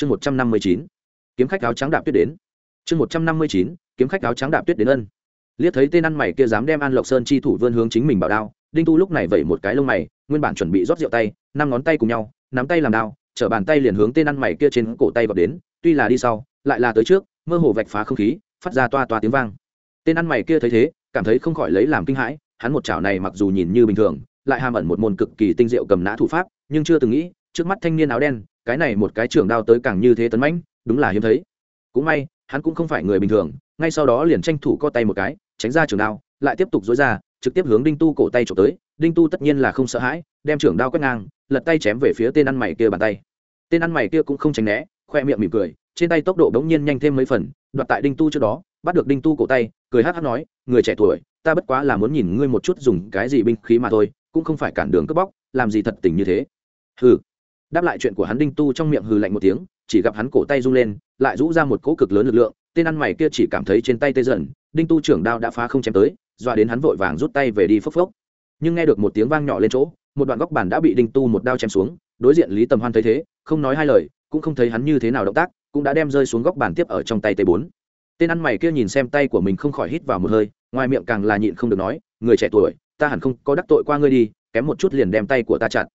chương một trăm năm mươi chín, kiếm khách áo trắng đạp tuyết đến. Chương một trăm năm mươi chín, kiếm khách áo trắng đạp tuyết đến ân. Liếc thấy tên ăn mày kia dám đem an lộc sơn chi thủ vươn hướng chính mình bảo đao, đinh tu lúc này vẩy một cái lông mày, nguyên bản chuẩn bị rót rượu tay, năm ngón tay cùng nhau, nắm tay làm đao chở bàn tay liền hướng tên ăn mày kia trên cổ tay vào đến, tuy là đi sau, lại là tới trước, mơ hồ vạch phá không khí, phát ra toa toa tiếng vang. Tên ăn mày kia thấy thế, cảm thấy không khỏi lấy làm kinh hãi, hắn một chảo này mặc dù nhìn như bình thường, lại hàm ẩn một môn cực kỳ tinh diệu cầm nã thủ pháp, nhưng chưa từng nghĩ, trước mắt thanh niên áo đen cái này một cái trưởng đao tới càng như thế tấn mãnh, đúng là hiếm thấy. Cũng may, hắn cũng không phải người bình thường, ngay sau đó liền tranh thủ co tay một cái, tránh ra trường đao, lại tiếp tục dối ra, trực tiếp hướng đinh tu cổ tay trộm tới. Đinh tu tất nhiên là không sợ hãi, đem trưởng đao quét ngang, lật tay chém về phía tên ăn mày kia bàn tay. Tên ăn mày kia cũng không tránh né, khoe miệng mỉm cười, trên tay tốc độ đống nhiên nhanh thêm mấy phần, đoạt tại đinh tu trước đó, bắt được đinh tu cổ tay, cười hát hát nói, người trẻ tuổi, ta bất quá là muốn nhìn ngươi một chút dùng cái gì binh khí mà thôi, cũng không phải cản đường cướp bóc, làm gì thật tình như thế. Hừ đáp lại chuyện của hắn đinh tu trong miệng hừ lạnh một tiếng, chỉ gặp hắn cổ tay rung lên, lại rũ ra một cỗ cực lớn lực lượng, tên ăn mày kia chỉ cảm thấy trên tay tê dần, đinh tu trưởng đao đã phá không chém tới, dọa đến hắn vội vàng rút tay về đi phốc phốc. Nhưng nghe được một tiếng vang nhỏ lên chỗ, một đoạn góc bàn đã bị đinh tu một đao chém xuống, đối diện lý tầm hoan thấy thế, không nói hai lời, cũng không thấy hắn như thế nào động tác, cũng đã đem rơi xuống góc bàn tiếp ở trong tay t bốn. Tên ăn mày kia nhìn xem tay của mình không khỏi hít vào một hơi, ngoài miệng càng là nhịn không được nói, người trẻ tuổi, ta hẳn không có đắc tội qua ngươi đi, kém một chút liền đem tay của ta chặn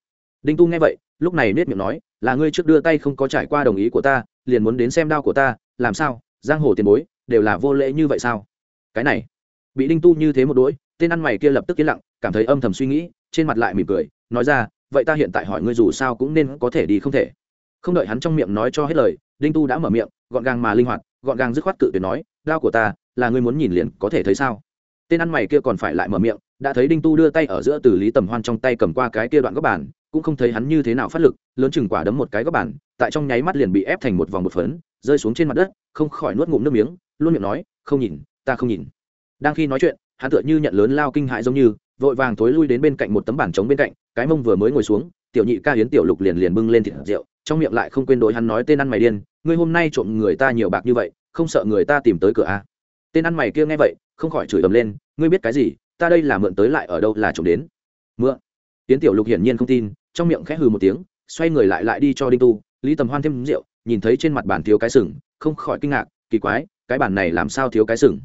đinh tu nghe vậy lúc này nết miệng nói, là ngươi trước đưa tay không có trải qua đồng ý của ta, liền muốn đến xem đao của ta, làm sao? Giang hồ tiền bối, đều là vô lễ như vậy sao? Cái này, bị đinh tu như thế một đỗi tên ăn mày kia lập tức yên lặng, cảm thấy âm thầm suy nghĩ, trên mặt lại mỉm cười, nói ra, vậy ta hiện tại hỏi ngươi dù sao cũng nên có thể đi không thể. Không đợi hắn trong miệng nói cho hết lời, đinh tu đã mở miệng, gọn gàng mà linh hoạt, gọn gàng dứt khoát cự tuyệt nói, đao của ta, là ngươi muốn nhìn liền có thể thấy sao? Tên ăn mày kia còn phải lại mở miệng, đã thấy đinh tu đưa tay ở giữa từ lý tầm hoan trong tay cầm qua cái kia đoạn góc bản cũng không thấy hắn như thế nào phát lực, lớn chừng quả đấm một cái góc bản tại trong nháy mắt liền bị ép thành một vòng một phấn, rơi xuống trên mặt đất, không khỏi nuốt ngụm nước miếng, luôn miệng nói, không nhìn, ta không nhìn. Đang khi nói chuyện, hắn tựa như nhận lớn lao kinh hại giống như, vội vàng thối lui đến bên cạnh một tấm bản trống bên cạnh, cái mông vừa mới ngồi xuống, tiểu nhị ca hiến tiểu lục liền liền bưng lên thịt rượu, trong miệng lại không quên đối hắn nói, tên ăn mày điên, ngươi hôm nay trộm người ta nhiều bạc như vậy, không sợ người ta tìm tới cửa a à? tên ăn mày kia nghe vậy, không khỏi chửi ầm lên, ngươi biết cái gì, ta đây là mượn tới lại ở đâu là trộm đến? Mượn? Tiến tiểu lục hiển nhiên không tin trong miệng khẽ hừ một tiếng xoay người lại lại đi cho đinh tu. Lý tầm hoan thêm rượu nhìn thấy trên mặt bàn thiếu cái sừng không khỏi kinh ngạc kỳ quái cái bàn này làm sao thiếu cái sừng?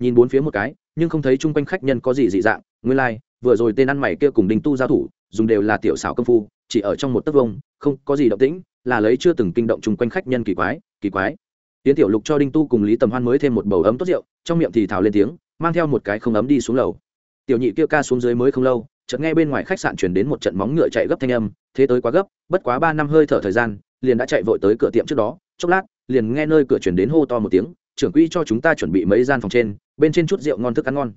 Nhìn bốn phía một cái nhưng không thấy chung quanh khách nhân có gì dị dạng nguyên lai、like, vừa rồi tên ăn mày kia cùng đinh tu giao thủ dùng đều là tiểu xảo công phu chỉ ở trong một tấc vông không có gì động tĩnh là lấy chưa từng kinh động chung quanh khách nhân kỳ quái kỳ quái. Tiến tiểu lục cho đinh tu cùng lý tầm hoan mới thêm một bầu ấm tốt rượu trong miệng thì thào lên tiếng mang theo một cái không ấm đi xuống lầu. Tiểu nhị kia ca xuống dưới mới không lâu chợt nghe bên ngoài khách sạn chuyển đến một trận móng ngựa chạy gấp thanh âm, thế tới quá gấp, bất quá ba năm hơi thở thời gian, liền đã chạy vội tới cửa tiệm trước đó, chốc lát, liền nghe nơi cửa chuyển đến hô to một tiếng, trưởng quỹ cho chúng ta chuẩn bị mấy gian phòng trên, bên trên chút rượu ngon thức ăn ngon.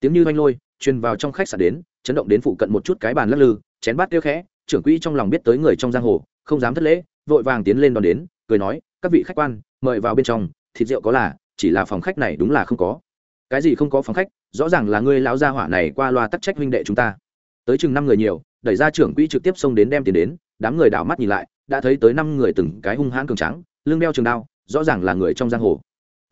Tiếng như oanh lôi, truyền vào trong khách sạn đến, chấn động đến phụ cận một chút cái bàn lắc lư, chén bát tiêu khẽ, trưởng quỹ trong lòng biết tới người trong giang hồ, không dám thất lễ, vội vàng tiến lên đón đến, cười nói, các vị khách quan, mời vào bên trong, thịt rượu có là, chỉ là phòng khách này đúng là không có. Cái gì không có phòng khách, rõ ràng là ngươi lão gia hỏa này qua loa tắc trách huynh đệ chúng ta tới chừng năm người nhiều, đẩy ra trưởng quỹ trực tiếp xông đến đem tiền đến, đám người đảo mắt nhìn lại, đã thấy tới năm người từng cái hung hãn cường trắng lưng đeo trường đao, rõ ràng là người trong giang hồ.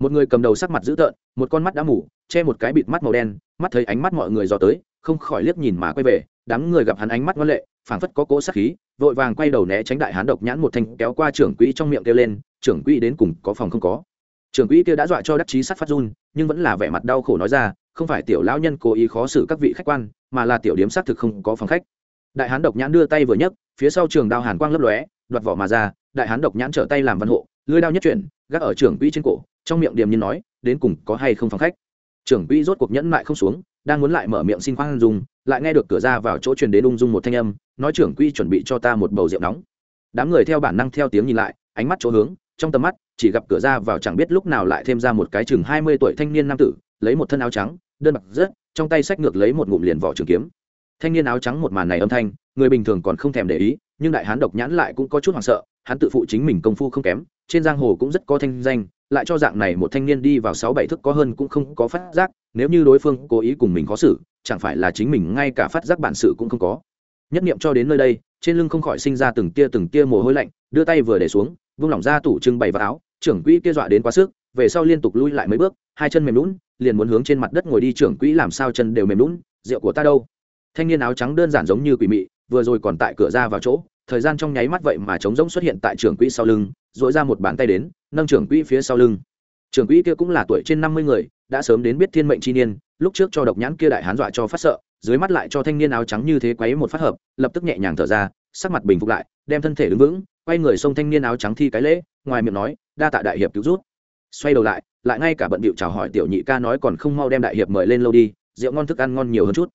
Một người cầm đầu sắc mặt dữ tợn, một con mắt đã mủ che một cái bịt mắt màu đen, mắt thấy ánh mắt mọi người dò tới, không khỏi liếc nhìn mà quay về, đám người gặp hắn ánh mắt ngoan lệ, phảng phất có cỗ sát khí, vội vàng quay đầu né tránh đại hán độc nhãn một thanh kéo qua trưởng quỹ trong miệng kêu lên, trưởng quỹ đến cùng có phòng không có? Trưởng quỹ kia đã dọa cho đắc chí sắt phát run, nhưng vẫn là vẻ mặt đau khổ nói ra, không phải tiểu lão nhân cố ý khó xử các vị khách quan, mà là tiểu điếm xác thực không có phòng khách. Đại hán độc nhãn đưa tay vừa nhấc, phía sau trường đao hàn quang lấp lóe, đoạt vỏ mà ra, đại hán độc nhãn trở tay làm văn hộ lưới đao nhất chuyển, gác ở trưởng quỹ trên cổ, trong miệng điềm nhiên nói, đến cùng có hay không phòng khách? Trưởng quỹ rốt cuộc nhẫn lại không xuống, đang muốn lại mở miệng xin khoan dùng lại nghe được cửa ra vào chỗ truyền đến ung dung một thanh âm, nói, trưởng quỹ chuẩn bị cho ta một bầu rượu nóng. Đám người theo bản năng theo tiếng nhìn lại, ánh mắt chỗ hướng, trong tầm mắt chỉ gặp cửa ra vào chẳng biết lúc nào lại thêm ra một cái chừng hai mươi tuổi thanh niên nam tử, lấy một thân áo trắng, đơn bạc rất, trong tay sách ngược lấy một ngụm liền vỏ trường kiếm. Thanh niên áo trắng một màn này âm thanh, người bình thường còn không thèm để ý, nhưng đại hán độc nhãn lại cũng có chút hoảng sợ, hắn tự phụ chính mình công phu không kém, trên giang hồ cũng rất có thanh danh, lại cho dạng này một thanh niên đi vào sáu bảy thức có hơn cũng không có phát giác, nếu như đối phương cố ý cùng mình có xử, chẳng phải là chính mình ngay cả phát giác bản sự cũng không có. Nhất niệm cho đến nơi đây, trên lưng không khỏi sinh ra từng tia từng tia mồ hôi lạnh, đưa tay vừa để xuống, vung lỏng ra tủ trưng bày vào áo trưởng quỹ kia dọa đến quá sức, về sau liên tục lui lại mấy bước, hai chân mềm lún liền muốn hướng trên mặt đất ngồi đi, trưởng quỹ, làm sao chân đều mềm lún rượu của ta đâu? Thanh niên áo trắng đơn giản giống như quỷ mị, vừa rồi còn tại cửa ra vào chỗ, thời gian trong nháy mắt vậy mà trống rỗng xuất hiện tại trưởng quỹ sau lưng dội ra một bàn tay đến, nâng trưởng quỹ phía sau lưng. Trưởng quỹ kia cũng là tuổi trên năm mươi người, đã sớm đến biết thiên mệnh chi niên, lúc trước cho độc nhãn kia đại hán dọa cho phát sợ, dưới mắt lại cho thanh niên áo trắng như thế quấy một phát hợp, lập tức nhẹ nhàng thở ra, sắc mặt bình phục lại, đem thân thể đứng vững, quay người xông thanh niên áo trắng thi cái lễ ngoài miệng nói, đa tạ đại hiệp cứu rút xoay đầu lại lại ngay cả bận bịu chào hỏi tiểu nhị ca nói còn không mau đem đại hiệp mời lên lâu đi, rượu ngon thức ăn ngon nhiều hơn chút.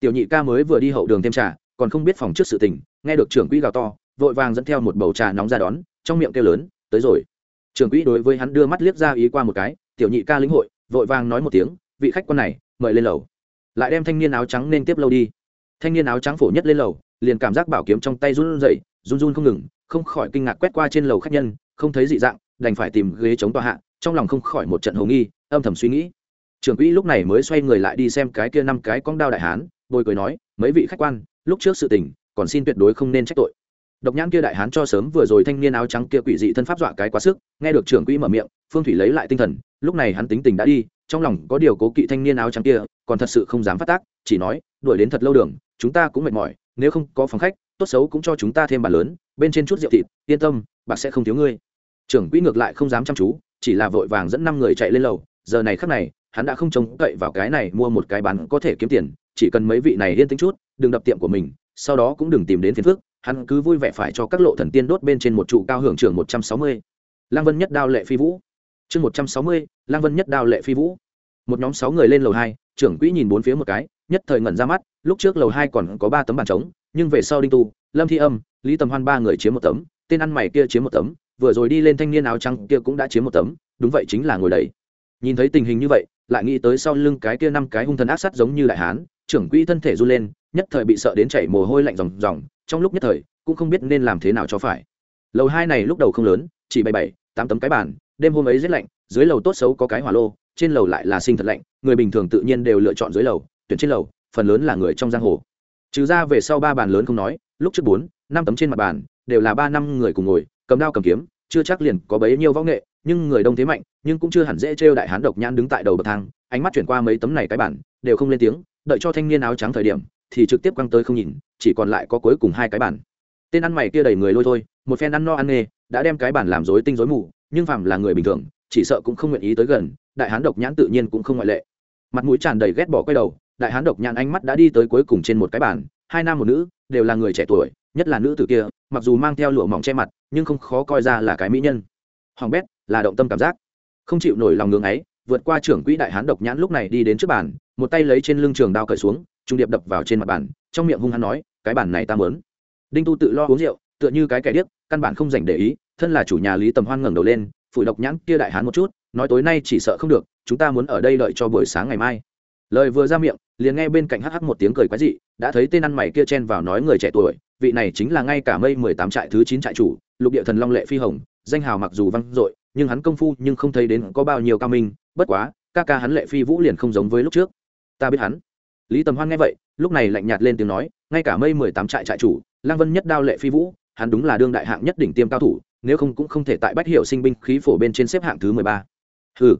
Tiểu nhị ca mới vừa đi hậu đường thêm trà, còn không biết phòng trước sự tình, nghe được trưởng quỹ gào to, vội vàng dẫn theo một bầu trà nóng ra đón, trong miệng kêu lớn, tới rồi. Trưởng quỹ đối với hắn đưa mắt liếc ra ý qua một cái, tiểu nhị ca lĩnh hội, vội vàng nói một tiếng, vị khách quan này, mời lên lầu. Lại đem thanh niên áo trắng nên tiếp lâu đi. Thanh niên áo trắng phổ nhất lên lầu, liền cảm giác bảo kiếm trong tay run rẩy, run run không ngừng, không khỏi kinh ngạc quét qua trên lầu khách nhân không thấy dị dạng, đành phải tìm ghế chống tòa hạ, trong lòng không khỏi một trận hồ nghi, âm thầm suy nghĩ. Trưởng quỹ lúc này mới xoay người lại đi xem cái kia năm cái con đao đại hán, bồi cười nói, mấy vị khách quan, lúc trước sự tình, còn xin tuyệt đối không nên trách tội. Độc nhãn kia đại hán cho sớm vừa rồi thanh niên áo trắng kia quỷ dị thân pháp dọa cái quá sức, nghe được trưởng quỹ mở miệng, phương thủy lấy lại tinh thần, lúc này hắn tính tình đã đi, trong lòng có điều cố kỵ thanh niên áo trắng kia, còn thật sự không dám phát tác, chỉ nói, đuổi đến thật lâu đường, chúng ta cũng mệt mỏi, nếu không có phòng khách tốt xấu cũng cho chúng ta thêm bàn lớn, bên trên chút rượu thịt, yên tâm, bạc sẽ không thiếu ngươi. Trưởng quỹ ngược lại không dám chăm chú, chỉ là vội vàng dẫn năm người chạy lên lầu. Giờ này khắc này, hắn đã không trông cậy vào cái này, mua một cái bán có thể kiếm tiền, chỉ cần mấy vị này yên tĩnh chút, đừng đập tiệm của mình, sau đó cũng đừng tìm đến phiền phước hắn cứ vui vẻ phải cho các lộ thần tiên đốt bên trên một trụ cao hưởng trưởng một trăm sáu mươi. Lang vân nhất đao lệ phi vũ. Chương một trăm sáu mươi lang vân nhất đao lệ phi vũ. Một nhóm sáu người lên lầu hai, trưởng quỹ nhìn bốn phía một cái, nhất thời ngẩn ra mắt, lúc trước lầu hai còn có ba tấm bàn trống nhưng về sau đinh tu, lâm thi âm, lý tầm hoan ba người chiếm một tấm, tên ăn mày kia chiếm một tấm, vừa rồi đi lên thanh niên áo trắng kia cũng đã chiếm một tấm, đúng vậy chính là ngồi đầy. Nhìn thấy tình hình như vậy, lại nghĩ tới sau lưng cái kia năm cái hung thần ác sát giống như đại hán, trưởng quỹ thân thể run lên, nhất thời bị sợ đến chảy mồ hôi lạnh ròng ròng, trong lúc nhất thời, cũng không biết nên làm thế nào cho phải. Lầu hai này lúc đầu không lớn, chỉ bảy bảy, tám tấm cái bàn, đêm hôm ấy rất lạnh, dưới lầu tốt xấu có cái hỏa lô, trên lầu lại là sinh thật lạnh, người bình thường tự nhiên đều lựa chọn dưới lầu, tuyển trên lầu, phần lớn là người trong giang hồ trừ ra về sau ba bàn lớn không nói, lúc trước bốn, năm tấm trên mặt bàn, đều là ba năm người cùng ngồi, cầm đao cầm kiếm, chưa chắc liền có bấy nhiêu võ nghệ, nhưng người đông thế mạnh, nhưng cũng chưa hẳn dễ trêu đại hán độc nhãn đứng tại đầu bậc thang, ánh mắt chuyển qua mấy tấm này cái bản, đều không lên tiếng, đợi cho thanh niên áo trắng thời điểm, thì trực tiếp quăng tới không nhìn, chỉ còn lại có cuối cùng hai cái bản. Tên ăn mày kia đầy người lôi thôi, một phen ăn no ăn nghề, đã đem cái bản làm rối tinh rối mù, nhưng phàm là người bình thường, chỉ sợ cũng không nguyện ý tới gần, đại hán độc nhãn tự nhiên cũng không ngoại lệ. Mặt mũi tràn đầy ghét bỏ quay đầu đại hán độc nhãn ánh mắt đã đi tới cuối cùng trên một cái bàn, hai nam một nữ đều là người trẻ tuổi nhất là nữ tử kia mặc dù mang theo lụa mỏng che mặt nhưng không khó coi ra là cái mỹ nhân. Hoàng bét là động tâm cảm giác. Không chịu nổi lòng ngưng ấy vượt qua trưởng quỹ đại hán độc nhãn lúc này đi đến trước bàn một tay lấy trên lưng trường đao cởi xuống trung điệp đập vào trên mặt bàn trong miệng hung hăng nói cái bàn này ta mớn đinh tu tự lo uống rượu tựa như cái kẻ điếc căn bản không dành để ý thân là chủ nhà lý tầm hoan ngẩng đầu lên phủi độc nhãn kia đại hán một chút nói tối nay chỉ sợ không được chúng ta muốn ở đây đợi cho buổi sáng ngày mai lời vừa ra miệng, liền nghe bên cạnh hh một tiếng cười quái dị, đã thấy tên ăn mày kia chen vào nói người trẻ tuổi, vị này chính là ngay cả mây mười tám trại thứ chín trại chủ, lục địa thần long lệ phi hồng, danh hào mặc dù văng dội, nhưng hắn công phu nhưng không thấy đến có bao nhiêu cao minh, bất quá, ca ca hắn lệ phi vũ liền không giống với lúc trước. Ta biết hắn. Lý tầm hoan nghe vậy, lúc này lạnh nhạt lên tiếng nói, ngay cả mây mười tám trại trại chủ lang vân nhất đao lệ phi vũ, hắn đúng là đương đại hạng nhất đỉnh tiêm cao thủ, nếu không cũng không thể tại bách hiệu sinh binh khí phổ bên trên xếp hạng thứ mười ba. Hừ.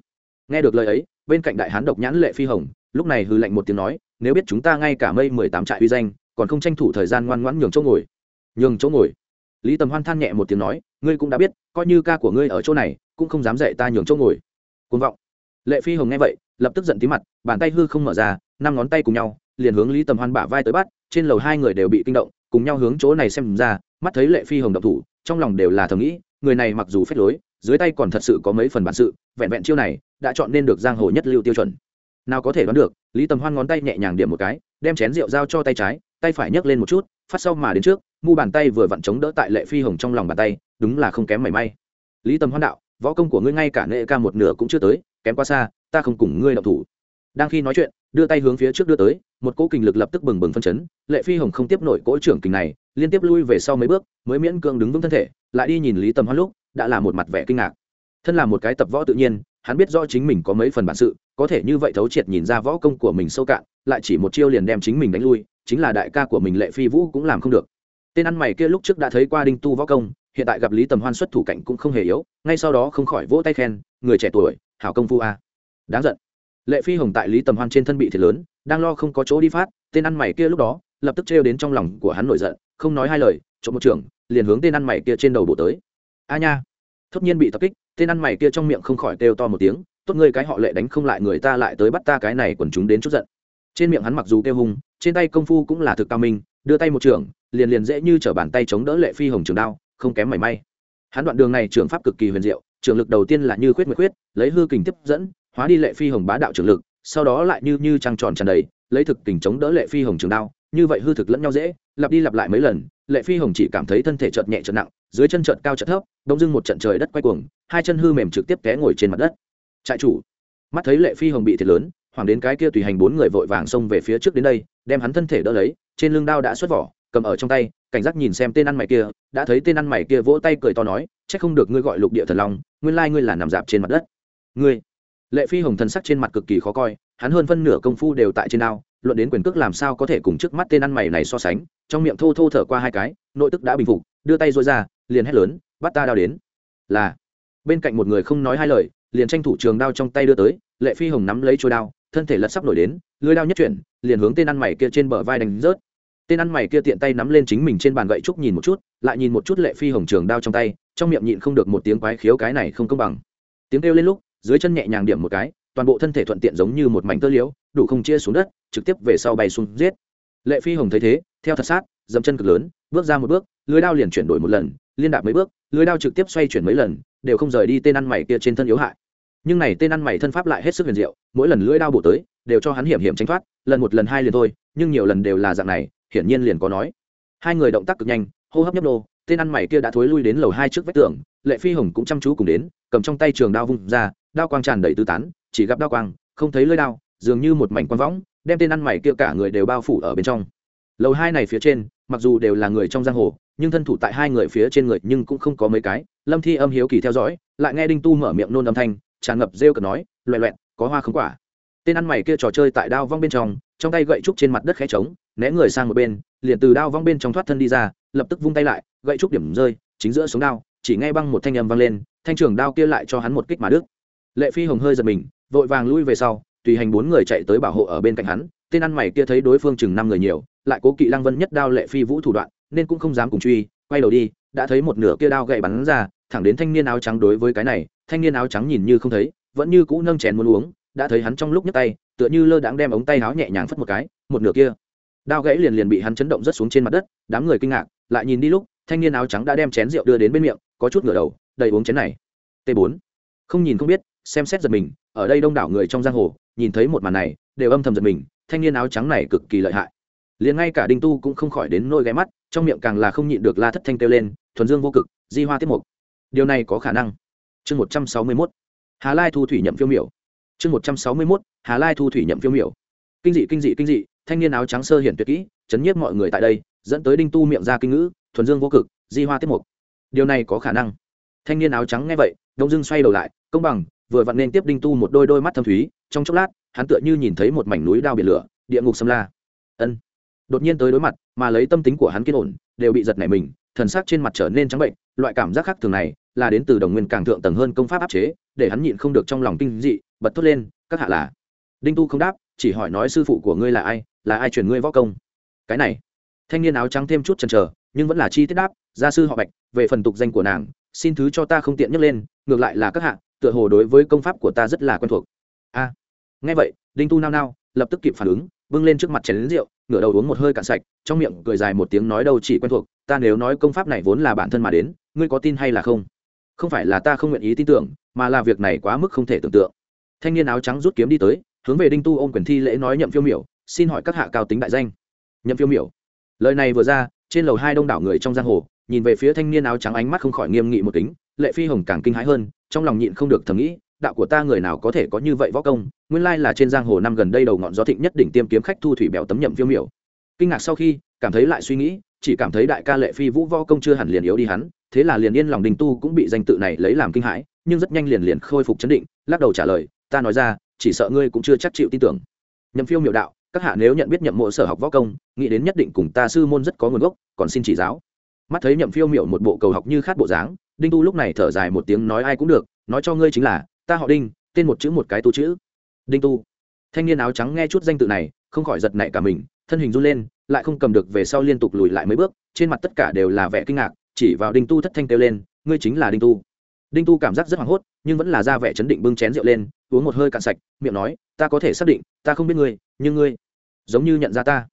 Nghe được lời ấy, bên cạnh đại hán độc nhãn lệ phi hồng lúc này hư lạnh một tiếng nói, nếu biết chúng ta ngay cả mây mười tám trại uy danh, còn không tranh thủ thời gian ngoan ngoãn nhường chỗ ngồi. Nhường chỗ ngồi? Lý tầm hoan than nhẹ một tiếng nói, ngươi cũng đã biết, coi như ca của ngươi ở chỗ này, cũng không dám dạy ta nhường chỗ ngồi. Côn vọng. Lệ phi hồng nghe vậy, lập tức giận tí mặt, bàn tay hư không mở ra, năm ngón tay cùng nhau, liền hướng lý tầm hoan bả vai tới bắt, trên lầu hai người đều bị kinh động, cùng nhau hướng chỗ này xem ra, mắt thấy lệ phi hồng độc thủ, trong lòng đều là thầm nghĩ, người này mặc dù phép lối, dưới tay còn thật sự có mấy phần bản sự, vẹn vẹn chiêu này, đã chọn nên được giang hồ nhất lưu tiêu chuẩn nào có thể đoán được, lý tầm hoan ngón tay nhẹ nhàng điểm một cái, đem chén rượu giao cho tay trái, tay phải nhấc lên một chút, phát sau mà đến trước, mu bàn tay vừa vặn chống đỡ tại lệ phi hồng trong lòng bàn tay, đúng là không kém mảy may. Lý tầm hoan đạo, võ công của ngươi ngay cả nệ ca một nửa cũng chưa tới, kém quá xa, ta không cùng ngươi đậu thủ. Đang khi nói chuyện, đưa tay hướng phía trước đưa tới, một cỗ kình lực lập tức bừng bừng phân chấn, lệ phi hồng không tiếp nổi cỗ trưởng kình này, liên tiếp lui về sau mấy bước, mới miễn cưỡng đứng vững thân thể, lại đi nhìn lý tầm hoan lúc, đã là một mặt vẻ kinh ngạc. Thân là một cái tập võ tự nhiên hắn biết rõ chính mình có mấy phần bản sự, có thể như vậy thấu triệt nhìn ra võ công của mình sâu cạn, lại chỉ một chiêu liền đem chính mình đánh lui, chính là đại ca của mình lệ phi vũ cũng làm không được. Tên ăn mày kia lúc trước đã thấy qua đinh tu võ công, hiện tại gặp lý tầm hoan xuất thủ cảnh cũng không hề yếu, ngay sau đó không khỏi vỗ tay khen, người trẻ tuổi, hảo công phu a. Đáng giận. Lệ phi hồng tại lý tầm hoan trên thân bị thiệt lớn, đang lo không có chỗ đi phát, tên ăn mày kia lúc đó, lập tức trêu đến trong lòng của hắn nổi giận, không nói hai lời trộm một trưởng liền hướng tên ăn mày kia trên đầu bộ tới. A nha. Thốt nhiên bị tập kích tên ăn mày kia trong miệng không khỏi kêu to một tiếng, tốt ngươi cái họ lệ đánh không lại người ta lại tới bắt ta cái này quần chúng đến chút giận. Trên miệng hắn mặc dù kêu hung, trên tay công phu cũng là thực cao minh, đưa tay một trường liền liền dễ như t bàn tay chống đỡ lệ phi hồng trường đao, không kém mảy may. Hắn đoạn đường này trường pháp cực kỳ huyền diệu trường lực đầu tiên là như khuyết nguyệt khuyết, lấy hư kình tiếp dẫn, hóa đi lệ phi hồng bá đạo trường lực, sau đó lại như như trăng tròn tràn đầy lấy thực tình chống đỡ lệ phi hồng trường đao, như vậy hư thực lẫn nhau dễ, lặp đi lặp lại mấy lần, lệ phi hồng chỉ cảm thấy thân thể chợt nhẹ chợt nặng, dưới chân chợt cao chợt thấp đông dưng một trận trời đất quay cuồng, hai chân hư mềm trực tiếp té ngồi trên mặt đất. Trại chủ, mắt thấy lệ phi hồng bị thiệt lớn hoàng đến cái kia tùy hành bốn người vội vàng xông về phía trước đến đây, đem hắn thân thể đỡ lấy, trên lưng đao đã xuất vỏ, cầm ở trong tay, cảnh giác nhìn xem tên ăn mày kia, đã thấy tên ăn mày kia vỗ tay cười to nói c h ắ c không được ngươi gọi lục địa thần long, nguyên lai ngươi là nằm dạp trên mặt đất. Ngươi? Lệ phi hồng thần sắc trên mặt cực kỳ khó coi hắn hơn phân nửa công phu đều tại trên đao luận đến quyền cước làm sao có thể cùng trước mắt tên ăn mày này so sánh, trong miệng thô thô thở qua hai cái, nội tức đã bình phục, đưa tay dối ra, liền hét lớn, bắt ta đao đến. Là, bên cạnh một người không nói hai lời, liền tranh thủ trường đao trong tay đưa tới, lệ phi hồng nắm lấy trôi đao, thân thể lật sắp nổi đến lưới đao nhất chuyển, liền hướng tên ăn mày kia trên bờ vai đánh rớt. Tên ăn mày kia tiện tay nắm lên chính mình trên bàn gậy trúc nhìn một chút, lại nhìn một chút lệ phi hồng trường đao trong tay, trong miệng nhịn không được một tiếng quái khiếu cái này không công bằng. Tiếng kêu lên lúc, dưới chân nhẹ nhàng điểm một cái toàn bộ thân thể thuận tiện giống như một mảnh tơ liễu, đủ không chia xuống đất, trực tiếp về sau bay xuống giết. Lệ phi hồng thấy thế, theo thật sát, dậm chân cực lớn, bước ra một bước, lưới đao liền chuyển đổi một lần, liên đạp mấy bước, lưới đao trực tiếp xoay chuyển mấy lần, đều không rời đi tên ăn mày kia trên thân yếu hại. Nhưng này tên ăn mày thân pháp lại hết sức huyền diệu, mỗi lần lưỡi đao bổ tới, đều cho hắn hiểm hiểm tránh thoát, lần một lần hai liền thôi, nhưng nhiều lần đều là dạng này, hiển nhiên liền có nói. Hai người động tác cực nhanh, hô hấp nhấp nô, tên ăn mày kia đã thối lui đến lầu hai trước vách tường, lệ phi hồng cũng chăm chú cùng đến, cầm trong tay trường đao vung ra, đao quang tràn đầy tứ tán chỉ gặp đao quang, không thấy lưỡi đao, dường như một mảnh quang võng, đem tên ăn mày kia cả người đều bao phủ ở bên trong. Lầu hai này phía trên, mặc dù đều là người trong giang hồ, nhưng thân thủ tại hai người phía trên người nhưng cũng không có mấy cái. Lâm thi âm hiếu kỳ theo dõi, lại nghe đinh tu mở miệng nôn âm thanh, tràn ngập rêu cợt nói loẹ loẹt, có hoa không quả? Tên ăn mày kia trò chơi tại đao vong bên trong trong tay gậy trúc trên mặt đất khẽ trống, né người sang một bên, liền từ đao vong bên trong thoát thân đi ra, lập tức vung tay lại, gậy trúc điểm rơi, chính giữa sống đao, chỉ nghe băng một thanh âm vang lên, thanh trường đao kia lại cho hắn một kích mà đức lệ phi hồng hơi giật mình vội vàng lui về sau, tùy hành bốn người chạy tới bảo hộ ở bên cạnh hắn, tên ăn mày kia thấy đối phương chừng năm người nhiều, lại cố kỵ lăng vân nhất đao lệ phi vũ thủ đoạn, nên cũng không dám cùng truy, quay đầu đi, đã thấy một nửa kia đao gậy bắn ra, thẳng đến thanh niên áo trắng đối với cái này, thanh niên áo trắng nhìn như không thấy, vẫn như cũ nâng chén muốn uống, đã thấy hắn trong lúc nhấc tay, tựa như lơ đãng đem ống tay áo nhẹ nhàng phất một cái, một nửa kia đao gãy liền liền bị hắn chấn động rất xuống trên mặt đất, đám người kinh ngạc, lại nhìn đi lúc, thanh niên áo trắng đã đem chén rượu đưa đến bên miệng, có chút ngửa đầu, đầy uống chén này. T 4 không nhìn không biết, xem xét giật mình ở đây đông đảo người trong giang hồ, nhìn thấy một màn này, đều âm thầm giật mình, thanh niên áo trắng này cực kỳ lợi hại. Liền ngay cả đinh tu cũng không khỏi đến nôi ghé mắt, trong miệng càng là không nhịn được la thất thanh kêu lên, thuần dương vô cực, di hoa tiết mục. Điều này có khả năng. Chương một trăm sáu mươi mốt. Hà lai thu thủy nhậm phiêu miểu. Chương một trăm sáu mươi mốt. Hà lai thu thủy nhậm phiêu miểu. Kinh dị kinh dị kinh dị, thanh niên áo trắng sơ hiển tuyệt kỹ, chấn nhiếp mọi người tại đây, dẫn tới đinh tu miệng ra kinh ngữ, thuần dương vô cực, di hoa tiết mục. Điều này có khả năng. Thanh niên áo trắng nghe vậy, đông dưng xoay đầu lại, công bằng vừa vặn nên tiếp đinh tu một đôi đôi mắt thâm thúy, trong chốc lát, hắn tựa như nhìn thấy một mảnh núi đao biển lửa, địa ngục xâm la. Ân. Đột nhiên tới đối mặt, mà lấy tâm tính của hắn kiên ổn, đều bị giật nảy mình, thần sắc trên mặt trở nên trắng bệnh, loại cảm giác khác thường này là đến từ đồng nguyên càng thượng tầng hơn công pháp áp chế, để hắn nhịn không được trong lòng kinh dị, bật thốt lên, các hạ là? Đinh tu không đáp, chỉ hỏi nói, sư phụ của ngươi là ai? Là ai truyền ngươi võ công? Cái này. Thanh niên áo trắng thêm chút chần chờ, nhưng vẫn là chi tiết đáp, gia sư họ bạch, về phần tục danh của nàng, xin thứ cho ta không tiện nhắc lên, ngược lại là các hạ tựa hồ đối với công pháp của ta rất là quen thuộc. A, nghe vậy, đinh tu nao nao, lập tức kịp phản ứng, bưng lên trước mặt chén lính rượu, ngửa đầu uống một hơi cạn sạch, trong miệng cười dài một tiếng nói đâu chỉ quen thuộc, ta nếu nói công pháp này vốn là bản thân mà đến, ngươi có tin hay là không? Không phải là ta không nguyện ý tin tưởng, mà là việc này quá mức không thể tưởng tượng. Thanh niên áo trắng rút kiếm đi tới, hướng về đinh tu ôm quyền thi lễ nói nhậm phiêu miểu, xin hỏi các hạ cao tính đại danh. Nhậm phiêu miểu, lời này vừa ra trên lầu hai đông đảo người trong giang hồ, nhìn về phía thanh niên áo trắng ánh mắt không khỏi nghiêm nghị một tính lệ phi hồng càng kinh hãi hơn, trong lòng nhịn không được thầm nghĩ, đạo của ta người nào có thể có như vậy võ công, nguyên lai là trên giang hồ năm gần đây đầu ngọn gió thịnh nhất đỉnh tiêm kiếm khách thu thủy bèo tấm nhậm phiêu miểu. Kinh ngạc sau khi, cảm thấy lại suy nghĩ, chỉ cảm thấy đại ca lệ phi vũ võ công chưa hẳn liền yếu đi hắn, thế là liền yên lòng đình tu cũng bị danh tự này lấy làm kinh hãi, nhưng rất nhanh liền liền khôi phục chấn định, lắc đầu trả lời, ta nói ra, chỉ sợ ngươi cũng chưa chắc chịu tin tưởng. Nhậm phiêu miểu đạo các hạ nếu nhận biết nhậm mộ sở học võ công, nghĩ đến nhất định cùng ta sư môn rất có nguồn gốc, còn xin chỉ giáo. Mắt thấy nhậm phiêu miểu một bộ cầu học như khát bộ dáng, đinh tu lúc này thở dài một tiếng nói ai cũng được, nói cho ngươi chính là, ta họ đinh, tên một chữ một cái tu chữ. Đinh tu. Thanh niên áo trắng nghe chút danh tự này, không khỏi giật nảy cả mình, thân hình run lên, lại không cầm được về sau liên tục lùi lại mấy bước, trên mặt tất cả đều là vẻ kinh ngạc, chỉ vào đinh tu thất thanh kêu lên, ngươi chính là đinh tu. Đinh tu cảm giác rất hoảng hốt, nhưng vẫn là ra vẻ chấn định bưng chén rượu lên, uống một hơi cạn sạch, miệng nói, ta có thể xác định, ta không biết ngươi, nhưng ngươi giống như nhận ra ta.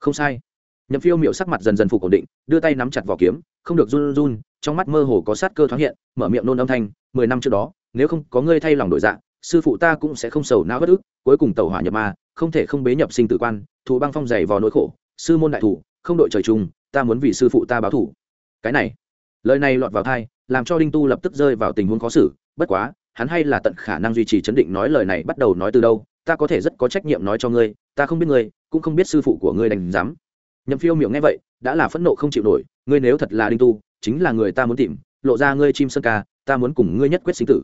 Không sai. Nhậm phiêu miệu sắc mặt dần dần phục ổn định đưa tay nắm chặt vỏ kiếm không được run run trong mắt mơ hồ có sát cơ thoáng hiện mở miệng nôn âm thanh mười năm trước đó nếu không có ngươi thay lòng đổi dạ, sư phụ ta cũng sẽ không sầu não bất ức cuối cùng tàu hỏa nhập ma không thể không bế nhập sinh tử quan thủ băng phong dày vào nỗi khổ sư môn đại thủ không đội trời chung ta muốn vì sư phụ ta báo thủ. Cái này lời này lọt vào thai làm cho đinh tu lập tức rơi vào tình huống khó xử bất quá hắn hay là tận khả năng duy trì chấn định nói lời này bắt đầu nói từ đâu ta có thể rất có trách nhiệm nói cho ngươi, ta không biết ngươi, cũng không biết sư phụ của ngươi đành dám nhậm phiêu miệng nghe vậy, đã là phẫn nộ không chịu nổi, ngươi nếu thật là đinh tu, chính là người ta muốn tìm, lộ ra ngươi chim sơn ca, ta muốn cùng ngươi nhất quyết sinh tử.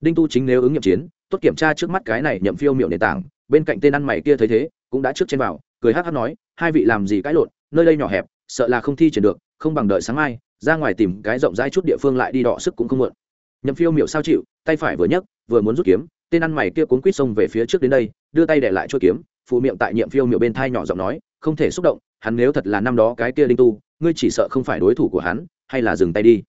Đinh tu chính nếu ứng nhậm chiến, tốt kiểm tra trước mắt cái này nhậm phiêu miệng nền tảng, bên cạnh tên ăn mày kia thấy thế, cũng đã trước trên vào, cười hát hát nói, hai vị làm gì cãi lộn, nơi đây nhỏ hẹp, sợ là không thi triển được, không bằng đợi sáng mai, ra ngoài tìm cái rộng rãi chút địa phương lại đi đọ sức cũng không muộn. Nhậm phiêu miệu sao chịu, tay phải vừa nhấc, vừa muốn rút kiếm tên ăn mày kia cuốn quýt xông về phía trước đến đây, đưa tay để lại chuôi kiếm, phụ miệng tại nhiệm phiêu miệu bên thai nhỏ giọng nói, không thể xúc động, hắn nếu thật là năm đó cái kia đinh tu, ngươi chỉ sợ không phải đối thủ của hắn, hay là dừng tay đi.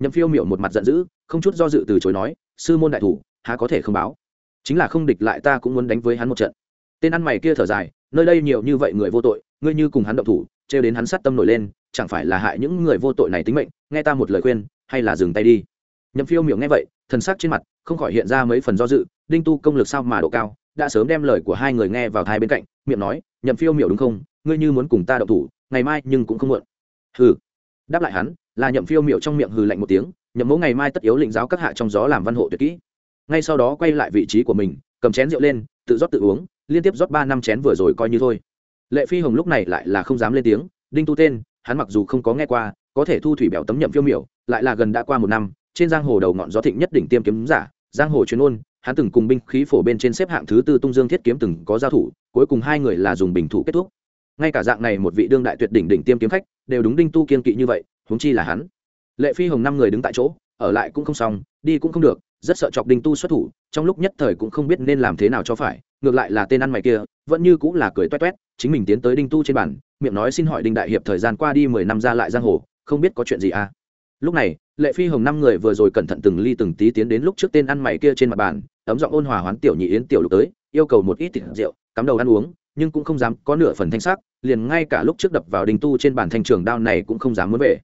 Nhậm phiêu miệu một mặt giận dữ, không chút do dự từ chối nói, sư môn đại thủ, há có thể không báo? Chính là không địch lại ta cũng muốn đánh với hắn một trận. Tên ăn mày kia thở dài, nơi đây nhiều như vậy người vô tội, ngươi như cùng hắn động thủ, trêu đến hắn sát tâm nổi lên, chẳng phải là hại những người vô tội này tính mệnh, nghe ta một lời khuyên, hay là dừng tay đi. Nhậm phiêu miệng nghe vậy, thần sắc trên mặt không khỏi hiện ra mấy phần do dự, đinh tu công lực sao mà độ cao, đã sớm đem lời của hai người nghe vào thai bên cạnh, miệng nói, nhậm phiêu miểu đúng không, ngươi như muốn cùng ta động thủ, ngày mai nhưng cũng không muộn. Hừ. Đáp lại hắn, là nhậm phiêu miểu trong miệng hừ lạnh một tiếng, nhậm mẫu ngày mai tất yếu lĩnh giáo các hạ trong gió làm văn hộ tuyệt kỹ. Ngay sau đó quay lại vị trí của mình, cầm chén rượu lên, tự rót tự uống, liên tiếp rót ba năm chén vừa rồi coi như thôi. Lệ phi hồng lúc này lại là không dám lên tiếng, đinh tu tên, hắn mặc dù không có nghe qua, có thể thu thủy bèo tấm nhậm phiêu miểu, lại là gần đã qua một năm, trên giang hồ đầu ngọn gió thịnh nhất đỉnh tiêm kiếm giả giang hồ chuyên ôn hắn từng cùng binh khí phổ bên trên xếp hạng thứ tư tung dương thiết kiếm từng có giao thủ, cuối cùng hai người là dùng bình thủ kết thúc. Ngay cả dạng này một vị đương đại tuyệt đỉnh đỉnh tiêm kiếm khách, đều đúng đinh tu kiên kỵ như vậy, huống chi là hắn. Lệ phi hồng năm người đứng tại chỗ, ở lại cũng không xong, đi cũng không được, rất sợ chọc đinh tu xuất thủ, trong lúc nhất thời cũng không biết nên làm thế nào cho phải, ngược lại là tên ăn mày kia, vẫn như cũng là cười toét toét, chính mình tiến tới đinh tu trên bản miệng nói xin hỏi đinh đại hiệp thời gian qua đi mười năm ra lại giang hồ, không biết có chuyện gì à? Lúc này, lệ phi hồng năm người vừa rồi cẩn thận từng ly từng tí tiến đến lúc trước tên ăn mày kia trên mặt bàn, ấm giọng ôn hòa hoán tiểu nhị yến tiểu lục tới, yêu cầu một ít thịt rượu, cắm đầu ăn uống, nhưng cũng không dám có nửa phần thanh sắc, liền ngay cả lúc trước đập vào đinh tu trên bàn thanh trường đao này cũng không dám muốn về.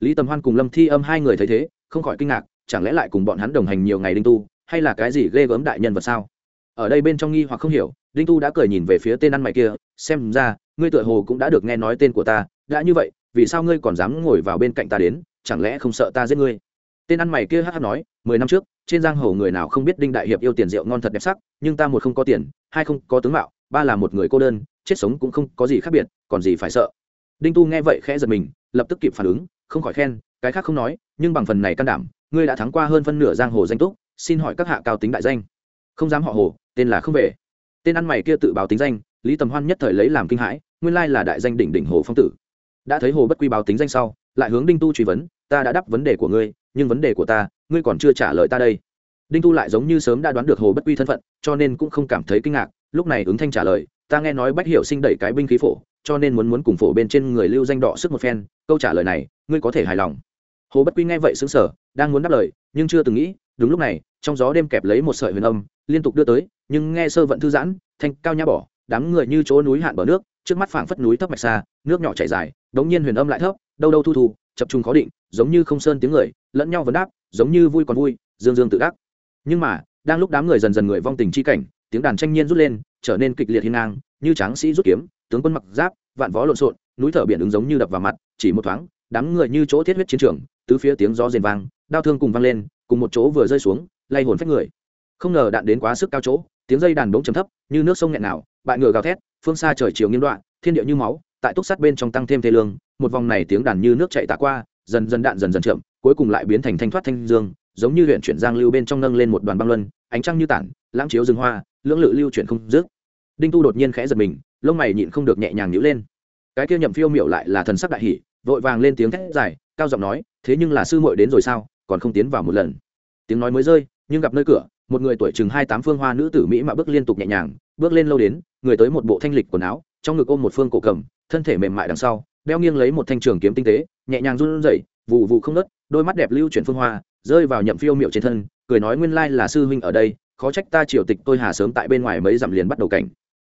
Lý tầm hoan cùng lâm thi âm hai người thấy thế, không khỏi kinh ngạc, chẳng lẽ lại cùng bọn hắn đồng hành nhiều ngày đinh tu, hay là cái gì ghê gớm đại nhân vật sao? Ở đây bên trong nghi hoặc không hiểu đinh tu đã cười nhìn về phía tên ăn mày kia, xem ra, ngươi tựa hồ cũng đã được nghe nói tên của ta, đã như vậy, vì sao ngươi còn dám ngồi vào bên cạnh ta đến chẳng lẽ không sợ ta giết ngươi? Tên ăn mày kia hát hát nói, mười năm trước, trên giang hồ người nào không biết đinh đại hiệp yêu tiền rượu ngon thật đẹp sắc, nhưng ta một không có tiền, hai không có tướng mạo, ba là một người cô đơn, chết sống cũng không có gì khác biệt, còn gì phải sợ? Đinh tu nghe vậy khẽ giật mình, lập tức kịp phản ứng, không khỏi khen, cái khác không nói, nhưng bằng phần này can đảm, ngươi đã thắng qua hơn phân nửa giang hồ danh túc, xin hỏi các hạ cao tính đại danh. Không dám họ hồ, tên là không về. Tên ăn mày kia tự báo tính danh, lý tầm hoan nhất thời lấy làm kinh hãi, nguyên lai là đại danh đỉnh đỉnh hồ phong tử. Đã thấy hồ bất quy báo tính danh sau, lại hướng đinh tu truy vấn ta đã đáp vấn đề của ngươi, nhưng vấn đề của ta, ngươi còn chưa trả lời ta đây. Đinh tu lại giống như sớm đã đoán được hồ bất quy thân phận, cho nên cũng không cảm thấy kinh ngạc, lúc này ứng thanh trả lời, ta nghe nói bách hiểu sinh đẩy cái binh khí phổ, cho nên muốn muốn cùng phổ bên trên người lưu danh đỏ sức một phen, câu trả lời này, ngươi có thể hài lòng. Hồ bất quy nghe vậy xứng sở đang muốn đáp lời, nhưng chưa từng nghĩ, đúng lúc này, trong gió đêm kẹp lấy một sợi huyền âm, liên tục đưa tới, nhưng nghe sơ vận thư giãn, thanh cao nhã bỏ, đám người như chỗ núi hạn bờ nước, trước mắt phảng phất núi thấp mạch xa, nước nhỏ chảy dài, đống nhiên huyền âm lại thấp, đâu đâu thu thu, chập trung khó định giống như không sơn tiếng người, lẫn nhau vấn đáp, giống như vui còn vui, dương dương tự đắc. Nhưng mà, đang lúc đám người dần dần người vong tình chi cảnh, tiếng đàn tranh nhiên rút lên, trở nên kịch liệt hiên ngang, như tráng sĩ rút kiếm, tướng quân mặc giáp, vạn võ lộn xộn, núi thở biển ứng giống như đập vào mặt, chỉ một thoáng, đám người như chỗ thiết huyết chiến trường, tứ phía tiếng gió rền vang, đao thương cùng vang lên, cùng một chỗ vừa rơi xuống, lay hồn phách người. Không ngờ đạn đến quá sức cao chỗ, tiếng dây đàn bỗng trầm thấp, như nước sông nghẹn nào, bại ngựa gào thét, phương xa trời chiều nghiêng đoạn, thiên địa như máu, tại túc sát bên trong tăng thêm thế lương, một vòng này tiếng đàn như nước chạy tạ qua dần dần đạn dần dần chậm, cuối cùng lại biến thành thanh thoát thanh dương, giống như huyện chuyển giang lưu bên trong nâng lên một đoàn băng luân, ánh trăng như tản, lãng chiếu rừng hoa, lưỡng lự lưu chuyển không dứt. Đinh tu đột nhiên khẽ giật mình, lông mày nhịn không được nhẹ nhàng nhíu lên. Cái kia nhậm phiêu miểu lại là thần sắc đại hỷ vội vàng lên tiếng thét dài, cao giọng nói, thế nhưng là sư muội đến rồi sao, còn không tiến vào một lần. Tiếng nói mới rơi, nhưng gặp nơi cửa, một người tuổi chừng hai tám phương hoa nữ tử mỹ mà bước liên tục nhẹ nhàng, bước lên lâu đến, người tới một bộ thanh lịch quần áo, trong ngực ôm một phương cổ cầm, thân thể mềm mại đằng sau, đeo nghiêng lấy một thanh trường kiếm tinh tế nhẹ nhàng run rẩy vụ vụ không nớt đôi mắt đẹp lưu chuyển phương hoa, rơi vào nhậm phiêu miệu trên thân, cười nói nguyên lai là sư huynh ở đây, khó trách ta triều tịch tôi hà sớm tại bên ngoài mấy dặm liền bắt đầu cảnh.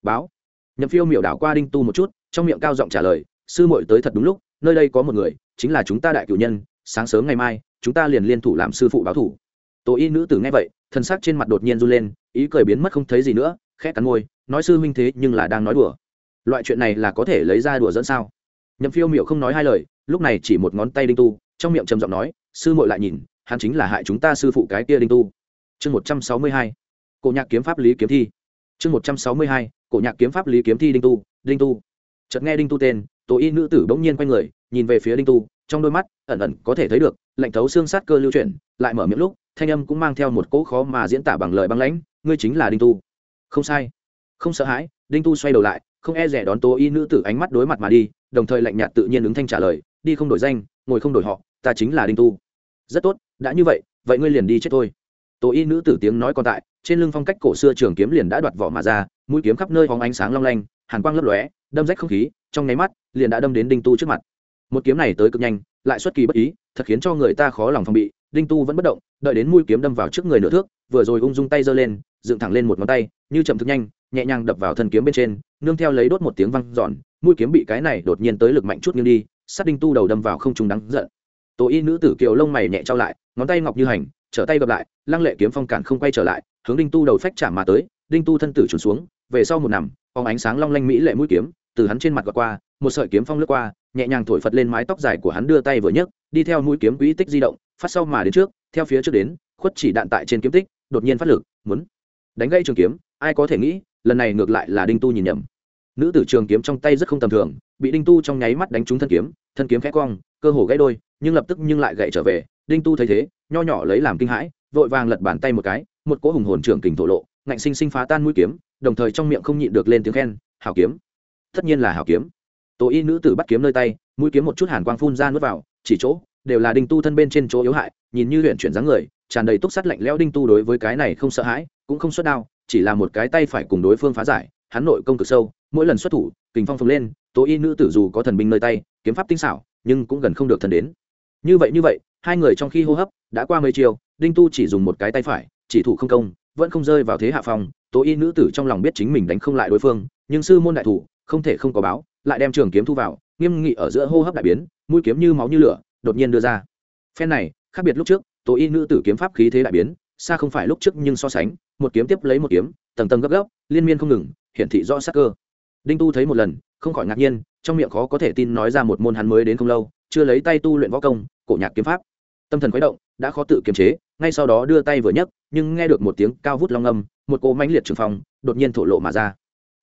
Báo. Nhậm phiêu miệu đảo qua đinh tu một chút, trong miệng cao giọng trả lời, sư muội tới thật đúng lúc, nơi đây có một người, chính là chúng ta đại cửu nhân, sáng sớm ngày mai, chúng ta liền liên thủ làm sư phụ báo thủ. Tổ y nữ tử nghe vậy, thân xác trên mặt đột nhiên run lên, ý cười biến mất không thấy gì nữa, khẽ cắn môi, nói sư huynh thế nhưng là đang nói đùa. Loại chuyện này là có thể lấy ra đùa dẫn sao? Nhậm phiêu miệu không nói hai lời lúc này chỉ một ngón tay đinh tu, trong miệng trầm giọng nói, sư muội lại nhìn, hắn chính là hại chúng ta sư phụ cái kia đinh tu. Chương một trăm sáu mươi hai, cổ nhạc kiếm pháp lý kiếm thi. Chương một trăm sáu mươi hai, cổ nhạc kiếm pháp lý kiếm thi đinh tu đinh tu. Chợt nghe đinh tu tên tố y nữ tử bỗng nhiên quay người, nhìn về phía đinh tu, trong đôi mắt ẩn ẩn có thể thấy được lạnh thấu xương sát cơ lưu chuyển, lại mở miệng lúc, thanh âm cũng mang theo một cỗ khó mà diễn tả bằng lời băng lãnh, ngươi chính là đinh tu. Không sai. Không sợ hãi. Đinh tu xoay đầu lại, không e rẻ đón tố y nữ tử ánh mắt đối mặt mà đi, đồng thời lạnh nhạt tự nhiên ứng thanh trả lời đi không đổi danh, ngồi không đổi họ, ta chính là đinh tu. Rất tốt, đã như vậy vậy ngươi liền đi chết thôi. Tổ y nữ tử tiếng nói còn tại, trên lưng phong cách cổ xưa trường kiếm liền đã đoạt vỏ mà ra, mũi kiếm khắp nơi hóng ánh sáng long lanh, hàn quang lấp lóe, đâm rách không khí, trong nháy mắt, liền đã đâm đến đinh tu trước mặt. Một kiếm này tới cực nhanh, lại xuất kỳ bất ý, thật khiến cho người ta khó lòng phòng bị, đinh tu vẫn bất động, đợi đến mũi kiếm đâm vào trước người nửa thước, vừa rồi ung dung tay giơ lên, dựng thẳng lên một ngón tay, như chậm thực nhanh, nhẹ nhàng đập vào thân kiếm bên trên, nương theo lấy đốt một tiếng văng giòn mũi kiếm bị cái này đột nhiên tới lực mạnh chút nghiêng đi sát đinh tu đầu đâm vào không trung đắng giận. Tổ y nữ tử kiều lông mày nhẹ trao lại, ngón tay ngọc như hành, trở tay gặp lại, lăng lệ kiếm phong cản không quay trở lại, hướng đinh tu đầu phách chạm mà tới, đinh tu thân tử trùn xuống, về sau một nằm phóng ánh sáng long lanh mỹ lệ mũi kiếm, từ hắn trên mặt gọt qua, một sợi kiếm phong lướt qua, nhẹ nhàng thổi phật lên mái tóc dài của hắn đưa tay vừa nhấc, đi theo mũi kiếm quỹ tích di động, phát sau mà đến trước, theo phía trước đến, khuất chỉ đạn tại trên kiếm tích, đột nhiên phát lực, muốn đánh gây trường kiếm, ai có thể nghĩ, lần này ngược lại là đinh tu nhìn nhầm nữ tử trường kiếm trong tay rất không tầm thường, bị đinh tu trong nháy mắt đánh trúng thân kiếm thân kiếm khẽ cong, cơ hồ gãy đôi, nhưng lập tức nhưng lại gãy trở về. Đinh tu thấy thế, nho nhỏ lấy làm kinh hãi, vội vàng lật bàn tay một cái, một cỗ hùng hồn trường kình thổ lộ, ngạnh sinh sinh phá tan mũi kiếm, đồng thời trong miệng không nhịn được lên tiếng khen hào kiếm. Tất nhiên là hào kiếm. Tố y nữ tử bắt kiếm nơi tay, mũi kiếm một chút hàn quang phun ra nuốt vào, chỉ chỗ, đều là đinh tu thân bên trên chỗ yếu hại, nhìn như huyện chuyển dáng người, tràn đầy túc sắt lạnh lẽo đinh tu đối với cái này không sợ hãi, cũng không xuất đao, chỉ là một cái tay phải cùng đối phương phá giải, hắn nội công cực sâu mỗi lần xuất thủ, kình phong phồng lên, tố y nữ tử dù có thần binh nơi tay, kiếm pháp tinh xảo, nhưng cũng gần không được thần đến. Như vậy như vậy, hai người trong khi hô hấp, đã qua mấy chiều, đinh tu chỉ dùng một cái tay phải, chỉ thủ không công, vẫn không rơi vào thế hạ phong, tố y nữ tử trong lòng biết chính mình đánh không lại đối phương, nhưng sư môn đại thủ, không thể không có báo, lại đem trường kiếm thu vào, nghiêm nghị ở giữa hô hấp đại biến, mũi kiếm như máu như lửa, đột nhiên đưa ra. Phen này, khác biệt lúc trước, tố y nữ tử kiếm pháp khí thế đại biến, xa không phải lúc trước nhưng so sánh, một kiếm tiếp lấy một kiếm, tầng tầng gấp gấp, liên miên không ngừng, hiển thị rõ sắc cơ đinh tu thấy một lần, không khỏi ngạc nhiên, trong miệng khó có thể tin nói ra một môn hắn mới đến không lâu, chưa lấy tay tu luyện võ công, cổ nhạc kiếm pháp. Tâm thần khuấy động, đã khó tự kiềm chế, ngay sau đó đưa tay vừa nhấc, nhưng nghe được một tiếng cao vút long âm, một cỗ mãnh liệt trường phong đột nhiên thổ lộ mà ra.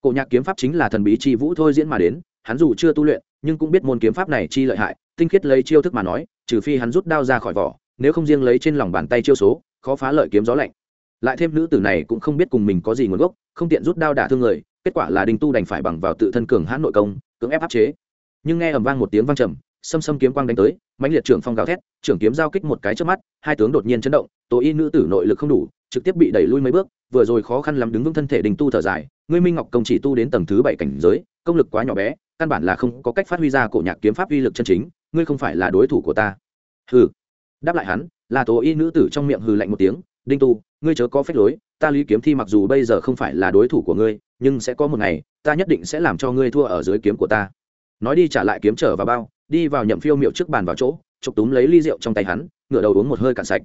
Cổ nhạc kiếm pháp chính là thần bí chi vũ thôi diễn mà đến, hắn dù chưa tu luyện, nhưng cũng biết môn kiếm pháp này chi lợi hại, tinh khiết lấy chiêu thức mà nói, trừ phi hắn rút đao ra khỏi vỏ, nếu không riêng lấy trên lòng bàn tay chiêu số, khó phá lợi kiếm gió lạnh. Lại thêm nữ tử này cũng không biết cùng mình có gì nguồn gốc, không tiện rút đao đả thương người kết quả là đinh tu đành phải bằng vào tự thân cường hãn nội công, cưỡng ép áp chế. Nhưng nghe ầm vang một tiếng vang trầm, xâm xâm kiếm quang đánh tới, mãnh liệt trưởng phong gào thét, trưởng kiếm giao kích một cái trước mắt, hai tướng đột nhiên chấn động, tố y nữ tử nội lực không đủ, trực tiếp bị đẩy lui mấy bước, vừa rồi khó khăn lắm đứng vững thân thể đình tu thở dài, ngươi minh ngọc công chỉ tu đến tầng thứ bảy cảnh giới, công lực quá nhỏ bé, căn bản là không có cách phát huy ra cổ nhạc kiếm pháp uy lực chân chính, ngươi không phải là đối thủ của ta. Hừ. Đáp lại hắn, là tố y nữ tử trong miệng hừ lạnh một tiếng, đinh tu, ngươi chớ có phép lối, ta lý kiếm thi mặc dù bây giờ không phải là đối thủ của ngươi nhưng sẽ có một ngày, ta nhất định sẽ làm cho ngươi thua ở dưới kiếm của ta. Nói đi trả lại kiếm trở vào bao, đi vào nhậm phiêu miệu trước bàn vào chỗ, chụp túm lấy ly rượu trong tay hắn, ngửa đầu uống một hơi cạn sạch.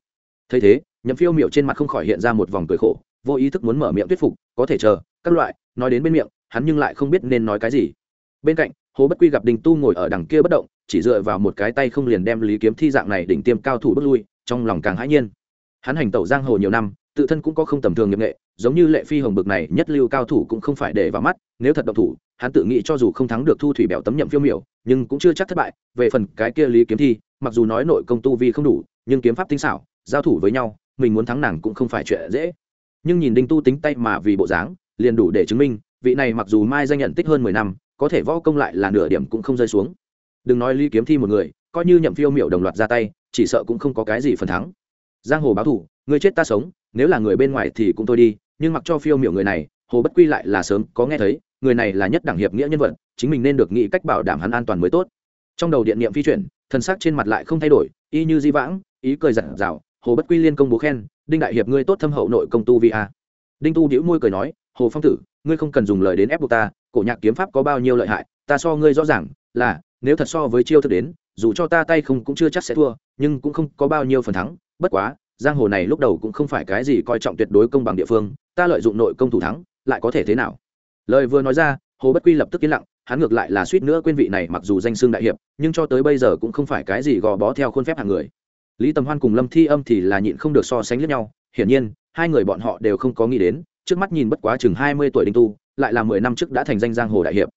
Thấy thế, nhậm phiêu miệu trên mặt không khỏi hiện ra một vòng cười khổ, vô ý thức muốn mở miệng thuyết phục, có thể chờ, các loại, nói đến bên miệng, hắn nhưng lại không biết nên nói cái gì. Bên cạnh, hồ bất quy gặp đình tu ngồi ở đằng kia bất động, chỉ dựa vào một cái tay không liền đem lý kiếm thi dạng này đỉnh tiêm cao thủ bước lui, trong lòng càng hãi nhiên. Hắn hành tẩu giang hồ nhiều năm tự thân cũng có không tầm thường nghiệp nghệ, giống như lệ phi hồng bực này, nhất lưu cao thủ cũng không phải để vào mắt, nếu thật độc thủ, hắn tự nghĩ cho dù không thắng được thu thủy bèo tấm nhậm phiêu miểu, nhưng cũng chưa chắc thất bại. Về phần cái kia lý kiếm thi, mặc dù nói nội công tu vi không đủ, nhưng kiếm pháp tinh xảo, giao thủ với nhau, mình muốn thắng nàng cũng không phải chuyện dễ. Nhưng nhìn đinh tu tính tay mà vì bộ dáng, liền đủ để chứng minh, vị này mặc dù mai danh nhận tích hơn mười năm, có thể võ công lại là nửa điểm cũng không rơi xuống. Đừng nói lý kiếm thi một người, coi như nhậm phiêu miểu đồng loạt ra tay, chỉ sợ cũng không có cái gì phần thắng giang hồ báo thủ người chết ta sống, nếu là người bên ngoài thì cũng thôi đi, nhưng mặc cho phiêu miểu người này, hồ bất quy lại là sớm có nghe thấy, người này là nhất đẳng hiệp nghĩa nhân vật, chính mình nên được nghĩ cách bảo đảm hắn an toàn mới tốt. Trong đầu điện niệm phi chuyển, thân xác trên mặt lại không thay đổi, y như di vãng, ý cười giặt rào hồ bất quy liên công bố khen, đinh đại hiệp ngươi tốt thâm hậu nội công tu vi a. Đinh tu đĩu môi cười nói, hồ phong tử, ngươi không cần dùng lời đến ép buộc ta, cổ nhạc kiếm pháp có bao nhiêu lợi hại, ta so ngươi rõ ràng, là, nếu thật so với chiêu thức đến, dù cho ta tay không cũng chưa chắc sẽ thua, nhưng cũng không có bao nhiêu phần thắng bất quá, giang hồ này lúc đầu cũng không phải cái gì coi trọng tuyệt đối công bằng địa phương, ta lợi dụng nội công thủ thắng, lại có thể thế nào? Lời vừa nói ra, hồ bất quy lập tức yên lặng, hắn ngược lại là suýt nữa quên vị này mặc dù danh xưng đại hiệp, nhưng cho tới bây giờ cũng không phải cái gì gò bó theo khuôn phép hàng người. Lý tầm hoan cùng lâm thi âm thì là nhịn không được so sánh lẫn nhau, hiển nhiên, hai người bọn họ đều không có nghĩ đến, trước mắt nhìn bất quá chừng hai mươi tuổi đinh tu, lại là mười năm trước đã thành danh giang hồ đại hiệp.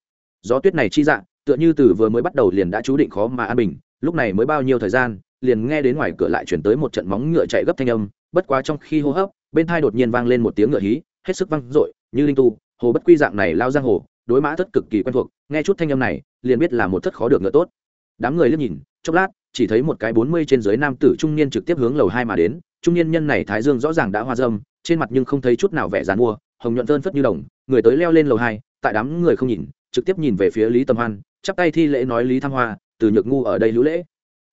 Gió tuyết này chi dạng tựa như từ vừa mới bắt đầu liền đã chú định khó mà an bình, lúc này mới bao nhiêu thời gian liền nghe đến ngoài cửa lại chuyển tới một trận móng ngựa chạy gấp thanh âm, bất quá trong khi hô hấp, bên thai đột nhiên vang lên một tiếng ngựa hí, hết sức vang dội, như linh tu, hồ bất quy dạng này lao giang hồ, đối mã thất cực kỳ quen thuộc, nghe chút thanh âm này, liền biết là một thất khó được ngựa tốt. Đám người liếc nhìn, chốc lát, chỉ thấy một cái bốn mươi trên dưới nam tử trung niên trực tiếp hướng lầu hai mà đến, trung niên nhân này thái dương rõ ràng đã hoa dâm, trên mặt nhưng không thấy chút nào vẻ dàn mua, hồng nhuận thơn phất như đồng, người tới leo lên lầu hai, tại đám người không nhìn, trực tiếp nhìn về phía lý tầm hoan, chắp tay thi lễ nói lý tham hoa, từ nhược ngu ở đây lũ lễ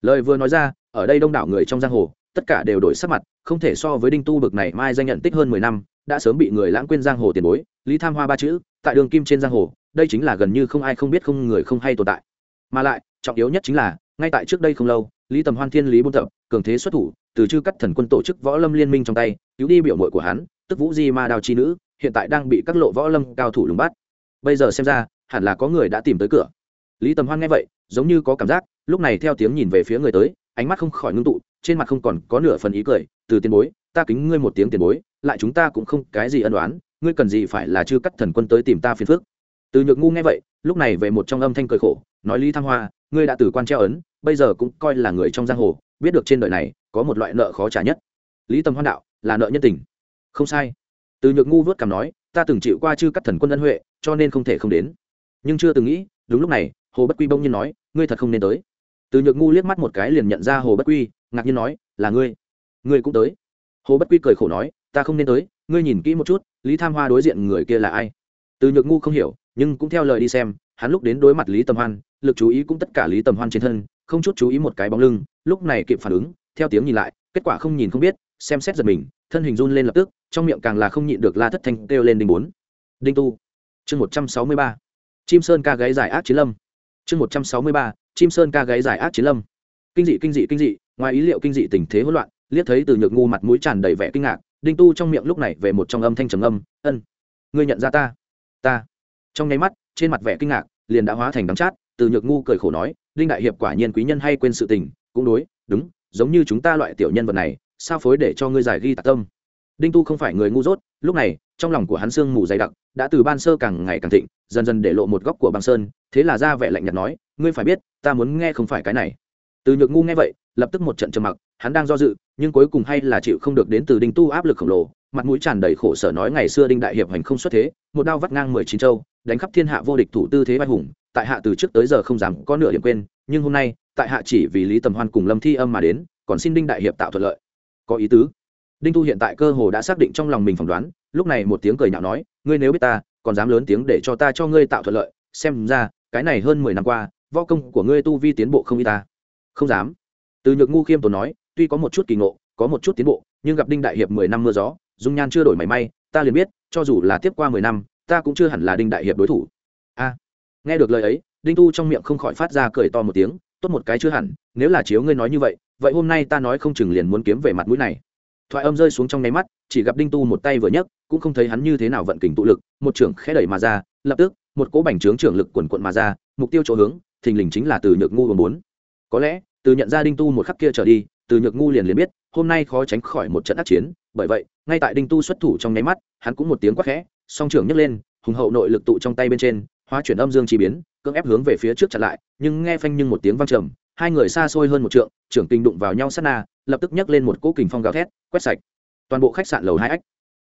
lời vừa nói ra, ở đây đông đảo người trong giang hồ, tất cả đều đổi sắc mặt, không thể so với đinh tu bực này mai danh nhận tích hơn mười năm, đã sớm bị người lãng quên giang hồ tiền bối, lý tham hoa ba chữ, tại đường kim trên giang hồ, đây chính là gần như không ai không biết không người không hay tồn tại. Mà lại, trọng yếu nhất chính là, ngay tại trước đây không lâu, lý tầm hoan thiên lý buôn tập, cường thế xuất thủ, từ chư cắt thần quân tổ chức võ lâm liên minh trong tay, cứu đi biểu mội của hắn, tức vũ di ma đào chi nữ, hiện tại đang bị các lộ võ lâm cao thủ lùng bắt. Bây giờ xem ra, hẳn là có người đã tìm tới cửa. Lý tầm hoan nghe vậy, giống như có cảm giác lúc này theo tiếng nhìn về phía người tới, ánh mắt không khỏi ngưng tụ, trên mặt không còn có nửa phần ý cười, từ tiền bối, ta kính ngươi một tiếng tiền bối, lại chúng ta cũng không cái gì ân đoán ngươi cần gì phải là chư cắt thần quân tới tìm ta phiền phước từ nhược ngu nghe vậy, lúc này về một trong âm thanh cười khổ, nói lý tham hoa, ngươi đã từ quan treo ấn, bây giờ cũng coi là người trong giang hồ, biết được trên đời này có một loại nợ khó trả nhất. Lý tâm hoan đạo, là nợ nhân tình. Không sai. Từ nhược ngu vớt cằm nói, ta từng chịu qua chư cắt thần quân ân huệ, cho nên không thể không đến. Nhưng chưa từng nghĩ, đúng lúc này, hồ bất quy bông nhiên nói, ngươi thật không nên tới từ nhược ngu liếc mắt một cái liền nhận ra hồ bất quy, ngạc nhiên nói, là ngươi. Ngươi cũng tới. Hồ bất quy cười khổ nói, ta không nên tới, ngươi nhìn kỹ một chút, lý tham hoa đối diện người kia là ai? Từ nhược ngu không hiểu, nhưng cũng theo lời đi xem, hắn lúc đến đối mặt lý tầm hoan, lực chú ý cũng tất cả lý tầm hoan trên thân, không chút chú ý một cái bóng lưng, lúc này kịp phản ứng, theo tiếng nhìn lại, kết quả không nhìn không biết, xem xét giật mình, thân hình run lên lập tức, trong miệng càng là không nhịn được la thất thanh kêu lên đinh bốn. Đinh tu. Chương một trăm sáu mươi ba. Chim sơn ca gáy giải ác chiến lâm. Chương một trăm sáu mươi ba chim sơn ca gáy giải ác chiến lâm. Kinh dị kinh dị kinh dị, ngoài ý liệu kinh dị tình thế hỗn loạn, liếc thấy từ nhược ngu mặt mũi tràn đầy vẻ kinh ngạc, đinh tu trong miệng lúc này về một trong âm thanh trầm âm, ân, ngươi nhận ra ta? Ta. Trong nháy mắt, trên mặt vẻ kinh ngạc liền đã hóa thành đắng chát, từ nhược ngu cười khổ nói, đinh đại hiệp quả nhiên quý nhân hay quên sự tình, cũng đối, đúng, giống như chúng ta loại tiểu nhân vật này, sao phối để cho ngươi giải ghi tạc tâm? Đinh tu không phải người ngu dốt, lúc này trong lòng của hắn sương mù dày đặc, đã từ ban sơ càng ngày càng thịnh, dần dần để lộ một góc của băng sơn, thế là ra vẻ lạnh nhạt nói, ngươi phải biết, ta muốn nghe không phải cái này. Từ nhược ngu nghe vậy, lập tức một trận trầm mặc, hắn đang do dự, nhưng cuối cùng hay là chịu không được đến từ đinh tu áp lực khổng lồ, mặt mũi tràn đầy khổ sở nói, ngày xưa đinh đại hiệp hành không xuất thế, một đao vắt ngang mười chín châu, đánh khắp thiên hạ vô địch thủ tư thế vai hùng, tại hạ từ trước tới giờ không dám có nửa điểm quên, nhưng hôm nay, tại hạ chỉ vì lý tầm hoan cùng lâm thi âm mà đến, còn xin đinh đại hiệp tạo thuận lợi. Có ý tứ đinh tu hiện tại cơ hồ đã xác định trong lòng mình phỏng đoán, lúc này một tiếng cười nhạo nói, ngươi nếu biết ta, còn dám lớn tiếng để cho ta cho ngươi tạo thuận lợi, xem ra, cái này hơn mười năm qua, võ công của ngươi tu vi tiến bộ không y ta. Không dám. Từ nhược ngu khiêm tốn nói, tuy có một chút kỳ ngộ, có một chút tiến bộ, nhưng gặp đinh đại hiệp mười năm mưa gió, dung nhan chưa đổi mảy may, ta liền biết, cho dù là tiếp qua mười năm, ta cũng chưa hẳn là đinh đại hiệp đối thủ. A. Nghe được lời ấy, đinh tu trong miệng không khỏi phát ra cười to một tiếng, tốt một cái chưa hẳn, nếu là chiếu ngươi nói như vậy vậy hôm nay ta nói không chừng liền muốn kiếm về mặt mũi này thoại âm rơi xuống trong nháy mắt, chỉ gặp đinh tu một tay vừa nhấc, cũng không thấy hắn như thế nào vận kình tụ lực, một trưởng khẽ đẩy mà ra, lập tức, một cỗ bành trướng trưởng lực quần quận mà ra, mục tiêu chỗ hướng, thình lình chính là từ nhược ngu và bốn. Có lẽ, từ nhận ra đinh tu một khắc kia trở đi, từ nhược ngu liền liền biết, hôm nay khó tránh khỏi một trận ác chiến, bởi vậy, ngay tại đinh tu xuất thủ trong nháy mắt, hắn cũng một tiếng quát khẽ, song trưởng nhấc lên, hùng hậu nội lực tụ trong tay bên trên, hóa chuyển âm dương chi biến, cưỡng ép hướng về phía trước chặn lại, nhưng nghe phanh nhưng một tiếng vang trầm, hai người xa xôi hơn một trượng, trưởng kinh đụng vào nhau sát na lập tức nhấc lên một cỗ kình phong gào thét, quét sạch. Toàn bộ khách sạn lầu hai ách.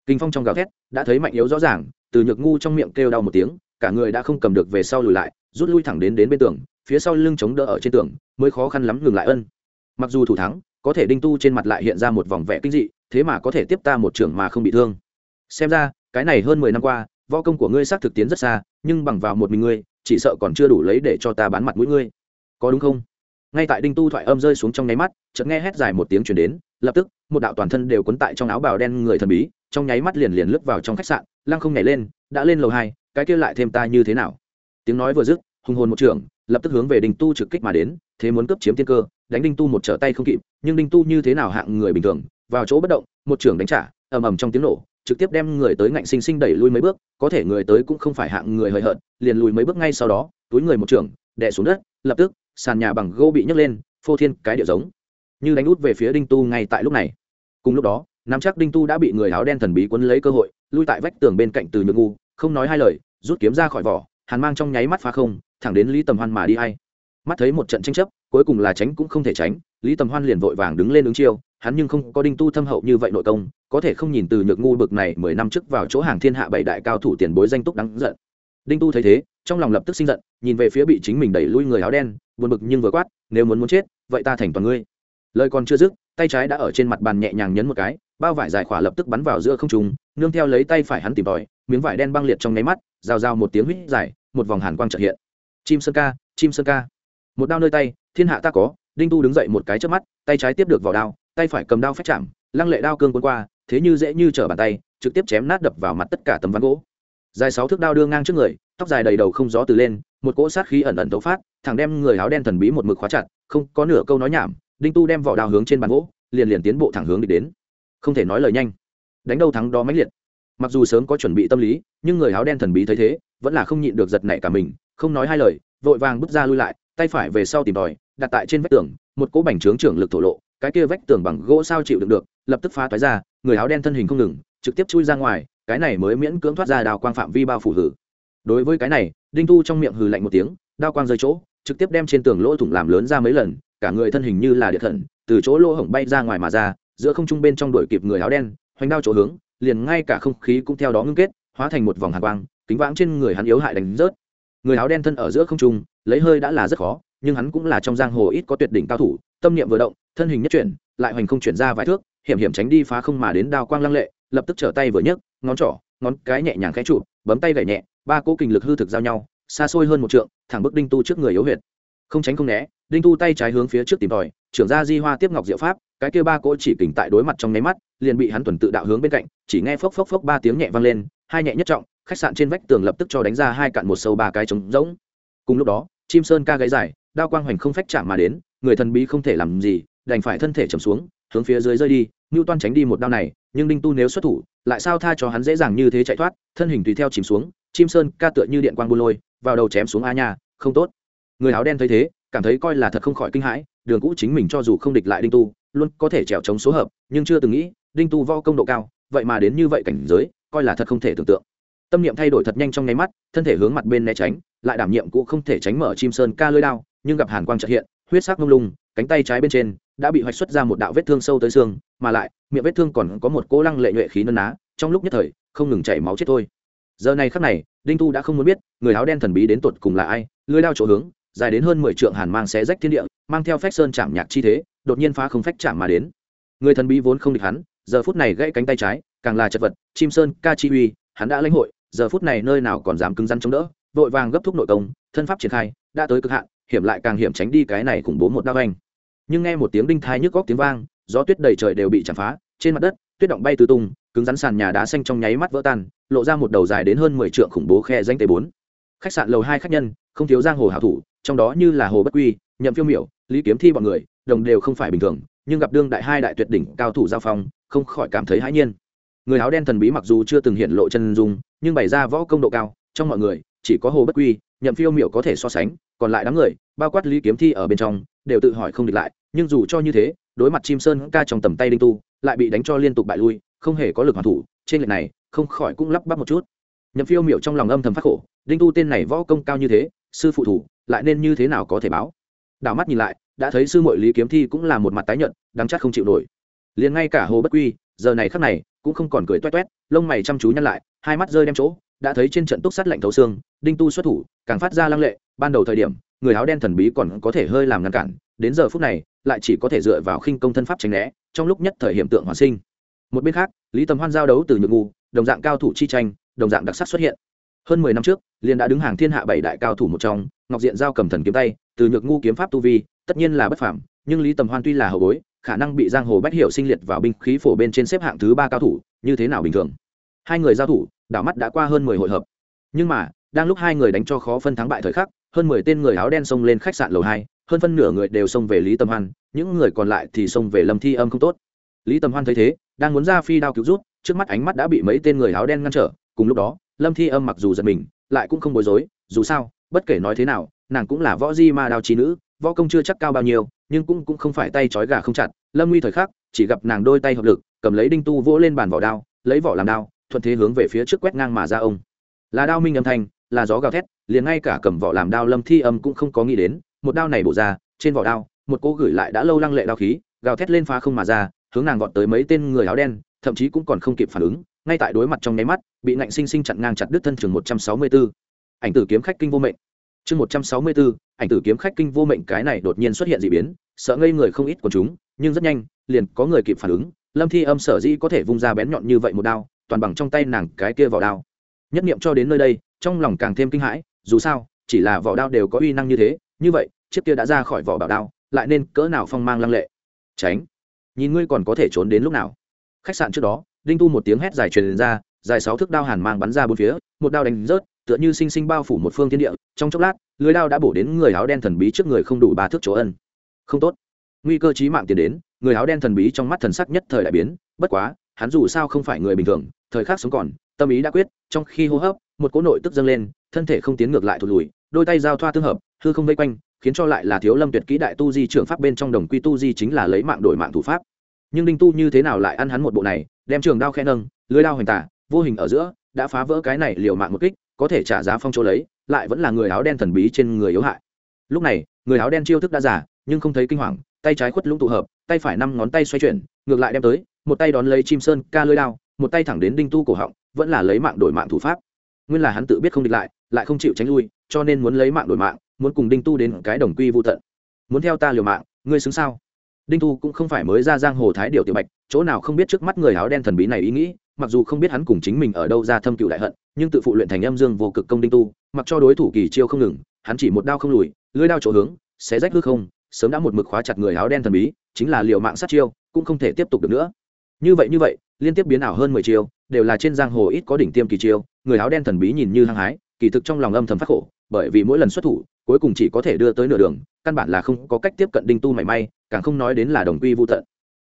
Kinh phong trong gào thét đã thấy mạnh yếu rõ ràng, từ nhược ngu trong miệng kêu đau một tiếng, cả người đã không cầm được về sau lùi lại, rút lui thẳng đến đến bên tường, phía sau lưng chống đỡ ở trên tường, mới khó khăn lắm ngừng lại ân. Mặc dù thủ thắng, có thể đinh tu trên mặt lại hiện ra một vòng vẻ kinh dị, thế mà có thể tiếp ta một trưởng mà không bị thương. Xem ra, cái này hơn mười năm qua, võ công của ngươi xác thực tiến rất xa, nhưng bằng vào một mình ngươi, chỉ sợ còn chưa đủ lấy để cho ta bán mặt mũi ngươi. Có đúng không? Ngay tại đinh tu thoại âm rơi xuống trong nháy mắt, chợt nghe hét dài một tiếng chuyển đến, lập tức, một đạo toàn thân đều quấn tại trong áo bào đen người thần bí, trong nháy mắt liền liền lướt vào trong khách sạn, lăng không nhảy lên, đã lên lầu hai, cái kia lại thêm ta như thế nào? Tiếng nói vừa dứt, hùng hồn một trưởng lập tức hướng về đinh tu trực kích mà đến, thế muốn cướp chiếm tiên cơ, đánh đinh tu một trở tay không kịp, nhưng đinh tu như thế nào hạng người bình thường, vào chỗ bất động, một trưởng đánh trả, ầm ầm trong tiếng nổ, trực tiếp đem người tới ngạnh sinh sinh đẩy lui mấy bước, có thể người tới cũng không phải hạng người hời hợt, liền lùi mấy bước ngay sau đó, túi người một trưởng đè xuống đất, lập tức sàn nhà bằng gỗ bị nhấc lên, phô thiên cái điệu giống. Như đánh út về phía đinh tu ngay tại lúc này. Cùng lúc đó, nắm chắc đinh tu đã bị người áo đen thần bí quấn lấy cơ hội, lui tại vách tường bên cạnh từ nhược ngu, không nói hai lời, rút kiếm ra khỏi vỏ, hàn mang trong nháy mắt phá không, thẳng đến lý tầm hoan mà đi hay. Mắt thấy một trận tranh chấp, cuối cùng là tránh cũng không thể tránh, lý tầm hoan liền vội vàng đứng lên ứng chiêu, hắn nhưng không có đinh tu thâm hậu như vậy nội công, có thể không nhìn từ nhược ngu bực này mười năm trước vào chỗ hàng thiên hạ bảy đại cao thủ tiền bối danh túc đáng giận đinh tu thấy thế, trong lòng lập tức sinh giận, nhìn về phía bị chính mình đẩy lui người áo đen, buồn bực nhưng vừa quát, nếu muốn muốn chết, vậy ta thành toàn ngươi. Lời còn chưa dứt, tay trái đã ở trên mặt bàn nhẹ nhàng nhấn một cái, bao vải dài khỏa lập tức bắn vào giữa không trùng nương theo lấy tay phải hắn tìm tòi, miếng vải đen băng liệt trong nháy mắt, rào rào một tiếng huýt dài, một vòng hàn quang trợ hiện. Chim sơn ca, chim sơn ca. Một đao nơi tay, thiên hạ ta có, đinh tu đứng dậy một cái trước mắt, tay trái tiếp được vào đao, tay phải cầm đao phép chạm, lăng lệ đao cương quân qua, thế như dễ như trở bàn tay, trực tiếp chém nát đập vào mặt tất cả tấm ván gỗ dài sáu thước đao đưa ngang trước người tóc dài đầy đầu không gió từ lên một cỗ sát khí ẩn ẩn tấu phát thằng đem người áo đen thần bí một mực khóa chặt không có nửa câu nói nhảm đinh tu đem vỏ đao hướng trên bàn gỗ liền liền tiến bộ thẳng hướng đi đến. Không thể nói lời nhanh. Đánh đâu thắng đó mãnh liệt. Mặc dù sớm có chuẩn bị tâm lý nhưng người áo đen thần bí thấy thế vẫn là không nhịn được giật nảy cả mình không nói hai lời vội vàng bước ra lui lại tay phải về sau tìm đòi, đặt tại trên vách tường một cỗ bành trướng trưởng lực thổ lộ cái kia vách tường bằng gỗ sao chịu đựng được lập tức phá toái ra người áo đen thân hình không ngừng trực tiếp chui ra ngoài cái này mới miễn cưỡng thoát ra đào quang phạm vi bao phủ hử. Đối với cái này, đinh tu trong miệng hừ lạnh một tiếng, đao quang rơi chỗ, trực tiếp đem trên tường lỗ thủng làm lớn ra mấy lần, cả người thân hình như là địa thần, từ chỗ lỗ hổng bay ra ngoài mà ra, giữa không trung bên trong đuổi kịp người áo đen, hoành đao chỗ hướng, liền ngay cả không khí cũng theo đó ngưng kết, hóa thành một vòng hàn quang, kính vãng trên người hắn yếu hại đánh rớt. Người áo đen thân ở giữa không trung, lấy hơi đã là rất khó, nhưng hắn cũng là trong giang hồ ít có tuyệt đỉnh cao thủ, tâm niệm vừa động, thân hình nhất chuyển, lại hoành không chuyển ra vài thước, hiểm hiểm tránh đi phá không mà đến đao quang lăng lệ, lập tức trở tay vừa nhấc ngón trỏ, ngón cái nhẹ nhàng khẽ chụp, bấm tay gảy nhẹ, ba cỗ kình lực hư thực giao nhau, xa xôi hơn một trượng, thẳng bức đinh tu trước người yếu huyệt. Không tránh không né, đinh tu tay trái hướng phía trước tìm tòi, trưởng ra di hoa tiếp ngọc diệu pháp, cái kia ba cỗ chỉ kình tại đối mặt trong nháy mắt, liền bị hắn tuần tự đạo hướng bên cạnh, chỉ nghe phốc phốc phốc ba tiếng nhẹ vang lên, hai nhẹ nhất trọng, khách sạn trên vách tường lập tức cho đánh ra hai cạn một sâu ba cái trống rỗng. Cùng lúc đó, chim sơn ca gáy dài, đao quang hoành không phách chạm mà đến, người thần bí không thể làm gì, đành phải thân thể trầm xuống, hướng phía dưới rơi đi ngưu toan tránh đi một đao này, nhưng đinh tu nếu xuất thủ, lại sao tha cho hắn dễ dàng như thế chạy thoát, thân hình tùy theo chìm xuống, chim sơn ca tựa như điện quang buôn lôi, vào đầu chém xuống a nha, không tốt. Người áo đen thấy thế, cảm thấy coi là thật không khỏi kinh hãi, đường cũ chính mình cho dù không địch lại đinh tu, luôn có thể trèo chống số hợp, nhưng chưa từng nghĩ, đinh tu vo công độ cao, vậy mà đến như vậy cảnh giới, coi là thật không thể tưởng tượng. Tâm niệm thay đổi thật nhanh trong nháy mắt, thân thể hướng mặt bên né tránh, lại đảm nhiệm cũ không thể tránh mở chim sơn ca lưới đao, nhưng gặp hàn quang trợ hiện, huyết sắc mông lung, cánh tay trái bên trên đã bị hoạch xuất ra một đạo vết thương sâu tới xương, mà lại, miệng vết thương còn có một cỗ lăng lệ nhuệ khí nân ná, trong lúc nhất thời, không ngừng chảy máu chết thôi. Giờ này khắc này, đinh tu đã không muốn biết, người áo đen thần bí đến tột cùng là ai, lưới đao chỗ hướng, dài đến hơn mười trượng hàn mang xé rách thiên địa, mang theo phách sơn chạm nhạc chi thế, đột nhiên phá không phách chạm mà đến. Người thần bí vốn không địch hắn, giờ phút này gãy cánh tay trái, càng là chật vật, chim sơn, ca chi uy, hắn đã lãnh hội, giờ phút này nơi nào còn dám cứng rắn chống đỡ, vội vàng gấp thúc nội công, thân pháp triển khai, đã tới cực hạn, hiểm lại càng hiểm tránh đi cái này khủng bố một đao anh nhưng nghe một tiếng đinh thai nhức góc tiếng vang, gió tuyết đầy trời đều bị chạm phá, trên mặt đất, tuyết động bay tứ tung, cứng rắn sàn nhà đá xanh trong nháy mắt vỡ tan, lộ ra một đầu dài đến hơn mười trượng khủng bố khe danh t bốn. Khách sạn lầu hai khách nhân, không thiếu giang hồ hảo thủ, trong đó như là hồ bất quy, nhậm phiêu miểu, lý kiếm thi bọn người, đồng đều không phải bình thường, nhưng gặp đương đại hai đại tuyệt đỉnh cao thủ giao phong, không khỏi cảm thấy hãi nhiên. Người áo đen thần bí mặc dù chưa từng hiện lộ chân dung, nhưng bày ra võ công độ cao, trong mọi người, chỉ có hồ bất quy, nhậm phiêu miểu có thể so sánh, còn lại đám người, bao quát lý kiếm thi ở bên trong đều tự hỏi không địch lại, nhưng dù cho như thế, đối mặt chim sơn ca trong tầm tay đinh tu, lại bị đánh cho liên tục bại lui, không hề có lực hoàn thủ, trên lệch này, không khỏi cũng lắp bắp một chút. Nhậm phiêu miểu trong lòng âm thầm phát khổ, đinh tu tên này võ công cao như thế, sư phụ thủ, lại nên như thế nào có thể báo? Đảo mắt nhìn lại, đã thấy sư mội lý kiếm thi cũng là một mặt tái nhợt, đắng chắc không chịu nổi. Liền ngay cả hồ bất quy, giờ này khắc này, cũng không còn cười toét toét, lông mày chăm chú nhăn lại, hai mắt rơi đem chỗ, đã thấy trên trận túc sắt lạnh thấu xương, đinh tu xuất thủ, càng phát ra lăng lệ, ban đầu thời điểm người áo đen thần bí còn có thể hơi làm ngăn cản, đến giờ phút này, lại chỉ có thể dựa vào khinh công thân pháp tránh né, trong lúc nhất thời hiện tượng hoàn sinh. Một bên khác, lý tầm hoan giao đấu từ nhược ngu, đồng dạng cao thủ chi tranh, đồng dạng đặc sắc xuất hiện. Hơn mười năm trước, liền đã đứng hàng thiên hạ bảy đại cao thủ một trong, ngọc diện giao cầm thần kiếm tay, từ nhược ngu kiếm pháp tu vi, tất nhiên là bất phàm, nhưng lý tầm hoan tuy là hậu bối, khả năng bị giang hồ bách hiệu sinh liệt vào binh khí phổ bên trên xếp hạng thứ ba cao thủ, như thế nào bình thường? Hai người giao thủ, đảo mắt đã qua hơn mười hội hợp. Nhưng mà, đang lúc hai người đánh cho khó phân thắng bại thời khắc hơn mười tên người áo đen xông lên khách sạn lầu hai, hơn phân nửa người đều xông về lý tầm hoan, những người còn lại thì xông về lâm thi âm không tốt. Lý tầm hoan thấy thế, đang muốn ra phi đao cứu rút, trước mắt ánh mắt đã bị mấy tên người áo đen ngăn trở, cùng lúc đó, lâm thi âm mặc dù giật mình, lại cũng không bối rối, dù sao, bất kể nói thế nào, nàng cũng là võ di ma đao trí nữ, võ công chưa chắc cao bao nhiêu, nhưng cũng cũng không phải tay trói gà không chặt. Lâm nguy thời khắc, chỉ gặp nàng đôi tay hợp lực, cầm lấy đinh tu vỗ lên bàn vỏ đao, lấy vỏ làm đao, thuận thế hướng về phía trước quét ngang mà ra ông. Là đao minh âm thanh, là gió gào thét liền ngay cả cầm vỏ làm đao lâm thi âm cũng không có nghĩ đến một đao này bổ ra trên vỏ đao một cô gửi lại đã lâu lăng lệ đao khí gào thét lên phá không mà ra hướng nàng vọt tới mấy tên người áo đen thậm chí cũng còn không kịp phản ứng ngay tại đối mặt trong nháy mắt bị nạnh sinh sinh chặn ngang chặt đứt thân trường một trăm sáu mươi 164. ảnh tử kiếm khách kinh vô mệnh chương một trăm sáu mươi 164, ảnh tử kiếm khách kinh vô mệnh cái này đột nhiên xuất hiện dị biến sợ ngây người không ít của chúng nhưng rất nhanh liền có người kịp phản ứng lâm thi âm sở dĩ có thể vung ra bén nhọn như vậy một đao toàn bằng trong tay nàng cái kia vỏ đao nhất niệm cho đến nơi đây trong lòng càng thêm kinh hãi dù sao, chỉ là vỏ đao đều có uy năng như thế, như vậy, chiếc kia đã ra khỏi vỏ bảo đao, lại nên cỡ nào phong mang lăng lệ. Tránh. Nhìn ngươi còn có thể trốn đến lúc nào. Khách sạn trước đó, đinh tu một tiếng hét dài truyền ra, dài sáu thước đao hàn mang bắn ra bốn phía, một đao đánh rớt, tựa như sinh sinh bao phủ một phương thiên địa, trong chốc lát, lưới đao đã bổ đến người áo đen thần bí trước người không đủ ba thước chỗ ân. Không tốt. Nguy cơ chí mạng tiến đến, người áo đen thần bí trong mắt thần sắc nhất thời đại biến, bất quá hắn dù sao không phải người bình thường, thời khắc sống còn, tâm ý đã quyết, trong khi hô hấp, một cỗ nội tức dâng lên, thân thể không tiến ngược lại thụt lùi, đôi tay giao thoa tương hợp, hư không vây quanh, khiến cho lại là thiếu lâm tuyệt kỹ đại tu di trưởng pháp bên trong đồng quy tu di chính là lấy mạng đổi mạng thủ pháp. Nhưng đinh tu như thế nào lại ăn hắn một bộ này, đem trường đao khen nâng, lưới đao hoành tả, vô hình ở giữa, đã phá vỡ cái này liều mạng một kích, có thể trả giá phong chỗ lấy, lại vẫn là người áo đen thần bí trên người yếu hại. Lúc này, người áo đen chiêu thức đã giả, nhưng không thấy kinh hoàng, tay trái khuất lũng tụ hợp, tay phải năm ngón tay xoay chuyển, ngược lại đem tới một tay đón lấy chim sơn ca lưới đao, một tay thẳng đến đinh tu cổ họng, vẫn là lấy mạng đổi mạng thủ pháp. Nguyên là hắn tự biết không địch lại lại không chịu tránh lui, cho nên muốn lấy mạng đổi mạng, muốn cùng đinh tu đến cái đồng quy vô tận. Muốn theo ta liều mạng, ngươi xứng sao? Đinh tu cũng không phải mới ra giang hồ thái điều tiểu bạch, chỗ nào không biết trước mắt người áo đen thần bí này ý nghĩ, mặc dù không biết hắn cùng chính mình ở đâu ra thâm cựu đại hận, nhưng tự phụ luyện thành âm dương vô cực công đinh tu, mặc cho đối thủ kỳ chiêu không ngừng, hắn chỉ một đao không lùi, lưới đao chỗ hướng, xé rách hư không, sớm đã một mực khóa chặt người áo đen thần bí, chính là liều mạng sát chiêu, cũng không thể tiếp tục được nữa như vậy như vậy, liên tiếp biến ảo hơn mười chiêu, đều là trên giang hồ ít có đỉnh tiêm kỳ chiêu, người áo đen thần bí nhìn như hăng hái, kỳ thực trong lòng âm thầm phát khổ, bởi vì mỗi lần xuất thủ, cuối cùng chỉ có thể đưa tới nửa đường, căn bản là không có cách tiếp cận đinh tu mảy may, càng không nói đến là đồng quy vô tận.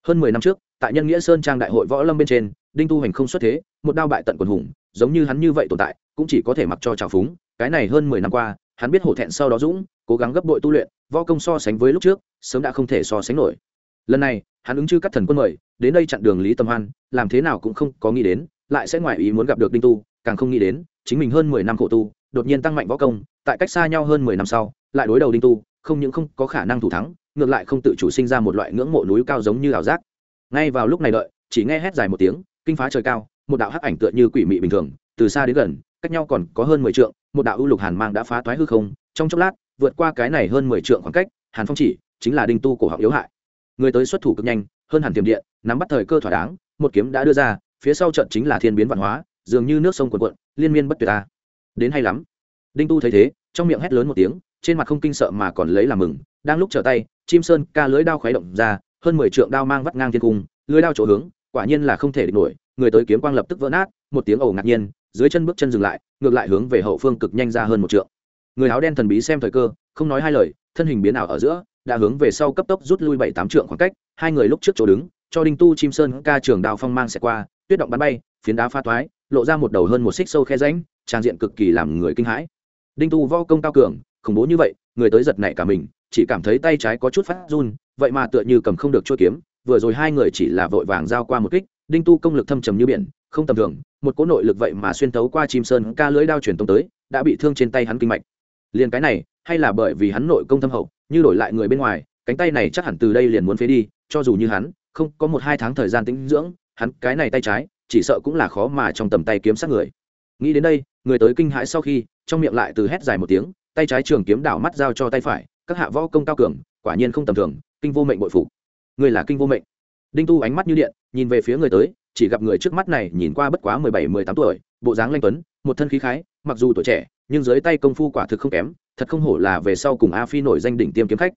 Hơn mười năm trước, tại nhân nghĩa sơn trang đại hội võ lâm bên trên, đinh tu hành không xuất thế, một đao bại tận quần hùng, giống như hắn như vậy tồn tại, cũng chỉ có thể mặc cho trào phúng, cái này hơn mười năm qua, hắn biết hổ thẹn sau đó dũng, cố gắng gấp bội tu luyện, võ công so sánh với lúc trước, sớm đã không thể so sánh nổi lần này, hắn ứng chư các thần quân mời, đến đây chặn đường lý tâm hoan, làm thế nào cũng không có nghĩ đến, lại sẽ ngoài ý muốn gặp được đinh tu, càng không nghĩ đến, chính mình hơn mười năm khổ tu, đột nhiên tăng mạnh võ công, tại cách xa nhau hơn mười năm sau, lại đối đầu đinh tu, không những không có khả năng thủ thắng, ngược lại không tự chủ sinh ra một loại ngưỡng mộ núi cao giống như ảo giác. Ngay vào lúc này đợi, chỉ nghe hét dài một tiếng, kinh phá trời cao, một đạo hắc ảnh tựa như quỷ mị bình thường, từ xa đến gần, cách nhau còn có hơn mười trượng, một đạo ưu lục hàn mang đã phá toái hư không, trong chốc lát, vượt qua cái này hơn mười trượng khoảng cách, hàn phong chỉ, chính là đinh tu cổ họng yếu hại người tới xuất thủ cực nhanh, hơn hẳn tiềm điện nắm bắt thời cơ thỏa đáng, một kiếm đã đưa ra, phía sau trận chính là thiên biến văn hóa, dường như nước sông cuồn cuộn, liên miên bất tuyệt ta. Đến hay lắm. Đinh tu thấy thế, trong miệng hét lớn một tiếng, trên mặt không kinh sợ mà còn lấy làm mừng, đang lúc trở tay, chim sơn, ca lưới đao khuấy động ra, hơn mười trượng đao mang vắt ngang thiên cung, lưới đao chỗ hướng, quả nhiên là không thể địch nổi, người tới kiếm quang lập tức vỡ nát, một tiếng ẩu ngạc nhiên, dưới chân bước chân dừng lại, ngược lại hướng về hậu phương cực nhanh ra hơn một trượng. Người áo đen thần bí xem thời cơ, không nói hai lời, thân hình biến ảo ở giữa đã hướng về sau cấp tốc rút lui bảy tám trượng khoảng cách, hai người lúc trước chỗ đứng, cho đinh tu chim sơn ca trường đào phong mang xẹt qua, tuyết động bắn bay, phiến đá pha toái, lộ ra một đầu hơn một xích sâu khe ránh trang diện cực kỳ làm người kinh hãi. Đinh tu vo công cao cường, khủng bố như vậy, người tới giật nảy cả mình, chỉ cảm thấy tay trái có chút phát run, vậy mà tựa như cầm không được chua kiếm, vừa rồi hai người chỉ là vội vàng giao qua một kích, đinh tu công lực thâm trầm như biển, không tầm thường, một cỗ nội lực vậy mà xuyên tấu qua chim sơn ca lưỡi đao truyền tông tới, đã bị thương trên tay hắn kinh mạch. Liền cái này, hay là bởi vì hắn nội công thâm hậu như đổi lại người bên ngoài, cánh tay này chắc hẳn từ đây liền muốn phế đi, cho dù như hắn, không có một hai tháng thời gian tĩnh dưỡng, hắn cái này tay trái, chỉ sợ cũng là khó mà trong tầm tay kiếm sát người. Nghĩ đến đây, người tới kinh hãi sau khi, trong miệng lại từ hét dài một tiếng, tay trái trường kiếm đảo mắt giao cho tay phải, các hạ võ công cao cường, quả nhiên không tầm thường, kinh vô mệnh bội phục. Người là kinh vô mệnh. Đinh tu ánh mắt như điện, nhìn về phía người tới, chỉ gặp người trước mắt này nhìn qua bất quá mười bảy, mười tám tuổi, bộ dáng lanh tuấn, một thân khí khái, mặc dù tuổi trẻ, nhưng dưới tay công phu quả thực không kém thật không hổ là về sau cùng a phi nổi danh đỉnh tiêm kiếm khách.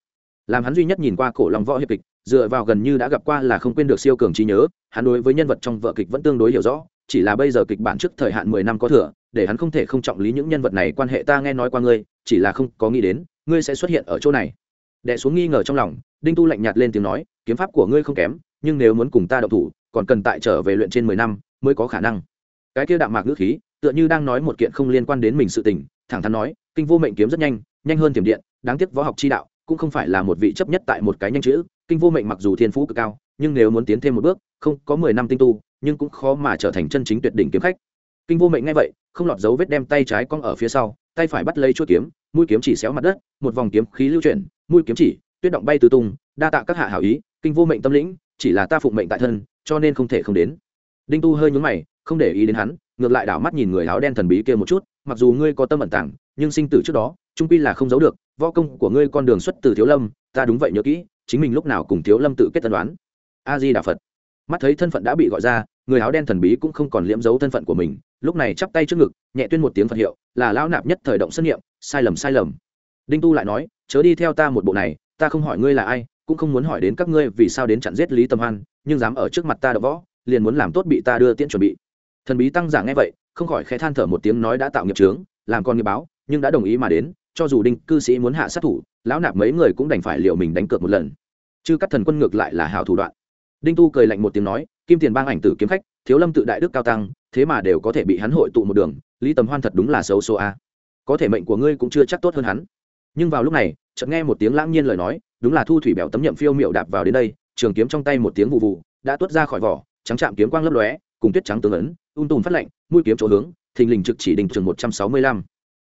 Làm hắn duy nhất nhìn qua cổ lòng võ hiệp kịch, dựa vào gần như đã gặp qua là không quên được siêu cường trí nhớ, hắn đối với nhân vật trong vợ kịch vẫn tương đối hiểu rõ, chỉ là bây giờ kịch bản trước thời hạn mười năm có thừa, để hắn không thể không trọng lý những nhân vật này quan hệ ta nghe nói qua ngươi, chỉ là không có nghĩ đến, ngươi sẽ xuất hiện ở chỗ này. Đẻ xuống nghi ngờ trong lòng, đinh tu lạnh nhạt lên tiếng nói, kiếm pháp của ngươi không kém, nhưng nếu muốn cùng ta đậu thủ, còn cần tại trở về luyện trên mười năm mới có khả năng cái kia đạm mạc ngữ khí, tựa như đang nói một kiện không liên quan đến mình sự tình, thẳng thắn nói, kinh vô mệnh kiếm rất nhanh nhanh hơn tiềm điện, đáng tiếc võ học chi đạo, cũng không phải là một vị chấp nhất tại một cái nhanh chữ, kinh vô mệnh mặc dù thiên phú cực cao, nhưng nếu muốn tiến thêm một bước, không có mười năm tinh tu, nhưng cũng khó mà trở thành chân chính tuyệt đỉnh kiếm khách. Kinh vô mệnh ngay vậy, không lọt dấu vết đem tay trái cong ở phía sau, tay phải bắt lấy chuôi kiếm, mũi kiếm chỉ xéo mặt đất, một vòng kiếm khí lưu chuyển, mũi kiếm chỉ, tuyết động bay tứ tung, đa tạ các hạ hảo ý, kinh vô mệnh tâm lĩnh, chỉ là ta phụng mệnh tại thân, cho nên không thể không đến. Đinh tu hơi nhún mày không để ý đến hắn, ngược lại đảo mắt nhìn người áo đen thần bí kia một chút, mặc dù ngươi có tâm ẩn tàng, nhưng sinh tử trước đó, trung pi là không giấu được, võ công của ngươi con đường xuất từ thiếu lâm, ta đúng vậy nhớ kỹ, chính mình lúc nào cùng thiếu lâm tự kết tân đoán. A di đà phật. Mắt thấy thân phận đã bị gọi ra, người áo đen thần bí cũng không còn liễm giấu thân phận của mình, lúc này chắp tay trước ngực, nhẹ tuyên một tiếng phật hiệu, là lão nạp nhất thời động sân nghiệm sai lầm sai lầm. Đinh tu lại nói, chớ đi theo ta một bộ này, ta không hỏi ngươi là ai, cũng không muốn hỏi đến các ngươi vì sao đến chặn giết lý tâm hoan, nhưng dám ở trước mặt ta đ võ, liền muốn làm tốt bị ta đưa tiễn chuẩn bị thần bí tăng giả nghe vậy, không khỏi khẽ than thở một tiếng nói đã tạo nghiệp trướng làm con nghiệp báo, nhưng đã đồng ý mà đến, cho dù đinh cư sĩ muốn hạ sát thủ, lão nạp mấy người cũng đành phải liệu mình đánh cược một lần. Chứ các thần quân ngược lại là hào thủ đoạn. Đinh tu cười lạnh một tiếng nói, kim tiền bang ảnh tử kiếm khách, thiếu lâm tự đại đức cao tăng, thế mà đều có thể bị hắn hội tụ một đường, lý tầm hoan thật đúng là xấu số a. Có thể mệnh của ngươi cũng chưa chắc tốt hơn hắn. Nhưng vào lúc này, chợt nghe một tiếng lãng nhiên lời nói, đúng là thu thủy bèo tấm nhậm phiêu miệu đạp vào đến đây, trường kiếm trong tay một tiếng vụ vụ, đã tuốt ra khỏi vỏ, trắng chạm kiếm quang lấp lóe, cùng tuyết trắng tương ấn un tùm phát lệnh, mũi kiếm chỗ hướng thình lình trực chỉ đình trường một trăm sáu mươi lăm.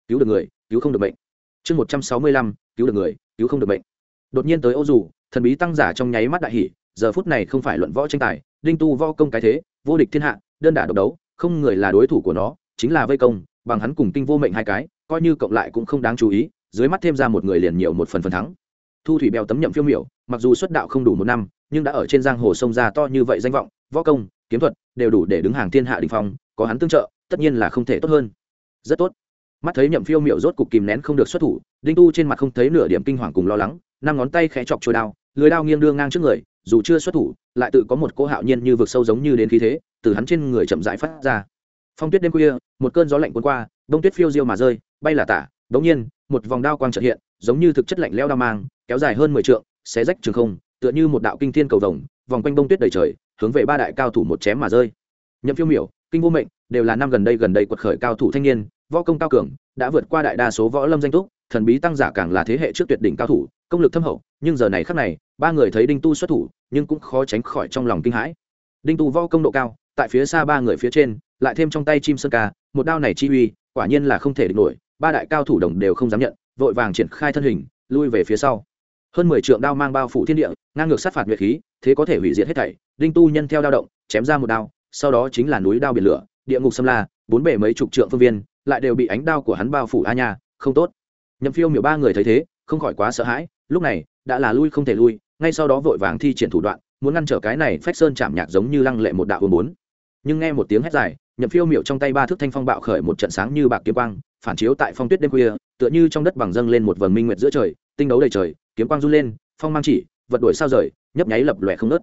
Cứu được người cứu không được bệnh. Chương một trăm sáu mươi lăm cứu được người cứu không được bệnh. Đột nhiên tới ô dù thần bí tăng giả trong nháy mắt đại hỷ giờ phút này không phải luận võ tranh tài đinh tu võ công cái thế vô địch thiên hạ đơn đả độc đấu không người là đối thủ của nó chính là vây công bằng hắn cùng tinh vô mệnh hai cái coi như cộng lại cũng không đáng chú ý dưới mắt thêm ra một người liền nhiều một phần phần thắng. Thu thủy bèo tấm nhậm phiêu miểu mặc dù xuất đạo không đủ một năm nhưng đã ở trên giang hồ sông ra to như vậy danh vọng võ công kiếm thuật, đều đủ để đứng hàng thiên hạ đình phong, có hắn tương trợ, tất nhiên là không thể tốt hơn. Rất tốt. Mắt thấy nhậm phiêu miệu rốt cục kìm nén không được xuất thủ, đinh tu trên mặt không thấy nửa điểm kinh hoàng cùng lo lắng, năm ngón tay khẽ chọc trôi đao, lưới đao nghiêng đưa ngang trước người, dù chưa xuất thủ, lại tự có một cỗ hạo nhiên như vực sâu giống như đến khí thế, từ hắn trên người chậm rãi phát ra. Phong tuyết đêm khuya, một cơn gió lạnh cuốn qua bông tuyết phiêu diêu mà rơi, bay là tả, đống nhiên, một vòng đao quang trợ hiện, giống như thực chất lạnh leo đao mang, kéo dài hơn mười trượng, xé rách trường không, tựa như một đạo kinh thiên cầu vồng, vòng quanh bông tuyết đầy trời hướng về ba đại cao thủ một chém mà rơi. Nhậm phiêu miểu, kinh vô mệnh đều là năm gần đây gần đây quật khởi cao thủ thanh niên, võ công cao cường, đã vượt qua đại đa số võ lâm danh túc, thần bí tăng giả càng là thế hệ trước tuyệt đỉnh cao thủ, công lực thâm hậu, nhưng giờ này khắc này, ba người thấy đinh tu xuất thủ, nhưng cũng khó tránh khỏi trong lòng kinh hãi. Đinh tu võ công độ cao, tại phía xa ba người phía trên, lại thêm trong tay chim sơn ca, một đao này chi uy, quả nhiên là không thể địch nổi, ba đại cao thủ đồng đều không dám nhận, vội vàng triển khai thân hình, lui về phía sau hơn mười trượng đao mang bao phủ thiên địa, ngang ngược sát phạt nguyệt khí, thế có thể hủy diệt hết thảy. Đinh tu nhân theo đao động, chém ra một đao, sau đó chính là núi đao biển lửa, địa ngục xâm la, bốn bể mấy chục trượng phương viên, lại đều bị ánh đao của hắn bao phủ a nha, không tốt. Nhậm phiêu miểu ba người thấy thế, không khỏi quá sợ hãi, lúc này, đã là lui không thể lui, ngay sau đó vội vàng thi triển thủ đoạn, muốn ngăn trở cái này phách sơn chạm nhạc giống như lăng lệ một đạo hồn bốn. Nhưng nghe một tiếng hét dài, nhậm phiêu miệu trong tay ba thước thanh phong bạo khởi một trận sáng như bạc kiếm quang, phản chiếu tại phong tuyết đêm khuya, tựa như trong đất bằng dâng lên một vầng minh nguyệt giữa trời tinh đấu đầy trời kiếm quang run lên phong mang chỉ vật đuổi sao rời nhấp nháy lập lòe không nớt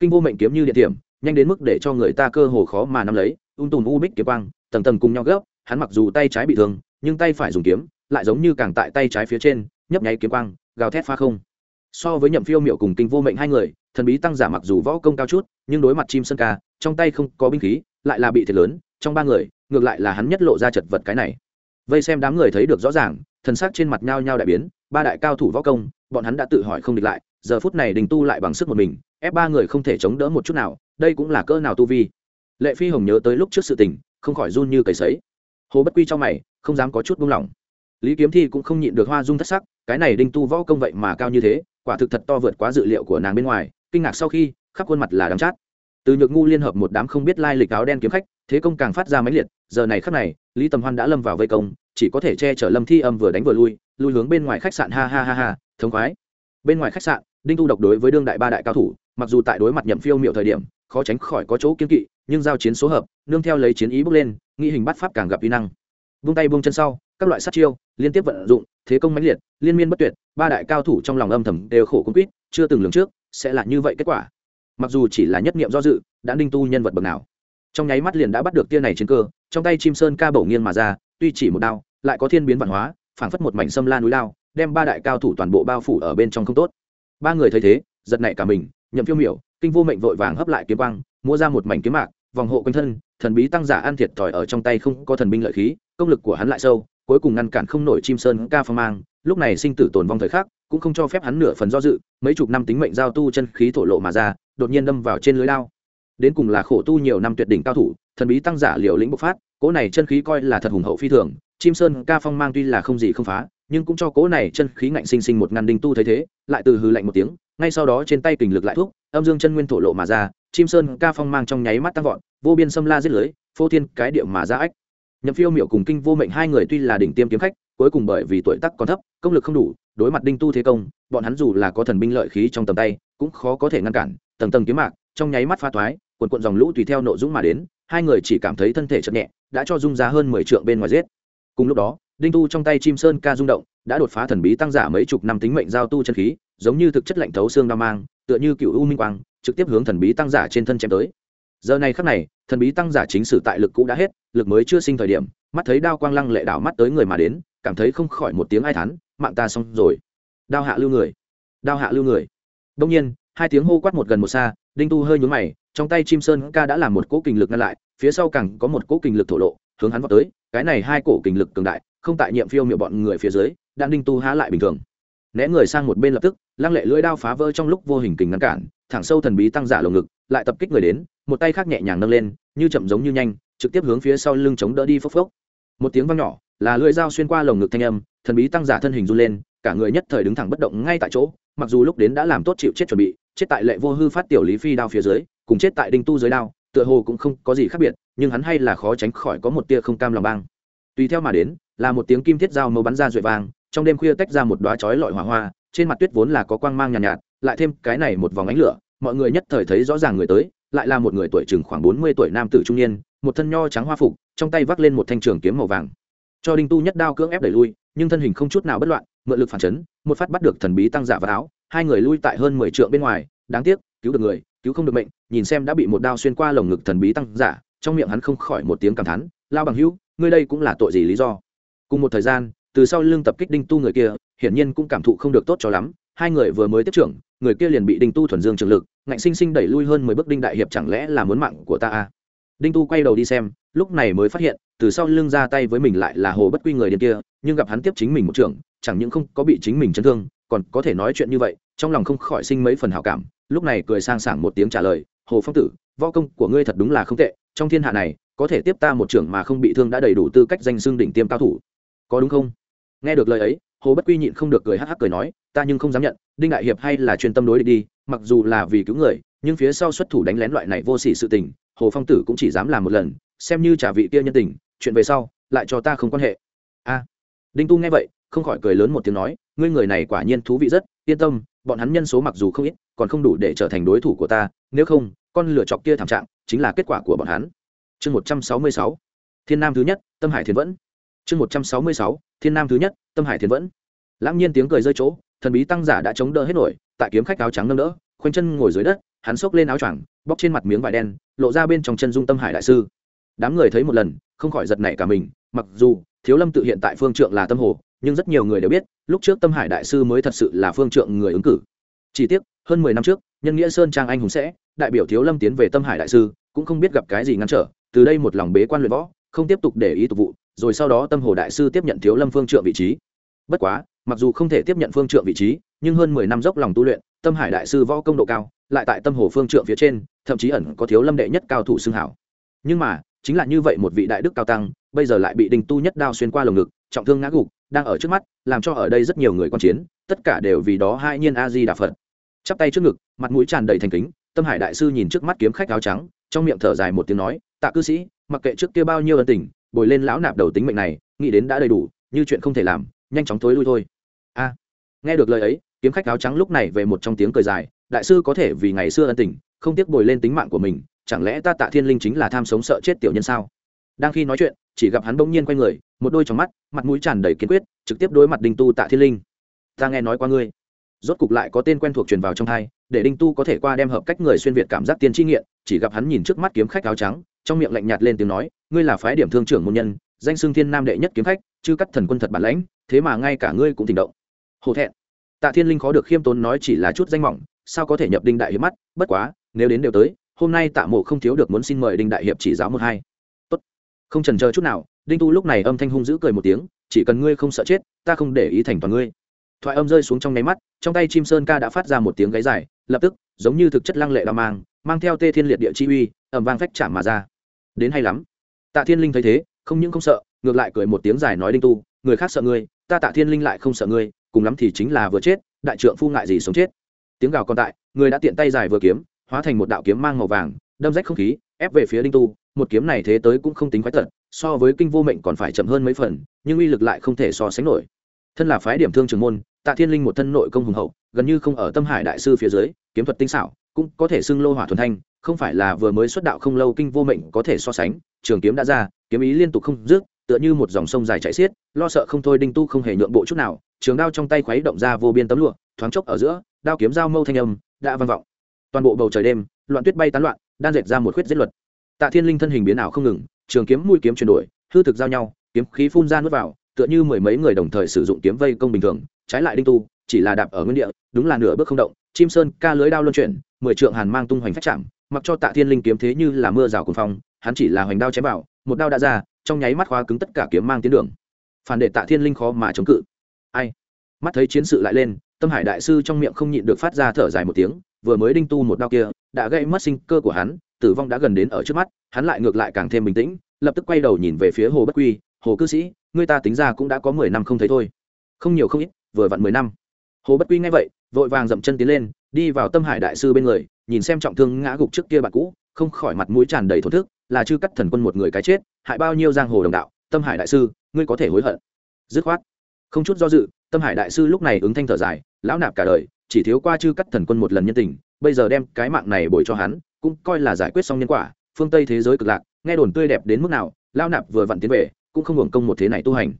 kinh vô mệnh kiếm như điện tiềm, nhanh đến mức để cho người ta cơ hồ khó mà nắm lấy ung tùm u bích kiếm quang tầng tầng cùng nhau gấp hắn mặc dù tay trái bị thương nhưng tay phải dùng kiếm lại giống như càng tại tay trái phía trên nhấp nháy kiếm quang gào thét pha không. So với nhậm phiêu miệu cùng kinh vô mệnh hai người thần bí tăng giả mặc dù võ công cao chút nhưng đối mặt chim sơn ca trong tay không có binh khí lại là bị thiệt lớn trong ba người ngược lại là hắn nhất lộ ra chật vật cái này vây xem đám người thấy được rõ ràng, thần sắc trên mặt nhao nhao đại biến, ba đại cao thủ võ công, bọn hắn đã tự hỏi không địch lại, giờ phút này đình tu lại bằng sức một mình, ép ba người không thể chống đỡ một chút nào, đây cũng là cỡ nào tu vi. Lệ phi hồng nhớ tới lúc trước sự tình, không khỏi run như cầy sấy. Hồ bất quy trong mày, không dám có chút buông lỏng. Lý kiếm thi cũng không nhịn được hoa dung thất sắc, cái này đinh tu võ công vậy mà cao như thế, quả thực thật to vượt quá dự liệu của nàng bên ngoài, kinh ngạc sau khi, khắp khuôn mặt là đắm chát. Từ nhược ngu liên hợp một đám không biết lai lịch áo đen kiếm khách thế công càng phát ra máy liệt, giờ này khắc này, lý tầm hoan đã lâm vào vây công, chỉ có thể che chở lâm thi âm vừa đánh vừa lui lui hướng bên ngoài khách sạn, ha ha ha ha, thống khoái. Bên ngoài khách sạn, đinh tu độc đối với đương đại ba đại cao thủ, mặc dù tại đối mặt nhậm phiêu miệu thời điểm, khó tránh khỏi có chỗ kiên kỵ, nhưng giao chiến số hợp, nương theo lấy chiến ý bước lên, nghĩ hình bắt pháp càng gặp uy năng. Vung tay vung chân sau, các loại sát chiêu, liên tiếp vận dụng, thế công mãnh liệt, liên miên bất tuyệt, ba đại cao thủ trong lòng âm thầm đều khổ cung quýt, chưa từng lường trước, sẽ là như vậy kết quả. Mặc dù chỉ là nhất niệm do dự, đã đinh tu nhân vật bậc nào? Trong nháy mắt liền đã bắt được tia này trên cơ, trong tay chim sơn ca bổ nghiêng mà ra, tuy chỉ một đao, lại có thiên biến văn hóa, phảng phất một mảnh sâm la núi lao, đem ba đại cao thủ toàn bộ bao phủ ở bên trong không tốt. Ba người thấy thế, giật nảy cả mình, nhậm phiêu miểu, kinh vô mệnh vội vàng hấp lại kiếm quang mua ra một mảnh kiếm mạc, vòng hộ quanh thân, thần bí tăng giả ăn thiệt thòi ở trong tay không có thần binh lợi khí, công lực của hắn lại sâu, cuối cùng ngăn cản không nổi chim sơn ca phong mang, lúc này sinh tử tồn vong thời khắc, cũng không cho phép hắn nửa phần do dự, mấy chục năm tính mệnh giao tu chân khí thổ lộ mà ra, đột nhiên đâm vào trên lưới lao đến cùng là khổ tu nhiều năm tuyệt đỉnh cao thủ, thần bí tăng giả liều lĩnh bộc phát, cỗ này chân khí coi là thật hùng hậu phi thường, chim sơn ca phong mang tuy là không gì không phá, nhưng cũng cho cỗ này chân khí ngạnh sinh sinh một ngàn đinh tu thấy thế, lại từ hư lạnh một tiếng, ngay sau đó trên tay kình lực lại thúc, âm dương chân nguyên thổ lộ mà ra, chim sơn ca phong mang trong nháy mắt tăng vọt, vô biên xâm la giết lưới, phô thiên cái điệu mà ra ách. Nhậm phiêu miệu cùng kinh vô mệnh hai người tuy là đỉnh tiêm kiếm khách, cuối cùng bởi vì tuổi tác còn thấp, công lực không đủ, đối mặt đinh tu thế công, bọn hắn dù là có thần binh lợi khí trong tầm tay, cũng khó có thể ngăn cản, tầng tầng kiếm mạc, trong nháy mắt pha thoái quần quận dòng lũ tùy theo nội dũng mà đến, hai người chỉ cảm thấy thân thể chậm nhẹ, đã cho dung giá hơn mười trượng bên ngoài giết. Cùng lúc đó, đinh tu trong tay chim sơn ca rung động, đã đột phá thần bí tăng giả mấy chục năm tính mệnh giao tu chân khí, giống như thực chất lạnh thấu xương đao mang, tựa như cựu u minh quang, trực tiếp hướng thần bí tăng giả trên thân chém tới. Giờ này khắc này, thần bí tăng giả chính sử tại lực cũ đã hết, lực mới chưa sinh thời điểm, mắt thấy đao quang lăng lệ đảo mắt tới người mà đến, cảm thấy không khỏi một tiếng ai thán, mạng ta xong rồi. Đao hạ lưu người. Đao hạ lưu người. Đông nhiên, hai tiếng hô quát một gần một xa, đinh tu hơi nhún mày trong tay chim sơn ca đã làm một cỗ kình lực ngăn lại, phía sau càng có một cỗ kình lực thổ lộ, hướng hắn vào tới, cái này hai cổ kình lực cường đại, không tại nhiệm phiêu miệng bọn người phía dưới, đang đinh tu há lại bình thường. Né người sang một bên lập tức, lăng lệ lưỡi đao phá vỡ trong lúc vô hình kình ngăn cản, thẳng sâu thần bí tăng giả lồng ngực, lại tập kích người đến, một tay khác nhẹ nhàng nâng lên, như chậm giống như nhanh, trực tiếp hướng phía sau lưng chống đỡ đi phốc phốc. Một tiếng vang nhỏ, là lưỡi dao xuyên qua lồng ngực thanh âm, thần bí tăng giả thân hình run lên, cả người nhất thời đứng thẳng bất động ngay tại chỗ, mặc dù lúc đến đã làm tốt chịu chết chuẩn bị, chết tại lệ vô hư phát tiểu lý phi đao phía dưới cùng chết tại đinh tu dưới đao tựa hồ cũng không có gì khác biệt nhưng hắn hay là khó tránh khỏi có một tia không cam lòng bang. Tùy theo mà đến là một tiếng kim thiết dao màu bắn ra ruội vàng trong đêm khuya tách ra một đoá chói lọi hỏa hoa trên mặt tuyết vốn là có quang mang nhàn nhạt, nhạt lại thêm cái này một vòng ánh lửa mọi người nhất thời thấy rõ ràng người tới lại là một người tuổi chừng khoảng bốn mươi tuổi nam tử trung niên một thân nho trắng hoa phục trong tay vác lên một thanh trường kiếm màu vàng. Cho đinh tu nhất đao cưỡng ép đẩy lui nhưng thân hình không chút nào bất loạn mượn lực phản chấn một phát bắt được thần bí tăng giả vào áo hai người lui tại hơn mười trượng bên ngoài đáng tiếc cứu được người cứu không được mệnh, nhìn xem đã bị một đao xuyên qua lồng ngực thần bí tăng giả, trong miệng hắn không khỏi một tiếng cảm thán, lao bằng hữu, ngươi đây cũng là tội gì lý do cùng một thời gian, từ sau lưng tập kích đinh tu người kia, hiển nhiên cũng cảm thụ không được tốt cho lắm, hai người vừa mới tiếp trưởng, người kia liền bị đinh tu thuần dương trường lực, ngạnh sinh sinh đẩy lui hơn mười bước đinh đại hiệp chẳng lẽ là muốn mạng của ta à? đinh tu quay đầu đi xem, lúc này mới phát hiện, từ sau lưng ra tay với mình lại là hồ bất quy người điên kia, nhưng gặp hắn tiếp chính mình một trường chẳng những không có bị chính mình chấn thương, còn có thể nói chuyện như vậy, trong lòng không khỏi sinh mấy phần hảo cảm lúc này cười sang sảng một tiếng trả lời, hồ phong tử, võ công của ngươi thật đúng là không tệ, trong thiên hạ này, có thể tiếp ta một trưởng mà không bị thương đã đầy đủ tư cách danh xưng đỉnh tiêm cao thủ. Có đúng không? Nghe được lời ấy, hồ bất quy nhịn không được cười hắc hắc cười nói, ta nhưng không dám nhận, đinh đại hiệp hay là chuyên tâm đối địch đi, mặc dù là vì cứu người, nhưng phía sau xuất thủ đánh lén loại này vô sỉ sự tình, hồ phong tử cũng chỉ dám làm một lần, xem như trả vị kia nhân tình, chuyện về sau, lại cho ta không quan hệ. A. Đinh tu nghe vậy, không khỏi cười lớn một tiếng nói, ngươi người này quả nhiên thú vị rất, yên tâm, bọn hắn nhân số mặc dù không ít còn không đủ để trở thành đối thủ của ta, nếu không, con lửa chọc kia thảm trạng chính là kết quả của bọn hắn. Chương một trăm sáu mươi sáu, thiên nam thứ nhất, tâm hải thiên vẫn. Chương một trăm sáu mươi sáu, thiên nam thứ nhất, tâm hải thiên vẫn. Lãng nhiên tiếng cười rơi chỗ, thần bí tăng giả đã chống đỡ hết nổi, tại kiếm khách áo trắng nâng đỡ, khoanh chân ngồi dưới đất, hắn xốc lên áo choàng, bóc trên mặt miếng vải đen, lộ ra bên trong chân dung tâm hải đại sư. Đám người thấy một lần, không khỏi giật nảy cả mình, mặc dù thiếu lâm tự hiện tại phương trượng là tâm hồ, nhưng rất nhiều người đều biết, lúc trước tâm hải đại sư mới thật sự là phương trượng người ứng cử. Chỉ tiếc hơn mười năm trước, nhân nghĩa sơn trang anh hùng sẽ, đại biểu thiếu lâm tiến về tâm hải đại sư, cũng không biết gặp cái gì ngăn trở, từ đây một lòng bế quan luyện võ, không tiếp tục để ý tục vụ, rồi sau đó tâm hồ đại sư tiếp nhận thiếu lâm phương trượng vị trí. Bất quá, mặc dù không thể tiếp nhận phương trượng vị trí, nhưng hơn mười năm dốc lòng tu luyện, tâm hải đại sư võ công độ cao, lại tại tâm hồ phương trượng phía trên, thậm chí ẩn có thiếu lâm đệ nhất cao thủ xưng hảo. Nhưng mà, chính là như vậy một vị đại đức cao tăng, bây giờ lại bị đình tu nhất đao xuyên qua lồng ngực, trọng thương ngã gục, đang ở trước mắt, làm cho ở đây rất nhiều người quan chiến, tất cả đều vì đó hai nhiên a di đà phật chắp tay trước ngực, mặt mũi tràn đầy thành kính, tâm hải đại sư nhìn trước mắt kiếm khách áo trắng, trong miệng thở dài một tiếng nói, tạ cư sĩ, mặc kệ trước kia bao nhiêu ân tình, bồi lên lão nạp đầu tính mệnh này, nghĩ đến đã đầy đủ, như chuyện không thể làm, nhanh chóng thối lui thôi. A. À, nghe được lời ấy, kiếm khách áo trắng lúc này về một trong tiếng cười dài, đại sư có thể vì ngày xưa ân tình, không tiếc bồi lên tính mạng của mình, chẳng lẽ ta tạ thiên linh chính là tham sống sợ chết tiểu nhân sao? Đang khi nói chuyện, chỉ gặp hắn bỗng nhiên quay người, một đôi trong mắt, mặt mũi tràn đầy kiên quyết, trực tiếp đối mặt đinh tu tạ thiên linh. Ta nghe nói qua ngươi rốt cục lại có tên quen thuộc truyền vào trong thai, để đinh tu có thể qua đem hợp cách người xuyên việt cảm giác tiên tri nghiện, chỉ gặp hắn nhìn trước mắt kiếm khách áo trắng, trong miệng lạnh nhạt lên tiếng nói, ngươi là phái điểm thương trưởng môn nhân, danh xương thiên nam đệ nhất kiếm khách chứ cắt thần quân thật bản lãnh, thế mà ngay cả ngươi cũng tình động. Hổ thẹn. Tạ thiên linh khó được khiêm tốn nói chỉ là chút danh mỏng, sao có thể nhập đinh đại hiệp mắt, bất quá, nếu đến đều tới, hôm nay tạ mộ không thiếu được muốn xin mời đinh đại hiệp chỉ giáo một hai. Tốt. Không trần chờ chút nào, đinh tu lúc này âm thanh hung dữ cười một tiếng, chỉ cần ngươi không sợ chết, ta không để ý thành toàn ngươi thoại âm rơi xuống trong nháy mắt, trong tay chim sơn ca đã phát ra một tiếng gáy dài, lập tức, giống như thực chất lăng lệ đao mang mang theo tê thiên liệt địa chi uy ẩm vang phách chạm mà ra. Đến hay lắm. Tạ thiên linh thấy thế, không những không sợ, ngược lại cười một tiếng dài nói đinh tu, người khác sợ ngươi, ta tạ thiên linh lại không sợ ngươi, cùng lắm thì chính là vừa chết, đại trượng phu ngại gì sống chết. Tiếng gào còn tại, người đã tiện tay dài vừa kiếm, hóa thành một đạo kiếm mang màu vàng, đâm rách không khí, ép về phía đinh tu, một kiếm này thế tới cũng không tính quái tật, so với kinh vô mệnh còn phải chậm hơn mấy phần, nhưng uy lực lại không thể so sánh nổi thân là phái điểm thương trường môn, tạ thiên linh một thân nội công hùng hậu, gần như không ở tâm hải đại sư phía dưới, kiếm thuật tinh xảo, cũng có thể xưng lô hỏa thuần thanh, không phải là vừa mới xuất đạo không lâu kinh vô mệnh có thể so sánh, trường kiếm đã ra, kiếm ý liên tục không dứt, tựa như một dòng sông dài chảy xiết, lo sợ không thôi đinh tu không hề nhượng bộ chút nào, trường đao trong tay khuấy động ra vô biên tấm lụa, thoáng chốc ở giữa, đao kiếm dao mâu thanh âm, đã vang vọng. Toàn bộ bầu trời đêm, loạn tuyết bay tán loạn, đan dệt ra một khuyết giết luật. Tạ thiên linh thân hình biến ảo không ngừng, trường kiếm mũi kiếm chuyển đổi, hư thực giao nhau, kiếm khí phun ra nuốt vào tựa như mười mấy người đồng thời sử dụng kiếm vây công bình thường, trái lại đinh tu, chỉ là đạp ở nguyên địa, đúng là nửa bước không động, chim sơn, ca lưới đao luân chuyển, mười trượng hàn mang tung hoành phát chạm, mặc cho tạ thiên linh kiếm thế như là mưa rào cuồng phong, hắn chỉ là hoành đao chém vào, một đao đã ra, trong nháy mắt khóa cứng tất cả kiếm mang tiến đường. Phản đệ tạ thiên linh khó mà chống cự. Ai? Mắt thấy chiến sự lại lên, tâm hải đại sư trong miệng không nhịn được phát ra thở dài một tiếng, vừa mới đinh tu một đao kia, đã gây mất sinh cơ của hắn, tử vong đã gần đến ở trước mắt, hắn lại ngược lại càng thêm bình tĩnh, lập tức quay đầu nhìn về phía hồ bất quy, hồ cư sĩ Ngươi ta tính ra cũng đã có mười năm không thấy thôi. Không nhiều không ít, vừa vặn mười năm. Hồ bất quy nghe vậy, vội vàng dậm chân tiến lên, đi vào tâm hải đại sư bên người, nhìn xem trọng thương ngã gục trước kia bạn cũ, không khỏi mặt mũi tràn đầy thổn thức, là chư cắt thần quân một người cái chết, hại bao nhiêu giang hồ đồng đạo, tâm hải đại sư, ngươi có thể hối hận. Dứt khoát. Không chút do dự, tâm hải đại sư lúc này ứng thanh thở dài, lão nạp cả đời, chỉ thiếu qua chư cắt thần quân một lần nhân tình, bây giờ đem cái mạng này bồi cho hắn, cũng coi là giải quyết xong nhân quả, phương tây thế giới cực lạc, nghe đồn tươi đẹp đến mức nào, lão nạp vừa vặn tiến về cũng không hưởng công một thế này tu hành.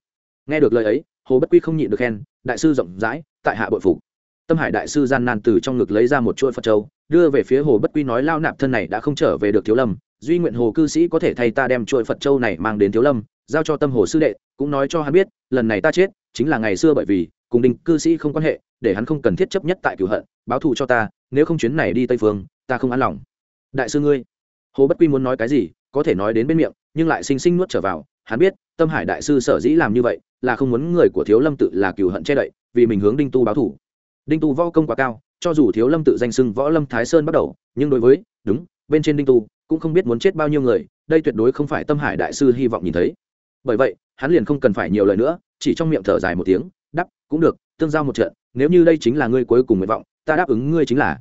Nghe được lời ấy, hồ bất quy không nhịn được khen, đại sư rộng rãi, tại hạ bội phục. Tâm hải đại sư gian nan từ trong ngực lấy ra một chuỗi phật châu, đưa về phía hồ bất quy nói, lao nạp thân này đã không trở về được thiếu lâm, duy nguyện hồ cư sĩ có thể thay ta đem chuỗi phật châu này mang đến thiếu lâm, giao cho tâm hồ sư đệ, cũng nói cho hắn biết, lần này ta chết, chính là ngày xưa bởi vì, cùng đinh cư sĩ không quan hệ, để hắn không cần thiết chấp nhất tại cửu hận, báo thù cho ta, nếu không chuyến này đi tây phương, ta không an lòng. Đại sư ngươi. Hồ bất quy muốn nói cái gì, có thể nói đến bên miệng, nhưng lại sinh sinh nuốt trở vào hắn biết tâm hải đại sư sở dĩ làm như vậy là không muốn người của thiếu lâm tự là cừu hận che đậy vì mình hướng đinh tu báo thủ, đinh tu võ công quá cao cho dù thiếu lâm tự danh sưng võ lâm thái sơn bắt đầu nhưng đối với đúng bên trên đinh tu cũng không biết muốn chết bao nhiêu người đây tuyệt đối không phải tâm hải đại sư hy vọng nhìn thấy. Bởi vậy hắn liền không cần phải nhiều lời nữa chỉ trong miệng thở dài một tiếng đắp cũng được tương giao một trận nếu như đây chính là ngươi cuối cùng nguyện vọng ta đáp ứng ngươi chính là.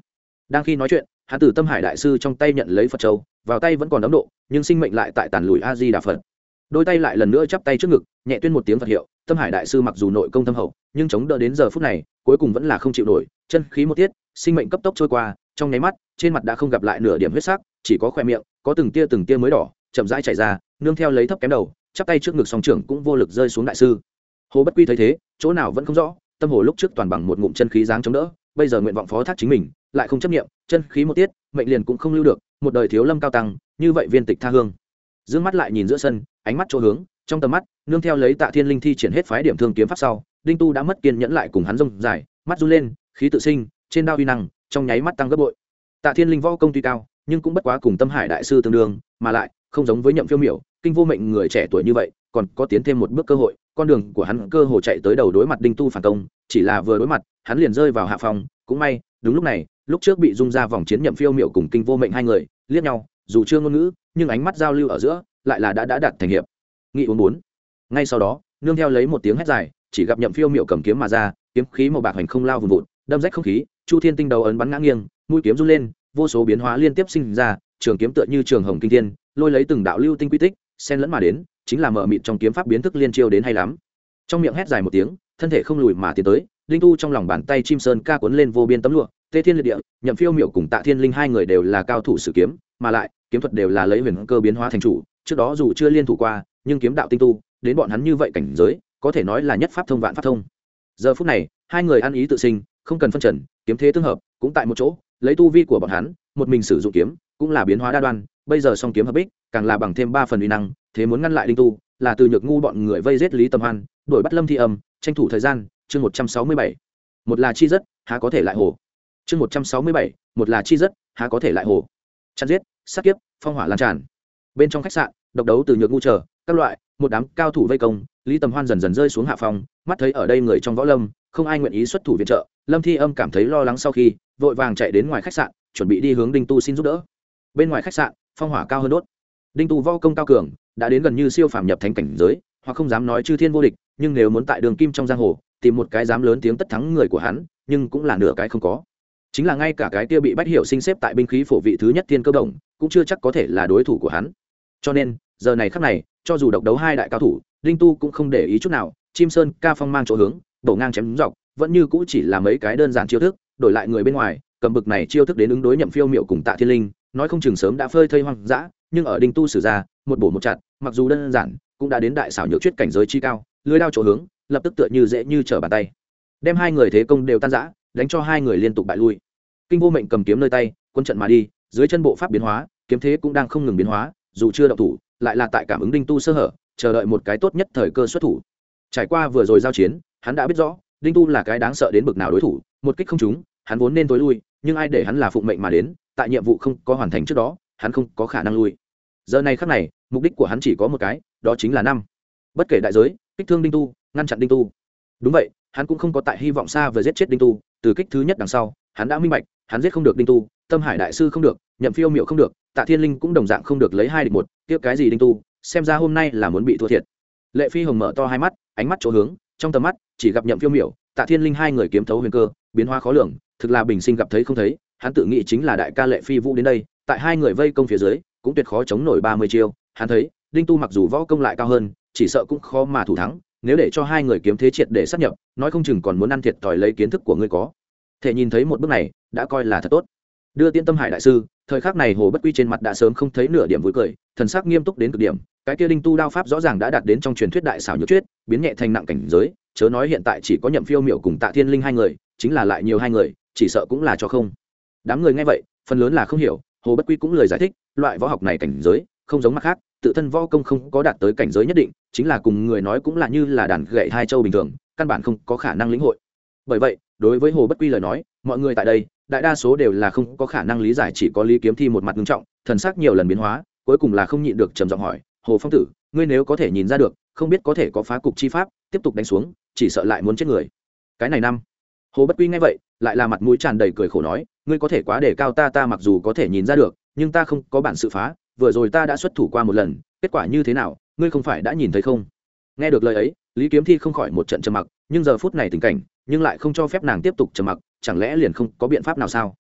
Đang khi nói chuyện hắn từ tâm hải đại sư trong tay nhận lấy phật châu vào tay vẫn còn ấm độ nhưng sinh mệnh lại tại tàn lùi a di đà phật đôi tay lại lần nữa chắp tay trước ngực, nhẹ tuyên một tiếng phật hiệu, tâm hải đại sư mặc dù nội công thâm hậu, nhưng chống đỡ đến giờ phút này, cuối cùng vẫn là không chịu nổi, chân khí một tiết, sinh mệnh cấp tốc trôi qua, trong nháy mắt, trên mặt đã không gặp lại nửa điểm huyết sắc, chỉ có khoe miệng, có từng tia từng tia mới đỏ, chậm rãi chảy ra, nương theo lấy thấp kém đầu, chắp tay trước ngực song trưởng cũng vô lực rơi xuống đại sư. Hồ bất quy thấy thế, chỗ nào vẫn không rõ, tâm hồ lúc trước toàn bằng một ngụm chân khí dáng chống đỡ, bây giờ nguyện vọng phó thác chính mình, lại không chấp nghiệm chân khí một tiết, mệnh liền cũng không lưu được, một đời thiếu lâm cao tăng, như vậy viên tịch tha hương d mắt lại nhìn giữa sân, ánh mắt chỗ hướng, trong tầm mắt, nương theo lấy tạ thiên linh thi triển hết phái điểm thương kiếm pháp sau, đinh tu đã mất kiên nhẫn lại cùng hắn rông dài, mắt run lên, khí tự sinh, trên đao uy năng, trong nháy mắt tăng gấp bội. Tạ thiên linh võ công tuy cao, nhưng cũng bất quá cùng tâm hải đại sư tương đương, mà lại, không giống với nhậm phiêu miểu, kinh vô mệnh người trẻ tuổi như vậy, còn có tiến thêm một bước cơ hội, con đường của hắn cơ hồ chạy tới đầu đối mặt đinh tu phản công, chỉ là vừa đối mặt, hắn liền rơi vào hạ phòng. Cũng may, đúng lúc này, lúc trước bị dung ra vòng chiến nhậm phiêu miểu cùng kinh vô mệnh hai người, liếc nhau dù chưa ngôn ngữ, nhưng ánh mắt giao lưu ở giữa lại là đã đã đạt thành hiệp. Nghị uống bốn. Ngay sau đó, nương theo lấy một tiếng hét dài, chỉ gặp nhậm phiêu miệu cầm kiếm mà ra, kiếm khí màu bạc hành không lao vùng vụt đâm rách không khí, chu thiên tinh đầu ấn bắn ngã nghiêng, mũi kiếm run lên, vô số biến hóa liên tiếp sinh ra, trường kiếm tựa như trường hồng kinh thiên, lôi lấy từng đạo lưu tinh quy tích, xen lẫn mà đến, chính là mở mịt trong kiếm pháp biến thức liên chiêu đến hay lắm. Trong miệng hét dài một tiếng, thân thể không lùi mà tiến tới linh tu trong lòng bàn tay chim sơn ca cuốn lên vô biên tấm lụa, tê thiên liệt địa, nhậm phiêu miệu cùng tạ thiên linh hai người đều là cao thủ sử kiếm mà lại, kiếm thuật đều là lấy huyền cơ biến hóa thành chủ, trước đó dù chưa liên thủ qua, nhưng kiếm đạo tinh tu, đến bọn hắn như vậy cảnh giới, có thể nói là nhất pháp thông vạn pháp thông. Giờ phút này, hai người ăn ý tự sinh, không cần phân trần, kiếm thế tương hợp, cũng tại một chỗ, lấy tu vi của bọn hắn, một mình sử dụng kiếm, cũng là biến hóa đa đoan, bây giờ song kiếm hợp bích, càng là bằng thêm ba phần uy năng, thế muốn ngăn lại đinh tu, là từ nhược ngu bọn người vây giết lý tâm hoan, đuổi bắt lâm thi âm, tranh thủ thời gian, chương một trăm sáu mươi bảy. Một là chi rất, há có thể lại hồ. Chương một trăm sáu mươi bảy, một là chi rất, há có thể lại hồ. Chặt giết sát kiếp, phong hỏa lan tràn. Bên trong khách sạn, độc đấu từ nhược ngu chờ, các loại, một đám cao thủ vây công, lý tầm hoan dần dần rơi xuống hạ phòng mắt thấy ở đây người trong võ lâm, không ai nguyện ý xuất thủ viện trợ, lâm thi âm cảm thấy lo lắng sau khi, vội vàng chạy đến ngoài khách sạn, chuẩn bị đi hướng đinh tu xin giúp đỡ. Bên ngoài khách sạn, phong hỏa cao hơn đốt. Đinh tu võ công cao cường, đã đến gần như siêu phàm nhập thánh cảnh giới, hoặc không dám nói chư thiên vô địch, nhưng nếu muốn tại đường kim trong giang hồ, tìm một cái dám lớn tiếng tất thắng người của hắn, nhưng cũng là nửa cái không có. Chính là ngay cả cái kia bị bách hiểu sinh xếp tại binh khí phổ vị thứ nhất thiên cơ động cũng chưa chắc có thể là đối thủ của hắn. Cho nên, giờ này khắc này, cho dù độc đấu hai đại cao thủ, đinh tu cũng không để ý chút nào, chim sơn, ca phong mang chỗ hướng đổ ngang chém dọc, vẫn như cũ chỉ là mấy cái đơn giản chiêu thức, đổi lại người bên ngoài, cầm bực này chiêu thức đến ứng đối nhậm phiêu miệu cùng tạ thiên linh, nói không chừng sớm đã phơi thây hoang dã, nhưng ở đinh tu sử ra, một bổ một chặt, mặc dù đơn giản, cũng đã đến đại xảo nhược chuyết cảnh giới chi cao, lưới đao chỗ hướng, lập tức tựa như dễ như trở bàn tay. Đem hai người thế công đều tan giã đánh cho hai người liên tục bại lui. Kinh vô mệnh cầm kiếm nơi tay, quân trận mà đi, dưới chân bộ pháp biến hóa kiếm thế cũng đang không ngừng biến hóa, dù chưa động thủ, lại là tại cảm ứng đinh tu sơ hở, chờ đợi một cái tốt nhất thời cơ xuất thủ. Trải qua vừa rồi giao chiến, hắn đã biết rõ, đinh tu là cái đáng sợ đến bực nào đối thủ, một kích không trúng, hắn vốn nên tối lui, nhưng ai để hắn là phụng mệnh mà đến, tại nhiệm vụ không có hoàn thành trước đó, hắn không có khả năng lui. Giờ này khắc này, mục đích của hắn chỉ có một cái, đó chính là năm. Bất kể đại giới, kích thương đinh tu, ngăn chặn đinh tu. Đúng vậy, hắn cũng không có tại hy vọng xa về giết chết đinh tu, từ kích thứ nhất đằng sau, hắn đã minh bạch, hắn giết không được đinh tu, tâm hải đại sư không được, nhậm phiêu miệu không được tạ thiên linh cũng đồng dạng không được lấy hai địch một tiếc cái gì đinh tu xem ra hôm nay là muốn bị thua thiệt. Lệ phi hồng mở to hai mắt ánh mắt chỗ hướng trong tầm mắt chỉ gặp nhậm phiêu Miểu, tạ thiên linh hai người kiếm thấu huyền cơ biến hóa khó lường thực là bình sinh gặp thấy không thấy hắn tự nghĩ chính là đại ca lệ phi vũ đến đây tại hai người vây công phía dưới cũng tuyệt khó chống nổi ba mươi chiêu hắn thấy đinh tu mặc dù võ công lại cao hơn chỉ sợ cũng khó mà thủ thắng nếu để cho hai người kiếm thế triệt để sát nhập nói không chừng còn muốn ăn thiệt thòi lấy kiến thức của ngươi có. Thể nhìn thấy một bước này đã coi là thật tốt đưa tiên tâm hải đại sư, thời khắc này hồ bất quy trên mặt đã sớm không thấy nửa điểm vui cười, thần sắc nghiêm túc đến cực điểm, cái kia đinh tu đao pháp rõ ràng đã đạt đến trong truyền thuyết đại xảo nhược thuyết, biến nhẹ thành nặng cảnh giới, chớ nói hiện tại chỉ có nhậm phiêu miểu cùng tạ thiên linh hai người, chính là lại nhiều hai người, chỉ sợ cũng là cho không. Đám người nghe vậy, phần lớn là không hiểu, hồ bất quy cũng lời giải thích, loại võ học này cảnh giới, không giống mặt khác, tự thân võ công không có đạt tới cảnh giới nhất định, chính là cùng người nói cũng là như là đàn gậy hai châu bình thường, căn bản không có khả năng lĩnh hội. Bởi vậy, đối với hồ bất quy lời nói, mọi người tại đây đại đa số đều là không có khả năng lý giải chỉ có lý kiếm thi một mặt nghiêm trọng, thần sắc nhiều lần biến hóa, cuối cùng là không nhịn được trầm giọng hỏi, hồ phong tử, ngươi nếu có thể nhìn ra được, không biết có thể có phá cục chi pháp, tiếp tục đánh xuống, chỉ sợ lại muốn chết người. Cái này năm, hồ bất quy nghe vậy, lại là mặt mũi tràn đầy cười khổ nói, ngươi có thể quá để cao ta ta mặc dù có thể nhìn ra được, nhưng ta không có bản sự phá, vừa rồi ta đã xuất thủ qua một lần, kết quả như thế nào, ngươi không phải đã nhìn thấy không? Nghe được lời ấy, lý kiếm thi không khỏi một trận trầm mặc, nhưng giờ phút này tình cảnh, nhưng lại không cho phép nàng tiếp tục trầm mặc chẳng lẽ liền không có biện pháp nào sao?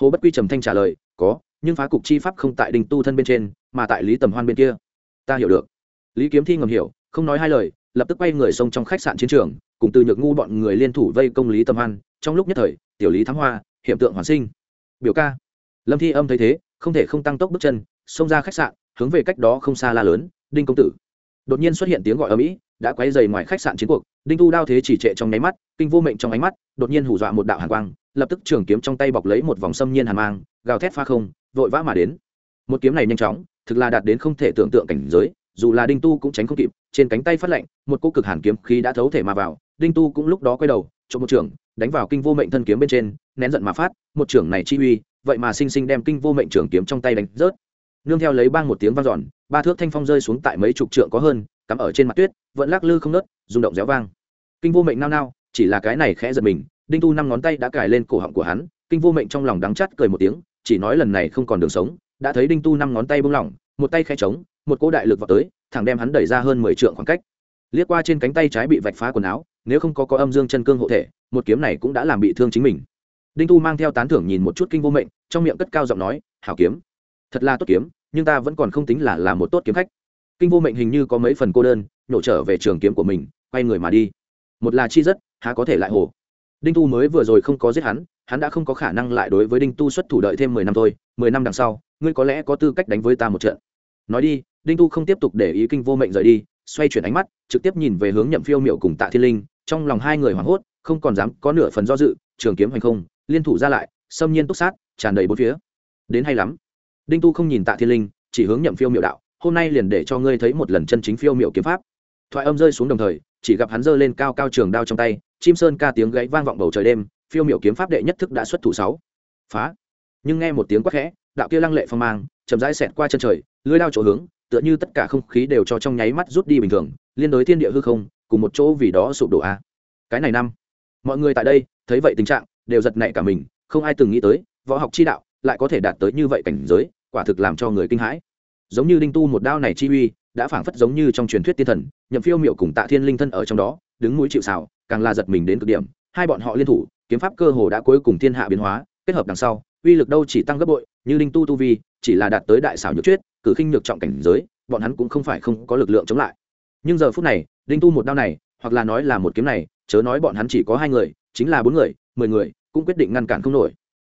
Hồ bất quy trầm thanh trả lời, có, nhưng phá cục chi pháp không tại đình tu thân bên trên, mà tại lý tầm hoan bên kia. Ta hiểu được. Lý kiếm thi ngầm hiểu, không nói hai lời, lập tức quay người xông trong khách sạn chiến trường, cùng từ nhược ngu bọn người liên thủ vây công lý tầm hoan. Trong lúc nhất thời, tiểu lý thắng hoa hiện tượng hoàn sinh, biểu ca, lâm thi âm thấy thế, không thể không tăng tốc bước chân, xông ra khách sạn, hướng về cách đó không xa la lớn, đinh công tử đột nhiên xuất hiện tiếng gọi ở mỹ, đã quay dày ngoài khách sạn chiến cuộc, đinh tu đao thế chỉ trệ trong nháy mắt, kinh vô mệnh trong ánh mắt, đột nhiên hù dọa một đạo hàn quang, lập tức trường kiếm trong tay bọc lấy một vòng xâm nhiên hàn mang, gào thét pha không, vội vã mà đến. Một kiếm này nhanh chóng, thực là đạt đến không thể tưởng tượng cảnh giới, dù là đinh tu cũng tránh không kịp, trên cánh tay phát lạnh, một cô cực hàn kiếm khí đã thấu thể mà vào, đinh tu cũng lúc đó quay đầu cho một trường, đánh vào kinh vô mệnh thân kiếm bên trên, nén giận mà phát, một trường này chi uy, vậy mà sinh sinh đem kinh vô mệnh trường kiếm trong tay đánh rớt nương theo lấy bang một tiếng vang dọn, ba thước thanh phong rơi xuống tại mấy chục trượng có hơn, cắm ở trên mặt tuyết, vẫn lắc lư không nớt, rung động réo vang. Kinh vô mệnh nao nao, chỉ là cái này khẽ giật mình, đinh tu năm ngón tay đã cài lên cổ họng của hắn, kinh vô mệnh trong lòng đắng chắt cười một tiếng, chỉ nói lần này không còn đường sống, đã thấy đinh tu năm ngón tay bung lỏng, một tay khe trống, một cỗ đại lực vào tới, thẳng đem hắn đẩy ra hơn mười trượng khoảng cách. Liếc qua trên cánh tay trái bị vạch phá quần áo, nếu không có có âm dương chân cương hộ thể, một kiếm này cũng đã làm bị thương chính mình. Đinh tu mang theo tán thưởng nhìn một chút kinh vô mệnh, trong miệng cất cao giọng nói, hảo kiếm, thật là tốt kiếm nhưng ta vẫn còn không tính là là một tốt kiếm khách. Kinh vô mệnh hình như có mấy phần cô đơn, nhổ trở về trường kiếm của mình, quay người mà đi. Một là chi rất, há có thể lại hồ. Đinh tu mới vừa rồi không có giết hắn hắn đã không có khả năng lại đối với đinh tu xuất thủ đợi thêm mười năm thôi, mười năm đằng sau, ngươi có lẽ có tư cách đánh với ta một trận. Nói đi, đinh tu không tiếp tục để ý kinh vô mệnh rời đi, xoay chuyển ánh mắt, trực tiếp nhìn về hướng nhậm phiêu miệu cùng tạ thiên linh, trong lòng hai người hoảng hốt, không còn dám có nửa phần do dự, trường kiếm hành không, liên thủ ra lại, xâm nhiên túc sát, tràn đầy bốn phía. Đến hay lắm đinh tu không nhìn tạ thiên linh, chỉ hướng nhậm phiêu miệu đạo, hôm nay liền để cho ngươi thấy một lần chân chính phiêu miệu kiếm pháp. Thoại âm rơi xuống đồng thời, chỉ gặp hắn giơ lên cao cao trường đao trong tay, chim sơn ca tiếng gáy vang vọng bầu trời đêm, phiêu miệu kiếm pháp đệ nhất thức đã xuất thủ sáu. Phá. Nhưng nghe một tiếng quát khẽ, đạo kia lăng lệ phong mang, chậm rãi xẹt qua chân trời, lưới đao chỗ hướng, tựa như tất cả không khí đều cho trong nháy mắt rút đi bình thường, liên đối thiên địa hư không, cùng một chỗ vì đó sụp đổ a. Cái này năm, mọi người tại đây, thấy vậy tình trạng, đều giật nảy cả mình, không ai từng nghĩ tới, võ học chi đạo lại có thể đạt tới như vậy cảnh giới quả thực làm cho người kinh hãi. Giống như đinh tu một đao này chi uy, đã phảng phất giống như trong truyền thuyết tiên thần, nhậm phiêu miệu cùng tạ thiên linh thân ở trong đó, đứng mũi chịu xào càng là giật mình đến cực điểm. Hai bọn họ liên thủ, kiếm pháp cơ hồ đã cuối cùng thiên hạ biến hóa, kết hợp đằng sau, uy lực đâu chỉ tăng gấp bội, như đinh tu tu vi, chỉ là đạt tới đại xảo nhược chuyết cử khinh nhược trọng cảnh giới, bọn hắn cũng không phải không có lực lượng chống lại. Nhưng giờ phút này, đinh tu một đao này, hoặc là nói là một kiếm này, chớ nói bọn hắn chỉ có hai người, chính là bốn người, mười người, cũng quyết định ngăn cản không nổi.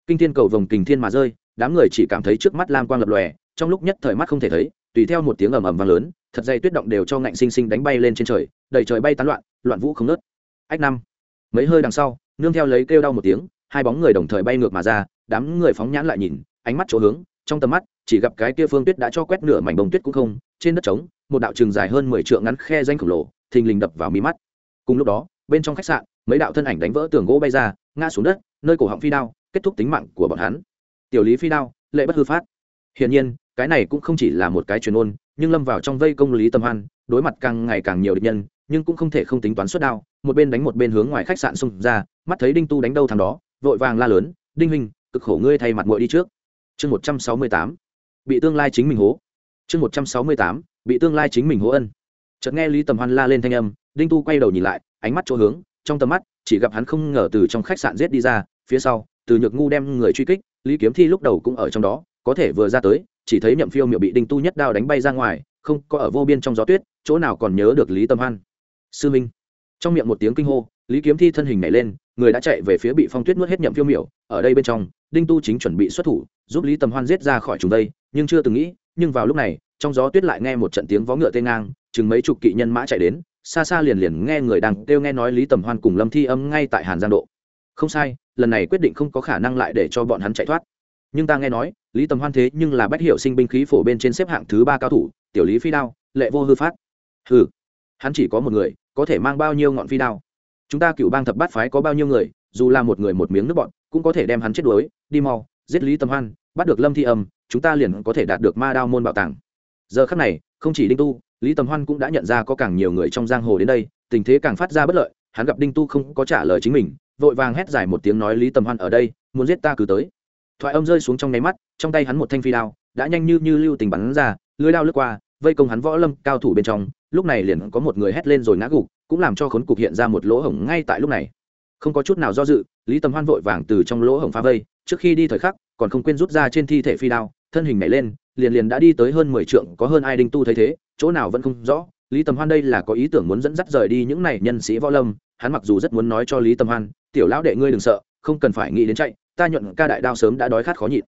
Kinh thiên cầu vòng kình thiên mà rơi đám người chỉ cảm thấy trước mắt lam quang lập lòe, trong lúc nhất thời mắt không thể thấy, tùy theo một tiếng ầm ầm vang lớn, thật dây tuyết động đều cho ngạnh sinh sinh đánh bay lên trên trời, đầy trời bay tán loạn loạn vũ không nớt ách năm, mấy hơi đằng sau, nương theo lấy kêu đau một tiếng, hai bóng người đồng thời bay ngược mà ra, đám người phóng nhãn lại nhìn, ánh mắt chỗ hướng, trong tầm mắt, chỉ gặp cái kia phương tuyết đã cho quét nửa mảnh bông tuyết cũng không, trên đất trống, một đạo trường dài hơn mười trượng ngắn khe danh khổng lồ, thình lình đập vào mí mắt. Cùng lúc đó, bên trong khách sạn, mấy đạo thân ảnh đánh vỡ tường gỗ bay ra, ngã xuống đất, nơi cổ họng phi đao, kết thúc tính mạng của bọn hắn tiểu lý phi đao, lệ bất hư phát. Hiển nhiên, cái này cũng không chỉ là một cái truyền ôn, nhưng lâm vào trong vây công lý tâm hoan, đối mặt càng ngày càng nhiều địch nhân, nhưng cũng không thể không tính toán suất đao, một bên đánh một bên hướng ngoài khách sạn xung ra, mắt thấy đinh tu đánh đâu thằng đó, vội vàng la lớn, đinh huynh, cực khổ ngươi thay mặt muội đi trước. Chương một trăm sáu mươi tám, bị tương lai chính mình hố. Chương một trăm sáu mươi tám, bị tương lai chính mình hố ân. Chợt nghe lý tầm hoan la lên thanh âm, đinh tu quay đầu nhìn lại, ánh mắt chỗ hướng, trong tầm mắt, chỉ gặp hắn không ngờ từ trong khách sạn giết đi ra, phía sau, từ nhược ngu đem người truy kích lý kiếm thi lúc đầu cũng ở trong đó, có thể vừa ra tới, chỉ thấy nhậm phiêu miệu bị đinh tu nhất đao đánh bay ra ngoài, không có ở vô biên trong gió tuyết, chỗ nào còn nhớ được lý tâm hoan. Sư minh. Trong miệng một tiếng kinh hô, lý kiếm thi thân hình nhảy lên, người đã chạy về phía bị phong tuyết nuốt hết nhậm phiêu miệu ở đây bên trong, đinh tu chính chuẩn bị xuất thủ, giúp lý tâm hoan giết ra khỏi chúng đây, nhưng chưa từng nghĩ, nhưng vào lúc này, trong gió tuyết lại nghe một trận tiếng vó ngựa tê ngang, chừng mấy chục kỵ nhân mã chạy đến, xa xa liền liền nghe người đang kêu nghe nói lý tầm hoan cùng lâm thi âm ngay tại hàn giang độ. Không sai lần này quyết định không có khả năng lại để cho bọn hắn chạy thoát. Nhưng ta nghe nói, lý tầm hoan thế nhưng là bách hiệu sinh binh khí phổ bên trên xếp hạng thứ ba cao thủ, tiểu lý phi đao, lệ vô hư phát. Hừ, hắn chỉ có một người, có thể mang bao nhiêu ngọn phi đao? Chúng ta cựu bang thập bát phái có bao nhiêu người, dù là một người một miếng nước bọn, cũng có thể đem hắn chết đuối, đi mau, giết lý tầm hoan, bắt được lâm thi âm, chúng ta liền có thể đạt được ma đao môn bảo tàng. Giờ khắc này, không chỉ đinh tu, lý tầm hoan cũng đã nhận ra có càng nhiều người trong giang hồ đến đây, tình thế càng phát ra bất lợi, hắn gặp đinh tu không có trả lời chính mình vội vàng hét dài một tiếng nói, lý tầm hoan ở đây, muốn giết ta cứ tới. Thoại âm rơi xuống trong nháy mắt, trong tay hắn một thanh phi đao, đã nhanh như như lưu tình bắn ra, lưới đao lướt qua, vây công hắn võ lâm cao thủ bên trong, lúc này liền có một người hét lên rồi ngã gục, cũng làm cho khốn cục hiện ra một lỗ hổng ngay tại lúc này. Không có chút nào do dự, lý tầm hoan vội vàng từ trong lỗ hổng phá vây, trước khi đi thời khắc, còn không quên rút ra trên thi thể phi đao, thân hình nhảy lên, liền liền đã đi tới hơn mười trượng, có hơn ai đinh tu thấy thế, chỗ nào vẫn không rõ. Lý tầm hoan đây là có ý tưởng muốn dẫn dắt rời đi những này nhân sĩ võ lâm, hắn mặc dù rất muốn nói cho lý tầm hoan tiểu lão đệ ngươi đừng sợ, không cần phải nghĩ đến chạy, ta nhuận ca đại đao sớm đã đói khát khó nhịn.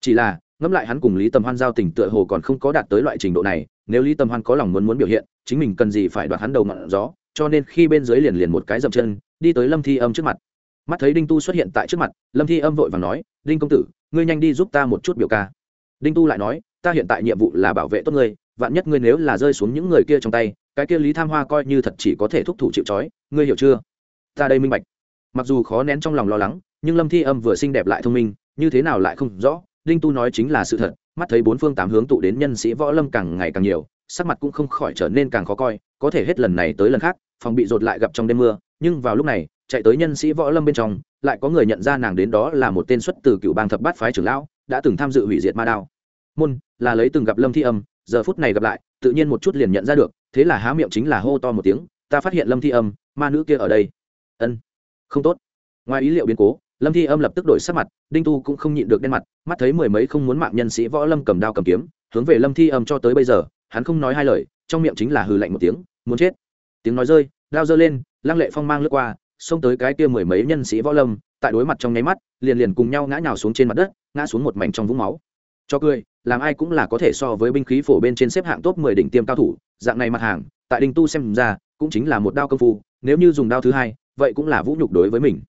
Chỉ là, ngẫm lại hắn cùng lý tầm hoan giao tình tựa hồ còn không có đạt tới loại trình độ này, nếu lý tầm hoan có lòng muốn muốn biểu hiện, chính mình cần gì phải đoạt hắn đầu ngọn gió, cho nên khi bên dưới liền liền một cái dậm chân, đi tới lâm thi âm trước mặt. Mắt thấy đinh tu xuất hiện tại trước mặt, lâm thi âm vội và nói, đinh công tử, ngươi nhanh đi giúp ta một chút biểu ca. Đinh tu lại nói, ta hiện tại nhiệm vụ là bảo vệ tốt ngươi, vạn nhất ngươi nếu là rơi xuống những người kia trong tay, cái kia lý tham hoa coi như thật chỉ có thể thúc thủ chịu trói, ngươi hiểu chưa? Ta đây minh bạch mặc dù khó nén trong lòng lo lắng, nhưng lâm thi âm vừa xinh đẹp lại thông minh, như thế nào lại không rõ, đinh tu nói chính là sự thật, mắt thấy bốn phương tám hướng tụ đến nhân sĩ võ lâm càng ngày càng nhiều, sắc mặt cũng không khỏi trở nên càng khó coi, có thể hết lần này tới lần khác, phòng bị rột lại gặp trong đêm mưa, nhưng vào lúc này, chạy tới nhân sĩ võ lâm bên trong, lại có người nhận ra nàng đến đó là một tên xuất từ cựu bang thập bát phái trưởng lão, đã từng tham dự hủy diệt ma đao. Môn, là lấy từng gặp lâm thi âm, giờ phút này gặp lại, tự nhiên một chút liền nhận ra được, thế là há miệng chính là hô to một tiếng, ta phát hiện lâm thi âm, ma nữ kia ở đây. Ân không tốt. Ngoài ý liệu biến cố, lâm thi âm lập tức đổi sắc mặt, đinh tu cũng không nhịn được đen mặt, mắt thấy mười mấy không muốn mạng nhân sĩ võ lâm cầm đao cầm kiếm, hướng về lâm thi âm cho tới bây giờ, hắn không nói hai lời, trong miệng chính là hừ lạnh một tiếng, muốn chết. Tiếng nói rơi, đao giơ lên, lăng lệ phong mang lướt qua, xông tới cái kia mười mấy nhân sĩ võ lâm, tại đối mặt trong nháy mắt, liền liền cùng nhau ngã nhào xuống trên mặt đất, ngã xuống một mảnh trong vũng máu. Cho cười, làm ai cũng là có thể so với binh khí phổ bên trên xếp hạng top mười đỉnh tiêm cao thủ, dạng này mặt hàng, tại đinh tu xem ra, cũng chính là một đao công phu, nếu như dùng đao thứ hai vậy cũng là vũ nhục đối với mình.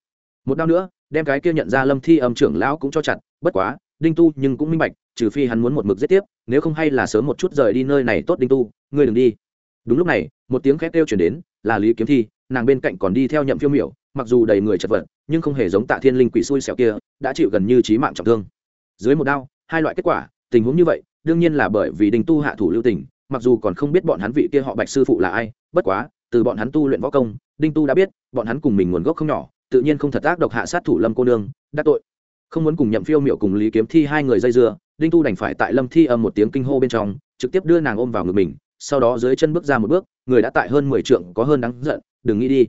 Một đao nữa, đem cái kia nhận ra lâm thi âm trưởng lão cũng cho chặt, bất quá, đinh tu nhưng cũng minh bạch, trừ phi hắn muốn một mực giết tiếp, nếu không hay là sớm một chút rời đi nơi này tốt đinh tu, ngươi đừng đi. Đúng lúc này, một tiếng khét kêu chuyển đến, là lý kiếm thi, nàng bên cạnh còn đi theo nhậm phiêu miểu, mặc dù đầy người chật vật, nhưng không hề giống tạ thiên linh quỷ xui xẻo kia, đã chịu gần như trí mạng trọng thương. Dưới một đao, hai loại kết quả, tình huống như vậy, đương nhiên là bởi vì đinh tu hạ thủ lưu tình, mặc dù còn không biết bọn hắn vị kia họ bạch sư phụ là ai, bất quá từ bọn hắn tu luyện võ công, đinh tu đã biết, bọn hắn cùng mình nguồn gốc không nhỏ, tự nhiên không thật ác độc hạ sát thủ lâm cô nương, đắc tội. Không muốn cùng nhậm phiêu miệu cùng lý kiếm thi hai người dây dưa, đinh tu đành phải tại lâm thi âm một tiếng kinh hô bên trong, trực tiếp đưa nàng ôm vào ngực mình, sau đó dưới chân bước ra một bước, người đã tại hơn mười trượng, có hơn đáng giận, đừng nghĩ đi.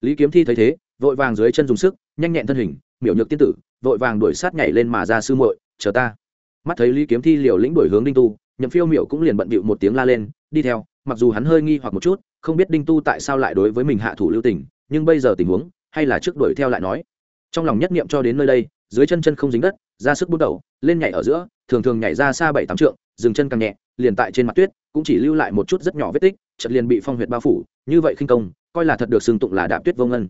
Lý kiếm thi thấy thế, vội vàng dưới chân dùng sức, nhanh nhẹn thân hình, miểu nhược tiên tử, vội vàng đuổi sát nhảy lên mà ra sư muội, chờ ta. Mắt thấy lý kiếm thi liều lĩnh đuổi hướng đinh tu, nhậm phiêu miểu cũng liền bận bịu một tiếng la lên, đi theo. Mặc dù hắn hơi nghi hoặc một chút không biết đinh tu tại sao lại đối với mình hạ thủ lưu tình, nhưng bây giờ tình huống, hay là trước đuổi theo lại nói. Trong lòng nhất niệm cho đến nơi đây, dưới chân chân không dính đất, ra sức bút đầu, lên nhảy ở giữa, thường thường nhảy ra xa bảy tám trượng, dừng chân càng nhẹ, liền tại trên mặt tuyết, cũng chỉ lưu lại một chút rất nhỏ vết tích chật liền bị phong huyệt bao phủ, như vậy khinh công, coi là thật được xưng tụng là đạp tuyết vô ngân.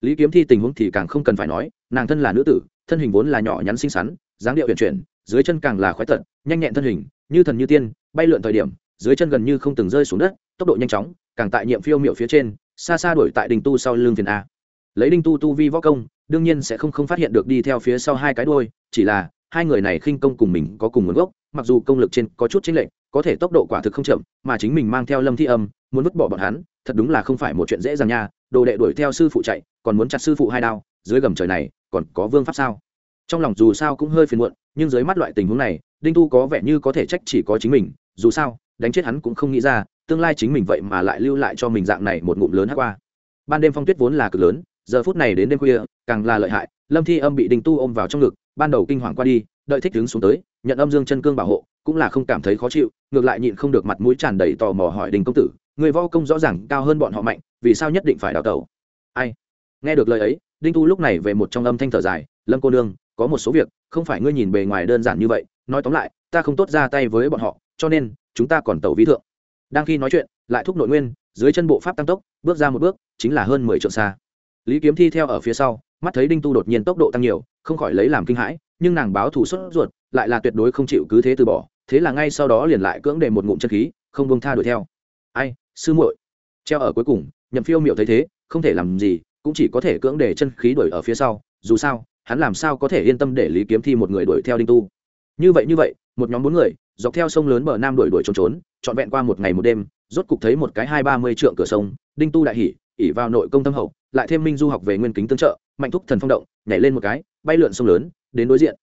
Lý kiếm thi tình huống thì càng không cần phải nói, nàng thân là nữ tử, thân hình vốn là nhỏ nhắn xinh xắn, dáng điệu huyền chuyển, dưới chân càng là khoái tật, nhanh nhẹn thân hình, như thần như tiên, bay lượn thời điểm, dưới chân gần như không từng rơi xuống đất, tốc độ nhanh chóng càng tại nhiệm phiêu miểu phía trên, xa xa đuổi tại đình tu sau lưng phiền a. Lấy đinh tu tu vi võ công, đương nhiên sẽ không không phát hiện được đi theo phía sau hai cái đôi chỉ là, hai người này khinh công cùng mình có cùng nguồn gốc, mặc dù công lực trên có chút chính lệnh có thể tốc độ quả thực không chậm, mà chính mình mang theo lâm thi âm, muốn vứt bỏ bọn hắn, thật đúng là không phải một chuyện dễ dàng nha, đồ đệ đuổi theo sư phụ chạy, còn muốn chặt sư phụ hai đao, dưới gầm trời này, còn có vương pháp sao? Trong lòng dù sao cũng hơi phiền muộn, nhưng dưới mắt loại tình huống này, đinh tu có vẻ như có thể trách chỉ có chính mình, dù sao, đánh chết hắn cũng không nghĩ ra tương lai chính mình vậy mà lại lưu lại cho mình dạng này một ngụm lớn hát qua. Ban đêm phong tuyết vốn là cực lớn, giờ phút này đến đêm khuya, càng là lợi hại, lâm thi âm bị đinh tu ôm vào trong ngực, ban đầu kinh hoàng qua đi, đợi thích đứng xuống tới, nhận âm dương chân cương bảo hộ, cũng là không cảm thấy khó chịu, ngược lại nhịn không được mặt mũi tràn đầy tò mò hỏi đình công tử, người võ công rõ ràng cao hơn bọn họ mạnh, vì sao nhất định phải đào tẩu? Ai? Nghe được lời ấy, đinh tu lúc này về một trong âm thanh thở dài, lâm cô nương, có một số việc, không phải ngươi nhìn bề ngoài đơn giản như vậy, nói tóm lại, ta không tốt ra tay với bọn họ, cho nên, chúng ta còn tẩu ví thượng đang khi nói chuyện, lại thúc nội nguyên, dưới chân bộ pháp tăng tốc, bước ra một bước, chính là hơn mười trượng xa. Lý kiếm thi theo ở phía sau, mắt thấy đinh tu đột nhiên tốc độ tăng nhiều, không khỏi lấy làm kinh hãi, nhưng nàng báo thủ xuất ruột, lại là tuyệt đối không chịu cứ thế từ bỏ, thế là ngay sau đó liền lại cưỡng để một ngụm chân khí, không bông tha đuổi theo. Ai, sư muội. Treo ở cuối cùng, nhậm phiêu miệu thấy thế, không thể làm gì, cũng chỉ có thể cưỡng để chân khí đuổi ở phía sau, dù sao, hắn làm sao có thể yên tâm để lý kiếm thi một người đuổi theo đinh tu. Như vậy như vậy, một nhóm bốn người dọc theo sông lớn bờ nam đuổi đuổi trốn trốn, trọn vẹn qua một ngày một đêm, rốt cục thấy một cái hai ba mươi trượng cửa sông, đinh tu đại hỉ ỉ vào nội công tâm hậu, lại thêm minh du học về nguyên kính tương trợ, mạnh thúc thần phong động, nhảy lên một cái, bay lượn sông lớn, đến đối diện.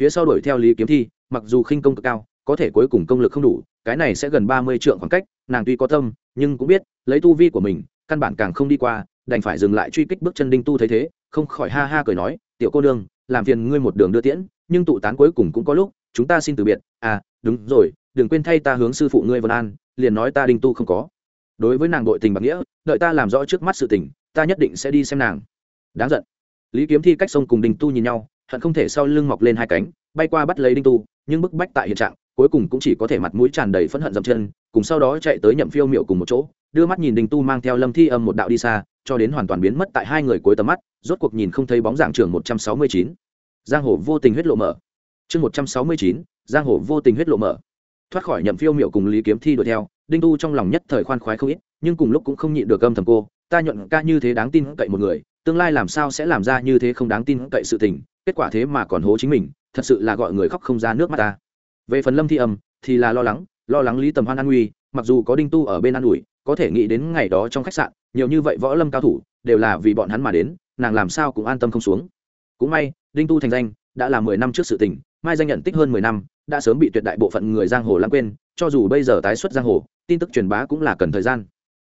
Phía sau đuổi theo lý kiếm thi, mặc dù khinh công cực cao, có thể cuối cùng công lực không đủ, cái này sẽ gần ba mươi trượng khoảng cách, nàng tuy có tâm, nhưng cũng biết, lấy tu vi của mình, căn bản càng không đi qua, đành phải dừng lại truy kích bước chân đinh tu thấy thế, không khỏi ha ha cười nói, tiểu cô nương, làm phiền ngươi một đường đưa tiễn, nhưng tụ tán cuối cùng cũng có lúc, chúng ta xin từ biệt à đúng rồi, đừng quên thay ta hướng sư phụ ngươi vân an, liền nói ta đinh tu không có. Đối với nàng đội tình bạc nghĩa, đợi ta làm rõ trước mắt sự tình, ta nhất định sẽ đi xem nàng. Đáng giận. Lý kiếm thi cách sông cùng đinh tu nhìn nhau, hận không thể sau lưng mọc lên hai cánh, bay qua bắt lấy đinh tu, nhưng bức bách tại hiện trạng, cuối cùng cũng chỉ có thể mặt mũi tràn đầy phẫn hận dậm chân, cùng sau đó chạy tới nhậm phiêu miệu cùng một chỗ, đưa mắt nhìn đinh tu mang theo lâm thi âm một đạo đi xa, cho đến hoàn toàn biến mất tại hai người cuối tầm mắt, rốt cuộc nhìn không thấy bóng dạng trường một trăm sáu mươi chín. Giang hồ vô tình huyết lộ mở. Chương một trăm sáu mươi chín giang hồ vô tình huyết lộ mở. Thoát khỏi nhậm phiêu miệu cùng lý kiếm thi đuổi theo, đinh tu trong lòng nhất thời khoan khoái không ít, nhưng cùng lúc cũng không nhịn được âm thầm cô, ta nhuận ca như thế đáng tin cậy một người, tương lai làm sao sẽ làm ra như thế không đáng tin cậy sự tình, kết quả thế mà còn hố chính mình, thật sự là gọi người khóc không ra nước mắt ta. Về phần lâm thi âm, thì là lo lắng lo lắng lý tầm hoan an nguy, mặc dù có đinh tu ở bên an ủi, có thể nghĩ đến ngày đó trong khách sạn, nhiều như vậy võ lâm cao thủ, đều là vì bọn hắn mà đến, nàng làm sao cũng an tâm không xuống. Cũng may, đinh tu thành danh đã là mười năm trước sự tình, mai danh nhận tích hơn mười năm, đã sớm bị tuyệt đại bộ phận người giang hồ lãng quên, cho dù bây giờ tái xuất giang hồ, tin tức truyền bá cũng là cần thời gian.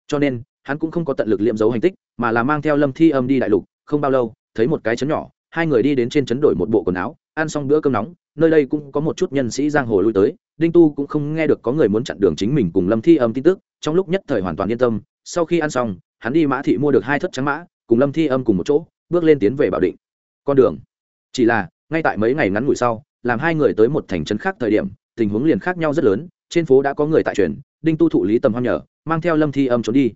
Cho nên, hắn cũng không có tận lực liệm dấu hành tích, mà là mang theo lâm thi âm đi đại lục, không bao lâu, thấy một cái chấn nhỏ, hai người đi đến trên chấn đổi một bộ quần áo, ăn xong bữa cơm nóng, nơi đây cũng có một chút nhân sĩ giang hồ lui tới, đinh tu cũng không nghe được có người muốn chặn đường chính mình cùng lâm thi âm tin tức, trong lúc nhất thời hoàn toàn yên tâm, sau khi ăn xong, hắn đi mã thị mua được hai thất trắng mã, cùng lâm thi âm cùng một chỗ, bước lên tiến về bảo định. Con đường, chỉ là ngay tại mấy ngày ngắn ngủi sau, làm hai người tới một thành trấn khác thời điểm, tình huống liền khác nhau rất lớn, trên phố đã có người tại truyền, đinh tu thụ lý tầm hoang nhở mang theo lâm thi âm trốn đi.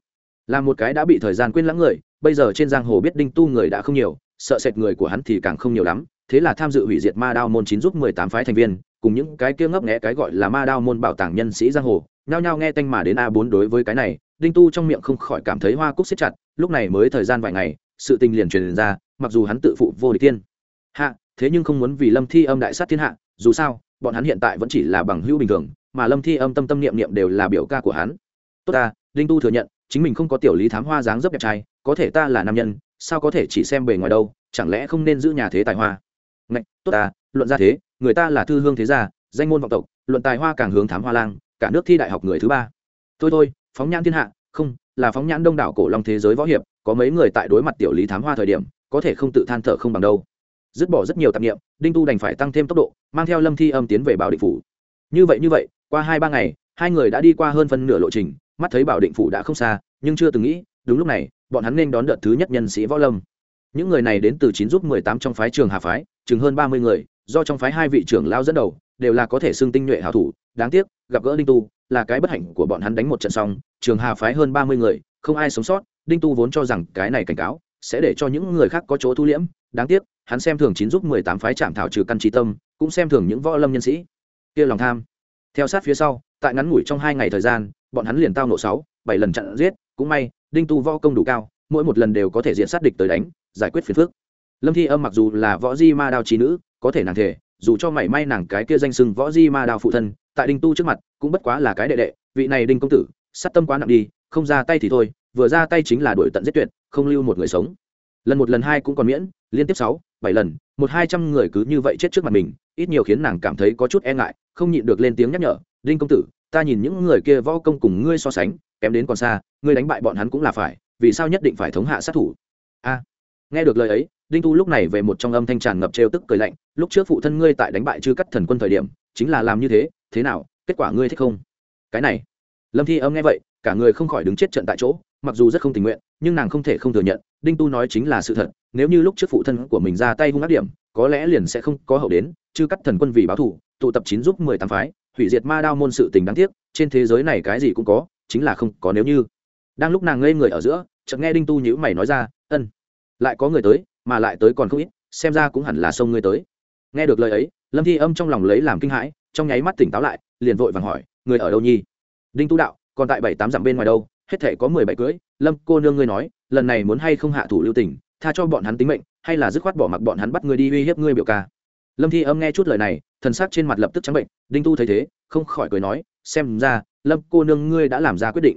Là một cái đã bị thời gian quên lãng người, bây giờ trên giang hồ biết đinh tu người đã không nhiều, sợ sệt người của hắn thì càng không nhiều lắm, thế là tham dự hủy diệt ma đao môn chín giúp mười tám phái thành viên, cùng những cái kia ngấp nghẽ cái gọi là ma đao môn bảo tàng nhân sĩ giang hồ, nhao nhao nghe tanh mà đến a bốn đối với cái này, đinh tu trong miệng không khỏi cảm thấy hoa cúc siết chặt, lúc này mới thời gian vài ngày, sự tình liền truyền ra, mặc dù hắn tự phụ vô địch tiên. Hạ thế nhưng không muốn vì lâm thi âm đại sát thiên hạ, dù sao, bọn hắn hiện tại vẫn chỉ là bằng hữu bình thường, mà lâm thi âm tâm tâm niệm niệm đều là biểu ca của hắn. Tốt ta, đinh tu thừa nhận, chính mình không có tiểu lý thám hoa dáng dấp đẹp trai, có thể ta là nam nhân, sao có thể chỉ xem bề ngoài đâu, chẳng lẽ không nên giữ nhà thế tài hoa? Ngạch, tốt ta, luận ra thế, người ta là thư hương thế gia, danh môn vọng tộc, luận tài hoa càng hướng thám hoa lang, cả nước thi đại học người thứ ba. Thôi thôi, phóng nhãn thiên hạ, không, là phóng nhãn đông đảo cổ long thế giới võ hiệp, có mấy người tại đối mặt tiểu lý thám hoa thời điểm, có thể không tự than thở không bằng đâu dứt bỏ rất nhiều tạp nghiệm đinh tu đành phải tăng thêm tốc độ, mang theo lâm thi âm tiến về bảo định phủ. Như vậy như vậy, qua hai ba ngày, hai người đã đi qua hơn phân nửa lộ trình, mắt thấy bảo định phủ đã không xa, nhưng chưa từng nghĩ, đúng lúc này, bọn hắn nên đón đợt thứ nhất nhân sĩ võ lâm. Những người này đến từ chín giúp mười tám trong phái trường hà phái, chừng hơn ba mươi người, do trong phái hai vị trưởng lao dẫn đầu, đều là có thể xưng tinh nhuệ hảo thủ, đáng tiếc, gặp gỡ đinh tu, là cái bất hạnh của bọn hắn đánh một trận xong, trường hà phái hơn ba mươi người, không ai sống sót, đinh tu vốn cho rằng cái này cảnh cáo, sẽ để cho những người khác có chỗ thu liễm, đáng tiếc hắn xem thường chín giúp mười tám phái chạm thảo trừ căn trí tâm, cũng xem thường những võ lâm nhân sĩ. Kia lòng tham. Theo sát phía sau, tại ngắn ngủi trong hai ngày thời gian, bọn hắn liền tao nộ sáu, bảy lần chặn giết, cũng may, đinh tu võ công đủ cao, mỗi một lần đều có thể diện sát địch tới đánh, giải quyết phiền phức. Lâm thi âm mặc dù là võ di ma đao trí nữ, có thể nàng thể, dù cho mảy may nàng cái kia danh sưng võ di ma đao phụ thân, tại đinh tu trước mặt, cũng bất quá là cái đệ đệ, vị này đinh công tử, sát tâm quá nặng đi, không ra tay thì thôi, vừa ra tay chính là đuổi tận giết tuyệt, không lưu một người sống lần một lần hai cũng còn miễn, liên tiếp sáu, bảy lần, một hai trăm người cứ như vậy chết trước mặt mình, ít nhiều khiến nàng cảm thấy có chút e ngại, không nhịn được lên tiếng nhắc nhở, đinh công tử, ta nhìn những người kia võ công cùng ngươi so sánh, kém đến còn xa, ngươi đánh bại bọn hắn cũng là phải, vì sao nhất định phải thống hạ sát thủ? A. Nghe được lời ấy, đinh tu lúc này về một trong âm thanh tràn ngập trêu tức cười lạnh, lúc trước phụ thân ngươi tại đánh bại chư cắt thần quân thời điểm, chính là làm như thế thế nào, kết quả ngươi thích không? Cái này, lâm thi âm nghe vậy, cả người không khỏi đứng chết trận tại chỗ, mặc dù rất không tình nguyện nhưng nàng không thể không thừa nhận, đinh tu nói chính là sự thật, nếu như lúc trước phụ thân của mình ra tay hung ác điểm, có lẽ liền sẽ không có hậu đến chứ cắt thần quân vì báo thù, tụ tập chín giúp mười tám phái, hủy diệt ma đao môn sự tình đáng tiếc, trên thế giới này cái gì cũng có, chính là không có nếu như. Đang lúc nàng ngây người ở giữa, chợt nghe đinh tu nhữ mày nói ra, ân, lại có người tới, mà lại tới còn không ít, xem ra cũng hẳn là sông ngươi tới. Nghe được lời ấy, lâm thi âm trong lòng lấy làm kinh hãi, trong nháy mắt tỉnh táo lại, liền vội vàng hỏi, người ở đâu nhi? Đinh tu đạo, còn tại bảy tám dặm bên ngoài đâu, hết thể có mười bảy cưỡi lâm cô nương ngươi nói, lần này muốn hay không hạ thủ lưu tình, tha cho bọn hắn tính mệnh, hay là dứt khoát bỏ mặc bọn hắn bắt ngươi đi uy hiếp ngươi biểu ca? Lâm thi âm nghe chút lời này, thần sắc trên mặt lập tức trắng bệnh, đinh tu thấy thế, không khỏi cười nói, xem ra, lâm cô nương ngươi đã làm ra quyết định.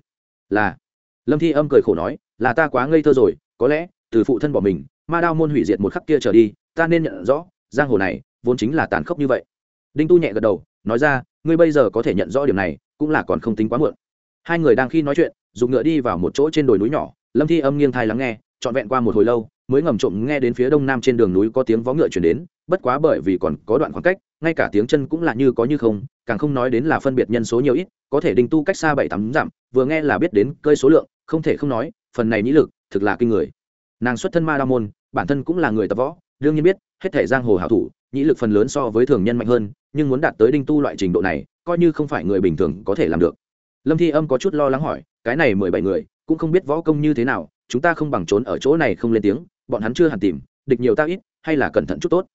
Là. Lâm thi âm cười khổ nói, là ta quá ngây thơ rồi, có lẽ, từ phụ thân bỏ mình, ma đao môn hủy diệt một khắc kia trở đi, ta nên nhận rõ, giang hồ này, vốn chính là tàn khốc như vậy. Đinh tu nhẹ gật đầu, nói ra, ngươi bây giờ có thể nhận rõ điểm này, cũng là còn không tính quá muộn hai người đang khi nói chuyện, dùng ngựa đi vào một chỗ trên đồi núi nhỏ. Lâm thi âm nghiêng thai lắng nghe, trọn vẹn qua một hồi lâu, mới ngầm trộm nghe đến phía đông nam trên đường núi có tiếng vó ngựa chuyển đến, bất quá bởi vì còn có đoạn khoảng cách, ngay cả tiếng chân cũng là như có như không, càng không nói đến là phân biệt nhân số nhiều ít, có thể đinh tu cách xa bảy tám dặm, vừa nghe là biết đến cơi số lượng, không thể không nói, phần này nhĩ lực, thực là kinh người. Nàng xuất thân ma đa môn, bản thân cũng là người tập võ, đương nhiên biết, hết thể giang hồ hảo thủ, nhĩ lực phần lớn so với thường nhân mạnh hơn, nhưng muốn đạt tới đinh tu loại trình độ này, coi như không phải người bình thường có thể làm được lâm thi âm có chút lo lắng hỏi, cái này mười bảy người, cũng không biết võ công như thế nào, chúng ta không bằng trốn ở chỗ này không lên tiếng, bọn hắn chưa hẳn tìm, địch nhiều ta ít, hay là cẩn thận chút tốt?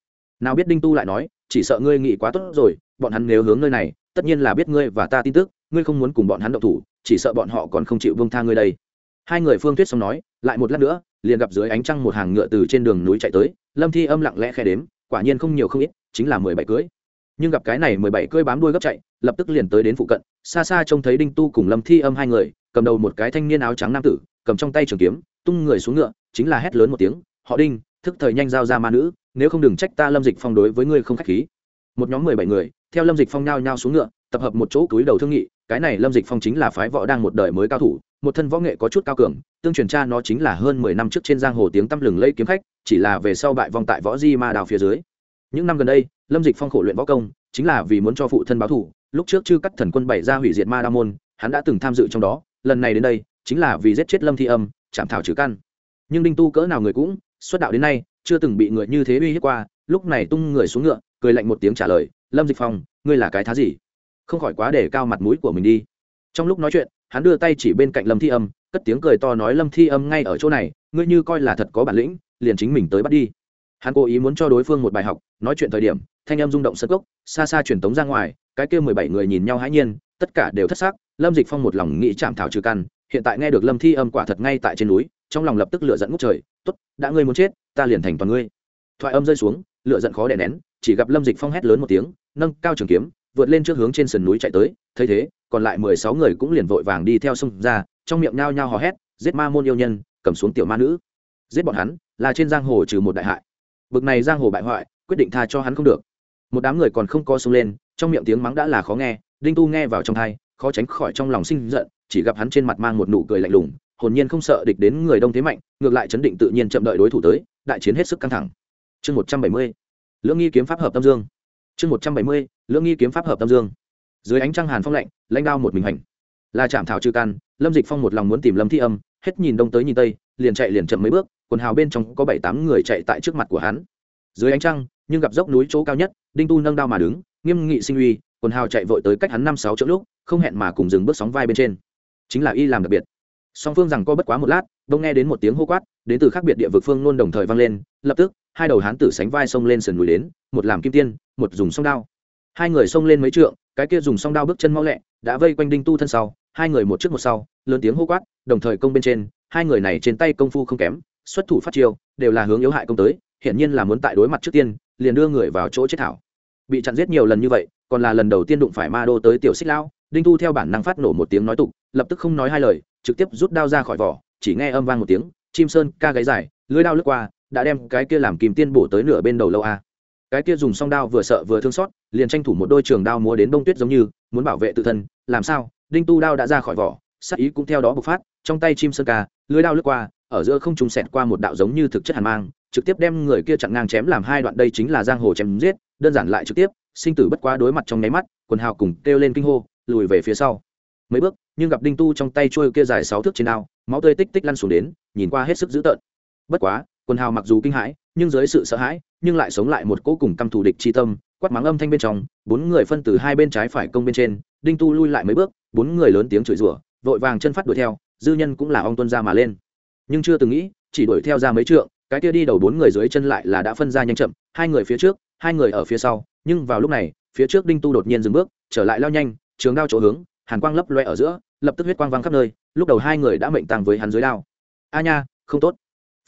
Nào biết đinh tu lại nói, chỉ sợ ngươi nghĩ quá tốt rồi, bọn hắn nếu hướng nơi này, tất nhiên là biết ngươi và ta tin tức, ngươi không muốn cùng bọn hắn động thủ, chỉ sợ bọn họ còn không chịu vương tha ngươi đây. Hai người phương tuyết xong nói, lại một lát nữa, liền gặp dưới ánh trăng một hàng ngựa từ trên đường núi chạy tới, lâm thi âm lặng lẽ khe đếm, quả nhiên không nhiều không ít, chính là mười bảy cưới nhưng gặp cái này mười bảy cưới bám đuôi gấp chạy, lập tức liền tới đến phụ cận, xa xa trông thấy đinh tu cùng lâm thi âm hai người, cầm đầu một cái thanh niên áo trắng nam tử, cầm trong tay trường kiếm, tung người xuống ngựa, chính là hét lớn một tiếng, họ đinh, thức thời nhanh giao ra ma nữ, nếu không đừng trách ta lâm dịch phong đối với ngươi không k h á c h khí. Một nhóm mười bảy người, theo lâm dịch phong nhao nhao xuống ngựa, tập hợp một chỗ túi đầu thương nghị, cái này lâm dịch phong chính là phái võ đang một đời mới cao thủ, một thân võ nghệ có chút cao cường, tương truyền cha nó chính là hơn mười năm trước trên giang hồ tiếng tăm lừng lây kiếm khách, chỉ là về sau bại vong tại võ di ma đào phía dưới những năm gần đây, lâm dịch phong khổ luyện võ công, chính là vì muốn cho phụ thân báo thủ lúc trước chư cắt thần quân bảy ra hủy diệt ma đa môn, hắn đã từng tham dự trong đó. Lần này đến đây, chính là vì giết chết lâm thi âm, chạm thảo trừ căn. Nhưng đinh tu cỡ nào người cũng, xuất đạo đến nay, chưa từng bị người như thế uy hiếp qua. Lúc này tung người xuống ngựa, cười lạnh một tiếng trả lời, lâm dịch phong, ngươi là cái thá gì? Không khỏi quá để cao mặt mũi của mình đi. Trong lúc nói chuyện, hắn đưa tay chỉ bên cạnh lâm thi âm, cất tiếng cười to nói, lâm thi âm, ngay ở chỗ này, ngươi như coi là thật có bản lĩnh, liền chính mình tới bắt đi hắn cố ý muốn cho đối phương một bài học, nói chuyện thời điểm, thanh âm rung động sân cốc, xa xa truyền tống ra ngoài, cái kia mười bảy người nhìn nhau hãi nhiên, tất cả đều thất xác lâm dịch phong một lòng nghĩ chạm thảo trừ căn, hiện tại nghe được lâm thi âm quả thật ngay tại trên núi, trong lòng lập tức lựa dẫn ngút trời t ố t đã ngươi muốn chết, ta liền thành toàn ngươi. Thoại âm rơi xuống lựa giận khó đè nén, chỉ gặp lâm dịch phong hét lớn một tiếng, nâng cao trường kiếm, vượt lên trước hướng trên sườn núi chạy tới, thấy thế, còn lại mười sáu người cũng liền vội vàng đi theo sông ra, trong miệng nhao nhao hò hét, giết ma môn yêu nhân, cầm xuống tiểu ma nữ. Giết bọn hắn, là trên giang hồ trừ một đại hại bực này giang hồ bại hoại, quyết định tha cho hắn không được. Một đám người còn không co sông lên, trong miệng tiếng mắng đã là khó nghe, đinh tu nghe vào trong thai khó tránh khỏi trong lòng sinh giận, chỉ gặp hắn trên mặt mang một nụ cười lạnh lùng, hồn nhiên không sợ địch đến người đông thế mạnh, ngược lại chấn định tự nhiên chậm đợi đối thủ tới, đại chiến hết sức căng thẳng. Chương một trăm bảy mươi, lưỡng nghi kiếm pháp hợp tâm dương. Chương một trăm bảy mươi, lưỡng nghi kiếm pháp hợp tâm dương. Dưới ánh trăng hàn phong lạnh, lãnh đao một mình hành. Là chạm thảo trừ can, lâm dịch phong một lòng muốn tìm lâm thi âm, hết nhìn đông tới nhìn tây, liền chạy liền chậm mấy bước quần hào bên trong có bảy tám người chạy tại trước mặt của hắn. Dưới ánh trăng, nhưng gặp dốc núi chỗ cao nhất, đinh tu nâng đao mà đứng, nghiêm nghị sinh uy, quần hào chạy vội tới cách hắn năm sáu chỗ lúc, không hẹn mà cùng dừng bước sóng vai bên trên. Chính là y làm đặc biệt. Song phương rằng co bất quá một lát đông nghe đến một tiếng hô quát, đến từ khác biệt địa vực phương nôn đồng thời vang lên, lập tức, hai đầu hán tử sánh vai xông lên sườn núi đến, một làm kim tiên, một dùng song đao. Hai người xông lên mấy trượng, cái kia dùng song đao bước chân mau lẹ, đã vây quanh đinh tu thân sau, hai người một trước một sau, lớn tiếng hô quát, đồng thời công bên trên, hai người này trên tay công phu không kém xuất thủ phát chiêu, đều là hướng yếu hại công tới, hiển nhiên là muốn tại đối mặt trước tiên, liền đưa người vào chỗ chết thảo. Bị chặn giết nhiều lần như vậy, còn là lần đầu tiên đụng phải ma đô tới tiểu xích lão, đinh tu theo bản năng phát nổ một tiếng nói tục, lập tức không nói hai lời, trực tiếp rút đao ra khỏi vỏ, chỉ nghe âm vang một tiếng, chim sơn ca gáy dài, lưới đao lướt qua, đã đem cái kia làm kìm tiên bổ tới nửa bên đầu lâu a. Cái kia dùng song đao vừa sợ vừa thương xót, liền tranh thủ một đôi trường đao múa đến đông tuyết giống như, muốn bảo vệ tự thân, làm sao? Đinh tu đao đã ra khỏi vỏ sắc ý cũng theo đó bộc phát, trong tay chim sơn ca, lưới đao lướt qua ở giữa không trùng xẹt qua một đạo giống như thực chất hàn mang, trực tiếp đem người kia chặn ngang chém làm hai đoạn, đây chính là giang hồ chém giết, đơn giản lại trực tiếp, sinh tử bất quá đối mặt trong nháy mắt, quần hào cùng kêu lên kinh hô, lùi về phía sau. Mấy bước, nhưng gặp đinh tu trong tay trôi kia dài sáu thước trên đao, máu tươi tích tích lăn xuống đến, nhìn qua hết sức dữ tợn. Bất quá, quần hào mặc dù kinh hãi, nhưng dưới sự sợ hãi, nhưng lại sống lại một cỗ cùng căm thù địch chi tâm, quát mắng âm thanh bên trong, bốn người phân từ hai bên trái phải công bên trên, đinh tu lui lại mấy bước, bốn người lớn tiếng chửi rủa, vội vàng chân phát đuổi theo, dư nhân cũng là ong tuân ra mà lên nhưng chưa từng nghĩ, chỉ đuổi theo ra mấy trượng, cái kia đi đầu bốn người dưới chân lại là đã phân ra nhanh chậm, hai người phía trước, hai người ở phía sau, nhưng vào lúc này, phía trước đinh tu đột nhiên dừng bước, trở lại lao nhanh, trường đao chỗ hướng, hàn quang lấp loe ở giữa, lập tức huyết quang văng khắp nơi, lúc đầu hai người đã mệnh tàng với hắn dưới đao. A nha, không tốt.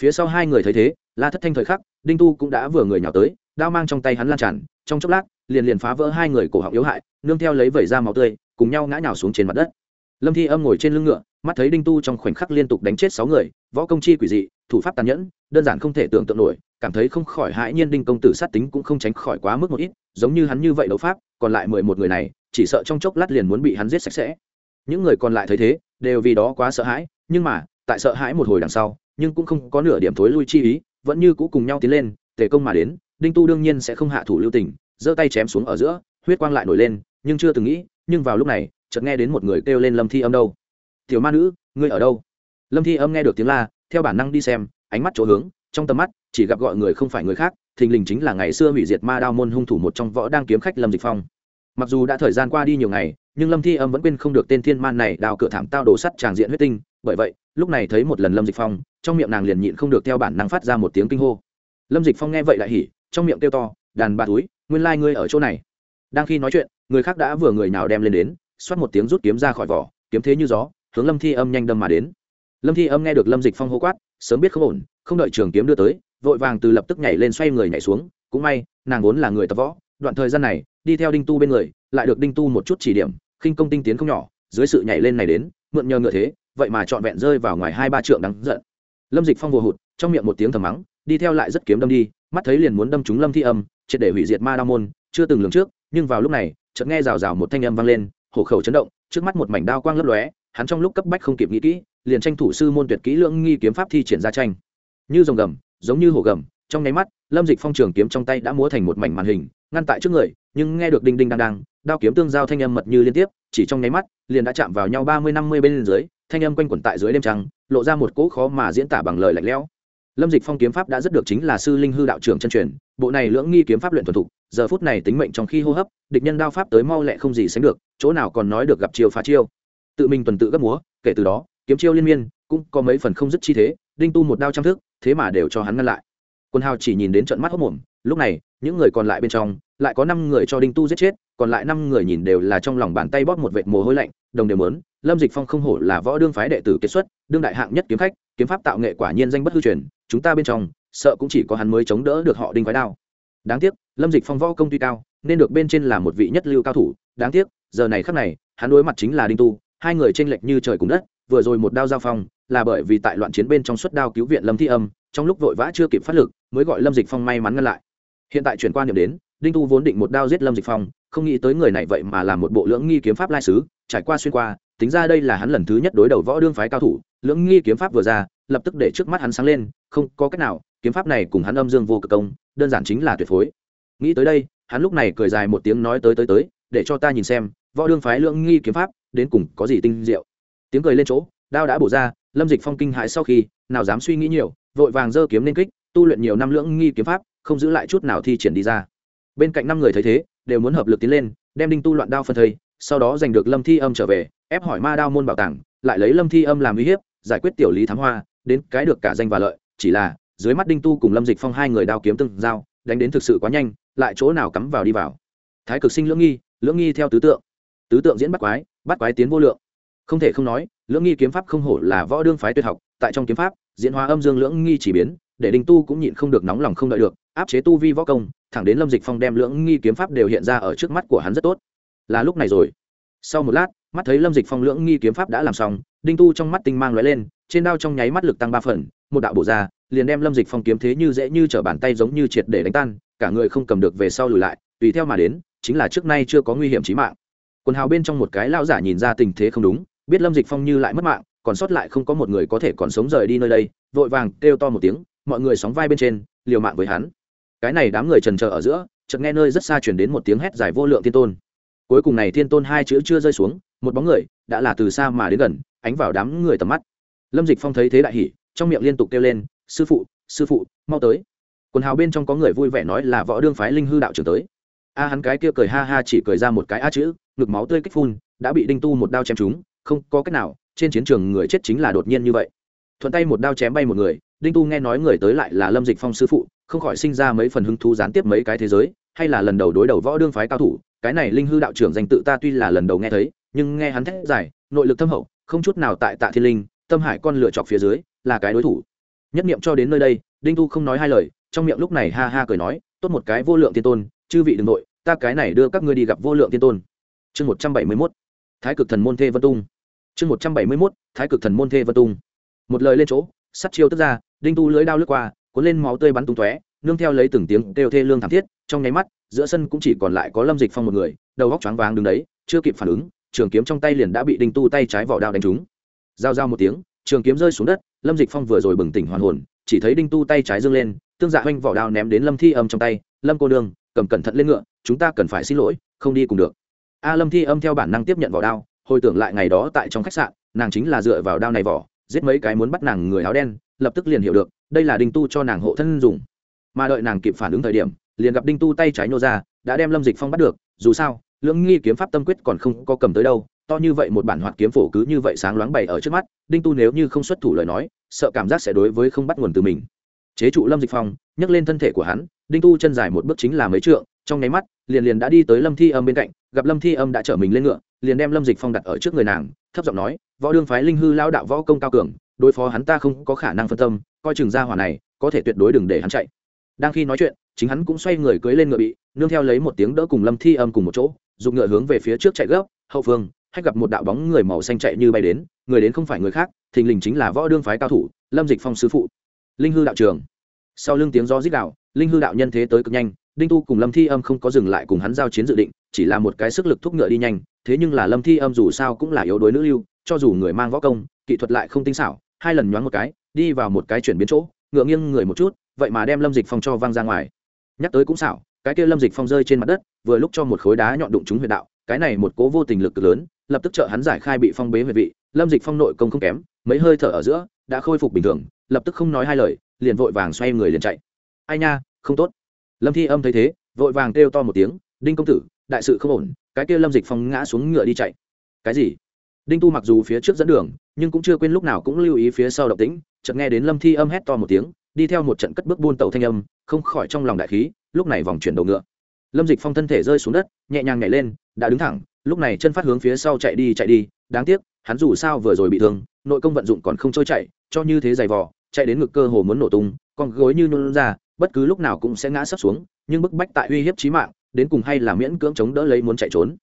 Phía sau hai người thấy thế, la thất thanh thời khắc, đinh tu cũng đã vừa người nhào tới, đao mang trong tay hắn lan tràn, trong chốc lát, liền liền phá vỡ hai người cổ họng yếu hại, nương theo lấy vẩy ra máu tươi, cùng nhau ngã nhào xuống trên mặt đất lâm thi âm ngồi trên lưng ngựa, mắt thấy đinh tu trong khoảnh khắc liên tục đánh chết sáu người, võ công chi quỷ dị, thủ pháp tàn nhẫn, đơn giản không thể tưởng tượng nổi, cảm thấy không khỏi hãi nhiên đinh công tử sát tính cũng không tránh khỏi quá mức một ít, giống như hắn như vậy đấu pháp, còn lại mười một người này, chỉ sợ trong chốc lát liền muốn bị hắn giết sạch sẽ. Những người còn lại thấy thế, đều vì đó quá sợ hãi, nhưng mà, tại sợ hãi một hồi đằng sau, nhưng cũng không có nửa điểm thối lui chi ý, vẫn như cũ cùng nhau tiến lên, tề công mà đến, đinh tu đương nhiên sẽ không hạ thủ lưu tình, giơ tay chém xuống ở giữa, huyết quang lại nổi lên, nhưng chưa từng nghĩ, nhưng vào lúc này chợt nghe đến một người kêu lên lâm thi âm đâu. Tiểu ma nữ, ngươi ở đâu? Lâm thi âm nghe được tiếng la, theo bản năng đi xem, ánh mắt chỗ hướng, trong tầm mắt, chỉ gặp gọi người không phải người khác, thình lình chính là ngày xưa hủy diệt ma đao môn hung thủ một trong võ đang kiếm khách lâm dịch phong. Mặc dù đã thời gian qua đi nhiều ngày, nhưng lâm thi âm vẫn quên không được tên thiên man này đào cửa thảm tao đổ sắt tràng diện huyết tinh, bởi vậy, lúc này thấy một lần lâm dịch phong, trong miệng nàng liền nhịn không được theo bản năng phát ra một tiếng kinh hô. Lâm dịch phong nghe vậy lại hỉ, trong miệng kêu to, đàn bà túi, nguyên lai、like、ngươi ở chỗ này. Đang khi nói chuyện, người khác đã vừa người nào đem lên đến xoát một tiếng rút kiếm ra khỏi vỏ, kiếm thế như gió, hướng lâm thi âm nhanh đâm mà đến. Lâm thi âm nghe được lâm dịch phong hô quát, sớm biết không ổn, không đợi trường kiếm đưa tới, vội vàng từ lập tức nhảy lên xoay người nhảy xuống, cũng may, nàng vốn là người tập võ, đoạn thời gian này, đi theo đinh tu bên người, lại được đinh tu một chút chỉ điểm, khinh công tinh tiến không nhỏ, dưới sự nhảy lên này đến, mượn nhờ ngựa thế, vậy mà trọn vẹn rơi vào ngoài hai ba trượng đắng giận. Lâm dịch phong vô hụt, trong miệng một tiếng thầm mắng, đi theo lại rất kiếm đâm đi, mắt thấy liền muốn đâm trúng lâm thi âm, triệt để hủy diệt ma đao môn, chưa từng lường trước, nhưng vào lúc này, chợt nghe rào rào một thanh âm vang lên hổ khẩu chấn động, trước mắt một mảnh đao quang lấp lóe, hắn trong lúc cấp bách không kịp nghĩ kỹ, liền tranh thủ sư môn tuyệt kỹ lưỡng nghi kiếm pháp thi triển ra tranh. Như rồng gầm, giống như hổ gầm, trong nháy mắt, lâm dịch phong trường kiếm trong tay đã múa thành một mảnh màn hình, ngăn tại trước người, nhưng nghe được đinh đinh đang đang, đao kiếm tương giao thanh âm mật như liên tiếp, chỉ trong nháy mắt, liền đã chạm vào nhau ba mươi năm mươi bên dưới, thanh âm quanh quẩn tại dưới đêm trăng, lộ ra một cỗ khó mà diễn tả bằng lời lạnh lẽo lâm dịch phong kiếm pháp đã rất được chính là sư linh hư đạo trưởng chân truyền, bộ này lưỡng nghi kiếm pháp luyện thuần thục, giờ phút này tính mệnh trong khi hô hấp, địch nhân đao pháp tới mau lẹ không gì sánh được, chỗ nào còn nói được gặp chiêu phá chiêu. Tự mình tuần tự gấp múa, kể từ đó, kiếm chiêu liên miên, cũng có mấy phần không dứt chi thế, đinh tu một đao trăm thước, thế mà đều cho hắn ngăn lại. Quân hào chỉ nhìn đến trận mắt hốc mồm, lúc này, những người còn lại bên trong, lại có năm người cho đinh tu giết chết, còn lại năm người nhìn đều là trong lòng bàn tay bóp một vệt mồ hôi lạnh, đồng đều mớn lâm dịch phong không hổ là võ đương phái đệ tử kết xuất, đương đại hạng nhất kiếm khách, kiếm pháp tạo nghệ quả nhiên danh bất hư truyền chúng ta bên trong, sợ cũng chỉ có hắn mới chống đỡ được họ đinh quái đao. Đáng tiếc, lâm dịch phong võ công tuy cao, nên được bên trên là một vị nhất lưu cao thủ. Đáng tiếc, giờ này khắc này, hắn đối mặt chính là đinh tu, hai người tranh lệch như trời cùng đất, vừa rồi một đao giao phong, là bởi vì tại loạn chiến bên trong suất đao cứu viện lâm thi âm, trong lúc vội vã chưa kịp phát lực, mới gọi lâm dịch phong may mắn ngăn lại. Hiện tại chuyển quan điểm đến, đinh tu vốn định một đao giết lâm dịch phong, không nghĩ tới người này vậy mà làm một bộ lưỡng nghi kiếm pháp lai sứ, trải qua xuyên qua, tính ra đây là hắn lần thứ nhất đối đầu võ đương phái cao thủ. Lưỡng nghi kiếm pháp vừa ra, lập tức để trước mắt hắn sáng lên không có cách nào, kiếm pháp này cùng hắn âm dương vô cực công, đơn giản chính là tuyệt phối. Nghĩ tới đây, hắn lúc này cười dài một tiếng nói tới tới tới, để cho ta nhìn xem, võ đương phái lưỡng nghi kiếm pháp, đến cùng có gì tinh diệu. Tiếng cười lên chỗ, đao đã bổ ra, lâm dịch phong kinh hại sau khi, nào dám suy nghĩ nhiều, vội vàng giơ kiếm lên kích, tu luyện nhiều năm lưỡng nghi kiếm pháp, không giữ lại chút nào thi triển đi ra. Bên cạnh năm người thấy thế, đều muốn hợp lực tiến lên, đem đinh tu loạn đao phân thây, sau đó giành được lâm thi âm trở về, ép hỏi ma đao môn bảo tàng, lại lấy lâm thi âm làm uy hiếp, giải quyết tiểu lý thám hoa, đến cái được cả danh và lợi chỉ là, dưới mắt đinh tu cùng lâm dịch phong hai người đao kiếm từng dao đánh đến thực sự quá nhanh, lại chỗ nào cắm vào đi vào. Thái cực sinh lưỡng nghi lưỡng nghi theo tứ tượng. Tứ tượng diễn bắt quái bắt quái tiến vô lượng. Không thể không nói, lưỡng nghi kiếm pháp không hổ là võ đương phái tuyệt học, tại trong kiếm pháp, diễn hóa âm dương lưỡng nghi chỉ biến, để đinh tu cũng nhịn không được nóng lòng không đợi được, áp chế tu vi võ công, thẳng đến lâm dịch phong đem lưỡng nghi kiếm pháp đều hiện ra ở trước mắt của hắn rất tốt. Là lúc này rồi. Sau một lát, mắt thấy lâm dịch phong lưỡng nghi kiếm pháp đã làm xong, đinh tu trong mắt tinh mang lóe lên trên đao trong nháy mắt lực tăng ba phần, một đạo bổ ra, liền đem lâm dịch phong kiếm thế như dễ như t bàn tay giống như triệt để đánh tan, cả người không cầm được về sau lùi lại, tùy theo mà đến, chính là trước nay chưa có nguy hiểm trí mạng. Quần hào bên trong một cái lao giả nhìn ra tình thế không đúng, biết lâm dịch phong như lại mất mạng, còn sót lại không có một người có thể còn sống rời đi nơi đây, vội vàng kêu to một tiếng, mọi người sóng vai bên trên, liều mạng với hắn. Cái này đám người trần trờ ở giữa, chợt nghe nơi rất xa chuyển đến một tiếng hét dài vô lượng thiên tôn. Cuối cùng này thiên tôn hai chữ chưa rơi xuống, một bóng người, đã là từ xa mà đến gần, ánh vào đám người tầm mắt lâm dịch phong thấy thế đại hỉ, trong miệng liên tục kêu lên, sư phụ sư phụ, mau tới. Quần hào bên trong có người vui vẻ nói là võ đương phái linh hư đạo trưởng tới. A hắn cái kia cười ha ha chỉ cười ra một cái a chữ, ngực máu tươi kích phun, đã bị đinh tu một đao chém trúng, không có cách nào, trên chiến trường người chết chính là đột nhiên như vậy. Thuận tay một đao chém bay một người, đinh tu nghe nói người tới lại là lâm dịch phong sư phụ, không khỏi sinh ra mấy phần hứng thú gián tiếp mấy cái thế giới, hay là lần đầu đối đầu võ đương phái cao thủ, cái này linh hư đạo trưởng danh tự ta tuy là lần đầu nghe thấy, nhưng nghe hắn thét giải nội lực thâm hậu, không chút nào tại tạ thiên linh tâm hải con lựa chọc phía dưới, là cái đối thủ. Nhất niệm cho đến nơi đây, đinh tu không nói hai lời, trong miệng lúc này ha ha cười nói, tốt một cái vô lượng tiên tôn, chư vị đừng nội, ta cái này đưa các ngươi đi gặp vô lượng tiên tôn. Chương một trăm bảy mươi mốt, thái cực thần môn thê vân tung. Chương một trăm bảy mươi mốt, thái cực thần môn thê vân tung. Một lời lên chỗ, sắt chiêu tức ra, đinh tu lưới đao lướt qua, cuốn lên máu tươi bắn tung tóe, nương theo lấy từng tiếng kêu thê lương thảm thiết, trong nháy mắt, giữa sân cũng chỉ còn lại có lâm dịch phong một người, đầu góc choáng váng đứng đấy, chưa kịp phản ứng, trường kiếm trong tay liền đã bị đinh tu tay trái vỏ đao đánh trúng giao giao một tiếng, trường kiếm rơi xuống đất, lâm dịch phong vừa rồi bừng tỉnh hoàn hồn, chỉ thấy đinh tu tay trái dâng lên, tương dạ oanh vỏ đao ném đến lâm thi âm trong tay, lâm cô đương cầm cẩn thận lên ngựa, chúng ta cần phải xin lỗi, không đi cùng được. A lâm thi âm theo bản năng tiếp nhận vỏ đao, hồi tưởng lại ngày đó tại trong khách sạn, nàng chính là dựa vào đao này vỏ, giết mấy cái muốn bắt nàng người áo đen, lập tức liền hiểu được, đây là đinh tu cho nàng hộ thân dùng. Mà đợi nàng kịp phản ứng thời điểm, liền gặp đinh tu tay trái nhô ra, đã đem lâm dịch phong bắt được, dù sao, lưỡng nghi kiếm pháp tâm quyết còn không có cầm tới đâu to như vậy một bản hoạt kiếm phổ cứ như vậy sáng loáng bày ở trước mắt, đinh tu nếu như không xuất thủ lời nói, sợ cảm giác sẽ đối với không bắt nguồn từ mình. Chế trụ lâm dịch phong, nhấc lên thân thể của hắn, đinh tu chân dài một bước chính là mấy trượng, trong nháy mắt, liền liền đã đi tới lâm thi âm bên cạnh, gặp lâm thi âm đã chở mình lên ngựa, liền đem lâm dịch phong đặt ở trước người nàng, thấp giọng nói, võ đương phái linh hư lao đạo võ công cao cường, đối phó hắn ta không có khả năng phân tâm, coi chừng ra hỏa này, có thể tuyệt đối đừng để hắn chạy. Đang khi nói chuyện, chính hắn cũng xoay người cưới lên ngựa bị, nương theo lấy một tiếng đỡ cùng lâm thi âm cùng một chỗ, dùng ngựa hướng về phía trước chạy gấp, hậu phương hay gặp một đạo bóng người màu xanh chạy như bay đến, người đến không phải người khác, thình lình chính là võ đương phái cao thủ, lâm dịch phong sư phụ. Linh hư đạo trường sau lưng tiếng gió rít đạo linh hư đạo nhân thế tới cực nhanh, đinh tu cùng lâm thi âm không có dừng lại cùng hắn giao chiến dự định, chỉ là một cái sức lực thúc ngựa đi nhanh, thế nhưng là lâm thi âm dù sao cũng là yếu đuối nữ lưu, cho dù người mang võ công, kỹ thuật lại không tinh xảo, hai lần nhoáng một cái, đi vào một cái chuyển biến chỗ, ngựa nghiêng người một chút, vậy mà đem lâm dịch phong cho văng ra ngoài. Nhắc tới cũng xảo, cái kia lâm dịch phong rơi trên mặt đất, vừa lúc cho một khối đá nhọn đụng trúng huyệt đạo, cái này một cố vô tình lực lớn lập tức trợ hắn giải khai bị phong bế huyệt vị, lâm dịch phong nội công không kém, mấy hơi thở ở giữa, đã khôi phục bình thường, lập tức không nói hai lời, liền vội vàng xoay người liền chạy. Ai nha, không tốt. Lâm thi âm thấy thế, vội vàng kêu to một tiếng, đinh công tử, đại sự không ổn, cái kia lâm dịch phong ngã xuống ngựa đi chạy. Cái gì? Đinh tu mặc dù phía trước dẫn đường, nhưng cũng chưa quên lúc nào cũng lưu ý phía sau động tĩnh, chợt nghe đến lâm thi âm hét to một tiếng, đi theo một trận cất bước buôn tàu thanh âm, không khỏi trong lòng đại khí, lúc này vòng chuyển đầu ngựa. Lâm dịch phong thân thể rơi xuống đất, nhẹ nhàng nhảy lên, đã đứng thẳng lúc này chân phát hướng phía sau chạy đi chạy đi, đáng tiếc, hắn dù sao vừa rồi bị thương, nội công vận dụng còn không trôi chạy, cho như thế giày vò, chạy đến ngực cơ hồ muốn nổ tung, con gối như nôn ra, bất cứ lúc nào cũng sẽ ngã sấp xuống, nhưng bức bách tại uy hiếp chí mạng, đến cùng hay là miễn cưỡng chống đỡ lấy muốn chạy trốn.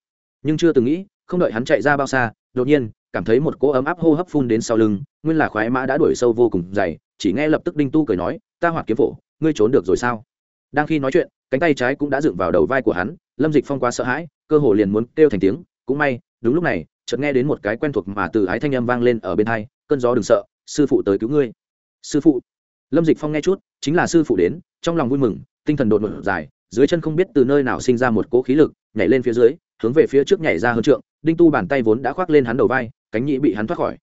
Nhưng chưa từng nghĩ, không đợi hắn chạy ra bao xa, đột nhiên, cảm thấy một cỗ ấm áp hô hấp phun đến sau lưng, nguyên là khoái mã đã đuổi sâu vô cùng dày, chỉ nghe lập tức đinh tu cười nói, ta hoạt kiếm phổ, ngươi trốn được rồi sao? Đang khi nói chuyện, cánh tay trái cũng đã dựng vào đầu vai của hắn, lâm dịch phong quá sợ hãi cơ hồ liền muốn kêu thành tiếng, cũng may, đúng lúc này, chợt nghe đến một cái quen thuộc mà từ ái thanh âm vang lên ở bên hai, cơn gió đừng sợ, sư phụ tới cứu ngươi. Sư phụ? Lâm dịch phong nghe chút, chính là sư phụ đến, trong lòng vui mừng, tinh thần đột ngột dài, dưới chân không biết từ nơi nào sinh ra một cỗ khí lực, nhảy lên phía dưới, hướng về phía trước nhảy ra hơn trượng, đinh tu bàn tay vốn đã khoác lên hắn đầu vai, cánh nhĩ bị hắn thoát khỏi.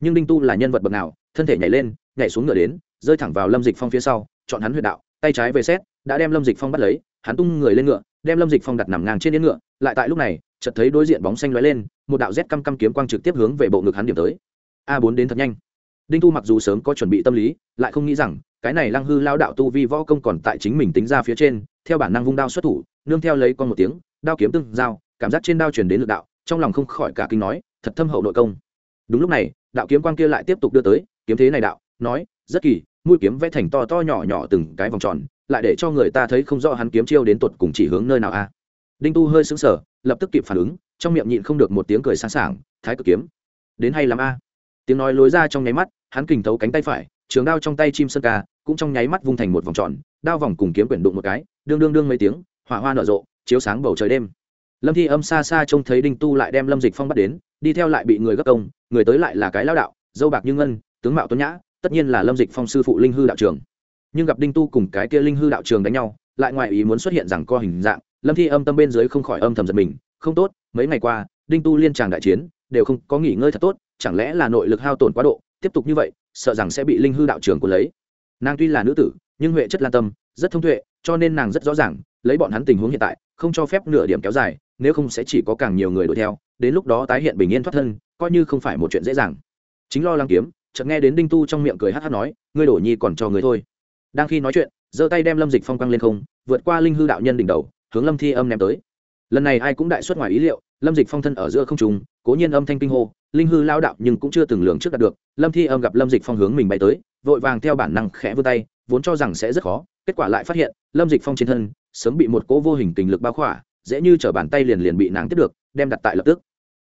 Nhưng đinh tu là nhân vật bậc nào, thân thể nhảy lên, nhảy xuống ngựa đến, rơi thẳng vào lâm dịch phong phía sau, chọn hắn huyệt đạo, tay trái về xét, đã đem lâm dịch phong bắt lấy, hắn tung người lên ngựa đem lâm dịch phong đặt nằm ngang trên yên ngựa lại tại lúc này chợt thấy đối diện bóng xanh lóe lên một đạo rét căm căm kiếm quang trực tiếp hướng về bộ ngực hắn điểm tới a bốn đến thật nhanh đinh tu mặc dù sớm có chuẩn bị tâm lý lại không nghĩ rằng cái này lăng hư lao đạo tu vi võ công còn tại chính mình tính ra phía trên theo bản năng vung đao xuất thủ nương theo lấy con một tiếng đao kiếm tương giao cảm giác trên đao truyền đến lực đạo trong lòng không khỏi cả kinh nói thật thâm hậu nội công đúng lúc này đạo kiếm quang kia lại tiếp tục đưa tới kiếm thế này đạo nói rất kỳ mũi kiếm vẽ thành to to nhỏ nhỏ từng cái vòng tròn lại để cho người ta thấy không rõ hắn kiếm chiêu đến tuột cùng chỉ hướng nơi nào a. Đinh tu hơi sững sờ, lập tức kịp phản ứng, trong miệng nhịn không được một tiếng cười sáng sảng, thái cực kiếm, đến hay lắm a? Tiếng nói lối ra trong nháy mắt, hắn kình thấu cánh tay phải, trường đao trong tay chim sơn ca, cũng trong nháy mắt vung thành một vòng tròn, đao vòng cùng kiếm quyển đụng một cái, đương đương đương mấy tiếng, hỏa hoa nở rộ, chiếu sáng bầu trời đêm. Lâm thi âm xa xa trông thấy đinh tu lại đem lâm dịch phong bắt đến, đi theo lại bị người gấp công, người tới lại là cái lao đạo, dâu bạc như ngân, tướng mạo tuấn nhã, tất nhiên là lâm dịch phong sư phụ linh hư đạo trường nhưng gặp đinh tu cùng cái kia linh hư đạo trường đánh nhau, lại ngoài ý muốn xuất hiện rằng co hình dạng, lâm thi âm tâm bên dưới không khỏi âm thầm giật mình, không tốt, mấy ngày qua, đinh tu liên tràng đại chiến, đều không có nghỉ ngơi thật tốt, chẳng lẽ là nội lực hao tổn quá độ, tiếp tục như vậy, sợ rằng sẽ bị linh hư đạo trường của lấy. Nàng tuy là nữ tử, nhưng huệ chất lan tâm, rất thông tuệ, cho nên nàng rất rõ ràng, lấy bọn hắn tình huống hiện tại, không cho phép nửa điểm kéo dài, nếu không sẽ chỉ có càng nhiều người đuổi theo, đến lúc đó tái hiện bình yên thoát thân, coi như không phải một chuyện dễ dàng. Chính lo lắng kiếm, chợt nghe đến đinh tu trong miệng cười hát hát nói, ngươi đổ nhi còn cho người thôi đang khi nói chuyện, giơ tay đem lâm dịch phong quăng lên không, vượt qua linh hư đạo nhân đỉnh đầu, hướng lâm thi âm ném tới. Lần này ai cũng đại xuất ngoài ý liệu, lâm dịch phong thân ở giữa không trùng cố nhiên âm thanh kinh hô, linh hư lao đạo nhưng cũng chưa từng lường trước đạt được, lâm thi âm gặp lâm dịch phong hướng mình bay tới, vội vàng theo bản năng khẽ vươn tay, vốn cho rằng sẽ rất khó, kết quả lại phát hiện, lâm dịch phong trên thân, sớm bị một cỗ vô hình tình lực bao khỏa, dễ như chở bàn tay liền liền bị nàng tiếp được, đem đặt tại lập tức.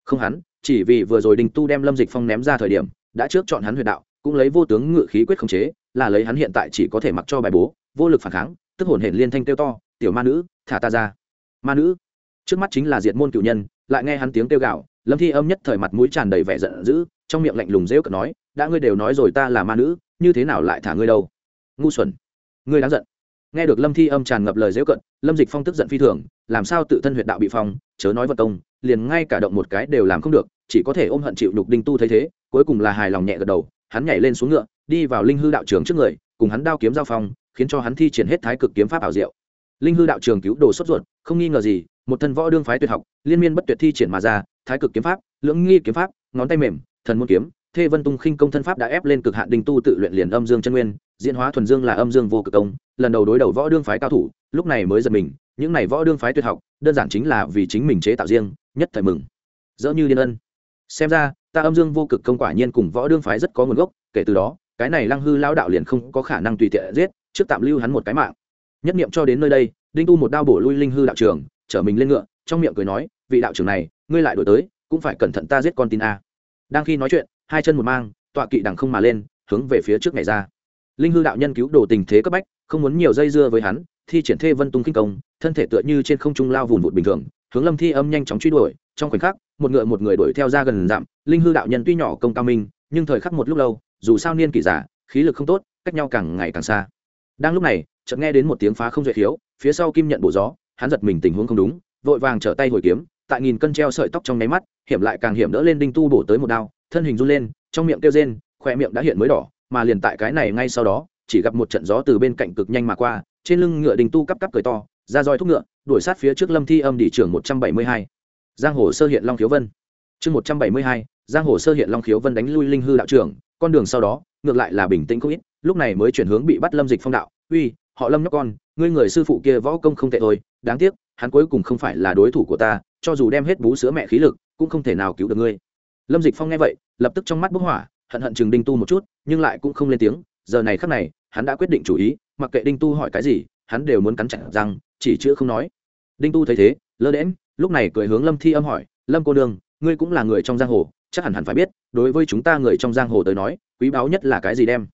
Không hắn, chỉ vì vừa rồi đình tu đem lâm dịch phong ném ra thời điểm, đã trước chọn hắn huyệt đạo, cũng lấy vô tướng ngự khí quyết khống chế là lấy hắn hiện tại chỉ có thể mặc cho bài bố, vô lực phản kháng, tức hồn hển liên thanh kêu to, tiểu ma nữ, thả ta ra. Ma nữ? Trước mắt chính là diệt môn cựu nhân, lại nghe hắn tiếng kêu gạo lâm thi âm nhất thời mặt mũi tràn đầy vẻ giận dữ, trong miệng lạnh lùng rêu cợt nói, đã ngươi đều nói rồi ta là ma nữ, như thế nào lại thả ngươi đâu? Ngu xuẩn, ngươi đáng giận. Nghe được lâm thi âm tràn ngập lời rêu cận lâm dịch phong tức giận phi thường, làm sao tự thân huyệt đạo bị phong, chớ nói vật công, liền ngay cả động một cái đều làm không được, chỉ có thể ôm hận chịu đục đinh tu thấy thế, cuối cùng là hài lòng nhẹ gật đầu, hắn nhảy lên xuống ngựa đi vào linh hư đạo trường trước người, cùng hắn đao kiếm giao phong, khiến cho hắn thi triển hết thái cực kiếm pháp ảo diệu. Linh hư đạo trường cứu đồ sốt ruột, không nghi ngờ gì, một thân võ đương phái tuyệt học, liên miên bất tuyệt thi triển mà ra, thái cực kiếm pháp, lưỡng nghi kiếm pháp, ngón tay mềm, thần môn kiếm, thê vân tung khinh công thân pháp đã ép lên cực hạn đinh tu tự luyện liền âm dương chân nguyên, diễn hóa thuần dương là âm dương vô cực công, lần đầu đối đầu võ đương phái cao thủ, lúc này mới giật mình, những này võ đương phái tuyệt học, đơn giản chính là vì chính mình chế tạo riêng, nhất thời mừng. Dỡ như liên ân. Xem ra, ta âm dương vô cực công quả nhiên cùng võ đương phái rất có nguồn gốc, kể từ đó cái này lăng hư lao đạo liền không có khả năng tùy tiện giết, trước tạm lưu hắn một cái mạng. Nhất niệm cho đến nơi đây, đinh tu một đao bổ lui linh hư đạo trường chở mình lên ngựa, trong miệng cười nói, vị đạo trưởng này, ngươi lại đổi tới, cũng phải cẩn thận ta giết con tin a. Đang khi nói chuyện, hai chân một mang, tọa kỵ đằng không mà lên, hướng về phía trước ngày ra. Linh hư đạo nhân cứu đồ tình thế cấp bách, không muốn nhiều dây dưa với hắn, thi triển thê vân tung kinh công, thân thể tựa như trên không trung lao vùn vụt bình thường, hướng lâm thi âm nhanh chóng truy đuổi, trong khoảnh khắc, một ngựa một người đuổi theo ra gần dặm linh hư đạo nhân tuy nhỏ công cao minh, nhưng thời khắc một lúc lâu dù sao niên kỷ giả khí lực không tốt, cách nhau càng ngày càng xa. Đang lúc này, chợt nghe đến một tiếng phá không dễ khiếu phía sau kim nhận bổ gió, hắn giật mình tình huống không đúng, vội vàng trở tay hồi kiếm, tại nghìn cân treo sợi tóc trong nháy mắt, hiểm lại càng hiểm đỡ lên đinh tu bổ tới một đao, thân hình run lên, trong miệng kêu rên khoe miệng đã hiện mới đỏ, mà liền tại cái này ngay sau đó, chỉ gặp một trận gió từ bên cạnh cực nhanh mà qua, trên lưng ngựa đinh tu cắp cắp cười to, ra roi thúc ngựa, đuổi sát phía trước lâm thi âm đỉ trưởng một trăm bảy mươi hai. Giang hồ sơ hiện long khiếu vân. Chương một trăm bảy mươi hai, giang hồ sơ hiện long khiếu vân đánh lui linh hư đạo trưởng con đường sau đó ngược lại là bình tĩnh không ít lúc này mới chuyển hướng bị bắt lâm dịch phong đạo uy họ lâm nhóc con ngươi người sư phụ kia võ công không tệ thôi đáng tiếc hắn cuối cùng không phải là đối thủ của ta cho dù đem hết bú sữa mẹ khí lực cũng không thể nào cứu được ngươi. Lâm dịch phong nghe vậy lập tức trong mắt bức hỏa hận hận chừng đinh tu một chút nhưng lại cũng không lên tiếng giờ này khắc này hắn đã quyết định chủ ý mặc kệ đinh tu hỏi cái gì hắn đều muốn cắn chặt rằng chỉ chữ không nói. Đinh tu thấy thế lơ đễm lúc này cười hướng lâm thi âm hỏi lâm cô Đường, ngươi cũng là người trong giang hồ chắc hẳn hẳn phải biết đối với chúng ta người trong giang hồ tới nói quý báu nhất là cái gì đem?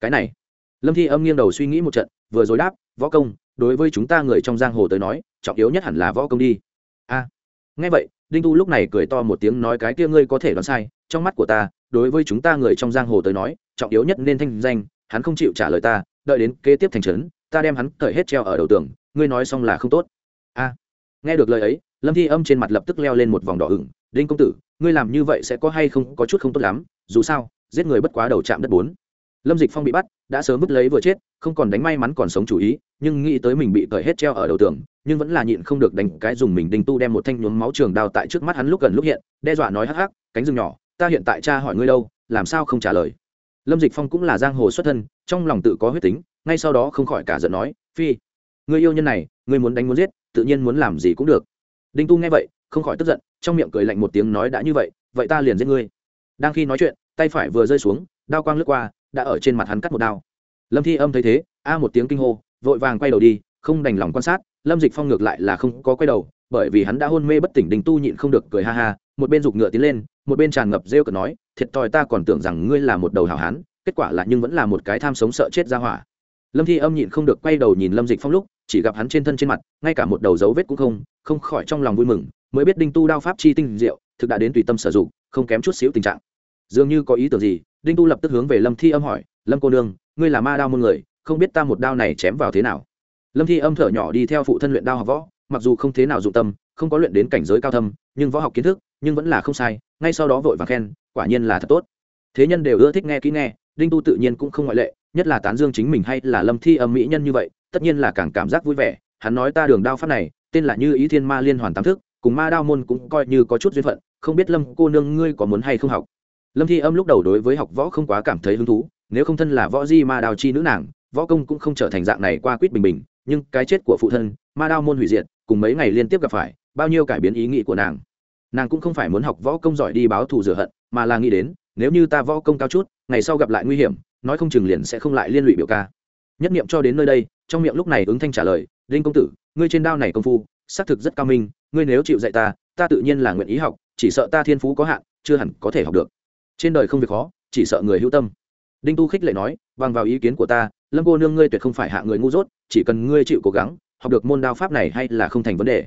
Cái này. Lâm thi âm nghiêng đầu suy nghĩ một trận vừa rồi đáp võ công đối với chúng ta người trong giang hồ tới nói trọng yếu nhất hẳn là võ công đi. A. À, nghe vậy đinh tu lúc này cười to một tiếng nói cái kia ngươi có thể đoán sai trong mắt của ta đối với chúng ta người trong giang hồ tới nói trọng yếu nhất nên thanh danh hắn không chịu trả lời ta đợi đến kế tiếp thành trấn ta đem hắn cởi hết treo ở đầu tường ngươi nói xong là không tốt. A. Nghe được lời ấy lâm thi âm trên mặt lập tức leo lên một vòng đỏ ửng, đinh công tử, ngươi làm như vậy sẽ có hay không có chút không tốt lắm, dù sao, giết người bất quá đầu chạm đất bốn. Lâm dịch phong bị bắt, đã sớm vứt lấy vừa chết, không còn đánh may mắn còn sống chủ ý, nhưng nghĩ tới mình bị cởi hết treo ở đầu tường, nhưng vẫn là nhịn không được đánh cái dùng mình đinh tu đem một thanh nhuốm máu trường đao tại trước mắt hắn lúc gần lúc hiện, đe dọa nói hắc hắc, cánh rừng nhỏ, ta hiện tại cha hỏi ngươi đâu, làm sao không trả lời? Lâm dịch phong cũng là giang hồ xuất thân, trong lòng tự có huyết tính, ngay sau đó không khỏi cả giận nói, phi người yêu nhân này, ngươi muốn đánh muốn giết, tự nhiên muốn làm gì cũng được đinh tu nghe vậy, không khỏi tức giận, trong miệng cười lạnh một tiếng nói đã như vậy vậy ta liền giết ngươi. Đang khi nói chuyện, tay phải vừa rơi xuống, đao quang lướt qua, đã ở trên mặt hắn cắt một đao. Lâm thi âm thấy thế, a một tiếng kinh hô, vội vàng quay đầu đi, không đành lòng quan sát, lâm dịch phong ngược lại là không có quay đầu, bởi vì hắn đã hôn mê bất tỉnh đình tu nhịn không được cười ha ha, một bên giục ngựa tiến lên, một bên tràn ngập rêu cợt nói, thiệt thòi ta còn tưởng rằng ngươi là một đầu hảo hán, kết quả là nhưng vẫn là một cái tham sống sợ chết ra hỏa lâm thi âm nhịn không được quay đầu nhìn lâm dịch phong lúc, chỉ gặp hắn trên thân trên mặt, ngay cả một đầu dấu vết cũng không không khỏi trong lòng vui mừng, mới biết đinh tu đao pháp chi tinh diệu, thực đã đến tùy tâm sử dụng, không kém chút xíu tình trạng. Dường như có ý tưởng gì, đinh tu lập tức hướng về lâm thi âm hỏi, lâm cô nương, ngươi là ma đao môn người, không biết ta một đao này chém vào thế nào? Lâm thi âm thở nhỏ đi theo phụ thân luyện đao học võ, mặc dù không thế nào dụng tâm, không có luyện đến cảnh giới cao thâm, nhưng võ học kiến thức, nhưng vẫn là không sai, ngay sau đó vội và khen, quả nhiên là thật tốt. Thế nhân đều ưa thích nghe kỹ nghe đinh tu tự nhiên cũng không ngoại lệ, nhất là tán dương chính mình hay là lâm thi âm mỹ nhân như vậy, tất nhiên là càng cảm giác vui vẻ. Hắn nói ta đường đao pháp này, tên là như ý thiên ma liên hoàn tam thức, cùng ma đao môn cũng coi như có chút duyên phận, không biết lâm cô nương ngươi có muốn hay không học? Lâm thi âm lúc đầu đối với học võ không quá cảm thấy hứng thú, nếu không thân là võ di ma đao chi nữ nàng, võ công cũng không trở thành dạng này qua quýt bình bình, nhưng cái chết của phụ thân, ma đao môn hủy diệt, cùng mấy ngày liên tiếp gặp phải, bao nhiêu cải biến ý nghĩ của nàng. Nàng cũng không phải muốn học võ công giỏi đi báo thù rửa hận, mà là nghĩ đến nếu như ta võ công cao chút, ngày sau gặp lại nguy hiểm, nói không chừng liền sẽ không lại liên lụy biểu ca. Nhất nghiệm cho đến nơi đây, trong miệng lúc này ứng thanh trả lời linh công tử, ngươi trên đao này công phu, xác thực rất cao minh, ngươi nếu chịu dạy ta ta tự nhiên là nguyện ý học, chỉ sợ ta thiên phú có hạn, chưa hẳn có thể học được. Trên đời không việc khó, chỉ sợ người hữu tâm. Đinh tu khích lệ nói, bằng vào ý kiến của ta, lâm cô nương ngươi tuyệt không phải hạ người ngu dốt, chỉ cần ngươi chịu cố gắng, học được môn đao pháp này hay là không thành vấn đề.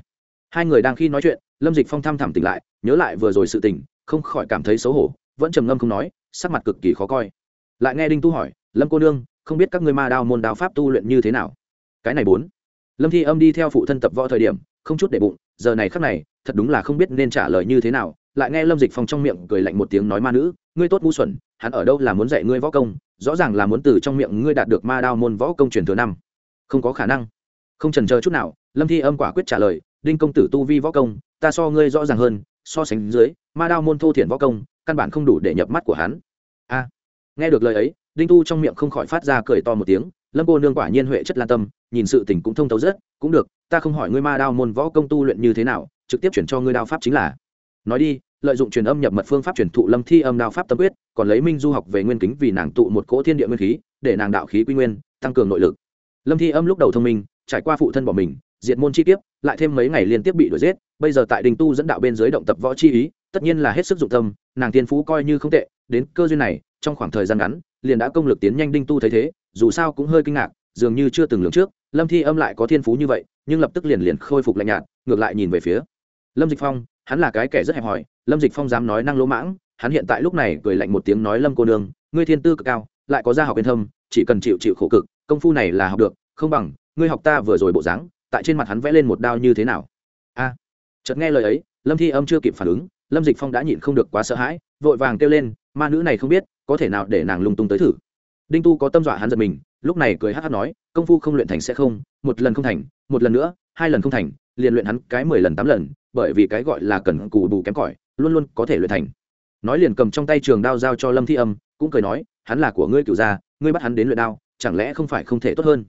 Hai người đang khi nói chuyện, lâm dịch phong thăm thẳm tỉnh lại, nhớ lại vừa rồi sự tình, không khỏi cảm thấy xấu hổ vẫn trầm ngâm không nói, sắc mặt cực kỳ khó coi. Lại nghe đinh tu hỏi, lâm cô nương, không biết các ngươi ma đao môn đao pháp tu luyện như thế nào? Cái này bốn. Lâm thi âm đi theo phụ thân tập võ thời điểm, không chút để bụng, giờ này khắc này, thật đúng là không biết nên trả lời như thế nào. Lại nghe lâm dịch phong trong miệng cười lạnh một tiếng nói, ma nữ, ngươi tốt ngu xuẩn, hắn ở đâu là muốn dạy ngươi võ công? Rõ ràng là muốn từ trong miệng ngươi đạt được ma đao môn võ công truyền thừa năm. Không có khả năng. Không trần chờ chút nào, lâm thi âm quả quyết trả lời, đinh công tử tu vi võ công, ta so ngươi rõ ràng hơn, so sánh dưới, ma đao môn thô thiển võ công căn bản không đủ để nhập mắt của hắn. A, nghe được lời ấy, đinh tu trong miệng không khỏi phát ra cười to một tiếng, lâm cô nương quả nhiên huệ chất lan tâm, nhìn sự tình cũng thông thấu rất, cũng được, ta không hỏi ngươi ma đao môn võ công tu luyện như thế nào, trực tiếp chuyển cho ngươi đao pháp chính là. Nói đi, lợi dụng truyền âm nhập mật phương pháp truyền thụ lâm thi âm đao pháp tâm quyết, còn lấy minh du học về nguyên kính vì nàng tụ một cỗ thiên địa nguyên khí, để nàng đạo khí quy nguyên, tăng cường nội lực. Lâm thi âm lúc đầu thông minh, trải qua phụ thân bỏ mình, diệt môn chi kiếp, lại thêm mấy ngày liên tiếp bị đuổi giết, bây giờ tại đình tu dẫn đạo bên dưới động tập võ chi ý, tất nhiên là hết sức dụng tâm nàng tiên phú coi như không tệ, đến cơ duyên này, trong khoảng thời gian ngắn, liền đã công lực tiến nhanh đinh tu thấy thế, dù sao cũng hơi kinh ngạc, dường như chưa từng lường trước, lâm thi âm lại có thiên phú như vậy, nhưng lập tức liền liền khôi phục lạnh nhạt, ngược lại nhìn về phía lâm dịch phong, hắn là cái kẻ rất hẹp hòi, lâm dịch phong dám nói năng lỗ mãng, hắn hiện tại lúc này cười lạnh một tiếng nói lâm cô nương, ngươi thiên tư cực cao, lại có gia học yên thâm, chỉ cần chịu chịu khổ cực, công phu này là học được, không bằng, ngươi học ta vừa rồi bộ dáng, tại trên mặt hắn vẽ lên một đao như thế nào? A, chợt nghe lời ấy, lâm thi âm chưa kịp phản ứng lâm dịch phong đã nhịn không được quá sợ hãi, vội vàng kêu lên, ma nữ này không biết, có thể nào để nàng lung tung tới thử? Đinh tu có tâm dọa hắn giật mình, lúc này cười hát hát nói, công phu không luyện thành sẽ không, một lần không thành, một lần nữa, hai lần không thành, liền luyện hắn cái mười lần tám lần, bởi vì cái gọi là cần cù bù kém cỏi, luôn luôn có thể luyện thành. Nói liền cầm trong tay trường đao giao cho lâm thi âm, cũng cười nói, hắn là của ngươi cựu gia, ngươi bắt hắn đến luyện đao, chẳng lẽ không phải không thể tốt hơn?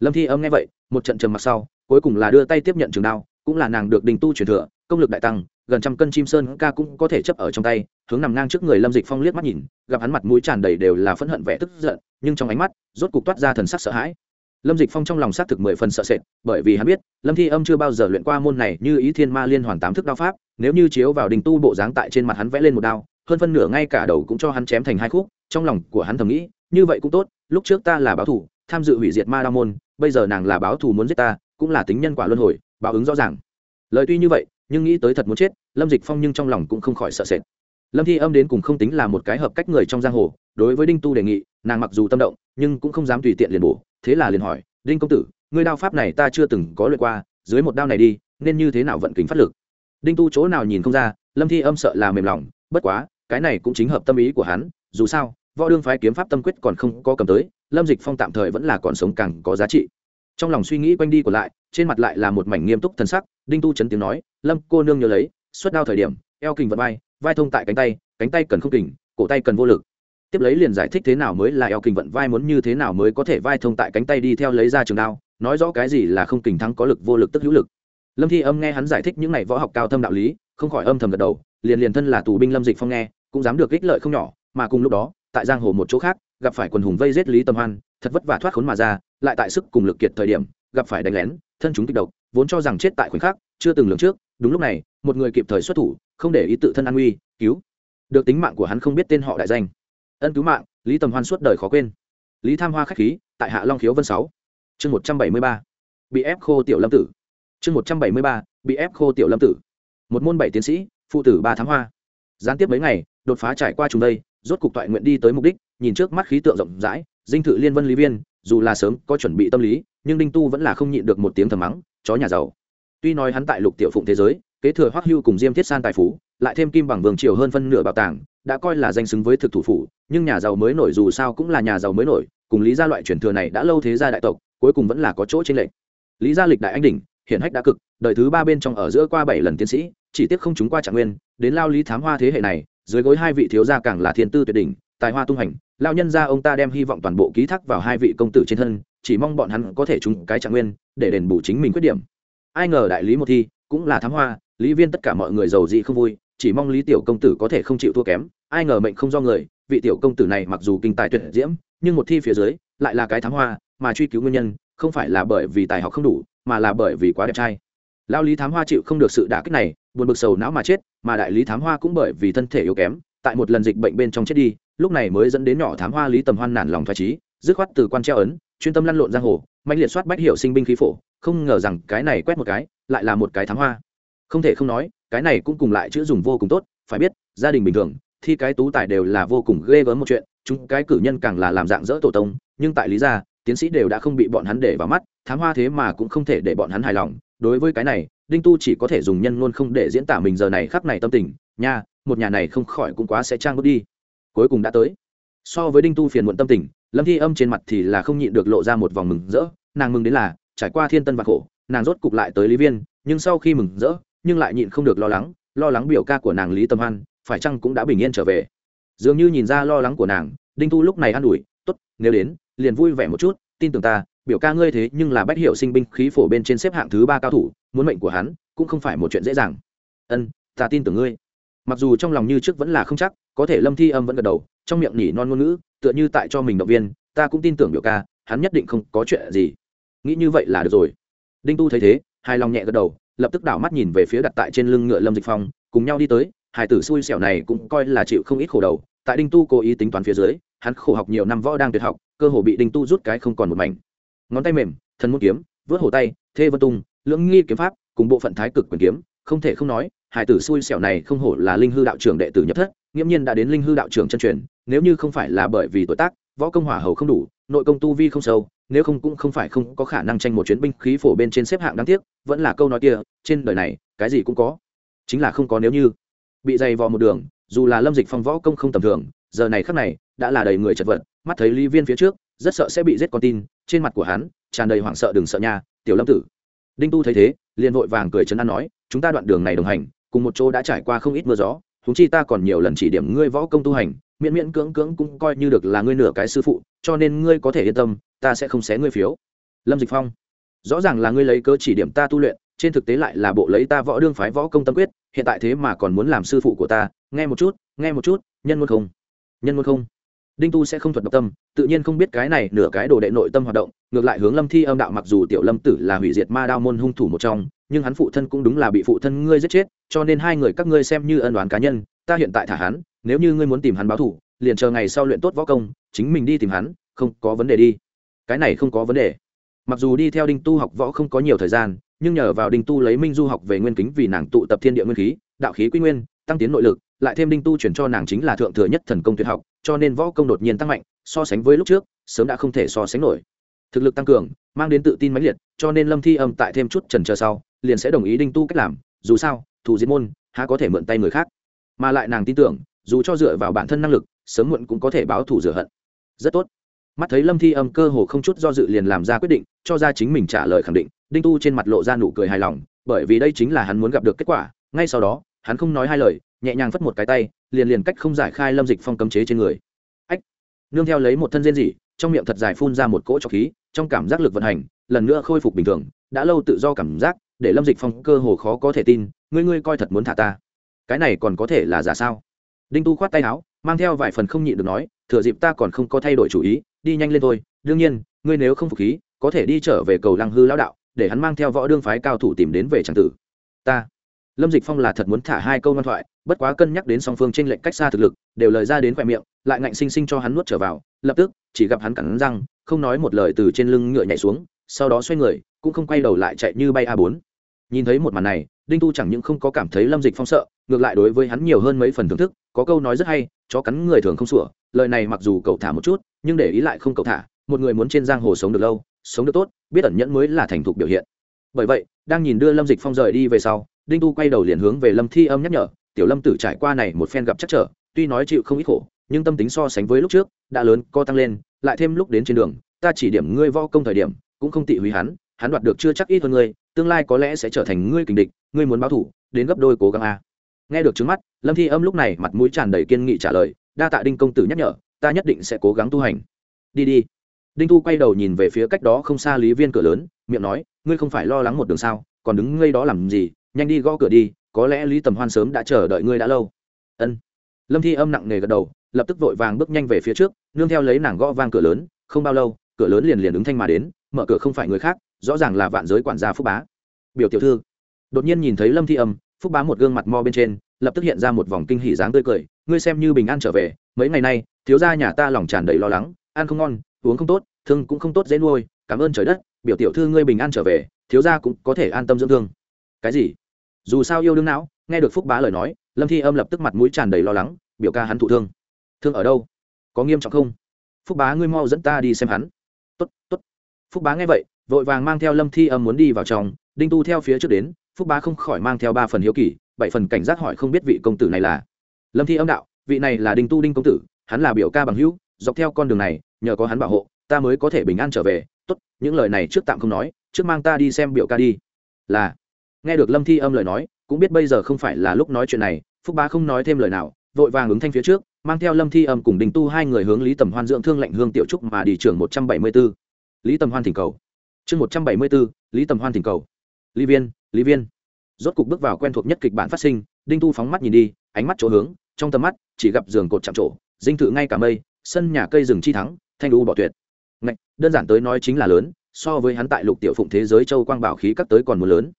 Lâm thi âm nghe vậy, một trận trầm mặc sau, cuối cùng là đưa tay tiếp nhận trường đao, cũng là nàng được đình tu truyền thừa công lực đại tăng, gần trăm cân chim sơn ca cũng có thể chấp ở trong tay, hướng nằm ngang trước người lâm dịch phong liếc mắt nhìn, gặp hắn mặt mũi tràn đầy đều là phẫn hận vẻ tức giận, nhưng trong ánh mắt, rốt cục toát ra thần sắc sợ hãi. Lâm dịch phong trong lòng xác thực mười phần sợ sệt, bởi vì hắn biết, lâm thi âm chưa bao giờ luyện qua môn này như ý thiên ma liên hoàn tám thức đao pháp, nếu như chiếu vào đình tu bộ dáng tại trên mặt hắn vẽ lên một đao, hơn phân nửa ngay cả đầu cũng cho hắn chém thành hai khúc, trong lòng của hắn thầm nghĩ, như vậy cũng tốt, lúc trước ta là báo thủ, tham dự hủy diệt ma đao môn, bây giờ nàng là báo thù muốn giết ta, cũng là tính nhân quả luân hồi, báo ứng rõ ràng. Lời tuy như vậy nhưng nghĩ tới thật muốn chết, lâm dịch phong nhưng trong lòng cũng không khỏi sợ sệt. Lâm thi âm đến cùng không tính là một cái hợp cách người trong giang hồ, đối với đinh tu đề nghị, nàng mặc dù tâm động, nhưng cũng không dám tùy tiện liền bổ, thế là liền hỏi, đinh công tử, ngươi đao pháp này ta chưa từng có lượt qua, dưới một đao này đi, nên như thế nào vận kính phát lực? Đinh tu chỗ nào nhìn không ra, lâm thi âm sợ là mềm lòng, bất quá, cái này cũng chính hợp tâm ý của hắn, dù sao, võ đương phái kiếm pháp tâm quyết còn không có cầm tới, lâm dịch phong tạm thời vẫn là còn sống càng có giá trị trong lòng suy nghĩ quanh đi của lại, trên mặt lại là một mảnh nghiêm túc thân sắc, đinh tu chấn tiếng nói, lâm, cô nương nhớ lấy suất đao thời điểm, eo kình vận vai vai thông tại cánh tay cánh tay cần không kình, cổ tay cần vô lực. Tiếp lấy liền giải thích thế nào mới là eo kình vận vai muốn như thế nào mới có thể vai thông tại cánh tay đi theo lấy ra trường đao, nói rõ cái gì là không kình thắng có lực vô lực tức hữu lực. Lâm thi âm nghe hắn giải thích những này võ học cao thâm đạo lý, không khỏi âm thầm gật đầu, liền liền thân là tù binh lâm dịch phong nghe, cũng dám được ích lợi không nhỏ, mà cùng lúc đó, tại giang hồ một chỗ khác, gặp phải quần hùng vây giết lý tâm hoan, thật vất vả thoát khốn mà ra lại tại sức cùng lực kiệt thời điểm, gặp phải đánh lén, thân chúng kịch độc, vốn cho rằng chết tại khoảnh khắc, chưa từng lường trước, đúng lúc này, một người kịp thời xuất thủ, không để ý tự thân an nguy, cứu. Được tính mạng của hắn không biết tên họ đại danh. Ân cứu mạng, lý tầm hoan suốt đời khó quên. Lý tham hoa khách khí, tại hạ long khiếu vân sáu. Chương một trăm bảy mươi ba. Bị ép khô tiểu lâm tử. Chương một trăm bảy mươi ba, bị ép khô tiểu lâm tử. Một môn bảy tiến sĩ, phụ tử ba tháng hoa. Gián tiếp mấy ngày, đột phá trải qua chúng đây, rốt cục toại nguyện đi tới mục đích, nhìn trước mắt khí tượng rộng rãi dinh thự liên vân lý viên, dù là sớm có chuẩn bị tâm lý, nhưng đinh tu vẫn là không nhịn được một tiếng thầm mắng, chó nhà giàu. Tuy nói hắn tại lục tiểu phụng thế giới, kế thừa hoắc hưu cùng diêm thiết san tài phú, lại thêm kim bằng vương triều hơn phân nửa bảo tàng, đã coi là danh xứng với thực thủ phủ, nhưng nhà giàu mới nổi dù sao cũng là nhà giàu mới nổi, cùng lý gia loại truyền thừa này đã lâu thế gia đại tộc, cuối cùng vẫn là có chỗ trên lệnh lý gia lịch đại anh đỉnh, hiển hách đã cực, đời thứ ba bên trong ở giữa qua bảy lần tiến sĩ, chỉ tiếc không chúng qua trạng nguyên, đến lao lý thám hoa thế hệ này, dưới gối hai vị thiếu gia càng là thiên tư tuyệt đỉnh tài hoa tung hành, lao nhân ra ông ta đem hy vọng toàn bộ ký thác vào hai vị công tử trên thân, chỉ mong bọn hắn có thể trúng cái trạng nguyên, để đền bù chính mình khuyết điểm. Ai ngờ đại lý một thi, cũng là thám hoa, lý viên tất cả mọi người giàu dị không vui, chỉ mong lý tiểu công tử có thể không chịu thua kém. Ai ngờ mệnh không do người, vị tiểu công tử này mặc dù kinh tài tuyệt diễm, nhưng một thi phía dưới, lại là cái thám hoa, mà truy cứu nguyên nhân, không phải là bởi vì tài học không đủ, mà là bởi vì quá đẹp trai. Lao lý thám hoa chịu không được sự đả kích này, buồn bực sầu não mà chết, mà đại lý thám hoa cũng bởi vì thân thể yếu kém, tại một lần dịch bệnh bên trong chết đi lúc này mới dẫn đến nhỏ thám hoa lý tầm hoan nản lòng thoải trí dứt khoát từ quan treo ấn, chuyên tâm lăn lộn giang hồ mạnh liệt soát bách hiệu sinh binh khí phổ, không ngờ rằng cái này quét một cái, lại là một cái thám hoa. Không thể không nói, cái này cũng cùng lại chữ dùng vô cùng tốt, phải biết, gia đình bình thường, thi cái tú tài đều là vô cùng ghê gớm một chuyện, chúng cái cử nhân càng là làm dạng dỡ tổ tông, nhưng tại lý gia, tiến sĩ đều đã không bị bọn hắn để vào mắt, thám hoa thế mà cũng không thể để bọn hắn hài lòng. Đối với cái này, đinh tu chỉ có thể dùng nhân ngôn không để diễn tả mình giờ này khắc này tâm tình, nha, một nhà này không khỏi cũng quá sẽ trang bước đi cuối cùng đã tới. So với đinh tu phiền muộn tâm tình, lâm thi âm trên mặt thì là không nhịn được lộ ra một vòng mừng rỡ. Nàng mừng đến là, trải qua thiên tân và khổ, nàng rốt cục lại tới lý viên, nhưng sau khi mừng rỡ, nhưng lại nhịn không được lo lắng lo lắng biểu ca của nàng lý tâm hoan, phải chăng cũng đã bình yên trở về. Dường như nhìn ra lo lắng của nàng, đinh tu lúc này an ủi t ố t nếu đến, liền vui vẻ một chút, tin tưởng ta, biểu ca ngươi thế nhưng là bách hiệu sinh binh khí phổ bên trên xếp hạng thứ ba cao thủ, muốn mệnh của hắn cũng không phải một chuyện dễ dàng. Ân, ta tin tưởng ngươi mặc dù trong lòng như trước vẫn là không chắc, có thể lâm thi âm vẫn gật đầu, trong miệng nhỉ non ngôn ngữ, tựa như tại cho mình động viên, ta cũng tin tưởng biểu ca, hắn nhất định không có chuyện gì. Nghĩ như vậy là được rồi. Đinh tu thấy thế hai lòng nhẹ gật đầu, lập tức đảo mắt nhìn về phía đặt tại trên lưng ngựa lâm dịch phong, cùng nhau đi tới hải tử xui xẻo này cũng coi là chịu không ít khổ đầu. Tại đinh tu cố ý tính toán phía dưới, hắn khổ học nhiều năm võ đang tuyệt học, cơ hồ bị đinh tu rút cái không còn một mảnh. Ngón tay mềm thân muốn kiếm, vớt hổ tay, thê vân tung lưỡng nghi kiếm pháp, cùng bộ phận thái cực quyền kiếm, không thể không nói hải tử xui xẻo này không hổ là linh hư đạo trưởng đệ tử nhập thất, nghiễm nhiên đã đến linh hư đạo trưởng chân truyền, nếu như không phải là bởi vì tuổi tác, võ công hỏa hầu không đủ, nội công tu vi không sâu, nếu không cũng không phải không có khả năng tranh một chuyến binh khí phổ bên trên xếp hạng đáng tiếc, vẫn là câu nói kia, trên đời này, cái gì cũng có. Chính là không có nếu như. Bị dày vò một đường, dù là lâm dịch phong võ công không tầm thường, giờ này khắc này, đã là đầy người chật vật, mắt thấy lý viên phía trước, rất sợ sẽ bị giết con tin, trên mặt của hắn, tràn đầy hoảng sợ đừng sợ nha, tiểu lâm tử. Đinh tu thấy thế, liền vội vàng cười chấn an nói, chúng ta đoạn đường này đồng hành cùng một chỗ đã trải qua không ít mưa gió húng chi ta còn nhiều lần chỉ điểm ngươi võ công tu hành, miễn miễn cưỡng cưỡng cũng coi như được là ngươi nửa cái sư phụ, cho nên ngươi có thể yên tâm, ta sẽ không xé ngươi phiếu. Lâm dịch phong, rõ ràng là ngươi lấy cớ chỉ điểm ta tu luyện, trên thực tế lại là bộ lấy ta võ đương phái võ công tâm quyết, hiện tại thế mà còn muốn làm sư phụ của ta, nghe một chút, nghe một chút, nhân muốn không, nhân muốn không đinh tu sẽ không thuật độc tâm, tự nhiên không biết cái này nửa cái đồ đệ nội tâm hoạt động, ngược lại hướng lâm thi âm đạo mặc dù tiểu lâm tử là hủy diệt ma đao môn hung thủ một trong, nhưng hắn phụ thân cũng đúng là bị phụ thân ngươi giết chết, cho nên hai người các ngươi xem như ân đoán cá nhân, ta hiện tại thả hắn, nếu như ngươi muốn tìm hắn báo thủ liền chờ ngày sau luyện tốt võ công, chính mình đi tìm hắn, không có vấn đề đi. Cái này không có vấn đề. Mặc dù đi theo đinh tu học võ không có nhiều thời gian, nhưng nhờ vào đinh tu lấy minh du học về nguyên kính vì nàng tụ tập thiên địa nguyên khí, đạo khí quy nguyên, tăng tiến nội lực, lại thêm đinh tu chuyển cho nàng chính là thượng thừa nhất thần công tuyệt học cho nên võ công đột nhiên tăng mạnh, so sánh với lúc trước, sớm đã không thể so sánh nổi. Thực lực tăng cường, mang đến tự tin mãnh liệt, cho nên lâm thi âm tại thêm chút trần chờ sau, liền sẽ đồng ý đinh tu cách làm, dù sao thủ diễn môn, há có thể mượn tay người khác. Mà lại nàng tin tưởng, dù cho dựa vào bản thân năng lực, sớm muộn cũng có thể báo thủ rửa hận. Rất tốt. Mắt thấy lâm thi âm cơ hồ không chút do dự liền làm ra quyết định, cho ra chính mình trả lời khẳng định, đinh tu trên mặt lộ ra nụ cười hài lòng, bởi vì đây chính là hắn muốn gặp được kết quả, ngay sau đó, hắn không nói hai lời, nhẹ nhàng phất một cái tay liền liền cách không giải khai lâm dịch phong cấm chế trên người. Ách, nương theo lấy một thân rên rỉ, trong miệng thật dài phun ra một cỗ trọc khí, trong cảm giác lực vận hành, lần nữa khôi phục bình thường, đã lâu tự do cảm giác, để lâm dịch phong cơ hồ khó có thể tin, ngươi ngươi coi thật muốn thả ta. Cái này còn có thể là giả sao? Đinh tu khoát tay áo, mang theo vài phần không nhịn được nói, thừa dịp ta còn không có thay đổi chủ ý, đi nhanh lên thôi. Đương nhiên, ngươi nếu không phục khí, có thể đi trở về cầu lăng hư lão đạo, để hắn mang theo võ đương phái cao thủ tìm đến về tràng tử. Ta lâm dịch phong là thật muốn thả hai câu ngoan thoại, bất quá cân nhắc đến song phương trên lệnh cách xa thực lực, đều lời ra đến khoe miệng, lại ngạnh sinh sinh cho hắn nuốt trở vào, lập tức, chỉ gặp hắn cắn răng, không nói một lời từ trên lưng ngựa nhảy xuống, sau đó xoay người, cũng không quay đầu lại chạy như bay a bốn. Nhìn thấy một màn này, đinh tu chẳng những không có cảm thấy lâm dịch phong sợ, ngược lại đối với hắn nhiều hơn mấy phần thưởng thức, có câu nói rất hay, chó cắn người thường không sủa. Lời này mặc dù cậu thả một chút, nhưng để ý lại không cậu thả, một người muốn trên giang hồ sống được lâu, sống được tốt, biết ẩn nhẫn mới là thành thục biểu hiện. Bởi vậy, đang nhìn đưa lâm dịch phong rời đi về sau đinh tu quay đầu liền hướng về lâm thi âm nhắc nhở, tiểu lâm tử trải qua này một phen gặp chắc trở, tuy nói chịu không ít khổ, nhưng tâm tính so sánh với lúc trước, đã lớn, co tăng lên, lại thêm lúc đến trên đường, ta chỉ điểm ngươi vo công thời điểm, cũng không tị hủy hắn hắn đoạt được chưa chắc ít hơn ngươi, tương lai có lẽ sẽ trở thành ngươi kình địch, ngươi muốn báo thủ, đến gấp đôi cố gắng a. Nghe được trước mắt, lâm thi âm lúc này mặt mũi tràn đầy kiên nghị trả lời, đa tạ đinh công tử nhắc nhở, ta nhất định sẽ cố gắng tu hành. Đi đi. Đinh tu quay đầu nhìn về phía cách đó không xa lý viên cửa lớn, miệng nói, ngươi không phải lo lắng một đường sao, còn đứng ngây đó làm gì nhanh đi gõ cửa đi, có lẽ lý tầm hoan sớm đã chờ đợi ngươi đã lâu. Ân. Lâm thi âm nặng nề gật đầu, lập tức vội vàng bước nhanh về phía trước, nương theo lấy nàng gõ vang cửa lớn, không bao lâu, cửa lớn liền liền ứng thanh mà đến, mở cửa không phải người khác, rõ ràng là vạn giới quản gia phúc bá. Biểu tiểu thư. Đột nhiên nhìn thấy lâm thi âm, phúc bá một gương mặt mo bên trên, lập tức hiện ra một vòng kinh hỉ dáng tươi cười, ngươi xem như bình an trở về, mấy ngày nay, thiếu gia nhà ta lòng tràn đầy lo lắng, ăn không ngon, uống không tốt, thương cũng không tốt dễ nuôi, cảm ơn trời đất, biểu tiểu thư ngươi bình an trở về, thiếu gia cũng có thể an tâm dưỡng thương. Cái gì? Dù sao yêu đương não, nghe được phúc bá lời nói, lâm thi âm lập tức mặt mũi tràn đầy lo lắng, biểu ca hắn thụ thương. Thương ở đâu? Có nghiêm trọng không? Phúc bá, ngươi mau dẫn ta đi xem hắn. Tốt tốt. Phúc bá nghe vậy, vội vàng mang theo lâm thi âm muốn đi vào trong, đinh tu theo phía trước đến, phúc bá không khỏi mang theo ba phần hiếu kỳ, bảy phần cảnh giác hỏi không biết vị công tử này là. Lâm thi âm đạo, vị này là đinh tu đinh công tử, hắn là biểu ca bằng hữu, dọc theo con đường này, nhờ có hắn bảo hộ, ta mới có thể bình an trở về. Tốt, những lời này trước tạm không nói, trước mang ta đi xem biểu ca đi. Là nghe được lâm thi âm lời nói cũng biết bây giờ không phải là lúc nói chuyện này phúc bá không nói thêm lời nào vội vàng ứng thanh phía trước mang theo lâm thi âm cùng đình tu hai người hướng lý tầm hoan dưỡng thương lệnh hương tiểu trúc mà đi trường một trăm bảy mươi b ố lý tầm hoan thỉnh cầu. Chương một trăm bảy mươi b ố lý tầm hoan thỉnh cầu. Lý viên lý viên. Rốt cục bước vào quen thuộc nhất kịch bản phát sinh đinh tu phóng mắt nhìn đi ánh mắt chỗ hướng trong tầm mắt chỉ gặp giường cột chạm trổ dinh thự ngay cả mây sân nhà cây rừng chi thắng thanh u bỏ tuyệt. Ngạch, đơn giản tới nói chính là lớn so với hắn tại lục tiểu phụng thế giới châu quang bảo khí các tới còn muốn lớn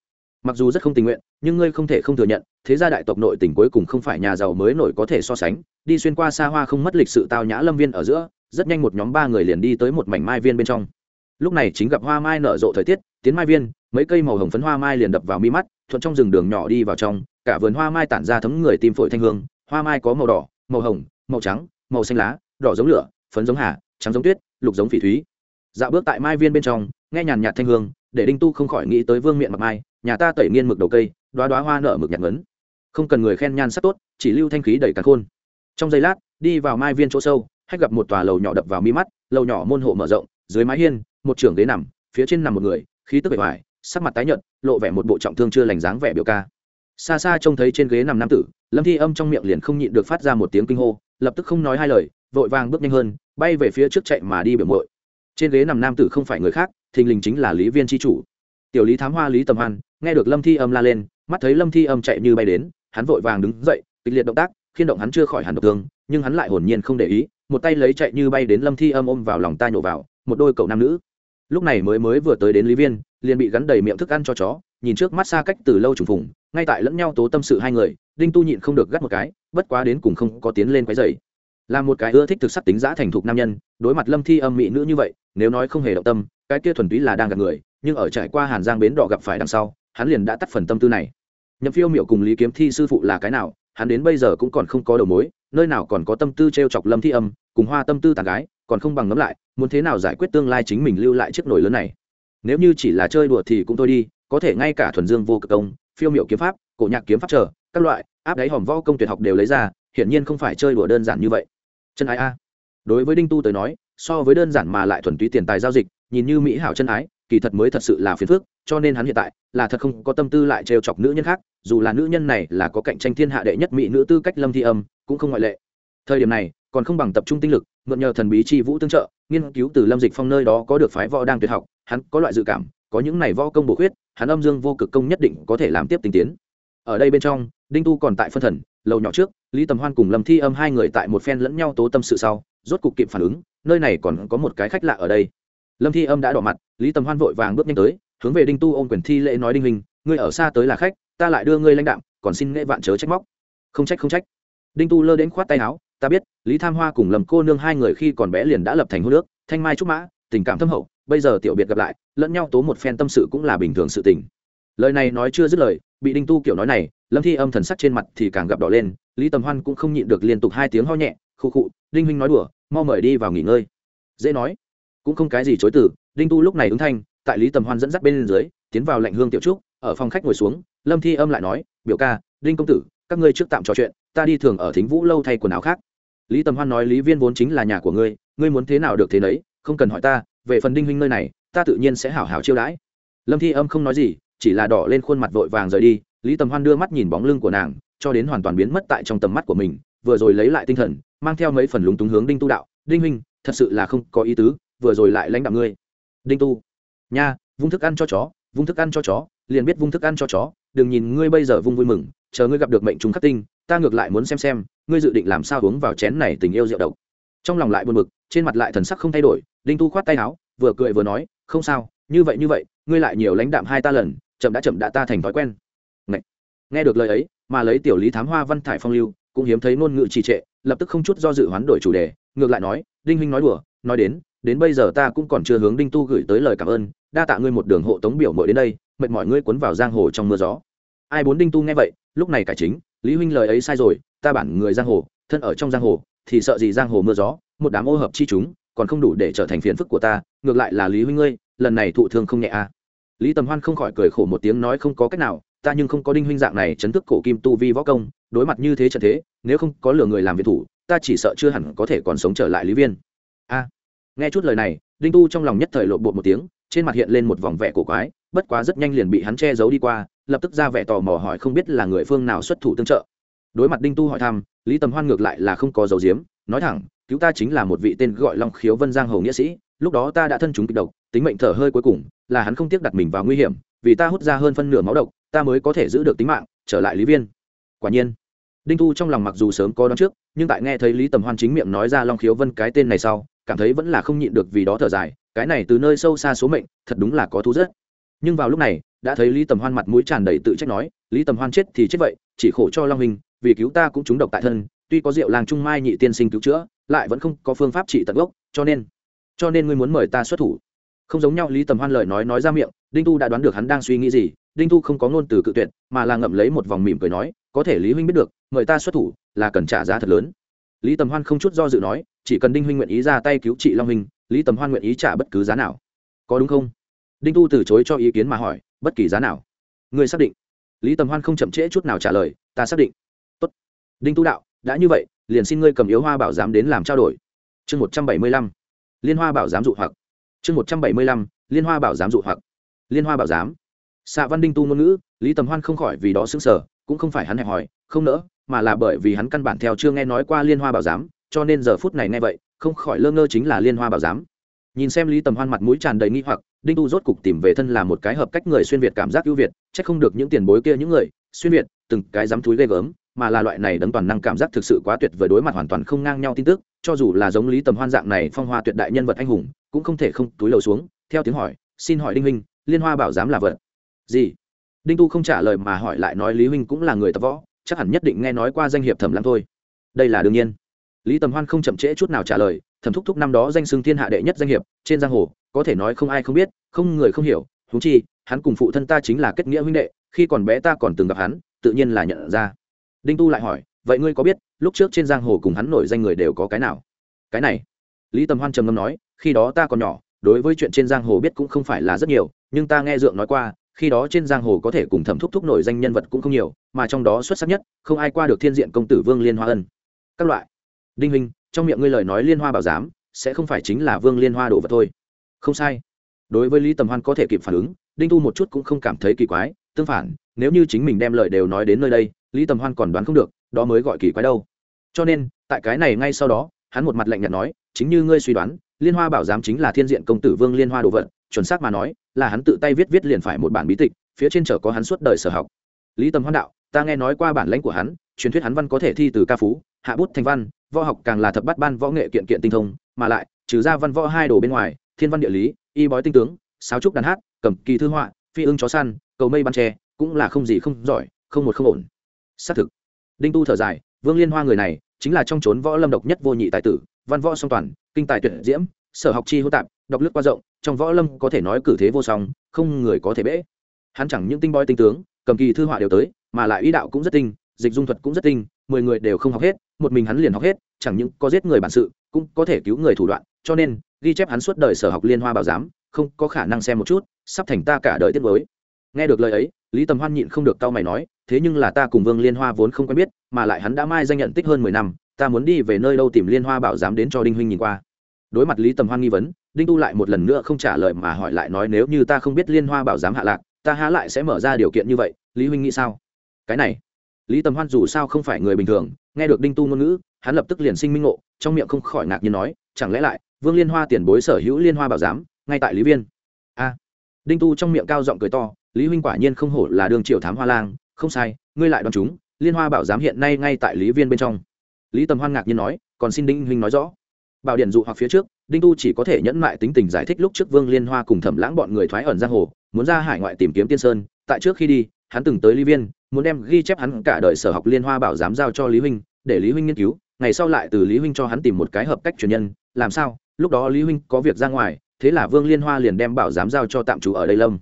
mặc dù rất không tình nguyện, nhưng ngươi không thể không thừa nhận, thế gia đại tộc nội tỉnh cuối cùng không phải nhà giàu mới nổi có thể so sánh. Đi xuyên qua xa hoa không mất lịch sự tao nhã lâm viên ở giữa, rất nhanh một nhóm ba người liền đi tới một mảnh mai viên bên trong. Lúc này chính gặp hoa mai nở rộ thời tiết, tiến mai viên, mấy cây màu hồng phấn hoa mai liền đập vào mi mắt, thuận trong rừng đường nhỏ đi vào trong, cả vườn hoa mai tản ra thấm người tim phổi thanh hương, hoa mai có màu đỏ, màu hồng, màu trắng, màu xanh lá, đỏ giống lửa, phấn giống hà, trắng giống tuyết, lục giống phỉ thúy. Dạo bước tại mai viên bên trong, nghe nhàn nhạt thanh hương để đinh tu không khỏi nghĩ tới vương miện mặc mai nhà ta tẩy nghiên mực đầu cây đoá đoá hoa nở mực nhạt ngấn không cần người khen nhan sắc tốt chỉ lưu thanh khí đầy cả khôn trong giây lát đi vào mai viên chỗ sâu hách gặp một tòa lầu nhỏ đập vào mi mắt lầu nhỏ môn hộ mở rộng dưới mái hiên một trưởng ghế nằm phía trên nằm một người khí tức bề ngoài sắc mặt tái nhợt lộ vẻ một bộ trọng thương chưa lành dáng vẻ biểu ca xa xa trông thấy trên ghế nằm nam tử lâm thi âm trong miệng liền không nhịn được phát ra một tiếng kinh hô lập tức không nói hai lời vội vàng bước nhanh hơn bay về phía trước chạy mà đi biểu mội trên ghế nằm nam tử không phải người khác thình lình chính là lý viên tri chủ. Tiểu lý thám hoa lý tầm hoan, nghe được lâm thi âm la lên, mắt thấy lâm thi âm chạy như bay đến, hắn vội vàng đứng dậy, kịch liệt động tác khiên động hắn chưa khỏi hẳn độc thương, nhưng hắn lại hồn nhiên không để ý, một tay lấy chạy như bay đến lâm thi âm ôm vào lòng ta nhổ vào, một đôi cậu nam nữ. Lúc này mới mới vừa tới đến lý viên, liền bị gắn đầy miệng thức ăn cho chó, nhìn trước mắt xa cách từ lâu trùng phùng, ngay tại lẫn nhau tố tâm sự hai người, đinh tu nhịn không được gắt một cái, bất quá đến cùng không có tiến lên quái dày là một cái ưa thích thực sắc tính giã thành thục nam nhân, đối mặt lâm thi âm mỹ nữ như vậy nếu nói không hề động tâm, cái kia thuần túy là đang gặp người, nhưng ở trải qua hàn giang bến đỏ gặp phải đằng sau, hắn liền đã tắt phần tâm tư này. Nhậm phiêu miệu cùng lý kiếm thi sư phụ là cái nào, hắn đến bây giờ cũng còn không có đầu mối, nơi nào còn có tâm tư t r e o chọc lâm thi âm, cùng hoa tâm tư tàn gái, còn không bằng ngẫm lại, muốn thế nào giải quyết tương lai chính mình lưu lại chiếc nồi lớn này. Nếu như chỉ là chơi đùa thì cũng thôi đi, có thể ngay cả thuần dương vô cực công, phiêu miệu kiếm pháp, cổ nhạc kiếm pháp trở các loại, áp đáy hòm võ công tuyệt học đều lấy ra, hiển nhiên không phải chơi đùa đơn giản như vậy. Chân ái a. Đối với đinh tu tới nói so với đơn giản mà lại thuần túy tiền tài giao dịch, nhìn như mỹ hảo chân ái, kỳ thật mới thật sự là phiền phức, cho nên hắn hiện tại là thật không có tâm tư lại trêu chọc nữ nhân khác, dù là nữ nhân này là có cạnh tranh thiên hạ đệ nhất mỹ nữ tư cách lâm thi âm, cũng không ngoại lệ. Thời điểm này, còn không bằng tập trung tinh lực, mượn nhờ thần bí chi vũ tương trợ, nghiên cứu từ lâm dịch phong nơi đó có được phái võ đang tuyệt học, hắn có loại dự cảm, có những này võ công bổ khuyết, hắn âm dương vô cực công nhất định có thể làm tiếp tinh tiến. Ở đây bên trong, đinh tu còn tại phân thần, lầu nhỏ trước, lý tầm hoan cùng lâm thi âm hai người tại một phen lẫn nhau tố tâm sự sau rốt cục kịp phản ứng, nơi này còn có một cái khách lạ ở đây. Lâm thi âm đã đỏ mặt, lý tầm hoan vội vàng bước nhanh tới, hướng về đinh tu ôm quyền thi lễ nói đinh hình ngươi ở xa tới là khách, ta lại đưa ngươi lãnh đạm, còn xin nghệ vạn chớ trách móc. Không trách không trách. Đinh tu lơ đến khoát tay áo, ta biết, lý tham hoa cùng lầm cô nương hai người khi còn bé liền đã lập thành hô nước thanh mai trúc mã, tình cảm thâm hậu, bây giờ tiểu biệt gặp lại, lẫn nhau tố một phen tâm sự cũng là bình thường sự tình. Lời này nói chưa dứt lời, bị đinh tu kiểu nói này, lâm thi âm thần sắc trên mặt thì càng gặp đỏ lên, lý tầm hoan cũng không nhịn được liên tục hai tiếng ho nhẹ, khụ khụ, đinh huynh nói đùa mau mời đi vào nghỉ ngơi. Dễ nói. Cũng không cái gì chối từ, đinh tu lúc này ứng thanh, tại lý tầm hoan dẫn dắt bên dưới, tiến vào lạnh hương tiểu trúc, ở phòng khách ngồi xuống, lâm thi âm lại nói, biểu ca, đinh công tử, các ngươi trước tạm trò chuyện, ta đi thường ở thính vũ lâu thay quần áo khác. Lý tầm hoan nói, lý viên vốn chính là nhà của ngươi ngươi muốn thế nào được thế nấy, không cần hỏi ta, về phần đinh huynh nơi này, ta tự nhiên sẽ hảo hảo chiêu đãi. Lâm thi âm không nói gì, chỉ là đỏ lên khuôn mặt vội vàng rời đi, lý tầm hoan đưa mắt nhìn bóng lưng của nàng, cho đến hoàn toàn biến mất tại trong tầm mắt của mình, vừa rồi lấy lại tinh thần mang theo mấy phần lúng túng hướng đinh tu đạo đinh huynh thật sự là không có ý tứ vừa rồi lại lãnh đạo ngươi. Đinh tu nha vung thức ăn cho chó vung thức ăn cho chó liền biết vung thức ăn cho chó đừng nhìn ngươi bây giờ vung vui mừng chờ ngươi gặp được mệnh trùng khắc tinh ta ngược lại muốn xem xem ngươi dự định làm sao uống vào chén này tình yêu rượu độc. Trong lòng lại buồn bực trên mặt lại thần sắc không thay đổi đinh tu khoát tay áo vừa cười vừa nói không sao như vậy như vậy ngươi lại nhiều lãnh đạm hai ta lần chậm đã chậm đã ta thành thói quen. Này, nghe được lời ấy mà lấy tiểu lý thám hoa văn thải phong lưu cũng hiếm thấy ngôn ngữ trì trệ lập tức không chút do dự hoán đổi chủ đề, ngược lại nói, đinh huynh nói đùa, nói đến đến bây giờ ta cũng còn chưa hướng đinh tu gửi tới lời cảm ơn, đa tạ ngươi một đường hộ tống biểu mội đến đây, mệt mọi ngươi cuốn vào giang hồ trong mưa gió ai bốn đinh tu nghe vậy, lúc này cải chính, lý huynh lời ấy sai rồi, ta bản người giang hồ, thân ở trong giang hồ, thì sợ gì giang hồ mưa gió, một đám ô hợp chi chúng, còn không đủ để trở thành phiền phức của ta, ngược lại là lý huynh ngươi, lần này thụ thương không nhẹ a à. lý tầm hoan không khỏi cười khổ một tiếng nói không có cách nào, ta nhưng không có đinh huynh dạng này chấn thức cổ kim tu vi võ công đối mặt như thế trận thế, nếu không có lừa người làm việc thủ, ta chỉ sợ chưa hẳn có thể còn sống trở lại lý viên. A. Nghe chút lời này, đinh tu trong lòng nhất thời lộn bột một tiếng, trên mặt hiện lên một vòng vẻ cổ quái, bất quá rất nhanh liền bị hắn che giấu đi qua, lập tức ra vẻ tò mò hỏi không biết là người phương nào xuất thủ tương trợ. Đối mặt đinh tu hỏi thăm, lý tầm hoan ngược lại là không có dấu diếm nói thẳng, cứu ta chính là một vị tên gọi long khiếu vân giang hầu nghĩa sĩ, lúc đó ta đã thân chúng kịch độc, tính mệnh thở hơi cuối cùng, là hắn không tiếc đặt mình vào nguy hiểm, vì ta hút ra hơn phân nửa máu độc, ta mới có thể giữ được tính mạng, trở lại lý viên quả nhiên, đinh Thu trong lòng mặc dù sớm có đón trước, nhưng tại nghe thấy lý tầm hoan chính miệng nói ra long khiếu vân cái tên này sau, cảm thấy vẫn là không nhịn được vì đó thở dài, cái này từ nơi sâu xa số mệnh, thật đúng là có thú rất. Nhưng vào lúc này, đã thấy lý tầm hoan mặt mũi tràn đầy tự trách nói, lý tầm hoan chết thì chết vậy, chỉ khổ cho long hình vì cứu ta cũng trúng độc tại thân, tuy có rượu làng trung mai nhị tiên sinh cứu chữa, lại vẫn không có phương pháp trị tận gốc, cho nên cho nên ngươi muốn mời ta xuất thủ. Không giống nhau lý tầm hoan lời nói nói ra miệng, đinh tu đã đoán được hắn đang suy nghĩ gì, đinh tu không có ngôn từ cự tuyệt, mà là ngậm lấy một vòng mỉm cười nói có thể lý huynh biết được, mời ta xuất thủ là cần trả giá thật lớn. Lý tầm hoan không chút do dự nói, chỉ cần đinh huynh nguyện ý ra tay cứu trị long huynh, lý tầm hoan nguyện ý trả bất cứ giá nào. Có đúng không? Đinh tu từ chối cho ý kiến mà hỏi, bất kỳ giá nào? Người xác định? Lý tầm hoan không chậm trễ chút nào trả lời, ta xác định. Tốt. đinh tu đạo, đã như vậy, liền xin ngươi cầm yếu hoa bảo giám đến làm trao đổi. Chương một trăm bảy mươi lăm. Liên hoa bảo giám dụ hoặc. Chương một trăm bảy mươi lăm, liên hoa bảo giám dụ hoặc. Liên hoa bảo giám xạ văn đinh tu ngôn ngữ lý tầm hoan không khỏi vì đó xứng sở cũng không phải hắn hẹp hòi không nỡ mà là bởi vì hắn căn bản theo chưa nghe nói qua liên hoa bảo giám cho nên giờ phút này nghe vậy không khỏi lơ ngơ chính là liên hoa bảo giám. Nhìn xem lý tầm hoan mặt mũi tràn đầy nghi hoặc đinh tu rốt cục tìm về thân là một cái hợp cách người xuyên việt cảm giác ưu việt c h ắ c không được những tiền bối kia những người xuyên việt từng cái dám túi ghê gớm mà là loại này đấng toàn năng cảm giác thực sự quá tuyệt vời đối mặt hoàn toàn không ngang nhau tin tức cho dù là giống lý tầm hoan dạng này phong hoa tuyệt đại nhân vật anh hùng cũng không thể không túi lầu xuống theo tiếng hỏi xin hỏi đinh Minh, liên hoa bảo giám là vật gì? Đinh tu không trả lời mà hỏi lại nói lý huynh cũng là người tập võ, chắc hẳn nhất định nghe nói qua danh hiệp thẩm lăng thôi. Đây là đương nhiên. Lý tầm hoan không chậm trễ chút nào trả lời, thẩm thúc thúc năm đó danh xưng thiên hạ đệ nhất danh hiệp, trên giang hồ, có thể nói không ai không biết, không người không hiểu thú chi, hắn cùng phụ thân ta chính là kết nghĩa huynh đệ, khi còn bé ta còn từng gặp hắn, tự nhiên là nhận ra. Đinh tu lại hỏi, vậy ngươi có biết, lúc trước trên giang hồ cùng hắn nổi danh người đều có cái nào? Cái này? Lý tầm hoan trầm ngâm nói, khi đó ta còn nhỏ, đối với chuyện trên giang hồ biết cũng không phải là rất nhiều, nhưng ta nghe dượng nói qua khi đó trên giang hồ có thể cùng thẩm thúc thúc nổi danh nhân vật cũng không nhiều, mà trong đó xuất sắc nhất, không ai qua được thiên diện công tử vương liên hoa ân. Các loại. Đinh huynh, trong miệng ngươi lời nói liên hoa bảo giám, sẽ không phải chính là vương liên hoa đồ vật thôi. Không sai. Đối với lý tầm hoan có thể kịp phản ứng, đinh tu một chút cũng không cảm thấy kỳ quái, tương phản, nếu như chính mình đem lời đều nói đến nơi đây, lý tầm hoan còn đoán không được, đó mới gọi kỳ quái đâu. Cho nên, tại cái này ngay sau đó, hắn một mặt lạnh nhạt nói, chính như ngươi suy đoán, liên hoa bảo giám chính là thiên diện công tử vương liên hoa đồ vật chuẩn xác mà nói, là hắn tự tay viết viết liền phải một bản bí tịch, phía trên chở có hắn suốt đời sở học. Lý tầm hoan đạo, ta nghe nói qua bản lãnh của hắn, truyền thuyết hắn văn có thể thi từ ca phú, hạ bút thành văn, võ học càng là thập bắt ban võ nghệ kiện kiện tinh thông, mà lại, trừ ra văn võ hai đồ bên ngoài, thiên văn địa lý, y bói tinh tướng, sáo trúc đàn hát, cầm kỳ thư họa, phi ưng chó săn, cầu mây bắn tre, cũng là không gì không giỏi, không một không ổn. Xác thực. Đinh tu thở dài, vương liên hoa người này, chính là trong trốn võ lâm độc nhất vô nhị tài tử, văn võ song toàn, kinh tài tuyệt diễm, sở học chi hô tạp, đọc lướt qua rộng trong võ lâm có thể nói cử thế vô song, không người có thể bễ hắn chẳng những tinh bói tinh tướng, cầm kỳ thư họa đều tới, mà lại ý đạo cũng rất tinh, dịch dung thuật cũng rất tinh, mười người đều không học hết, một mình hắn liền học hết, chẳng những có giết người bản sự, cũng có thể cứu người thủ đoạn, cho nên, ghi chép hắn suốt đời sở học liên hoa bảo giám, không có khả năng xem một chút, sắp thành ta cả đời tiết mới. Nghe được lời ấy, lý tầm hoan nhịn không được cau mày nói, thế nhưng là ta cùng vương liên hoa vốn không quen biết, mà lại hắn đã mai danh nhận tích hơn mười năm, ta muốn đi về nơi đâu tìm liên hoa bảo giám đến cho đinh huynh nhìn qua. Đối mặt lý tầm hoan nghi vấn đinh tu lại một lần nữa không trả lời mà hỏi lại nói, nếu như ta không biết liên hoa bảo dám hạ lạc, ta há lại sẽ mở ra điều kiện như vậy? Lý huynh nghĩ sao? Cái này. Lý tầm hoan dù sao không phải người bình thường, nghe được đinh tu ngôn ngữ, hắn lập tức liền sinh minh ngộ, trong miệng không khỏi ngạc nhiên nói, chẳng lẽ lại, vương liên hoa tiền bối sở hữu liên hoa bảo giám, ngay tại lý viên? A. Đinh tu trong miệng cao giọng cười to, lý huynh quả nhiên không hổ là đường triều thám hoa lang, không sai, ngươi lại đoán chúng, liên hoa bảo giám hiện nay ngay tại lý viên bên trong. Lý tầm hoan ngạc nhiên nói, còn xin đinh huynh nói rõ. Bảo điện dụ hoặc phía trước đinh tu chỉ có thể nhẫn mại tính tình giải thích lúc trước vương liên hoa cùng thẩm lãng bọn người thoái ẩn giang hồ, muốn ra hải ngoại tìm kiếm tiên sơn. Tại trước khi đi, hắn từng tới lý viên, muốn đem ghi chép hắn cả đời sở học liên hoa bảo giám giao cho lý huynh, để lý huynh nghiên cứu. Ngày sau lại từ lý huynh cho hắn tìm một cái hợp cách truyền nhân. Làm sao? Lúc đó lý huynh có việc ra ngoài, thế là vương liên hoa liền đem bảo giám giao cho tạm trú ở đây lâm.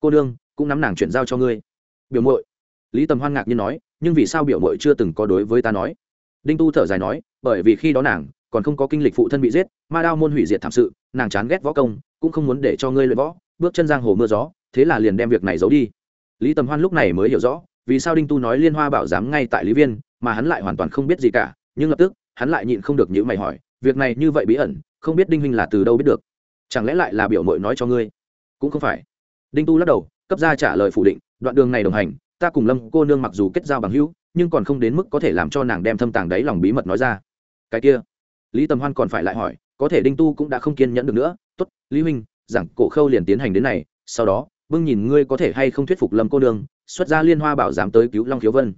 Cô đương cũng nắm nàng chuyển giao cho ngươi. Biểu mội lý tầm hoan ngạc nhiên nói, nhưng vì sao biểu mội chưa từng có đối với ta nói? Đinh tu thở dài nói, bởi vì khi đó nàng còn không có kinh lịch phụ thân bị giết, ma đao môn hủy diệt thảm sự, nàng chán ghét võ công, cũng không muốn để cho ngươi luyện võ, bước chân giang hồ mưa gió, thế là liền đem việc này giấu đi. Lý tầm hoan lúc này mới hiểu rõ, vì sao đinh tu nói liên hoa bảo giám ngay tại lý viên, mà hắn lại hoàn toàn không biết gì cả, nhưng lập tức, hắn lại nhịn không được những mày hỏi, việc này như vậy bí ẩn, không biết đinh huynh là từ đâu biết được? Chẳng lẽ lại là biểu mội nói cho ngươi? Cũng không phải. Đinh tu lắc đầu, cấp ra trả lời phủ định, đoạn đường này đồng hành, ta cùng lâm cô nương mặc dù kết giao bằng hữu, nhưng còn không đến mức có thể làm cho nàng đem thâm tàng đáy lòng bí mật nói ra. Cái kia lý tầm hoan còn phải lại hỏi, có thể đinh tu cũng đã không kiên nhẫn được nữa. Tốt, lý huynh, giảng cổ khâu liền tiến hành đến này, sau đó, bưng nhìn ngươi có thể hay không thuyết phục lâm cô nương, xuất ra liên hoa bảo dám tới cứu long khiếu vân.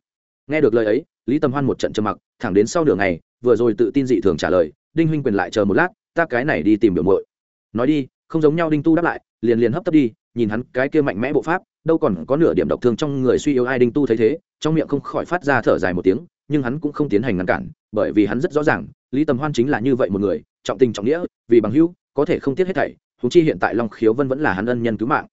Nghe được lời ấy, lý tầm hoan một trận trầm mặc, thẳng đến sau nửa ngày, vừa rồi tự tin dị thường trả lời, đinh huynh quyền lại chờ một lát, ta cái này đi tìm biểu mội nói đi, không giống nhau đinh tu đáp lại, liền liền hấp tấp đi, nhìn hắn cái kia mạnh mẽ bộ pháp, đâu còn có nửa điểm độc thương trong người suy yếu ai đinh tu thấy thế, trong miệng không khỏi phát ra thở dài một tiếng nhưng hắn cũng không tiến hành ngăn cản, bởi vì hắn rất rõ ràng, lý tầm hoan chính là như vậy một người, trọng tình trọng nghĩa, vì bằng hữu, có thể không tiếc hết thảy húng chi hiện tại long khiếu vân vẫn là hắn ân nhân cứu mạng.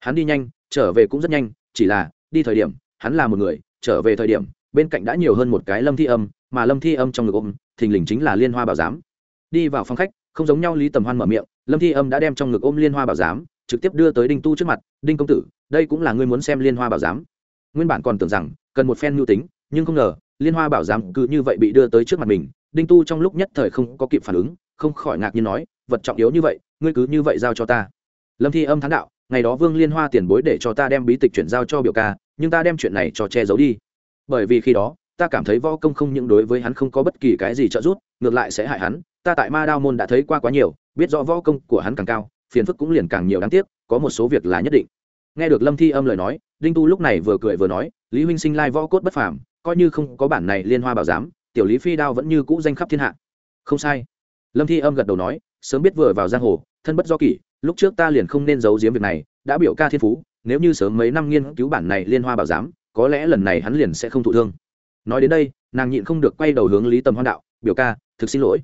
Hắn đi nhanh, trở về cũng rất nhanh, chỉ là, đi thời điểm, hắn là một người, trở về thời điểm, bên cạnh đã nhiều hơn một cái lâm thi âm, mà lâm thi âm trong ngực ôm, thình lình chính là liên hoa bảo giám. Đi vào phòng khách, không giống nhau lý tầm hoan mở miệng, lâm thi âm đã đem trong ngực ôm liên hoa bảo giám, trực tiếp đưa tới đinh tu trước mặt, đinh công tử, đây cũng là ngươi muốn xem liên hoa bảo giám. Nguyên bản còn tưởng rằng, cần một phen mưu tính, nhưng không ngờ liên hoa bảo giám cứ như vậy bị đưa tới trước mặt mình, đinh tu trong lúc nhất thời không có kịp phản ứng, không khỏi ngạc nhiên nói, vật trọng yếu như vậy, ngươi cứ như vậy giao cho ta. Lâm thi âm thán đạo, ngày đó vương liên hoa tiền bối để cho ta đem bí tịch chuyển giao cho biểu ca, nhưng ta đem chuyện này cho che giấu đi. Bởi vì khi đó, ta cảm thấy võ công không những đối với hắn không có bất kỳ cái gì trợ giúp, ngược lại sẽ hại hắn, ta tại ma đao môn đã thấy qua quá nhiều, biết rõ võ công của hắn càng cao, phiền phức cũng liền càng nhiều đáng tiếc, có một số việc là nhất định. Nghe được lâm thi âm lời nói, đinh tu lúc này vừa cười vừa nói, lý huynh sinh lai võ cốt bất phàm coi như không có bản này liên hoa bảo giám, tiểu lý phi đao vẫn như cũ danh khắp thiên hạ. Không sai. Lâm thi âm gật đầu nói, sớm biết vừa vào giang hồ, thân bất do kỷ, lúc trước ta liền không nên giấu giếm việc này, đã biểu ca thiên phú, nếu như sớm mấy năm nghiên cứu bản này liên hoa bảo giám, có lẽ lần này hắn liền sẽ không thụ thương. Nói đến đây, nàng nhịn không được quay đầu hướng lý tầm hoan đạo, biểu ca, thực xin lỗi.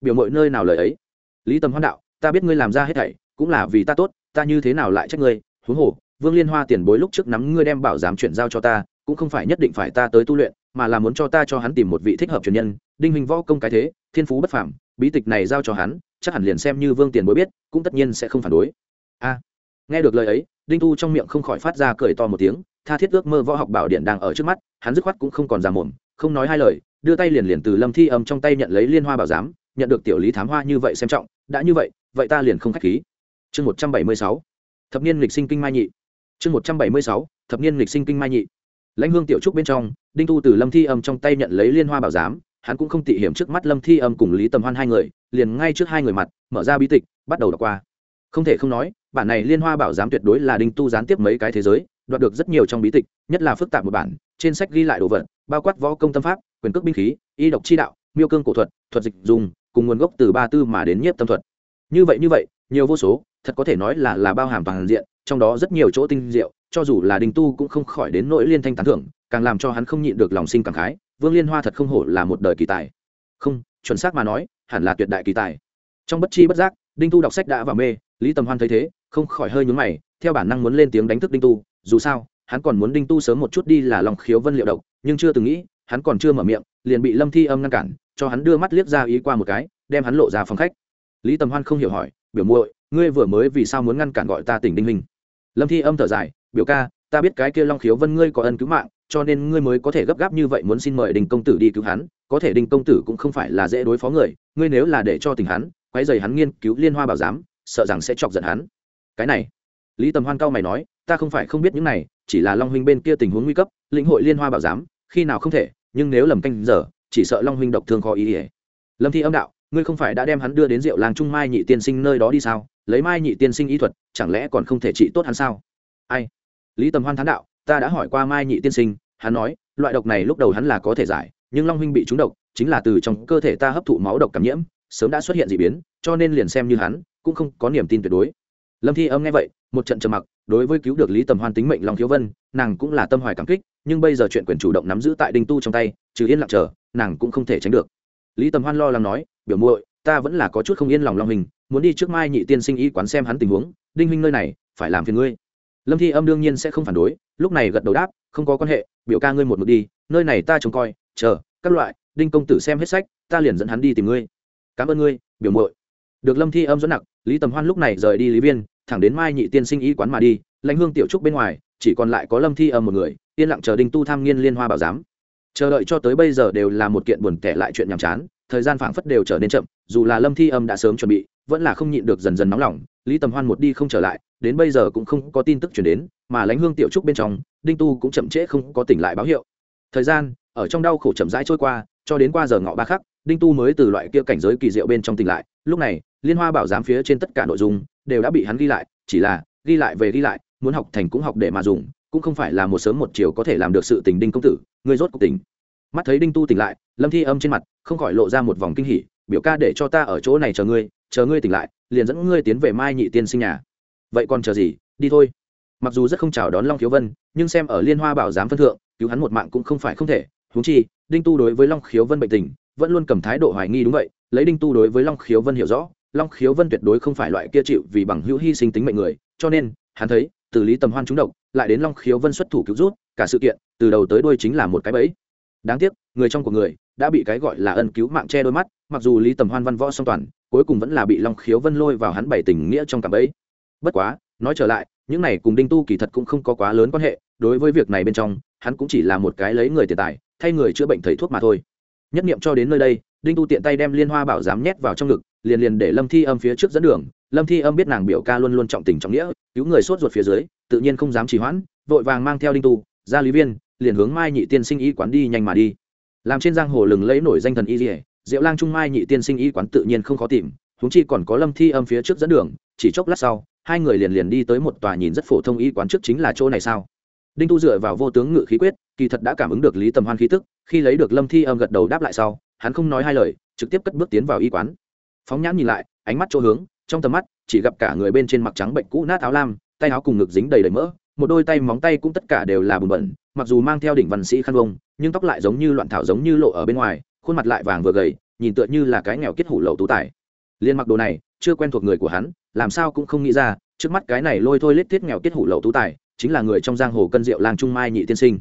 Biểu mọi nơi nào lời ấy? Lý tầm hoan đạo, ta biết ngươi làm ra hết thảy, cũng là vì ta tốt, ta như thế nào lại trách ngươi? Huống hồ, vương liên hoa tiền bối lúc trước nắm ngươi đem bảo giám chuyển giao cho ta cũng không phải nhất định phải ta tới tu luyện, mà là muốn cho ta cho hắn tìm một vị thích hợp truyền nhân, đinh hình võ công cái thế, thiên phú bất phàm, bí tịch này giao cho hắn, chắc hẳn liền xem như vương tiền bối biết, cũng tất nhiên sẽ không phản đối. A, nghe được lời ấy, đinh tu trong miệng không khỏi phát ra cười to một tiếng, tha thiết ước mơ võ học bảo điện đang ở trước mắt, hắn dứt khoát cũng không còn già mồm, không nói hai lời, đưa tay liền liền từ lâm thi âm trong tay nhận lấy liên hoa bảo giám, nhận được tiểu lý thám hoa như vậy xem trọng, đã như vậy vậy ta liền không k h á c h khí. Chương một trăm bảy mươi sáu, thập niên lịch sinh kinh mai nhị. Chương một trăm bảy mươi sáu, thập niên lịch sinh kinh mai nhị lãnh hương tiểu trúc bên trong, đinh tu từ lâm thi âm trong tay nhận lấy liên hoa bảo giám, hắn cũng không tị hiểm trước mắt lâm thi âm cùng lý tầm hoan hai người, liền ngay trước hai người mặt, mở ra bí tịch, bắt đầu đọc qua. Không thể không nói, bản này liên hoa bảo giám tuyệt đối là đinh tu gián tiếp mấy cái thế giới, đoạt được rất nhiều trong bí tịch, nhất là phức tạp một bản, trên sách ghi lại đồ vật, bao quát võ công tâm pháp, quyền cước binh khí, y độc chi đạo, miêu cương cổ thuật thuật dịch dùng, cùng nguồn gốc từ ba tư mà đến nhiếp tâm thuật. Như vậy như vậy, nhiều vô số, thật có thể nói là là bao hàm toàn diện trong đó rất nhiều chỗ tinh diệu, cho dù là đình tu cũng không khỏi đến nỗi liên thanh tán thưởng, càng làm cho hắn không nhịn được lòng sinh cảm khái, vương liên hoa thật không hổ là một đời kỳ tài. Không, chuẩn xác mà nói, hẳn là tuyệt đại kỳ tài. Trong bất chi bất giác, đinh tu đọc sách đã vào mê, lý tầm hoan thấy thế, không khỏi hơi nhún mày, theo bản năng muốn lên tiếng đánh thức đinh tu, dù sao, hắn còn muốn đinh tu sớm một chút đi là lòng khiếu vân liệu độc, nhưng chưa từng nghĩ, hắn còn chưa mở miệng, liền bị lâm thi âm ngăn cản, cho hắn đưa mắt liếc ra ý qua một cái, đem hắn lộ ra phòng khách. Lý tầm hoan không hiểu hỏi, biểu muội, ngươi vừa mới vì sao muốn ngăn cản gọi ta tỉnh đinh hình lâm thi âm thở dài, biểu ca, ta biết cái kia long khiếu vân ngươi có ân cứu mạng, cho nên ngươi mới có thể gấp gáp như vậy muốn xin mời đình công tử đi cứu hắn, có thể đình công tử cũng không phải là dễ đối phó người, ngươi nếu là để cho tình hắn quay dày hắn nghiên cứu liên hoa bảo giám, sợ rằng sẽ chọc giận hắn. Cái này, lý tầm hoan cao mày nói, ta không phải không biết những này, chỉ là long huynh bên kia tình huống nguy cấp, lĩnh hội liên hoa bảo giám, khi nào không thể, nhưng nếu lầm canh giờ, chỉ sợ long huynh độc thương khó ý. Ỉa lâm thi âm đạo, ngươi không phải đã đem hắn đưa đến rượu làng trung mai nhị tiên sinh nơi đó đi sao? Lấy mai nhị tiên sinh ý thuật, chẳng lẽ còn không thể trị tốt hắn sao? Ai? Lý tầm hoan thán đạo, ta đã hỏi qua mai nhị tiên sinh, hắn nói, loại độc này lúc đầu hắn là có thể giải, nhưng long huynh bị trúng độc, chính là từ trong cơ thể ta hấp thụ máu độc cảm nhiễm, sớm đã xuất hiện d ị biến, cho nên liền xem như hắn, cũng không có niềm tin tuyệt đối. Lâm thi âm nghe vậy, một trận trầm mặc, đối với cứu được lý tầm hoan tính mệnh long thiếu vân, nàng cũng là tâm hoài cảm kích, nhưng bây giờ chuyện quyền chủ động nắm giữ tại đinh tu trong tay, trừ yên lặng chờ, nàng cũng không thể tránh được. Lý tầm hoan lo lắng nói, biểu muội, ta vẫn là có chút không yên lòng long hình muốn đi trước mai nhị tiên sinh y quán xem hắn tình huống, đinh huynh nơi này, phải làm phiền ngươi. Lâm thi âm đương nhiên sẽ không phản đối, lúc này gật đầu đáp, không có quan hệ, biểu ca ngươi một mực đi, nơi này ta trông coi, chờ, các loại, đinh công tử xem hết sách, ta liền dẫn hắn đi tìm ngươi. Cảm ơn ngươi, biểu muội. Được lâm thi âm dẫn nặng, lý tầm hoan lúc này rời đi lý viên, thẳng đến mai nhị tiên sinh y quán mà đi, lãnh hương tiểu trúc bên ngoài, chỉ còn lại có lâm thi âm một người, yên lặng chờ đinh tu tham nghiên liên hoa bảo giám. Chờ đợi cho tới bây giờ đều là một kiện buồn tẻ lại chuyện nhàm chán, thời gian phảng phất đều trở nên chậm, dù là lâm thi âm đã sớm chuẩn bị vẫn là không nhịn được dần dần nóng lòng, lý tầm hoan một đi không trở lại, đến bây giờ cũng không có tin tức chuyển đến, mà lãnh hương tiểu trúc bên trong, đinh tu cũng chậm trễ không có tỉnh lại báo hiệu. Thời gian, ở trong đau khổ chậm rãi trôi qua, cho đến qua giờ ngọ ba khắc, đinh tu mới từ loại kia cảnh giới kỳ diệu bên trong tỉnh lại. Lúc này, liên hoa bảo giám phía trên tất cả nội dung đều đã bị hắn ghi lại, chỉ là ghi lại về ghi lại, muốn học thành cũng học để mà dùng, cũng không phải là một sớm một chiều có thể làm được sự tình đinh công tử ngươi rốt cuộc tỉnh. Mắt thấy đinh tu tỉnh lại, lâm thi âm trên mặt không khỏi lộ ra một vòng kinh hỉ biểu ca để cho ta ở chỗ này chờ ngươi chờ ngươi tỉnh lại, liền dẫn ngươi tiến về mai nhị tiên sinh nhà. Vậy còn chờ gì? Đi thôi. Mặc dù rất không chào đón long khiếu vân, nhưng xem ở liên hoa bảo giám phân thượng, cứu hắn một mạng cũng không phải không thể. Huống chi, đinh tu đối với long khiếu vân bệnh tình, vẫn luôn cầm thái độ hoài nghi đúng vậy, lấy đinh tu đối với long khiếu vân hiểu rõ, long khiếu vân tuyệt đối không phải loại kia chịu vì bằng hữu hy sinh tính mệnh người, cho nên, hắn thấy, từ lý tầm hoan trúng độc, lại đến long khiếu vân xuất thủ cứu rút, cả sự kiện, từ đầu tới đuôi chính là một cái bẫy. Đáng tiếc, người trong của người đã bị cái gọi là ân cứu mạng che đôi mắt, mặc dù lý tầm hoan văn võ song toàn, cuối cùng vẫn là bị long khiếu vân lôi vào hắn bảy tình nghĩa trong cảm ấy bất quá, nói trở lại, những này cùng đinh tu kỳ thật cũng không có quá lớn quan hệ, đối với việc này bên trong, hắn cũng chỉ là một cái lấy người tiền tài, thay người chữa bệnh thầy thuốc mà thôi. Nhất nghiệm cho đến nơi đây, đinh tu tiện tay đem liên hoa bảo giám nhét vào trong ngực, liền liền để lâm thi âm phía trước dẫn đường. Lâm thi âm biết nàng biểu ca luôn luôn trọng tình trọng nghĩa, cứu người sốt ruột phía dưới, tự nhiên không dám trì hoãn, vội vàng mang theo đinh tu, ra lý viên, liền hướng mai nhị tiên sinh y quán đi nhanh mà đi làm trên giang hồ lừng lẫy nổi danh thần y dỉa diệu lang trung mai nhị tiên sinh y quán tự nhiên không khó tìm húng chi còn có lâm thi âm phía trước dẫn đường, chỉ chốc lát sau, hai người liền liền đi tới một tòa nhìn rất phổ thông y quán trước chính là chỗ này sao? Đinh tu dựa vào vô tướng ngự khí quyết, kỳ thật đã cảm ứng được lý tầm hoan khí tức, khi lấy được lâm thi âm gật đầu đáp lại sau, hắn không nói hai lời, trực tiếp cất bước tiến vào y quán. Phóng nhãn nhìn lại, ánh mắt chỗ hướng, trong tầm mắt, chỉ gặp cả người bên trên mặc trắng bệnh cũ nát áo lam, tay áo cùng ngực dính đầy đầy mỡ, một đôi tay móng tay cũng tất cả đều là bùn bẩn mặc dù mang theo đỉnh văn sĩ khăn vông, nhưng tóc lại giống như loạn thảo giống như lộ ở bên ngoài, khuôn mặt lại vàng vừa gầy, nhìn tựa như là cái nghèo kết hủ lậu tú tài. Liên mặc đồ này, chưa quen thuộc người của hắn, làm sao cũng không nghĩ ra, trước mắt cái này lôi thôi lết thiết nghèo kết hủ lậu tú tài, chính là người trong giang hồ cân rượu làng trung mai nhị tiên sinh.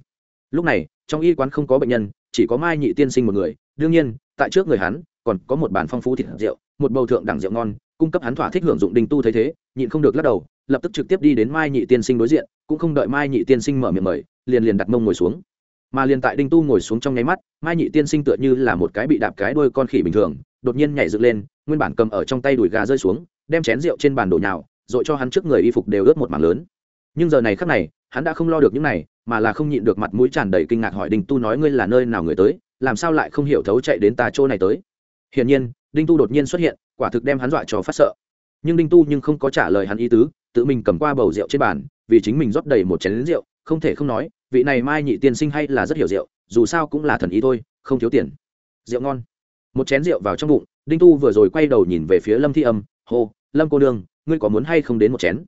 Lúc này, trong y quán không có bệnh nhân, chỉ có mai nhị tiên sinh một người, đương nhiên, tại trước người hắn, còn có một bàn phong phú thịt rượu, một bầu thượng đẳng rượu ngon, cung cấp hắn thỏa thích hưởng dụng đình tu thấy thế, nhịn không được lắc đầu, lập tức trực tiếp đi đến mai nhị tiên sinh đối diện, cũng không đợi mai nhị tiên sinh mở miệng mời liền liền đặt mông ngồi xuống. Mà liền tại đinh tu ngồi xuống trong nháy mắt, mai nhị tiên sinh tựa như là một cái bị đạp cái đôi con khỉ bình thường, đột nhiên nhảy dựng lên, nguyên bản cầm ở trong tay đùi gà rơi xuống, đem chén rượu trên bàn đổ nhào dội cho hắn trước người y phục đều ướt một mảng lớn. Nhưng giờ này khắc này, hắn đã không lo được những này, mà là không nhịn được mặt mũi tràn đầy kinh ngạc hỏi đinh tu nói ngươi là nơi nào người tới, làm sao lại không hiểu thấu chạy đến ta chỗ này tới. Hiển nhiên, đinh tu đột nhiên xuất hiện, quả thực đem hắn dọa cho phát sợ. Nhưng đinh tu nhưng không có trả lời hắn ý tứ, tự mình cầm qua bầu rượu trên bàn, vì chính mình rót đầy một chén rượu không thể không nói, vị này mai nhị tiên sinh hay là rất hiểu rượu, dù sao cũng là thần ý thôi, không thiếu tiền. Rượu ngon. Một chén rượu vào trong bụng, đinh tu vừa rồi quay đầu nhìn về phía lâm thi âm, hô, lâm cô nương, ngươi có muốn hay không đến một chén?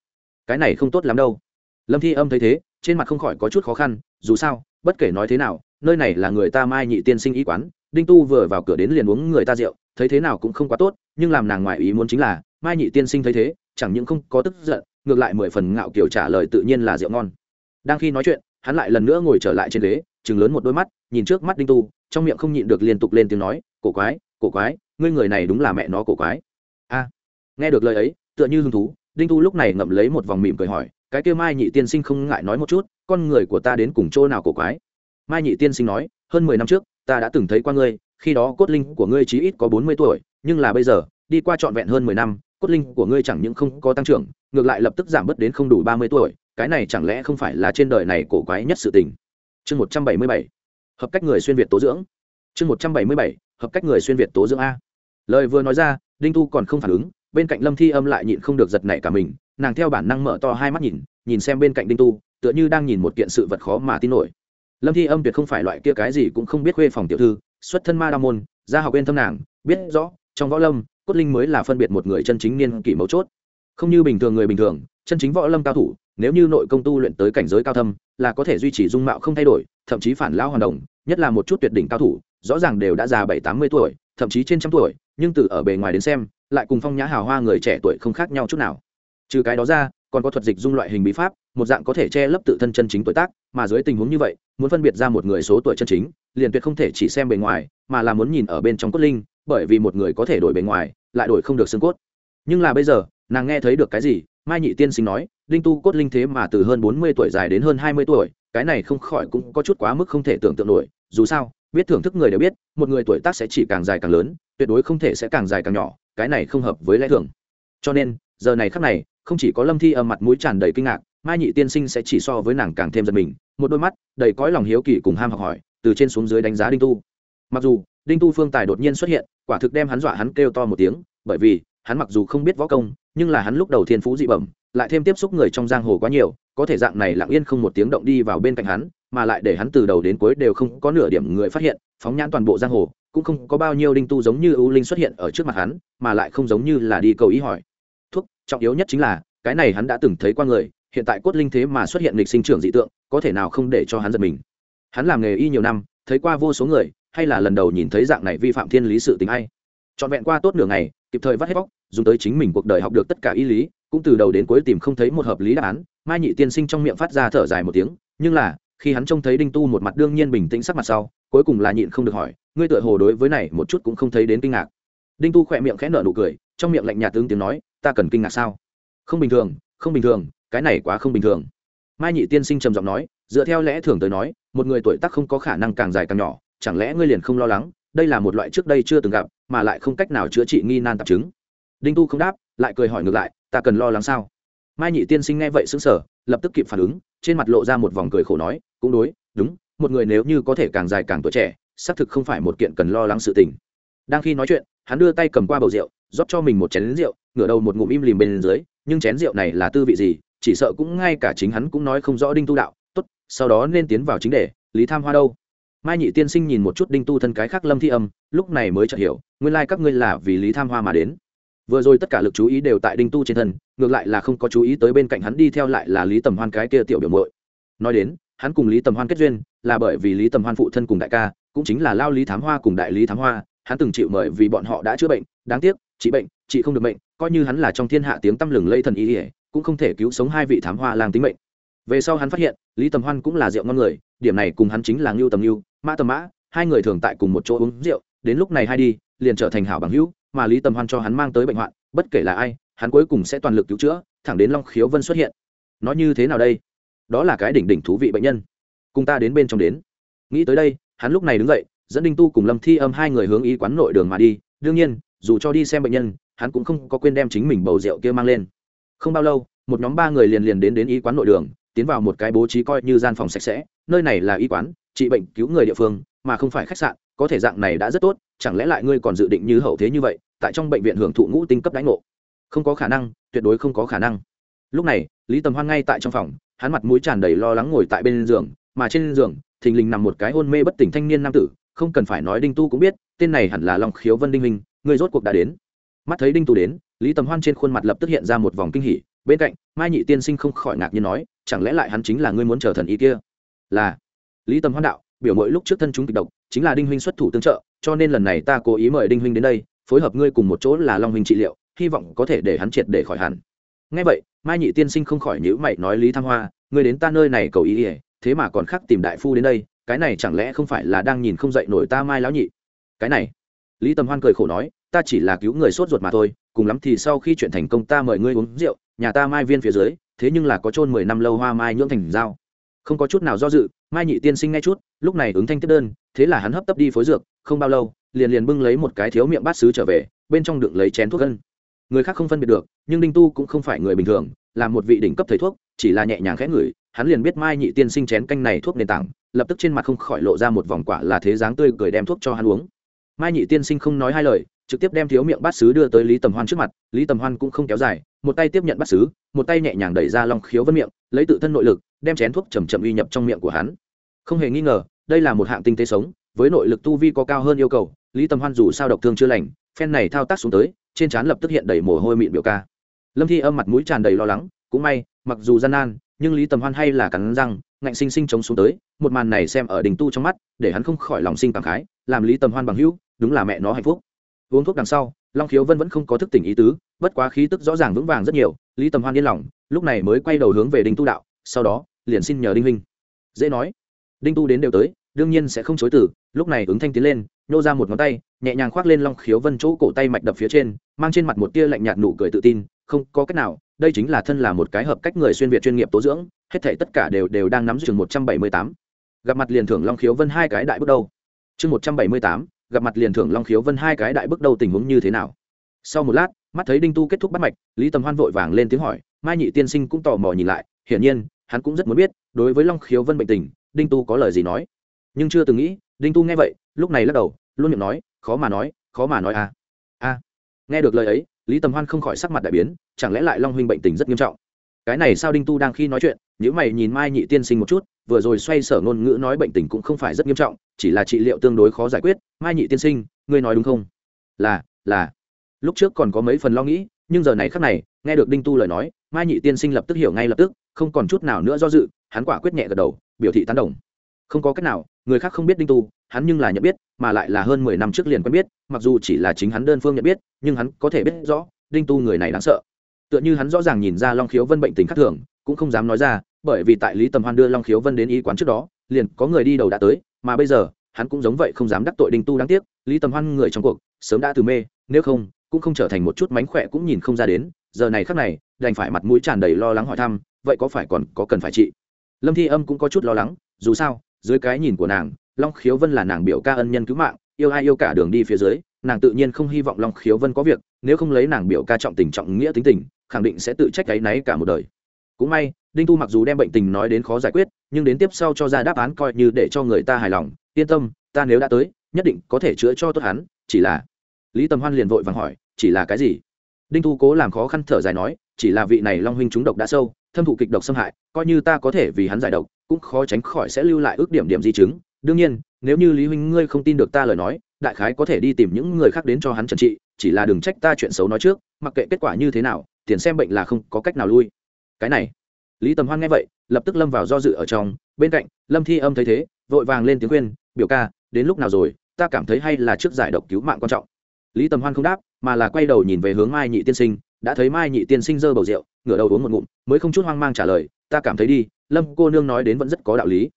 Cái này không tốt lắm đâu. Lâm thi âm thấy thế, trên mặt không khỏi có chút khó khăn, dù sao, bất kể nói thế nào, nơi này là người ta mai nhị tiên sinh y quán, đinh tu vừa vào cửa đến liền uống người ta rượu, thấy thế nào cũng không quá tốt, nhưng làm nàng ngoại ý muốn chính là, mai nhị tiên sinh thấy thế, chẳng những không có tức giận, ngược lại mười phần ngạo kiểu trả lời tự nhiên là rượu ngon đang khi nói chuyện, hắn lại lần nữa ngồi trở lại trên ghế chừng lớn một đôi mắt, nhìn trước mắt đinh tu, trong miệng không nhịn được liên tục lên tiếng nói, cổ quái cổ quái, ngươi người này đúng là mẹ nó cổ quái. A, nghe được lời ấy, tựa như hứng thú, đinh tu lúc này ngậm lấy một vòng mỉm cười hỏi, cái kia mai nhị tiên sinh không ngại nói một chút, con người của ta đến cùng chỗ nào cổ quái? Mai nhị tiên sinh nói, hơn mười năm trước, ta đã từng thấy qua ngươi, khi đó cốt linh của ngươi chí ít có bốn mươi tuổi, nhưng là bây giờ, đi qua trọn vẹn hơn mười năm, cốt linh của ngươi chẳng những không có tăng trưởng, ngược lại lập tức giảm bớt đến không đủ ba mươi tuổi cái này chẳng lẽ không phải là trên đời này cổ quái nhất sự tình? Chương một trăm bảy mươi bảy, hợp cách người xuyên việt tố dưỡng. Chương một trăm bảy mươi bảy, hợp cách người xuyên việt tố dưỡng a. Lời vừa nói ra, đinh tu còn không phản ứng, bên cạnh lâm thi âm lại nhịn không được giật nảy cả mình, nàng theo bản năng mở to hai mắt nhìn nhìn xem bên cạnh đinh tu, tựa như đang nhìn một kiện sự vật khó mà tin nổi. Lâm thi âm tuyệt không phải loại kia cái gì cũng không biết khuê phòng tiểu thư, xuất thân ma đa môn, gia học bên thâm nàng, biết rõ, trong võ lâm, cốt linh mới là phân biệt một người chân chính niên kỷ mấu chốt. Không như bình thường người bình thường, chân chính võ lâm cao thủ nếu như nội công tu luyện tới cảnh giới cao thâm, là có thể duy trì dung mạo không thay đổi, thậm chí phản lao hoàn đồng, nhất là một chút tuyệt đỉnh cao thủ, rõ ràng đều đã già bảy, tám mươi tuổi, thậm chí trên trăm tuổi, nhưng từ ở bề ngoài đến xem, lại cùng phong nhã hào hoa người trẻ tuổi không khác nhau chút nào. Trừ cái đó ra, còn có thuật dịch dung loại hình bí pháp, một dạng có thể che lấp tự thân chân chính tuổi tác, mà dưới tình huống như vậy, muốn phân biệt ra một người số tuổi chân chính, liền tuyệt không thể chỉ xem bề ngoài, mà là muốn nhìn ở bên trong cốt linh, bởi vì một người có thể đổi bề ngoài, lại đổi không được xương cốt. Nhưng là bây giờ, nàng nghe thấy được cái gì mai nhị tiên sinh nói linh tu cốt linh thế mà từ hơn bốn mươi tuổi dài đến hơn hai mươi tuổi, cái này không khỏi cũng có chút quá mức không thể tưởng tượng nổi. Dù sao, biết thưởng thức người đều biết, một người tuổi tác sẽ chỉ càng dài càng lớn, tuyệt đối không thể sẽ càng dài càng nhỏ, cái này không hợp với lẽ thường. Cho nên, giờ này khắc này, không chỉ có lâm thi âm mặt mũi tràn đầy kinh ngạc, mai nhị tiên sinh sẽ chỉ so với nàng càng thêm giật mình, một đôi mắt đầy cõi lòng hiếu kỳ cùng ham học hỏi, từ trên xuống dưới đánh giá đinh tu. Mặc dù, đinh tu phương tài đột nhiên xuất hiện, quả thực đem hắn dọa hắn kêu to một tiếng, bởi vì, hắn mặc dù không biết võ công nhưng là hắn lúc đầu thiên phú dị bẩm, lại thêm tiếp xúc người trong giang hồ quá nhiều, có thể dạng này lặng yên không một tiếng động đi vào bên cạnh hắn, mà lại để hắn từ đầu đến cuối đều không có nửa điểm người phát hiện, phóng nhãn toàn bộ giang hồ, cũng không có bao nhiêu đinh tu giống như ưu linh xuất hiện ở trước mặt hắn, mà lại không giống như là đi cầu ý hỏi. Thuốc, trọng yếu nhất chính là, cái này hắn đã từng thấy qua người, hiện tại cốt linh thế mà xuất hiện lịch sinh trưởng dị tượng, có thể nào không để cho hắn giật mình? Hắn làm nghề y nhiều năm, thấy qua vô số người, hay là lần đầu nhìn thấy dạng này vi phạm thiên lý sự tình hay. Trọn vẹn qua tốt nửa ngày kịp thời vắt hết bóc, dùng tới chính mình cuộc đời học được tất cả y lý, cũng từ đầu đến cuối tìm không thấy một hợp lý đáp án. Mai nhị tiên sinh trong miệng phát ra thở dài một tiếng, nhưng là, khi hắn trông thấy đinh tu một mặt đương nhiên bình tĩnh sắc mặt sau, cuối cùng là nhịn không được hỏi, ngươi tựa hồ đối với này một chút cũng không thấy đến kinh ngạc. Đinh tu khỏe miệng khẽ nở nụ cười, trong miệng lạnh nhạt tướng tiếng nói, ta cần kinh ngạc sao? Không bình thường, không bình thường, cái này quá không bình thường. Mai nhị tiên sinh trầm giọng nói, dựa theo lẽ thường tới nói, một người tuổi tác không có khả năng càng dài càng nhỏ, chẳng lẽ ngươi liền không lo lắng đây là một loại trước đây chưa từng gặp, mà lại không cách nào chữa trị nghi nan tạp chứng. Đinh tu không đáp, lại cười hỏi ngược lại, ta cần lo lắng sao? Mai nhị tiên sinh nghe vậy xứng sở lập tức kịp phản ứng, trên mặt lộ ra một vòng cười khổ nói, cũng đối, đúng, một người nếu như có thể càng dài càng tuổi trẻ, xác thực không phải một kiện cần lo lắng sự tình. Đang khi nói chuyện, hắn đưa tay cầm qua bầu rượu, rót cho mình một chén rượu, ngửa đầu một ngụm im lìm bên dưới, nhưng chén rượu này là tư vị gì? Chỉ sợ cũng ngay cả chính hắn cũng nói không rõ đinh tu đạo. Tốt, sau đó nên tiến vào chính đề, lý tham hoa đâu? Mai nhị tiên sinh nhìn một chút đinh tu thân cái khác lâm thi âm, lúc này mới chợt hiểu, nguyên lai các ngươi là vì lý tham hoa mà đến. Vừa rồi tất cả lực chú ý đều tại đinh tu trên thân, ngược lại là không có chú ý tới bên cạnh hắn đi theo lại là lý tầm hoan cái kia tiểu biểu mội nói đến, hắn cùng lý tầm hoan kết duyên, là bởi vì lý tầm hoan phụ thân cùng đại ca, cũng chính là lao lý thám hoa cùng đại lý thám hoa, hắn từng chịu mời vì bọn họ đã chữa bệnh, đáng tiếc, trị bệnh, trị không được bệnh coi như hắn là trong thiên hạ tiếng tăm lừng lây thần ý ỉa cũng không thể cứu sống hai vị thám hoa lang tính mệnh. Về sau hắn phát hiện, lý tầm hoan cũng là rượu ngon người, điểm này cùng hắn chính là ngưu tầm ngưu mã tầm mã, hai người thường tại cùng một chỗ uống rượu, đến lúc này hai đi, liền trở thành hảo bằng hữu, mà lý tầm hoan cho hắn mang tới bệnh hoạn, bất kể là ai, hắn cuối cùng sẽ toàn lực cứu chữa, thẳng đến long khiếu vân xuất hiện. Nó như thế nào đây? Đó là cái đỉnh đỉnh thú vị bệnh nhân. Cùng ta đến bên trong đến. Nghĩ tới đây, hắn lúc này đứng dậy, dẫn đinh tu cùng lâm thi âm hai người hướng y quán nội đường mà đi. Đương nhiên, dù cho đi xem bệnh nhân, hắn cũng không có quên đem chính mình bầu rượu kia mang lên. Không bao lâu, một nhóm ba người liền liền đến đến y quán nội đường, tiến vào một cái bố trí coi như gian phòng sạch sẽ, nơi này là y quán trị bệnh cứu người địa phương, mà không phải khách sạn, có thể dạng này đã rất tốt, chẳng lẽ lại ngươi còn dự định như hậu thế như vậy, tại trong bệnh viện hưởng thụ ngũ tinh cấp đánh ngộ? Không có khả năng, tuyệt đối không có khả năng. Lúc này, lý tầm hoan ngay tại trong phòng, hắn mặt mũi tràn đầy lo lắng ngồi tại bên giường, mà trên giường, thình lình nằm một cái hôn mê bất tỉnh thanh niên nam tử, không cần phải nói đinh tu cũng biết, tên này hẳn là long khiếu vân đinh minh người rốt cuộc đã đến. Mắt thấy đinh tu đến, lý tầm hoan trên khuôn mặt lập tức hiện ra một vòng kinh hỉ, bên cạnh, mai nhị tiên sinh không khỏi ngạc nhiên nói, chẳng lẽ lại hắn chính là ngươi muốn chờ thần ý kia? Là lý Tâm hoan đạo, biểu mỗi lúc trước thân chúng kịch độc, chính là đinh huynh xuất thủ tương trợ, cho nên lần này ta cố ý mời đinh huynh đến đây, phối hợp ngươi cùng một chỗ là long huynh trị liệu, hy vọng có thể để hắn triệt để khỏi hẳn. Ngay vậy, mai nhị tiên sinh không khỏi nhữ mày nói lý tham hoa, ngươi đến ta nơi này cầu ý ỉa thế mà còn khác tìm đại phu đến đây, cái này chẳng lẽ không phải là đang nhìn không dậy nổi ta mai lão nhị? Cái này, lý tầm hoan cười khổ nói, ta chỉ là cứu người sốt ruột mà thôi, cùng lắm thì sau khi chuyện thành công ta mời ngươi uống rượu, nhà ta mai viên phía dưới, thế nhưng là có chôn mười năm lâu hoa mai nhưỡng thành dao không có chút nào do dự mai nhị tiên sinh ngay chút, lúc này ứng thanh tiếp đơn, thế là hắn hấp tấp đi phối dược, không bao lâu, liền liền bưng lấy một cái thiếu miệng bát sứ trở về, bên trong đựng lấy chén thuốc gân. Người khác không phân biệt được, nhưng đinh tu cũng không phải người bình thường, là một vị đỉnh cấp thầy thuốc, chỉ là nhẹ nhàng khẽ ngửi, hắn liền biết mai nhị tiên sinh chén canh này thuốc nền tảng, lập tức trên mặt không khỏi lộ ra một vòng quả là thế dáng tươi cười đem thuốc cho hắn uống. Mai nhị tiên sinh không nói hai lời, trực tiếp đem thiếu miệng bát sứ đưa tới lý tầm hoan trước mặt, lý tầm hoan cũng không kéo dài, một tay tiếp nhận bát sứ một tay nhẹ nhàng đẩy ra long khiếu vân miệng, lấy tự thân nội lực, đem chén thuốc chầm chậm uy nhập trong miệng của hắn không hề nghi ngờ, đây là một hạng tinh tế sống, với nội lực tu vi có cao hơn yêu cầu, lý tầm hoan dù sao độc thương chưa lành, phen này thao tác xuống tới, trên trán lập tức hiện đầy mồ hôi mịn biểu ca. Lâm thi âm mặt mũi tràn đầy lo lắng, cũng may, mặc dù gian nan, nhưng lý tầm hoan hay là cắn răng, ngạnh sinh sinh chống xuống tới, một màn này xem ở đình tu trong mắt, để hắn không khỏi lòng sinh cảm khái, làm lý tầm hoan bằng hữu, đúng là mẹ nó hạnh phúc. Uống thuốc đằng sau, long khiếu vân vẫn không có thức tỉnh ý tứ, bất quá khí tức rõ ràng vững vàng rất nhiều, lý tầm hoan yên lòng, lúc này mới quay đầu hướng về đinh tu đạo, sau đó, liền xin nhờ đinh huynh. Dễ nói đinh tu đến đều tới, đương nhiên sẽ không chối từ. Lúc này ứng thanh tiến lên, nhô ra một ngón tay, nhẹ nhàng khoác lên long khiếu vân chỗ cổ tay mạch đập phía trên, mang trên mặt một tia lạnh nhạt nụ cười tự tin, không có cách nào, đây chính là thân là một cái hợp cách người xuyên việt chuyên nghiệp tố dưỡng, hết thể tất cả đều đều đang nắm chừng một trăm bảy mươi tám. Gặp mặt liền thưởng long khiếu vân hai cái đại bước đầu. Chương một trăm bảy mươi tám, gặp mặt liền thưởng long khiếu vân hai cái đại bước đầu tình huống như thế nào? Sau một lát, mắt thấy đinh tu kết thúc bắt mạch, lý tầm hoan vội vàng lên tiếng hỏi, mai nhị tiên sinh cũng tò mò nhìn lại, hiển nhiên, hắn cũng rất muốn biết, đối với long khiếu vân bệnh tình đinh tu có lời gì nói? Nhưng chưa từng nghĩ, đinh tu nghe vậy, lúc này lắc đầu, luôn miệng nói, khó mà nói, khó mà nói a à. a nghe được lời ấy, lý tầm hoan không khỏi sắc mặt đại biến, chẳng lẽ lại long huynh bệnh tình rất nghiêm trọng? Cái này sao đinh tu đang khi nói chuyện nếu mày nhìn mai nhị tiên sinh một chút, vừa rồi xoay sở ngôn ngữ nói bệnh tình cũng không phải rất nghiêm trọng, chỉ là trị liệu tương đối khó giải quyết. Mai nhị tiên sinh, ngươi nói đúng không? Là là. Lúc trước còn có mấy phần lo nghĩ, nhưng giờ này khác này, nghe được đinh tu lời nói, mai nhị tiên sinh lập tức hiểu ngay lập tức, không còn chút nào nữa do dự, hắn quả quyết nhẹ gật đầu biểu thị tán đồng. Không có cách nào, người khác không biết đinh tu, hắn nhưng là nhận biết, mà lại là hơn mười năm trước liền quen biết, mặc dù chỉ là chính hắn đơn phương nhận biết, nhưng hắn có thể biết rõ, đinh tu người này đáng sợ. Tựa như hắn rõ ràng nhìn ra long khiếu vân bệnh tình khác thường, cũng không dám nói ra, bởi vì tại lý tầm hoan đưa long khiếu vân đến y quán trước đó, liền có người đi đầu đã tới, mà bây giờ, hắn cũng giống vậy không dám đắc tội đinh tu đáng tiếc, lý tầm hoan người trong cuộc, sớm đã từ mê, nếu không, cũng không trở thành một chút mánh khỏe cũng nhìn không ra đến, giờ này khác này, đành phải mặt mũi tràn đầy lo lắng hỏi thăm, vậy có phải còn có cần phải trị? Lâm thi âm cũng có chút lo lắng, dù sao, dưới cái nhìn của nàng, long khiếu vân là nàng biểu ca ân nhân cứu mạng, yêu ai yêu cả đường đi phía dưới, nàng tự nhiên không hy vọng long khiếu vân có việc, nếu không lấy nàng biểu ca trọng tình trọng nghĩa tính tình, khẳng định sẽ tự trách cái náy cả một đời. Cũng may, đinh tu mặc dù đem bệnh tình nói đến khó giải quyết, nhưng đến tiếp sau cho ra đáp án coi như để cho người ta hài lòng, yên tâm, ta nếu đã tới, nhất định có thể chữa cho tốt hắn, chỉ là lý tầm hoan liền vội vàng hỏi, chỉ là cái gì? Đinh tu cố làm khó khăn thở dài nói, chỉ là vị này long huynh trúng độc đã sâu thâm thụ kịch độc xâm hại, coi như ta có thể vì hắn giải độc, cũng khó tránh khỏi sẽ lưu lại ước điểm điểm di chứng. Đương nhiên, nếu như lý huynh ngươi không tin được ta lời nói, đại khái có thể đi tìm những người khác đến cho hắn trần trị, chỉ là đừng trách ta chuyện xấu nói trước, mặc kệ kết quả như thế nào, tiền xem bệnh là không có cách nào lui. Cái này, lý tầm hoan nghe vậy, lập tức lâm vào do dự ở trong. Bên cạnh, lâm thi âm thấy thế, vội vàng lên tiếng khuyên, biểu ca, đến lúc nào rồi? Ta cảm thấy hay là trước giải độc cứu mạng quan trọng. Lý tầm hoan không đáp, mà là quay đầu nhìn về hướng mai nhị tiên sinh đã thấy mai nhị tiên sinh dơ bầu rượu, ngửa đầu uống một ngụm, mới không chút hoang mang trả lời, ta cảm thấy đi, lâm cô nương nói đến vẫn rất có đạo lý.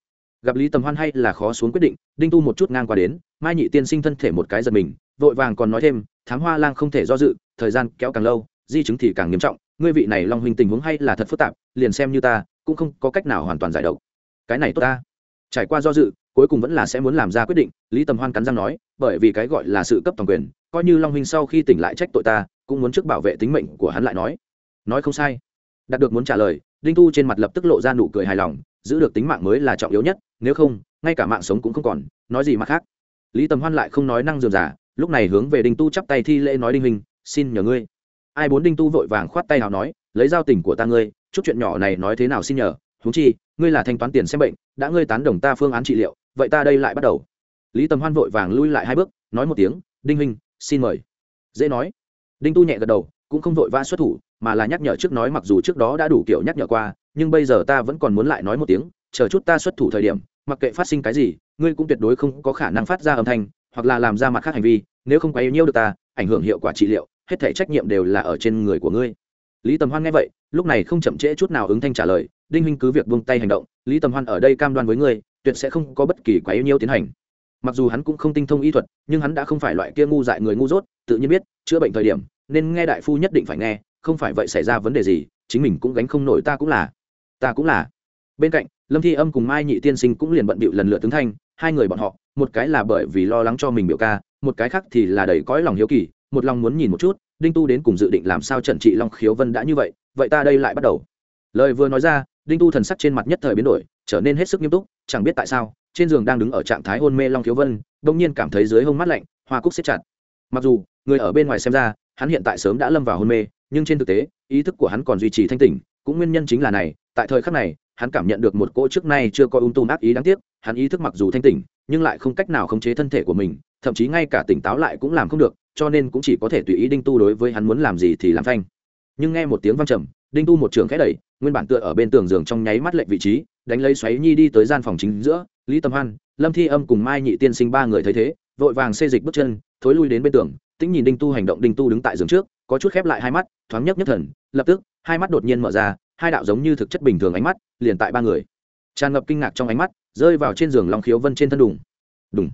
Gặp lý tầm hoan hay là khó xuống quyết định, đinh tu một chút ngang qua đến, mai nhị tiên sinh thân thể một cái giật mình, vội vàng còn nói thêm, thám hoa lang không thể do dự, thời gian kéo càng lâu, di chứng thì càng nghiêm trọng, ngươi vị này long huynh tình huống hay là thật phức tạp, liền xem như ta, cũng không có cách nào hoàn toàn giải độc. Cái này tốt ta. Trải qua do dự, cuối cùng vẫn là sẽ muốn làm ra quyết định, lý tầm hoan cắn răng nói, bởi vì cái gọi là sự cấp toàn quyền, coi như long huynh sau khi tỉnh lại trách tội ta cũng muốn trước bảo vệ tính mệnh của hắn lại nói. Nói không sai. Đạt được muốn trả lời, đinh tu trên mặt lập tức lộ ra nụ cười hài lòng, giữ được tính mạng mới là trọng yếu nhất, nếu không, ngay cả mạng sống cũng không còn, nói gì mà khác. Lý tầm hoan lại không nói năng dườm giả lúc này hướng về đinh tu chắp tay thi lễ nói đinh hình xin nhờ ngươi. Ai bốn đinh tu vội vàng khoát tay nào nói, lấy giao tình của ta ngươi, chút chuyện nhỏ này nói thế nào xin nhờ thú chi, ngươi là thanh toán tiền xem bệnh, đã ngươi tán đồng ta phương án trị liệu, vậy ta đây lại bắt đầu. Lý tầm hoan vội vàng lui lại hai bước, nói một tiếng, đinh hình xin mời. Dễ nói đinh tu nhẹ gật đầu, cũng không vội vã xuất thủ, mà là nhắc nhở trước nói mặc dù trước đó đã đủ kiểu nhắc nhở qua, nhưng bây giờ ta vẫn còn muốn lại nói một tiếng, chờ chút ta xuất thủ thời điểm, mặc kệ phát sinh cái gì, ngươi cũng tuyệt đối không có khả năng phát ra âm thanh, hoặc là làm ra mặt khác hành vi, nếu không quá yêu nhiêu được ta, ảnh hưởng hiệu quả trị liệu, hết thể trách nhiệm đều là ở trên người của ngươi. Lý tầm hoan nghe vậy, lúc này không chậm trễ chút nào ứng thanh trả lời, đinh huynh cứ việc buông tay hành động, lý tầm hoan ở đây cam đoan với ngươi, tuyệt sẽ không có bất kỳ quá yêu nhiêu tiến hành mặc dù hắn cũng không tinh thông y thuật, nhưng hắn đã không phải loại kia ngu dại người ngu dốt, tự nhiên biết, chữa bệnh thời điểm, nên nghe đại phu nhất định phải nghe, không phải vậy xảy ra vấn đề gì, chính mình cũng gánh không nổi ta cũng là. Ta cũng là. Bên cạnh, lâm thi âm cùng mai nhị tiên sinh cũng liền bận bịu lần lượt tướng thanh, hai người bọn họ, một cái là bởi vì lo lắng cho mình biểu ca, một cái khác thì là đầy cõi lòng hiếu kỳ, một lòng muốn nhìn một chút, đinh tu đến cùng dự định làm sao trận trị long khiếu vân đã như vậy vậy ta đây lại bắt đầu. Lời vừa nói ra, đinh tu thần sắc trên mặt nhất thời biến đổi, trở nên hết sức nghiêm túc, chẳng biết tại sao trên giường đang đứng ở trạng thái hôn mê long thiếu vân, bỗng nhiên cảm thấy dưới hông mắt lạnh, hoa cúc xếp chặt. Mặc dù, người ở bên ngoài xem ra, hắn hiện tại sớm đã lâm vào hôn mê, nhưng trên thực tế, ý thức của hắn còn duy trì thanh tỉnh, cũng nguyên nhân chính là này, tại thời khắc này, hắn cảm nhận được một cỗ trước nay chưa có ung tùm ác ý đáng tiếc, hắn ý thức mặc dù thanh tỉnh, nhưng lại không cách nào khống chế thân thể của mình, thậm chí ngay cả tỉnh táo lại cũng làm không được, cho nên cũng chỉ có thể tùy ý đinh tu đối với hắn muốn làm gì thì làm thanh. Nhưng nghe một tiếng vang trầm, đinh tu một trường khẽ đẩy, nguyên bản tựa ở bên tường giường trong nháy mắt lệnh vị trí, đánh lấy xoáy nhi đi tới gian phòng chính giữa lý tâm hoan, lâm thi âm cùng mai nhị tiên sinh ba người thấy thế, vội vàng xê dịch bước chân, thối lui đến bên tường, tĩnh nhìn đinh tu hành động, đinh tu đứng tại giường trước, có chút khép lại hai mắt, thoáng nhấp nhất thần, lập tức, hai mắt đột nhiên mở ra, hai đạo giống như thực chất bình thường ánh mắt, liền tại ba người. Tràn ngập kinh ngạc trong ánh mắt, rơi vào trên giường long khiếu vân trên thân đùng. Đùng.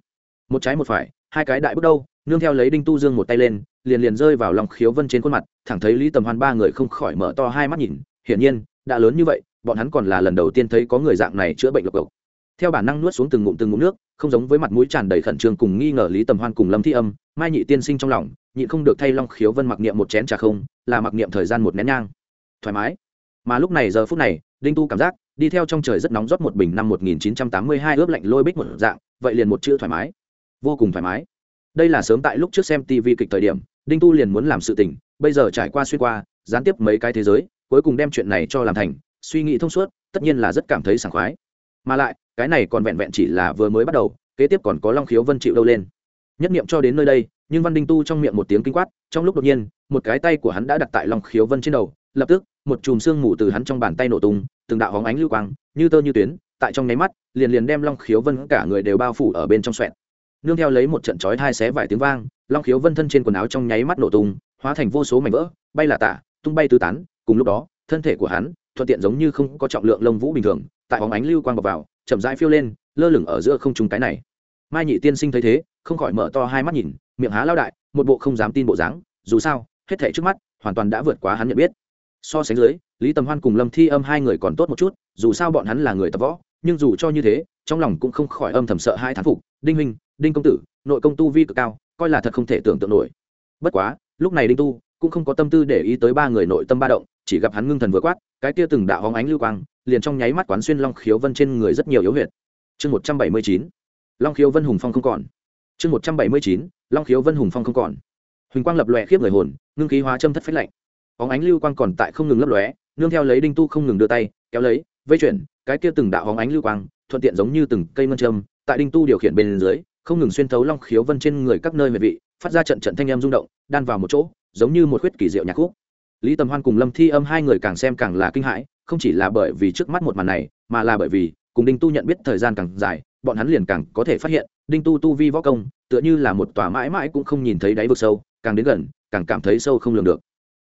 Một trái một phải, hai cái đại bước đâu nương theo lấy đinh tu dương một tay lên, liền liền rơi vào lòng khiếu vân trên khuôn mặt, thẳng thấy lý tầm hoan ba người không khỏi mở to hai mắt nhìn, hiển nhiên, đã lớn như vậy, bọn hắn còn là lần đầu tiên thấy có người dạng này chữa bệnh lộc độc theo bản năng nuốt xuống từng ngụm từng ngụm nước, không giống với mặt mũi tràn đầy khẩn trương cùng nghi ngờ lý tầm hoan cùng lâm thi âm, mai nhị tiên sinh trong lòng nhị không được thay long khiếu vân mặc niệm một chén trà không, là mặc niệm thời gian một nén nhang. Thoải mái. Mà lúc này giờ phút này, đinh tu cảm giác, đi theo trong trời rất nóng rót một bình năm 1982 ướp lạnh lôi bích một dạng, vậy liền một chữ thoải mái. Vô cùng thoải mái. Đây là sớm tại lúc trước xem tv kịch thời điểm, đinh tu liền muốn làm sự tình, bây giờ trải qua xuyên qua, gián tiếp mấy cái thế giới, cuối cùng đem chuyện này cho làm thành, suy nghĩ thông suốt, tất nhiên là rất cảm thấy sảng khoái. Mà lại cái này còn vẹn vẹn chỉ là vừa mới bắt đầu, kế tiếp còn có long khiếu vân chịu đâu lên. Nhất niệm cho đến nơi đây, nhưng văn đinh tu trong miệng một tiếng kinh quát, trong lúc đột nhiên, một cái tay của hắn đã đặt tại long khiếu vân trên đầu, lập tức, một chùm xương mù từ hắn trong bàn tay nổ tung, từng đạo hóng ánh lưu quang, như tơ như tuyến, tại trong nháy mắt, liền liền đem long khiếu vân cả người đều bao phủ ở bên trong xoẹn nương theo lấy một trận chói thai xé vài tiếng vang, long khiếu vân thân trên quần áo trong nháy mắt nổ tung, hóa thành vô số mảnh vỡ, bay là tả, tung bay tứ tán, cùng lúc đó, thân thể của hắn, thuận tiện giống như không có trọng lượng lông vũ bình thường, tại hóng ánh lưu quang bọc vào chậm rãi phiêu lên, lơ lửng ở giữa không trung cái này. Mai nhị tiên sinh thấy thế, không khỏi mở to hai mắt nhìn, miệng há lao đại, một bộ không dám tin bộ dáng. Dù sao, hết thể trước mắt, hoàn toàn đã vượt quá hắn nhận biết. So sánh dưới, lý tầm hoan cùng lâm thi âm hai người còn tốt một chút, dù sao bọn hắn là người tập võ, nhưng dù cho như thế, trong lòng cũng không khỏi âm thầm sợ hai thán phục. Đinh huynh, đinh công tử, nội công tu vi cực cao, coi là thật không thể tưởng tượng nổi. Bất quá, lúc này đinh tu cũng không có tâm tư để ý tới ba người nội tâm ba động, chỉ gặp hắn ngưng thần vừa quát, cái kia từng đạo hóng ánh lưu quang liền trong nháy mắt quán xuyên long khiếu vân trên người rất nhiều yếu huyệt. Chương một trăm bảy mươi chín, long khiếu vân hùng phong không còn. Chương một trăm bảy mươi chín, long khiếu vân hùng phong không còn. Huỳnh quang lập lòe khiếp người hồn, ngưng khí hóa châm thất phách lạnh. Óng ánh lưu quang còn tại không ngừng lấp lóe, nương theo lấy đinh tu không ngừng đưa tay, kéo lấy, vây chuyển, cái kia từng đạo óng ánh lưu quang, thuận tiện giống như từng cây ngân châm, tại đinh tu điều khiển bên dưới, không ngừng xuyên thấu long khiếu vân trên người các nơi mệt vị, phát ra trận trận thanh âm rung động, đan vào một chỗ, giống như một khuyết kỳ diệu nhạc khúc. Lý tầm hoan cùng lâm thi âm hai người càng xem càng là kinh hãi không chỉ là bởi vì trước mắt một màn này, mà là bởi vì, cùng đinh tu nhận biết thời gian càng dài, bọn hắn liền càng có thể phát hiện, đinh tu tu vi võ công, tựa như là một tòa mãi mãi cũng không nhìn thấy đáy vực sâu, càng đến gần, càng cảm thấy sâu không lường được.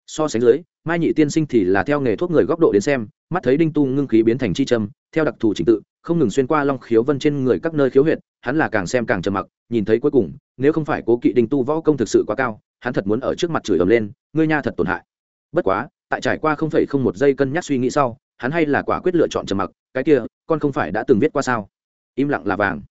So sánh dưới, mai nhị tiên sinh thì là theo nghề thuốc người góc độ đến xem, mắt thấy đinh tu ngưng khí biến thành chi châm, theo đặc thù trình tự, không ngừng xuyên qua long khiếu vân trên người các nơi khiếu huyệt, hắn là càng xem càng trầm mặc, nhìn thấy cuối cùng, nếu không phải cố kỵ đinh tu võ công thực sự quá cao, hắn thật muốn ở trước mặt chửi ầm lên, ngươi nha thật tổn hại. Bất quá tại trải qua không phải không một giây cân nhắc suy nghĩ sau, hắn hay là quả quyết lựa chọn trầm mặc, cái kia, con không phải đã từng viết qua sao? Im lặng là vàng.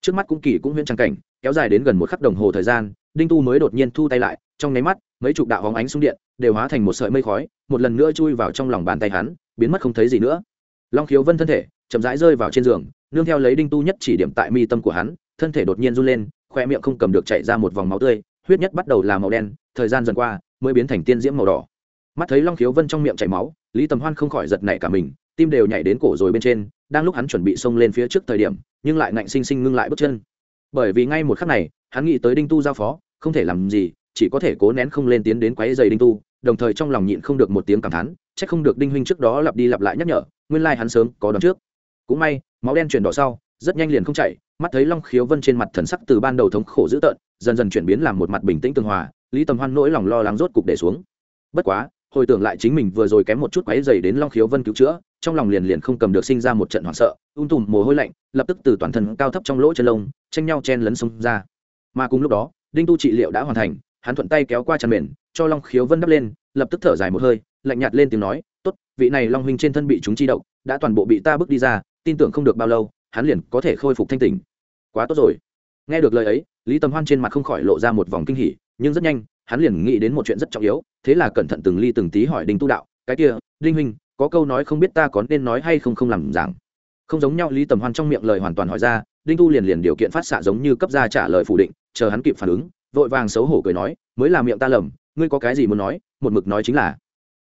Trước mắt cũng kỳ cũng huyễn trang cảnh, kéo dài đến gần một khắc đồng hồ thời gian, đinh tu mới đột nhiên thu tay lại, trong nháy mắt, mấy chục đạo hóng ánh xung điện, đều hóa thành một sợi mây khói, một lần nữa chui vào trong lòng bàn tay hắn, biến mất không thấy gì nữa. Long khiếu vân thân thể, chậm rãi rơi vào trên giường, nương theo lấy đinh tu nhất chỉ điểm tại mi tâm của hắn, thân thể đột nhiên run lên, khoe miệng không cầm được chạy ra một vòng máu tươi, huyết nhất bắt đầu là màu đen, thời gian dần qua, mới biến thành tiên diễm màu đỏ mắt thấy long khiếu vân trong miệng chảy máu, lý tầm hoan không khỏi giật nảy cả mình, tim đều nhảy đến cổ rồi bên trên, đang lúc hắn chuẩn bị xông lên phía trước thời điểm, nhưng lại ngạnh sinh sinh ngưng lại bước chân. Bởi vì ngay một khắc này, hắn nghĩ tới đinh tu giao phó, không thể làm gì, chỉ có thể cố nén không lên tiến đến quáy dày đinh tu, đồng thời trong lòng nhịn không được một tiếng cảm thán c h ắ c không được đinh huynh trước đó lặp đi lặp lại nhắc nhở, nguyên lai、like、hắn sớm có đón trước. Cũng may, máu đen chuyển đỏ sau, rất nhanh liền không chạy, mắt thấy long khiếu vân trên mặt thần sắc từ ban đầu thống khổ dữ tợn, dần dần chuyển biến làm một mặt bình tĩnh tường hòa, lý tầm hoan nỗi lòng lo lắng rốt cục để xuống. Bất quá hồi tưởng lại chính mình vừa rồi kém một chút quáy dày đến long khiếu vân cứu chữa, trong lòng liền liền không cầm được sinh ra một trận hoảng sợ, ung tùm mồ hôi lạnh, lập tức từ toàn thân cao thấp trong lỗ chân lông, tranh nhau chen lấn xông ra. Mà cùng lúc đó, đinh tu trị liệu đã hoàn thành, hắn thuận tay kéo qua chăn mền, cho long khiếu vân đắp lên, lập tức thở dài một hơi, lạnh nhạt lên tiếng nói, tốt, vị này long huynh trên thân bị chúng chi độc đã toàn bộ bị ta bước đi ra, tin tưởng không được bao lâu, hắn liền có thể khôi phục thanh tỉnh. Quá tốt rồi. Nghe được lời ấy, lý tầm hoan trên mặt không khỏi lộ ra một vòng kinh hỉ, nhưng rất nhanh hắn liền nghĩ đến một chuyện rất trọng yếu, thế là cẩn thận từng ly từng tí hỏi đinh tu đạo, cái kia, đinh huynh, có câu nói không biết ta có nên nói hay không không làm giảng? Không giống nhau, lý tầm hoan trong miệng lời hoàn toàn hỏi ra, đinh tu liền liền điều kiện phát xạ giống như cấp ra trả lời phủ định, chờ hắn kịp phản ứng, vội vàng xấu hổ cười nói, mới là miệng ta lầm, ngươi có cái gì muốn nói, một mực nói chính là.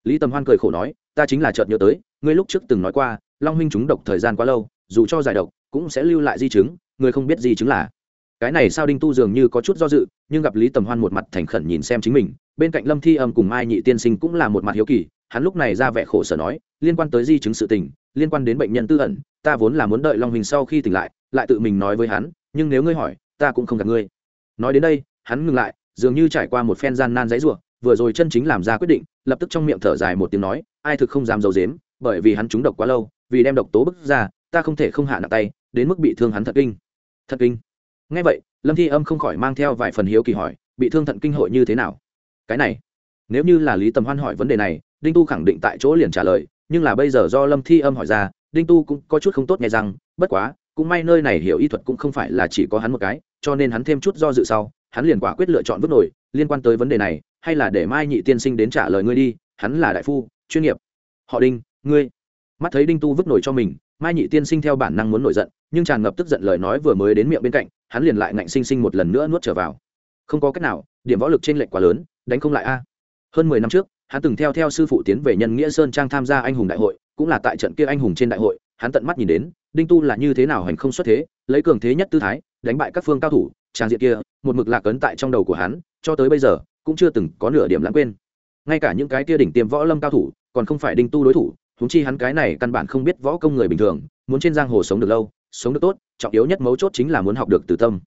Lý tầm hoan cười khổ nói, ta chính là chợt nhớ tới, ngươi lúc trước từng nói qua, long huynh chúng độc thời gian quá lâu, dù cho giải độc, cũng sẽ lưu lại di chứng người không biết di chứng là cái này sao đinh tu dường như có chút do dự, nhưng gặp lý tầm hoan một mặt thành khẩn nhìn xem chính mình, bên cạnh lâm thi âm cùng mai nhị tiên sinh cũng là một mặt hiếu kỳ, hắn lúc này ra vẻ khổ sở nói, liên quan tới di chứng sự tình, liên quan đến bệnh nhân tư ẩn, ta vốn là muốn đợi long hình sau khi tỉnh lại lại tự mình nói với hắn, nhưng nếu ngươi hỏi, ta cũng không gặp ngươi. Nói đến đây, hắn ngừng lại, dường như trải qua một phen gian nan dãy ruộng vừa rồi chân chính làm ra quyết định, lập tức trong miệng thở dài một tiếng nói, ai thực không dám dầu dếm bởi vì hắn trúng độc quá lâu, vì đem độc tố bức ra, ta không thể không hạ nặng tay, đến mức bị thương hắn thật kinh. Thật kinh ngay vậy, lâm thi âm không khỏi mang theo vài phần hiếu kỳ hỏi, bị thương thận kinh hội như thế nào? Cái này, nếu như là lý tầm hoan hỏi vấn đề này, đinh tu khẳng định tại chỗ liền trả lời, nhưng là bây giờ do lâm thi âm hỏi ra, đinh tu cũng có chút không tốt nghe rằng, bất quá, cũng may nơi này hiểu y thuật cũng không phải là chỉ có hắn một cái, cho nên hắn thêm chút do dự sau, hắn liền quả quyết lựa chọn vứt nổi, liên quan tới vấn đề này, hay là để mai nhị tiên sinh đến trả lời ngươi đi, hắn là đại phu, chuyên nghiệp. Họ đinh, ngươi. Mắt thấy đinh tu vứt nổi cho mình, mai nhị tiên sinh theo bản năng muốn nổi giận, nhưng tràn ngập tức giận lời nói vừa mới đến miệng bên cạnh hắn liền lại ngạnh sinh sinh một lần nữa nuốt trở vào. Không có cách nào, điểm võ lực trên lệnh quá lớn, đánh không lại a. Hơn mười năm trước, hắn từng theo theo sư phụ tiến về nhân nghĩa sơn trang tham gia anh hùng đại hội, cũng là tại trận kia anh hùng trên đại hội, hắn tận mắt nhìn đến, đinh tu là như thế nào hành không xuất thế, lấy cường thế nhất tư thái, đánh bại các phương cao thủ, trang diện kia, một mực lạc ấn tại trong đầu của hắn, cho tới bây giờ, cũng chưa từng có nửa điểm lãng quên. Ngay cả những cái kia đỉnh tiêm võ lâm cao thủ, còn không phải đinh tu đối thủ, huống chi hắn cái này căn bản không biết võ công người bình thường, muốn trên giang hồ sống được lâu, sống được tốt trọng yếu nhất mấu chốt chính là muốn học được từ tâm.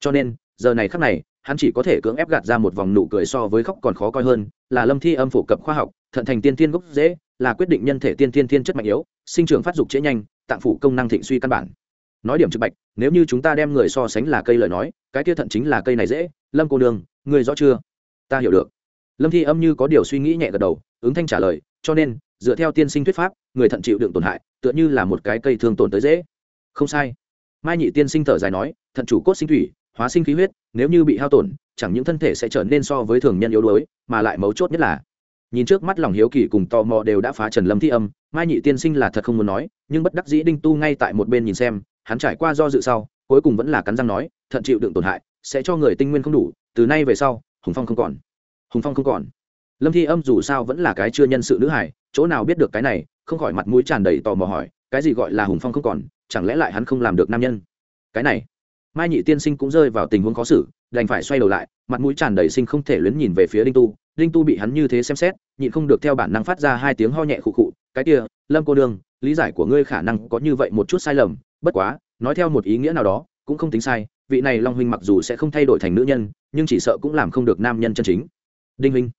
Cho nên, giờ này khắc này, hắn chỉ có thể cưỡng ép gạt ra một vòng nụ cười so với khóc còn khó coi hơn, là lâm thi âm phổ cập khoa học, thận thành tiên tiên gốc dễ là quyết định nhân thể tiên tiên thiên chất mạnh yếu, sinh trưởng phát dục trễ nhanh, tạng phủ công năng thịnh suy căn bản. Nói điểm trực bạch, nếu như chúng ta đem người so sánh là cây lời nói, cái kia thận chính là cây này dễ. Lâm cô đường người rõ chưa? Ta hiểu được. Lâm thi âm như có điều suy nghĩ nhẹ gật đầu, ứng thanh trả lời, cho nên, dựa theo tiên sinh thuyết pháp, người thận chịu đựng tổn hại, tựa như là một cái cây thương tổn tới dễ. Không sai mai nhị tiên sinh thở dài nói, thận chủ cốt sinh thủy, hóa sinh khí huyết, nếu như bị hao tổn, chẳng những thân thể sẽ trở nên so với thường nhân yếu đuối, mà lại mấu chốt nhất là nhìn trước mắt lòng hiếu kỳ cùng tò mò đều đã phá trần lâm thi âm, mai nhị tiên sinh là thật không muốn nói, nhưng bất đắc dĩ đinh tu ngay tại một bên nhìn xem, hắn trải qua do dự sau, cuối cùng vẫn là cắn răng nói, thận chịu đựng tổn hại, sẽ cho người tinh nguyên không đủ, từ nay về sau, hùng phong không còn. Hùng phong không còn. Lâm thi âm dù sao vẫn là cái chưa nhân sự nữ hải chỗ nào biết được cái này, không khỏi mặt mũi tràn đầy tò mò hỏi, cái gì gọi là hùng phong không còn? Chẳng lẽ lại hắn không làm được nam nhân? Cái này, mai nhị tiên sinh cũng rơi vào tình huống khó xử, đành phải xoay đầu lại, mặt mũi tràn đầy sinh không thể luyến nhìn về phía đinh tu. Đinh tu bị hắn như thế xem xét, nhịn không được theo bản năng phát ra hai tiếng ho nhẹ khụ khụ, cái kia, lâm cô đương lý giải của ngươi khả năng có như vậy một chút sai lầm, bất quá, nói theo một ý nghĩa nào đó, cũng không tính sai, vị này long huynh mặc dù sẽ không thay đổi thành nữ nhân, nhưng chỉ sợ cũng làm không được nam nhân chân chính. Đinh huynh,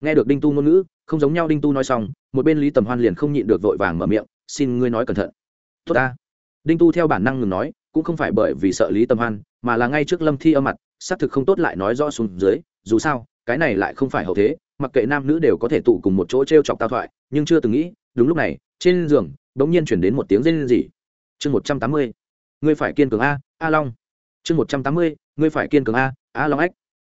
nghe được đinh tu ngôn ngữ, không giống nhau đinh tu nói xong, một bên lý tầm hoan liền không nhịn được vội vàng mở miệng, xin ngươi nói cẩn thận. Tốt ta đinh tu theo bản năng ngừng nói, cũng không phải bởi vì sợ lý tầm hoan, mà là ngay trước lâm thi âm mặt, xác thực không tốt lại nói rõ xuống dưới, dù sao, cái này lại không phải hậu thế, mặc kệ nam nữ đều có thể tụ cùng một chỗ t r e o chọc tao thoại, nhưng chưa từng nghĩ, đúng lúc này, trên giường đ ỗ n g nhiên chuyển đến một tiếng rên rỉ. Chương một trăm tám mươi, ngươi phải kiên cường a a long. Chương một trăm tám mươi, ngươi phải kiên cường a a long ách.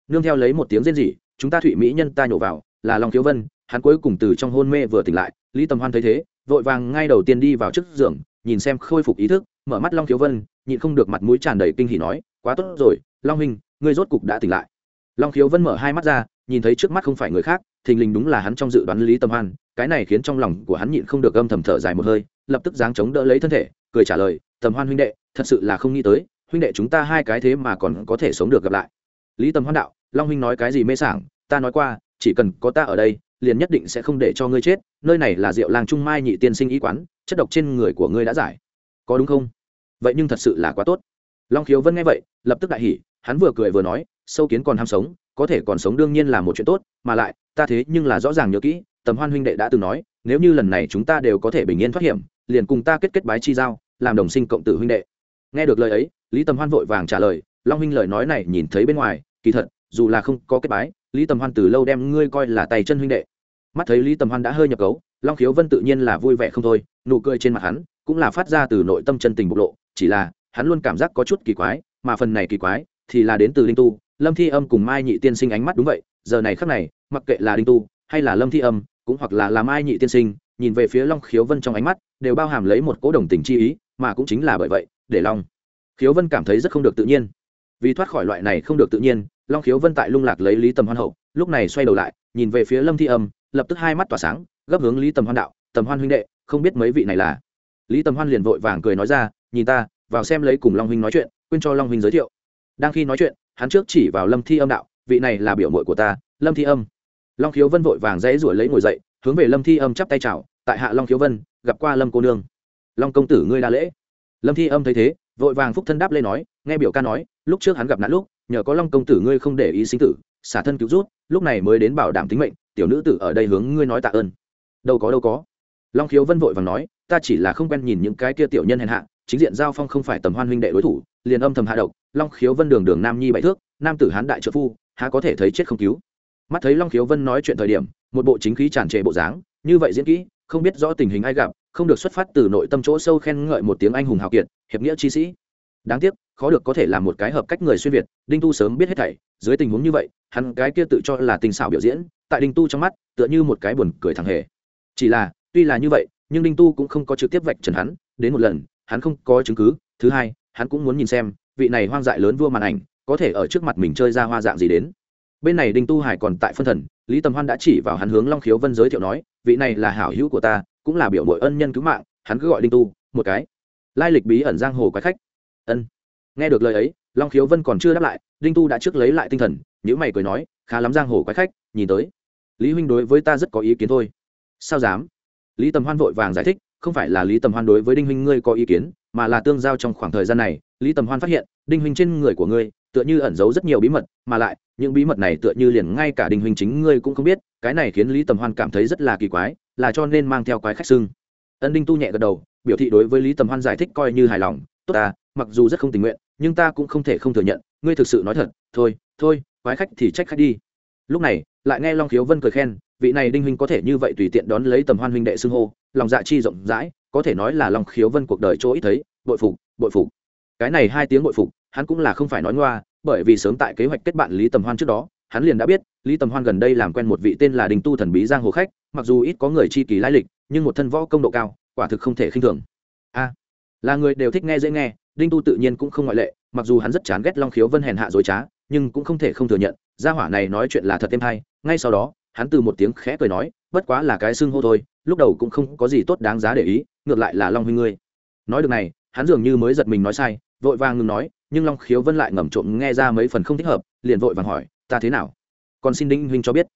Nương theo lấy một tiếng rên rỉ, chúng ta thụy mỹ nhân ta nhổ vào, là long khiếu vân, hắn cuối cùng từ trong hôn mê vừa tỉnh lại, lý tầm hoan thấy thế, vội vàng ngay đầu tiên đi vào trước giường nhìn xem khôi phục ý thức, mở mắt long khiếu vân, nhịn không được mặt mũi tràn đầy kinh hỉ nói, quá tốt rồi, long huynh, ngươi rốt cục đã tỉnh lại. Long khiếu vân mở hai mắt ra, nhìn thấy trước mắt không phải người khác, thình lình đúng là hắn trong dự đoán lý tâm hoan, cái này khiến trong lòng của hắn nhịn không được âm thầm thở dài một hơi, lập tức giáng chống đỡ lấy thân thể, cười trả lời tầm hoan huynh đệ, thật sự là không nghĩ tới, huynh đệ chúng ta hai cái thế mà còn có thể sống được gặp lại. Lý tâm hoan đạo, long huynh nói cái gì mê sảng, ta nói qua, chỉ cần có ta ở đây, liền nhất định sẽ không để cho ngươi chết, nơi này là rượu làng trung mai nhị tiên sinh ý quán chất độc trên người của ngươi đã giải. Có đúng không? Vậy nhưng thật sự là quá tốt. Long khiếu vân nghe vậy, lập tức đại hỉ, hắn vừa cười vừa nói, sâu kiến còn ham sống, có thể còn sống đương nhiên là một chuyện tốt, mà lại, ta thế nhưng là rõ ràng nhớ kỹ, tầm hoan huynh đệ đã từng nói, nếu như lần này chúng ta đều có thể bình yên thoát hiểm, liền cùng ta kết kết bái chi giao, làm đồng sinh cộng tử huynh đệ. Nghe được lời ấy, lý tầm hoan vội vàng trả lời, long huynh lời nói này nhìn thấy bên ngoài, kỳ thật, dù là không có kết bái, lý tầm hoan từ lâu đem ngươi coi là tay chân huynh đệ. Mắt thấy lý tầm hoan đã hơi nhập cấu long khiếu vân tự nhiên là vui vẻ không thôi, nụ cười trên mặt hắn cũng là phát ra từ nội tâm chân tình bộc lộ, chỉ là hắn luôn cảm giác có chút kỳ quái, mà phần này kỳ quái thì là đến từ linh tu, lâm thi âm cùng mai nhị tiên sinh ánh mắt đúng vậy, giờ này khắc này, mặc kệ là đinh tu hay là lâm thi âm, cũng hoặc là làm ai nhị tiên sinh, nhìn về phía long khiếu vân trong ánh mắt đều bao hàm lấy một cố đồng tình chi ý, mà cũng chính là bởi vậy để long khiếu vân cảm thấy rất không được tự nhiên. Vì thoát khỏi loại này không được tự nhiên, long khiếu vân tại lung lạc lấy lý tầm hoan hậu, lúc này xoay đầu lại, nhìn về phía lâm thi âm, lập tức hai mắt tỏa sáng gấp hướng lý tầm hoan đạo, tầm hoan huynh đệ, không biết mấy vị này là? Lý tầm hoan liền vội vàng cười nói ra, nhìn ta, vào xem lấy cùng long huynh nói chuyện, quên cho long huynh giới thiệu. Đang khi nói chuyện, hắn trước chỉ vào lâm thi âm đạo, vị này là biểu mội của ta, lâm thi âm. Long khiếu vân vội vàng dãy ruổi lấy ngồi dậy, hướng về lâm thi âm chắp tay chào, tại hạ long khiếu vân, gặp qua lâm cô nương. Long công tử ngươi đa lễ. Lâm thi âm thấy thế, vội vàng phúc thân đáp lên nói, nghe biểu ca nói, lúc trước hắn gặp nạn lúc, nhờ có long công tử ngươi không để ý sinh tử, xả thân cứu rút, lúc này mới đến bảo đảm tính mệnh, tiểu nữ tử ở đây hướng ngươi nói tạ ơn đâu có đâu có. Long khiếu vân vội vàng nói, ta chỉ là không quen nhìn những cái kia tiểu nhân hèn hạ, chính diện giao phong không phải tầm hoan huynh đệ đối thủ, liền âm thầm hạ độc, long khiếu vân đường đường nam nhi bảy thước, nam tử hán đại trợ phu, há có thể thấy chết không cứu. Mắt thấy long khiếu vân nói chuyện thời điểm, một bộ chính khí tràn trề bộ dáng, như vậy diễn kỹ, không biết rõ tình hình ai gặp, không được xuất phát từ nội tâm chỗ sâu khen ngợi một tiếng anh hùng hào kiệt, hiệp nghĩa chi sĩ. Đáng tiếc, khó được có thể là một cái hợp cách người xuyên việt, đinh tu sớm biết hết thảy, dưới tình huống như vậy, hắn cái kia tự cho là tình xảo biểu diễn, tại đinh tu trong mắt, tựa như một cái buồn cười thẳng hề chỉ là, tuy là như vậy, nhưng đinh tu cũng không có trực tiếp vạch trần hắn, đến một lần, hắn không có chứng cứ. Thứ hai, hắn cũng muốn nhìn xem, vị này hoang dại lớn vua màn ảnh, có thể ở trước mặt mình chơi ra hoa dạng gì đến. Bên này đinh tu hải còn tại phân thần, lý tầm hoan đã chỉ vào hắn hướng long khiếu vân giới thiệu nói, vị này là hảo hữu của ta, cũng là biểu mội ân nhân cứu mạng, hắn cứ gọi đinh tu, một cái. Lai lịch bí ẩn giang hồ quái khách. Ân. Nghe được lời ấy, long khiếu vân còn chưa đáp lại, đinh tu đã trước lấy lại tinh thần nhữ mày cười nói, khá lắm giang hồ quái khách, nhìn tới. Lý huynh đối với ta rất có ý kiến thôi sao dám? Lý tầm hoan vội vàng giải thích, không phải là lý tầm hoan đối với đinh huynh ngươi có ý kiến, mà là tương giao trong khoảng thời gian này, lý tầm hoan phát hiện, đinh huynh trên người của ngươi, tựa như ẩn giấu rất nhiều bí mật, mà lại, những bí mật này tựa như liền ngay cả đinh huynh chính ngươi cũng không biết, cái này khiến lý tầm hoan cảm thấy rất là kỳ quái, là cho nên mang theo quái khách xưng. Ân đinh tu nhẹ gật đầu, biểu thị đối với lý tầm hoan giải thích coi như hài lòng, tốt ta, mặc dù rất không tình nguyện, nhưng ta cũng không thể không thừa nhận, ngươi thực sự nói thật, thôi thôi, quái khách thì trách khách đi. Lúc này, lại nghe long khiếu vân cười khen vị này đinh huynh có thể như vậy tùy tiện đón lấy tầm hoan huynh đệ xưng hô, lòng dạ chi rộng rãi, có thể nói là lòng khiếu vân cuộc đời chỗ ít thấy, bội phục bội phục. Cái này hai tiếng bội phục, hắn cũng là không phải nói ngoa, bởi vì sớm tại kế hoạch kết bạn lý tầm hoan trước đó, hắn liền đã biết, lý tầm hoan gần đây làm quen một vị tên là đình tu thần bí giang hồ khách, mặc dù ít có người chi kỳ lai lịch, nhưng một thân võ công độ cao, quả thực không thể khinh thường. A, là người đều thích nghe dễ nghe, đinh tu tự nhiên cũng không ngoại lệ, mặc dù hắn rất chán ghét long khiếu vân hèn hạ dối trá, nhưng cũng không thể không thừa nhận, gia hỏa này nói chuyện là thật êm hay, ngay sau đó hắn từ một tiếng khẽ cười nói, bất quá là cái xưng hô thôi, lúc đầu cũng không có gì tốt đáng giá để ý, ngược lại là long huynh ngươi. Nói được này, hắn dường như mới giật mình nói sai, vội vàng ngừng nói, nhưng long khiếu vân lại ngầm trộm nghe ra mấy phần không thích hợp, liền vội vàng hỏi, ta thế nào? Còn xin đinh huynh cho biết.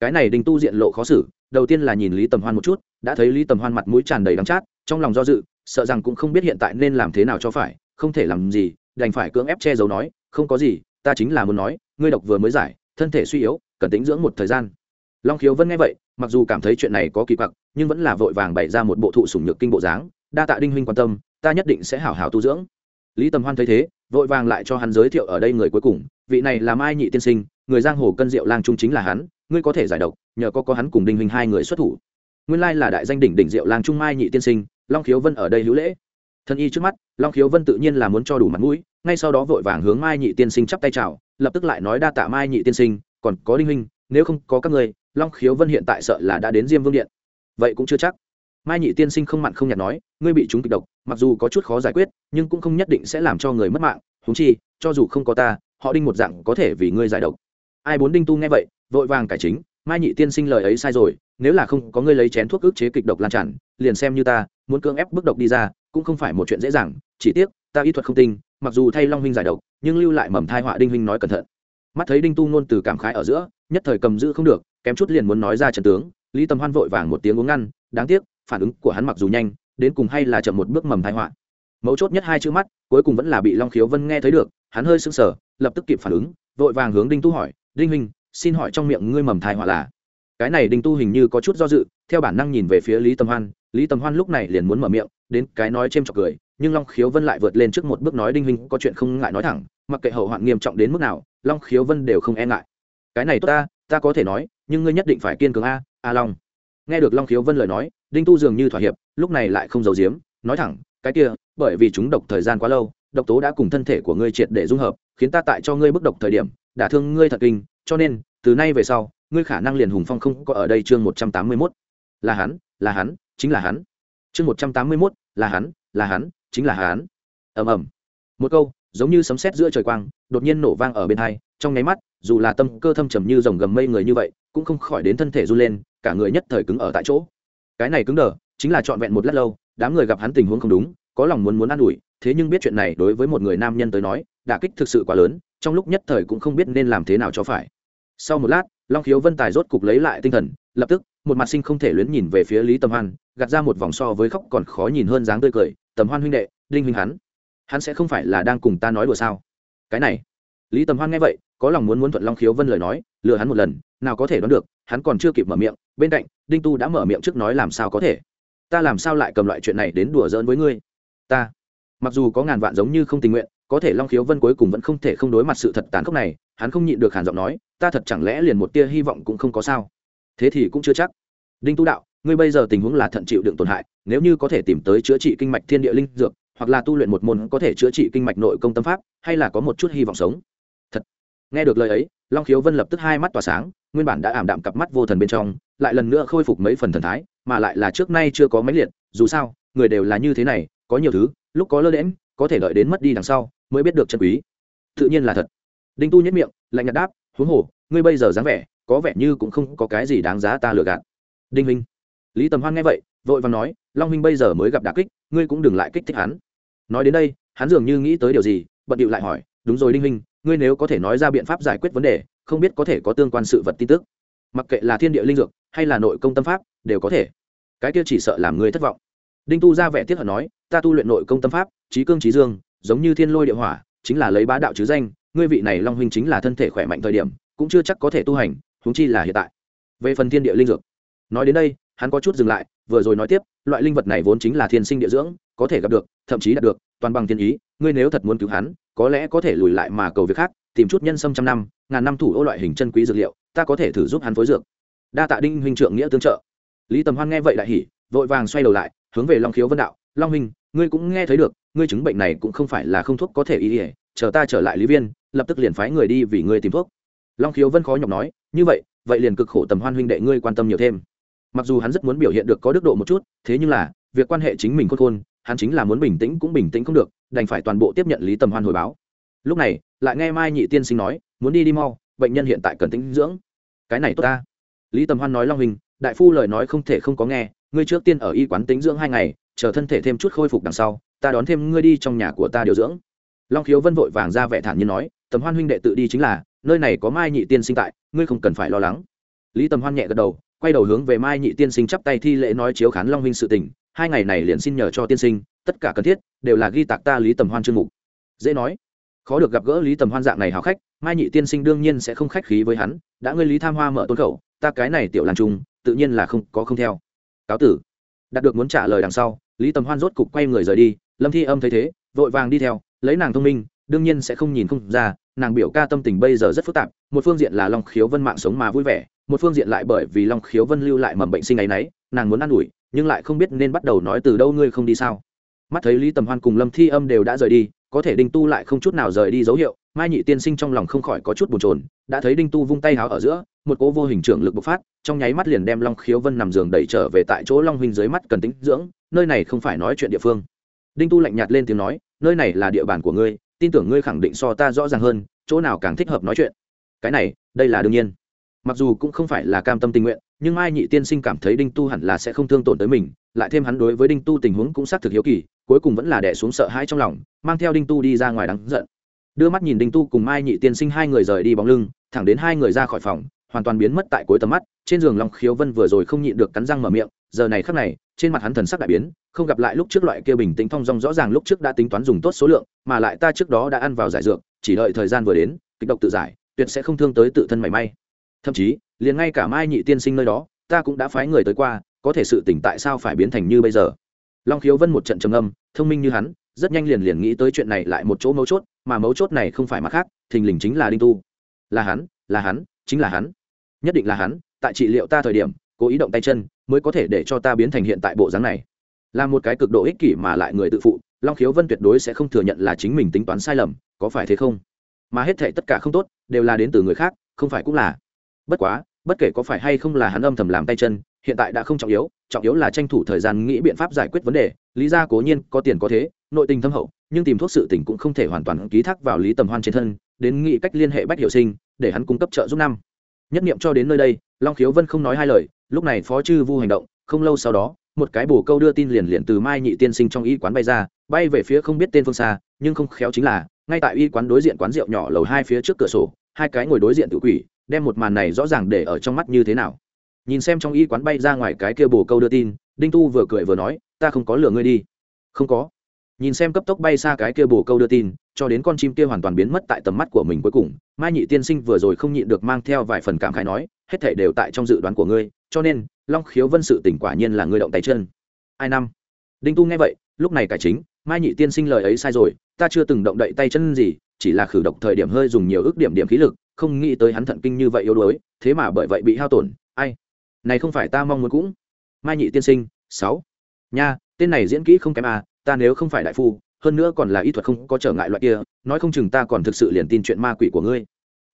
Cái này đinh tu diện lộ khó xử, đầu tiên là nhìn lý tầm hoan một chút, đã thấy lý tầm hoan mặt mũi tràn đầy đắng chát, trong lòng do dự, sợ rằng cũng không biết hiện tại nên làm thế nào cho phải, không thể làm gì, đành phải cưỡng ép che giấu nói, không có gì, ta chính là muốn nói, ngươi độc vừa mới giải, thân thể suy yếu, cần tính dưỡng một thời gian long khiếu vân nghe vậy, mặc dù cảm thấy chuyện này có kỳ quặc, nhưng vẫn là vội vàng bày ra một bộ thụ sủng nhược kinh bộ dáng, đa tạ đinh huynh quan tâm, ta nhất định sẽ hảo hảo tu dưỡng. Lý tầm hoan thấy thế, vội vàng lại cho hắn giới thiệu ở đây người cuối cùng, vị này là mai nhị tiên sinh, người giang hồ cân diệu lang trung chính là hắn, ngươi có thể giải độc, nhờ có có hắn cùng đinh huynh hai người xuất thủ. Nguyên lai là đại danh đỉnh đỉnh diệu lang trung mai nhị tiên sinh, long khiếu vân ở đây hữu lễ. Thân y trước mắt, long khiếu vân tự nhiên là muốn cho đủ mặt mũi, ngay sau đó vội vàng hướng mai nhị tiên sinh chắp tay chào, lập tức lại nói đa tạ mai nhị tiên sinh, còn có đinh huynh, nếu không có các người long khiếu vân hiện tại sợ là đã đến diêm vương điện. Vậy cũng chưa chắc. Mai nhị tiên sinh không mặn không nhạt nói, ngươi bị chúng kịch độc, mặc dù có chút khó giải quyết, nhưng cũng không nhất định sẽ làm cho người mất mạng. Húng chi, cho dù không có ta, họ đinh một dạng có thể vì ngươi giải độc. Ai bốn đinh tu nghe vậy, vội vàng cải chính, mai nhị tiên sinh lời ấy sai rồi, nếu là không có ngươi lấy chén thuốc ức chế kịch độc lan tràn, liền xem như ta, muốn cưỡng ép bức độc đi ra, cũng không phải một chuyện dễ dàng, chỉ tiếc, ta y thuật không tinh, mặc dù thay long huynh giải độc, nhưng lưu lại mầm thai họa đinh huynh nói cẩn thận. Mắt thấy đinh tu ngôn từ cảm khái ở giữa, nhất thời cầm giữ không được kém chút liền muốn nói ra trận tướng lý tâm hoan vội vàng một tiếng uống ngăn đáng tiếc phản ứng của hắn mặc dù nhanh đến cùng hay là chậm một bước mầm thai họa. Mấu chốt nhất hai chữ mắt cuối cùng vẫn là bị long khiếu vân nghe thấy được hắn hơi sưng sờ, lập tức kịp phản ứng vội vàng hướng đinh tu hỏi đinh huynh xin hỏi trong miệng ngươi mầm thai họa là? Cái này đinh tu hình như có chút do dự theo bản năng nhìn về phía lý tâm hoan lý tâm hoan lúc này liền muốn mở miệng đến cái nói c h ê m chọc cười nhưng long khiếu vân lại vượt lên trước một bước nói đinh huynh có chuyện không ngại nói thẳng mặc kệ hậu hoạn nghiêm trọng đến mức nào long khiếu vân đều không e ngại. Cái này tốt ta ta có thể nói nhưng ngươi nhất định phải kiên cường a a long. Nghe được long khiếu vân lời nói, đinh tu dường như thỏa hiệp, lúc này lại không giấu giếm, nói thẳng, cái kia, bởi vì chúng độc thời gian quá lâu, độc tố đã cùng thân thể của ngươi triệt để dung hợp, khiến ta tại cho ngươi bức độc thời điểm đả thương ngươi thật kinh, cho nên, từ nay về sau, ngươi khả năng liền hùng phong không có ở đây. Chương một trăm tám mươi mốt. Là hắn là hắn, chính là hắn. Chương một trăm tám mươi mốt. Là hắn là hắn, chính là hắn. Ầm ầm. Một câu, giống như sấm sét giữa trời quang, đột nhiên nổ vang ở bên hai, trong nháy mắt, dù là tâm cơ thâm trầm như dòng gầm mây người như vậy cũng không khỏi đến thân thể run lên, cả người nhất thời cứng ở tại chỗ. Cái này cứng đờ, chính là trọn vẹn một lát lâu, đám người gặp hắn tình huống không đúng, có lòng muốn muốn an ủi, thế nhưng biết chuyện này đối với một người nam nhân tới nói, đả kích thực sự quá lớn, trong lúc nhất thời cũng không biết nên làm thế nào cho phải. Sau một lát, long khiếu vân tài rốt cục lấy lại tinh thần, lập tức, một mặt sinh không thể luyến nhìn về phía lý tầm hoan, gạt ra một vòng so với khóc còn khó nhìn hơn dáng tươi cười, tầm hoan huynh đệ, đinh huynh hắn. Hắn sẽ không phải là đang cùng ta nói đùa sao? Cái này, lý tầm hoan nghe vậy, có lòng muốn muốn thuận long khiếu vân lời nói, lừa hắn một lần nào có thể đoán được, hắn còn chưa kịp mở miệng, bên cạnh, đinh tu đã mở miệng trước nói làm sao có thể. Ta làm sao lại cầm loại chuyện này đến đùa giỡn với ngươi? Ta, mặc dù có ngàn vạn giống như không tình nguyện, có thể long khiếu vân cuối cùng vẫn không thể không đối mặt sự thật tàn khốc này, hắn không nhịn được hàn giọng nói, ta thật chẳng lẽ liền một tia hy vọng cũng không có sao? Thế thì cũng chưa chắc. Đinh tu đạo, ngươi bây giờ tình huống là thận chịu đựng tổn hại, nếu như có thể tìm tới chữa trị kinh mạch thiên địa linh dược, hoặc là tu luyện một môn có thể chữa trị kinh mạch nội công tâm pháp, hay là có một chút hy vọng sống? Thật. Nghe được lời ấy, long khiếu vân lập tức hai mắt tỏa sáng nguyên bản đã ảm đạm cặp mắt vô thần bên trong, lại lần nữa khôi phục mấy phần thần thái, mà lại là trước nay chưa có mấy liệt, dù sao, người đều là như thế này, có nhiều thứ, lúc có lơ đễm có thể đợi đến mất đi đằng sau, mới biết được chân quý. Tự nhiên là thật. Đinh tu nhất miệng, lạnh nhạt đáp, huống hồ, ngươi bây giờ dáng vẻ, có vẻ như cũng không có cái gì đáng giá ta lừa gạt. Đinh huynh. Lý tầm hoan nghe vậy, vội vàng nói, long huynh bây giờ mới gặp đà kích, ngươi cũng đừng lại kích thích hắn. Nói đến đây, hắn dường như nghĩ tới điều gì, bận điệu lại hỏi, đúng rồi đinh huynh, ngươi nếu có thể nói ra biện pháp giải quyết vấn đề không biết có thể có tương quan sự vật tin tức. Mặc kệ là thiên địa linh dược hay là nội công tâm pháp, đều có thể. Cái kia chỉ sợ làm ngươi thất vọng. Đinh tu ra vẻ tiếc hận nói, ta tu luyện nội công tâm pháp, trí cương trí dương, giống như thiên lôi địa hỏa, chính là lấy bá đạo chứ danh, ngươi vị này long huynh chính là thân thể khỏe mạnh thời điểm, cũng chưa chắc có thể tu hành, huống chi là hiện tại. Về phần thiên địa linh dược, nói đến đây, hắn có chút dừng lại, vừa rồi nói tiếp, loại linh vật này vốn chính là thiên sinh địa dưỡng, có thể gặp được, thậm chí đạt được, toàn bằng thiên ý, ngươi nếu thật muốn cứu hắn, có lẽ có thể lùi lại mà cầu việc khác tìm chút nhân sâm trăm năm, ngàn năm thủ ô loại hình chân quý dược liệu, ta có thể thử giúp hắn phối dược. Đa tạ đinh huynh trượng nghĩa tương trợ. Lý tầm hoan nghe vậy đại hỉ, vội vàng xoay đầu lại, hướng về long khiếu vân đạo, long huynh, ngươi cũng nghe thấy được, ngươi chứng bệnh này cũng không phải là không thuốc có thể y ỉa chờ ta trở lại lý viên, lập tức liền phái người đi vì ngươi tìm thuốc. Long khiếu vân khó nhọc nói, như vậy vậy liền cực khổ tầm hoan huynh đệ ngươi quan tâm nhiều thêm. Mặc dù hắn rất muốn biểu hiện được có đức độ một chút, thế nhưng là, việc quan hệ chính mình khôn khôn, hắn chính là muốn bình tĩnh cũng bình tĩnh không được, đành phải toàn bộ tiếp nhận lý tầm hoan hồi báo. Lúc này lại nghe mai nhị tiên sinh nói, muốn đi đi mau, bệnh nhân hiện tại cần tĩnh dưỡng. Cái này tốt ta. Lý tầm hoan nói long hình, đại phu lời nói không thể không có nghe, ngươi trước tiên ở y quán tĩnh dưỡng hai ngày, chờ thân thể thêm chút khôi phục đằng sau, ta đón thêm ngươi đi trong nhà của ta điều dưỡng. Long khiếu vân vội vàng ra vẻ thản nhiên nói, tầm hoan huynh đệ tự đi chính là, nơi này có mai nhị tiên sinh tại, ngươi không cần phải lo lắng. Lý tầm hoan nhẹ gật đầu, quay đầu hướng về mai nhị tiên sinh chắp tay thi lễ nói chiếu khán long huynh sự tình, hai ngày này liền xin nhờ cho tiên sinh, tất cả cần thiết, đều là ghi tạc ta lý tầm hoan chương mục. Dễ nói khó được gặp gỡ lý tầm hoan dạng này hào khách, mai nhị tiên sinh đương nhiên sẽ không khách khí với hắn, đã ngươi lý tham hoa mở tôn khẩu, ta cái này tiểu làm trung, tự nhiên là không, có không theo. Cáo tử. Đạt được muốn trả lời đằng sau, lý tầm hoan rốt cục quay người rời đi, lâm thi âm thấy thế, vội vàng đi theo, lấy nàng thông minh, đương nhiên sẽ không nhìn không ra, nàng biểu ca tâm tình bây giờ rất phức tạp, một phương diện là long khiếu vân mạng sống mà vui vẻ, một phương diện lại bởi vì long khiếu vân lưu lại mầm bệnh sinh ấy nấy, nàng muốn ă n ủi, nhưng lại không biết nên bắt đầu nói từ đâu ngươi không đi sao mắt thấy lý tầm hoan cùng lâm thi âm đều đã rời đi, có thể đinh tu lại không chút nào rời đi dấu hiệu, mai nhị tiên sinh trong lòng không khỏi có chút bồn chồn, đã thấy đinh tu vung tay háo ở giữa, một cố vô hình trưởng lực bộc phát, trong nháy mắt liền đem long khiếu vân nằm giường đẩy trở về tại chỗ long huynh dưới mắt cần tính dưỡng, nơi này không phải nói chuyện địa phương. Đinh tu lạnh nhạt lên tiếng nói, nơi này là địa bàn của ngươi, tin tưởng ngươi khẳng định so ta rõ ràng hơn, chỗ nào càng thích hợp nói chuyện. Cái này, đây là đương nhiên. Mặc dù cũng không phải là cam tâm tình nguyện, nhưng mai nhị tiên sinh cảm thấy đinh tu hẳn là sẽ không thương tổn tới mình, lại thêm hắn đối với đinh tu tình huống cũng xác thực hiếu kỳ cuối cùng vẫn là đẻ xuống sợ hãi trong lòng, mang theo đinh tu đi ra ngoài đắng giận. Đưa mắt nhìn đinh tu cùng mai nhị tiên sinh hai người rời đi bóng lưng, thẳng đến hai người ra khỏi phòng, hoàn toàn biến mất tại cuối tầm mắt, trên giường long khiếu vân vừa rồi không nhịn được cắn răng mở miệng, giờ này khắc này, trên mặt hắn thần sắc đại biến, không gặp lại lúc trước loại kia bình tĩnh thong dong rõ ràng lúc trước đã tính toán dùng tốt số lượng, mà lại ta trước đó đã ăn vào giải dược, chỉ đợi thời gian vừa đến, kịch độc tự giải, tuyệt sẽ không thương tới tự thân mảy may. Thậm chí, liền ngay cả mai nhị tiên sinh nơi đó, ta cũng đã phái người tới qua, có thể sự tỉnh tại sao phải biến thành như bây giờ? Long khiếu vân một trận trầm âm thông minh như hắn, rất nhanh liền liền nghĩ tới chuyện này lại một chỗ mấu chốt, mà mấu chốt này không phải mặt khác, thình lình chính là đinh tu. Là hắn là hắn, chính là hắn. Nhất định là hắn, tại trị liệu ta thời điểm, cố ý động tay chân, mới có thể để cho ta biến thành hiện tại bộ dáng này. Là một cái cực độ ích kỷ mà lại người tự phụ, long khiếu vân tuyệt đối sẽ không thừa nhận là chính mình tính toán sai lầm, có phải thế không? Mà hết thệ tất cả không tốt, đều là đến từ người khác, không phải cũng là. Bất quá, bất kể có phải hay không là hắn âm thầm làm tay chân hiện tại đã không trọng yếu trọng yếu là tranh thủ thời gian nghĩ biện pháp giải quyết vấn đề. Lý ra cố nhiên có tiền có thế, nội tình thâm hậu, nhưng tìm thuốc sự tỉnh cũng không thể hoàn toàn ký thác vào lý tầm hoan trên thân, đến nghĩ cách liên hệ bách hiệu sinh, để hắn cung cấp trợ giúp năm. Nhất nghiệm cho đến nơi đây, long khiếu vân không nói hai lời, lúc này phó chư vu hành động, không lâu sau đó, một cái bồ câu đưa tin liền liền từ mai nhị tiên sinh trong y quán bay ra, bay về phía không biết tên phương xa, nhưng không khéo chính là, ngay tại y quán đối diện quán rượu nhỏ lầu hai phía trước cửa sổ, hai cái ngồi đối diện tự quỷ, đem một màn này rõ ràng để ở trong mắt như thế nào nhìn xem trong y quán bay ra ngoài cái kia bồ câu đưa tin, đinh tu vừa cười vừa nói, ta không có lừa ngươi đi. Không có. Nhìn xem cấp tốc bay xa cái kia bồ câu đưa tin, cho đến con chim kia hoàn toàn biến mất tại tầm mắt của mình cuối cùng, mai nhị tiên sinh vừa rồi không nhịn được mang theo vài phần cảm khái nói, hết thể đều tại trong dự đoán của ngươi, cho nên, long khiếu vân sự tỉnh quả nhiên là ngươi động tay chân. Ai năm? Đinh tu nghe vậy, lúc này cải chính, mai nhị tiên sinh lời ấy sai rồi, ta chưa từng động đậy tay chân gì, chỉ là khử độc thời điểm hơi dùng nhiều ước điểm điểm khí lực, không nghĩ tới hắn thận kinh như vậy yếu đuối, thế mà bởi vậy bị hao tổn, ai? Này không phải ta mong muốn cũng. Mai nhị tiên sinh, sáu. Nha, tên này diễn kỹ không kém à ta nếu không phải đại phu, hơn nữa còn là y thuật không có trở ngại loại kia, nói không chừng ta còn thực sự liền tin chuyện ma quỷ của ngươi.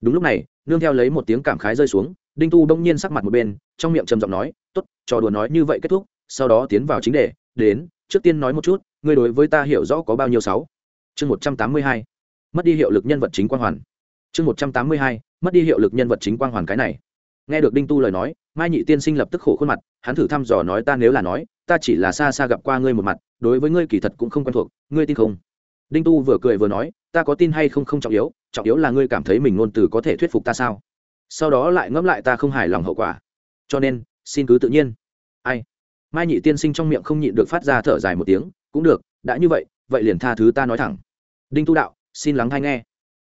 Đúng lúc này, nương theo lấy một tiếng cảm khái rơi xuống, đinh tu đông nhiên sắc mặt một bên, trong miệng trầm giọng nói, tốt, trò đùa nói như vậy kết thúc, sau đó tiến vào chính đề, đến, trước tiên nói một chút, ngươi đối với ta hiểu rõ có bao nhiêu sáu? Chương một trăm tám mươi hai. Mất đi hiệu lực nhân vật chính quang hoàn. Chương một trăm tám mươi hai, mất đi hiệu lực nhân vật chính quang hoàn cái này nghe được đinh tu lời nói, mai nhị tiên sinh lập tức khổ khuôn mặt, hắn thử thăm dò nói ta nếu là nói, ta chỉ là xa xa gặp qua ngươi một mặt, đối với ngươi kỳ thật cũng không quen thuộc, ngươi tin không? Đinh tu vừa cười vừa nói, ta có tin hay không không trọng yếu trọng yếu là ngươi cảm thấy mình ngôn từ có thể thuyết phục ta sao? Sau đó lại ngẫm lại ta không hài lòng hậu quả. Cho nên, xin cứ tự nhiên. Ai? Mai nhị tiên sinh trong miệng không nhịn được phát ra thở dài một tiếng, cũng được, đã như vậy vậy liền tha thứ ta nói thẳng. Đinh tu đạo, xin lắng hay nghe.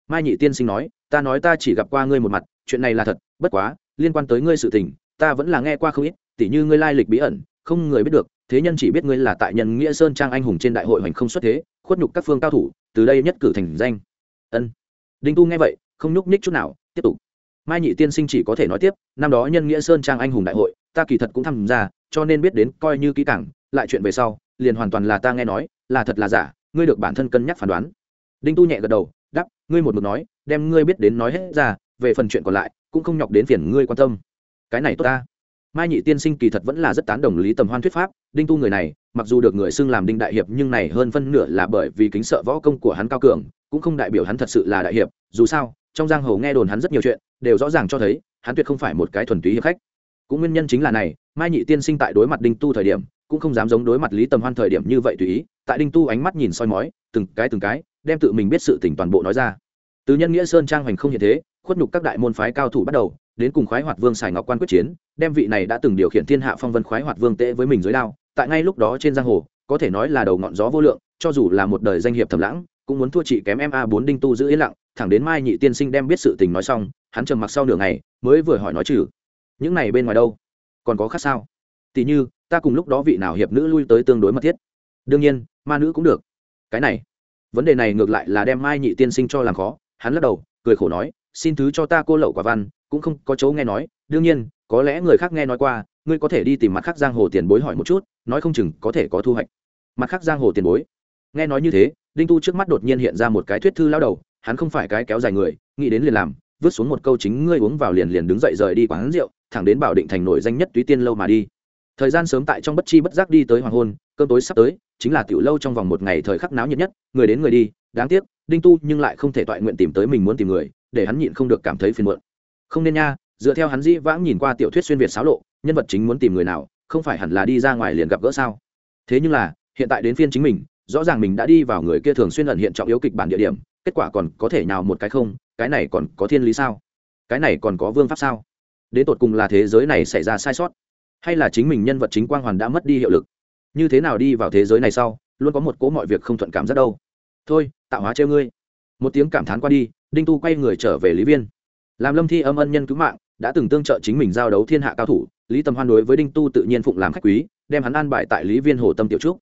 Mai nhị tiên sinh nói, ta nói ta chỉ gặp qua ngươi một mặt, chuyện này là thật, bất quá liên quan tới ngươi sự tình, ta vẫn là nghe qua không ít, tỉ như ngươi lai lịch bí ẩn, không người biết được, thế nhân chỉ biết ngươi là tại nhân nghĩa sơn trang anh hùng trên đại hội hoành không xuất thế, khuất nhục các phương cao thủ, từ đây nhất cử thành danh. Ân. Đinh tu nghe vậy, không nhúc nhích chút nào, tiếp tục. Mai nhị tiên sinh chỉ có thể nói tiếp, năm đó nhân nghĩa sơn trang anh hùng đại hội, ta kỳ thật cũng tham gia, cho nên biết đến coi như kỹ càng, lại chuyện về sau, liền hoàn toàn là ta nghe nói, là thật là giả, ngươi được bản thân cân nhắc phán đoán. Đinh tu nhẹ gật đầu đắp ngươi một mực nói, đem ngươi biết đến nói hết ra về phần chuyện còn lại, cũng không nhọc đến phiền ngươi quan tâm. Cái này tốt ta. Mai nhị tiên sinh kỳ thật vẫn là rất tán đồng lý tầm hoan thuyết pháp, đinh tu người này, mặc dù được người xưng làm đinh đại hiệp nhưng này hơn phân nửa là bởi vì kính sợ võ công của hắn cao cường, cũng không đại biểu hắn thật sự là đại hiệp. Dù sao, trong giang hồ nghe đồn hắn rất nhiều chuyện, đều rõ ràng cho thấy, hắn tuyệt không phải một cái thuần túy hiệp khách. Cũng nguyên nhân chính là này, mai nhị tiên sinh tại đối mặt đinh tu thời điểm, cũng không dám giống đối mặt lý tầm hoan thời điểm như vậy tùy ý, tại đinh tu ánh mắt nhìn soi mói, từng cái từng cái, đem tự mình biết sự tỉnh toàn bộ nói ra. Từ nhân nghĩa sơn trang hoành không hiện thế khuất nhục các đại môn phái cao thủ bắt đầu, đến cùng khoái hoạt vương sài ngọc quan quyết chiến, đem vị này đã từng điều khiển thiên hạ phong vân khoái hoạt vương tệ với mình dưới đao, tại ngay lúc đó trên giang hồ, có thể nói là đầu ngọn gió vô lượng, cho dù là một đời danh hiệp thầm lãng, cũng muốn thua chị kém em a bốn đinh tu giữ yên lặng, thẳng đến mai nhị tiên sinh đem biết sự tình nói xong, hắn trầm mặc sau nửa ngày, mới vừa hỏi nói trừ, những này bên ngoài đâu? Còn có khác sao? Tỉ như, ta cùng lúc đó vị nào hiệp nữ lui tới tương đối mật thiết. Đương nhiên, ma nữ cũng được. Cái này. Vấn đề này ngược lại là đem mai nhị tiên sinh cho làm khó, hắn lắc đầu, cười khổ nói xin thứ cho ta cô lậu quả văn, cũng không có chỗ nghe nói, đương nhiên, có lẽ người khác nghe nói qua, ngươi có thể đi tìm mặt khác giang hồ tiền bối hỏi một chút, nói không chừng có thể có thu hoạch. Mặt khác giang hồ tiền bối. Nghe nói như thế, đinh tu trước mắt đột nhiên hiện ra một cái thuyết thư lao đầu, hắn không phải cái kéo dài người, nghĩ đến liền làm, vứt xuống một câu chính ngươi uống vào liền liền đứng dậy rời đi quán rượu, thẳng đến bảo định thành nổi danh nhất túy tiên lâu mà đi. Thời gian sớm tại trong bất chi bất giác đi tới hoàng hôn, cơm tối sắp tới, chính là tiểu lâu trong vòng một ngày thời khắc náo nhiệt nhất, người đến người đi, đáng tiếc, đinh tu nhưng lại không thể toại nguyện tìm tới mình muốn tìm người để hắn nhịn không được cảm thấy phiền muộn. Không nên nha, dựa theo hắn dĩ vãng nhìn qua tiểu thuyết xuyên việt xáo lộ, nhân vật chính muốn tìm người nào, không phải hẳn là đi ra ngoài liền gặp gỡ sao? Thế nhưng là, hiện tại đến phiên chính mình, rõ ràng mình đã đi vào người kia thường xuyên ẩn hiện trọng yếu kịch bản địa điểm, kết quả còn có thể nào một cái không, cái này còn có thiên lý sao? Cái này còn có vương pháp sao? Đến tột cùng là thế giới này xảy ra sai sót, hay là chính mình nhân vật chính quang hoàn đã mất đi hiệu lực? Như thế nào đi vào thế giới này sau, luôn có một cố mọi việc không thuận cảm rất đâu. Thôi, tạo hóa treo ngươi. Một tiếng cảm thán qua đi đinh tu quay người trở về lý viên. Làm lâm thi âm ân nhân cứu mạng, đã từng tương trợ chính mình giao đấu thiên hạ cao thủ, lý tầm hoan đối với đinh tu tự nhiên phụng làm khách quý, đem hắn an bài tại lý viên hồ tâm tiểu trúc.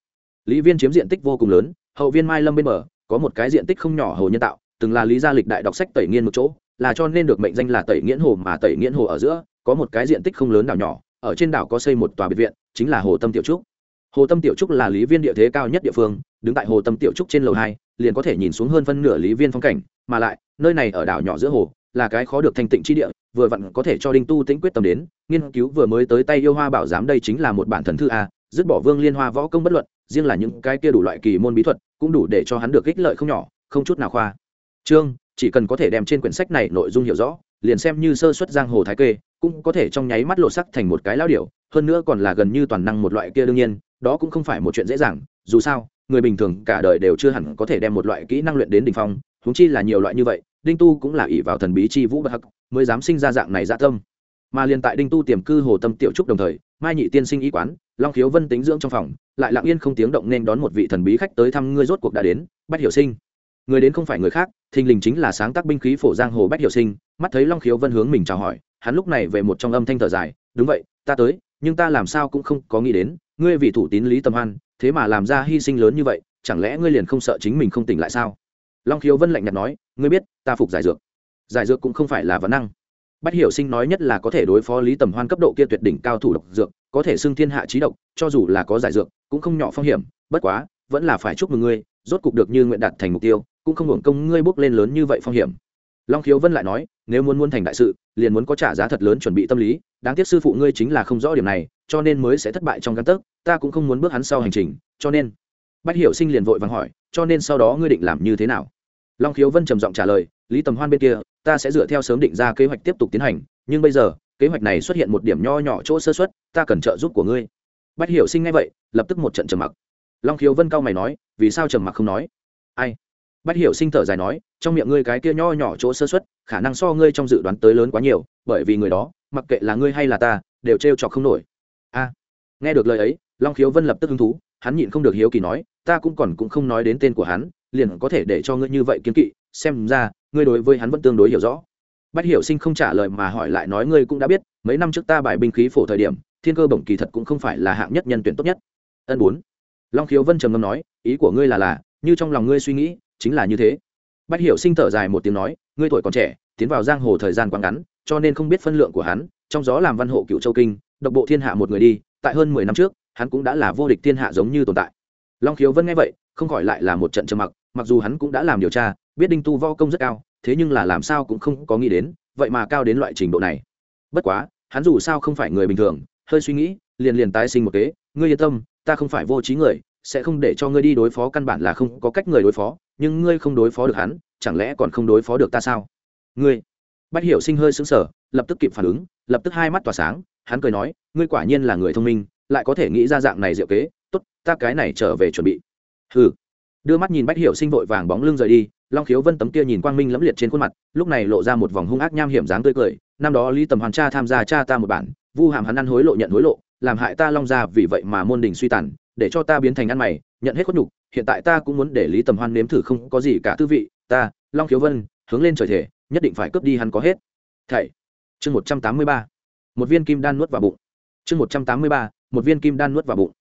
Lý viên chiếm diện tích vô cùng lớn, hậu viên mai lâm bên bờ, có một cái diện tích không nhỏ hồ nhân tạo, từng là lý gia lịch đại đọc sách tẩy nghiên một chỗ, là cho nên được mệnh danh là tẩy nghiễn hồ mà tẩy nghiễn hồ ở giữa, có một cái diện tích không lớn đảo nhỏ, ở trên đảo có xây một tòa biệt viện, chính là hồ tâm tiểu trúc. Hồ tâm tiểu trúc là lý viên địa thế cao nhất địa phương, đứng tại hồ tâm tiểu trúc trên lầu hai liền có thể nhìn xuống hơn phân nửa lý viên phong cảnh, mà lại, nơi này ở đảo nhỏ giữa hồ, là cái khó được thanh tịnh chi địa, vừa vặn có thể cho đinh tu tĩnh quyết tâm đến, nghiên cứu vừa mới tới tay yêu hoa bảo giám đây chính là một bản thần thư a, dứt bỏ vương liên hoa võ công bất luận, riêng là những cái kia đủ loại kỳ môn bí thuật, cũng đủ để cho hắn được ích lợi không nhỏ, không chút nào khoa. Trương chỉ cần có thể đem trên quyển sách này nội dung hiểu rõ, liền xem như sơ xuất giang hồ thái kê, cũng có thể trong nháy mắt lộ sắc thành một cái lão điểu, hơn nữa còn là gần như toàn năng một loại kia đương nhiên, đó cũng không phải một chuyện dễ dàng, dù sao người bình thường cả đời đều chưa hẳn có thể đem một loại kỹ năng luyện đến đỉnh phong, huống chi là nhiều loại như vậy, đinh tu cũng là ỷ vào thần bí chi vũ bất hắc, mới dám sinh ra dạng này dạ tâm. Mà liền tại đinh tu tiềm cư hồ tâm tiểu trúc đồng thời, mai nhị tiên sinh ý quán, long khiếu vân tính dưỡng trong phòng, lại lặng yên không tiếng động nên đón một vị thần bí khách tới thăm ngươi rốt cuộc đã đến, bách hiểu sinh. Người đến không phải người khác, thình lình chính là sáng tác binh khí phổ giang hồ bách hiểu sinh, mắt thấy long khiếu vân hướng mình chào hỏi, hắn lúc này về một trong âm thanh thở dài, đúng vậy, ta tới, nhưng ta làm sao cũng không có nghĩ đến, ngươi vị thủ tín lý tâm hoan thế mà làm ra hy sinh lớn như vậy, chẳng lẽ ngươi liền không sợ chính mình không tỉnh lại sao? Long khiếu vân lạnh nhạt nói, ngươi biết, ta phục giải dược. Giải dược cũng không phải là vấn năng. Bách hiểu sinh nói nhất là có thể đối phó lý tầm hoan cấp độ kia tuyệt đỉnh cao thủ độc dược, có thể xưng thiên hạ trí độc, cho dù là có giải dược, cũng không nhỏ phong hiểm, bất quá, vẫn là phải chúc mừng ngươi, rốt cục được như nguyện đạt thành mục tiêu, cũng không hưởng công ngươi bước lên lớn như vậy phong hiểm long khiếu vân lại nói, nếu muốn muốn thành đại sự, liền muốn có trả giá thật lớn chuẩn bị tâm lý. Đáng tiếc sư phụ ngươi chính là không rõ điểm này, cho nên mới sẽ thất bại trong căn tấc. Ta cũng không muốn bước hắn sau hành trình, cho nên bách hiểu sinh liền vội vàng hỏi, cho nên sau đó ngươi định làm như thế nào? Long khiếu vân trầm giọng trả lời, lý tầm hoan bên kia, ta sẽ dựa theo sớm định ra kế hoạch tiếp tục tiến hành, nhưng bây giờ, kế hoạch này xuất hiện một điểm nho nhỏ chỗ sơ xuất ta cần trợ giúp của ngươi. Bách hiểu sinh ngay vậy, lập tức một trận trầm mặc. Long khiếu vân cao mày nói, vì sao trầm mặc không nói? Ai? Bách hiểu sinh thở dài nói, trong miệng ngươi cái kia nho nhỏ chỗ sơ xuất khả năng so ngươi trong dự đoán tới lớn quá nhiều, bởi vì người đó, mặc kệ là ngươi hay là ta, đều trêu trọc không nổi. A. Nghe được lời ấy, long khiếu vân lập tức hứng thú, hắn nhịn không được hiếu kỳ nói, ta cũng còn cũng không nói đến tên của hắn, liền có thể để cho ngươi như vậy kiên kỵ, xem ra, ngươi đối với hắn vẫn tương đối hiểu rõ. Bách hiểu sinh không trả lời mà hỏi lại nói, ngươi cũng đã biết, mấy năm trước ta bài binh khí phổ thời điểm, thiên cơ bổng kỳ thật cũng không phải là hạng nhất nhân tuyển tốt nhất. Ân bốn. Long khiếu vân trầm ngâm nói, ý của ngươi là là, như trong lòng ngươi suy nghĩ chính là như thế. Bách hiểu sinh thở dài một tiếng nói, ngươi tuổi còn trẻ, tiến vào giang hồ thời gian quá ngắn, cho nên không biết phân lượng của hắn, trong gió làm văn hộ cựu châu kinh, độc bộ thiên hạ một người đi, tại hơn mười năm trước, hắn cũng đã là vô địch thiên hạ giống như tồn tại. Long khiếu vân nghe vậy, không khỏi lại là một trận trầm mặc mặc dù hắn cũng đã làm điều tra, biết đinh tu vo công rất cao, thế nhưng là làm sao cũng không có nghĩ đến, vậy mà cao đến loại trình độ này. Bất quá, hắn dù sao không phải người bình thường, hơi suy nghĩ, liền liền tái sinh một kế, ngươi yên tâm, ta không phải vô trí người sẽ không để cho ngươi đi đối phó, căn bản là không có cách người đối phó, nhưng ngươi không đối phó được hắn, chẳng lẽ còn không đối phó được ta sao? Ngươi. Bách hiểu sinh hơi sững sờ, lập tức kịp phản ứng, lập tức hai mắt tỏa sáng, hắn cười nói, ngươi quả nhiên là người thông minh, lại có thể nghĩ ra dạng này diệu kế, tốt, ta cái này trở về chuẩn bị. Hừ. Đưa mắt nhìn bách hiểu sinh vội vàng bóng lưng rời đi, long khiếu vân tấm kia nhìn quang minh lẫm liệt trên khuôn mặt, lúc này lộ ra một vòng hung ác nham hiểm dáng tươi cười, năm đó lý tầm hoàn cha tham gia cha ta một bản, vu hàm hắn ăn hối lộ nhận hối lộ, làm hại ta long ra vì vậy mà môn đình suy tàn để cho ta biến thành ăn mày, nhận hết khuất nhục, hiện tại ta cũng muốn để lý tầm hoan nếm thử không có gì cả tư vị, ta, long khiếu vân, hướng lên trời thể, nhất định phải cướp đi hắn có hết. Thảy chương một trăm tám mươi ba, một viên kim đan nuốt vào bụng. Chương một trăm tám mươi ba, một viên kim đan nuốt vào bụng.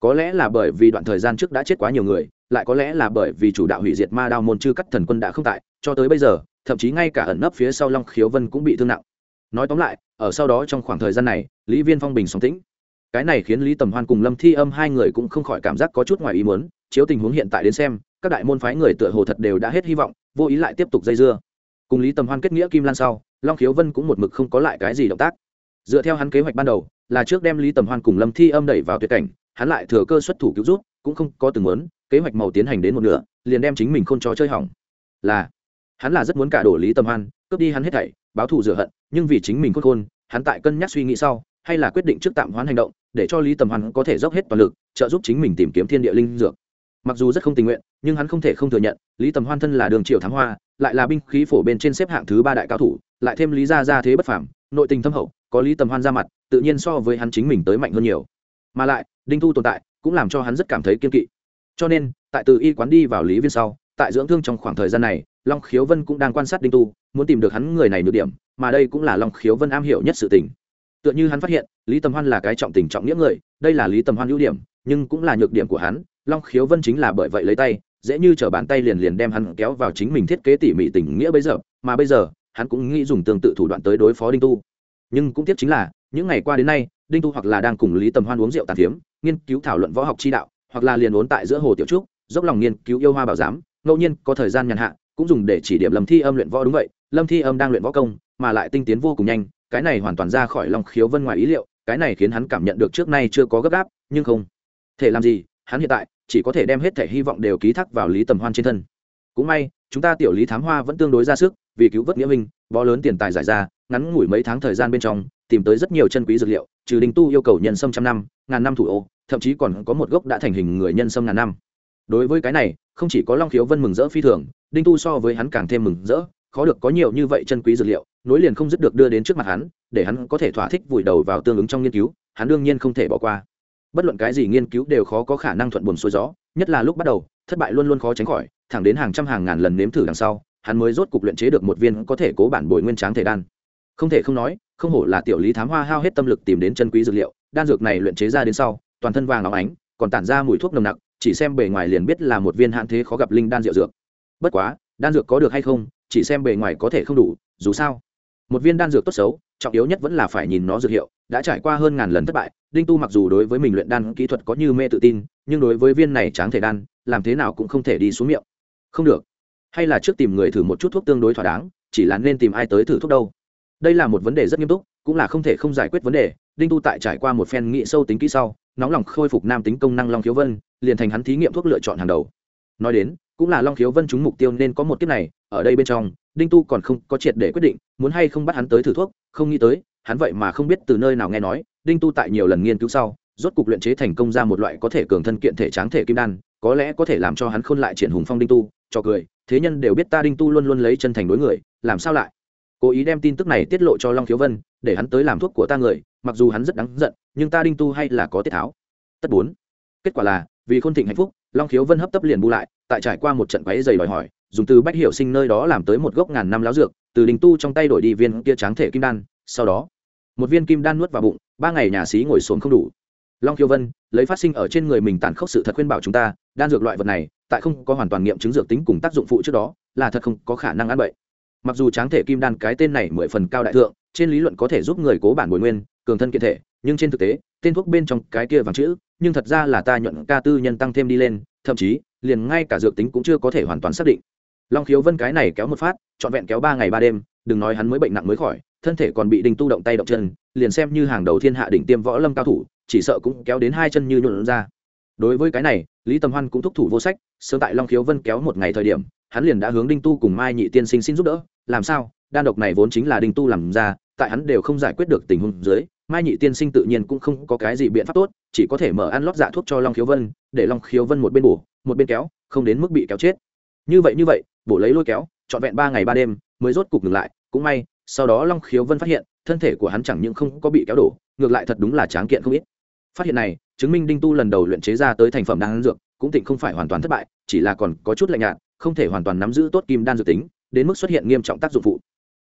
Có lẽ là bởi vì đoạn thời gian trước đã chết quá nhiều người, lại có lẽ là bởi vì chủ đạo hủy diệt ma đao môn chư cắt thần quân đã không tại, cho tới bây giờ, thậm chí ngay cả ẩn nấp phía sau long khiếu vân cũng bị thương nặng. Nói tóm lại, ở sau đó trong khoảng thời gian này, lý viên phong bình sống tĩnh cái này khiến lý tầm hoan cùng lâm thi âm hai người cũng không khỏi cảm giác có chút ngoài ý muốn, chiếu tình huống hiện tại đến xem, các đại môn phái người tựa hồ thật đều đã hết hy vọng, vô ý lại tiếp tục dây dưa. Cùng lý tầm hoan kết nghĩa kim lan sau, long khiếu vân cũng một mực không có lại cái gì động tác. Dựa theo hắn kế hoạch ban đầu, là trước đem lý tầm hoan cùng lâm thi âm đẩy vào tuyệt cảnh, hắn lại thừa cơ xuất thủ cứu rút cũng không có từng muốn, kế hoạch màu tiến hành đến một nửa, liền đem chính mình không cho chơi hỏng. Là, hắn là rất muốn cả đổ lý tầm hoan, cướp đi hắn hết thảy, báo thù rửa hận, nhưng vì chính mình khôn khôn, hắn tại cân nhắc suy nghĩ sau hay là quyết định trước tạm hoãn hành động, để cho lý tầm hoan có thể dốc hết toàn lực, trợ giúp chính mình tìm kiếm thiên địa linh dược. Mặc dù rất không tình nguyện, nhưng hắn không thể không thừa nhận, lý tầm hoan thân là đường triều thám hoa, lại là binh khí phổ bên trên xếp hạng thứ ba đại cao thủ, lại thêm lý gia gia thế bất phàm, nội tình thâm hậu, có lý tầm hoan ra mặt, tự nhiên so với hắn chính mình tới mạnh hơn nhiều. Mà lại, đinh thu tồn tại, cũng làm cho hắn rất cảm thấy kiên kỵ. Cho nên, tại từ y quán đi vào lý viên sau, tại dưỡng thương trong khoảng thời gian này, long khiếu vân cũng đang quan sát đinh tu, muốn tìm được hắn người này nhược điểm, mà đây cũng là long khiếu vân am hiểu nhất sự tình tựa như hắn phát hiện, lý tầm hoan là cái trọng tình trọng nghĩa người, đây là lý tầm hoan ưu điểm, nhưng cũng là nhược điểm của hắn, long khiếu vân chính là bởi vậy lấy tay, dễ như t r ở bàn tay liền liền đem hắn kéo vào chính mình thiết kế tỉ mỉ tình nghĩa bây giờ, mà bây giờ, hắn cũng nghĩ dùng tương tự thủ đoạn tới đối phó đinh tu. Nhưng cũng tiếc chính là, những ngày qua đến nay, đinh tu hoặc là đang cùng lý tầm hoan uống rượu tàn phiếm nghiên cứu thảo luận võ học chi đạo, hoặc là liền uốn tại giữa hồ tiểu trúc, dốc lòng nghiên cứu yêu hoa bảo giám, ngẫu nhiên có thời gian nhàn hạ, cũng dùng để chỉ điểm lâm thi âm luyện võ đúng vậy, lâm thi âm đang luyện võ công, mà lại tinh tiến vô cùng nhanh cái này hoàn toàn ra khỏi lòng khiếu vân ngoài ý liệu, cái này khiến hắn cảm nhận được trước nay chưa có gấp gáp, nhưng không thể làm gì, hắn hiện tại chỉ có thể đem hết thể hy vọng đều ký thác vào lý tầm hoan trên thân. Cũng may, chúng ta tiểu lý thám hoa vẫn tương đối ra sức, vì cứu vớt nghĩa minh, bó lớn tiền tài giải ra, ngắn ngủi mấy tháng thời gian bên trong, tìm tới rất nhiều chân quý dược liệu, trừ đình tu yêu cầu nhân sâm trăm năm, ngàn năm thủ ô, thậm chí còn có một gốc đã thành hình người nhân sâm ngàn năm. Đối với cái này, không chỉ có long khiếu vân mừng rỡ phi thường, đinh tu so với hắn càng thêm mừng rỡ, khó được có nhiều như vậy chân quý dược liệu nối liền không dứt được đưa đến trước mặt hắn, để hắn có thể thỏa thích vùi đầu vào tương ứng trong nghiên cứu, hắn đương nhiên không thể bỏ qua. Bất luận cái gì nghiên cứu đều khó có khả năng thuận buồm xuôi gió, nhất là lúc bắt đầu, thất bại luôn luôn khó tránh khỏi, thẳng đến hàng trăm hàng ngàn lần nếm thử đằng sau, hắn mới rốt cục luyện chế được một viên có thể cố bản bồi nguyên tráng thể đan. Không thể không nói, không hổ là tiểu lý thám hoa hao hết tâm lực tìm đến chân quý dược liệu, đan dược này luyện chế ra đến sau, toàn thân vàng óng ánh, còn tản ra mùi thuốc nồng nặc, chỉ xem bề ngoài liền biết là một viên hạn thế khó gặp linh đan rượu dược. Bất quá, đan dược có được hay không, chỉ xem bề ngoài có thể không đủ, dù sao một viên đan dược tốt xấu, trọng yếu nhất vẫn là phải nhìn nó dược hiệu, đã trải qua hơn ngàn lần thất bại, đinh tu mặc dù đối với mình luyện đan kỹ thuật có như mê tự tin, nhưng đối với viên này tráng thể đan, làm thế nào cũng không thể đi xuống miệng. Không được. Hay là trước tìm người thử một chút thuốc tương đối thỏa đáng, chỉ là nên tìm ai tới thử thuốc đâu. Đây là một vấn đề rất nghiêm túc, cũng là không thể không giải quyết vấn đề. Đinh tu tại trải qua một phen nghị sâu tính kỹ sau, nóng lòng khôi phục nam tính công năng long khiếu vân, liền thành hắn thí nghiệm thuốc lựa chọn hàng đầu. Nói đến, cũng là long khiếu vân chúng mục tiêu nên có một kiếp này, ở đây bên trong đinh tu còn không có triệt để quyết định, muốn hay không bắt hắn tới thử thuốc, không nghĩ tới, hắn vậy mà không biết từ nơi nào nghe nói, đinh tu tại nhiều lần nghiên cứu sau, rốt cục luyện chế thành công ra một loại có thể cường thân kiện thể tráng thể kim đan, có lẽ có thể làm cho hắn khôn lại triển hùng phong đinh tu, cho cười, thế nhân đều biết ta đinh tu luôn luôn lấy chân thành đối người, làm sao lại? Cố ý đem tin tức này tiết lộ cho long khiếu vân, để hắn tới làm thuốc của ta người, mặc dù hắn rất đáng giận, nhưng ta đinh tu hay là có tiết tháo. Tất bốn. Kết quả là, vì khôn thịnh hạnh phúc, long khiếu vân hấp tấp liền bu lại, tại trải qua một trận quáy dày đòi hỏi dùng từ bách hiệu sinh nơi đó làm tới một gốc ngàn năm láo dược, từ đình tu trong tay đổi đi viên kia tráng thể kim đan, sau đó, một viên kim đan nuốt vào bụng, ba ngày nhà xí ngồi xuống không đủ. Long khiêu vân, lấy phát sinh ở trên người mình tàn khốc sự thật khuyên bảo chúng ta, đan dược loại vật này, tại không có hoàn toàn nghiệm chứng dược tính cùng tác dụng phụ trước đó, là thật không có khả năng ăn bậy. Mặc dù tráng thể kim đan cái tên này mười phần cao đại thượng, trên lý luận có thể giúp người cố bản bồi nguyên, cường thân kiện thể, nhưng trên thực tế, tên thuốc bên trong cái kia vàng chữ, nhưng thật ra là ta nhuận ca tư nhân tăng thêm đi lên, thậm chí, liền ngay cả dược tính cũng chưa có thể hoàn toàn xác định long khiếu vân cái này kéo một phát, trọn vẹn kéo ba ngày ba đêm, đừng nói hắn mới bệnh nặng mới khỏi, thân thể còn bị đinh tu động tay động chân, liền xem như hàng đầu thiên hạ đỉnh tiêm võ lâm cao thủ, chỉ sợ cũng kéo đến hai chân như nhuộn ra. Đối với cái này, lý tầm hoan cũng thúc thủ vô sách, sớm tại long khiếu vân kéo một ngày thời điểm, hắn liền đã hướng đinh tu cùng mai nhị tiên sinh xin giúp đỡ, làm sao, đan độc này vốn chính là đinh tu làm ra, tại hắn đều không giải quyết được tình huống dưới, mai nhị tiên sinh tự nhiên cũng không có cái gì biện pháp tốt, chỉ có thể mở ăn lót dạ thuốc cho long khiếu vân, để long khiếu vân một bên bổ, một bên kéo, không đến mức bị kéo chết như vậy như vậy, bổ lấy lôi kéo, trọn vẹn ba ngày ba đêm, mới rốt cục ngừng lại. Cũng may, sau đó long khiếu vân phát hiện, thân thể của hắn chẳng những không có bị kéo đổ, ngược lại thật đúng là tráng kiện không ít. Phát hiện này, chứng minh đinh tu lần đầu luyện chế ra tới thành phẩm đan dược, cũng tịnh không phải hoàn toàn thất bại, chỉ là còn có chút lạnh nhạt, không thể hoàn toàn nắm giữ tốt kim đan dược tính, đến mức xuất hiện nghiêm trọng tác dụng phụ.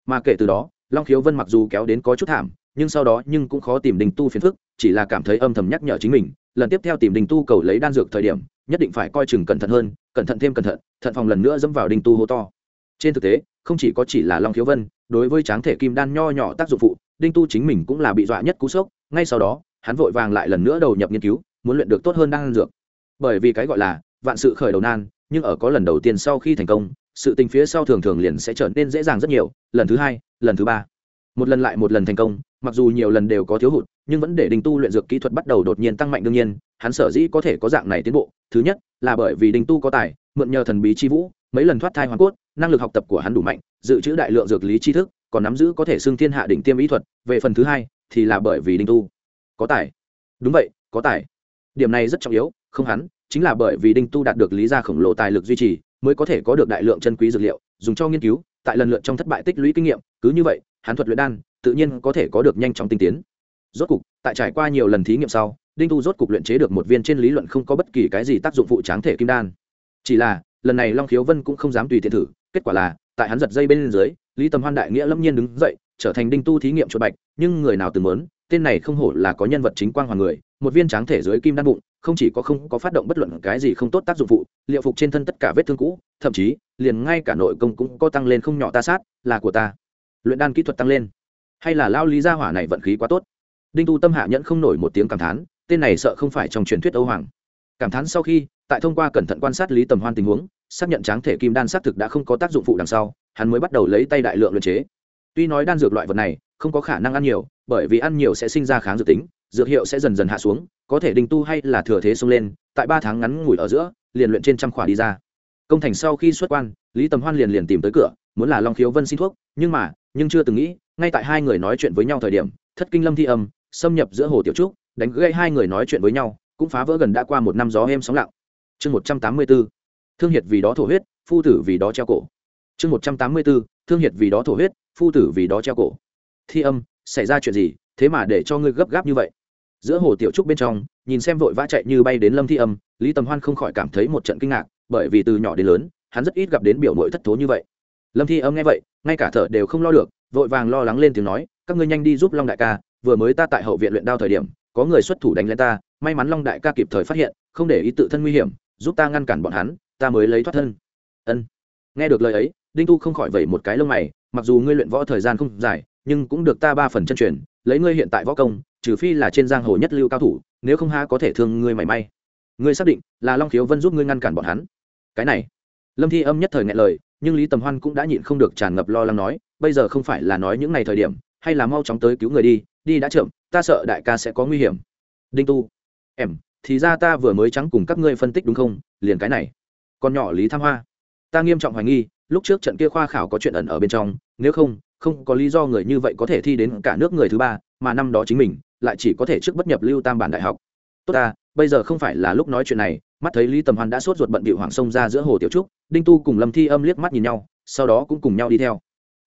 Mà kể từ đó, long khiếu vân mặc dù kéo đến có chút thảm, nhưng sau đó nhưng cũng khó tìm đình tu phiền phức, chỉ là cảm thấy âm thầm nhắc nhở chính mình, lần tiếp theo tìm đình tu cầu lấy đan dược thời điểm nhất định phải coi chừng cẩn thận hơn, cẩn thận thêm cẩn thận thận phòng lần nữa dẫm vào đinh tu hô to. Trên thực tế, không chỉ có chỉ là long khiếu vân, đối với tráng thể kim đan nho nhỏ tác dụng phụ, đinh tu chính mình cũng là bị dọa nhất cú sốc, ngay sau đó, hắn vội vàng lại lần nữa đầu nhập nghiên cứu, muốn luyện được tốt hơn đan dược. Bởi vì cái gọi là vạn sự khởi đầu nan, nhưng ở có lần đầu tiên sau khi thành công, sự tình phía sau thường thường liền sẽ trở nên dễ dàng rất nhiều, lần thứ hai, lần thứ ba. Một lần lại một lần thành công mặc dù nhiều lần đều có thiếu hụt, nhưng vẫn để đinh tu luyện dược kỹ thuật bắt đầu đột nhiên tăng mạnh đương nhiên, hắn sở dĩ có thể có dạng này tiến bộ, thứ nhất là bởi vì đinh tu có tài, mượn nhờ thần bí chi vũ, mấy lần thoát thai hoàn cốt, năng lực học tập của hắn đủ mạnh, dự trữ đại lượng dược lý tri thức, còn nắm giữ có thể xưng thiên hạ đỉnh tiêm ý thuật, về phần thứ hai thì là bởi vì đinh tu có tài. Đúng vậy, có tài. Điểm này rất trọng yếu, không hắn, chính là bởi vì đinh tu đạt được lý gia khổng lồ tài lực duy trì, mới có thể có được đại lượng chân quý dược liệu, dùng cho nghiên cứu, tại lần lượt trong thất bại tích lũy kinh nghiệm, cứ như vậy, hắn thuật luyện đan tự nhiên có thể có được nhanh chóng tinh tiến. Rốt cục, tại trải qua nhiều lần thí nghiệm sau, đinh tu rốt cục luyện chế được một viên trên lý luận không có bất kỳ cái gì tác dụng phụ tráng thể kim đan. Chỉ là, lần này long khiếu vân cũng không dám tùy tiện thử, kết quả là, tại hắn giật dây bên dưới, lý tầm hoan đại nghĩa lâm nhiên đứng dậy, trở thành đinh tu thí nghiệm chuột bạch, nhưng người nào từng mớn tên này không hổ là có nhân vật chính quang hoàng người, một viên tráng thể dưới kim đan bụng, không chỉ có không có phát động bất luận cái gì không tốt tác dụng phụ, liệu phục trên thân tất cả vết thương cũ, thậm chí, liền ngay cả nội công cũng có tăng lên không nhỏ ta sát, là của ta. Luyện đan kỹ thuật tăng lên hay là lao lý gia hỏa này vận khí quá tốt? Đinh tu tâm hạ nhẫn không nổi một tiếng cảm thán, tên này sợ không phải trong truyền thuyết âu hoàng. Cảm thán sau khi, tại thông qua cẩn thận quan sát lý tầm hoan tình huống, xác nhận tráng thể kim đan xác thực đã không có tác dụng phụ đằng sau, hắn mới bắt đầu lấy tay đại lượng luyện chế. Tuy nói đan dược loại vật này không có khả năng ăn nhiều, bởi vì ăn nhiều sẽ sinh ra kháng dược tính, dược hiệu sẽ dần dần hạ xuống, có thể đinh tu hay là thừa thế xông lên, tại ba tháng ngắn ngủi ở giữa, liền luyện trên trăm khỏa đi ra. Công thành sau khi xuất quan, lý tầm hoan liền liền tìm tới cửa, muốn là long khiếu vân xin thuốc, nhưng mà, nhưng chưa từng nghĩ ngay tại hai người nói chuyện với nhau thời điểm, thất kinh lâm thi âm, xâm nhập giữa hồ tiểu trúc, đánh gây hai người nói chuyện với nhau, cũng phá vỡ gần đã qua một năm gió êm sóng lặng. Chương một trăm tám mươi b ố thương hiệt vì đó thổ huyết, phu tử vì đó treo cổ. Chương một trăm tám mươi b ố thương hiệt vì đó thổ huyết, phu tử vì đó treo cổ. Thi âm, xảy ra chuyện gì, thế mà để cho ngươi gấp gáp như vậy? Giữa hồ tiểu trúc bên trong, nhìn xem vội vã chạy như bay đến lâm thi âm, lý tầm hoan không khỏi cảm thấy một trận kinh ngạc, bởi vì từ nhỏ đến lớn, hắn rất ít gặp đến biểu mội thất thố như vậy. Lâm thi âm nghe vậy, ngay cả thở đều không lo được vội vàng lo lắng lên tiếng nói, các ngươi nhanh đi giúp long đại ca, vừa mới ta tại hậu viện luyện đao thời điểm, có người xuất thủ đánh lên ta, may mắn long đại ca kịp thời phát hiện, không để ý tự thân nguy hiểm, giúp ta ngăn cản bọn hắn, ta mới lấy thoát thân. Ân. Nghe được lời ấy, đinh tu không khỏi vẩy một cái lông mày, mặc dù ngươi luyện võ thời gian không dài, nhưng cũng được ta ba phần chân truyền, lấy ngươi hiện tại võ công, trừ phi là trên giang hồ nhất lưu cao thủ, nếu không ha có thể thương ngươi mảy may. Ngươi xác định là long khiếu vân giúp ngươi ngăn cản bọn hắn? Cái này lâm thi âm nhất thời ngại lời, nhưng lý tầm hoan cũng đã nhịn không được tràn ngập lo lắng nói, bây giờ không phải là nói những ngày thời điểm, hay là mau chóng tới cứu người đi đi đã chậm, ta sợ đại ca sẽ có nguy hiểm. Đinh tu. Em, thì ra ta vừa mới trắng cùng các ngươi phân tích đúng không? Liền cái này. Con nhỏ lý tham hoa. Ta nghiêm trọng hoài nghi, lúc trước trận kia khoa khảo có chuyện ẩn ở bên trong, nếu không không có lý do người như vậy có thể thi đến cả nước người thứ ba, mà năm đó chính mình, lại chỉ có thể trước bất nhập lưu tam bản đại học. Tốt ta, bây giờ không phải là lúc nói chuyện này mắt thấy lý tầm hoan đã sốt ruột bận bị hoảng sông ra giữa hồ tiểu trúc, đinh tu cùng lâm thi âm liếc mắt nhìn nhau, sau đó cũng cùng nhau đi theo.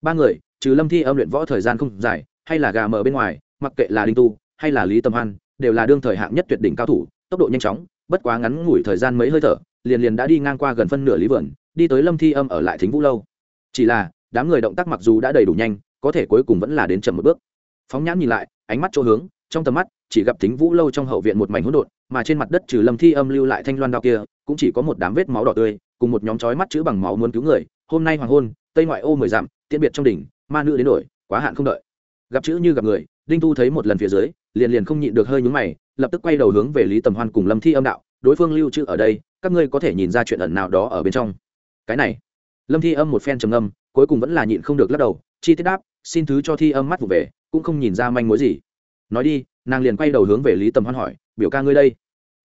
Ba người, trừ lâm thi âm luyện võ thời gian không dài, hay là gà mở bên ngoài, mặc kệ là đinh tu, hay là lý tầm hoan, đều là đương thời hạng nhất tuyệt đỉnh cao thủ, tốc độ nhanh chóng, bất quá ngắn ngủi thời gian mấy hơi thở, liền liền đã đi ngang qua gần phân nửa lý vườn, đi tới lâm thi âm ở lại thính vũ lâu. Chỉ là, đám người động tác mặc dù đã đầy đủ nhanh, có thể cuối cùng vẫn là đến chậm một bước. Phóng nhãn nhìn lại, ánh mắt chỗ hướng, trong tầm mắt, chỉ gặp thính vũ lâu trong hậu viện một mảnh hỗn độn mà trên mặt đất trừ lâm thi âm lưu lại thanh loan đao kia, cũng chỉ có một đám vết máu đỏ tươi, cùng một nhóm chói mắt chữ bằng máu muốn cứu người. Hôm nay hoàng hôn, tây ngoại ô mười dặm, tiễn biệt trong đỉnh, ma nữ đến đổi, quá hạn không đợi. Gặp chữ như gặp người, đinh tu thấy một lần phía dưới, liền liền không nhịn được hơi nhúng mày, lập tức quay đầu hướng về lý tầm hoan cùng lâm thi âm đạo, đối phương lưu chữ ở đây, các ngươi có thể nhìn ra chuyện ẩn nào đó ở bên trong. Cái này, lâm thi âm một phen trầm âm cuối cùng vẫn là nhịn không được lắc đầu, chi tiết đáp, xin thứ cho thi âm mắt vụ về, cũng không nhìn ra manh mối gì. Nói đi, nàng liền quay đầu hướng về lý tầm hoan hỏi biểu ca ngươi đây.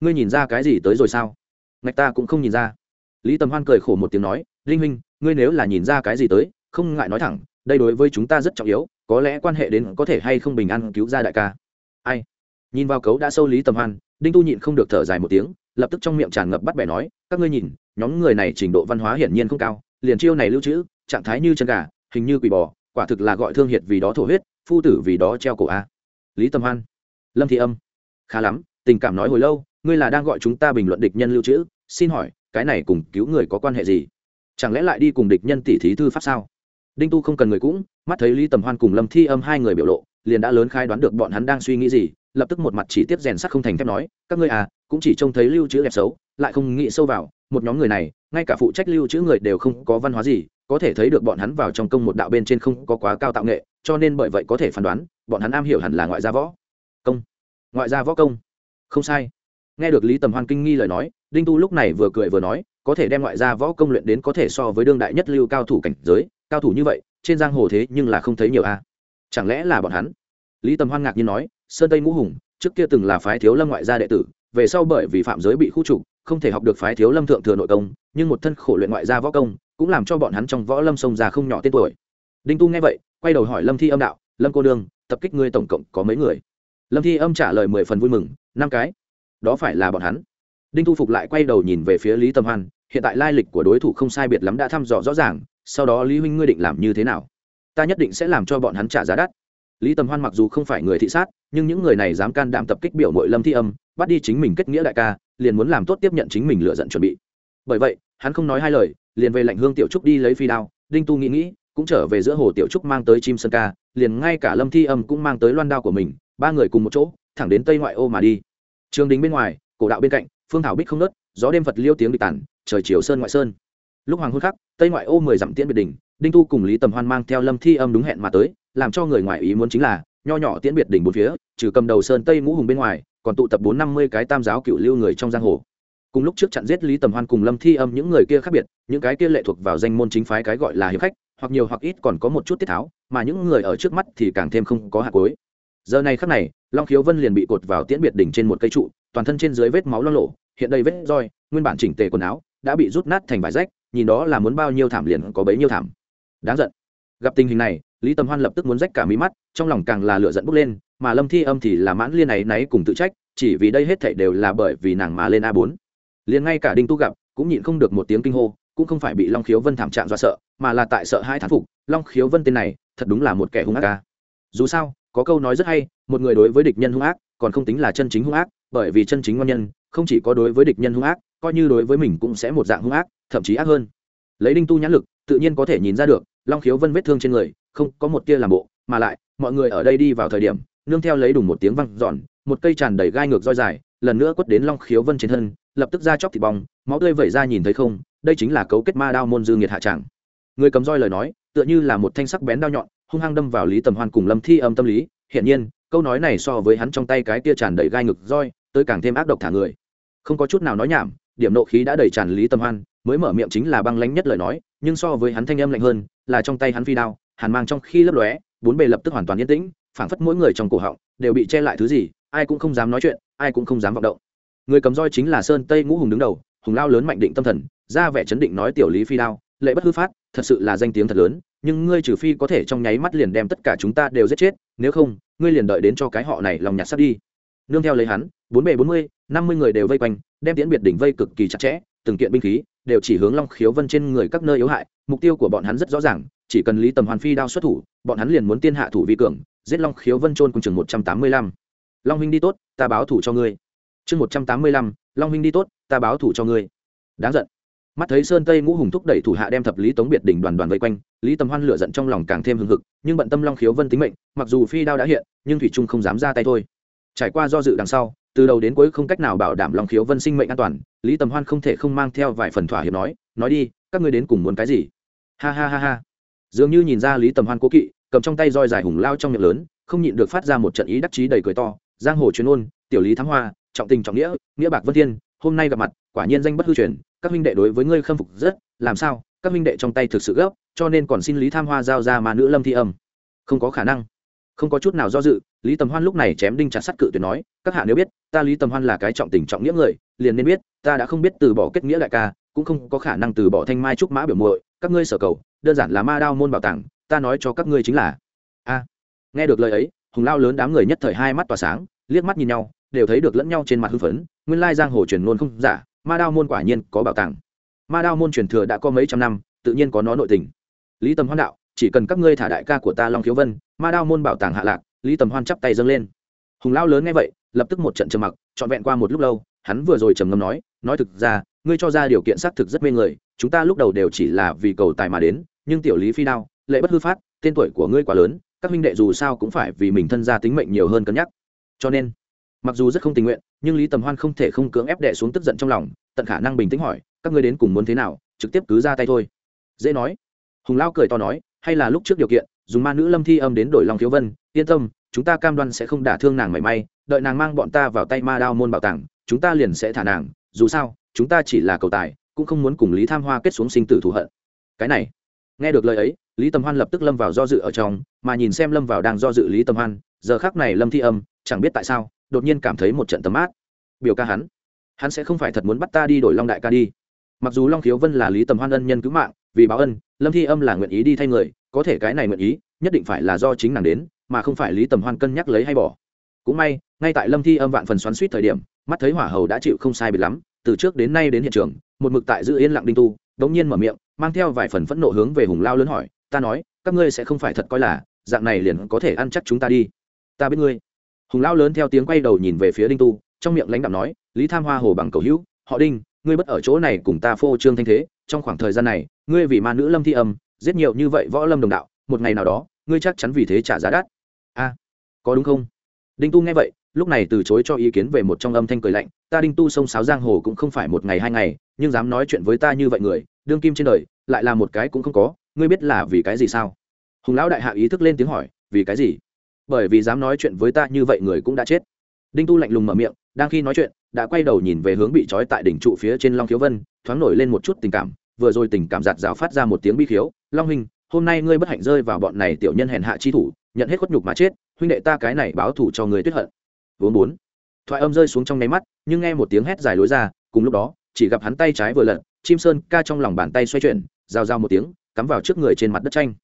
Ngươi nhìn ra cái gì tới rồi sao? Ngạch ta cũng không nhìn ra. Lý tầm hoan cười khổ một tiếng nói, linh huynh, ngươi nếu là nhìn ra cái gì tới, không ngại nói thẳng, đây đối với chúng ta rất trọng yếu, có lẽ quan hệ đến có thể hay không bình an cứu ra đại ca. Ai? Nhìn vào cấu đã sâu lý tầm hoan, đinh tu nhịn không được thở dài một tiếng, lập tức trong miệng tràn ngập bắt bẻ nói, các ngươi nhìn, nhóm người này trình độ văn hóa hiển nhiên không cao, liền chiêu này lưu trữ, trạng thái như chân gà, hình như quỷ bò, quả thực là gọi thương hiệt vì đó thổ huyết, phu tử vì đó treo cổ a. Lý tầm hoan, lâm thị âm, khá lắm tình cảm nói hồi lâu, ngươi là đang gọi chúng ta bình luận địch nhân lưu trữ, xin hỏi, cái này cùng cứu người có quan hệ gì? Chẳng lẽ lại đi cùng địch nhân tỷ thí thư pháp sao? Đinh tu không cần người cũng, mắt thấy lý tầm hoan cùng lâm thi âm hai người biểu lộ, liền đã lớn khai đoán được bọn hắn đang suy nghĩ gì, lập tức một mặt chỉ tiếp rèn sắt không thành thép nói, các ngươi à cũng chỉ trông thấy lưu trữ đẹp xấu, lại không nghĩ sâu vào, một nhóm người này, ngay cả phụ trách lưu trữ người đều không có văn hóa gì, có thể thấy được bọn hắn vào trong công một đạo bên trên không có quá cao tạo nghệ, cho nên bởi vậy có thể phán đoán, bọn hắn am hiểu hẳn là ngoại gia võ công. Ngoại gia võ công? Không sai. Nghe được lý tầm hoan kinh nghi lời nói, đinh tu lúc này vừa cười vừa nói, có thể đem ngoại gia võ công luyện đến có thể so với đương đại nhất lưu cao thủ cảnh giới, cao thủ như vậy, trên giang hồ thế nhưng là không thấy nhiều a. Chẳng lẽ là bọn hắn? Lý tầm hoan ngạc nhiên nói, sơn tây ngũ hùng, trước kia từng là phái thiếu lâm ngoại gia đệ tử, về sau bởi vì phạm giới bị khu trục, không thể học được phái thiếu lâm thượng thừa nội công, nhưng một thân khổ luyện ngoại gia võ công, cũng làm cho bọn hắn trong võ lâm sông già không nhỏ tên tuổi. Đinh tu nghe vậy, quay đầu hỏi lâm thi âm đạo, lâm cô đương tập kích ngươi tổng cộng có mấy người? Lâm thi âm trả lời mười phần vui mừng, năm cái. Đó phải là bọn hắn. Đinh Thu phục lại quay đầu nhìn về phía lý tâm hoan, hiện tại lai lịch của đối thủ không sai biệt lắm đã thăm dò rõ ràng, sau đó lý huynh ngươi định làm như thế nào? Ta nhất định sẽ làm cho bọn hắn trả giá đắt. Lý tầm hoan mặc dù không phải người thị sát, nhưng những người này dám can đảm tập kích biểu mội lâm thi âm, bắt đi chính mình kết nghĩa đại ca, liền muốn làm tốt tiếp nhận chính mình lựa giận chuẩn bị. Bởi vậy, hắn không nói hai lời, liền về lạnh hương tiểu trúc đi lấy phi đao, đinh tu nghĩ nghĩ, cũng trở về giữa hồ tiểu trúc mang tới chim sơn ca, liền ngay cả lâm thi âm cũng mang tới loan đao của mình ba người cùng một chỗ, thẳng đến tây ngoại ô mà đi. Trường đình bên ngoài, cổ đạo bên cạnh, phương thảo bích không nớt, gió đêm phật liêu tiếng địch tản, trời chiều sơn ngoại sơn. Lúc hoàng hôn khắc, tây ngoại ô mười dặm tiễn biệt đỉnh, đinh tu cùng lý tầm hoan mang theo lâm thi âm đúng hẹn mà tới, làm cho người ngoài ý muốn chính là, nho nhỏ tiễn biệt đỉnh bốn phía, trừ cầm đầu sơn tây ngũ hùng bên ngoài, còn tụ tập bốn năm mươi cái tam giáo cựu lưu người trong giang hồ. Cùng lúc trước chặn giết lý tầm hoan cùng lâm thi âm những người kia khác biệt, những cái kia lệ thuộc vào danh môn chính phái cái gọi là hiệp khách, hoặc nhiều hoặc ít còn có một chút tiết tháo, mà những người ở trước mắt thì càng thêm không có hạt cối giờ này khắc này, long khiếu vân liền bị cột vào tiễn biệt đỉnh trên một cây trụ, toàn thân trên dưới vết máu lo lộ, hiện đây vết roi, nguyên bản chỉnh tề quần áo, đã bị rút nát thành vải rách, nhìn đó là muốn bao nhiêu thảm liền có bấy nhiêu thảm. Đáng giận. Gặp tình hình này, lý tầm hoan lập tức muốn rách cả mí mắt, trong lòng càng là lựa dẫn bốc lên, mà lâm thi âm thì là mãn liên ấy náy cùng tự trách, chỉ vì đây hết thảy đều là bởi vì nàng mà lên a bốn. Liền ngay cả đinh tu gặp, cũng nhịn không được một tiếng kinh hô, cũng không phải bị long khiếu vân thảm trạng do sợ, mà là tại sợ hai thán phục. Long khiếu vân tên này, thật đúng là một kẻ hung ác ca dù sao có câu nói rất hay, một người đối với địch nhân hung ác, còn không tính là chân chính hung ác, bởi vì chân chính ngon nhân, không chỉ có đối với địch nhân hung ác, coi như đối với mình cũng sẽ một dạng hung ác, thậm chí ác hơn. Lấy đinh tu nhãn lực, tự nhiên có thể nhìn ra được, long khiếu vân vết thương trên người, không có một tia làm bộ, mà lại, mọi người ở đây đi vào thời điểm, nương theo lấy đùng một tiếng văng giòn một cây tràn đầy gai ngược roi dài, lần nữa quất đến long khiếu vân trên thân, lập tức ra chóc thịt bong, máu tươi vẩy ra nhìn thấy không, đây chính là cấu kết ma đao môn dư nghiệt hạ tràng. Người cầm roi lời nói, tựa như là một thanh sắc bén đao nhọn hung hăng đâm vào lý tầm hoan cùng lâm thi âm tâm lý, hiển nhiên, câu nói này so với hắn trong tay cái tia tràn đầy gai ngực roi, tới càng thêm ác độc thả người. Không có chút nào nói nhảm, điểm nộ khí đã đầy tràn lý tầm hoan, mới mở miệng chính là băng lánh nhất lời nói, nhưng so với hắn thanh âm lạnh hơn, là trong tay hắn phi đao, hàn mang trong khi lấp lóe, bốn bề lập tức hoàn toàn yên tĩnh, phảng phất mỗi người trong cổ họng, đều bị che lại thứ gì, ai cũng không dám nói chuyện, ai cũng không dám vọng động. Người cầm roi chính là sơn tây ngũ hùng đứng đầu, hùng lao lớn mạnh định tâm thần, ra vẻ chấn định nói tiểu lý phi đao lệ bất hư phát, thật sự là danh tiếng thật lớn, nhưng ngươi trừ phi có thể trong nháy mắt liền đem tất cả chúng ta đều giết chết, nếu không, ngươi liền đợi đến cho cái họ này lòng nhặt sắt đi. Nương theo lấy hắn, bốn bề bốn mươi, năm mươi người đều vây quanh, đem tiễn biệt đỉnh vây cực kỳ chặt chẽ, từng kiện binh khí đều chỉ hướng long khiếu vân trên người các nơi yếu hại, mục tiêu của bọn hắn rất rõ ràng, chỉ cần lý tầm hoàn phi đao xuất thủ, bọn hắn liền muốn tiên hạ thủ vi cường, giết long khiếu vân trôn cùng chừng một trăm tám mươi lăm. Long huynh đi tốt, ta báo thủ cho ngươi. Chương một trăm tám mươi lăm, long huynh đi tốt, ta báo thủ cho ngươi. Đáng giận mắt thấy sơn tây ngũ hùng thúc đẩy thủ hạ đem thập lý tống biệt đỉnh đoàn đoàn vây quanh, lý tầm hoan lửa giận trong lòng càng thêm hưng hực, nhưng bận tâm long khiếu vân tính mệnh, mặc dù phi đao đã hiện, nhưng thủy trung không dám ra tay thôi. Trải qua do dự đằng sau, từ đầu đến cuối không cách nào bảo đảm long khiếu vân sinh mệnh an toàn, lý tầm hoan không thể không mang theo vài phần thỏa hiệp nói nói đi, các ngươi đến cùng muốn cái gì? Ha ha ha ha. Dường như nhìn ra lý tầm hoan cố kỵ, cầm trong tay roi dài hùng lao trong miệng lớn, không nhịn được phát ra một trận ý đắc chí đầy cười to, giang hồ chuyên ôn tiểu lý thám hoa, trọng tình trọng nghĩa nghĩa bạc vân thiên, hôm nay gặp mặt, quả nhiên danh bất hư truyền các huynh đệ đối với ngươi khâm phục rất, làm sao? Các minh đệ trong tay thực sự gấp, cho nên còn xin lý tham hoa giao ra mà nữ lâm thi âm. Không có khả năng. Không có chút nào do dự, lý tầm hoan lúc này chém đinh chặt sắt cự tuyệt nói, các hạ nếu biết, ta lý tầm hoan là cái trọng tình trọng nghĩa người, liền nên biết, ta đã không biết từ bỏ kết nghĩa đại ca, cũng không có khả năng từ bỏ thanh mai trúc mã biểu muội, các ngươi sở cầu, đơn giản là ma đao môn bảo tàng, ta nói cho các ngươi chính là. A. Nghe được lời ấy, hùng lao lớn đám người nhất thời hai mắt tỏa sáng, liếc mắt nhìn nhau, đều thấy được lẫn nhau trên mặt hưng phấn, nguyên lai giang hồ truyền ngôn không giả ma đao môn quả nhiên có bảo tàng. Ma đao môn truyền thừa đã có mấy trăm năm, tự nhiên có nó nội tình. Lý tầm hoan đạo, chỉ cần các ngươi thả đại ca của ta long khiếu vân, ma đao môn bảo tàng hạ lạc, lý tầm hoan chắp tay dâng lên. Hùng lao lớn nghe vậy, lập tức một trận trầm mặc, trọn vẹn qua một lúc lâu, hắn vừa rồi trầm ngâm nói nói thực ra, ngươi cho ra điều kiện xác thực rất mê người, chúng ta lúc đầu đều chỉ là vì cầu tài mà đến, nhưng tiểu lý phi đao, lệ bất hư phát, tên tuổi của ngươi quá lớn, các minh đệ dù sao cũng phải vì mình thân gia tính mệnh nhiều hơn cân nhắc. Cho nên mặc dù rất không tình nguyện, nhưng lý tầm hoan không thể không cưỡng ép đẻ xuống tức giận trong lòng, tận khả năng bình tĩnh hỏi, các ngươi đến cùng muốn thế nào? Trực tiếp cứ ra tay thôi. Dễ nói. Hùng lao cười to nói, hay là lúc trước điều kiện, dùng ma nữ lâm thi âm đến đổi lòng thiếu vân, yên tâm, chúng ta cam đoan sẽ không đả thương nàng mảy may, đợi nàng mang bọn ta vào tay ma đao môn bảo tàng, chúng ta liền sẽ thả nàng, dù sao, chúng ta chỉ là cầu tài, cũng không muốn cùng lý tham hoa kết xuống sinh tử thù hận. Cái này. Nghe được lời ấy, lý tầm hoan lập tức lâm vào do dự ở trong, mà nhìn xem lâm vào đang do dự lý tầm hoan, giờ khác này lâm thi âm, chẳng biết tại sao đột nhiên cảm thấy một trận tấm mát biểu ca hắn hắn sẽ không phải thật muốn bắt ta đi đổi long đại ca đi. Mặc dù long khiếu vân là lý tầm hoan ân nhân cứu mạng, vì báo ân, lâm thi âm là nguyện ý đi thay người, có thể cái này nguyện ý, nhất định phải là do chính nàng đến, mà không phải lý tầm hoan cân nhắc lấy hay bỏ. Cũng may, ngay tại lâm thi âm vạn phần xoắn suýt thời điểm, mắt thấy hỏa hầu đã chịu không sai biệt lắm, từ trước đến nay đến hiện trường, một mực tại giữ yên lặng đinh tu đột nhiên mở miệng, mang theo vài phần phẫn nộ hướng về hùng lao lớn hỏi, ta nói, các ngươi sẽ không phải thật coi là, dạng này liền có thể ăn chắc chúng ta đi. Ta biết ngươi hùng lão lớn theo tiếng quay đầu nhìn về phía đinh tu, trong miệng lãnh đạo nói, lý tham hoa hồ bằng cầu hữu, họ đinh, ngươi bất ở chỗ này cùng ta phô trương thanh thế, trong khoảng thời gian này, ngươi vì ma nữ lâm thi âm, giết nhiều như vậy võ lâm đồng đạo, một ngày nào đó, ngươi chắc chắn vì thế trả giá đắt. A, có đúng không? Đinh tu nghe vậy, lúc này từ chối cho ý kiến về một trong âm thanh cười lạnh, ta đinh tu sông sáo giang hồ cũng không phải một ngày hai ngày, nhưng dám nói chuyện với ta như vậy người, đương kim trên đời, lại là một cái cũng không có, ngươi biết là vì cái gì sao? Hùng lão đại hạ ý thức lên tiếng hỏi, vì cái gì? Bởi vì dám nói chuyện với ta như vậy người cũng đã chết. Đinh tu lạnh lùng mở miệng, đang khi nói chuyện, đã quay đầu nhìn về hướng bị trói tại đỉnh trụ phía trên long khiếu vân, thoáng nổi lên một chút tình cảm, vừa rồi tình cảm giạt rào phát ra một tiếng bi khiếu, long huynh, hôm nay ngươi bất hạnh rơi vào bọn này tiểu nhân hèn hạ chi thủ, nhận hết khuất nhục mà chết, huynh đệ ta cái này báo thủ cho người tuyết hận. Vốn bốn, thoại âm rơi xuống trong nháy mắt, nhưng nghe một tiếng hét dài lối ra, cùng lúc đó, chỉ gặp hắn tay trái vừa lật, chim sơn ca trong lòng bàn tay xoay chuyển, rào rào một tiếng, cắm vào trước người trên mặt đất tranh.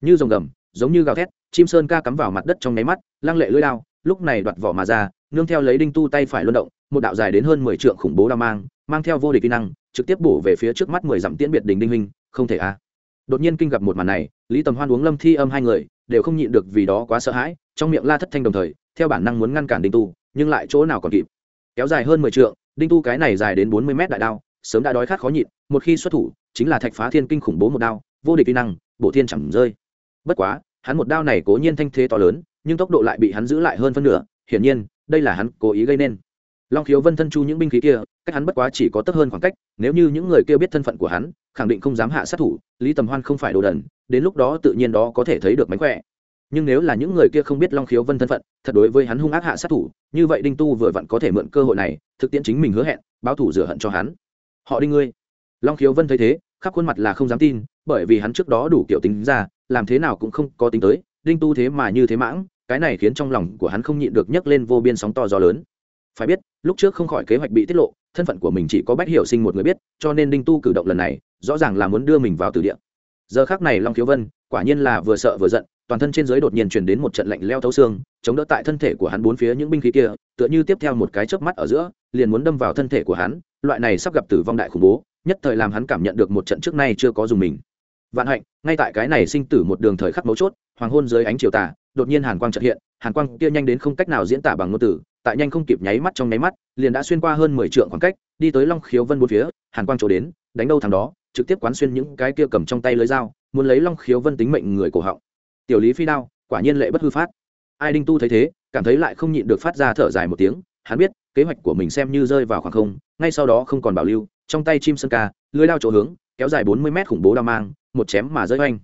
Như rồng gầm giống như gào thét, chim sơn ca cắm vào mặt đất trong nháy mắt, lăng lệ lưỡi đao, lúc này đoạt vỏ mà ra, nương theo lấy đinh tu tay phải luân động, một đạo dài đến hơn mười trượng khủng bố đao mang mang theo vô địch kỹ năng, trực tiếp bổ về phía trước mắt mười dặm tiễn biệt đình đinh huynh, không thể a. À. đột nhiên kinh gặp một màn này, lý tầm hoan uống lâm thi âm hai người, đều không nhịn được vì đó quá sợ hãi, trong miệng la thất thanh đồng thời, theo bản năng muốn ngăn cản đinh tu, nhưng lại chỗ nào còn kịp. Kéo dài hơn mười trượng, đinh tu cái này dài đến bốn mươi mét đại đao, sớm đã đói khát khó nhịn, một khi xuất thủ, chính là thạch phá thiên kinh khủng bố một đao, vô địch kỹ năng bộ thiên chẳng rơi bất quá, hắn một đao này cố nhiên thanh thế to lớn, nhưng tốc độ lại bị hắn giữ lại hơn phân nửa, hiển nhiên, đây là hắn cố ý gây nên. Long khiếu vân thân chu những binh khí kia, cách hắn bất quá chỉ có tấp hơn khoảng cách, nếu như những người kia biết thân phận của hắn, khẳng định không dám hạ sát thủ, lý tầm hoan không phải đồ đần, đến lúc đó tự nhiên đó có thể thấy được mánh khỏe. Nhưng nếu là những người kia không biết long khiếu vân thân phận, thật đối với hắn hung ác hạ sát thủ, như vậy đinh tu vừa vặn có thể mượn cơ hội này, thực tiễn chính mình hứa hẹn, báo thủ rửa hận cho hắn. Họ đinh ngươi. Long khiếu vân thấy thế khắp khuôn mặt là không dám tin, bởi vì hắn trước đó đủ kiểu tính ra, làm thế nào cũng không có tính tới, đinh tu thế mà như thế mãng, cái này khiến trong lòng của hắn không nhịn được nhấc lên vô biên sóng to gió lớn. Phải biết, lúc trước không khỏi kế hoạch bị tiết lộ, thân phận của mình chỉ có bách hiểu sinh một người biết, cho nên đinh tu cử động lần này, rõ ràng là muốn đưa mình vào từ địa. Giờ khác này long thiếu vân, quả nhiên là vừa sợ vừa giận, toàn thân trên dưới đột nhiên truyền đến một trận lạnh leo thấu xương, chống đỡ tại thân thể của hắn bốn phía những binh khí kia, tựa như tiếp theo một cái chớp mắt ở giữa, liền muốn đâm vào thân thể của hắn, loại này sắp gặp tử vong đại khủng bố nhất thời làm hắn cảm nhận được một trận trước nay chưa có dùng mình. Vạn hạnh, ngay tại cái này sinh tử một đường thời khắc mấu chốt, hoàng hôn dưới ánh chiều tà, đột nhiên hàn quang chợt hiện, hàn quang kia nhanh đến không cách nào diễn tả bằng ngôn từ, tại nhanh không kịp nháy mắt trong nháy mắt, liền đã xuyên qua hơn mười trượng khoảng cách, đi tới long khiếu vân bốn phía, hàn quang chỗ đến, đánh đâu thằng đó, trực tiếp quán xuyên những cái kia cầm trong tay lưới dao, muốn lấy long khiếu vân tính mệnh người cổ họng. Tiểu lý phi đao, quả nhiên lệ bất hư phát. Ai đinh tu thấy thế, cảm thấy lại không nhịn được phát ra thở dài một tiếng, hắn biết, kế hoạch của mình xem như rơi vào khoảng không, ngay sau đó không còn bảo lưu trong tay chim sơn ca lưới lao chỗ hướng kéo dài bốn mươi mét khủng bố đao mang một chém mà rơi oanh.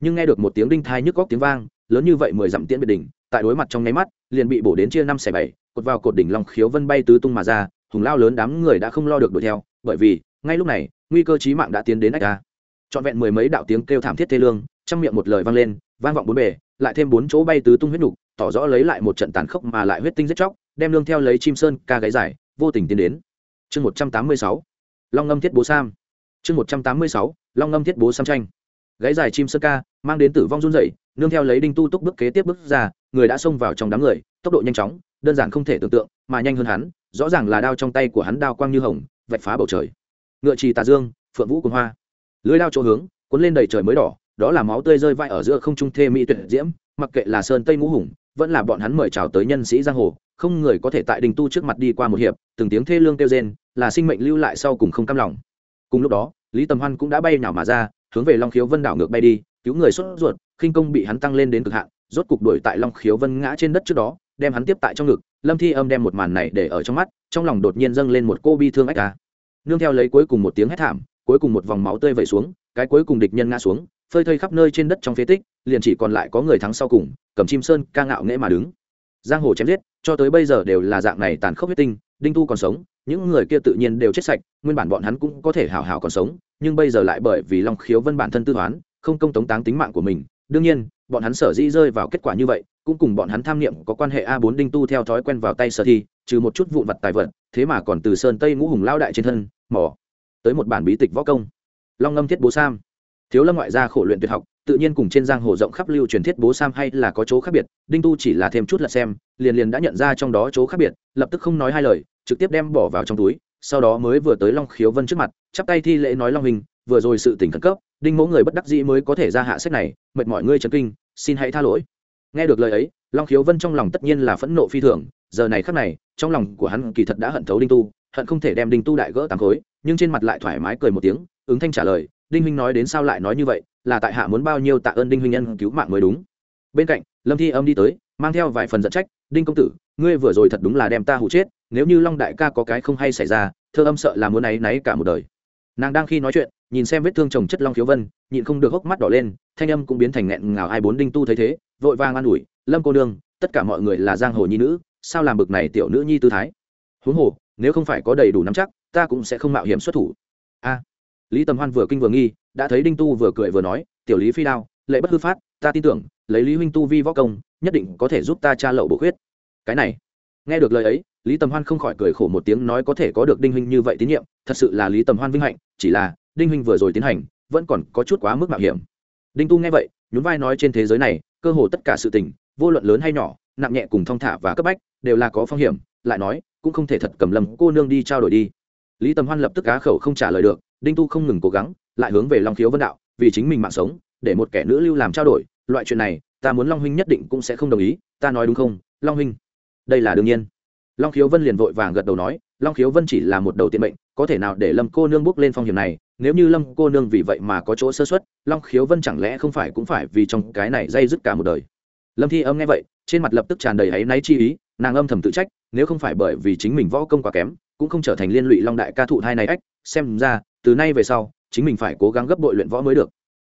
Nhưng nghe được một tiếng đinh thai nhức góc tiếng vang lớn như vậy mười dặm tiễn biệt đỉnh tại đối mặt trong nháy mắt liền bị bổ đến chia năm xẻ bảy cột vào cột đỉnh long khiếu vân bay tứ tung mà ra hùng lao lớn đám người đã không lo được đuổi theo bởi vì ngay lúc này nguy cơ chí mạng đã tiến đến ách ca trọn vẹn mười mấy đạo tiếng kêu thảm thiết thê lương trong miệng một lời vang lên vang vọng bốn bề lại thêm bốn chỗ bay tứ tung huyết nục tỏ rõ lấy lại một trận tàn khốc mà lại huyết tinh giết chóc đem lương theo lấy chim sơn ca gáy giải, vô tình tiến đến. Chương một trăm tám mươi sáu long ngâm thiết bố sam. Chương một trăm tám mươi sáu, long ngâm thiết bố sam tranh gáy dài chim sơn ca, mang đến tử vong run dậy nương theo lấy đinh tu túc bước kế tiếp bước ra, người đã xông vào trong đám người, tốc độ nhanh chóng, đơn giản không thể tưởng tượng, mà nhanh hơn hắn, rõ ràng là đao trong tay của hắn đao quang như hồng, vạch phá bầu trời. Ngựa trì tà dương, phượng vũ cùng hoa. Lưới đao chỗ hướng, cuốn lên đầy trời mới đỏ, đó là máu tươi rơi vai ở giữa không trung thê mỹ tuyệt diễm, mặc kệ là sơn tây ngũ hùng vẫn là bọn hắn mời chào tới nhân sĩ giang hồ, không người có thể tại đình tu trước mặt đi qua một hiệp, từng tiếng thê lương kêu rên, là sinh mệnh lưu lại sau cùng không cam lòng. Cùng lúc đó, lý tầm hoan cũng đã bay nhào mà ra, hướng về long khiếu vân đảo ngược bay đi, cứu người sốt ruột, khinh công bị hắn tăng lên đến cực hạn, rốt cục đuổi tại long khiếu vân ngã trên đất trước đó, đem hắn tiếp tại trong ngực, lâm thi âm đem một màn này để ở trong mắt, trong lòng đột nhiên dâng lên một cô bi thương ách ca nương theo lấy cuối cùng một tiếng hét thảm, cuối cùng một vòng máu tươi vẩy xuống, cái cuối cùng địch nhân ngã xuống, phơi thây khắp nơi trên đất trong phế tích liền chỉ còn lại có người thắng sau cùng, cầm chim sơn ca ngạo nghễ mà đứng. Giang hồ chém giết, cho tới bây giờ đều là dạng này tàn khốc huyết tinh, đinh tu còn sống, những người kia tự nhiên đều chết sạch, nguyên bản bọn hắn cũng có thể hào hào còn sống, nhưng bây giờ lại bởi vì long khiếu vân bản thân tư toán, không công tống táng tính mạng của mình. Đương nhiên, bọn hắn sở dĩ rơi vào kết quả như vậy, cũng cùng bọn hắn tham niệm có quan hệ a bốn đinh tu theo thói quen vào tay sở thi, trừ một chút vụn vặt tài vật, thế mà còn từ sơn tây ngũ hùng lao đại trên thân mỏ tới một bản bí tịch võ công. Long ngâm thiết bố sam thiếu lâm ngoại gia khổ luyện tuyệt học, tự nhiên cùng trên giang hồ rộng khắp lưu truyền thiết bố sam hay là có chỗ khác biệt, đinh tu chỉ là thêm chút lật xem, liền liền đã nhận ra trong đó chỗ khác biệt, lập tức không nói hai lời, trực tiếp đem bỏ vào trong túi, sau đó mới vừa tới long khiếu vân trước mặt, chắp tay thi lễ nói long hình vừa rồi sự tỉnh khẩn cấp, đinh mẫu người bất đắc dĩ mới có thể ra hạ sách này, mệt mọi ngươi trấn kinh, xin hãy tha lỗi. Nghe được lời ấy, long khiếu vân trong lòng tất nhiên là phẫn nộ phi thường, giờ này khắc này, trong lòng của hắn kỳ thật đã hận thấu đinh tu, hận không thể đem đinh tu đại gỡ tám khối, nhưng trên mặt lại thoải mái cười một tiếng, ứng thanh trả lời đinh huynh nói đến sao lại nói như vậy, là tại hạ muốn bao nhiêu tạ ơn đinh huynh nhân cứu mạng mới đúng. Bên cạnh, lâm thi âm đi tới, mang theo vài phần giận trách, đinh công tử, ngươi vừa rồi thật đúng là đem ta hụ chết, nếu như long đại ca có cái không hay xảy ra, thơ âm sợ là muốn áy náy cả một đời. Nàng đang khi nói chuyện, nhìn xem vết thương chồng chất long khiếu vân, nhịn không được hốc mắt đỏ lên, thanh âm cũng biến thành nghẹn ngào, ai bốn đinh tu thấy thế, vội vàng an ủi, lâm cô nương, tất cả mọi người là giang hồ nhi nữ, sao làm bực này tiểu nữ nhi tư thái? Huống hồ, nếu không phải có đầy đủ nắm chắc, ta cũng sẽ không mạo hiểm xuất thủ. A lý tầm hoan vừa kinh vừa nghi, đã thấy đinh tu vừa cười vừa nói, tiểu lý phi đao, lệ bất hư phát, ta tin tưởng, lấy lý huynh tu vi võ công, nhất định có thể giúp ta tra lậu bổ khuyết. Cái này, nghe được lời ấy, lý tầm hoan không khỏi cười khổ một tiếng nói có thể có được đinh huynh như vậy tín nhiệm, thật sự là lý tầm hoan vinh hạnh, chỉ là đinh huynh vừa rồi tiến hành, vẫn còn có chút quá mức mạo hiểm. Đinh tu nghe vậy, nhún vai nói trên thế giới này, cơ hồ tất cả sự tình, vô luận lớn hay nhỏ, nặng nhẹ cùng thong thả và cấp bách, đều là có phong hiểm, lại nói, cũng không thể thật cầm lầm cô nương đi trao đổi đi. Lý tầm hoan lập tức cá khẩu không trả lời được đinh tu không ngừng cố gắng, lại hướng về long khiếu vân đạo, vì chính mình mạng sống, để một kẻ nữ lưu làm trao đổi, loại chuyện này, ta muốn long huynh nhất định cũng sẽ không đồng ý, ta nói đúng không, long huynh? Đây là đương nhiên. Long khiếu vân liền vội vàng gật đầu nói, long khiếu vân chỉ là một đầu tiện mệnh, có thể nào để lâm cô nương bước lên phong hiểm này, nếu như lâm cô nương vì vậy mà có chỗ sơ xuất long khiếu vân chẳng lẽ không phải cũng phải vì trong cái này dây dứt cả một đời? Lâm thi âm nghe vậy, trên mặt lập tức tràn đầy áy náy chi ý, nàng âm thầm tự trách, nếu không phải bởi vì chính mình võ công quá kém, cũng không trở thành liên lụy long đại ca thụ hai này ách, xem ra từ nay về sau, chính mình phải cố gắng gấp bội luyện võ mới được.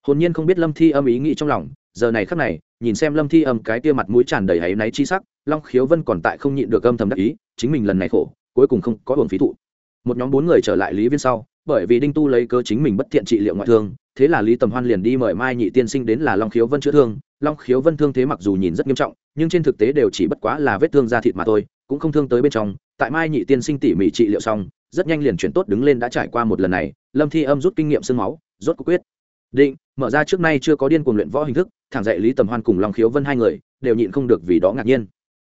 Hồn nhiên không biết lâm thi âm ý nghĩ trong lòng, giờ này khắc này, nhìn xem lâm thi âm cái tia mặt mũi tràn đầy áy náy chi sắc, long khiếu vân còn tại không nhịn được âm thầm đắc ý, chính mình lần này khổ, cuối cùng không có hưởng phí thụ. Một nhóm bốn người trở lại lý viên sau, bởi vì đinh tu lấy cơ chính mình bất thiện trị liệu ngoại thương, thế là lý tầm hoan liền đi mời mai nhị tiên sinh đến là long khiếu vân chữa thương. Long khiếu vân thương thế mặc dù nhìn rất nghiêm trọng, nhưng trên thực tế đều chỉ bất quá là vết thương da thịt mà thôi, cũng không thương tới bên trong. Tại mai nhị tiên sinh tỉ mỉ trị liệu xong rất nhanh liền chuyển tốt đứng lên đã trải qua một lần này, lâm thi âm rút kinh nghiệm sương máu, rốt cuộc quyết. Định, mở ra trước nay chưa có điên cuồng luyện võ hình thức, thẳng dạy lý tầm hoan cùng long khiếu vân hai người, đều nhịn không được vì đó ngạc nhiên.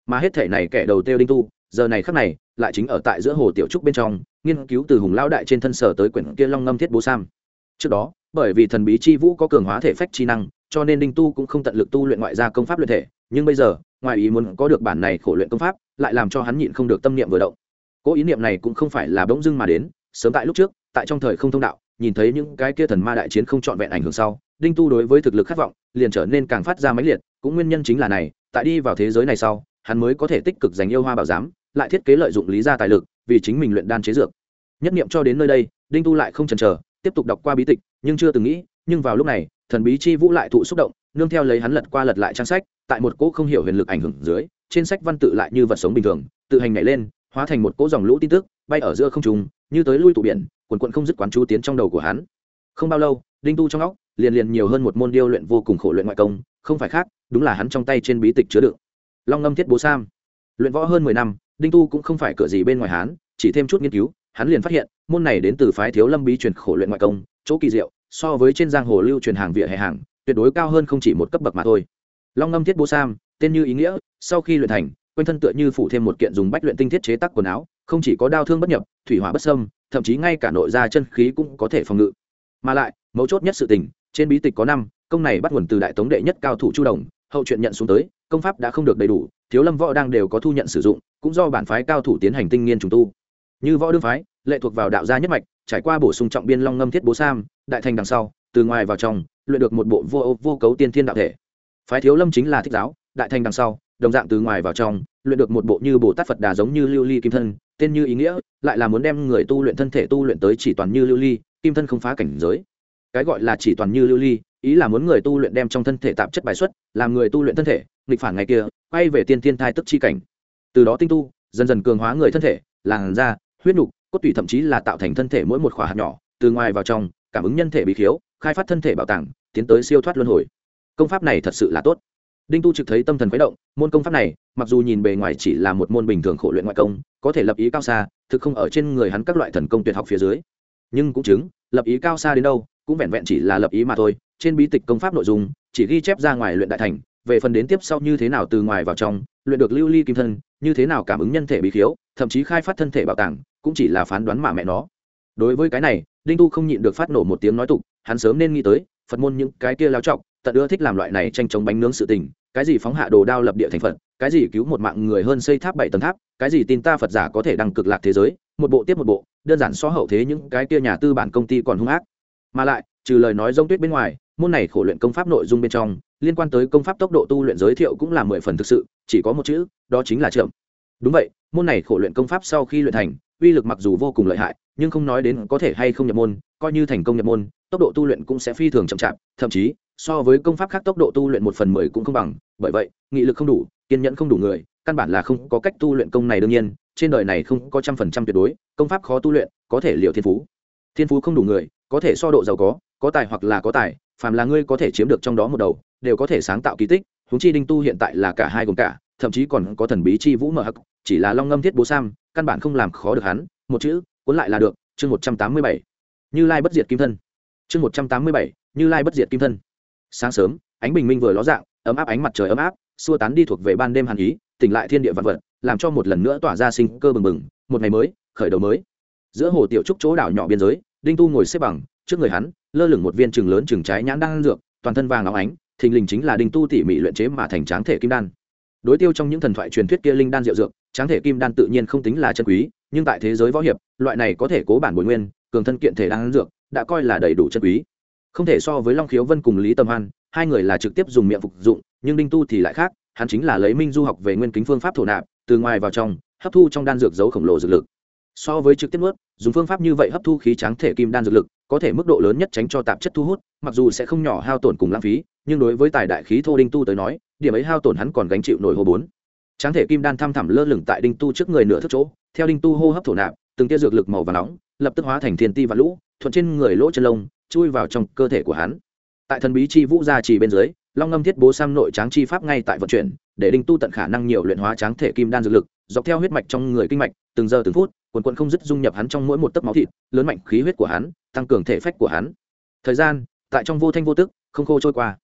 Mà hết thể này kẻ đầu tiêu đinh tu, giờ này khắc này, lại chính ở tại giữa hồ tiểu trúc bên trong, nghiên cứu từ hùng lão đại trên thân sở tới quyển kia long ngâm thiết bố sam. Trước đó, bởi vì thần bí chi vũ có cường hóa thể phách chi năng, cho nên đinh tu cũng không tận lực tu luyện ngoại gia công pháp luyện thể. Nhưng bây giờ, ngoài ý muốn có được bản này khổ luyện công pháp, lại làm cho hắn nhịn không được tâm niệm vừa động cố ý niệm này cũng không phải là bỗng dưng mà đến, sớm tại lúc trước, tại trong thời không thông đạo, nhìn thấy những cái kia thần ma đại chiến không trọn vẹn ảnh hưởng sau, đinh tu đối với thực lực khát vọng liền trở nên càng phát ra mãnh liệt, cũng nguyên nhân chính là này, tại đi vào thế giới này sau, hắn mới có thể tích cực dành yêu hoa bảo giám, lại thiết kế lợi dụng lý gia tài lực, vì chính mình luyện đan chế dược. Nhất niệm cho đến nơi đây, đinh tu lại không chần chờ, tiếp tục đọc qua bí tịch, nhưng chưa từng nghĩ, nhưng vào lúc này, thần bí chi vũ lại thụ xúc động, nương theo lấy hắn lật qua lật lại trang sách, tại một cỗ không hiểu huyền lực ảnh hưởng dưới, trên sách văn tự lại như vật sống bình thường, tự hành nhảy lên hóa thành một cỗ dòng lũ tin tức, bay ở giữa không trung, như tới lui tụ biển, quần quận không dứt quán chú tiến trong đầu của hắn. Không bao lâu, đinh tu trong óc, liền liền nhiều hơn một môn điêu luyện vô cùng khổ luyện ngoại công, không phải khác, đúng là hắn trong tay trên bí tịch chứa đựng. Long ngâm thiết bố sam. Luyện võ hơn mười năm, đinh tu cũng không phải cửa gì bên ngoài hán chỉ thêm chút nghiên cứu, hắn liền phát hiện, môn này đến từ phái thiếu lâm bí truyền khổ luyện ngoại công, chỗ kỳ diệu, so với trên giang hồ lưu truyền hàng vỉa hè hàng, tuyệt đối cao hơn không chỉ một cấp bậc mà thôi. Long ngâm thiết bố sam, tên như ý nghĩa, sau khi luyện thành quanh thân tựa như phủ thêm một kiện dùng bách luyện tinh thiết chế tác quần áo, không chỉ có đau thương bất nhập, thủy hỏa bất sâm thậm chí ngay cả nội ra chân khí cũng có thể phòng ngự. Mà lại, mấu chốt nhất sự tình, trên bí tịch có năm, công này bắt nguồn từ đại tống đệ nhất cao thủ chu đồng, hậu chuyện nhận xuống tới, công pháp đã không được đầy đủ, thiếu lâm võ đang đều có thu nhận sử dụng, cũng do bản phái cao thủ tiến hành tinh nghiên trùng tu. Như võ đương phái, lệ thuộc vào đạo gia nhất mạch, trải qua bổ sung trọng biên long ngâm thiết bố sam, đại thành đằng sau, từ ngoài vào trong, luyện được một bộ vô vô cấu tiên thiên đạo thể. Phái thiếu lâm chính là thích giáo, đại thành đằng sau đồng dạng từ ngoài vào trong, luyện được một bộ như bồ tát phật đà giống như lưu ly kim thân, tên như ý nghĩa, lại là muốn đem người tu luyện thân thể tu luyện tới chỉ toàn như lưu ly, kim thân không phá cảnh giới. Cái gọi là chỉ toàn như lưu ly, ý là muốn người tu luyện đem trong thân thể tạp chất bài xuất, làm người tu luyện thân thể, nghịch phản ngày kia, quay về tiên tiên thai tức chi cảnh. Từ đó tinh tu, dần dần cường hóa người thân thể, làn da, huyết nục, cốt tủy thậm chí là tạo thành thân thể mỗi một khỏa hạt nhỏ, từ ngoài vào trong, cảm ứng nhân thể bị khiếu, khai phát thân thể bảo tàng, tiến tới siêu thoát luân hồi. Công pháp này thật sự là tốt đinh tu trực thấy tâm thần khuấy động, môn công pháp này, mặc dù nhìn bề ngoài chỉ là một môn bình thường khổ luyện ngoại công, có thể lập ý cao xa, thực không ở trên người hắn các loại thần công tuyệt học phía dưới. Nhưng cũng chứng, lập ý cao xa đến đâu, cũng vẹn vẹn chỉ là lập ý mà thôi, trên bí tịch công pháp nội dung, chỉ ghi chép ra ngoài luyện đại thành, về phần đến tiếp sau như thế nào từ ngoài vào trong, luyện được lưu ly kim thân, như thế nào cảm ứng nhân thể bí khiếu, thậm chí khai phát thân thể bảo tàng, cũng chỉ là phán đoán mà mẹ nó. Đối với cái này, đinh tu không nhịn được phát nổ một tiếng nói tục, hắn sớm nên nghĩ tới, phật môn những cái kia lao trọng tận ưa thích làm loại này tranh chống bánh nướng sự tình cái gì phóng hạ đồ đao lập địa thành phật, cái gì cứu một mạng người hơn xây tháp bảy tầng tháp, cái gì tin ta phật giả có thể đăng cực lạc thế giới, một bộ tiếp một bộ, đơn giản so hậu thế những cái kia nhà tư bản công ty còn hung ác. Mà lại, trừ lời nói rông tuyết bên ngoài, môn này khổ luyện công pháp nội dung bên trong, liên quan tới công pháp tốc độ tu luyện giới thiệu cũng là mười phần thực sự, chỉ có một chữ, đó chính là chậm đúng vậy, môn này khổ luyện công pháp sau khi luyện thành, uy lực mặc dù vô cùng lợi hại, nhưng không nói đến có thể hay không nhập môn, coi như thành công nhập môn, tốc độ tu luyện cũng sẽ phi thường chậm chạp, thậm chí so với công pháp khác tốc độ tu luyện một phần mười cũng không bằng, bởi vậy, nghị lực không đủ, kiên nhẫn không đủ người, căn bản là không có cách tu luyện công này đương nhiên, trên đời này không có trăm phần trăm tuyệt đối, công pháp khó tu luyện, có thể liệu thiên phú. Thiên phú không đủ người, có thể so độ giàu có có tài hoặc là có tài, phàm là ngươi có thể chiếm được trong đó một đầu, đều có thể sáng tạo kỳ tích húng chi đinh tu hiện tại là cả hai gồm cả, thậm chí còn có thần bí chi vũ mở hắc, chỉ là long ngâm thiết bố sam, căn bản không làm khó được hắn, một chữ, cuốn lại là được, chương một trăm tám mươi bảy. Như lai bất diệt kim thân. Chương một trăm tám mươi bảy, như lai bất diệt kim thân sáng sớm, ánh bình minh vừa ló dạng, ấm áp ánh mặt trời ấm áp, xua tán đi thuộc về ban đêm hàn ý, tỉnh lại thiên địa vật vật, làm cho một lần nữa tỏa ra sinh cơ bừng bừng, một ngày mới, khởi đầu mới. Giữa hồ tiểu trúc chỗ đảo nhỏ biên giới, đinh tu ngồi xếp bằng, trước người hắn, lơ lửng một viên trừng lớn trừng trái nhãn đang dược, toàn thân vàng óng ánh, thình lình chính là đinh tu tỉ mỉ luyện chế mà thành tráng thể kim đan. Đối tiêu trong những thần thoại truyền thuyết kia linh đan diệu dược, tráng thể kim đan tự nhiên không tính là chân quý, nhưng tại thế giới võ hiệp, loại này có thể cố bản bồi nguyên, cường thân kiện thể đan dược, đã coi là đầy đủ chân quý không thể so với long khiếu vân cùng lý tâm hoan, hai người là trực tiếp dùng miệng phục dụng, nhưng đinh tu thì lại khác, hắn chính là lấy minh du học về nguyên kính phương pháp thổ nạp, từ ngoài vào trong, hấp thu trong đan dược dấu khổng lồ dược lực. So với trực tiếp nuốt, dùng phương pháp như vậy hấp thu khí tráng thể kim đan dược lực, có thể mức độ lớn nhất tránh cho tạp chất thu hút, mặc dù sẽ không nhỏ hao tổn cùng lãng phí, nhưng đối với tài đại khí thô đinh tu tới nói, điểm ấy hao tổn hắn còn gánh chịu nổi hô bốn. Tráng thể kim đan thăm thẳm lơ lửng tại đinh tu trước người nửa thước chỗ, theo đinh tu hô hấp thổ nạp, từng tia dược lực màu và nóng, lập tức hóa thành thiên ti và lũ, thuận trên người lỗ chân lông chui vào trong cơ thể của hắn. Tại thần bí chi vũ gia trì bên dưới, long ngâm thiết bố sam nội tráng chi pháp ngay tại vận chuyển, để đinh tu tận khả năng nhiều luyện hóa tráng thể kim đan dược lực, dọc theo huyết mạch trong người kinh mạch, từng giờ từng phút, quần quần không dứt dung nhập hắn trong mỗi một tấc máu thịt, lớn mạnh khí huyết của hắn, tăng cường thể phách của hắn. Thời gian, tại trong vô thanh vô tức, không khô trôi qua.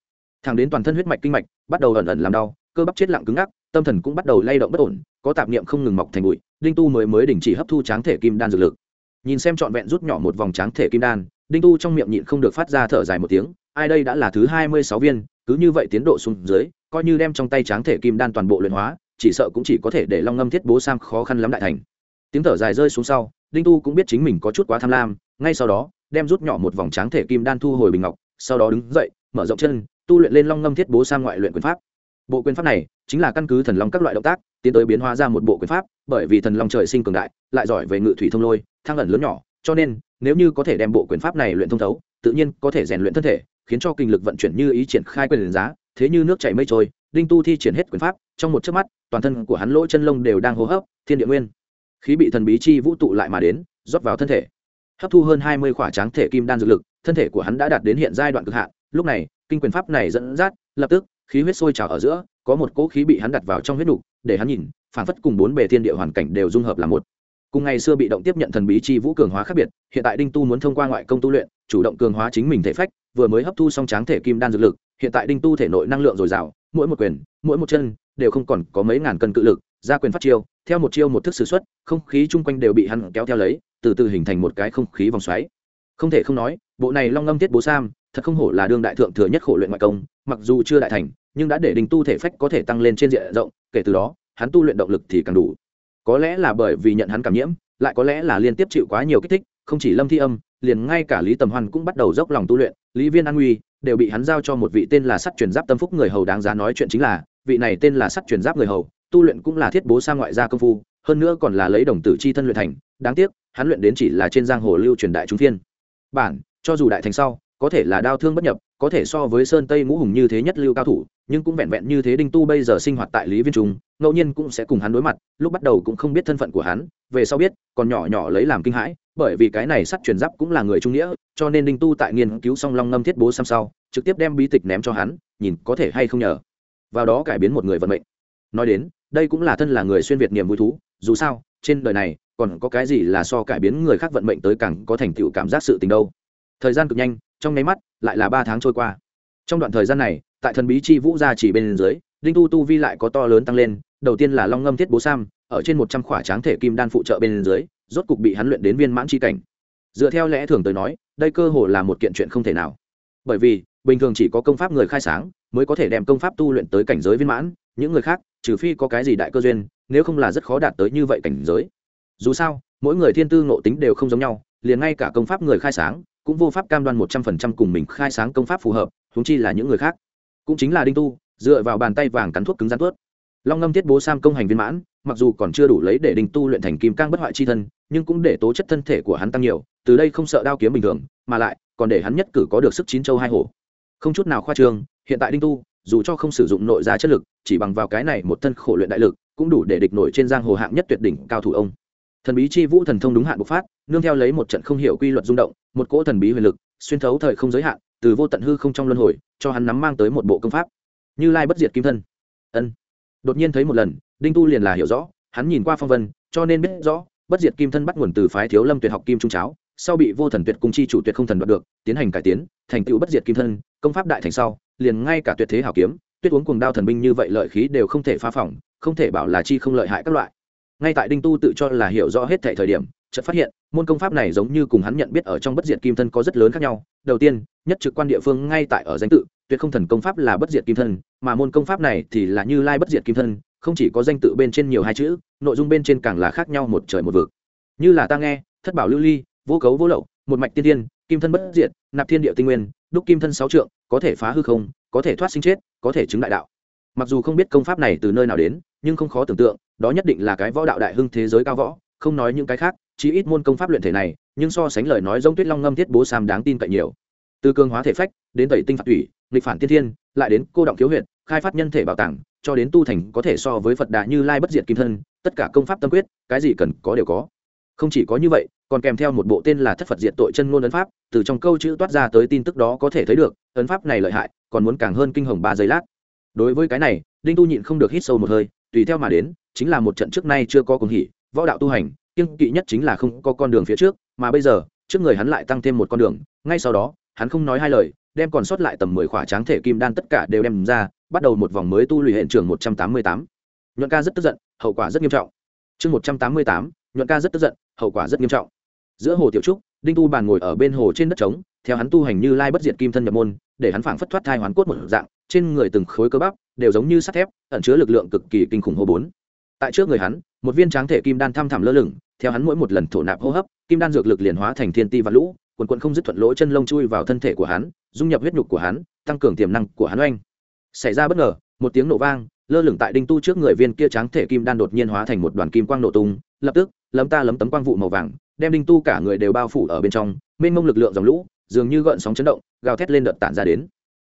Thẳng đến toàn thân huyết mạch kinh mạch bắt đầu ẩn ẩn làm đau, cơ bắp chết lặng cứng ngắc, tâm thần cũng bắt đầu lay động bất ổn, có tạp niệm không ngừng mọc thành bụi, đinh tu mới mới đình chỉ hấp thu tráng thể kim đan dược lực. Nhìn xem trọn vẹn rút nhỏ một vòng tráng thể kim đan đinh tu trong miệng nhịn không được phát ra thở dài một tiếng, ai đây đã là thứ hai mươi sáu viên, cứ như vậy tiến độ xuống dưới, coi như đem trong tay tráng thể kim đan toàn bộ luyện hóa, chỉ sợ cũng chỉ có thể để long ngâm thiết bố sam khó khăn lắm đại thành. Tiếng thở dài rơi xuống sau, đinh tu cũng biết chính mình có chút quá tham lam, ngay sau đó, đem rút nhỏ một vòng tráng thể kim đan thu hồi bình ngọc, sau đó đứng dậy, mở rộng chân, tu luyện lên long ngâm thiết bố sang ngoại luyện quyền pháp. Bộ quyền pháp này chính là căn cứ thần long các loại động tác, tiến tới biến hóa ra một bộ quyền pháp, bởi vì thần long trời sinh cường đại, lại giỏi về ngự thủy thông lôi thang ẩn lớn nhỏ, cho nên nếu như có thể đem bộ quyền pháp này luyện thông thấu tự nhiên có thể rèn luyện thân thể khiến cho kinh lực vận chuyển như ý triển khai quyền giá thế như nước chảy mây trôi đinh tu thi triển hết quyền pháp trong một chớp mắt toàn thân của hắn lỗ chân lông đều đang hô hấp thiên địa nguyên. Khí bị thần bí chi vũ tụ lại mà đến rót vào thân thể. Hấp thu hơn hai mươi khỏa tráng thể kim đan dược lực thân thể của hắn đã đạt đến hiện giai đoạn cực hạn. Lúc này kinh quyền pháp này dẫn dắt lập tức khí huyết sôi trào ở giữa có một cỗ khí bị hắn đặt vào trong huyết đủ, để hắn nhìn phản phất cùng bốn bề thiên địa hoàn cảnh đều dung hợp là một cùng ngày xưa bị động tiếp nhận thần bí chi vũ cường hóa khác biệt, hiện tại đinh tu muốn thông qua ngoại công tu luyện, chủ động cường hóa chính mình thể phách, vừa mới hấp thu xong tráng thể kim đan dược lực, hiện tại đinh tu thể nội năng lượng dồi dào, mỗi một quyền, mỗi một chân, đều không còn có mấy ngàn cân cự lực, ra quyền phát chiêu, theo một chiêu một thức sử xuất, không khí chung quanh đều bị hắn kéo theo lấy, từ từ hình thành một cái không khí vòng xoáy. Không thể không nói, bộ này long ngâm tiết bố sam, thật không hổ là đương đại thượng thừa nhất khổ luyện ngoại công, mặc dù chưa đại thành, nhưng đã để đình tu thể phách có thể tăng lên trên diện rộng, kể từ đó, hắn tu luyện động lực thì càng đủ có lẽ là bởi vì nhận hắn cảm nhiễm, lại có lẽ là liên tiếp chịu quá nhiều kích thích, không chỉ lâm thi âm, liền ngay cả lý tầm hoan cũng bắt đầu dốc lòng tu luyện. Lý viên an nguy đều bị hắn giao cho một vị tên là sắt truyền giáp tâm phúc người hầu đáng giá nói chuyện chính là, vị này tên là sắt truyền giáp người hầu, tu luyện cũng là thiết bố sang ngoại gia công phu, hơn nữa còn là lấy đồng tử chi thân luyện thành. Đáng tiếc, hắn luyện đến chỉ là trên giang hồ lưu truyền đại trung thiên bản, cho dù đại thành sau, có thể là đau thương bất nhập có thể so với sơn tây ngũ hùng như thế nhất lưu cao thủ, nhưng cũng vẹn vẹn như thế đinh tu bây giờ sinh hoạt tại lý viên trung, ngẫu nhiên cũng sẽ cùng hắn đối mặt, lúc bắt đầu cũng không biết thân phận của hắn, về sau biết, còn nhỏ nhỏ lấy làm kinh hãi, bởi vì cái này sắt truyền giáp cũng là người trung nghĩa, cho nên đinh tu tại nghiên cứu song long ngâm thiết bố xăm sau, trực tiếp đem bí tịch ném cho hắn, nhìn có thể hay không nhờ. Vào đó cải biến một người vận mệnh. Nói đến, đây cũng là thân là người xuyên việt niềm vui thú, dù sao, trên đời này, còn có cái gì là so cải biến người khác vận mệnh tới càng có thành tựu cảm giác sự tình đâu. Thời gian cực nhanh trong nháy mắt, lại là ba tháng trôi qua. Trong đoạn thời gian này, tại thần bí chi vũ gia chỉ bên dưới, đinh tu tu vi lại có to lớn tăng lên. Đầu tiên là long ngâm thiết bố sam, ở trên một trăm khỏa tráng thể kim đan phụ trợ bên dưới, rốt cục bị hắn luyện đến viên mãn chi cảnh. Dựa theo lẽ thường tới nói, đây cơ hồ là một kiện chuyện không thể nào. Bởi vì, bình thường chỉ có công pháp người khai sáng mới có thể đem công pháp tu luyện tới cảnh giới viên mãn, những người khác, trừ phi có cái gì đại cơ duyên, nếu không là rất khó đạt tới như vậy cảnh giới. Dù sao, mỗi người thiên tư ngộ tính đều không giống nhau, liền ngay cả công pháp người khai sáng cũng vô pháp cam đoan một trăm phần trăm cùng mình khai sáng công pháp phù hợp húng chi là những người khác. Cũng chính là đinh tu, dựa vào bàn tay vàng cắn thuốc cứng rắn tuốt. Long ngâm thiết bố sam công hành viên mãn, mặc dù còn chưa đủ lấy để đinh tu luyện thành kim cang bất hoại chi thân, nhưng cũng để tố chất thân thể của hắn tăng nhiều, từ đây không sợ đao kiếm bình thường, mà lại, còn để hắn nhất cử có được sức chín châu hai hổ. Không chút nào khoa trương, hiện tại đinh tu, dù cho không sử dụng nội gia chất lực, chỉ bằng vào cái này một thân khổ luyện đại lực, cũng đủ để địch nổi trên giang hồ hạng nhất tuyệt đỉnh cao thủ ông. Thần bí chi vũ thần thông đúng hạn bộc phát, nương theo lấy một trận không hiểu quy luật rung động một cỗ thần bí huyền lực, xuyên thấu thời không giới hạn, từ vô tận hư không trong luân hồi, cho hắn nắm mang tới một bộ công pháp. Như lai bất diệt kim thân. Ân. Đột nhiên thấy một lần, đinh tu liền là hiểu rõ, hắn nhìn qua phong vân, cho nên biết rõ, bất diệt kim thân bắt nguồn từ phái thiếu lâm tuyệt học kim trung cháo, sau bị vô thần tuyệt cung chi chủ tuyệt không thần đoạt được, tiến hành cải tiến, thành tựu bất diệt kim thân, công pháp đại thành sau, liền ngay cả tuyệt thế hảo kiếm, tuyết uống cuồng đao thần binh như vậy lợi khí đều không thể phá phỏng, không thể bảo là chi không lợi hại các loại ngay tại đinh tu tự cho là hiểu rõ hết thể thời điểm, chợt phát hiện, môn công pháp này giống như cùng hắn nhận biết ở trong bất diệt kim thân có rất lớn khác nhau. Đầu tiên, nhất trực quan địa phương ngay tại ở danh tự, tuyệt không thần công pháp là bất diệt kim thân, mà môn công pháp này thì là như lai bất diệt kim thân, không chỉ có danh tự bên trên nhiều hai chữ, nội dung bên trên càng là khác nhau một trời một vực. Như là ta nghe, thất bảo lưu ly, vô cấu vô lậu, một mạch tiên tiên kim thân bất diệt, nạp thiên địa tinh nguyên, đúc kim thân sáu trượng, có thể phá hư không, có thể thoát sinh chết, có thể chứng đại đạo. Mặc dù không biết công pháp này từ nơi nào đến, nhưng không khó tưởng tượng đó nhất định là cái võ đạo đại hưng thế giới cao võ, không nói những cái khác chỉ ít môn công pháp luyện thể này, nhưng so sánh lời nói giống tuyết long ngâm thiết bố sam đáng tin cậy nhiều. Từ cường hóa thể phách, đến tẩy tinh phạt thủy nghịch phản tiên thiên, lại đến cô động thiếu huyện khai phát nhân thể bảo tàng, cho đến tu thành có thể so với phật đà như lai bất diệt kim thân, tất cả công pháp tâm quyết, cái gì cần có đều có. Không chỉ có như vậy, còn kèm theo một bộ tên là thất phật diệt tội chân ngôn ấn pháp, từ trong câu chữ toát ra tới tin tức đó có thể thấy được, ấn pháp này lợi hại, còn muốn càng hơn kinh hồng ba giây lát. Đối với cái này, đinh tu nhịn không được hít sâu một hơi, tùy theo mà đến chính là một trận trước nay chưa có cùng hỉ, võ đạo tu hành, kiêng kỵ nhất chính là không có con đường phía trước, mà bây giờ, trước người hắn lại tăng thêm một con đường, ngay sau đó, hắn không nói hai lời, đem còn sót lại tầm mười khỏa tráng thể kim đan tất cả đều đem ra, bắt đầu một vòng mới tu luyện hiện trường một trăm tám mươi tám. Nhuận ca rất tức giận, hậu quả rất nghiêm trọng. Chương một trăm tám mươi tám, nhuận ca rất tức giận, hậu quả rất nghiêm trọng. Giữa hồ tiểu trúc, đinh tu bàn ngồi ở bên hồ trên đất trống, theo hắn tu hành như lai bất diệt kim thân nhập môn, để hắn phảng phất thoát thai hoàn cốt một dạng, trên người từng khối cơ bắp, đều giống như sắt thép, ẩn chứa lực lượng cực kỳ kinh khủng hồ bốn tại trước người hắn, một viên tráng thể kim đan thăm thẳm lơ lửng, theo hắn mỗi một lần thổ nạp hô hấp, kim đan dược lực liền hóa thành thiên ti và lũ, quần quận không dứt thuận lỗ chân lông chui vào thân thể của hắn, dung nhập huyết nhục của hắn, tăng cường tiềm năng của hắn oanh. Xảy ra bất ngờ, một tiếng nổ vang, lơ lửng tại đinh tu trước người viên kia tráng thể kim đan đột nhiên hóa thành một đoàn kim quang nổ tung, lập tức, lấm ta lấm tấm quang vụ màu vàng, đem đinh tu cả người đều bao phủ ở bên trong, mênh mông lực lượng dòng lũ, dường như gợn sóng chấn động, gào thét lên đợt tản ra đến.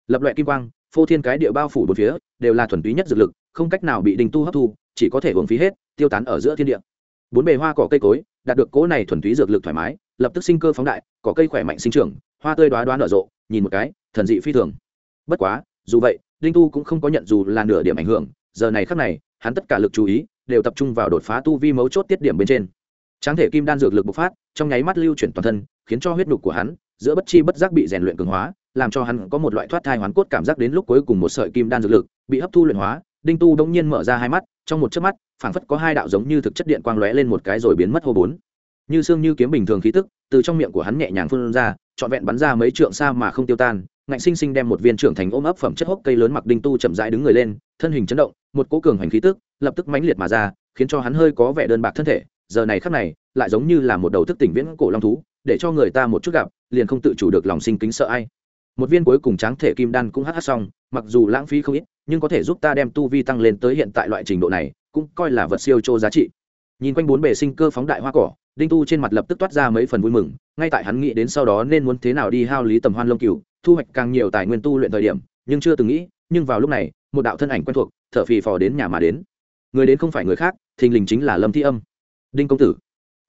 Lập loại kim quang, phô thiên cái địa bao phủ bốn phía, đều là thuần túy nhất dược lực, không cách nào bị đinh tu hấp thu chỉ có thể uống phí hết, tiêu tán ở giữa thiên địa. Bốn bề hoa cỏ cây cối, đạt được cỗ này thuần túy dược lực thoải mái, lập tức sinh cơ phóng đại, cỏ cây khỏe mạnh sinh trưởng, hoa tươi đoá đoá nở rộ, nhìn một cái, thần dị phi thường. Bất quá, dù vậy, đinh tu cũng không có nhận dù là nửa điểm ảnh hưởng, giờ này khắc này, hắn tất cả lực chú ý, đều tập trung vào đột phá tu vi mấu chốt tiết điểm bên trên. Tráng thể kim đan dược lực bộc phát, trong nháy mắt lưu chuyển toàn thân, khiến cho huyết nhục của hắn, giữa bất chi bất giác bị rèn luyện cường hóa, làm cho hắn có một loại thoát thai hoán cốt cảm giác đến lúc cuối cùng một sợi kim đan dược lực, bị hấp thu luyện hóa, đinh tu đông nhiên mở ra hai mắt trong một chớp mắt, phảng phất có hai đạo giống như thực chất điện quang lóe lên một cái rồi biến mất hô bốn. Như xương như kiếm bình thường khí tức, từ trong miệng của hắn nhẹ nhàng phun ra, trọn vẹn bắn ra mấy trượng xa mà không tiêu tan, ngạnh sinh sinh đem một viên trưởng thành ôm ấp phẩm chất hốc cây lớn mặc đinh tu chậm rãi đứng người lên, thân hình chấn động, một cỗ cường hành khí tức, lập tức mãnh liệt mà ra, khiến cho hắn hơi có vẻ đơn bạc thân thể, giờ này khắc này, lại giống như là một đầu thức tỉnh viễn cổ long thú, để cho người ta một chút gặp, liền không tự chủ được lòng sinh kính sợ ai. Một viên cuối cùng tráng thể kim đan cũng hắc hắc xong, mặc dù lãng phí không ít nhưng có thể giúp ta đem tu vi tăng lên tới hiện tại loại trình độ này, cũng coi là vật siêu chô giá trị. Nhìn quanh bốn bề sinh cơ phóng đại hoa cỏ, đinh tu trên mặt lập tức toát ra mấy phần vui mừng, ngay tại hắn nghĩ đến sau đó nên muốn thế nào đi hao lý tầm hoan lông cửu thu hoạch càng nhiều tài nguyên tu luyện thời điểm, nhưng chưa từng nghĩ, nhưng vào lúc này, một đạo thân ảnh quen thuộc, thở phì phò đến nhà mà đến. Người đến không phải người khác, thình lình chính là lâm thi âm. Đinh công tử.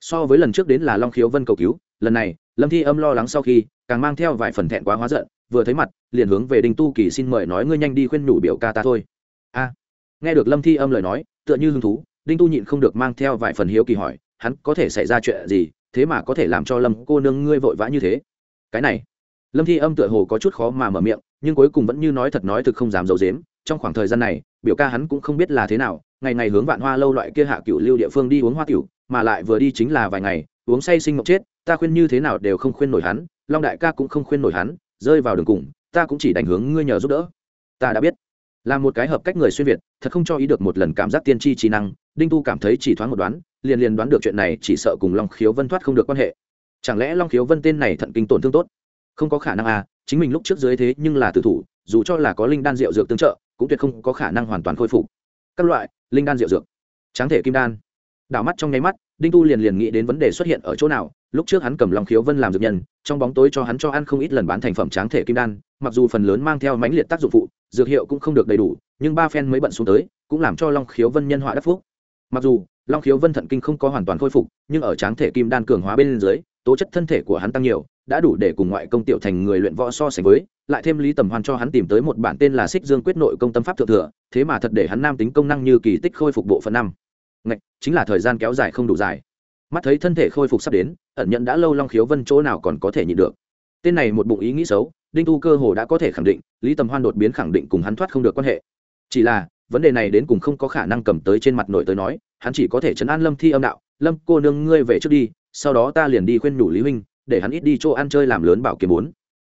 So với lần trước đến là long khiếu vân cầu cứu lần này, lâm thi âm lo lắng sau khi, càng mang theo vài phần thẹn quá hóa giận, vừa thấy mặt, liền hướng về đinh tu kỳ xin mời nói ngươi nhanh đi khuyên nhủ biểu ca ta thôi. A. Nghe được lâm thi âm lời nói, tựa như hứng thú, đinh tu nhịn không được mang theo vài phần hiếu kỳ hỏi, hắn có thể xảy ra chuyện gì, thế mà có thể làm cho lâm cô nương ngươi vội vã như thế? Cái này, lâm thi âm tựa hồ có chút khó mà mở miệng, nhưng cuối cùng vẫn như nói thật nói thực không dám giấu dếm trong khoảng thời gian này, biểu ca hắn cũng không biết là thế nào, ngày ngày hướng vạn hoa lâu loại kia hạ cựu lưu địa phương đi uống hoa cựu mà lại vừa đi chính là vài ngày uống say sinh mộng chết, ta khuyên như thế nào đều không khuyên nổi hắn, long đại ca cũng không khuyên nổi hắn, rơi vào đường cùng, ta cũng chỉ đành hướng ngươi nhờ giúp đỡ. Ta đã biết. Là một cái hợp cách người xuyên việt, thật không cho ý được một lần cảm giác tiên tri trí năng, đinh tu cảm thấy chỉ thoáng một đoán, liền liền đoán được chuyện này chỉ sợ cùng long khiếu vân thoát không được quan hệ. Chẳng lẽ long khiếu vân tên này thận kinh tổn thương tốt? Không có khả năng à chính mình lúc trước dưới thế nhưng là tử thủ, dù cho là có linh đan rượu dược tương trợ, cũng tuyệt không có khả năng hoàn toàn khôi phục. Các loại, linh đan rượu dược. Tráng thể kim đan đảo mắt trong nháy mắt, đinh tu liền liền nghĩ đến vấn đề xuất hiện ở chỗ nào. Lúc trước hắn cầm long khiếu vân làm dược nhân, trong bóng tối cho hắn cho ăn không ít lần bán thành phẩm tráng thể kim đan, mặc dù phần lớn mang theo mãnh liệt tác dụng phụ, dược hiệu cũng không được đầy đủ, nhưng ba phen mới bận xuống tới, cũng làm cho long khiếu vân nhân họa đắc phúc. Mặc dù, long khiếu vân thận kinh không có hoàn toàn khôi phục, nhưng ở tráng thể kim đan cường hóa bên dưới, tố chất thân thể của hắn tăng nhiều, đã đủ để cùng ngoại công tiểu thành người luyện võ so sánh với, lại thêm lý tầm Hoàn cho hắn tìm tới một bản tên là xích dương quyết nội công tâm pháp thượng thừa, thế mà thật để hắn nam tính công năng như kỳ tích khôi phục bộ phận năm ngạch, chính là thời gian kéo dài không đủ dài. Mắt thấy thân thể khôi phục sắp đến, ẩn nhận đã lâu long khiếu vân chỗ nào còn có thể nhịn được. Tên này một bụng ý nghĩ xấu, đinh tu cơ hồ đã có thể khẳng định, lý tầm hoan đột biến khẳng định cùng hắn thoát không được quan hệ. Chỉ là, vấn đề này đến cùng không có khả năng cầm tới trên mặt nội tới nói, hắn chỉ có thể chấn an lâm thi âm đạo, lâm, cô nương ngươi về trước đi, sau đó ta liền đi khuyên nhủ lý huynh, để hắn ít đi chỗ ăn chơi làm lớn bảo kiếm bốn.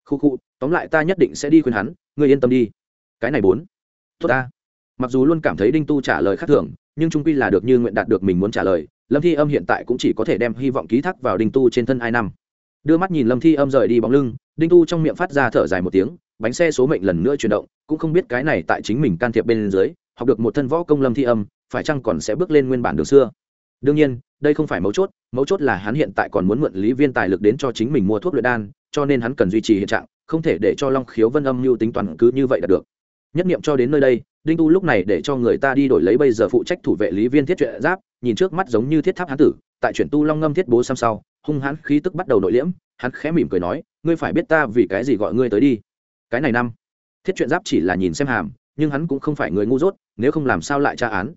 Khu khu, tóm lại ta nhất định sẽ đi khuyên hắn, ngươi yên tâm đi. Cái này bốn? Tốt ta. Mặc dù luôn cảm thấy đinh tu trả lời khác thường nhưng trung quy là được như nguyện đạt được mình muốn trả lời, lâm thi âm hiện tại cũng chỉ có thể đem hy vọng ký thác vào đinh tu trên thân hai năm. Đưa mắt nhìn lâm thi âm rời đi bóng lưng, đinh tu trong miệng phát ra thở dài một tiếng, bánh xe số mệnh lần nữa chuyển động, cũng không biết cái này tại chính mình can thiệp bên dưới, học được một thân võ công lâm thi âm, phải chăng còn sẽ bước lên nguyên bản đường xưa. Đương nhiên, đây không phải mấu chốt mấu chốt là hắn hiện tại còn muốn mượn lý viên tài lực đến cho chính mình mua thuốc luyện đan, cho nên hắn cần duy trì hiện trạng, không thể để cho long khiếu vân âm mưu tính toàn cứ như vậy đạt được. Nhất nghiệm cho đến nơi đây đinh tu lúc này để cho người ta đi đổi lấy bây giờ phụ trách thủ vệ lý viên thiết truyện giáp, nhìn trước mắt giống như thiết tháp hán tử, tại chuyển tu long ngâm thiết bố xăm sau, hung hãn khí tức bắt đầu nội liễm, hắn khẽ mỉm cười nói, ngươi phải biết ta vì cái gì gọi ngươi tới đi. Cái này năm, thiết truyện giáp chỉ là nhìn xem hàm, nhưng hắn cũng không phải người ngu dốt, nếu không làm sao lại tra án.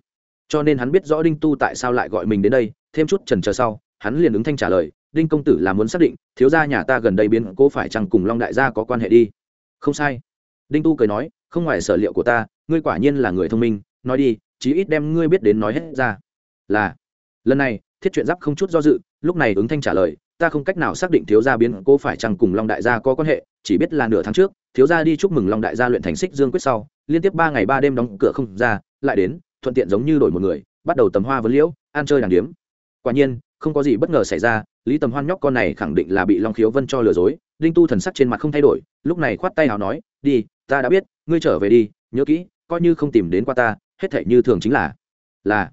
Cho nên hắn biết rõ đinh tu tại sao lại gọi mình đến đây, thêm chút trần chờ sau, hắn liền ứng thanh trả lời, đinh công tử là muốn xác định, thiếu gia nhà ta gần đây biến cố phải chăng cùng long đại gia có quan hệ đi. Không sai. Đinh tu cười nói, không ngoài sở liệu của ta ngươi quả nhiên là người thông minh, nói đi, chí ít đem ngươi biết đến nói hết ra. Là, lần này, thiết chuyện giáp không chút do dự, lúc này ứng thanh trả lời, ta không cách nào xác định thiếu gia biến cô phải chăng cùng long đại gia có quan hệ, chỉ biết là nửa tháng trước, thiếu gia đi chúc mừng long đại gia luyện thành xích dương quyết sau, liên tiếp ba ngày ba đêm đóng cửa không ra, lại đến, thuận tiện giống như đổi một người, bắt đầu tầm hoa vấn liễu, ăn chơi đàn điếm. Quả nhiên, không có gì bất ngờ xảy ra, lý tầm hoan nhóc con này khẳng định là bị long khiếu vân cho lừa dối, đinh tu thần sắc trên mặt không thay đổi, lúc này khoát tay nào nói, đi, ta đã biết, ngươi trở về đi, nhớ kỹ coi như không tìm đến qua ta, hết thể như thường chính là là,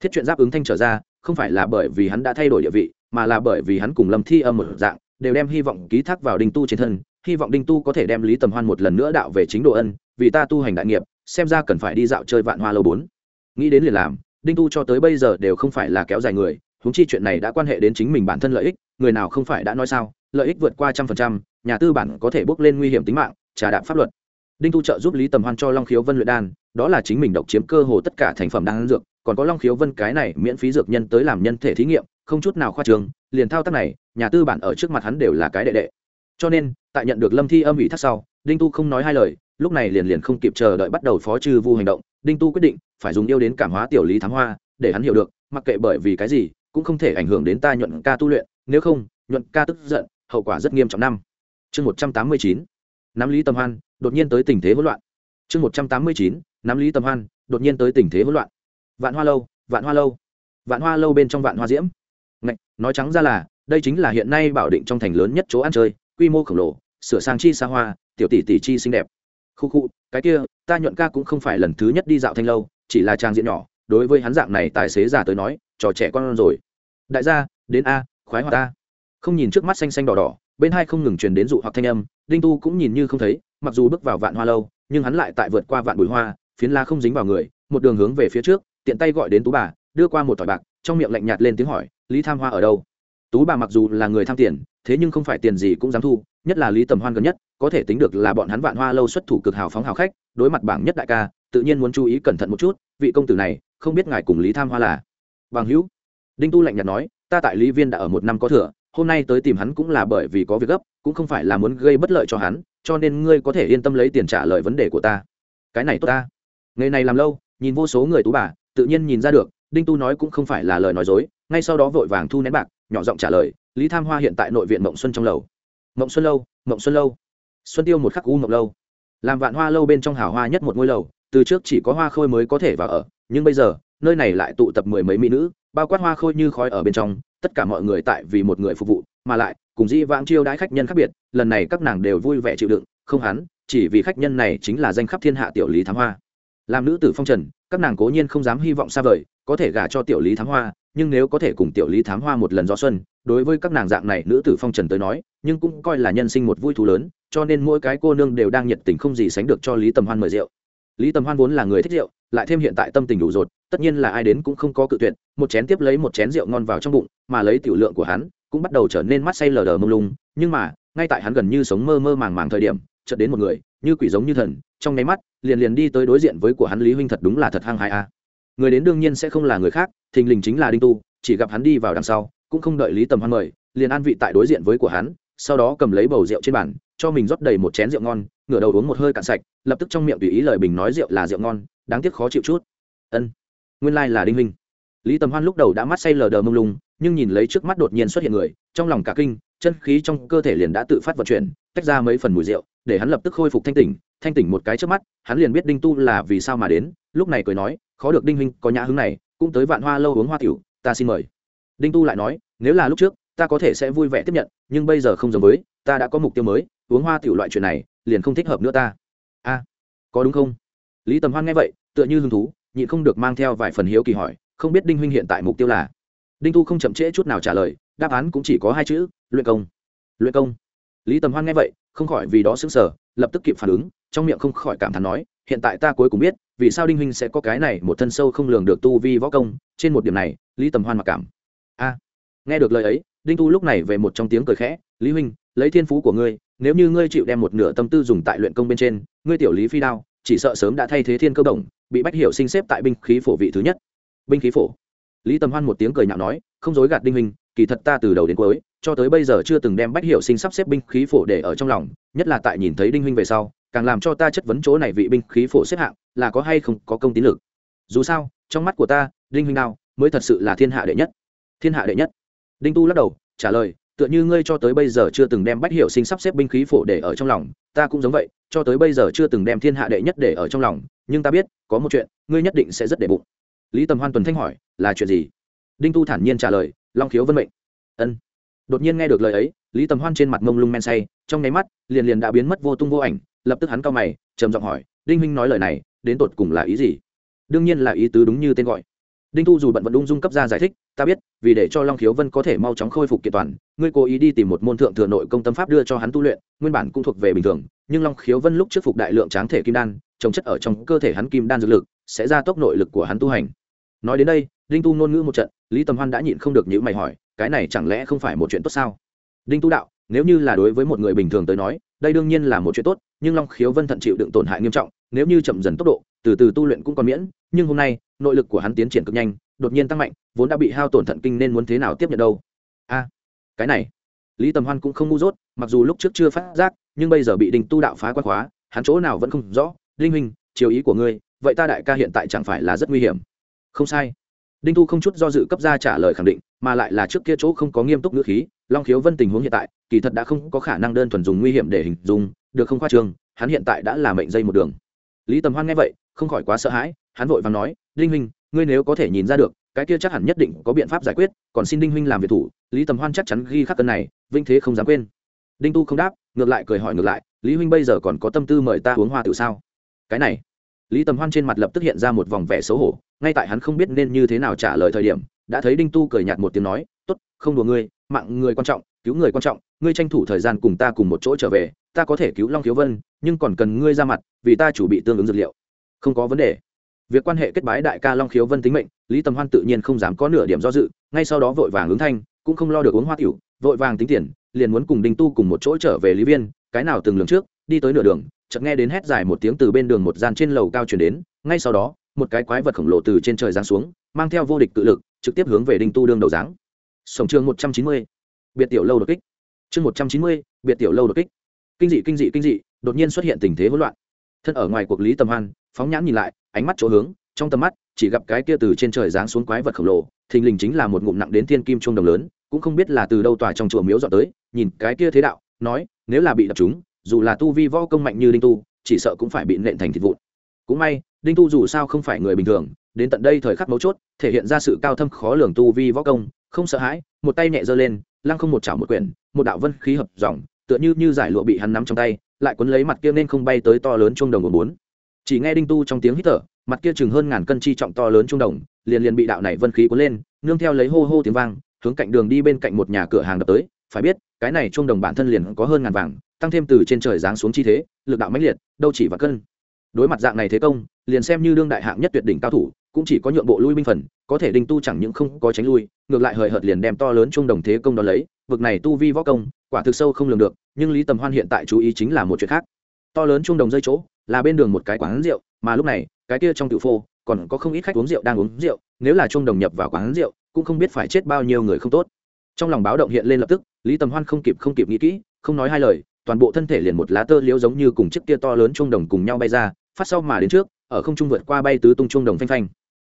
thiết chuyện giáp ứng thanh trở ra, không phải là bởi vì hắn đã thay đổi địa vị, mà là bởi vì hắn cùng lâm thi âm một dạng, đều đem hy vọng ký thác vào đinh tu trên thân, hy vọng đinh tu có thể đem lý tầm hoan một lần nữa đạo về chính độ ân, vì ta tu hành đại nghiệp, xem ra cần phải đi dạo chơi vạn hoa lâu bốn. Nghĩ đến liền làm, đinh tu cho tới bây giờ đều không phải là kéo dài người húng chi chuyện này đã quan hệ đến chính mình bản thân lợi ích, người nào không phải đã nói sao, lợi ích vượt qua trăm phần trăm, nhà tư bản có thể bước lên nguy hiểm tính mạng, trà đạp pháp luật đinh tu trợ giúp lý tầm hoan cho long khiếu vân luyện đan, đó là chính mình độc chiếm cơ hồ tất cả thành phẩm đan dược, còn có long khiếu vân cái này miễn phí dược nhân tới làm nhân thể thí nghiệm, không chút nào khoa trường liền thao tác này, nhà tư bản ở trước mặt hắn đều là cái đệ đệ. Cho nên, tại nhận được lâm thi âm ủy thác sau, đinh tu không nói hai lời, lúc này liền liền không kịp chờ đợi bắt đầu phó trừ vu hành động, đinh tu quyết định phải dùng yêu đến cảm hóa tiểu lý thám hoa, để hắn hiểu được, mặc kệ bởi vì cái gì, cũng không thể ảnh hưởng đến ta nhuận ca tu luyện, nếu không, nhuận ca tức giận, hậu quả rất nghiêm trọng năm. Chương một trăm tám mươi chín, nắm lý tâm hoan đột nhiên tới tình thế hỗn loạn. Chương một trăm tám mươi chín nắm lý tâm hoan đột nhiên tới tình thế hỗn loạn. Vạn hoa lâu vạn hoa lâu. Vạn hoa lâu bên trong vạn hoa diễm. Ngạch, nói trắng ra là đây chính là hiện nay bảo định trong thành lớn nhất chỗ ăn chơi quy mô khổng lồ sửa sang chi xa hoa tiểu tỷ tỷ chi xinh đẹp. Khu khu cái kia ta nhuận ca cũng không phải lần thứ nhất đi dạo thanh lâu chỉ là trang diện nhỏ đối với hắn dạng này tài xế già tới nói trò trẻ con rồi. Đại gia đến a khoái hoa ta. Không nhìn trước mắt xanh xanh đỏ đỏ bên hai không ngừng truyền đến dụ hoặc thanh âm đinh tu cũng nhìn như không thấy mặc dù bước vào vạn hoa lâu, nhưng hắn lại tại vượt qua vạn bụi hoa, phiến la không dính vào người, một đường hướng về phía trước, tiện tay gọi đến tú bà, đưa qua một thỏi bạc, trong miệng lạnh nhạt lên tiếng hỏi, lý tham hoa ở đâu? Tú bà mặc dù là người tham tiền, thế nhưng không phải tiền gì cũng dám thu, nhất là lý tầm hoan gần nhất, có thể tính được là bọn hắn vạn hoa lâu xuất thủ cực hào phóng hào khách, đối mặt bảng nhất đại ca, tự nhiên muốn chú ý cẩn thận một chút, vị công tử này, không biết ngài cùng lý tham hoa là bằng hữu. Đinh tu lạnh nhạt nói, ta tại lý viên đã ở một năm có thừa hôm nay tới tìm hắn cũng là bởi vì có việc gấp, cũng không phải là muốn gây bất lợi cho hắn, cho nên ngươi có thể yên tâm lấy tiền trả lời vấn đề của ta. Cái này tốt ta. Nghề này làm lâu, nhìn vô số người tú bà, tự nhiên nhìn ra được, đinh tu nói cũng không phải là lời nói dối, ngay sau đó vội vàng thu nén bạc, nhỏ giọng trả lời, lý tham hoa hiện tại nội viện mộng xuân trong lầu. Mộng xuân lâu, mộng xuân lâu. Xuân tiêu một khắc u mộng lâu. Làm vạn hoa lâu bên trong hào hoa nhất một ngôi lầu, từ trước chỉ có hoa khôi mới có thể vào ở, nhưng bây giờ, nơi này lại tụ tập mười mấy mỹ nữ bao quát hoa khôi như khói ở bên trong, tất cả mọi người tại vì một người phục vụ, mà lại, cùng di vãng chiêu đãi khách nhân khác biệt, lần này các nàng đều vui vẻ chịu đựng, không hắn, chỉ vì khách nhân này chính là danh khắp thiên hạ tiểu lý thám hoa. Làm nữ tử phong trần, các nàng cố nhiên không dám hy vọng xa vời, có thể gả cho tiểu lý thám hoa, nhưng nếu có thể cùng tiểu lý thám hoa một lần gió xuân, đối với các nàng dạng này nữ tử phong trần tới nói, nhưng cũng coi là nhân sinh một vui thú lớn, cho nên mỗi cái cô nương đều đang nhiệt tình không gì sánh được cho lý tầm hoan mời rượu lý tầm hoan vốn là người thích rượu, lại thêm hiện tại tâm tình đủ rột, tất nhiên là ai đến cũng không có cự tuyệt, một chén tiếp lấy một chén rượu ngon vào trong bụng, mà lấy tiểu lượng của hắn, cũng bắt đầu trở nên mắt say lờ đờ mông lung. Nhưng mà, ngay tại hắn gần như sống mơ mơ màng màng thời điểm, chợt đến một người, như quỷ giống như thần, trong nháy mắt, liền liền đi tới đối diện với của hắn lý huynh thật đúng là thật hăng hại a. Người đến đương nhiên sẽ không là người khác, thình lình chính là đinh tu, chỉ gặp hắn đi vào đằng sau, cũng không đợi lý tầm hoan mời, liền an vị tại đối diện với của hắn, sau đó cầm lấy bầu rượu trên bàn cho mình rót đầy một chén rượu ngon ngửa đầu uống một hơi cạn sạch lập tức trong miệng tùy ý lời bình nói rượu là rượu ngon đáng tiếc khó chịu chút. Ân nguyên lai、like、là đinh Minh, lý tầm hoan lúc đầu đã mắt say lờ đờ mông lung nhưng nhìn lấy trước mắt đột nhiên xuất hiện người trong lòng cả kinh chân khí trong cơ thể liền đã tự phát vận chuyển tách ra mấy phần mùi rượu để hắn lập tức khôi phục thanh tỉnh thanh tỉnh một cái trước mắt hắn liền biết đinh tu là vì sao mà đến lúc này cười nói khó được đinh huynh có nhã hứng này cũng tới vạn hoa lâu uống hoa tiểu ta xin mời. Đinh tu lại nói nếu là lúc trước ta có thể sẽ vui vẻ tiếp nhận nhưng bây giờ không giống với ta đã có mục tiêu mới uống hoa tiểu loại chuyện này, liền không thích hợp nữa ta. A, có đúng không? Lý tầm hoan nghe vậy, tựa như hứng thú, nhịn không được mang theo vài phần hiếu kỳ hỏi, không biết đinh huynh hiện tại mục tiêu là? Đinh tu không chậm trễ chút nào trả lời, đáp án cũng chỉ có hai chữ, luyện công. Luyện công. Lý tầm hoan nghe vậy, không khỏi vì đó xứng sở lập tức kịp phản ứng, trong miệng không khỏi cảm thán nói, hiện tại ta cuối cùng biết, vì sao đinh huynh sẽ có cái này một thân sâu không lường được tu vi võ công, trên một điểm này, lý tầm hoan mặc cảm. A, nghe được lời ấy, đinh tu lúc này về một trong tiếng cười khẽ, lý huynh, lấy thiên phú của ngươi nếu như ngươi chịu đem một nửa tâm tư dùng tại luyện công bên trên, ngươi tiểu lý phi đao, chỉ sợ sớm đã thay thế thiên cơ đồng bị bách hiểu sinh xếp tại binh khí phổ vị thứ nhất. Binh khí phổ? Lý tầm hoan một tiếng cười nhạo nói, không dối gạt đinh hình kỳ thật ta từ đầu đến cuối, cho tới bây giờ chưa từng đem bách hiểu sinh sắp xếp binh khí phổ để ở trong lòng, nhất là tại nhìn thấy đinh huynh về sau, càng làm cho ta chất vấn chỗ này vị binh khí phổ xếp hạng, là có hay không có công tín lực. Dù sao, trong mắt của ta, đinh huynh nào mới thật sự là thiên hạ đệ nhất. Thiên hạ đệ nhất. Đinh tu lắc đầu, trả lời tựa như ngươi cho tới bây giờ chưa từng đem bách hiểu sinh sắp xếp binh khí phổ để ở trong lòng, ta cũng giống vậy, cho tới bây giờ chưa từng đem thiên hạ đệ nhất để ở trong lòng, nhưng ta biết, có một chuyện, ngươi nhất định sẽ rất để bụng. Lý tầm hoan tuần thanh hỏi, là chuyện gì? Đinh tu thản nhiên trả lời, long khiếu vân mệnh. Ân. Đột nhiên nghe được lời ấy, lý tầm hoan trên mặt mông lung men say, trong nháy mắt, liền liền đã biến mất vô tung vô ảnh, lập tức hắn cao mày, trầm giọng hỏi, đinh huynh nói lời này, đến tột cùng là ý gì? Đương nhiên là ý tứ đúng như tên gọi đinh Thu dù bận vẫn ung dung cấp ra giải thích, ta biết, vì để cho long khiếu vân có thể mau chóng khôi phục kiện toàn, ngươi cố ý đi tìm một môn thượng thừa nội công tâm pháp đưa cho hắn tu luyện, nguyên bản cũng thuộc về bình thường, nhưng long khiếu vân lúc trước phục đại lượng tráng thể kim đan, trồng chất ở trong cơ thể hắn kim đan dược lực, sẽ ra tốc nội lực của hắn tu hành. Nói đến đây, đinh tu ngôn ngữ một trận, lý tầm hoan đã nhịn không được những mày hỏi, cái này chẳng lẽ không phải một chuyện tốt sao? Đinh tu đạo, nếu như là đối với một người bình thường tới nói, đây đương nhiên là một chuyện tốt, nhưng long khiếu vân thận chịu đựng tổn hại nghiêm trọng, nếu như chậm dần tốc độ, từ từ tu luyện cũng còn miễn nhưng hôm nay, nội lực của hắn tiến triển cực nhanh, đột nhiên tăng mạnh, vốn đã bị hao tổn thận kinh nên muốn thế nào tiếp nhận đâu? A, cái này. Lý tầm hoan cũng không ngu dốt, mặc dù lúc trước chưa phát giác, nhưng bây giờ bị đình tu đạo phá quan khóa, hắn chỗ nào vẫn không rõ. Linh huynh, chiều ý của ngươi, vậy ta đại ca hiện tại chẳng phải là rất nguy hiểm. Không sai. Đinh tu không chút do dự cấp ra trả lời khẳng định, mà lại là trước kia chỗ không có nghiêm túc ngữ khí, long khiếu vân tình huống hiện tại, kỳ thật đã không có khả năng đơn thuần dùng nguy hiểm để hình dung, được không khoa trương, hắn hiện tại đã là mệnh dây một đường. Lý tầm hoan nghe vậy, không khỏi quá sợ hãi hắn vội vàng nói, đinh huynh, ngươi nếu có thể nhìn ra được, cái kia chắc hẳn nhất định có biện pháp giải quyết, còn xin đinh huynh làm việc thủ, lý tầm hoan chắc chắn ghi khắc cân này vinh thế không dám quên. Đinh tu không đáp, ngược lại cười hỏi ngược lại, lý huynh bây giờ còn có tâm tư mời ta uống hoa tự sao? Cái này, lý tầm hoan trên mặt lập tức hiện ra một vòng vẻ xấu hổ, ngay tại hắn không biết nên như thế nào trả lời thời điểm, đã thấy đinh tu cười nhạt một tiếng nói, tốt, không đùa ngươi, mạng người quan trọng, cứu người quan trọng, ngươi tranh thủ thời gian cùng ta cùng một chỗ trở về, ta có thể cứu long thiếu vân, nhưng còn cần ngươi ra mặt, vì ta chủ bị tương ứng dược liệu. Không có vấn đề việc quan hệ kết bái đại ca long khiếu vân tính mệnh, lý tầm hoan tự nhiên không dám có nửa điểm do dự, ngay sau đó vội vàng ứng thanh, cũng không lo được uống hoa tiểu, vội vàng tính tiền, liền muốn cùng đinh tu cùng một chỗ trở về lý viên, cái nào từng lường trước, đi tới nửa đường, chợt nghe đến hét dài một tiếng từ bên đường một gian trên lầu cao chuyển đến, ngay sau đó, một cái quái vật khổng lồ từ trên trời giáng xuống, mang theo vô địch tự lực, trực tiếp hướng về đinh tu đương đầu dáng sổng chương một trăm chín mươi, biệt tiểu lâu đột kích. Chương một trăm chín mươi, biệt tiểu lâu đột kích. Kinh dị kinh dị kinh dị, đột nhiên xuất hiện tình thế hỗn loạn. Thân ở ngoài cuộc lý tầm hoan, phóng nhãn nhìn lại ánh mắt chỗ hướng, trong tầm mắt, chỉ gặp cái kia từ trên trời giáng xuống quái vật khổng lồ, thình lình chính là một ngụm nặng đến thiên kim trung đồng lớn, cũng không biết là từ đâu tòa trong chùa miếu dọn tới, nhìn cái kia thế đạo, nói, nếu là bị đập chúng, dù là tu vi võ công mạnh như đinh tu, chỉ sợ cũng phải bị nện thành thịt vụn. Cũng may, đinh tu dù sao không phải người bình thường, đến tận đây thời khắc mấu chốt, thể hiện ra sự cao thâm khó lường tu vi võ công, không sợ hãi, một tay nhẹ giơ lên, lăng không một chảo một quyển, một đạo vân khí hợp dòng, tựa như như giải lụa bị hắn nắm trong tay, lại quấn lấy mặt kia nên không bay tới to lớn chuông đồng của bốn chỉ nghe đinh tu trong tiếng hít thở, mặt kia chừng hơn ngàn cân chi trọng to lớn trung đồng, liền liền bị đạo này vân khí cuốn lên, nương theo lấy hô hô tiếng vang, hướng cạnh đường đi bên cạnh một nhà cửa hàng đập tới. Phải biết, cái này trung đồng bản thân liền có hơn ngàn vàng, tăng thêm từ trên trời giáng xuống chi thế, lực đạo mãnh liệt, đâu chỉ và cân. Đối mặt dạng này thế công, liền xem như đương đại hạng nhất tuyệt đỉnh cao thủ, cũng chỉ có nhượng bộ lui binh phần, có thể đinh tu chẳng những không có tránh lui, ngược lại hời hợt liền đem to lớn trung đồng thế công đo lấy vực này tu vi võ công, quả thực sâu không lường được, nhưng lý tầm hoan hiện tại chú ý chính là một chuyện khác. To lớn trung đồng rơi chỗ là bên đường một cái quán rượu, mà lúc này, cái kia trong tiểu phô, còn có không ít khách uống rượu đang uống rượu, nếu là chung đồng nhập vào quán rượu, cũng không biết phải chết bao nhiêu người không tốt. Trong lòng báo động hiện lên lập tức, lý tầm hoan không kịp không kịp nghĩ kỹ, không nói hai lời, toàn bộ thân thể liền một lá tơ liễu giống như cùng chiếc kia to lớn chung đồng cùng nhau bay ra, phát sau mà đến trước, ở không trung vượt qua bay tứ tung chung đồng phanh phanh.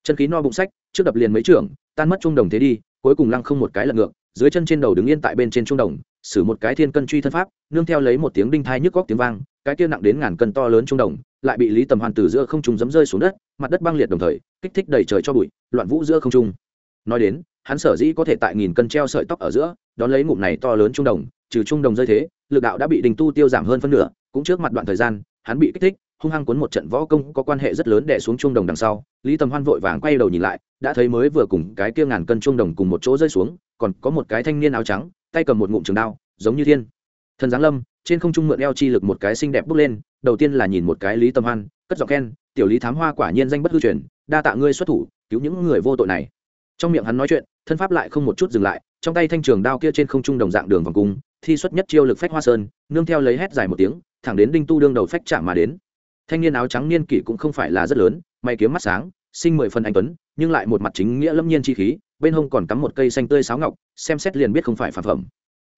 Chân khí no bụng sách, trước đập liền mấy trưởng, tan mất chung đồng thế đi, cuối cùng lăng không một cái lật ngược, dưới chân trên đầu đứng yên tại bên trên trung đồng sử một cái thiên cân truy thân pháp, nương theo lấy một tiếng đinh thai nhức góc tiếng vang, cái kia nặng đến ngàn cân to lớn trung đồng, lại bị lý tầm hoàn từ giữa không trung dấm rơi xuống đất, mặt đất băng liệt đồng thời, kích thích đầy trời cho bụi, loạn vũ giữa không trung. Nói đến, hắn sở dĩ có thể tại nghìn cân treo sợi tóc ở giữa, đón lấy ngụm này to lớn trung đồng, trừ trung đồng rơi thế, lực đạo đã bị đình tu tiêu giảm hơn phân nửa, cũng trước mặt đoạn thời gian, hắn bị kích thích, hung hăng cuốn một trận võ công có quan hệ rất lớn đè xuống trung đồng đằng sau, lý tầm hoan vội vàng quay đầu nhìn lại, đã thấy mới vừa cùng cái kia ngàn cân trung đồng cùng một chỗ rơi xuống, còn có một cái thanh niên áo trắng tay cầm một ngụm trường đao, giống như thiên. Thần giáng lâm, trên không trung mượn eo chi lực một cái xinh đẹp bước lên, đầu tiên là nhìn một cái lý tâm hoan, cất giọng khen, tiểu lý thám hoa quả nhiên danh bất hư truyền, đa tạ ngươi xuất thủ, cứu những người vô tội này. Trong miệng hắn nói chuyện, thân pháp lại không một chút dừng lại, trong tay thanh trường đao kia trên không trung đồng dạng đường vòng cung, thi xuất nhất chiêu lực phách hoa sơn, nương theo lấy hét dài một tiếng, thẳng đến đinh tu đương đầu phách chạm mà đến. Thanh niên áo trắng niên kỷ cũng không phải là rất lớn, may kiếm mắt sáng, sinh mười phần anh tuấn, nhưng lại một mặt chính nghĩa lâm nhiên chi khí bên hông còn cắm một cây xanh tươi sáo ngọc, xem xét liền biết không phải phản phẩm.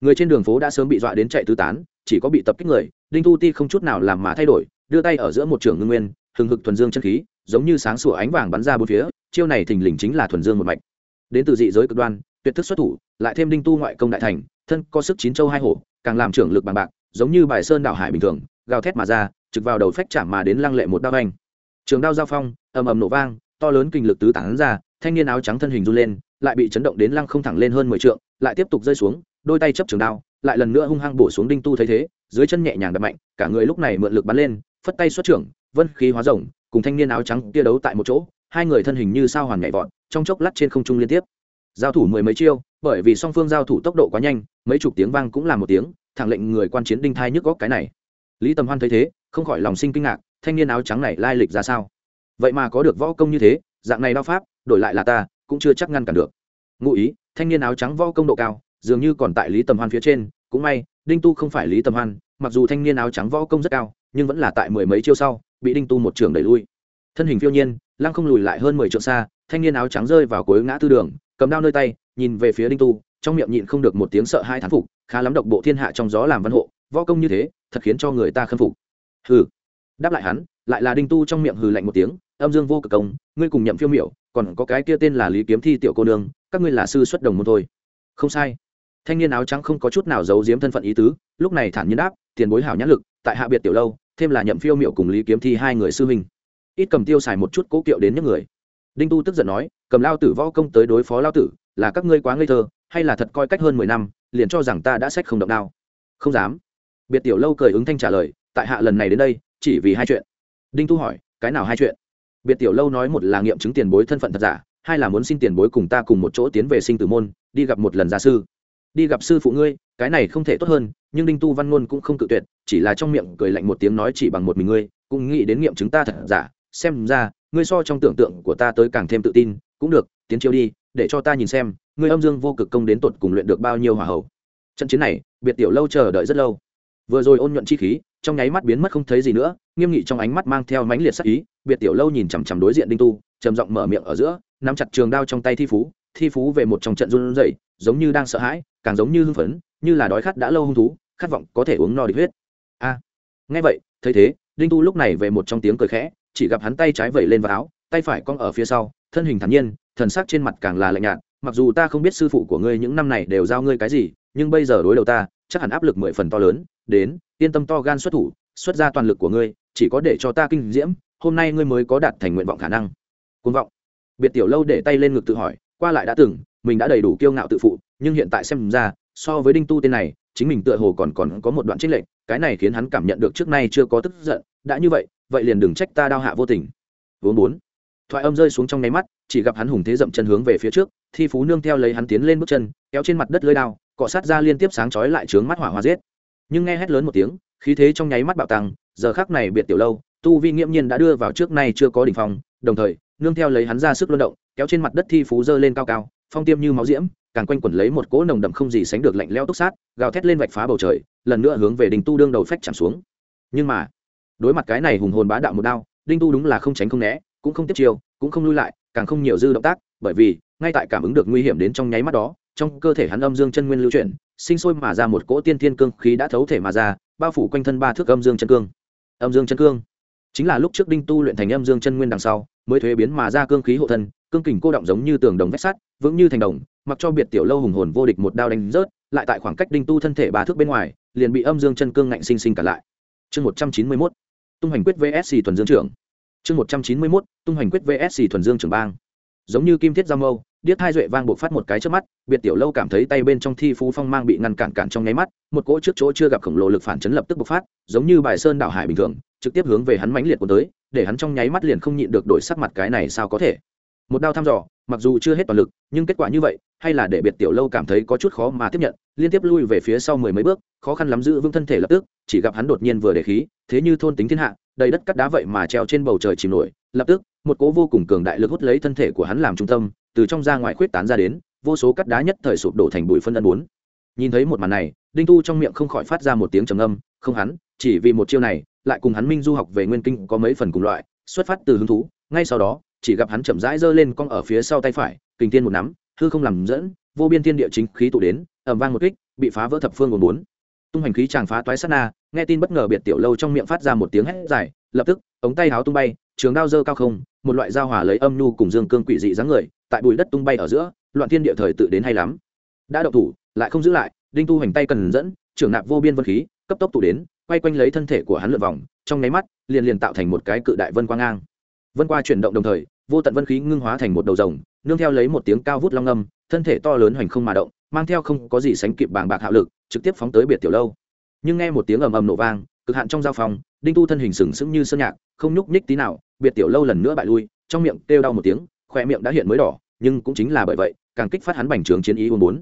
Người trên đường phố đã sớm bị dọa đến chạy tứ tán, chỉ có bị tập kích người, đinh tu ti không chút nào làm mà thay đổi, đưa tay ở giữa một trường ngưng nguyên, hừng hực thuần dương chân khí, giống như sáng sủa ánh vàng bắn ra bốn phía, chiêu này thình lình chính là thuần dương một mạch. Đến từ dị giới cực đoan, tuyệt thức xuất thủ, lại thêm đinh tu ngoại công đại thành, thân có sức chín châu hai hổ, càng làm trưởng lực bằng bạc, giống như bài sơn đảo hải bình thường, gào thét mà ra, trực vào đầu phách chạm mà đến lăng lệ một đao anh trường đao giao phong, ầm ầm nổ vang, to lớn kinh lực tứ tán ra thanh niên áo trắng thân hình run lên, lại bị chấn động đến lăng không thẳng lên hơn mười trượng, lại tiếp tục rơi xuống, đôi tay chấp trường đao, lại lần nữa hung hăng bổ xuống đinh tu thấy thế, dưới chân nhẹ nhàng đập mạnh, cả người lúc này mượn lực bắn lên, phất tay xuất trưởng, vân khí hóa rồng, cùng thanh niên áo trắng kia đấu tại một chỗ, hai người thân hình như sao hoàn nhảy vọt, trong chốc lát trên không trung liên tiếp. Giao thủ mười mấy chiêu, bởi vì song phương giao thủ tốc độ quá nhanh, mấy chục tiếng vang cũng là một tiếng, thẳng lệnh người quan chiến đinh thai nhức góc cái này. Lý tầm hoan thấy thế, không khỏi lòng sinh kinh ngạc, thanh niên áo trắng này lai lịch ra sao? Vậy mà có được võ công như thế, dạng này đao pháp, đổi lại là ta, cũng chưa chắc ngăn cản được. Ngụ ý, thanh niên áo trắng võ công độ cao, dường như còn tại lý tầm hoan phía trên, cũng may, đinh tu không phải lý tầm hoan, mặc dù thanh niên áo trắng võ công rất cao, nhưng vẫn là tại mười mấy chiêu sau, bị đinh tu một trường đẩy lui. Thân hình phiêu nhiên, lăng không lùi lại hơn mười trượng xa, thanh niên áo trắng rơi vào cuối ngã tư đường, cầm đao nơi tay, nhìn về phía đinh tu, trong miệng nhịn không được một tiếng sợ hai thán phục, khá lắm độc bộ thiên hạ trong gió làm văn hộ, võ công như thế, thật khiến cho người ta khâm phục. Hừ. Đáp lại hắn, lại là đinh tu trong miệng hừ lạnh một tiếng âm dương vô cực công, ngươi cùng nhậm phiêu miểu, còn có cái kia tên là lý kiếm thi tiểu cô nương, các ngươi là sư xuất đồng môn thôi. Không sai. Thanh niên áo trắng không có chút nào giấu giếm thân phận ý tứ, lúc này thản nhiên đáp, tiền bối hảo nhãn lực, tại hạ biệt tiểu lâu, thêm là nhậm phiêu miểu cùng lý kiếm thi hai người sư huynh. Ít cầm tiêu xài một chút cố kiệu đến những người. Đinh tu tức giận nói, cầm lao tử võ công tới đối phó lao tử, là các ngươi quá ngây thơ, hay là thật coi cách hơn mười năm, liền cho rằng ta đã sách không động đao. Không dám. Biệt tiểu lâu cười ứng thanh trả lời, tại hạ lần này đến đây, chỉ vì hai chuyện. Đinh tu hỏi, cái nào hai chuyện? Biệt tiểu lâu nói một là nghiệm chứng tiền bối thân phận thật giả, hai là muốn xin tiền bối cùng ta cùng một chỗ tiến về sinh tử môn, đi gặp một lần gia sư. Đi gặp sư phụ ngươi, cái này không thể tốt hơn, nhưng đinh tu văn ngôn cũng không cự tuyệt, chỉ là trong miệng cười lạnh một tiếng nói chỉ bằng một mình ngươi, cũng nghĩ đến nghiệm chứng ta thật giả, xem ra, ngươi so trong tưởng tượng của ta tới càng thêm tự tin, cũng được, tiến chiêu đi, để cho ta nhìn xem, ngươi âm dương vô cực công đến tột cùng luyện được bao nhiêu hỏa hậu trận chiến này, biệt tiểu lâu chờ đợi rất lâu. Vừa rồi ôn nhuận chi khí trong nháy mắt biến mất không thấy gì nữa, nghiêm nghị trong ánh mắt mang theo mãnh liệt sắc ý, biệt tiểu lâu nhìn chằm chằm đối diện đinh tu, trầm giọng mở miệng ở giữa, nắm chặt trường đao trong tay thi phú thi phú về một trong trận run rẩy, giống như đang sợ hãi, càng giống như hưng phấn, như là đói khát đã lâu hung thú, khát vọng có thể uống no địch huyết. A, nghe vậy, thấy thế, đinh tu lúc này về một trong tiếng cười khẽ, chỉ gặp hắn tay trái vẩy lên vào áo, tay phải cong ở phía sau, thân hình thản nhiên, thần sắc trên mặt càng là lạnh nhạt, mặc dù ta không biết sư phụ của ngươi những năm này đều giao ngươi cái gì, nhưng bây giờ đối đầu ta, chắc hẳn áp lực mười phần to lớn đến, yên tâm to gan xuất thủ, xuất ra toàn lực của ngươi, chỉ có để cho ta kinh diễm, hôm nay ngươi mới có đạt thành nguyện vọng khả năng. Côn vọng. Biệt tiểu lâu để tay lên ngực tự hỏi, qua lại đã từng, mình đã đầy đủ kiêu ngạo tự phụ, nhưng hiện tại xem ra, so với đinh tu tên này, chính mình tựa hồ còn còn có một đoạn trích lệnh cái này khiến hắn cảm nhận được trước nay chưa có tức giận, đã như vậy vậy liền đừng trách ta đao hạ vô tình. Vốn bốn. Thoại âm rơi xuống trong nháy mắt, chỉ gặp hắn hùng thế dậm chân hướng về phía trước, thi phú nương theo lấy hắn tiến lên bước chân, kéo trên mặt đất lưới đao, cọ sát ra liên tiếp sáng chói lại trướng mắt hỏa hoa giết nhưng nghe hét lớn một tiếng, khí thế trong nháy mắt bạo tăng, giờ khác này biệt tiểu lâu, tu vi nghiễm nhiên đã đưa vào trước nay chưa có đỉnh phong, đồng thời, nương theo lấy hắn ra sức luân động, kéo trên mặt đất thi phú dơ lên cao cao, phong tiêm như máu diễm, càng quanh quẩn lấy một cỗ nồng đậm không gì sánh được lạnh leo túc sát, gào thét lên vạch phá bầu trời, lần nữa hướng về đình tu đương đầu phách chạm xuống. Nhưng mà, đối mặt cái này hùng hồn bá đạo một đao, đinh tu đúng là không tránh không né, cũng không tiếp chiêu, cũng không lui lại, càng không nhiều dư động tác, bởi vì, ngay tại cảm ứng được nguy hiểm đến trong nháy mắt đó trong cơ thể hắn âm dương chân nguyên lưu chuyển, sinh sôi mà ra một cỗ tiên thiên cương khí đã thấu thể mà ra, bao phủ quanh thân ba thước âm dương chân cương. Âm dương chân cương chính là lúc trước đinh tu luyện thành âm dương chân nguyên đằng sau, mới thuế biến mà ra cương khí hộ thân, cương kình cô động giống như tường đồng vách sắt, vững như thành đồng, mặc cho biệt tiểu lâu hùng hồn vô địch một đao đánh rớt, lại tại khoảng cách đinh tu thân thể ba thước bên ngoài, liền bị âm dương chân cương ngạnh sinh sinh cả lại. Chương một trăm chín mươi mốt, tung hành quyết vsc thuần dương trưởng. Chương một trăm chín mươi mốt, tung hành quyết vsc thuần dương trưởng bang giống như kim thiết giao mâu, điếc hai duệ vang buộc phát một cái trước mắt, biệt tiểu lâu cảm thấy tay bên trong thi phú phong mang bị ngăn cản cản trong nháy mắt, một cỗ trước chỗ chưa gặp khổng lồ lực phản chấn lập tức bộc phát, giống như bài sơn đảo hải bình thường, trực tiếp hướng về hắn mãnh liệt của tới, để hắn trong nháy mắt liền không nhịn được đổi sắc mặt cái này sao có thể. Một đao thăm dò, mặc dù chưa hết toàn lực, nhưng kết quả như vậy, hay là để biệt tiểu lâu cảm thấy có chút khó mà tiếp nhận liên tiếp lui về phía sau mười mấy bước, khó khăn lắm giữ vững thân thể lập tức, chỉ gặp hắn đột nhiên vừa để khí, thế như thôn tính thiên hạ, đầy đất cắt đá vậy mà treo trên bầu trời chìm nổi, lập tức, một cỗ vô cùng cường đại lực hút lấy thân thể của hắn làm trung tâm, từ trong ra ngoài khuyết tán ra đến, vô số cắt đá nhất thời sụp đổ thành bụi phân ân bốn. Nhìn thấy một màn này, đinh tu trong miệng không khỏi phát ra một tiếng trầm âm không hắn, chỉ vì một chiêu này, lại cùng hắn minh du học về nguyên kinh có mấy phần cùng loại, xuất phát từ hứng thú, ngay sau đó, chỉ gặp hắn chậm rãi giơ lên cong ở phía sau tay phải, kình tiên một nắm, hư không làm dẫn vô biên thiên địa chính khí tụ đến ẩm vang một kích, bị phá vỡ thập phương gồm bốn. Tung hành khí chàng phá toái sát na, nghe tin bất ngờ biệt tiểu lâu trong miệng phát ra một tiếng hét dài, lập tức, ống tay háo tung bay, trường đao dơ cao không, một loại dao hỏa lấy âm nhu cùng dương cương quỷ dị dáng người, tại bụi đất tung bay ở giữa, loạn thiên địa thời tự đến hay lắm. Đã động thủ, lại không giữ lại, đinh tu hành tay cần dẫn, trưởng nạp vô biên vân khí, cấp tốc tụ đến, quay quanh lấy thân thể của hắn lượn vòng, trong nháy mắt, liền liền tạo thành một cái cự đại vân quang ngang vân qua chuyển động đồng thời, vô tận vân khí ngưng hóa thành một đầu rồng, nương theo lấy một tiếng cao vút long âm thân thể to lớn hoành không mà động, mang theo không có gì sánh kịp bảng bạc hạo lực, trực tiếp phóng tới biệt tiểu lâu. Nhưng nghe một tiếng ầm ầm nổ vang, cực hạn trong giao phòng, đinh tu thân hình sừng sững như sơn nhạc, không nhúc nhích tí nào, biệt tiểu lâu lần nữa bại lui, trong miệng kêu đau một tiếng khỏe miệng đã hiện mới đỏ, nhưng cũng chính là bởi vậy, càng kích phát hắn bành trướng chiến ý uốn bốn.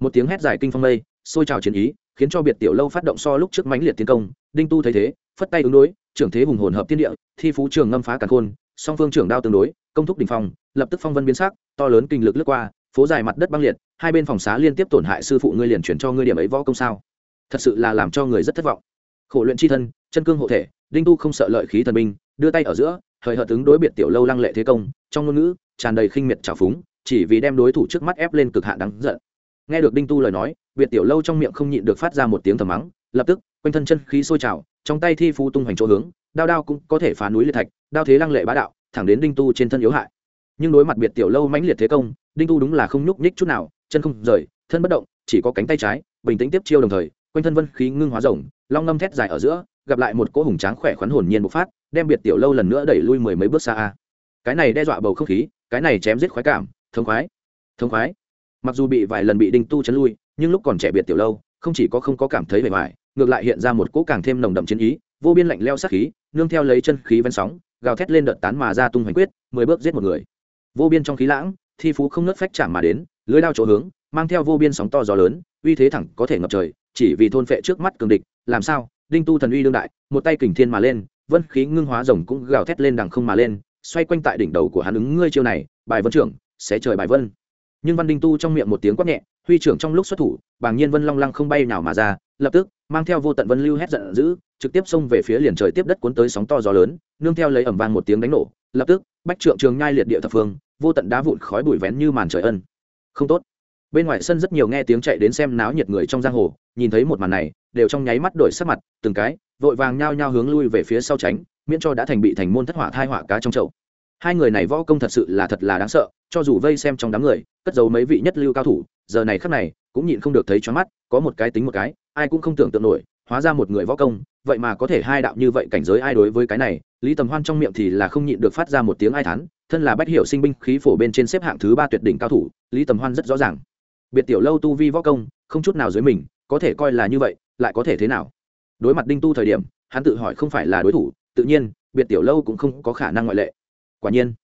Một tiếng hét dài kinh phong mây, xôi trào chiến ý, khiến cho biệt tiểu lâu phát động so lúc trước mãnh liệt tiến công, đinh tu thấy thế, phất tay ứng đối, trưởng thế hùng hồn hợp thiên địa, thi phú trường ngâm phá cả khôn song phương trưởng đao tương đối, công thúc đình phong, lập tức phong vân biến sắc, to lớn kinh lực lướt qua, phố dài mặt đất băng liệt, hai bên phòng xá liên tiếp tổn hại sư phụ ngươi liền chuyển cho ngươi điểm ấy võ công sao? Thật sự là làm cho người rất thất vọng. Khổ luyện c h i thân, chân cương hộ thể, đinh tu không sợ lợi khí thần binh, đưa tay ở giữa hời hợt ứng đối biệt tiểu lâu lăng lệ thế công, trong ngôn ngữ, tràn đầy khinh miệt trào phúng, chỉ vì đem đối thủ trước mắt ép lên cực hạn đáng giận. Nghe được đinh tu lời nói, biệt tiểu lâu trong miệng không nhịn được phát ra một tiếng thầm mắng, lập tức, quanh thân chân khí sôi trào, trong tay thi phu tung hoành chỗ hướng đao đao cũng có thể phá núi liệt thạch, đao thế lăng lệ bá đạo, thẳng đến đinh tu trên thân yếu hại. Nhưng đối mặt biệt tiểu lâu mãnh liệt thế công, đinh tu đúng là không nhúc nhích chút nào, chân không rời, thân bất động, chỉ có cánh tay trái, bình tĩnh tiếp chiêu đồng thời, quanh thân vân khí ngưng hóa rồng, long ngâm thét dài ở giữa, gặp lại một cỗ hùng tráng khỏe khoắn hồn nhiên bộc phát, đem biệt tiểu lâu lần nữa đẩy lui mười mấy bước xa a. Cái này đe dọa bầu không khí, cái này chém giết khoái cảm, thống khoái thống khoái. Mặc dù bị vài lần bị đinh tu chấn lui, nhưng lúc còn trẻ biệt tiểu lâu, không chỉ có không có cảm thấy vẻ vải ngược lại hiện ra một cỗ càng thêm nồng đậm chiến ý vô biên lạnh leo sát khí, nương theo lấy chân khí ven sóng, gào thét lên đợt tán mà ra tung hoành quyết, mười bước giết một người. Vô biên trong khí lãng, thi phú không nớt phách chạm mà đến, lưới đao chỗ hướng, mang theo vô biên sóng to gió lớn, uy thế thẳng có thể ngập trời, chỉ vì thôn phệ trước mắt cường địch, làm sao? Đinh tu thần uy đương đại, một tay kình thiên mà lên, vân khí ngưng hóa rồng cũng gào thét lên đằng không mà lên, xoay quanh tại đỉnh đầu của hắn ứng ngươi chiêu này, bài vân trưởng, sẽ trời bài vân. Nhưng văn đinh tu trong miệng một tiếng quát nhẹ, huy trưởng trong lúc xuất thủ, bàng nhiên vân long lăng không bay nào mà ra, lập tức mang theo vô tận vân lưu hét giận dữ, trực tiếp xông về phía liền trời tiếp đất cuốn tới sóng to gió lớn, nương theo lấy ẩm vang một tiếng đánh nổ, lập tức, bách trượng trường nhai liệt địa thập phương, vô tận đá vụn khói bụi vén như màn trời ân. Không tốt. Bên ngoài sân rất nhiều nghe tiếng chạy đến xem náo nhiệt người trong giang hồ, nhìn thấy một màn này, đều trong nháy mắt đổi sắc mặt, từng cái, vội vàng nhao nhao hướng lui về phía sau tránh, miễn cho đã thành bị thành môn thất hỏa thai hỏa cá trong chậu hai người này võ công thật sự là thật là đáng sợ, cho dù vây xem trong đám người, cất giấu mấy vị nhất lưu cao thủ, giờ này khắc này, cũng nhịn không được thấy choáng mắt, có một cái tính một cái, ai cũng không tưởng tượng nổi, hóa ra một người võ công, vậy mà có thể hai đạo như vậy cảnh giới ai đối với cái này, lý tầm hoan trong miệng thì là không nhịn được phát ra một tiếng ai thán, thân là bách hiệu sinh binh khí phổ bên trên xếp hạng thứ ba tuyệt đỉnh cao thủ, lý tầm hoan rất rõ ràng. Biệt tiểu lâu tu vi võ công, không chút nào dưới mình, có thể coi là như vậy, lại có thể thế nào? Đối mặt đinh tu thời điểm, hắn tự hỏi không phải là đối thủ, tự nhiên, biệt tiểu lâu cũng không có khả năng ngoại lệ quả nhiên.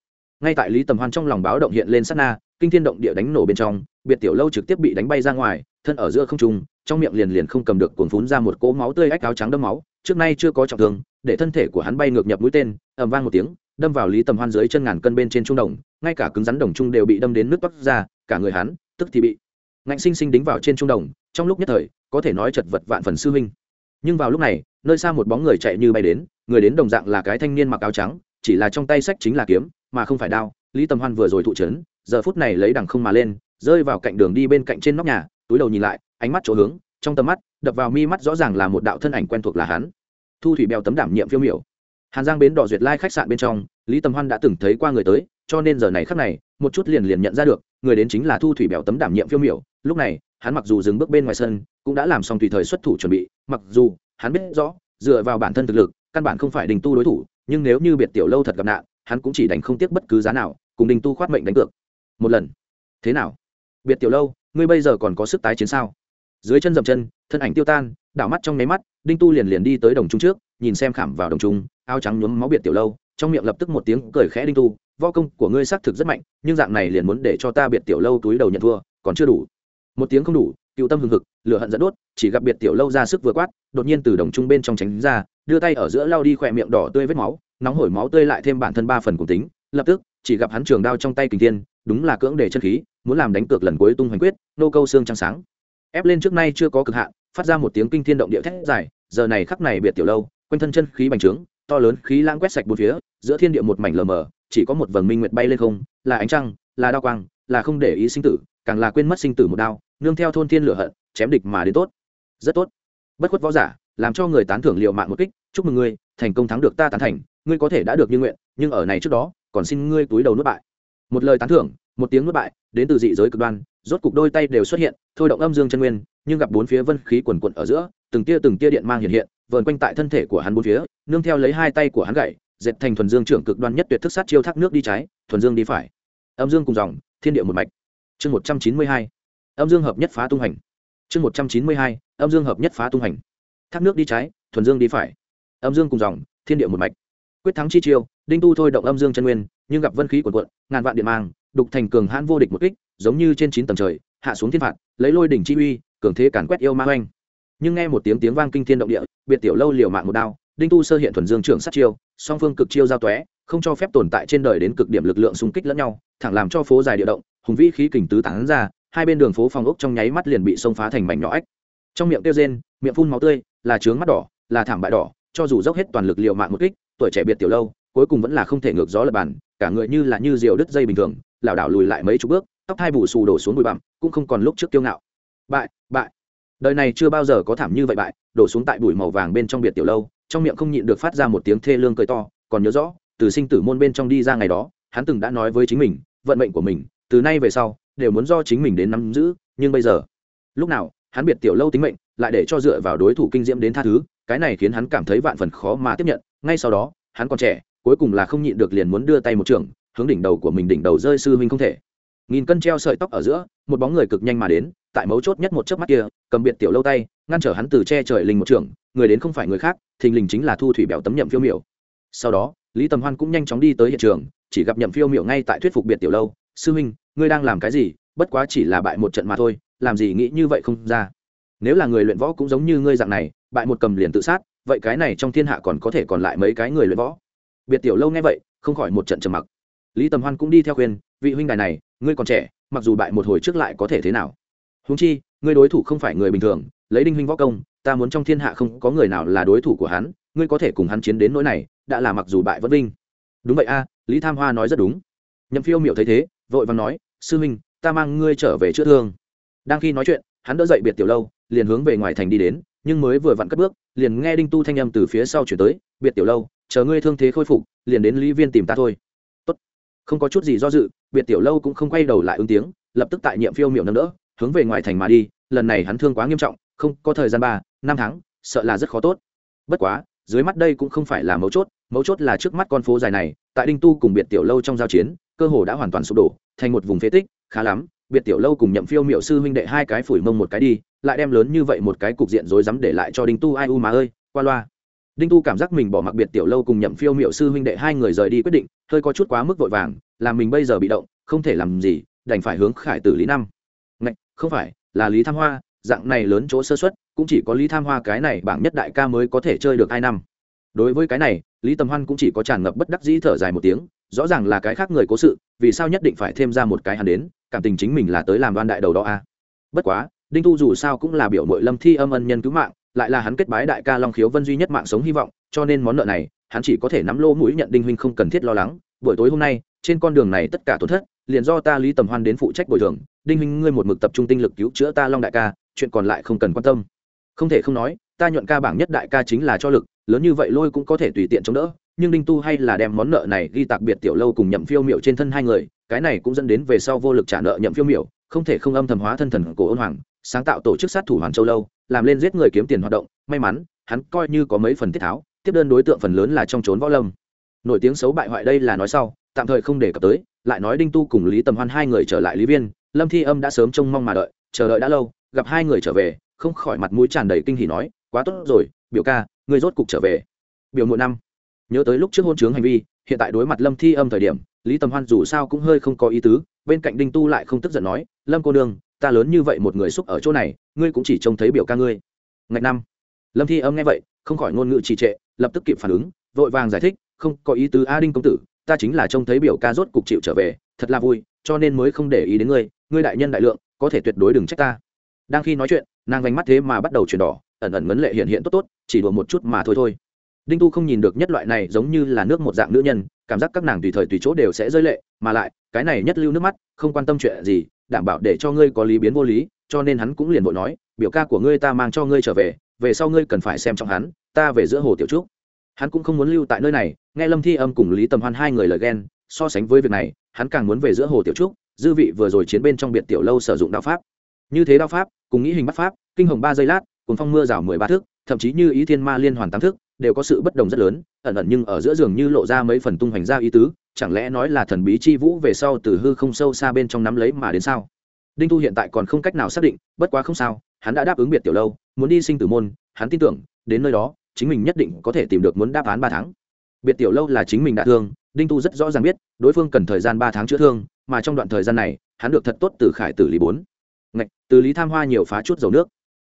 Ngay tại lý tầm hoan trong lòng báo động hiện lên sát na, kinh thiên động địa đánh nổ bên trong, biệt tiểu lâu trực tiếp bị đánh bay ra ngoài, thân ở giữa không trung, trong miệng liền liền không cầm được cuồn phún ra một cỗ máu tươi ách áo trắng đâm máu, trước nay chưa có trọng thương, để thân thể của hắn bay ngược nhập mũi tên, ầm vang một tiếng, đâm vào lý tầm hoan dưới chân ngàn cân bên trên trung đồng, ngay cả cứng rắn đồng trung đều bị đâm đến nước bắc ra, cả người hắn, tức thì bị ngạnh sinh sinh đính vào trên trung đồng, trong lúc nhất thời, có thể nói chật vật vạn phần sư huynh. Nhưng vào lúc này, nơi xa một bóng người chạy như bay đến, người đến đồng dạng là cái thanh niên mặc áo trắng chỉ là trong tay sách chính là kiếm, mà không phải đao. Lý tầm hoan vừa rồi thụ trấn giờ phút này lấy đằng không mà lên, rơi vào cạnh đường đi bên cạnh trên nóc nhà, túi đầu nhìn lại, ánh mắt chỗ hướng, trong tầm mắt, đập vào mi mắt rõ ràng là một đạo thân ảnh quen thuộc là hắn. Thu thủy bèo tấm đảm nhiệm phiêu miểu. Hàn giang bến đỏ duyệt lai khách sạn bên trong, lý tầm hoan đã từng thấy qua người tới, cho nên giờ này khắc này, một chút liền liền nhận ra được, người đến chính là thu thủy bèo tấm đảm nhiệm phiêu miểu. Lúc này, hắn mặc dù dừng bước bên ngoài sân, cũng đã làm xong tùy thời xuất thủ chuẩn bị, mặc dù hắn biết rõ, dựa vào bản thân thực lực, căn bản không phải đình tu đối thủ nhưng nếu như biệt tiểu lâu thật gặp nạn, hắn cũng chỉ đánh không tiếc bất cứ giá nào, cùng đình tu khoát mệnh đánh cược. Một lần. Thế nào? Biệt tiểu lâu, ngươi bây giờ còn có sức tái chiến sao? Dưới chân dậm chân, thân ảnh tiêu tan, đảo mắt trong nháy mắt, đinh tu liền liền đi tới đồng trung trước, nhìn xem khảm vào đồng trung, áo trắng nhuốm máu biệt tiểu lâu, trong miệng lập tức một tiếng cười khẽ đinh tu, võ công của ngươi xác thực rất mạnh, nhưng dạng này liền muốn để cho ta biệt tiểu lâu túi đầu nhận thua, còn chưa đủ. Một tiếng không đủ cựu tâm hừng hực, lửa hận dẫn đốt, chỉ gặp biệt tiểu lâu ra sức vừa quát, đột nhiên từ đồng trung bên trong tránh ra, đưa tay ở giữa lao đi khỏe miệng đỏ tươi vết máu, nóng hổi máu tươi lại thêm bản thân ba phần cùng tính, lập tức, chỉ gặp hắn trường đao trong tay kình thiên, đúng là cưỡng để chân khí, muốn làm đánh cược lần cuối tung hoành quyết, nô câu xương trắng sáng. Ép lên trước nay chưa có cực hạn, phát ra một tiếng kinh thiên động địa thét dài, giờ này khắc này biệt tiểu lâu, quanh thân chân khí bành trướng, to lớn khí lãng quét sạch bốn phía, giữa thiên địa một mảnh lờ mờ, chỉ có một vầng minh nguyệt bay lên không, là ánh trăng, là đao quang, là không để ý sinh tử, càng là quên mất sinh tử một đao nương theo thôn thiên lửa hận, chém địch mà đến tốt. Rất tốt. Bất khuất võ giả, làm cho người tán thưởng liệu mạng một kích, chúc mừng ngươi, thành công thắng được ta tán thành, ngươi có thể đã được như nguyện, nhưng ở này trước đó, còn xin ngươi túi đầu nuốt bại. Một lời tán thưởng, một tiếng nuốt bại, đến từ dị giới cực đoan, rốt cục đôi tay đều xuất hiện, thôi động âm dương chân nguyên, nhưng gặp bốn phía vân khí quần quận ở giữa, từng tia từng tia điện mang hiện hiện, vờn quanh tại thân thể của hắn bốn phía, nương theo lấy hai tay của hắn gậy, dệt thành thuần dương trưởng cực đoan nhất tuyệt thức sát chiêu thác nước đi trái, thuần dương đi phải. Âm dương cùng dòng, thiên địa một mạch. Chương một trăm chín mươi hai âm dương hợp nhất phá tung hành. Chương một trăm chín mươi hai, âm dương hợp nhất phá tung hành. Thác nước đi trái, thuần dương đi phải. Âm dương cùng dòng, thiên địa một mạch. Quyết thắng chi chiêu, đinh tu thôi động âm dương chân nguyên, nhưng gặp vân khí quần quận ngàn vạn điện mang, đục thành cường hãn vô địch một kích, giống như trên chín tầng trời, hạ xuống thiên phạt, lấy lôi đỉnh chi uy, cường thế càn quét yêu ma oanh nhưng nghe một tiếng tiếng vang kinh thiên động địa, biệt tiểu lâu liều mạng một đao, đinh tu sơ hiện thuần dương trưởng sát chiêu, song phương cực chiêu giao tóe, không cho phép tồn tại trên đời đến cực điểm lực lượng xung kích lẫn nhau, thẳng làm cho phố dài địa động, hùng vĩ khí kình tứ tán ra hai bên đường phố phòng ốc trong nháy mắt liền bị xông phá thành mảnh nhỏ ếch trong miệng tiêu rên, miệng phun máu tươi, là trướng mắt đỏ, là thảm bại đỏ, cho dù dốc hết toàn lực liệu mạng một kích, tuổi trẻ biệt tiểu lâu, cuối cùng vẫn là không thể ngược gió lập bàn, cả người như là như diều đứt dây bình thường, lảo đảo lùi lại mấy chục bước, tóc hai bù xù đổ xuống bụi bặm, cũng không còn lúc trước kiêu ngạo. Bại bại. Đời này chưa bao giờ có thảm như vậy bại, đổ xuống tại bụi màu vàng bên trong biệt tiểu lâu, trong miệng không nhịn được phát ra một tiếng thê lương cười to, còn nhớ rõ, từ sinh tử môn bên trong đi ra ngày đó, hắn từng đã nói với chính mình, vận mệnh của mình, từ nay về sau đều muốn do chính mình đến nắm giữ, nhưng bây giờ, lúc nào, hắn biệt tiểu lâu tính mệnh, lại để cho dựa vào đối thủ kinh diễm đến tha thứ, cái này khiến hắn cảm thấy vạn phần khó mà tiếp nhận. Ngay sau đó, hắn còn trẻ, cuối cùng là không nhịn được liền muốn đưa tay một trường, hướng đỉnh đầu của mình đỉnh đầu rơi sư huynh không thể. Nghìn cân treo sợi tóc ở giữa, một bóng người cực nhanh mà đến, tại mấu chốt nhất một chớp mắt kia, cầm biệt tiểu lâu tay, ngăn trở hắn từ che trời linh một trường, người đến không phải người khác, thình lình chính là thu thủy bèo tấm nhậm phiêu miểu. Sau đó, lý tầm hoan cũng nhanh chóng đi tới hiện trường, chỉ gặp nhậm phiêu miểu ngay tại thuyết phục biệt tiểu lâu sư huynh, ngươi đang làm cái gì? Bất quá chỉ là bại một trận mà thôi, làm gì nghĩ như vậy không ra? Nếu là người luyện võ cũng giống như ngươi dạng này, bại một cầm liền tự sát, vậy cái này trong thiên hạ còn có thể còn lại mấy cái người luyện võ? Biệt tiểu lâu nghe vậy, không khỏi một trận trầm mặc. Lý tầm hoan cũng đi theo khuyên, vị huynh đài này, ngươi còn trẻ, mặc dù bại một hồi trước lại có thể thế nào? Húng chi, ngươi đối thủ không phải người bình thường, lấy đinh huynh võ công, ta muốn trong thiên hạ không có người nào là đối thủ của hắn, ngươi có thể cùng hắn chiến đến nỗi này, đã là mặc dù bại vẫn vinh. Đúng vậy a, lý tham hoa nói rất đúng. Nhậm phiêu miệu thấy thế vội vàng nói, sư huynh, ta mang ngươi trở về chữa thương. Đang khi nói chuyện, hắn đỡ dậy biệt tiểu lâu, liền hướng về ngoài thành đi đến, nhưng mới vừa vặn cất bước, liền nghe đinh tu thanh âm từ phía sau chuyển tới, biệt tiểu lâu, chờ ngươi thương thế khôi phục, liền đến lý viên tìm ta thôi. Tốt. không có chút gì do dự, biệt tiểu lâu cũng không quay đầu lại ứng tiếng, lập tức tại nhiệm phiêu miệng nâng đỡ, hướng về ngoài thành mà đi, lần này hắn thương quá nghiêm trọng, không có thời gian ba, năm tháng, sợ là rất khó tốt. Bất quá, dưới mắt đây cũng không phải là mấu chốt mấu chốt là trước mắt con phố dài này, tại đinh tu cùng biệt tiểu lâu trong giao chiến cơ hồ đã hoàn toàn sụp đổ thành một vùng phế tích khá lắm biệt tiểu lâu cùng nhậm phiêu miệu sư huynh đệ hai cái phủi mông một cái đi lại đem lớn như vậy một cái cục diện rối rắm để lại cho đinh tu ai u mà ơi qua loa. Đinh tu cảm giác mình bỏ mặc biệt tiểu lâu cùng nhậm phiêu miệu sư huynh đệ hai người rời đi quyết định hơi có chút quá mức vội vàng làm mình bây giờ bị động không thể làm gì đành phải hướng khải tử lý năm. Ngạch, không phải là lý tham hoa dạng này lớn chỗ sơ xuất cũng chỉ có lý tham hoa cái này bảng nhất đại ca mới có thể chơi được hai năm đối với cái này, lý tầm hoan cũng chỉ có tràn ngập bất đắc dĩ thở dài một tiếng, rõ ràng là cái khác người cố sự, vì sao nhất định phải thêm ra một cái hắn đến, cảm tình chính mình là tới làm đoan đại đầu đó a. À? bất quá, đinh tu dù sao cũng là biểu mội lâm thi âm ân nhân cứu mạng, lại là hắn kết bái đại ca long khiếu vân duy nhất mạng sống hy vọng, cho nên món nợ này, hắn chỉ có thể nắm lô mũi nhận đinh huynh không cần thiết lo lắng. Buổi tối hôm nay, trên con đường này tất cả tổn thất, liền do ta lý tầm hoan đến phụ trách bồi thường. Đinh huynh ngươi một mực tập trung tinh lực cứu chữa ta long đại ca, chuyện còn lại không cần quan tâm. Không thể không nói, ta nhuận ca bảng nhất đại ca chính là cho lực lớn như vậy lôi cũng có thể tùy tiện chống đỡ, nhưng đinh tu hay là đem món nợ này ghi tạc biệt tiểu lâu cùng nhậm phiêu miệu trên thân hai người, cái này cũng dẫn đến về sau vô lực trả nợ nhậm phiêu miệu không thể không âm thầm hóa thân thần cổ ôn hoàng, sáng tạo tổ chức sát thủ hoàng châu lâu, làm lên giết người kiếm tiền hoạt động, may mắn, hắn coi như có mấy phần tiết tháo, tiếp đơn đối tượng phần lớn là trong trốn võ lâm. Nổi tiếng xấu bại hoại đây là nói sau, tạm thời không đề cập tới, lại nói đinh tu cùng lý tầm hoan hai người trở lại lý viên, lâm thi âm đã sớm trông mong mà đợi, chờ đợi đã lâu, gặp hai người trở về, không khỏi mặt mũi tràn đầy kinh hỉ nói, quá tốt rồi, biểu ca ngươi rốt cục trở về. Biểu muội năm, nhớ tới lúc trước hôn chướng hành vi, hiện tại đối mặt lâm thi âm thời điểm, lý tầm hoan dù sao cũng hơi không có ý tứ, bên cạnh đinh tu lại không tức giận nói, lâm cô đường ta lớn như vậy một người xúc ở chỗ này, ngươi cũng chỉ trông thấy biểu ca ngươi. Ngày năm, lâm thi âm nghe vậy, không khỏi ngôn ngữ trì trệ, lập tức kịp phản ứng, vội vàng giải thích, không có ý tứ a đinh công tử, ta chính là trông thấy biểu ca rốt cục chịu trở về, thật là vui, cho nên mới không để ý đến ngươi ngươi đại nhân đại lượng, có thể tuyệt đối đừng trách ta. Đang khi nói chuyện, nàng vánh mắt thế mà bắt đầu chuyển đỏ ẩn ẩn ngấn lệ hiện hiện tốt tốt, chỉ đùa một chút mà thôi thôi. Đinh tu không nhìn được nhất loại này giống như là nước một dạng nữ nhân, cảm giác các nàng tùy thời tùy chỗ đều sẽ rơi lệ, mà lại, cái này nhất lưu nước mắt, không quan tâm chuyện gì, đảm bảo để cho ngươi có lý biến vô lý, cho nên hắn cũng liền vội nói, biểu ca của ngươi ta mang cho ngươi trở về về sau ngươi cần phải xem trọng hắn, ta về giữa hồ tiểu trúc. Hắn cũng không muốn lưu tại nơi này, nghe lâm thi âm cùng lý tầm hoan hai người lời ghen, so sánh với việc này, hắn càng muốn về giữa hồ tiểu trúc, dư vị vừa rồi chiến bên trong biệt tiểu lâu sử dụng đạo pháp. Như thế đạo pháp, cùng nghĩ hình bắt pháp, kinh hồng ba giây lát cùng phong mưa rào mười ba thước thậm chí như ý thiên ma liên hoàn tám thước đều có sự bất đồng rất lớn ẩn ẩn nhưng ở giữa giường như lộ ra mấy phần tung hoành ra ý tứ chẳng lẽ nói là thần bí chi vũ về sau từ hư không sâu xa bên trong nắm lấy mà đến sao? Đinh tu hiện tại còn không cách nào xác định bất quá không sao hắn đã đáp ứng biệt tiểu lâu muốn đi sinh tử môn hắn tin tưởng đến nơi đó chính mình nhất định có thể tìm được muốn đáp án ba tháng. Biệt tiểu lâu là chính mình đã thương đinh tu rất rõ ràng biết đối phương cần thời gian ba tháng chữa thương mà trong đoạn thời gian này hắn được thật tốt từ khải tử lý bốn. Ngạch, từ lý tham hoa nhiều phá chút dầu nước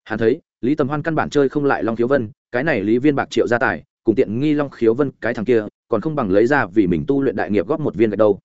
hắn thấy, lý tầm hoan căn bản chơi không lại long khiếu vân, cái này lý viên bạc triệu gia tài, cùng tiện nghi long khiếu vân cái thằng kia, còn không bằng lấy ra vì mình tu luyện đại nghiệp góp một viên gạch đâu.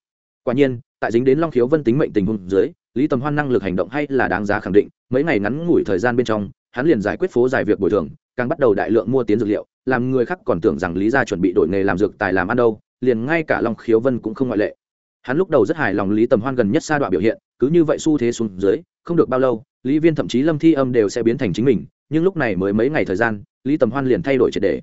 Quả nhiên, tại dính đến long khiếu vân tính mệnh tình huống dưới, lý tầm hoan năng lực hành động hay là đáng giá khẳng định, mấy ngày ngắn ngủi thời gian bên trong, hắn liền giải quyết phố giải việc bồi thường, càng bắt đầu đại lượng mua tiến dược liệu, làm người khác còn tưởng rằng lý gia chuẩn bị đổi nghề làm dược tài làm ăn đâu, liền ngay cả long khiếu vân cũng không ngoại lệ. Hắn lúc đầu rất hài lòng lý tầm hoan gần nhất sa đoạn biểu hiện, cứ như vậy xu thế xuống dưới, không được bao lâu lý viên thậm chí lâm thi âm đều sẽ biến thành chính mình, nhưng lúc này mới mấy ngày thời gian, lý tầm hoan liền thay đổi triệt đề.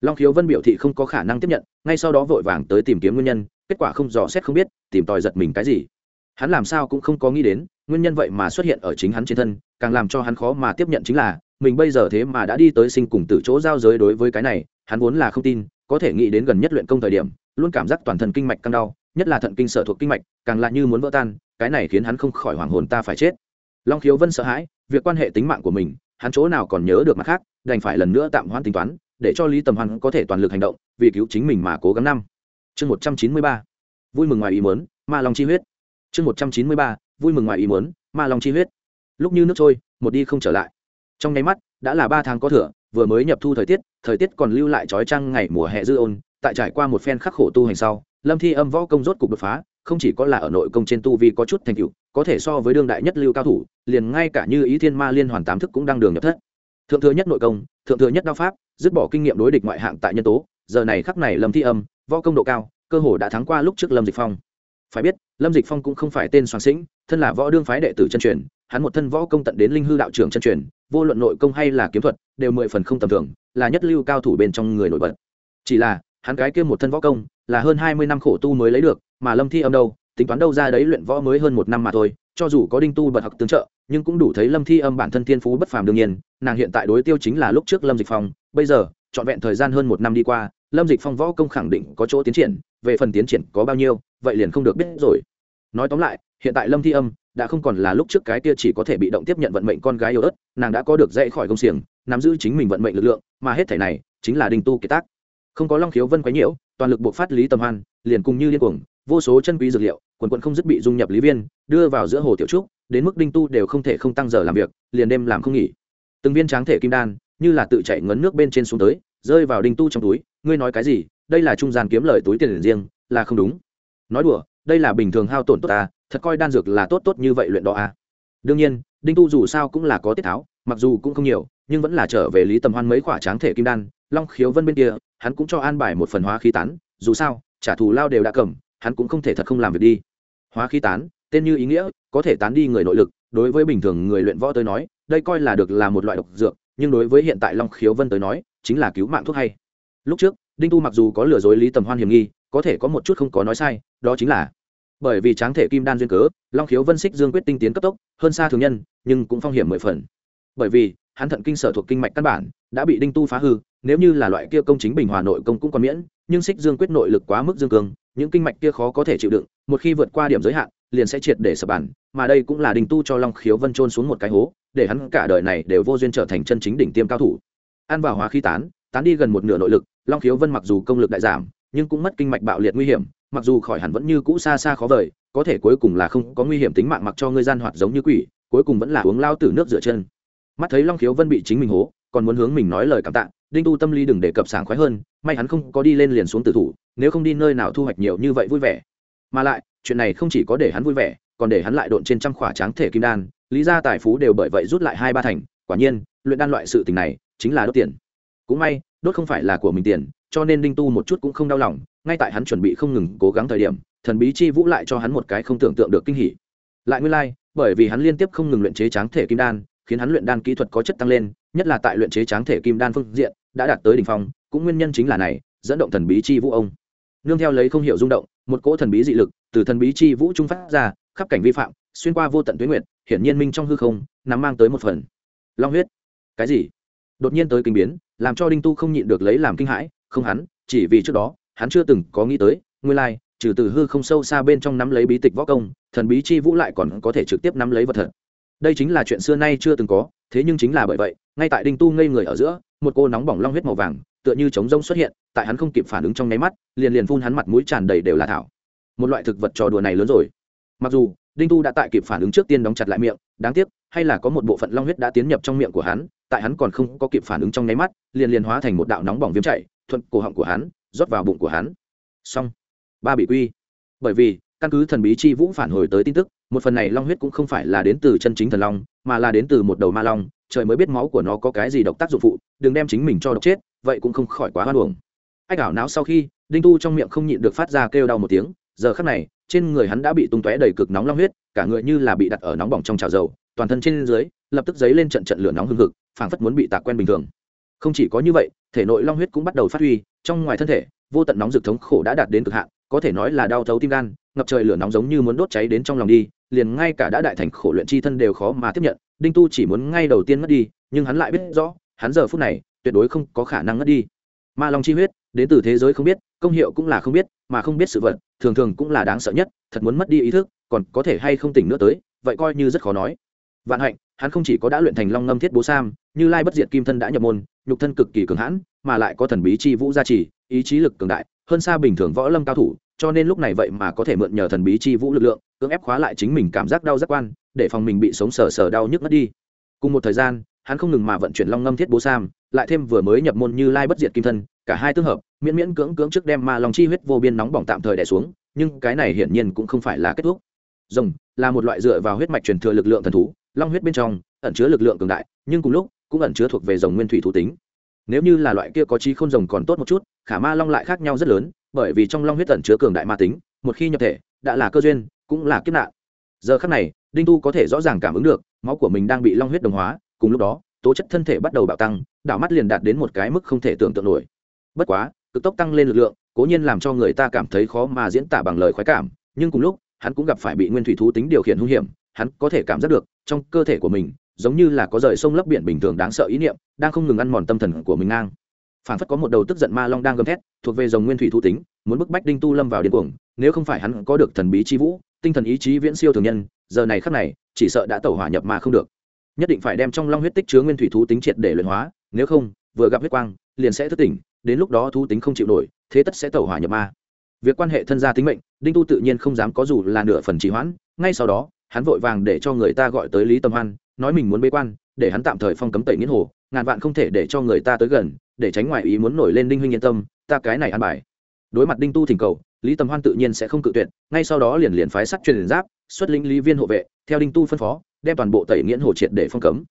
Long khiếu vân biểu thị không có khả năng tiếp nhận, ngay sau đó vội vàng tới tìm kiếm nguyên nhân, kết quả không dò xét không biết, tìm tòi giật mình cái gì. Hắn làm sao cũng không có nghĩ đến, nguyên nhân vậy mà xuất hiện ở chính hắn trên thân, càng làm cho hắn khó mà tiếp nhận chính là, mình bây giờ thế mà đã đi tới sinh cùng từ chỗ giao giới đối với cái này, hắn vốn là không tin, có thể nghĩ đến gần nhất luyện công thời điểm, luôn cảm giác toàn thân kinh mạch căng đau, nhất là thận kinh sở thuộc kinh mạch, càng lại như muốn vỡ tan, cái này khiến hắn không khỏi hoảng hồn ta phải chết long khiếu vân sợ hãi, việc quan hệ tính mạng của mình, hắn chỗ nào còn nhớ được mặt khác, đành phải lần nữa tạm hoãn tính toán, để cho lý tầm hoan có thể toàn lực hành động, vì cứu chính mình mà cố gắng năm. Chương một trăm chín mươi ba, vui mừng ngoài ý muốn, ma long chi huyết. Chương một trăm chín mươi ba, vui mừng ngoài ý muốn, ma long chi huyết. Lúc như nước trôi, một đi không trở lại. Trong nháy mắt, đã là ba tháng có thửa vừa mới nhập thu thời tiết thời tiết còn lưu lại trói trăng ngày mùa hè dư ôn, tại trải qua một phen khắc khổ tu hành sau, lâm thi âm võ công rốt cục đột phá không chỉ có là ở nội công trên tu vi có chút thành tựu, có thể so với đương đại nhất lưu cao thủ, liền ngay cả như ý thiên ma liên hoàn tám thức cũng đang đường nhập thất. Thượng thừa nhất nội công, thượng thừa nhất đao pháp, dứt bỏ kinh nghiệm đối địch ngoại hạng tại nhân tố, giờ này khắc này lâm thi âm, võ công độ cao, cơ hồ đã thắng qua lúc trước lâm dịch phong. Phải biết, lâm dịch phong cũng không phải tên soàn sĩnh, thân là võ đương phái đệ tử chân truyền, hắn một thân võ công tận đến linh hư đạo trưởng chân truyền, vô luận nội công hay là kiếm thuật, đều mười phần không tầm thường, là nhất lưu cao thủ bên trong người nổi bật. Chỉ là, hắn cái kia một thân võ công, là hơn hai mươi năm khổ tu mới lấy được mà lâm thi âm đâu, tính toán đâu ra đấy luyện võ mới hơn một năm mà thôi, cho dù có đinh tu bật học tương trợ, nhưng cũng đủ thấy lâm thi âm bản thân thiên phú bất phàm đương nhiên, nàng hiện tại đối tiêu chính là lúc trước lâm dịch phong, bây giờ, trọn vẹn thời gian hơn một năm đi qua, lâm dịch phong võ công khẳng định có chỗ tiến triển, về phần tiến triển có bao nhiêu, vậy liền không được biết rồi. Nói tóm lại, hiện tại lâm thi âm đã không còn là lúc trước cái kia chỉ có thể bị động tiếp nhận vận mệnh con gái yêu ớt, nàng đã có được dậy khỏi công xiềng, nắm giữ chính mình vận mệnh lực lượng, mà hết thể này chính là đinh tu kiệt tác. Không có long khiếu vân quấy nhiễu, toàn lực buộc phát lý tầm hoan, liền cùng như liên cuồng vô số chân quý dược liệu, quần quận không dứt bị dung nhập lý viên, đưa vào giữa hồ tiểu trúc, đến mức đinh tu đều không thể không tăng giờ làm việc, liền đêm làm không nghỉ. Từng viên tráng thể kim đan, như là tự chạy ngấn nước bên trên xuống tới, rơi vào đinh tu trong túi, ngươi nói cái gì? Đây là trung gian kiếm lời túi tiền riêng, là không đúng. Nói đùa, đây là bình thường hao tổn tốt ta, thật coi đan dược là tốt tốt như vậy luyện đó à. đương nhiên, đinh tu dù sao cũng là có tiết tháo, mặc dù cũng không nhiều, nhưng vẫn là trở về lý tầm hoan mấy quả tráng thể kim đan, long khiếu vân bên kia, hắn cũng cho an bài một phần hóa khí tán, dù sao, trả thù lao đều đã cầm hắn cũng không thể thật không làm việc đi. Hóa khí tán, tên như ý nghĩa, có thể tán đi người nội lực, đối với bình thường người luyện võ tới nói, đây coi là được là một loại độc dược, nhưng đối với hiện tại long khiếu vân tới nói, chính là cứu mạng thuốc hay. Lúc trước, đinh tu mặc dù có lừa dối lý tầm hoan hiểm nghi, có thể có một chút không có nói sai, đó chính là bởi vì tráng thể kim đan duyên cớ, long khiếu vân xích dương quyết tinh tiến cấp tốc, hơn xa thường nhân, nhưng cũng phong hiểm mười phần. Bởi vì, hắn thận kinh sở thuộc kinh mạch căn bản, đã bị đinh tu phá hư, nếu như là loại kia công chính bình hòa nội công cũng còn miễn, nhưng xích dương quyết nội lực quá mức dương cường những kinh mạch kia khó có thể chịu đựng, một khi vượt qua điểm giới hạn, liền sẽ triệt để sập bản, mà đây cũng là đình tu cho long khiếu vân trôn xuống một cái hố, để hắn cả đời này đều vô duyên trở thành chân chính đỉnh tiêm cao thủ. Ăn vào hóa khí tán tán đi gần một nửa nội lực, long khiếu vân mặc dù công lực đại giảm, nhưng cũng mất kinh mạch bạo liệt nguy hiểm, mặc dù khỏi hẳn vẫn như cũ xa xa khó vời, có thể cuối cùng là không có nguy hiểm tính mạng mặc cho ngươi gian hoạt giống như quỷ, cuối cùng vẫn là uống lao tử nước rửa chân. Mắt thấy long khiếu vân bị chính mình hố, còn muốn hướng mình nói lời cảm tạ đinh tu tâm lý đừng để cập sảng khoái hơn may hắn không có đi lên liền xuống tử thủ nếu không đi nơi nào thu hoạch nhiều như vậy vui vẻ. Mà lại chuyện này không chỉ có để hắn vui vẻ còn để hắn lại độn trên trăm khỏa tráng thể kim đan lý ra tài phú đều bởi vậy rút lại hai ba thành quả nhiên luyện đan loại sự tình này chính là đốt tiền. Cũng may đốt không phải là của mình tiền cho nên đinh tu một chút cũng không đau lòng ngay tại hắn chuẩn bị không ngừng cố gắng thời điểm thần bí chi vũ lại cho hắn một cái không tưởng tượng được kinh hỉ. Lại nguyên lai、like, bởi vì hắn liên tiếp không ngừng luyện chế tráng thể kim đan khiến hắn luyện đan kỹ thuật có chất tăng lên nhất là tại luyện chế tráng thể kim đan phương diện, đã đạt tới đ ỉ n h phong, cũng nguyên nhân chính là này, dẫn động thần bí chi vũ ông. Nương theo lấy không hiểu rung động, một cỗ thần bí dị lực từ thần bí chi vũ trung phát ra, khắp cảnh vi phạm, xuyên qua vô tận tuyến nguyện hiển nhiên minh trong hư không, nắm mang tới một phần. Long huyết. Cái gì? Đột nhiên tới kinh biến, làm cho đinh tu không nhịn được lấy làm kinh hãi, không hắn, chỉ vì trước đó, hắn chưa từng có nghĩ tới, nguyên lai, trừ từ hư không sâu xa bên trong nắm lấy bí tịch võ công, thần bí chi vũ lại còn có thể trực tiếp nắm lấy vật thật. Đây chính là chuyện xưa nay chưa từng có thế nhưng chính là bởi vậy, ngay tại đinh tu ngây người ở giữa, một cô nóng bỏng long huyết màu vàng, tựa như trống rông xuất hiện, tại hắn không kịp phản ứng trong nháy mắt, liền liền phun hắn mặt mũi tràn đầy đều là thảo. Một loại thực vật trò đùa này lớn rồi. Mặc dù, đinh tu đã tại kịp phản ứng trước tiên đóng chặt lại miệng, đáng tiếc, hay là có một bộ phận long huyết đã tiến nhập trong miệng của hắn, tại hắn còn không có kịp phản ứng trong nháy mắt, liền liền hóa thành một đạo nóng bỏng viêm chảy thuận cổ họng của hắn, rót vào bụng của hắn. Song ba bị quy. Bởi vì, căn cứ thần bí chi vũ phản hồi tới tin tức một phần này long huyết cũng không phải là đến từ chân chính thần long, mà là đến từ một đầu ma long, trời mới biết máu của nó có cái gì độc tác dụng phụ, đừng đem chính mình cho độc chết, vậy cũng không khỏi quá hoan hồng ách ảo não sau khi, đinh tu trong miệng không nhịn được phát ra kêu đau một tiếng, giờ khắc này, trên người hắn đã bị tung tóe đầy cực nóng long huyết, cả người như là bị đặt ở nóng bỏng trong chảo dầu, toàn thân trên dưới, lập tức dấy lên trận trận lửa nóng hừng hực, phảng phất muốn bị tạc quen bình thường. Không chỉ có như vậy, thể nội long huyết cũng bắt đầu phát huy, trong ngoài thân thể, vô tận nóng rực thống khổ đã đạt đến cực hạn, có thể nói là đau thấu tim gan, ngập trời lửa nóng giống như muốn đốt cháy đến trong lòng đi liền ngay cả đã đại thành khổ luyện chi thân đều khó mà tiếp nhận, đinh tu chỉ muốn ngay đầu tiên mất đi, nhưng hắn lại biết rõ, hắn giờ phút này tuyệt đối không có khả năng ngất đi. Ma long chi huyết, đến từ thế giới không biết, công hiệu cũng là không biết, mà không biết sự vật, thường thường cũng là đáng sợ nhất, thật muốn mất đi ý thức, còn có thể hay không tỉnh nữa tới, vậy coi như rất khó nói. Vạn hạnh, hắn không chỉ có đã luyện thành long ngâm thiết bố sam, như lai bất diệt kim thân đã nhập môn, nhục thân cực kỳ cường hãn, mà lại có thần bí chi vũ gia trì, ý chí lực cường đại, hơn xa bình thường võ lâm cao thủ cho nên lúc này vậy mà có thể mượn nhờ thần bí chi vũ lực lượng, cưỡng ép khóa lại chính mình cảm giác đau giác quan, để phòng mình bị sống sờ sờ đau nhức mất đi. Cùng một thời gian, hắn không ngừng mà vận chuyển long ngâm thiết bố sam, lại thêm vừa mới nhập môn như lai bất diệt kim thân, cả hai tương hợp, miễn miễn cưỡng cưỡng trước đem ma long chi huyết vô biên nóng bỏng tạm thời đẻ xuống, nhưng cái này hiển nhiên cũng không phải là kết thúc. Rồng là một loại dựa vào huyết mạch truyền thừa lực lượng thần thú, long huyết bên trong, ẩn chứa lực lượng cường đại, nhưng cùng lúc, cũng ẩn chứa thuộc về rồng nguyên thủy thú tính. Nếu như là loại kia có trí không rồng còn tốt một chút, khả ma long lại khác nhau rất lớn bởi vì trong long huyết tẩn chứa cường đại ma tính, một khi nhập thể, đã là cơ duyên, cũng là kiếp nạn. Giờ khắc này, đinh tu có thể rõ ràng cảm ứng được, máu của mình đang bị long huyết đồng hóa, cùng lúc đó, tố chất thân thể bắt đầu bạo tăng đảo mắt liền đạt đến một cái mức không thể tưởng tượng nổi. Bất quá, cực tốc tăng lên lực lượng, cố nhiên làm cho người ta cảm thấy khó mà diễn tả bằng lời khoái cảm, nhưng cùng lúc, hắn cũng gặp phải bị nguyên thủy thú tính điều khiển hung hiểm, hắn có thể cảm giác được, trong cơ thể của mình, giống như là có rời sông lấp biển bình thường đáng sợ ý niệm, đang không ngừng ăn mòn tâm thần của mình ngang phản phất có một đầu tức giận ma long đang gầm thét, thuộc về dòng nguyên thủy Thu tính, muốn bức bách đinh tu lâm vào điên cuồng, nếu không phải hắn có được thần bí chi vũ, tinh thần ý chí viễn siêu thường nhân, giờ này khắc này, chỉ sợ đã tẩu hỏa nhập mà không được. Nhất định phải đem trong long huyết tích chứa nguyên thủy thú tính triệt để luyện hóa, nếu không, vừa gặp huyết quang, liền sẽ thức tỉnh, đến lúc đó thú tính không chịu nổi, thế tất sẽ tẩu hỏa nhập ma. Việc quan hệ thân gia tính mệnh, đinh tu tự nhiên không dám có dù là nửa phần trì hoãn, ngay sau đó, hắn vội vàng để cho người ta gọi tới lý tâm hoan, nói mình muốn bế quan, để hắn tạm thời phong cấm tẩy nghiến hồ ngàn vạn không thể để cho người ta tới gần, để tránh ngoại ý muốn nổi lên đinh huynh yên tâm, ta cái này ăn bài. Đối mặt đinh tu thỉnh cầu, lý tầm hoan tự nhiên sẽ không cự tuyệt, ngay sau đó liền liền phái sắc truyền giáp, xuất linh lý viên hộ vệ, theo đinh tu phân phó, đem toàn bộ tẩy nghiễn hồ triệt để phong cấm.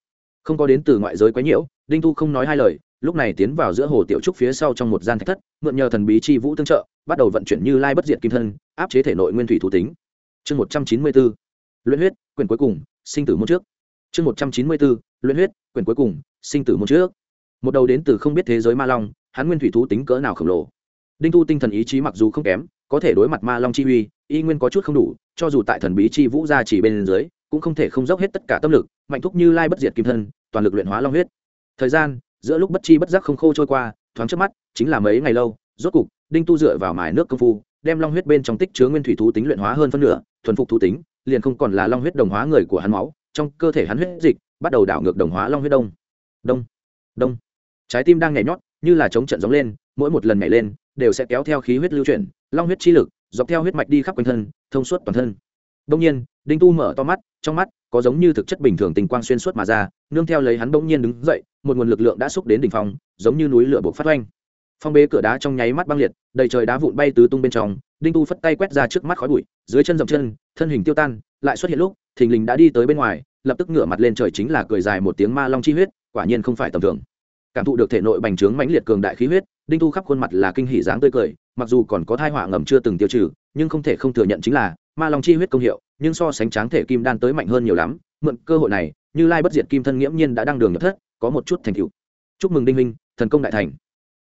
Không có đến từ ngoại giới quấy nhiễu, đinh tu không nói hai lời, lúc này tiến vào giữa hồ tiểu trúc phía sau trong một gian thạch thất, mượn nhờ thần bí chi vũ tương trợ, bắt đầu vận chuyển như lai bất diệt kim thân, áp chế thể nội nguyên thủy thủ tính. Chương một trăm chín mươi bốn, luyện huyết, quyển cuối cùng, sinh tử môn trước. Chương một trăm chín mươi bốn, luyện huyết, quyển cuối cùng sinh tử một trước. Một đầu đến từ không biết thế giới ma long, hắn nguyên thủy thú tính cỡ nào khổng lồ. Đinh tu tinh thần ý chí mặc dù không kém, có thể đối mặt ma long chi uy, y nguyên có chút không đủ, cho dù tại thần bí chi vũ gia chỉ bên dưới, cũng không thể không dốc hết tất cả tâm lực, mạnh thúc như lai bất diệt kim thân, toàn lực luyện hóa long huyết. Thời gian, giữa lúc bất chi bất giác không khô trôi qua, thoáng trước mắt, chính là mấy ngày lâu, rốt cục, đinh tu dựa vào mài nước công phu, đem long huyết bên trong tích chứa nguyên thủy thú tính luyện hóa hơn phân nửa, thuần phục thú tính, liền không còn là long huyết đồng hóa người của hắn máu, trong cơ thể hắn huyết dịch bắt đầu đảo ngược đồng hóa long huyết đông đông. Đông. Trái tim đang nhảy nhót, như là chống trận gióng lên, mỗi một lần nhảy lên, đều sẽ kéo theo khí huyết lưu chuyển, long huyết chi lực, dọc theo huyết mạch đi khắp quanh thân, thông suốt toàn thân. Đông nhiên, đinh tu mở to mắt, trong mắt có giống như thực chất bình thường tình quang xuyên suốt mà ra, nương theo lấy hắn bỗng nhiên đứng dậy, một nguồn lực lượng đã xúc đến đỉnh phong giống như núi lửa buộc phát oanh. Phong bế cửa đá trong nháy mắt băng liệt, đầy trời đá vụn bay tứ tung bên trong, đinh tu phất tay quét ra trước mắt khói bụi, dưới chân dậm chân, thân hình tiêu tan, lại xuất hiện lúc, thình lình đã đi tới bên ngoài lập tức ngửa mặt lên trời chính là cười dài một tiếng ma long chi huyết, quả nhiên không phải tầm thường. Cảm thụ được thể nội bành trướng mãnh liệt cường đại khí huyết, đinh tu khắp khuôn mặt là kinh hỉ dáng tươi cười, mặc dù còn có thai họa ngầm chưa từng tiêu trừ, nhưng không thể không thừa nhận chính là, ma long chi huyết công hiệu, nhưng so sánh tráng thể kim đan tới mạnh hơn nhiều lắm, mượn cơ hội này, như lai bất diệt kim thân nghiễm nhiên đã đăng đường nhập thất, có một chút thành tựu. Chúc mừng đinh minh thần công đại thành.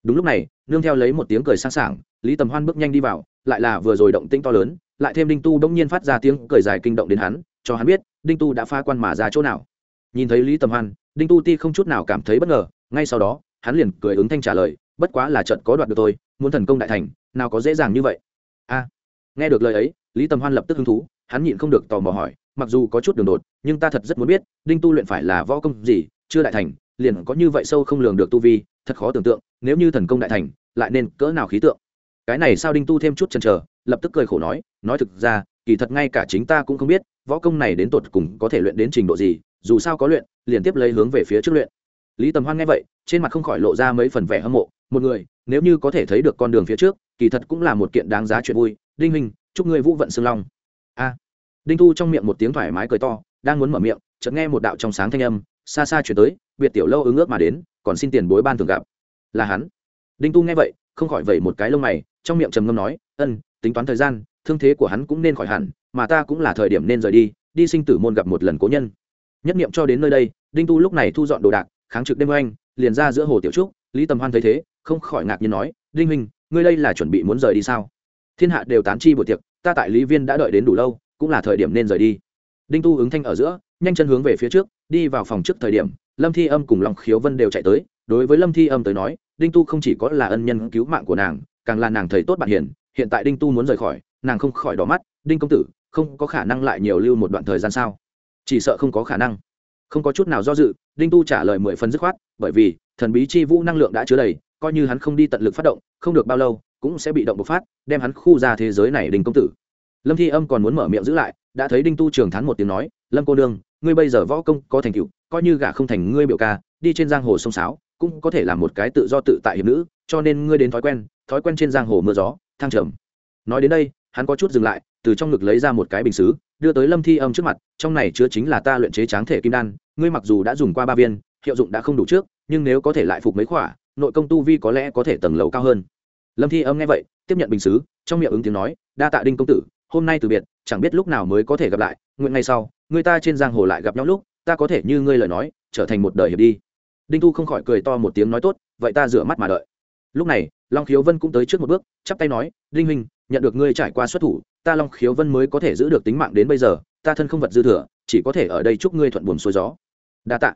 Đúng lúc này, nương theo lấy một tiếng cười sang sảng, lý tầm hoan bước nhanh đi vào, lại là vừa rồi động tĩnh to lớn, lại thêm đinh tu đông nhiên phát ra tiếng cười dài kinh động đến hắn cho hắn biết, đinh tu đã pha quan mà ra chỗ nào. Nhìn thấy lý tầm hoan, đinh tu ti không chút nào cảm thấy bất ngờ, ngay sau đó, hắn liền cười ứng thanh trả lời, bất quá là trận có đoạt được tôi, muốn thần công đại thành, nào có dễ dàng như vậy. A. Nghe được lời ấy, lý tầm hoan lập tức hứng thú, hắn nhịn không được tò mò hỏi, mặc dù có chút đường đột, nhưng ta thật rất muốn biết, đinh tu luyện phải là võ công gì, chưa đại thành, liền có như vậy sâu không lường được tu vi, thật khó tưởng tượng, nếu như thần công đại thành, lại nên cỡ nào khí tượng? Cái này sao đinh tu thêm chút chần chờ, lập tức cười khổ nói nói thực ra kỳ thật ngay cả chính ta cũng không biết, võ công này đến tột cùng có thể luyện đến trình độ gì, dù sao có luyện, liền tiếp lấy hướng về phía trước luyện. Lý tầm hoan nghe vậy, trên mặt không khỏi lộ ra mấy phần vẻ hâm mộ, một người, nếu như có thể thấy được con đường phía trước, kỳ thật cũng là một kiện đáng giá chuyện vui. Đinh hình chúc ngươi vũ vận xương long. A. Đinh thu trong miệng một tiếng thoải mái cười to, đang muốn mở miệng, chợt nghe một đạo trong sáng thanh âm xa xa chuyển tới, biệt tiểu lâu ứng ước mà đến, còn xin tiền bối ban thường gặp. Là hắn. Đinh tu nghe vậy, không khỏi vẩy một cái lông mày, trong miệng trầm ngâm nói, ân, tính toán thời gian thương thế của hắn cũng nên khỏi hẳn, mà ta cũng là thời điểm nên rời đi đi sinh tử môn gặp một lần cố nhân. Nhất niệm cho đến nơi đây, đinh tu lúc này thu dọn đồ đạc, kháng trực đêm oanh, liền ra giữa hồ tiểu trúc, lý tầm hoan thấy thế, không khỏi ngạc nhiên nói, đinh huynh, ngươi đây là chuẩn bị muốn rời đi sao? Thiên hạ đều tán chi buổi tiệc, ta tại lý viên đã đợi đến đủ lâu, cũng là thời điểm nên rời đi. Đinh tu ứng thanh ở giữa, nhanh chân hướng về phía trước, đi vào phòng trước thời điểm, lâm thi âm cùng lòng khiếu vân đều chạy tới, đối với lâm thi âm tới nói, đinh tu không chỉ có là ân nhân cứu mạng của nàng, càng là nàng thầy tốt bạn hiền, hiện tại đinh tu muốn rời khỏi nàng không khỏi đỏ mắt, đinh công tử, không có khả năng lại nhiều lưu một đoạn thời gian sao? Chỉ sợ không có khả năng. Không có chút nào do dự, đinh tu trả lời mười phần dứt khoát, bởi vì, thần bí chi vũ năng lượng đã chứa đầy, coi như hắn không đi tận lực phát động, không được bao lâu, cũng sẽ bị động bộc phát, đem hắn khu ra thế giới này đinh công tử. Lâm thi âm còn muốn mở miệng giữ lại, đã thấy đinh tu trường thắn một tiếng nói, lâm cô nương, ngươi bây giờ võ công có thành tựu, coi như gả không thành ngươi biểu ca, đi trên giang hồ sông sáo, cũng có thể là một cái tự do tự tại hiệp nữ, cho nên ngươi đến thói quen thói quen trên giang hồ mưa gió, thang trầm. Nói đến đây hắn có chút dừng lại, từ trong ngực lấy ra một cái bình xứ, đưa tới lâm thi âm trước mặt, trong này chứa chính là ta luyện chế tráng thể kim đan, ngươi mặc dù đã dùng qua ba viên, hiệu dụng đã không đủ trước, nhưng nếu có thể lại phục mấy khỏa, nội công tu vi có lẽ có thể tầng lầu cao hơn. Lâm thi âm nghe vậy, tiếp nhận bình xứ, trong miệng ứng tiếng nói, đa tạ đinh công tử, hôm nay từ biệt, chẳng biết lúc nào mới có thể gặp lại, nguyện ngày sau, người ta trên giang hồ lại gặp nhau lúc, ta có thể như ngươi lời nói, trở thành một đời hiệp đi. Đinh thu không khỏi cười to một tiếng nói tốt, vậy ta rửa mắt mà đợi. Lúc này, long khiếu vân cũng tới trước một bước, chắp tay nói, đinh huynh nhận được ngươi trải qua xuất thủ, ta long khiếu vân mới có thể giữ được tính mạng đến bây giờ, ta thân không vật dư thừa, chỉ có thể ở đây chúc ngươi thuận buồm xuôi gió. Đa tạ.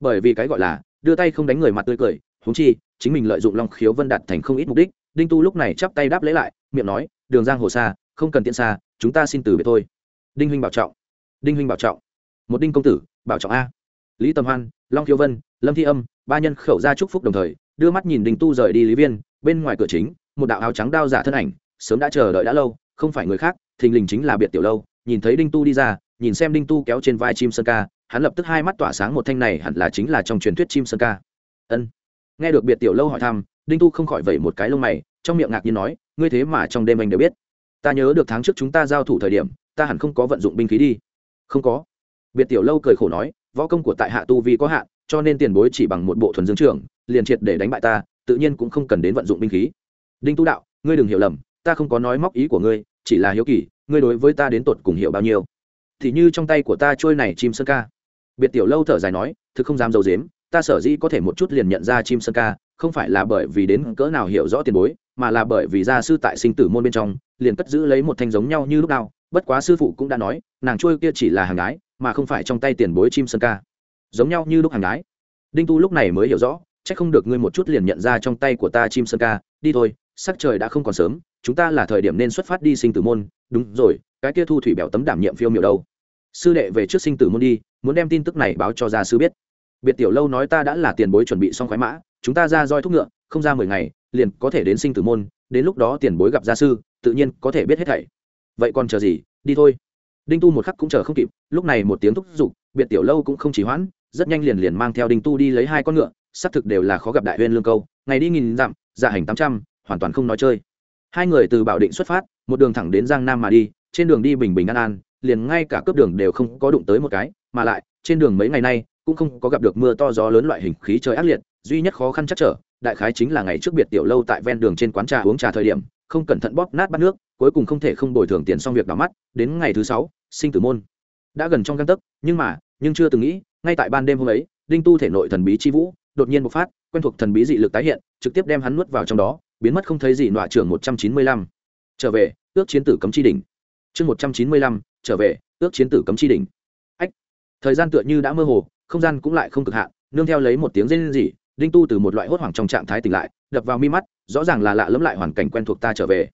Bởi vì cái gọi là, đưa tay không đánh người mặt tươi cười, huống chi, chính mình lợi dụng long khiếu vân đạt thành không ít mục đích, đinh tu lúc này chắp tay đáp lễ lại, miệng nói, đường giang hồ xa không cần tiện xa, chúng ta xin từ biệt thôi. Đinh huynh bảo trọng. Đinh huynh bảo trọng. Một đinh công tử, bảo trọng a. Lý tầm hoan, long khiếu vân, lâm thi âm, ba nhân khẩu ra chúc phúc đồng thời, đưa mắt nhìn đinh tu rời đi lý viên, bên ngoài cửa chính, một đạo áo trắng đao giả thân ảnh sớm đã chờ đợi đã lâu, không phải người khác, thình lình chính là biệt tiểu lâu. Nhìn thấy đinh tu đi ra, nhìn xem đinh tu kéo trên vai chim sơn ca, hắn lập tức hai mắt tỏa sáng một thanh này hẳn là chính là trong truyền thuyết chim sơn ca. Ân. Nghe được biệt tiểu lâu hỏi thăm, đinh tu không khỏi vẩy một cái lông mày, trong miệng ngạc nhiên nói, ngươi thế mà trong đêm anh đều biết. Ta nhớ được tháng trước chúng ta giao thủ thời điểm, ta hẳn không có vận dụng binh khí đi. Không có. Biệt tiểu lâu cười khổ nói, võ công của tại hạ tu vi có hạn, cho nên tiền bối chỉ bằng một bộ thuần dương trưởng, liền triệt để đánh bại ta, tự nhiên cũng không cần đến vận dụng binh khí. Đinh tu đạo, ngươi đừng hiểu lầm ta không có nói móc ý của ngươi, chỉ là hiếu kỳ, ngươi đối với ta đến tột cùng hiểu bao nhiêu. Thì như trong tay của ta trôi này chim sơn ca. Biệt tiểu lâu thở dài nói, thực không dám d i ấ u dếm, ta sở dĩ có thể một chút liền nhận ra chim sơn ca, không phải là bởi vì đến cỡ nào hiểu rõ tiền bối, mà là bởi vì gia sư tại sinh tử môn bên trong, liền cất giữ lấy một thanh giống nhau như lúc nào. Bất quá sư phụ cũng đã nói, nàng trôi kia chỉ là hàng gái, mà không phải trong tay tiền bối chim sơn ca. Giống nhau như lúc hàng gái. Đinh tu lúc này mới hiểu rõ c h ắ c không được ngươi một chút liền nhận ra trong tay của ta chim sơn ca. Đi thôi, sắc trời đã không còn sớm chúng ta là thời điểm nên xuất phát đi sinh tử môn, đúng rồi, cái kia thu thủy bèo tấm đảm nhiệm phiêu miệu đâu. Sư đệ về trước sinh tử môn đi, muốn đem tin tức này báo cho gia sư biết. Biệt tiểu lâu nói ta đã là tiền bối chuẩn bị xong khoái mã, chúng ta ra roi thúc ngựa, không ra mười ngày, liền có thể đến sinh tử môn, đến lúc đó tiền bối gặp gia sư, tự nhiên có thể biết hết thảy. Vậy còn chờ gì, đi thôi. Đinh tu một khắc cũng chờ không kịp, lúc này một tiếng thúc giục, biệt tiểu lâu cũng không chỉ hoãn, rất nhanh liền liền mang theo đinh tu đi lấy hai con ngựa, xác thực đều là khó gặp đại huyên lương câu, ngày đi nghìn dặm dạ hành tám trăm, hoàn toàn không nói chơi hai người từ bảo định xuất phát, một đường thẳng đến giang nam mà đi, trên đường đi bình bình an an, liền ngay cả cướp đường đều không có đụng tới một cái, mà lại, trên đường mấy ngày nay, cũng không có gặp được mưa to gió lớn loại hình khí trời ác liệt, duy nhất khó khăn chắc trở, đại khái chính là ngày trước biệt tiểu lâu tại ven đường trên quán trà uống trà thời điểm, không cẩn thận bóp nát bát nước, cuối cùng không thể không bồi thường tiền xong việc đỏ mắt, đến ngày thứ sáu, sinh tử môn. Đã gần trong găng tấc, nhưng mà, nhưng chưa từng nghĩ, ngay tại ban đêm hôm ấy, đinh tu thể nội thần bí chi vũ, đột nhiên bộc phát, quen thuộc thần bí dị lực tái hiện, trực tiếp đem hắn nuốt vào trong đó biến mất không thấy gì nọa trưởng một trăm chín mươi lăm. Trở về, ước chiến tử cấm chi đỉnh. Chương một trăm chín mươi lăm, trở về, ước chiến tử cấm chi đỉnh. Ách, thời gian tựa như đã mơ hồ, không gian cũng lại không cực hạn, nương theo lấy một tiếng rên rỉ, đinh tu từ một loại hốt hoảng trong trạng thái tỉnh lại, đập vào mi mắt, rõ ràng là lạ lẫm lại hoàn cảnh quen thuộc ta trở về.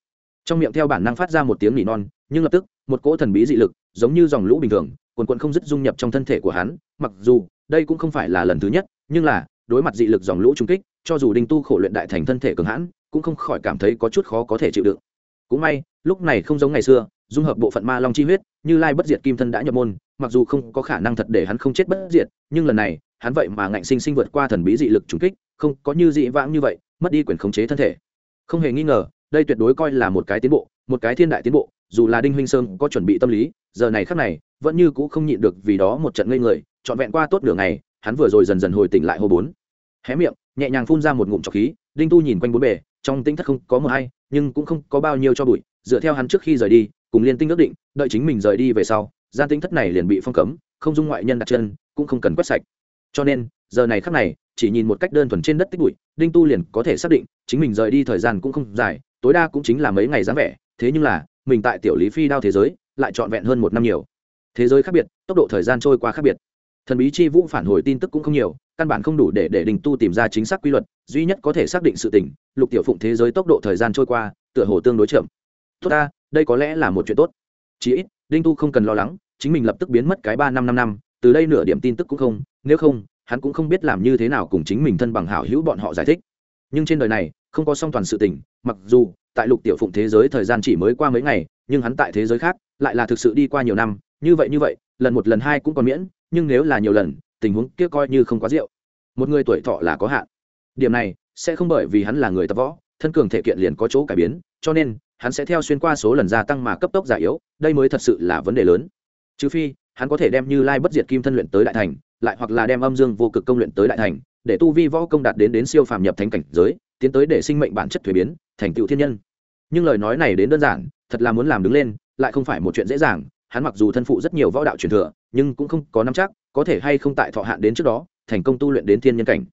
Trong miệng theo bản năng phát ra một tiếng nỉ non, nhưng lập tức, một cỗ thần bí dị lực, giống như dòng lũ bình thường, quần quần không dứt dung nhập trong thân thể của hắn, mặc dù, đây cũng không phải là lần thứ nhất, nhưng là, đối mặt dị lực dòng lũ trung kích, cho dù đinh tu khổ luyện đại thành thân thể cường hãn cũng không khỏi cảm thấy có chút khó có thể chịu đựng. Cũng may, lúc này không giống ngày xưa, dung hợp bộ phận ma long chi huyết, như lai bất diệt kim thân đã nhập môn, mặc dù không có khả năng thật để hắn không chết bất diệt, nhưng lần này, hắn vậy mà ngạnh sinh sinh vượt qua thần bí dị lực trùng kích, không có như dị vãng như vậy, mất đi quyền khống chế thân thể. Không hề nghi ngờ, đây tuyệt đối coi là một cái tiến bộ, một cái thiên đại tiến bộ, dù là đinh huynh sơn có chuẩn bị tâm lý, giờ này khác này, vẫn như cũ không nhịn được vì đó một trận ngây người, trọn vẹn qua tốt nửa ngày, hắn vừa rồi dần dần hồi tỉnh lại hô bốn. Hé miệng, nhẹ nhàng phun ra một ngụm trọc khí, đinh tu nhìn quanh bốn bề trong tinh thất không có mưa hay, nhưng cũng không có bao nhiêu cho bụi, dựa theo hắn trước khi rời đi, cùng liên tinh ước định, đợi chính mình rời đi về sau, gian tinh thất này liền bị phong cấm, không dung ngoại nhân đặt chân, cũng không cần quét sạch. Cho nên, giờ này khắc này, chỉ nhìn một cách đơn thuần trên đất tích bụi, đinh tu liền có thể xác định, chính mình rời đi thời gian cũng không dài, tối đa cũng chính là mấy ngày dáng vẻ, thế nhưng là, mình tại tiểu lý phi đao thế giới, lại trọn vẹn hơn một năm nhiều. Thế giới khác biệt, tốc độ thời gian trôi qua khác biệt. Thần bí chi vũ phản hồi tin tức cũng không nhiều căn bản không đủ để để đình tu tìm ra chính xác quy luật, duy nhất có thể xác định sự tỉnh lục tiểu phụng thế giới tốc độ thời gian trôi qua, tựa hồ tương đối chậm. Tốt ta, đây có lẽ là một chuyện tốt. Chí ít, đinh tu không cần lo lắng, chính mình lập tức biến mất cái ba năm năm năm, từ đây nửa điểm tin tức cũng không, nếu không, hắn cũng không biết làm như thế nào cùng chính mình thân bằng hảo hữu bọn họ giải thích. Nhưng trên đời này, không có song toàn sự tình, mặc dù, tại lục tiểu phụng thế giới thời gian chỉ mới qua mấy ngày, nhưng hắn tại thế giới khác, lại là thực sự đi qua nhiều năm, như vậy như vậy, lần một lần hai cũng còn miễn, nhưng nếu là nhiều lần tình huống kia coi như không quá rượu một người tuổi thọ là có hạn. Điểm này sẽ không bởi vì hắn là người tập võ, thân cường thể kiện liền có chỗ cải biến, cho nên hắn sẽ theo xuyên qua số lần gia tăng mà cấp tốc giả yếu, đây mới thật sự là vấn đề lớn. Trừ phi, hắn có thể đem như lai bất diệt kim thân luyện tới đại thành, lại hoặc là đem âm dương vô cực công luyện tới đại thành, để tu vi võ công đạt đến đến siêu phàm nhập thánh cảnh giới, tiến tới để sinh mệnh bản chất thuế biến, thành tựu thiên nhân. Nhưng lời nói này đến đơn giản, thật là muốn làm đứng lên, lại không phải một chuyện dễ dàng hắn mặc dù thân phụ rất nhiều võ đạo truyền thừa, nhưng cũng không có nắm chắc, có thể hay không tại thọ hạn đến trước đó, thành công tu luyện đến thiên nhân cảnh.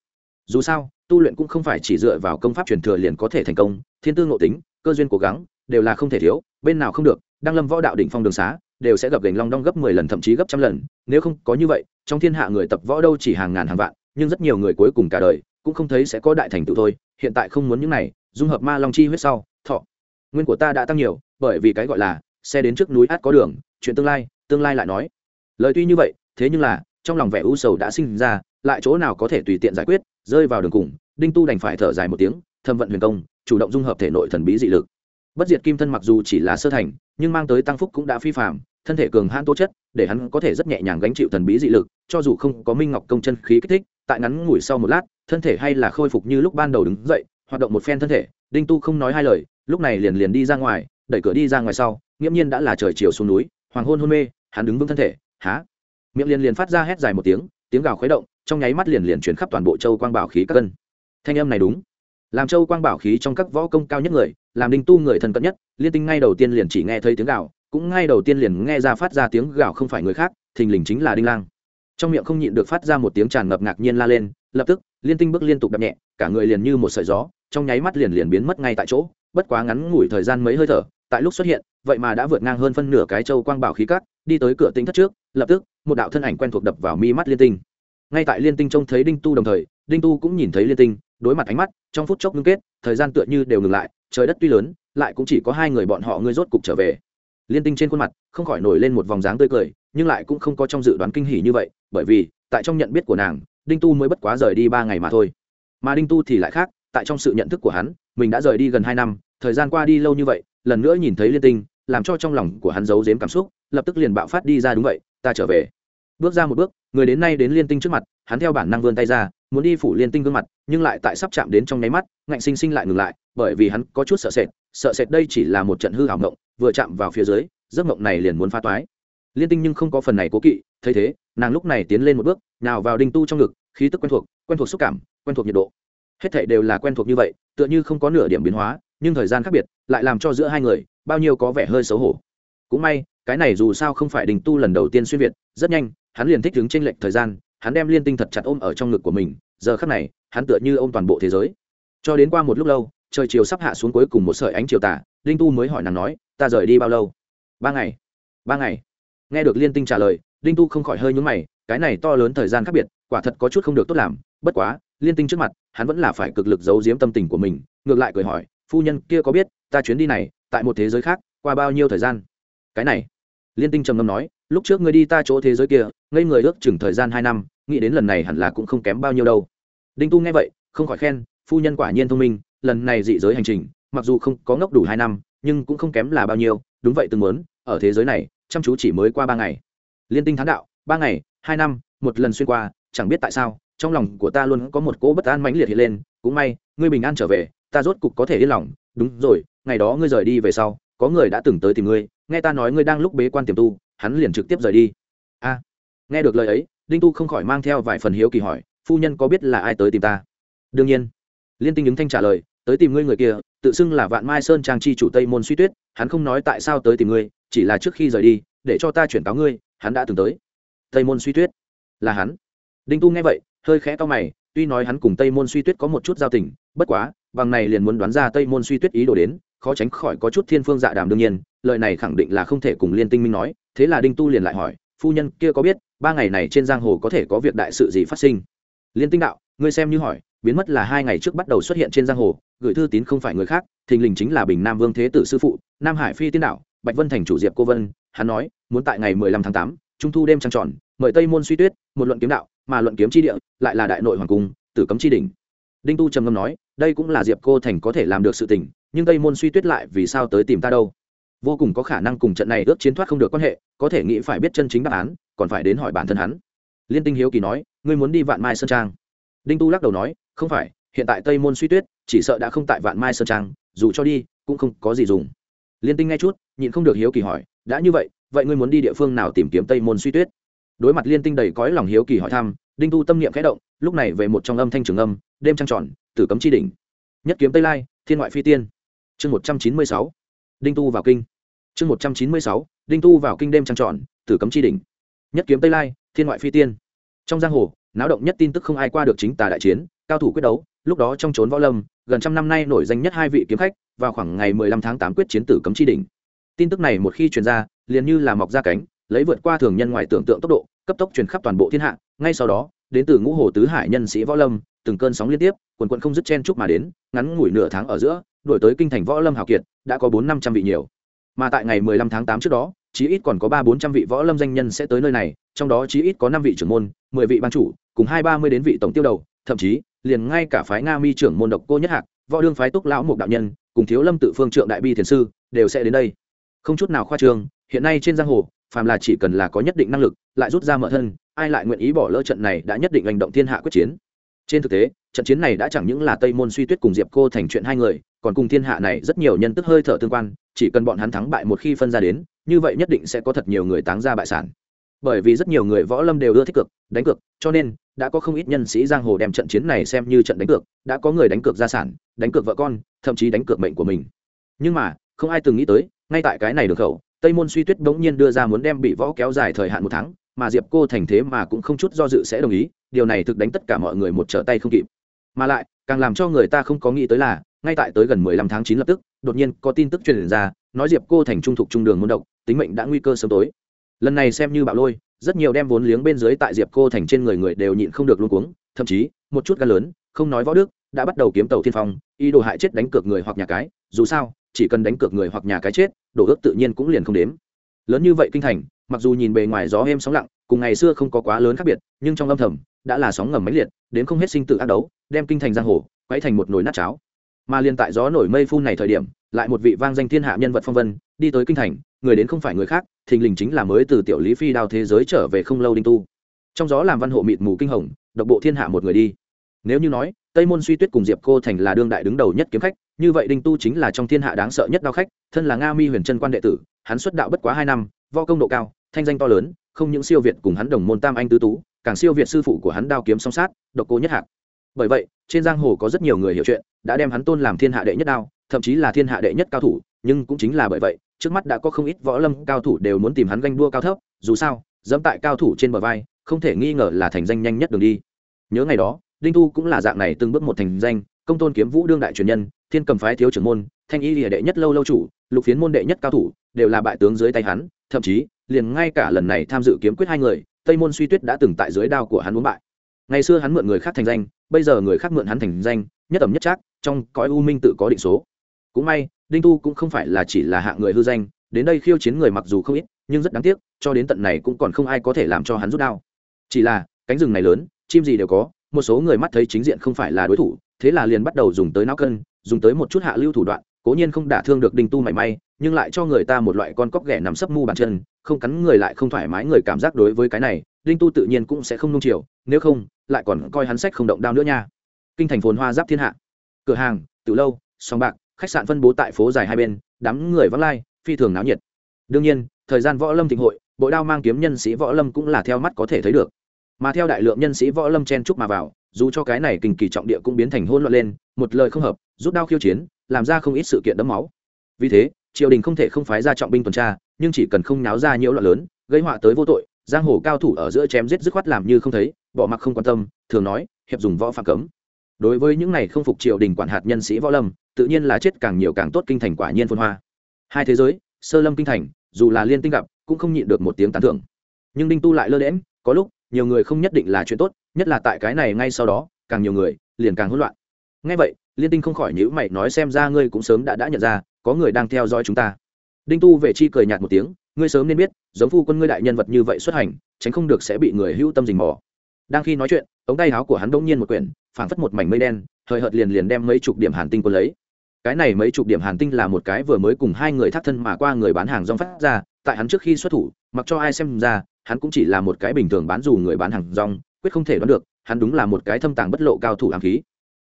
Dù sao, tu luyện cũng không phải chỉ dựa vào công pháp truyền thừa liền có thể thành công, thiên tư ngộ tính, cơ duyên cố gắng, đều là không thể thiếu, bên nào không được đang lâm võ đạo đỉnh phong đường xá, đều sẽ gặp gành long đong gấp mười lần thậm chí gấp trăm lần, nếu không có như vậy, trong thiên hạ người tập võ đâu chỉ hàng ngàn hàng vạn, nhưng rất nhiều người cuối cùng cả đời, cũng không thấy sẽ có đại thành tựu thôi, hiện tại không muốn những này, dung hợp ma long chi huyết sau, thọ. Nguyên của ta đã tăng nhiều, bởi vì cái gọi là, xe đến trước núi át có đường chuyện tương lai tương lai lại nói. Lời tuy như vậy, thế nhưng là, trong lòng vẻ u sầu đã sinh ra, lại chỗ nào có thể tùy tiện giải quyết, rơi vào đường cùng, đinh tu đành phải thở dài một tiếng, thâm vận huyền công, chủ động dung hợp thể nội thần bí dị lực. Bất diệt kim thân mặc dù chỉ là sơ thành, nhưng mang tới tăng phúc cũng đã phi phạm thân thể cường hãn tố chất, để hắn có thể rất nhẹ nhàng gánh chịu thần bí dị lực, cho dù không có minh ngọc công chân khí kích thích, tại ngắn ngủi sau một lát, thân thể hay là khôi phục như lúc ban đầu đứng dậy, hoạt động một phen thân thể, đinh tu không nói hai lời, lúc này liền liền đi ra ngoài, đẩy cửa đi ra ngoài sau, nghiễm nhiên đã là trời chiều xuống núi hoàng hôn hôn mê, hắn đứng vững thân thể, há, miệng liền liền phát ra hét dài một tiếng tiếng gào khuấy động, trong nháy mắt liền liền chuyển khắp toàn bộ châu quang bảo khí các cân. Thanh âm này đúng. Làm châu quang bảo khí trong các võ công cao nhất người, làm đinh tu người thân cận nhất, liên tinh ngay đầu tiên liền chỉ nghe thấy tiếng gào, cũng ngay đầu tiên liền nghe ra phát ra tiếng gào không phải người khác, thình lình chính là đinh lang. Trong miệng không nhịn được phát ra một tiếng tràn ngập ngạc nhiên la lên, lập tức, liên tinh bước liên tục đập nhẹ, cả người liền như một sợi gió, trong nháy mắt liền liền biến mất ngay tại chỗ, bất quá ngắn ngủi thời gian mấy hơi thở, tại lúc xuất hiện vậy mà đã vượt ngang hơn phân nửa cái châu quang bảo khí cắt đi tới cửa tính thất trước, lập tức, một đạo thân ảnh quen thuộc đập vào mi mắt liên tinh. Ngay tại liên tinh trông thấy đinh tu đồng thời, đinh tu cũng nhìn thấy liên tinh, đối mặt ánh mắt, trong phút chốc ngưng kết, thời gian tựa như đều ngừng lại, trời đất tuy lớn, lại cũng chỉ có hai người bọn họ ngươi rốt cục trở về. Liên tinh trên khuôn mặt, không khỏi nổi lên một vòng dáng tươi cười, nhưng lại cũng không có trong dự đoán kinh hỉ như vậy, bởi vì, tại trong nhận biết của nàng, đinh tu mới bất quá rời đi ba ngày mà thôi. Mà đinh tu thì lại khác, tại trong sự nhận thức của hắn, mình đã rời đi gần hai năm, thời gian qua đi lâu như vậy, lần nữa nhìn thấy liên tinh làm cho trong lòng của hắn giấu giếm cảm xúc, lập tức liền bạo phát đi ra đúng vậy, ta trở về. Bước ra một bước, người đến nay đến liên tinh trước mặt, hắn theo bản năng vươn tay ra, muốn đi phủ liên tinh gương mặt, nhưng lại tại sắp chạm đến trong nháy mắt, ngạnh sinh sinh lại ngừng lại, bởi vì hắn có chút sợ sệt sợ sệt đây chỉ là một trận hư hảo mộng, vừa chạm vào phía dưới, giấc mộng này liền muốn phá toái. Liên tinh nhưng không có phần này cố kỵ, thấy thế, nàng lúc này tiến lên một bước, nào vào đinh tu trong ngực, khí tức quen thuộc quen thuộc xúc cảm, quen thuộc nhiệt độ. Hết thảy đều là quen thuộc như vậy, tựa như không có nửa điểm biến hóa nhưng thời gian khác biệt lại làm cho giữa hai người bao nhiêu có vẻ hơi xấu hổ. Cũng may, cái này dù sao không phải đình tu lần đầu tiên xuyên việt, rất nhanh, hắn liền thích đứng trên lệch thời gian, hắn đem liên tinh thật chặt ôm ở trong ngực của mình, giờ khắc này, hắn tựa như ôm toàn bộ thế giới. Cho đến qua một lúc lâu, trời chiều sắp hạ xuống cuối cùng một sợi ánh chiều tà linh tu mới hỏi nàng nói, ta rời đi bao lâu? Ba ngày. Ba ngày? Nghe được liên tinh trả lời linh tu không khỏi hơi nhúng mày, cái này to lớn thời gian khác biệt, quả thật có chút không được tốt làm, bất quá, liên tinh trước mặt, hắn vẫn là phải cực lực giấu giếm tâm tình của mình. Ngược lại cười hỏi phu nhân kia có biết, ta chuyến đi này, tại một thế giới khác, qua bao nhiêu thời gian? Cái này, liên tinh trầm ngâm nói, lúc trước ngươi đi ta chỗ thế giới kia, ngây người ước chừng thời gian hai năm, nghĩ đến lần này hẳn là cũng không kém bao nhiêu đâu. Đinh tu nghe vậy, không khỏi khen, phu nhân quả nhiên thông minh, lần này dị giới hành trình, mặc dù không có ngốc đủ hai năm, nhưng cũng không kém là bao nhiêu, đúng vậy từng muốn, ở thế giới này, chăm chú chỉ mới qua ba ngày. Liên tinh thán đạo, ba ngày, hai năm, một lần xuyên qua, chẳng biết tại sao, trong lòng của ta luôn có một cỗ bất an mãnh liệt hiện lên, cũng may, ngươi bình an trở về ta rốt cục có thể yên lòng. Đúng rồi, ngày đó ngươi rời đi về sau, có người đã từng tới tìm ngươi, nghe ta nói ngươi đang lúc bế quan tiềm tu, hắn liền trực tiếp rời đi. A, nghe được lời ấy, đinh tu không khỏi mang theo vài phần hiếu kỳ hỏi, phu nhân có biết là ai tới tìm ta? Đương nhiên. Liên tinh ứng thanh trả lời, tới tìm ngươi người kia, tự xưng là vạn mai sơn trang chi chủ tây môn suy tuyết, hắn không nói tại sao tới tìm ngươi, chỉ là trước khi rời đi, để cho ta chuyển cáo ngươi, hắn đã từng tới. Tây môn suy tuyết, là hắn. Đinh tu nghe vậy, hơi khẽ to mày, tuy nói hắn cùng tây môn suy tuyết có một chút giao tình, bất quá bằng này liền muốn đoán ra tây môn suy tuyết ý đồ đến, khó tránh khỏi có chút thiên phương dạ đàm đương nhiên, lời này khẳng định là không thể cùng liên tinh minh nói, thế là đinh tu liền lại hỏi, phu nhân kia có biết, ba ngày này trên giang hồ có thể có việc đại sự gì phát sinh? Liên tinh đạo, ngươi xem như hỏi, biến mất là hai ngày trước bắt đầu xuất hiện trên giang hồ, gửi thư tín không phải người khác, thình lình chính là bình nam vương thế tử sư phụ, nam hải phi tiên đạo, bạch vân thành chủ diệp cô vân, hắn nói, muốn tại ngày mười lăm tháng tám, trung thu đêm trăng tròn, mời tây môn suy tuyết, một luận kiếm đạo, mà luận kiếm chi địa, lại là đại nội hoàng cung, tử cấm chi đỉnh. Đinh tu trầm ngâm nói đây cũng là diệp cô thành có thể làm được sự tình, nhưng tây môn suy tuyết lại vì sao tới tìm ta đâu? Vô cùng có khả năng cùng trận này ước chiến thoát không được quan hệ, có thể nghĩ phải biết chân chính đáp án, còn phải đến hỏi bản thân hắn. Liên tinh hiếu kỳ nói, ngươi muốn đi vạn mai sơn trang? Đinh tu lắc đầu nói, không phải, hiện tại tây môn suy tuyết chỉ sợ đã không tại vạn mai sơn trang, dù cho đi, cũng không có gì dùng. Liên tinh nghe chút, nhịn không được hiếu kỳ hỏi, đã như vậy vậy ngươi muốn đi địa phương nào tìm kiếm tây môn suy tuyết? Đối mặt liên tinh đầy cõi lòng hiếu kỳ hỏi thăm, đinh tu tâm niệm khẽ động, lúc này về một trong âm thanh trường âm, đêm trăng tròn tử cấm chi đỉnh. Nhất kiếm tây lai, thiên ngoại phi tiên. Chương một trăm chín mươi sáu. Đinh tu vào kinh. Chương một trăm chín mươi sáu, đinh tu vào kinh đêm trăng tròn, tử cấm chi đỉnh. Nhất kiếm tây lai, thiên ngoại phi tiên. Trong giang hồ, náo động nhất tin tức không ai qua được chính tà đại chiến, cao thủ quyết đấu, lúc đó trong trốn võ lâm, gần trăm năm nay nổi danh nhất hai vị kiếm khách, vào khoảng ngày mười lăm tháng tám quyết chiến tử cấm chi đỉnh. Tin tức này một khi truyền ra, liền như là mọc ra cánh, lấy vượt qua thường nhân ngoài tưởng tượng tốc độ, cấp tốc truyền khắp toàn bộ thiên hạ, ngay sau đó đến từ ngũ hồ tứ hải nhân sĩ võ lâm, từng cơn sóng liên tiếp, quần quận không dứt chen chúc mà đến, ngắn ngủi nửa tháng ở giữa đổi tới kinh thành võ lâm hào kiệt, đã có bốn năm trăm vị nhiều. Mà tại ngày mười lăm tháng tám trước đó, chí ít còn có ba bốn trăm vị võ lâm danh nhân sẽ tới nơi này, trong đó chí ít có năm vị trưởng môn, mười vị ban chủ, cùng hai ba mươi đến vị tổng tiêu đầu, thậm chí, liền ngay cả phái nga mi trưởng môn độc cô nhất hạc, võ đương phái túc lão một đạo nhân, cùng thiếu lâm tự phương trượng đại bi thiền sư, đều sẽ đến đây. Không chút nào khoa trương, hiện nay trên giang hồ, phàm là chỉ cần là có nhất định năng lực, lại rút ra mở thân ai lại nguyện ý bỏ lỡ trận này đã nhất định hành động thiên hạ quyết chiến. Trên thực tế, trận chiến này đã chẳng những là tây môn suy tuyết cùng diệp cô thành chuyện hai người, còn cùng thiên hạ này rất nhiều nhân tức hơi thở tương quan, chỉ cần bọn hắn thắng bại một khi phân ra đến, như vậy nhất định sẽ có thật nhiều người táng ra bại sản. Bởi vì rất nhiều người võ lâm đều ưa thích cực đánh cược, cho nên đã có không ít nhân sĩ giang hồ đem trận chiến này xem như trận đánh cược, đã có người đánh cược gia sản, đánh cược vợ con, thậm chí đánh cược mệnh của mình. Nhưng mà, không ai từng nghĩ tới, ngay tại cái này được khẩu, tây môn suy tuyết bỗng nhiên đưa ra muốn đem bị võ kéo dài thời hạn một tháng mà diệp cô thành thế mà cũng không chút do dự sẽ đồng ý, điều này thực đánh tất cả mọi người một trở tay không kịp. Mà lại, càng làm cho người ta không có nghĩ tới là, ngay tại tới gần mười lăm tháng chín lập tức, đột nhiên có tin tức truyền ra, nói diệp cô thành trung thục trung đường môn độc, tính mệnh đã nguy cơ sớm tối. Lần này xem như bạo lôi, rất nhiều đem vốn liếng bên dưới tại diệp cô thành trên người người đều nhịn không được luôn cuống, thậm chí, một chút gan lớn, không nói võ đức, đã bắt đầu kiếm tàu tiên phong, ý đồ hại chết đánh cược người hoặc nhà cái, dù sao, chỉ cần đánh cược người hoặc nhà cái chết đổ ước tự nhiên cũng liền không đếm. Lớn như vậy kinh thành mặc dù nhìn bề ngoài gió êm sóng lặng, cùng ngày xưa không có quá lớn khác biệt, nhưng trong âm thầm, đã là sóng ngầm mãnh liệt, đến không hết sinh tử ác đấu, đem kinh thành giang hồ, quấy thành một nồi nát cháo. Mà liên tại gió nổi mây phun này thời điểm, lại một vị vang danh thiên hạ nhân vật phong vân, đi tới kinh thành, người đến không phải người khác, thình lình chính là mới từ tiểu lý phi đao thế giới trở về không lâu đinh tu. Trong gió làm văn hộ mịt mù kinh hồng, độc bộ thiên hạ một người đi. Nếu như nói, tây môn suy tuyết cùng diệp cô thành là đương đại đứng đầu nhất kiếm khách, như vậy đinh tu chính là trong thiên hạ đáng sợ nhất đao khách, thân là nga mi huyền trân quan đệ tử, hắn xuất đạo bất quá hai năm vo công độ cao thanh danh to lớn, không những siêu việt cùng hắn đồng môn tam anh tứ tú, càng siêu việt sư phụ của hắn đao kiếm song sát, độc cô nhất hạc. Bởi vậy, trên giang hồ có rất nhiều người hiểu chuyện, đã đem hắn tôn làm thiên hạ đệ nhất đao, thậm chí là thiên hạ đệ nhất cao thủ, nhưng cũng chính là bởi vậy, trước mắt đã có không ít võ lâm cao thủ đều muốn tìm hắn ganh đua cao thấp, dù sao, dẫm tại cao thủ trên bờ vai, không thể nghi ngờ là thành danh nhanh nhất đường đi. Nhớ ngày đó, đinh tu cũng là dạng này từng bước một thành danh, công tôn kiếm vũ đương đại truyền nhân, thiên cầm phái thiếu trưởng môn, thanh y lìa đệ nhất lâu lâu chủ, lục phiến môn đệ nhất cao thủ, đều là bại tướng dưới tay hắn, thậm chí liền ngay cả lần này tham dự kiếm quyết hai người, tây môn suy tuyết đã từng tại dưới đao của hắn uống bại. Ngày xưa hắn mượn người khác thành danh, bây giờ người khác mượn hắn thành danh, nhất ẩm nhất trác, trong cõi u minh tự có định số. Cũng may, đinh tu cũng không phải là chỉ là hạng người hư danh, đến đây khiêu chiến người mặc dù không ít, nhưng rất đáng tiếc, cho đến tận này cũng còn không ai có thể làm cho hắn rút đao. Chỉ là, cánh rừng này lớn, chim gì đều có, một số người mắt thấy chính diện không phải là đối thủ, thế là liền bắt đầu dùng tới não cân, dùng tới một chút hạ lưu thủ đoạn cố nhiên không đả thương được đinh tu mảy may, nhưng lại cho người ta một loại con cóc ghẻ nằm sấp mu bàn chân, không cắn người lại không thoải mái người cảm giác đối với cái này, đinh tu tự nhiên cũng sẽ không nung chiều, nếu không, lại còn coi hắn sách không động đao nữa nha. Kinh thành phồn hoa giáp thiên hạ. Cửa hàng từ lâu sòng bạc, khách sạn phân bố tại phố dài hai bên, đám người vắng lai, phi thường náo nhiệt. Đương nhiên, thời gian võ lâm thịnh hội bội đao mang kiếm nhân sĩ võ lâm cũng là theo mắt có thể thấy được. Mà theo đại lượng nhân sĩ võ lâm chen chúc mà vào dù cho cái này kinh kỳ trọng địa cũng biến thành hôn loạn lên, một lời không hợp, rút đao khiêu chiến, làm ra không ít sự kiện đẫm máu. Vì thế, triều đình không thể không phái ra trọng binh tuần tra, nhưng chỉ cần không náo ra nhiễu loạn lớn, gây họa tới vô tội, giang hồ cao thủ ở giữa chém giết dứt khoát làm như không thấy, bỏ mặc không quan tâm, thường nói, hiệp dùng võ phạm cấm. Đối với những này không phục triều đình quản hạt nhân sĩ võ lâm, tự nhiên là chết càng nhiều càng tốt kinh thành quả nhiên phồn hoa. Hai thế giới, sơ lâm kinh thành, dù là liên tinh gặp, cũng không nhịn được một tiếng tán thưởng. Nhưng đinh tu lại lơ đễm có lúc, nhiều người không nhất định là chuyện tốt nhất là tại cái này ngay sau đó, càng nhiều người, liền càng hỗn loạn. Ngay vậy, liên tinh không khỏi nhữ mày nói xem ra ngươi cũng sớm đã đã nhận ra, có người đang theo dõi chúng ta. Đinh tu về chi cười nhạt một tiếng, ngươi sớm nên biết, giống phu quân ngươi đại nhân vật như vậy xuất hành, tránh không được sẽ bị người hữu tâm dình mò. Đang khi nói chuyện, ống tay áo của hắn bỗng nhiên một quyển, phảng phất một mảnh mây đen thời hợt liền liền đem mấy chục điểm hàn tinh quân lấy. Cái này mấy chục điểm hàn tinh là một cái vừa mới cùng hai người thác thân mà qua người bán hàng rong phát ra, tại hắn trước khi xuất thủ, mặc cho ai xem ra, hắn cũng chỉ là một cái bình thường bán dù người bán hàng rong quyết không thể đoán được, hắn đúng là một cái thâm tàng bất lộ cao thủ ám khí.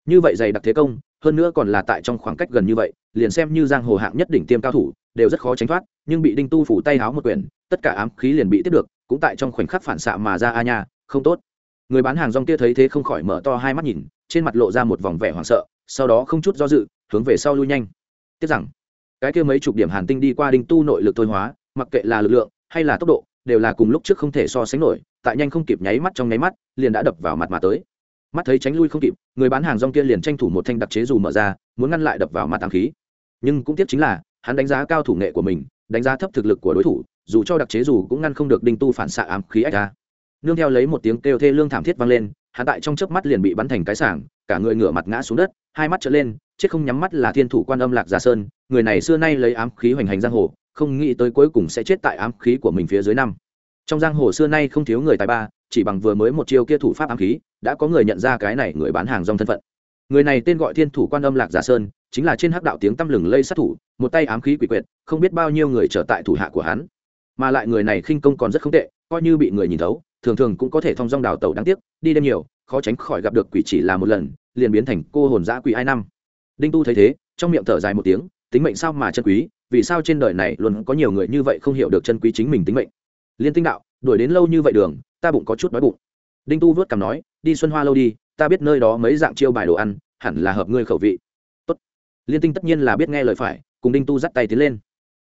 Như vậy dày đặc thế công, hơn nữa còn là tại trong khoảng cách gần như vậy, liền xem như giang hồ hạng nhất đỉnh tiêm cao thủ, đều rất khó tránh thoát, nhưng bị đinh tu phủ tay háo một quyển tất cả ám khí liền bị tiếp được, cũng tại trong khoảnh khắc phản xạ mà ra a nha, không tốt. Người bán hàng rong kia thấy thế không khỏi mở to hai mắt nhìn, trên mặt lộ ra một vòng vẻ hoảng sợ, sau đó không chút do dự, hướng về sau lui nhanh. Tiếc rằng, cái kia mấy chục điểm hàn tinh đi qua đinh tu nội lực thôi hóa, mặc kệ là lực lượng hay là tốc độ, đều là cùng lúc trước không thể so sánh nổi tại nhanh không kịp nháy mắt trong nháy mắt, liền đã đập vào mặt mà tới. Mắt thấy tránh lui không kịp, người bán hàng rong kia liền tranh thủ một thanh đặc chế dù mở ra, muốn ngăn lại đập vào mặt ám khí. Nhưng cũng tiếc chính là, hắn đánh giá cao thủ nghệ của mình, đánh giá thấp thực lực của đối thủ, dù cho đặc chế dù cũng ngăn không được đinh tu phản xạ ám khí ách ra. Nương theo lấy một tiếng kêu thê lương thảm thiết vang lên, hắn tại trong chớp mắt liền bị bắn thành cái sảng, cả người ngửa mặt ngã xuống đất, hai mắt trở lên, chết không nhắm mắt là thiên thủ quan âm lạc gia sơn, người này xưa nay lấy ám khí hoành hành giang hồ, không nghĩ tới cuối cùng sẽ chết tại ám khí của mình phía dưới năm trong giang hồ xưa nay không thiếu người tài ba, chỉ bằng vừa mới một chiêu kia thủ pháp ám khí, đã có người nhận ra cái này người bán hàng rong thân phận. Người này tên gọi thiên thủ quan âm lạc giả sơn, chính là trên hắc đạo tiếng tăm lừng lây sát thủ, một tay ám khí quỷ quyệt, không biết bao nhiêu người trở tại thủ hạ của hắn. Mà lại người này khinh công còn rất không tệ, coi như bị người nhìn thấu, thường thường cũng có thể thông dong đào tẩu đáng tiếc, đi đêm nhiều, khó tránh khỏi gặp được quỷ chỉ là một lần, liền biến thành cô hồn dã quỷ hai năm. Đinh tu thấy thế, trong miệng thở dài một tiếng, tính mệnh sao mà chân quý, vì sao trên đời này luôn có nhiều người như vậy không hiểu được chân quý chính mình tính mệnh? Liên tinh đạo, đuổi đến lâu như vậy đường, ta bụng có chút đói bụng. Đinh tu vớt cằm nói, đi xuân hoa lâu đi, ta biết nơi đó mấy dạng chiêu bài đồ ăn, hẳn là hợp ngươi khẩu vị. Tốt. liên tinh tất nhiên là biết nghe lời phải, cùng đinh tu dắt tay tiến lên.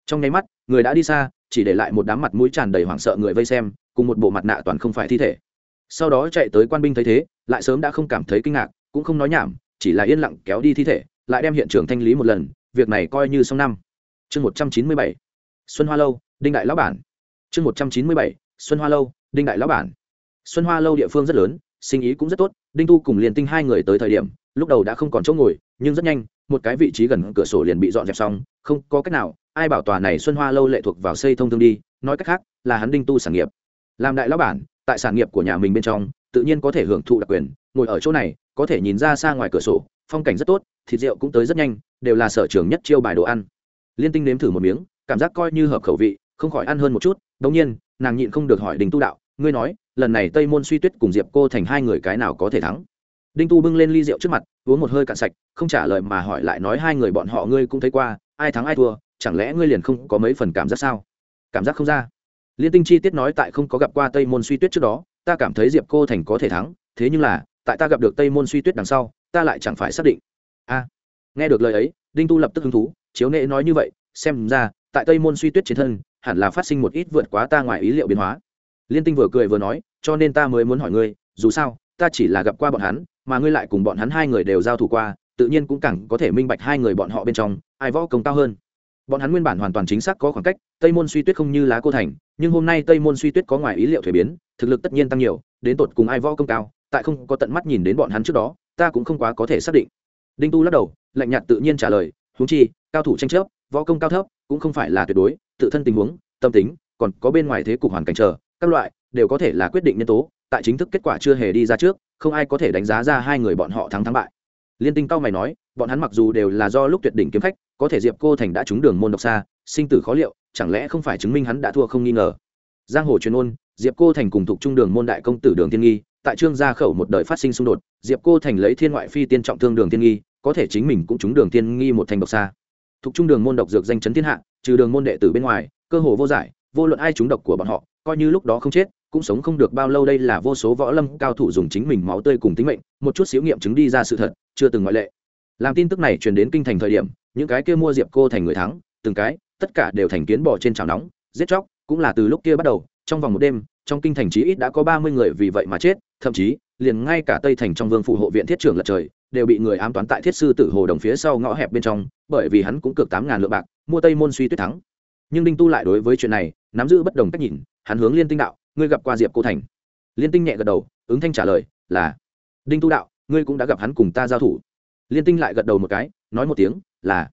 Trong nháy mắt, người đã đi xa, chỉ để lại một đám mặt mũi tràn đầy hoảng sợ người vây xem, cùng một bộ mặt nạ toàn không phải thi thể. Sau đó chạy tới quan binh thấy thế, lại sớm đã không cảm thấy kinh ngạc, cũng không nói nhảm, chỉ là yên lặng kéo đi thi thể, lại đem hiện trường thanh lý một lần, việc này coi như xong năm. Chương một trăm chín mươi bảy. Xuân hoa lâu, đinh đại lão bản chương một trăm chín mươi bảy, xuân hoa lâu, đinh đại lão bản. Xuân hoa lâu địa phương rất lớn, sinh ý cũng rất tốt, đinh tu cùng liền tinh hai người tới thời điểm, lúc đầu đã không còn chỗ ngồi, nhưng rất nhanh, một cái vị trí gần cửa sổ liền bị dọn dẹp xong, không có cách nào, ai bảo tòa này xuân hoa lâu lệ thuộc vào xây thông thương đi, nói cách khác, là hắn đinh tu sản nghiệp. Làm đại lão bản, tại sản nghiệp của nhà mình bên trong, tự nhiên có thể hưởng thụ đặc quyền, ngồi ở chỗ này, có thể nhìn ra xa ngoài cửa sổ, phong cảnh rất tốt, thịt rượu cũng tới rất nhanh, đều là sở trường nhất chiêu bài đồ ăn. Liên tinh nếm thử một miếng, cảm giác coi như hợp khẩu vị không khỏi ăn hơn một chút, đống nhiên, nàng nhịn không được hỏi đình tu đạo, ngươi nói, lần này tây môn suy tuyết cùng diệp cô thành hai người cái nào có thể thắng? Đinh tu bưng lên ly rượu trước mặt, uống một hơi cạn sạch, không trả lời mà hỏi lại nói hai người bọn họ ngươi cũng thấy qua, ai thắng ai thua, chẳng lẽ ngươi liền không có mấy phần cảm giác sao? Cảm giác không ra. Liên tinh chi tiết nói tại không có gặp qua tây môn suy tuyết trước đó, ta cảm thấy diệp cô thành có thể thắng, thế nhưng là, tại ta gặp được tây môn suy tuyết đằng sau, ta lại chẳng phải xác định. A, nghe được lời ấy, đinh tu lập tức hứng thú, chiếu nghệ nói như vậy, xem ra, tại tây môn suy tuyết chiến thân hẳn là phát sinh một ít vượt quá ta ngoài ý liệu biến hóa. Liên tinh vừa cười vừa nói, cho nên ta mới muốn hỏi ngươi, dù sao, ta chỉ là gặp qua bọn hắn, mà ngươi lại cùng bọn hắn hai người đều giao thủ qua, tự nhiên cũng càng có thể minh bạch hai người bọn họ bên trong, ai võ công cao hơn. Bọn hắn nguyên bản hoàn toàn chính xác có khoảng cách, tây môn suy tuyết không như lá cô thành, nhưng hôm nay tây môn suy tuyết có ngoài ý liệu thuế biến, thực lực tất nhiên tăng nhiều, đến tột cùng ai võ công cao, tại không có tận mắt nhìn đến bọn hắn trước đó, ta cũng không quá có thể xác định. Đinh tu lắc đầu, lạnh nhạt tự nhiên trả lời, huống chi, cao thủ tranh chấp võ công cao thấp, cũng không phải là tuyệt đối, tự thân tình huống, tâm tính, còn có bên ngoài thế cục hoàn cảnh chờ, các loại, đều có thể là quyết định nhân tố, tại chính thức kết quả chưa hề đi ra trước, không ai có thể đánh giá ra hai người bọn họ thắng thắng bại. Liên tinh cao mày nói, bọn hắn mặc dù đều là do lúc tuyệt đỉnh kiếm khách, có thể diệp cô thành đã trúng đường môn độc xa, sinh tử khó liệu, chẳng lẽ không phải chứng minh hắn đã thua không nghi ngờ? Giang hồ truyền ôn, diệp cô thành cùng thuộc trung đường môn đại công tử đường thiên nghi, tại trương gia khẩu một đời phát sinh xung đột, diệp cô thành lấy thiên ngoại phi tiên trọng thương đường Thiên nghi, có thể chính mình cũng trúng đường Thiên nghi một thành độc xa thuộc trung đường môn độc dược danh chấn thiên hạ, trừ đường môn đệ tử bên ngoài, cơ hồ vô giải, vô luận ai trúng độc của bọn họ, coi như lúc đó không chết, cũng sống không được bao lâu đây là vô số võ lâm cao thủ dùng chính mình máu tươi cùng tính mệnh, một chút xíu nghiệm chứng đi ra sự thật, chưa từng ngoại lệ. Làm tin tức này truyền đến kinh thành thời điểm, những cái kia mua diệp cô thành người thắng, từng cái, tất cả đều thành kiến bỏ trên chảo nóng, giết chóc, cũng là từ lúc kia bắt đầu, trong vòng một đêm, trong kinh thành chí ít đã có ba mươi người vì vậy mà chết, thậm chí, liền ngay cả tây thành trong vương phủ hộ viện thiết trưởng lật trời đều bị người ám toán tại thiết sư tử hồ đồng phía sau ngõ hẹp bên trong, bởi vì hắn cũng cược tám ngàn lượng bạc, mua tây môn suy tuyết thắng. Nhưng đinh tu lại đối với chuyện này, nắm giữ bất đồng cách nhìn, hắn hướng liên tinh đạo, ngươi gặp qua diệp cô thành? Liên tinh nhẹ gật đầu, ứng thanh trả lời, là. Đinh tu đạo, ngươi cũng đã gặp hắn cùng ta giao thủ. Liên tinh lại gật đầu một cái, nói một tiếng, là.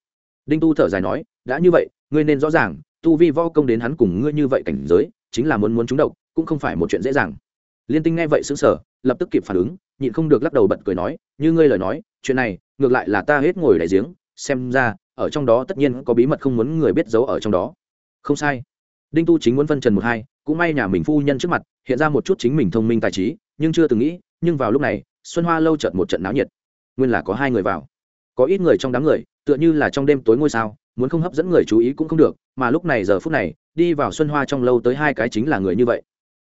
Đinh tu thở dài nói, đã như vậy, ngươi nên rõ ràng, tu vi vo công đến hắn cùng ngươi như vậy cảnh giới, chính là muốn muốn trúng độc, cũng không phải một chuyện dễ dàng liên tinh nghe vậy xứng sở lập tức kịp phản ứng, nhịn không được lắc đầu bật cười nói, như ngươi lời nói, chuyện này, ngược lại là ta hết ngồi đại giếng, xem ra, ở trong đó tất nhiên có bí mật không muốn người biết giấu ở trong đó. Không sai. Đinh tu chính muốn phân trần một hai, cũng may nhà mình phu nhân trước mặt, hiện ra một chút chính mình thông minh tài trí, nhưng chưa từng nghĩ, nhưng vào lúc này, xuân hoa lâu chợt một trận náo nhiệt. Nguyên là có hai người vào. Có ít người trong đám người, tựa như là trong đêm tối ngôi sao, muốn không hấp dẫn người chú ý cũng không được, mà lúc này giờ phút này, đi vào xuân hoa trong lâu tới hai cái chính là người như vậy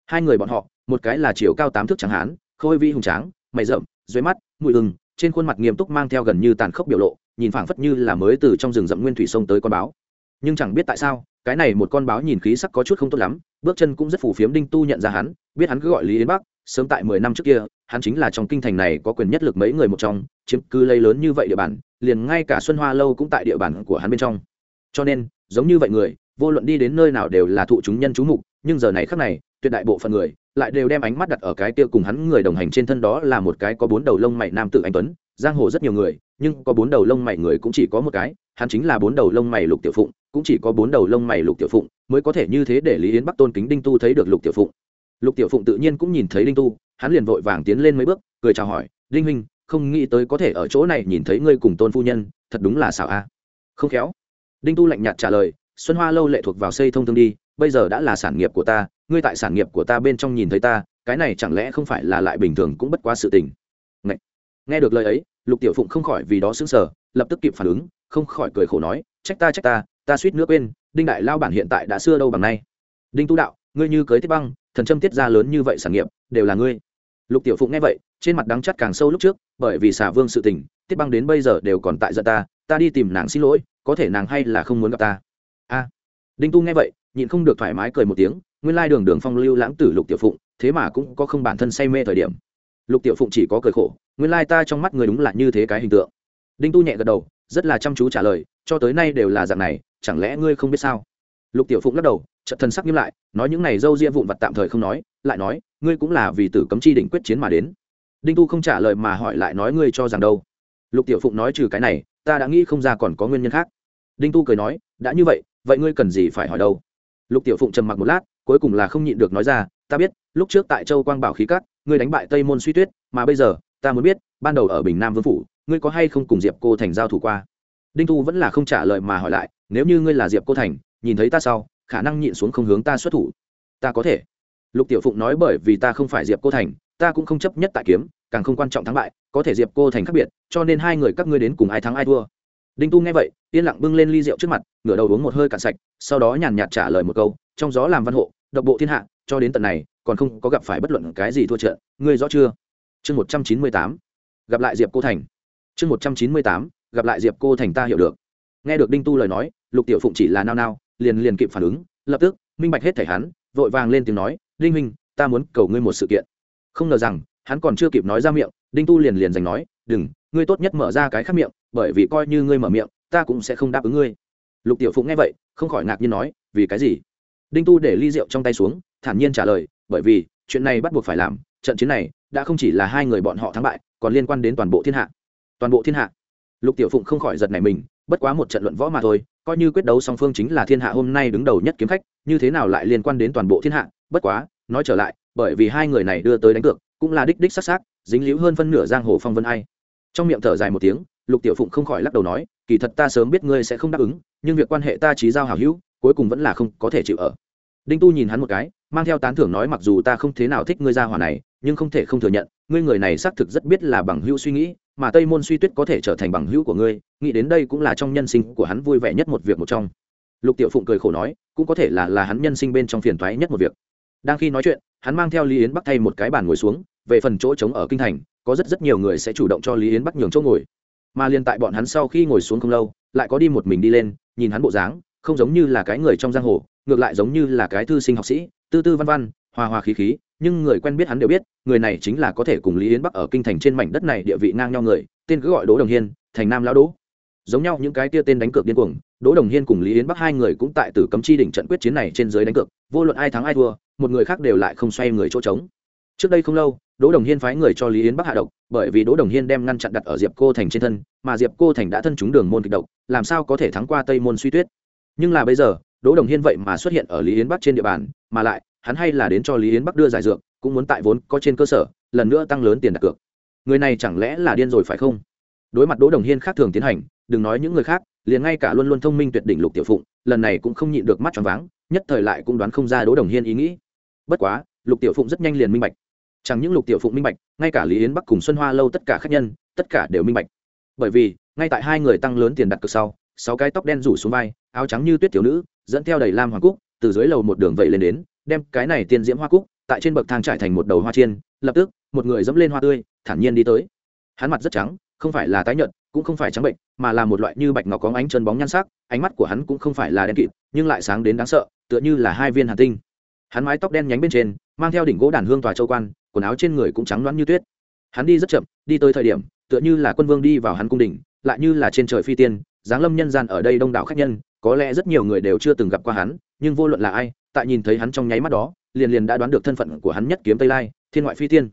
hai người bọn họ, một cái là chiều cao tám thước trắng hán, khôi vi hùng tráng, mày rậm dưới mắt mũi hừng, trên khuôn mặt nghiêm túc mang theo gần như tàn khốc biểu lộ, nhìn phảng phất như là mới từ trong rừng rậm nguyên thủy sông tới con báo. Nhưng chẳng biết tại sao, cái này một con báo nhìn khí sắc có chút không tốt lắm, bước chân cũng rất phủ phiếm đinh tu nhận ra hắn, biết hắn cứ gọi lý yến bắc, sớm tại mười năm trước kia, hắn chính là trong kinh thành này có quyền nhất lực mấy người một trong, chiếm cứ lây lớn như vậy địa bàn, liền ngay cả xuân hoa lâu cũng tại địa bàn của hắn bên trong. Cho nên, giống như vậy người, vô luận đi đến nơi nào đều là thụ chúng nhân chú mục, nhưng giờ này khác này tuyệt đại bộ phận người lại đều đem ánh mắt đặt ở cái kia cùng hắn người đồng hành trên thân đó là một cái có bốn đầu lông mày nam tử anh tuấn, giang hồ rất nhiều người, nhưng có bốn đầu lông mày người cũng chỉ có một cái, hắn chính là bốn đầu lông mày lục tiểu phụng, cũng chỉ có bốn đầu lông mày lục tiểu phụng mới có thể như thế để lý yến bắc tôn kính đinh tu thấy được lục tiểu phụng. Lục tiểu phụng tự nhiên cũng nhìn thấy đinh tu, hắn liền vội vàng tiến lên mấy bước, cười chào hỏi, đinh huynh, không nghĩ tới có thể ở chỗ này nhìn thấy ngươi cùng tôn phu nhân, thật đúng là xảo a. Không khéo. Đinh tu lạnh nhạt trả lời, xuân hoa lâu lệ thuộc vào xây thông thương đi, bây giờ đã là sản nghiệp của ta ngươi tại sản nghiệp của ta bên trong nhìn thấy ta cái này chẳng lẽ không phải là lại bình thường cũng bất quá sự tình? Nghe, nghe được lời ấy lục tiểu phụng không khỏi vì đó xứng sở lập tức kịp phản ứng không khỏi cười khổ nói trách ta trách ta ta suýt nước quên đinh đại lao bản hiện tại đã xưa đâu bằng nay. Đinh tu đạo ngươi như cưới Tiết băng thần châm tiết ra lớn như vậy sản nghiệp đều là ngươi. Lục tiểu phụng nghe vậy trên mặt đắng chắt càng sâu lúc trước bởi vì xả vương sự tình tiết băng đến bây giờ đều còn tại giận ta ta đi tìm nàng xin lỗi có thể nàng hay là không muốn gặp ta. A. Đinh tu nghe vậy nhịn không được thoải mái cười một tiếng nguyên lai đường đường phong lưu lãng tử lục tiểu phụng, thế mà cũng có không bản thân say mê thời điểm. Lục tiểu phụng chỉ có cười khổ, nguyên lai ta trong mắt người đúng là như thế cái hình tượng. Đinh tu nhẹ gật đầu, rất là chăm chú trả lời, cho tới nay đều là dạng này, chẳng lẽ ngươi không biết sao? Lục tiểu phụng lắc đầu trận thân sắc nghiêm lại, nói những này dâu ria vụn vặt tạm thời không nói, lại nói, ngươi cũng là vì tử cấm chi định quyết chiến mà đến. Đinh tu không trả lời mà hỏi lại nói ngươi cho rằng đâu. Lục tiểu phụng nói trừ cái này, ta đã nghĩ không ra còn có nguyên nhân khác. Đinh tu cười nói, đã như vậy vậy ngươi cần gì phải hỏi đâu? Lục tiểu phụng trầm mặc một lát cuối cùng là không nhịn được nói ra, ta biết, lúc trước tại châu quang bảo khí cắt ngươi đánh bại tây môn suy tuyết, mà bây giờ, ta muốn biết, ban đầu ở bình nam vương phủ, ngươi có hay không cùng diệp cô thành giao thủ qua? Đinh tu vẫn là không trả lời mà hỏi lại, nếu như ngươi là diệp cô thành, nhìn thấy ta sau, khả năng nhịn xuống không hướng ta xuất thủ. Ta có thể. Lục tiểu phụng nói, bởi vì ta không phải diệp cô thành, ta cũng không chấp nhất tại kiếm, càng không quan trọng thắng bại, có thể diệp cô thành khác biệt, cho nên hai người các ngươi đến cùng ai thắng ai thua. Đinh tu nghe vậy, yên lặng bưng lên ly rượu trước mặt, ngửa đầu uống một hơi cạn sạch, sau đó nhàn nhạt trả lời một câu, trong gió làm văn hộ độc bộ thiên hạ, cho đến tận này, còn không có gặp phải bất luận cái gì thua trận. Ngươi rõ chưa? Chương một trăm chín mươi tám. Gặp lại diệp cô thành. Chương một trăm chín mươi tám. Gặp lại diệp cô thành ta hiểu được. Nghe được đinh tu lời nói, lục tiểu phụng chỉ là nao nao, liền liền kịp phản ứng, lập tức, minh bạch hết thể hắn, vội vàng lên tiếng nói, đinh huynh, ta muốn cầu ngươi một sự kiện. Không ngờ rằng, hắn còn chưa kịp nói ra miệng, đinh tu liền liền giành nói, đừng, ngươi tốt nhất mở ra cái khác miệng, bởi vì coi như ngươi mở miệng, ta cũng sẽ không đáp ứng ngươi. Lục tiểu phụng nghe vậy, không khỏi ngạc nhiên nói, vì cái gì? Đinh tu để ly rượu trong tay xuống, thản nhiên trả lời, bởi vì, chuyện này bắt buộc phải làm, trận chiến này, đã không chỉ là hai người bọn họ thắng bại, còn liên quan đến toàn bộ thiên hạ. Toàn bộ thiên hạ. Lục tiểu phụng không khỏi giật này mình, bất quá một trận luận võ mà thôi, coi như quyết đấu song phương chính là thiên hạ hôm nay đứng đầu nhất kiếm khách, như thế nào lại liên quan đến toàn bộ thiên hạ? Bất quá, nói trở lại, bởi vì hai người này đưa tới đánh cược, cũng là đích đích sắc sắc dính líu hơn phân nửa giang hồ phong vân ai. Trong miệng thở dài một tiếng, lục tiểu phụng không khỏi lắc đầu nói, kỳ thật ta sớm biết ngươi sẽ không đáp ứng, nhưng việc quan hệ ta trí giao hảo hữu cuối cùng vẫn là không có thể chịu ở. Đinh tu nhìn hắn một cái, mang theo tán thưởng nói mặc dù ta không thế nào thích ngươi ra hỏa này, nhưng không thể không thừa nhận, ngươi người này xác thực rất biết là bằng hữu suy nghĩ, mà tây môn suy tuyết có thể trở thành bằng hữu của ngươi, nghĩ đến đây cũng là trong nhân sinh của hắn vui vẻ nhất một việc một trong. Lục tiểu phụng cười khổ nói, cũng có thể là là hắn nhân sinh bên trong phiền toái nhất một việc. Đang khi nói chuyện, hắn mang theo lý yến bắc thay một cái bàn ngồi xuống, về phần chỗ trống ở kinh thành, có rất rất nhiều người sẽ chủ động cho lý yến bắc nhường chỗ ngồi. Mà liên tại bọn hắn sau khi ngồi xuống không lâu, lại có đi một mình đi lên, nhìn hắn bộ dáng không giống như là cái người trong giang hồ, ngược lại giống như là cái thư sinh học sĩ, tư tư văn văn, hòa hòa khí khí, nhưng người quen biết hắn đều biết, người này chính là có thể cùng lý yến bắc ở kinh thành trên mảnh đất này địa vị ngang nhau người, tên cứ gọi đỗ đồng hiên, thành nam lão đỗ. Giống nhau những cái tia tên đánh cược điên cuồng, đỗ đồng hiên cùng lý yến bắc hai người cũng tại tử cấm chi đỉnh trận quyết chiến này trên dưới đánh cược, vô luận ai thắng ai thua, một người khác đều lại không xoay người chỗ trống. Trước đây không lâu, đỗ đồng hiên phái người cho lý yến bắc hạ độc, bởi vì đỗ đồng hiên đem ngăn chặn đặt ở diệp cô thành trên thân, mà diệp cô thành đã thân chúng đường môn kịch độc, làm sao có thể thắng qua tây môn suy tuyết? Nhưng là bây giờ, đỗ đồng hiên vậy mà xuất hiện ở lý yến bắc trên địa bàn, mà lại, hắn hay là đến cho lý yến bắc đưa giải dược, cũng muốn tại vốn có trên cơ sở, lần nữa tăng lớn tiền đặt cược. Người này chẳng lẽ là điên rồi phải không? Đối mặt đỗ đồng hiên khác thường tiến hành, đừng nói những người khác, liền ngay cả luôn luôn thông minh tuyệt đỉnh lục tiểu phụng, lần này cũng không nhịn được mắt tròn váng, nhất thời lại cũng đoán không ra đỗ đồng hiên ý nghĩ. Bất quá, lục tiểu phụng rất nhanh liền minh bạch. Chẳng những lục tiểu phụng minh bạch, ngay cả lý yến bắc cùng xuân hoa lâu tất cả khách nhân, tất cả đều minh bạch. Bởi vì, ngay tại hai người tăng lớn tiền đặt cược sau, sáu cái tóc đen rủ xuống vai áo trắng như tuyết tiểu nữ, dẫn theo đầy lam hoàng cúc, từ dưới lầu một đường vẩy lên đến, đem cái này tiên diễm hoa cúc, tại trên bậc thang trải thành một đầu hoa chiên, lập tức, một người dẫm lên hoa tươi, thản nhiên đi tới. Hắn mặt rất trắng, không phải là tái nhợt, cũng không phải trắng bệnh, mà là một loại như bạch ngọc có ánh chân bóng nhan sắc, ánh mắt của hắn cũng không phải là đen kịt, nhưng lại sáng đến đáng sợ, tựa như là hai viên hàn tinh. Hắn mái tóc đen nhánh bên trên, mang theo đỉnh gỗ đàn hương tòa châu quan, quần áo trên người cũng trắng loãng như tuyết. Hắn đi rất chậm, đi tới thời điểm, tựa như là quân vương đi vào hắn cung đình lại như là trên trời phi tiên giáng lâm nhân gian ở đây đông đảo khách nhân có lẽ rất nhiều người đều chưa từng gặp qua hắn, nhưng vô luận là ai, tại nhìn thấy hắn trong nháy mắt đó, liền liền đã đoán được thân phận của hắn nhất kiếm tây lai, thiên ngoại phi tiên.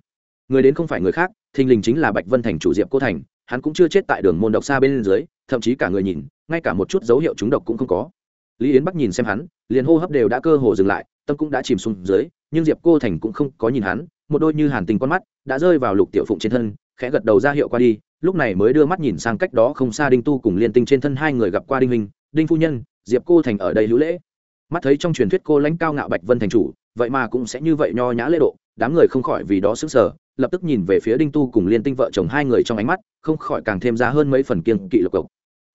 Người đến không phải người khác, thình lình chính là bạch vân thành chủ diệp cô thành, hắn cũng chưa chết tại đường môn độc xa bên dưới, thậm chí cả người nhìn, ngay cả một chút dấu hiệu trúng độc cũng không có. Lý yến bắc nhìn xem hắn, liền hô hấp đều đã cơ hồ dừng lại, tâm cũng đã chìm xuống dưới, nhưng diệp cô thành cũng không có nhìn hắn, một đôi như hàn tình con mắt đã rơi vào lục tiểu phụng trên thân, khẽ gật đầu ra hiệu qua đi lúc này mới đưa mắt nhìn sang cách đó không xa đinh tu cùng liên tinh trên thân hai người gặp qua đinh hình đinh phu nhân, diệp cô thành ở đây hữu lễ. Mắt thấy trong truyền thuyết cô lãnh cao ngạo bạch vân thành chủ, vậy mà cũng sẽ như vậy nho nhã lễ độ, đám người không khỏi vì đó sức sở lập tức nhìn về phía đinh tu cùng liên tinh vợ chồng hai người trong ánh mắt, không khỏi càng thêm ra hơn mấy phần kiêng kỵ lục cộc.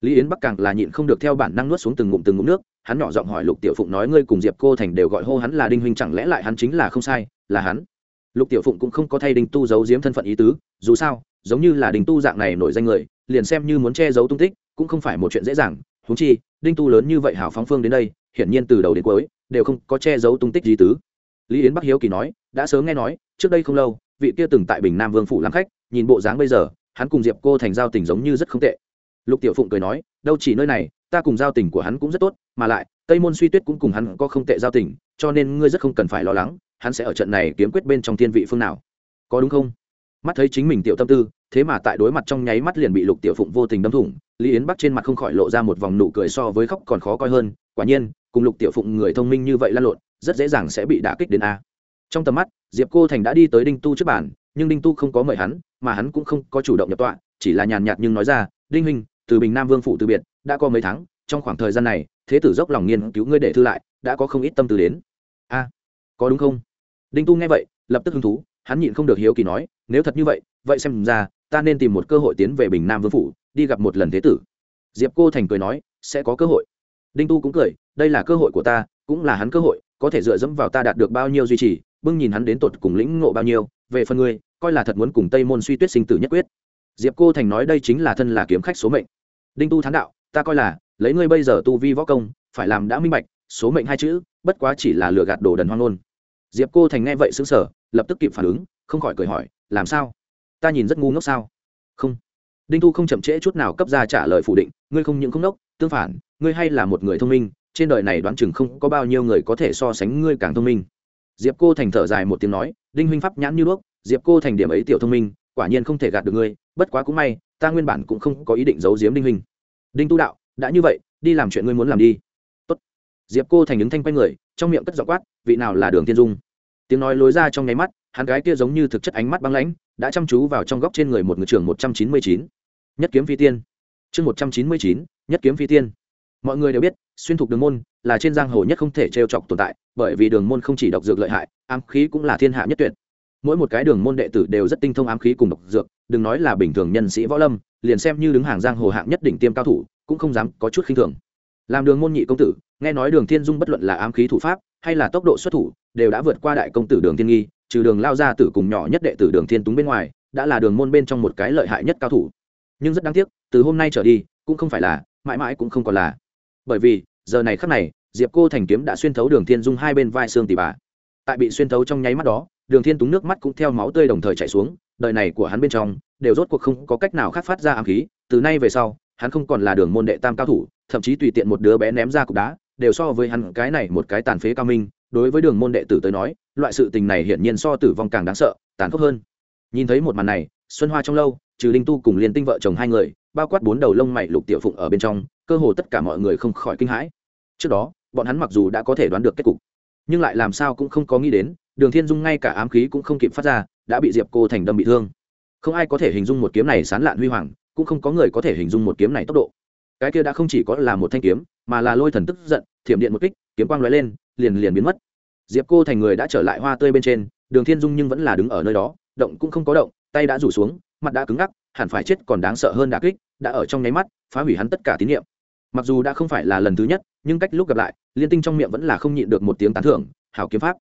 Lý yến bắc càng là nhịn không được theo bản năng nuốt xuống từng ngụm từng ngụm nước, hắn nhỏ giọng hỏi lục tiểu phụng nói ngươi cùng diệp cô thành đều gọi hô hắn là đinh huynh chẳng lẽ lại hắn chính là không sai, là hắn? Lục tiểu phụng cũng không có thay đinh tu giấu giếm thân phận ý tứ, dù sao giống như là đinh tu dạng này nổi danh người, liền xem như muốn che giấu tung tích, cũng không phải một chuyện dễ dàng. Húng chi, đinh tu lớn như vậy hảo phóng phương đến đây, hiển nhiên từ đầu đến cuối, đều không có che giấu tung tích gì tứ. Lý yến bắc hiếu kỳ nói, đã sớm nghe nói, trước đây không lâu, vị kia từng tại bình nam vương phủ làm khách, nhìn bộ dáng bây giờ, hắn cùng diệp cô thành giao tình giống như rất không tệ. Lục tiểu phụng cười nói, đâu chỉ nơi này, ta cùng giao tình của hắn cũng rất tốt, mà lại, tây môn suy tuyết cũng cùng hắn có không tệ giao tình, cho nên ngươi rất không cần phải lo lắng, hắn sẽ ở trận này kiếm quyết bên trong thiên vị phương nào. Có đúng không? Mắt thấy chính mình tiểu tâm tư thế mà tại đối mặt trong nháy mắt liền bị lục tiểu phụng vô tình đâm thủng, lý yến bắc trên mặt không khỏi lộ ra một vòng nụ cười so với khóc còn khó coi hơn, quả nhiên, cùng lục tiểu phụng người thông minh như vậy lăn lộn, rất dễ dàng sẽ bị đả kích đến a. Trong tầm mắt, diệp cô thành đã đi tới đinh tu trước bàn, nhưng đinh tu không có mời hắn, mà hắn cũng không có chủ động nhập tọa, chỉ là nhàn nhạt nhưng nói ra, đinh huynh, từ bình nam vương phủ từ biệt, đã có mấy tháng, trong khoảng thời gian này, thế tử dốc lòng nghiên cứu ngươi để thư lại, đã có không ít tâm tư đến. A, có đúng không? Đinh tu nghe vậy, lập tức hứng thú, hắn nhịn không được hiếu kỳ nói, nếu thật như vậy vậy xem ra ta nên tìm một cơ hội tiến về bình nam vương phủ, đi gặp một lần thế tử. Diệp cô thành cười nói, sẽ có cơ hội. Đinh tu cũng cười, đây là cơ hội của ta, cũng là hắn cơ hội, có thể dựa dẫm vào ta đạt được bao nhiêu duy trì, bưng nhìn hắn đến tột cùng lĩnh ngộ bao nhiêu, về phần ngươi, coi là thật muốn cùng tây môn suy tuyết sinh tử nhất quyết. Diệp cô thành nói đây chính là thân là kiếm khách số mệnh. Đinh tu thán đạo, ta coi là, lấy ngươi bây giờ tu vi võ công, phải làm đã minh bạch, số mệnh hai chữ, bất quá chỉ là lừa gạt đồ đần hoang ngôn. Diệp cô thành nghe vậy xứng sở lập tức kịp phản ứng, không khỏi cười hỏi, làm sao? Ta nhìn rất ngu ngốc sao? Không. Đinh Thu không chậm trễ chút nào cấp ra trả lời phủ định, ngươi không những không ngốc, tương phản, ngươi hay là một người thông minh, trên đời này đoán chừng không có bao nhiêu người có thể so sánh ngươi càng thông minh. Diệp cô thành thở dài một tiếng nói, đinh huynh pháp nhãn như đuốc, diệp cô thành điểm ấy tiểu thông minh, quả nhiên không thể gạt được ngươi, bất quá cũng may, ta nguyên bản cũng không có ý định giấu giếm đinh huynh. Đinh tu đạo, đã như vậy, đi làm chuyện ngươi muốn làm đi. Tốt. diệp cô thành đứng thanh quay người, trong miệng cất giọng quát, vị nào là đường tiên dung? Tiếng nói lối ra trong nháy mắt, hắn gái kia giống như thực chất ánh mắt băng lãnh đã chăm chú vào trong góc trên người một người trưởng một trăm chín mươi chín. Nhất kiếm phi tiên. Chương một trăm chín mươi chín, nhất kiếm phi tiên. Mọi người đều biết, xuyên thục đường môn là trên giang hồ nhất không thể trêu chọc tồn tại, bởi vì đường môn không chỉ độc dược lợi hại, ám khí cũng là thiên hạ nhất tuyệt. Mỗi một cái đường môn đệ tử đều rất tinh thông ám khí cùng độc dược, đừng nói là bình thường nhân sĩ võ lâm, liền xem như đứng hàng giang hồ hạng nhất đỉnh tiêm cao thủ, cũng không dám có chút khinh thường. Làm đường môn nhị công tử, nghe nói đường thiên dung bất luận là ám khí thủ pháp, hay là tốc độ xuất thủ, đều đã vượt qua đại công tử đường thiên nghi trừ đường lao ra tử cùng nhỏ nhất đệ tử đường thiên túng bên ngoài, đã là đường môn bên trong một cái lợi hại nhất cao thủ. Nhưng rất đáng tiếc, từ hôm nay trở đi, cũng không phải là, mãi mãi cũng không còn là. Bởi vì, giờ này khắc này, diệp cô thành kiếm đã xuyên thấu đường thiên dung hai bên vai xương tỷ bà. Tại bị xuyên thấu trong nháy mắt đó, đường thiên túng nước mắt cũng theo máu tươi đồng thời chảy xuống, đời này của hắn bên trong, đều rốt cuộc không có cách nào khác phát ra ám khí, từ nay về sau, hắn không còn là đường môn đệ tam cao thủ, thậm chí tùy tiện một đứa bé ném ra cục đá, đều so với hắn cái này một cái tàn phế cao minh đối với đường môn đệ tử tới nói, loại sự tình này hiển nhiên so tử vong càng đáng sợ, tàn khốc hơn. Nhìn thấy một màn này, xuân hoa trong lâu, trừ linh tu cùng liên tinh vợ chồng hai người, bao quát bốn đầu lông mày lục tiểu phụng ở bên trong, cơ hồ tất cả mọi người không khỏi kinh hãi. Trước đó, bọn hắn mặc dù đã có thể đoán được kết cục, nhưng lại làm sao cũng không có nghĩ đến, đường thiên dung ngay cả ám khí cũng không kịp phát ra, đã bị diệp cô thành đâm bị thương. Không ai có thể hình dung một kiếm này sán lạn huy hoàng, cũng không có người có thể hình dung một kiếm này tốc độ. Cái kia đã không chỉ có là một thanh kiếm, mà là lôi thần tức giận, thiểm điện một kích, kiếm quang lóe lên liền liền biến mất. Diệp cô thành người đã trở lại hoa tươi bên trên, đường thiên dung nhưng vẫn là đứng ở nơi đó, động cũng không có động, tay đã rủ xuống, mặt đã cứng ngắc, hẳn phải chết còn đáng sợ hơn đả kích, đã ở trong nháy mắt, phá hủy hắn tất cả tín nhiệm mặc dù đã không phải là lần thứ nhất, nhưng cách lúc gặp lại, liên tinh trong miệng vẫn là không nhịn được một tiếng tán thưởng, hảo kiếm pháp.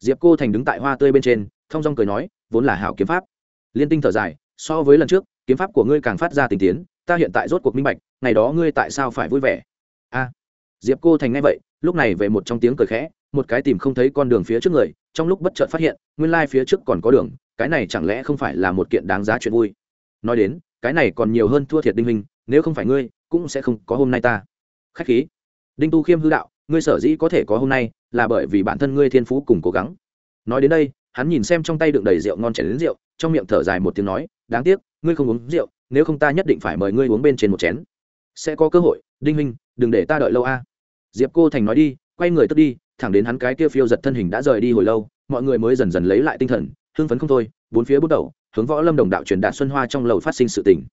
Diệp cô thành đứng tại hoa tươi bên trên thong dong cười nói, vốn là hảo kiếm pháp. Liên tinh thở dài, so với lần trước, kiếm pháp của ngươi càng phát ra tình tiến, ta hiện tại rốt cuộc minh bạch, ngày đó ngươi tại sao phải vui vẻ? A diệp cô thành nghe vậy, lúc này về một trong tiếng cười khẽ, một cái tìm không thấy con đường phía trước người, trong lúc bất chợt phát hiện, nguyên lai phía trước còn có đường, cái này chẳng lẽ không phải là một kiện đáng giá chuyện vui. Nói đến, cái này còn nhiều hơn thua thiệt đinh hình nếu không phải ngươi, cũng sẽ không có hôm nay ta. Khách khí. Đinh tu khiêm hư đạo, ngươi sở dĩ có thể có hôm nay, là bởi vì bản thân ngươi thiên phú cùng cố gắng. Nói đến đây, hắn nhìn xem trong tay đựng đầy rượu ngon chảy đến rượu, trong miệng thở dài một tiếng nói, đáng tiếc, ngươi không uống rượu, nếu không ta nhất định phải mời ngươi uống bên trên một chén. Sẽ có cơ hội, đinh huynh, đừng để ta đợi lâu a diệp cô thành nói đi, quay người tức đi, thẳng đến hắn cái kia phiêu giật thân hình đã rời đi hồi lâu, mọi người mới dần dần lấy lại tinh thần, hưng phấn không thôi, bốn phía bước đầu, hướng võ lâm đồng đạo truyền đạt xuân hoa trong lầu phát sinh sự tình.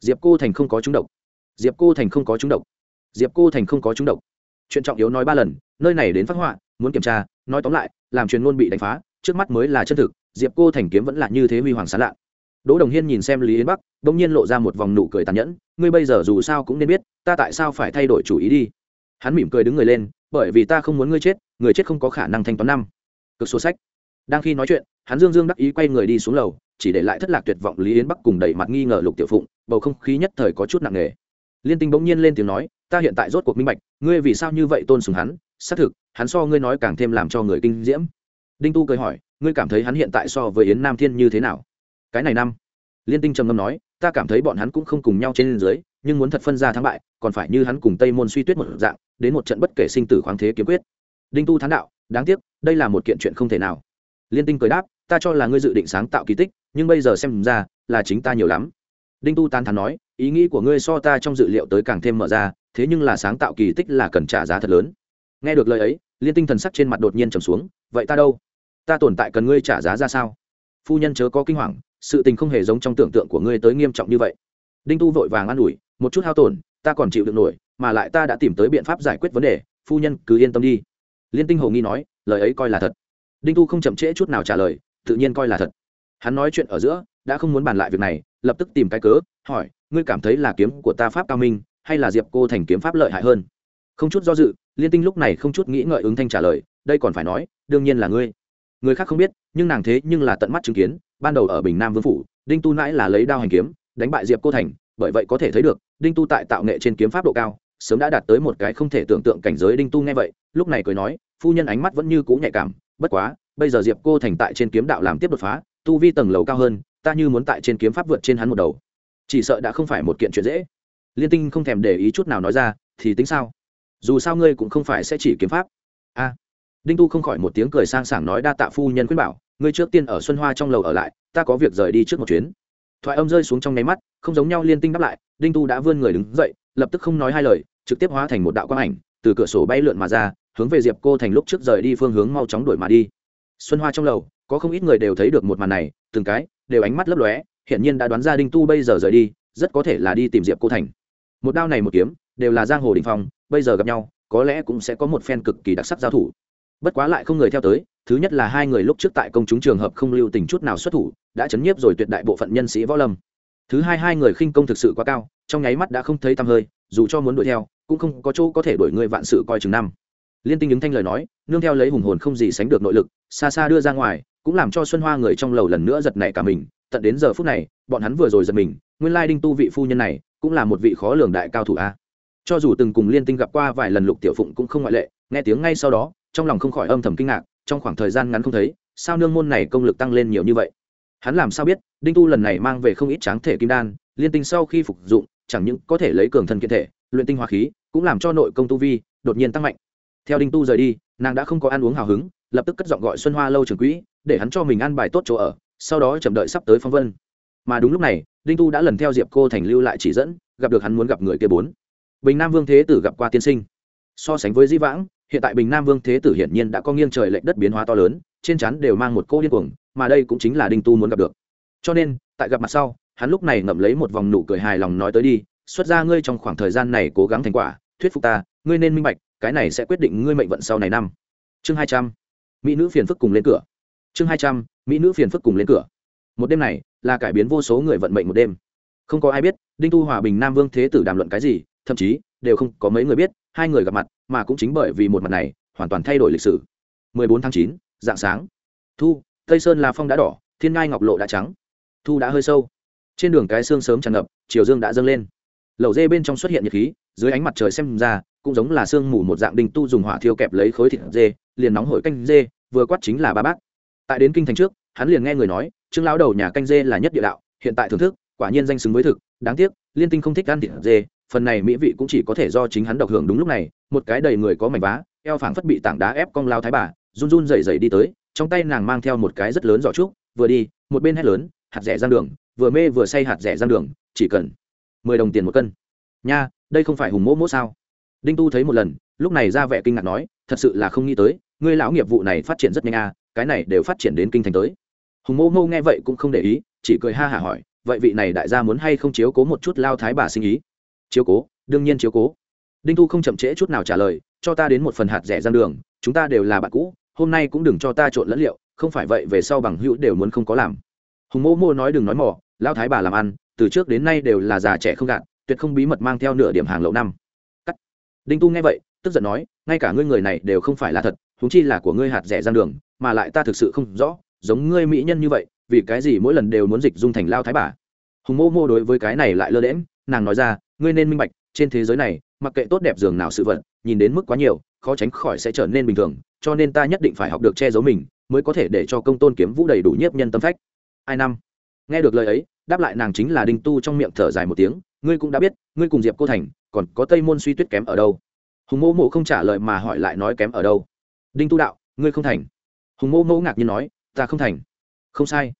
Diệp cô thành không có trúng độc. Diệp cô thành không có trúng độc. Diệp cô thành không có trúng độc. Chuyện trọng yếu nói ba lần, nơi này đến phát họa, muốn kiểm tra, nói tóm lại, làm truyền ngôn bị đánh phá, trước mắt mới là chân thực, diệp cô thành kiếm vẫn là như thế huy hoàng sán lạ. Đỗ đồng hiên nhìn xem lý yến bắc đ ỗ n g nhiên lộ ra một vòng nụ cười tàn nhẫn, ngươi bây giờ dù sao cũng nên biết, ta tại sao phải thay đổi chủ ý đi? Hắn mỉm cười đứng người lên, bởi vì ta không muốn ngươi chết, người chết không có khả năng thanh toán năm. Cực số sách. Đang khi nói chuyện, hắn dương dương đắc ý quay người đi xuống lầu, chỉ để lại thất lạc tuyệt vọng lý yến bắc cùng đẩy mặt nghi ngờ lục tiểu phụng, bầu không khí nhất thời có chút nặng nề. Liên tinh bỗng nhiên lên tiếng nói, ta hiện tại rốt cuộc minh bạch, ngươi vì sao như vậy tôn sùng hắn? Xác thực, hắn so ngươi nói càng thêm làm cho người kinh diễm. Đinh tu cười hỏi, ngươi cảm thấy hắn hiện tại so với yến nam thiên như thế nào? Cái này năm. Liên tinh trầm ngâm nói ta cảm thấy bọn hắn cũng không cùng nhau trên dưới, nhưng muốn thật phân ra thắng bại, còn phải như hắn cùng tây môn suy tuyết một dạng, đến một trận bất kể sinh tử khoáng thế kiếm quyết. Đinh tu thán đạo, đáng tiếc, đây là một kiện chuyện không thể nào. Liên tinh cười đáp, ta cho là ngươi dự định sáng tạo kỳ tích, nhưng bây giờ xem ra, là chính ta nhiều lắm. Đinh tu tán thán nói, ý nghĩ của ngươi so ta trong dự liệu tới càng thêm mở ra, thế nhưng là sáng tạo kỳ tích là cần trả giá thật lớn. Nghe được lời ấy, liên tinh thần sắc trên mặt đột nhiên trầm xuống, vậy ta đâu? Ta tồn tại cần ngươi trả giá ra sao? Phu nhân chớ có kinh hoàng sự tình không hề giống trong tưởng tượng của ngươi tới nghiêm trọng như vậy. Đinh tu vội vàng an ủi, một chút hao tổn, ta còn chịu được nổi, mà lại ta đã tìm tới biện pháp giải quyết vấn đề, phu nhân cứ yên tâm đi. Liên tinh hồ nghi nói, lời ấy coi là thật. Đinh tu không chậm trễ chút nào trả lời, tự nhiên coi là thật. Hắn nói chuyện ở giữa, đã không muốn bàn lại việc này, lập tức tìm cái cớ, hỏi, ngươi cảm thấy là kiếm của ta pháp cao minh, hay là diệp cô thành kiếm pháp lợi hại hơn? Không chút do dự, liên tinh lúc này không chút nghĩ ngợi ứng thanh trả lời, đây còn phải nói, đương nhiên là ngươi người khác không biết, nhưng nàng thế nhưng là tận mắt chứng kiến, ban đầu ở bình nam vương phủ, đinh tu nãi là lấy đao hành kiếm, đánh bại diệp cô thành, bởi vậy có thể thấy được, đinh tu tại tạo nghệ trên kiếm pháp độ cao, sớm đã đạt tới một cái không thể tưởng tượng cảnh giới đinh tu nghe vậy, lúc này cười nói, phu nhân ánh mắt vẫn như cũ nhạy cảm, bất quá, bây giờ diệp cô thành tại trên kiếm đạo làm tiếp đột phá, tu vi tầng lầu cao hơn, ta như muốn tại trên kiếm pháp vượt trên hắn một đầu. Chỉ sợ đã không phải một kiện chuyện dễ. Liên tinh không thèm để ý chút nào nói ra, thì tính sao? Dù sao ngươi cũng không phải sẽ chỉ kiếm pháp. A đinh tu không khỏi một tiếng cười sang sảng nói đa tạ phu nhân khuyên bảo, ngươi trước tiên ở xuân hoa trong lầu ở lại, ta có việc rời đi trước một chuyến. Thoại âm rơi xuống trong nháy mắt, không giống nhau liên tinh đáp lại, đinh tu đã vươn người đứng dậy, lập tức không nói hai lời, trực tiếp hóa thành một đạo quang ảnh, từ cửa sổ bay lượn mà ra, hướng về diệp cô thành lúc trước rời đi phương hướng mau chóng đuổi mà đi. Xuân hoa trong lầu, có không ít người đều thấy được một màn này, từng cái, đều ánh mắt lấp lóe, hiển nhiên đã đoán ra đinh tu bây giờ rời đi, rất có thể là đi tìm diệp cô thành. Một đao này một kiếm, đều là giang hồ đình phong, bây giờ gặp nhau, có lẽ cũng sẽ có một phen cực kỳ đặc sắc giao thủ bất quá lại không người theo tới, thứ nhất là hai người lúc trước tại công chúng trường hợp không lưu tình chút nào xuất thủ, đã chấn nhiếp rồi tuyệt đại bộ phận nhân sĩ võ lâm. Thứ hai hai người khinh công thực sự quá cao, trong nháy mắt đã không thấy tăm hơi, dù cho muốn đuổi theo, cũng không có chỗ có thể đuổi người vạn sự coi chừng năm. Liên tinh ứng thanh lời nói, nương theo lấy hùng hồn không gì sánh được nội lực, xa xa đưa ra ngoài, cũng làm cho xuân hoa người trong lầu lần nữa giật nảy cả mình, tận đến giờ phút này, bọn hắn vừa rồi giật mình, nguyên lai đinh tu vị phu nhân này, cũng là một vị khó lường đại cao thủ a. Cho dù từng cùng liên tinh gặp qua vài lần lục tiểu phụng cũng không ngoại lệ, nghe tiếng ngay sau đó trong lòng không khỏi âm thầm kinh ngạc, trong khoảng thời gian ngắn không thấy, sao nương môn này công lực tăng lên nhiều như vậy? Hắn làm sao biết, đinh tu lần này mang về không ít tráng thể kim đan, liên tinh sau khi phục dụng, chẳng những có thể lấy cường thân kiện thể, luyện tinh hóa khí, cũng làm cho nội công tu vi đột nhiên tăng mạnh. Theo đinh tu rời đi, nàng đã không có ăn uống hào hứng, lập tức cất giọng gọi xuân hoa lâu trường quỹ, để hắn cho mình ăn bài tốt chỗ ở, sau đó chậm đợi sắp tới phong vân. Mà đúng lúc này, đinh tu đã lần theo diệp cô thành lưu lại chỉ dẫn, gặp được hắn muốn gặp người kia bốn. Bình nam vương thế tử gặp qua tiên sinh. So sánh với di vãng hiện tại bình nam vương thế tử hiển nhiên đã có nghiêng trời lệnh đất biến hóa to lớn, trên chắn đều mang một cô điên cuồng, mà đây cũng chính là đinh tu muốn gặp được. Cho nên, tại gặp mặt sau, hắn lúc này ngậm lấy một vòng nụ cười hài lòng nói tới đi, xuất ra ngươi trong khoảng thời gian này cố gắng thành quả, thuyết phục ta, ngươi nên minh bạch, cái này sẽ quyết định ngươi mệnh vận sau này năm. Chương hai trăm, mỹ nữ phiền phức cùng lên cửa. Chương hai trăm, mỹ nữ phiền phức cùng lên cửa. Một đêm này, là cải biến vô số người vận mệnh một đêm. Không có ai biết, đinh tu hòa bình nam vương thế tử đàm luận cái gì, thậm chí đều không có mấy người biết, hai người gặp mặt mà cũng chính bởi vì một mặt này hoàn toàn thay đổi lịch sử. 14 tháng 9, dạng sáng. Thu tây sơn là phong đã đỏ thiên ngai ngọc lộ đã trắng. Thu đã hơi sâu. Trên đường cái sương sớm tràn ngập chiều dương đã dâng lên. Lẩu dê bên trong xuất hiện nhiệt khí dưới ánh mặt trời xem ra cũng giống là sương mù một dạng đình tu dùng hỏa thiêu kẹp lấy khối thịt dê liền nóng hổi canh dê vừa quát chính là ba bát. Tại đến kinh thành trước hắn liền nghe người nói trương lão đầu nhà canh dê là nhất địa đạo hiện tại thưởng thức quả nhiên danh xứng với thực đáng tiếc liên tinh không thích ăn thịt dê phần này mỹ vị cũng chỉ có thể do chính hắn độc hưởng đúng lúc này, một cái đầy người có mảnh vá, eo phảng phất bị tảng đá ép cong lao thái bà, run run dậy dậy đi tới, trong tay nàng mang theo một cái rất lớn giỏ trúc, vừa đi, một bên hét lớn, hạt rẻ giang đường, vừa mê vừa say hạt rẻ giang đường, chỉ cần mười đồng tiền một cân. Nha, đây không phải hùng mỗ mỗ sao? Đinh tu thấy một lần, lúc này ra vẻ kinh ngạc nói, thật sự là không nghĩ tới, ngươi lão nghiệp vụ này phát triển rất nhanh a, cái này đều phát triển đến kinh thành tới. Hùng mô mô nghe vậy cũng không để ý, chỉ cười ha hả hỏi, vậy vị này đại gia muốn hay không chiếu cố một chút lao thái bà sinh ý? Chiếu cố, đương nhiên chiếu cố. Đinh thu không chậm trễ chút nào trả lời, cho ta đến một phần hạt rẻ giang đường, chúng ta đều là bạn cũ, hôm nay cũng đừng cho ta trộn lẫn liệu, không phải vậy về sau bằng hữu đều muốn không có làm. Hùng mô mô nói đừng nói mỏ lao thái bà làm ăn, từ trước đến nay đều là già trẻ không gạt, tuyệt không bí mật mang theo nửa điểm hàng lậu năm. Cắt. Đinh tu nghe vậy, tức giận nói, ngay cả ngươi người này đều không phải là thật thúng chi là của ngươi hạt rẻ giang đường, mà lại ta thực sự không rõ, giống ngươi mỹ nhân như vậy, vì cái gì mỗi lần đều muốn dịch dung thành lao thái bà. Hùng mô mô đối với cái này lại lơ đễm nàng nói ra ngươi nên minh bạch, trên thế giới này, mặc kệ tốt đẹp giường nào sự vật, nhìn đến mức quá nhiều, khó tránh khỏi sẽ trở nên bình thường, cho nên ta nhất định phải học được che giấu mình, mới có thể để cho công tôn kiếm vũ đầy đủ nhiếp nhân tâm phách. Ai năm? Nghe được lời ấy, đáp lại nàng chính là đinh tu trong miệng thở dài một tiếng, ngươi cũng đã biết, ngươi cùng diệp cô thành, còn có tây môn suy tuyết kém ở đâu? Hùng mô mộ không trả lời mà hỏi lại nói kém ở đâu? Đinh tu đạo, ngươi không thành. Hùng mô mô ngạc nhiên nói, ta không thành. Không sai.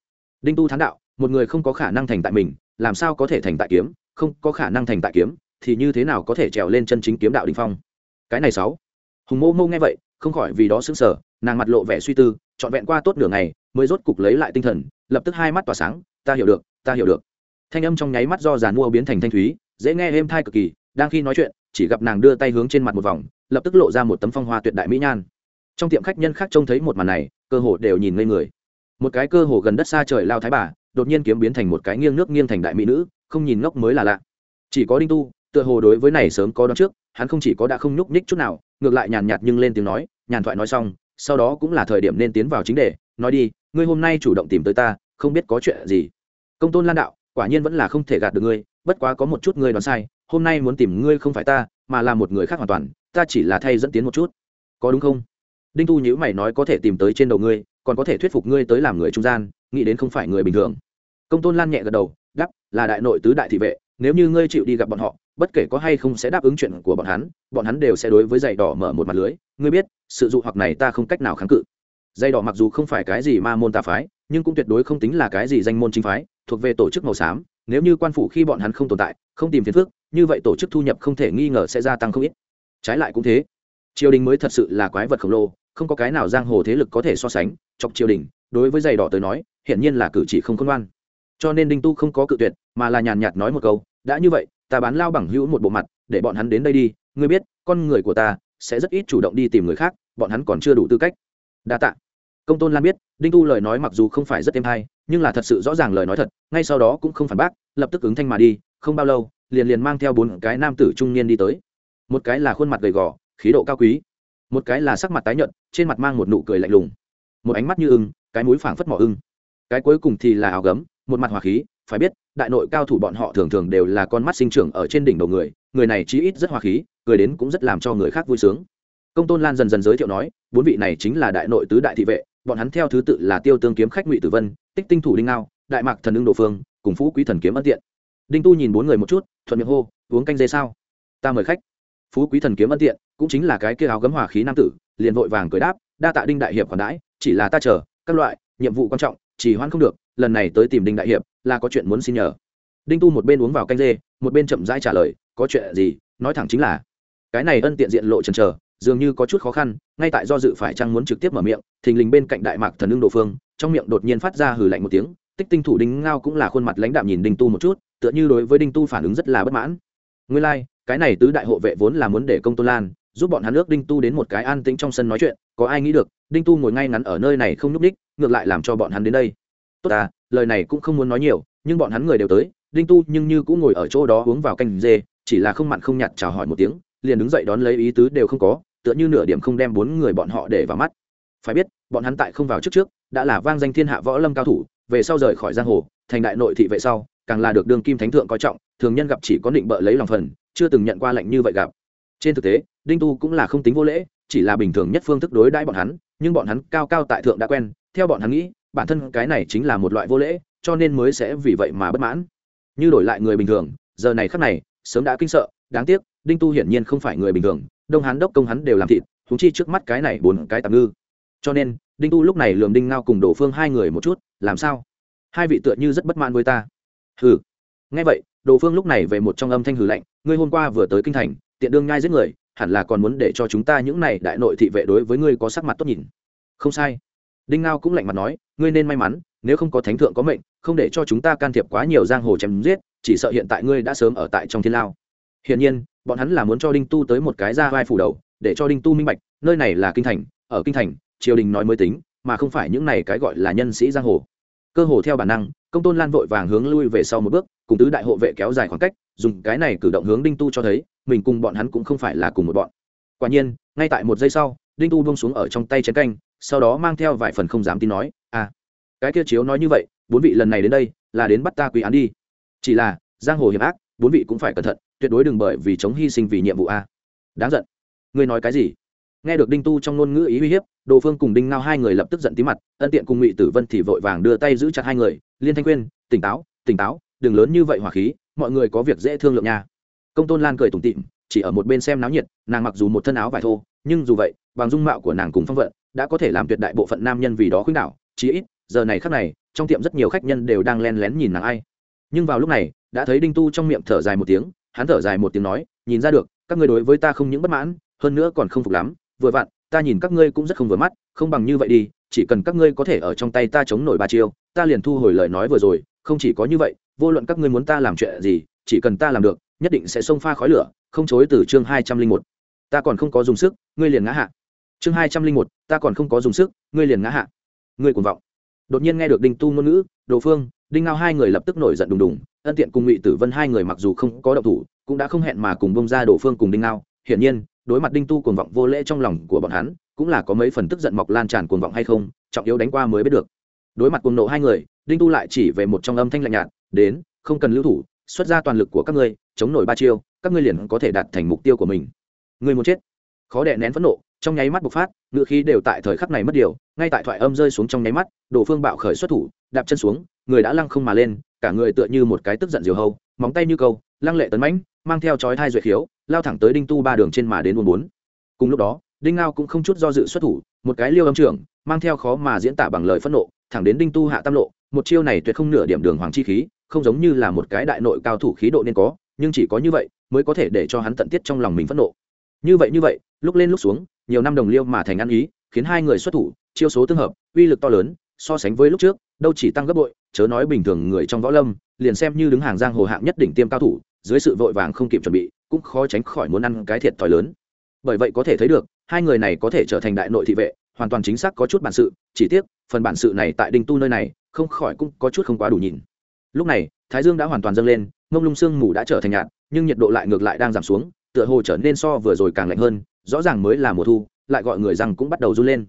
Đinh tu thán đạo, một người không có khả năng thành tại mình, làm sao có thể thành tại kiếm? Không có khả năng thành tại kiếm, thì như thế nào có thể trèo lên chân chính kiếm đạo đình phong? Cái này sáu. Hùng mô mô nghe vậy, không khỏi vì đó sững sờ, nàng mặt lộ vẻ suy tư, trọn vẹn qua tốt nửa ngày, mới rốt cục lấy lại tinh thần, lập tức hai mắt tỏa sáng, ta hiểu được, ta hiểu được. Thanh âm trong nháy mắt do giàn mua biến thành thanh thúy, dễ nghe êm thai cực kỳ, đang khi nói chuyện, chỉ gặp nàng đưa tay hướng trên mặt một vòng, lập tức lộ ra một tấm phong hoa tuyệt đại mỹ nhan. Trong tiệm khách nhân khác trông thấy một màn này, cơ hồ đều nhìn ngây người. Một cái cơ hồ gần đất xa trời lao thái bà, đột nhiên kiếm biến thành một cái nghiêng nước nghiêng thành đại mỹ nữ không nhìn ngốc mới là lạ. Chỉ có đinh tu, tựa hồ đối với này sớm có đón trước, hắn không chỉ có đã không nhúc nhích chút nào, ngược lại nhàn nhạt nhưng lên tiếng nói, nhàn thoại nói xong, sau đó cũng là thời điểm nên tiến vào chính đề, nói đi, ngươi hôm nay chủ động tìm tới ta, không biết có chuyện gì. Công tôn lan đạo, quả nhiên vẫn là không thể gạt được ngươi, bất quá có một chút ngươi đoán sai, hôm nay muốn tìm ngươi không phải ta, mà là một người khác hoàn toàn, ta chỉ là thay dẫn tiến một chút. Có đúng không? Đinh tu nhữ mày nói có thể tìm tới trên đầu ngươi, còn có thể thuyết phục ngươi tới làm người trung gian, nghĩ đến không phải người bình thường. Công tôn lan nhẹ gật đầu đắp là đại nội tứ đại thị vệ, nếu như ngươi chịu đi gặp bọn họ, bất kể có hay không sẽ đáp ứng chuyện của bọn hắn bọn hắn đều sẽ đối với giày đỏ mở một mặt lưới. Ngươi biết, sự dụ hoặc này ta không cách nào kháng cự. Giày đỏ mặc dù không phải cái gì ma môn tà phái, nhưng cũng tuyệt đối không tính là cái gì danh môn chính phái, thuộc về tổ chức màu xám. Nếu như quan phủ khi bọn hắn không tồn tại, không tìm phiền phước như vậy tổ chức thu nhập không thể nghi ngờ sẽ gia tăng không ít. Trái lại cũng thế. Triều đình mới thật sự là quái vật khổng lồ, không có cái nào giang hồ thế lực có thể so sánh. Chọc triều đình, đối với giày đỏ tới nói, hiển nhiên là cử chỉ không khôn ngoan cho nên đinh tu không có cự tuyệt, mà là nhàn nhạt nói một câu, đã như vậy, ta bán lao bằng hữu một bộ mặt, để bọn hắn đến đây đi, ngươi biết, con người của ta sẽ rất ít chủ động đi tìm người khác, bọn hắn còn chưa đủ tư cách. Đa tạ. Công tôn lan biết, đinh tu lời nói mặc dù không phải rất êm hay, nhưng là thật sự rõ ràng lời nói thật, ngay sau đó cũng không phản bác, lập tức ứng thanh mà đi, không bao lâu, liền liền mang theo bốn cái nam tử trung niên đi tới. Một cái là khuôn mặt gầy gò, khí độ cao quý, một cái là sắc mặt tái nhợt, trên mặt mang một nụ cười lạnh lùng. Một ánh mắt như ưng, cái mũi phảng phất mỏ ưng. Cái cuối cùng thì là áo gấm một mặt hòa khí, phải biết, đại nội cao thủ bọn họ thường thường đều là con mắt sinh trưởng ở trên đỉnh đầu người người này chí ít rất hòa khí, cười đến cũng rất làm cho người khác vui sướng. Công tôn lan dần dần giới thiệu nói, bốn vị này chính là đại nội tứ đại thị vệ, bọn hắn theo thứ tự là tiêu tương kiếm khách ngụy tử vân, tích tinh thủ đinh ngao, đại mạc thần ưng đồ phương, cùng phú quý thần kiếm ân tiện. Đinh tu nhìn bốn người một chút, thuận miệng hô, uống canh dê sao? Ta mời khách. Phú quý thần kiếm ân tiện, cũng chính là cái kia áo gấm hòa khí nam tử, liền vội vàng cười đáp, đa tạ đinh đại hiệp còn đãi, chỉ là ta chờ, các loại, nhiệm vụ quan trọng chỉ hoãn không được lần này tới tìm đinh đại hiệp là có chuyện muốn xin nhờ. Đinh tu một bên uống vào canh dê một bên chậm rãi trả lời có chuyện gì nói thẳng chính là cái này ân tiện diện lộ trần chờ dường như có chút khó khăn ngay tại do dự phải chăng muốn trực tiếp mở miệng thình lình bên cạnh đại mạc thần ưng đồ phương trong miệng đột nhiên phát ra hừ lạnh một tiếng tích tinh thủ đinh ngao cũng là khuôn mặt lãnh đạm nhìn đinh tu một chút tựa như đối với đinh tu phản ứng rất là bất mãn. Nguyên lai、like, cái này tứ đại hộ vệ vốn là muốn để công tôn lan giúp bọn hắn ước đinh tu đến một cái an tĩnh trong sân nói chuyện có ai nghĩ được đinh tu ngồi ngay ngắn ở nơi này không nhúc ních ngược lại làm cho bọn hắn đến đây tốt à lời này cũng không muốn nói nhiều, nhưng bọn hắn người đều tới, đinh tu nhưng như cũng ngồi ở chỗ đó uống vào canh dê, chỉ là không mặn không nhạt chào hỏi một tiếng, liền đứng dậy đón lấy ý tứ đều không có, tựa như nửa điểm không đem bốn người bọn họ để vào mắt. Phải biết, bọn hắn tại không vào trước trước, đã là vang danh thiên hạ võ lâm cao thủ, về sau rời khỏi giang hồ, thành đại nội thị vệ sau, càng là được đương kim thánh thượng coi trọng, thường nhân gặp chỉ có định bợ lấy lòng phần, chưa từng nhận qua lệnh như vậy gặp. Trên thực tế, đinh tu cũng là không tính vô lễ, chỉ là bình thường nhất phương thức đối đãi bọn hắn, nhưng bọn hắn cao cao tại thượng đã quen, theo bọn hắn nghĩ bản thân cái này chính là một loại vô lễ, cho nên mới sẽ vì vậy mà bất mãn. Như đổi lại người bình thường, giờ này khắc này, sớm đã kinh sợ, đáng tiếc, đinh tu hiển nhiên không phải người bình thường, đông hán đốc công hắn đều làm thịt thúng chi trước mắt cái này bốn cái tạm ngư. Cho nên, đinh tu lúc này lườm đinh ngao cùng đổ phương hai người một chút, làm sao? Hai vị tựa như rất bất mãn với ta. Hừ. Nghe vậy đồ phương lúc này về một trong âm thanh hừ lạnh, ngươi hôm qua vừa tới kinh thành, tiện đương nhai giết người, hẳn là còn muốn để cho chúng ta những này đại nội thị vệ đối với ngươi có sắc mặt tốt nhìn. Không sai đinh ngao cũng lạnh mặt nói, ngươi nên may mắn, nếu không có thánh thượng có mệnh, không để cho chúng ta can thiệp quá nhiều giang hồ chém giết, chỉ sợ hiện tại ngươi đã sớm ở tại trong thiên lao. Hiển nhiên, bọn hắn là muốn cho đinh tu tới một cái ra vai phủ đầu, để cho đinh tu minh bạch, nơi này là kinh thành, ở kinh thành, triều đình nói mới tính, mà không phải những này cái gọi là nhân sĩ giang hồ. Cơ hồ theo bản năng, công tôn lan vội vàng hướng lui về sau một bước, cùng tứ đại hộ vệ kéo dài khoảng cách, dùng cái này cử động hướng đinh tu cho thấy, mình cùng bọn hắn cũng không phải là cùng một bọn. Quả nhiên, ngay tại một giây sau, đinh tu bông xuống ở trong tay chén canh sau đó mang theo vài phần không dám tin nói à cái kia chiếu nói như vậy, bốn vị lần này đến đây, là đến bắt ta quy án đi. Chỉ là, giang hồ hiểm ác, bốn vị cũng phải cẩn thận, tuyệt đối đừng bởi vì chống hy sinh vì nhiệm vụ a. Đáng giận. Ngươi nói cái gì? Nghe được đinh tu trong ngôn ngữ ý uy hiếp, đồ phương cùng đinh ngao hai người lập tức giận tí mặt, ân tiện cùng ngụy tử vân thì vội vàng đưa tay giữ chặt hai người, liên thanh quyên, tỉnh táo tỉnh táo, đừng lớn như vậy hỏa khí, mọi người có việc dễ thương lượng nha. Công tôn lan cười tủm tịm chỉ ở một bên xem náo nhiệt, nàng mặc dù một thân áo vải thô nhưng dù vậy, bằng dung mạo của nàng cùng phong vận, đã có thể làm tuyệt đại bộ phận nam nhân vì đó khuynh đảo. Chí ít, giờ này khắc này, trong tiệm rất nhiều khách nhân đều đang len lén nhìn nàng ai. Nhưng vào lúc này, đã thấy đinh tu trong miệng thở dài một tiếng, hắn thở dài một tiếng nói, nhìn ra được, các ngươi đối với ta không những bất mãn, hơn nữa còn không phục lắm. Vừa vặn, ta nhìn các ngươi cũng rất không vừa mắt, không bằng như vậy đi, chỉ cần các ngươi có thể ở trong tay ta chống nổi ba chiêu, ta liền thu hồi lời nói vừa rồi, không chỉ có như vậy, vô luận các ngươi muốn ta làm chuyện gì, chỉ cần ta làm được, nhất định sẽ xông pha khói lửa, không chối từ chương hai trăm linh một ta còn không có dùng sức, ngươi liền ngã hạ. Chương hai trăm linh một, ta còn không có dùng sức, ngươi liền ngã hạ. Ngươi cuồng vọng. Đột nhiên nghe được đinh tu ngôn ngữ, đồ phương, đinh ngao hai người lập tức nổi giận đùng đùng. Ân tiện cùng ngụy tử vân hai người mặc dù không có động thủ, cũng đã không hẹn mà cùng bông ra đồ phương cùng đinh ngao. Hiển nhiên, đối mặt đinh tu cuồng vọng vô lễ trong lòng của bọn hắn, cũng là có mấy phần tức giận mọc lan tràn cuồng vọng hay không, trọng yếu đánh qua mới biết được. Đối mặt cuồng nộ hai người, đinh tu lại chỉ về một trong âm thanh lạnh nhạt, đến, không cần lưu thủ, xuất ra toàn lực của các ngươi, chống nổi ba chiêu, các ngươi liền có thể đạt thành mục tiêu của mình người muốn chết. Khó đè nén phẫn nộ, trong nháy mắt bộc phát ngựa khí đều tại thời khắc này mất điều, ngay tại thoại âm rơi xuống trong nháy mắt, đồ phương bạo khởi xuất thủ, đạp chân xuống, người đã lăng không mà lên, cả người tựa như một cái tức giận diều hâu, móng tay như câu, lăng lệ tấn mãnh, mang theo chói thai duệ khiếu, lao thẳng tới đinh tu ba đường trên mà đến buôn bốn. Cùng lúc đó, đinh ngao cũng không chút do dự xuất thủ, một cái liêu âm trưởng, mang theo khó mà diễn tả bằng lời phẫn nộ, thẳng đến đinh tu hạ tam lộ, một chiêu này tuyệt không nửa điểm đường hoàng chi khí, không giống như là một cái đại nội cao thủ khí độ nên có, nhưng chỉ có như vậy, mới có thể để cho hắn tận tiết trong lòng mình phẫn nộ như vậy như vậy, lúc lên lúc xuống, nhiều năm đồng liêu mà thành ăn ý, khiến hai người xuất thủ, chiêu số tương hợp, uy lực to lớn, so sánh với lúc trước, đâu chỉ tăng gấp bội, chớ nói bình thường người trong võ lâm, liền xem như đứng hàng giang hồ hạng nhất đỉnh tiêm cao thủ, dưới sự vội vàng không kịp chuẩn bị, cũng khó tránh khỏi muốn ăn cái thiệt thòi lớn. Bởi vậy có thể thấy được, hai người này có thể trở thành đại nội thị vệ, hoàn toàn chính xác có chút bản sự, chỉ tiếc, phần bản sự này tại đinh tu nơi này, không khỏi cũng có chút không quá đủ nhìn. Lúc này, thái dương đã hoàn toàn dâng lên mông lung sương mù đã trở thành nhạt nhưng nhiệt độ lại ngược lại đang giảm xuống tựa hồ trở nên so vừa rồi càng lạnh hơn, rõ ràng mới là mùa thu, lại gọi người rằng cũng bắt đầu run lên.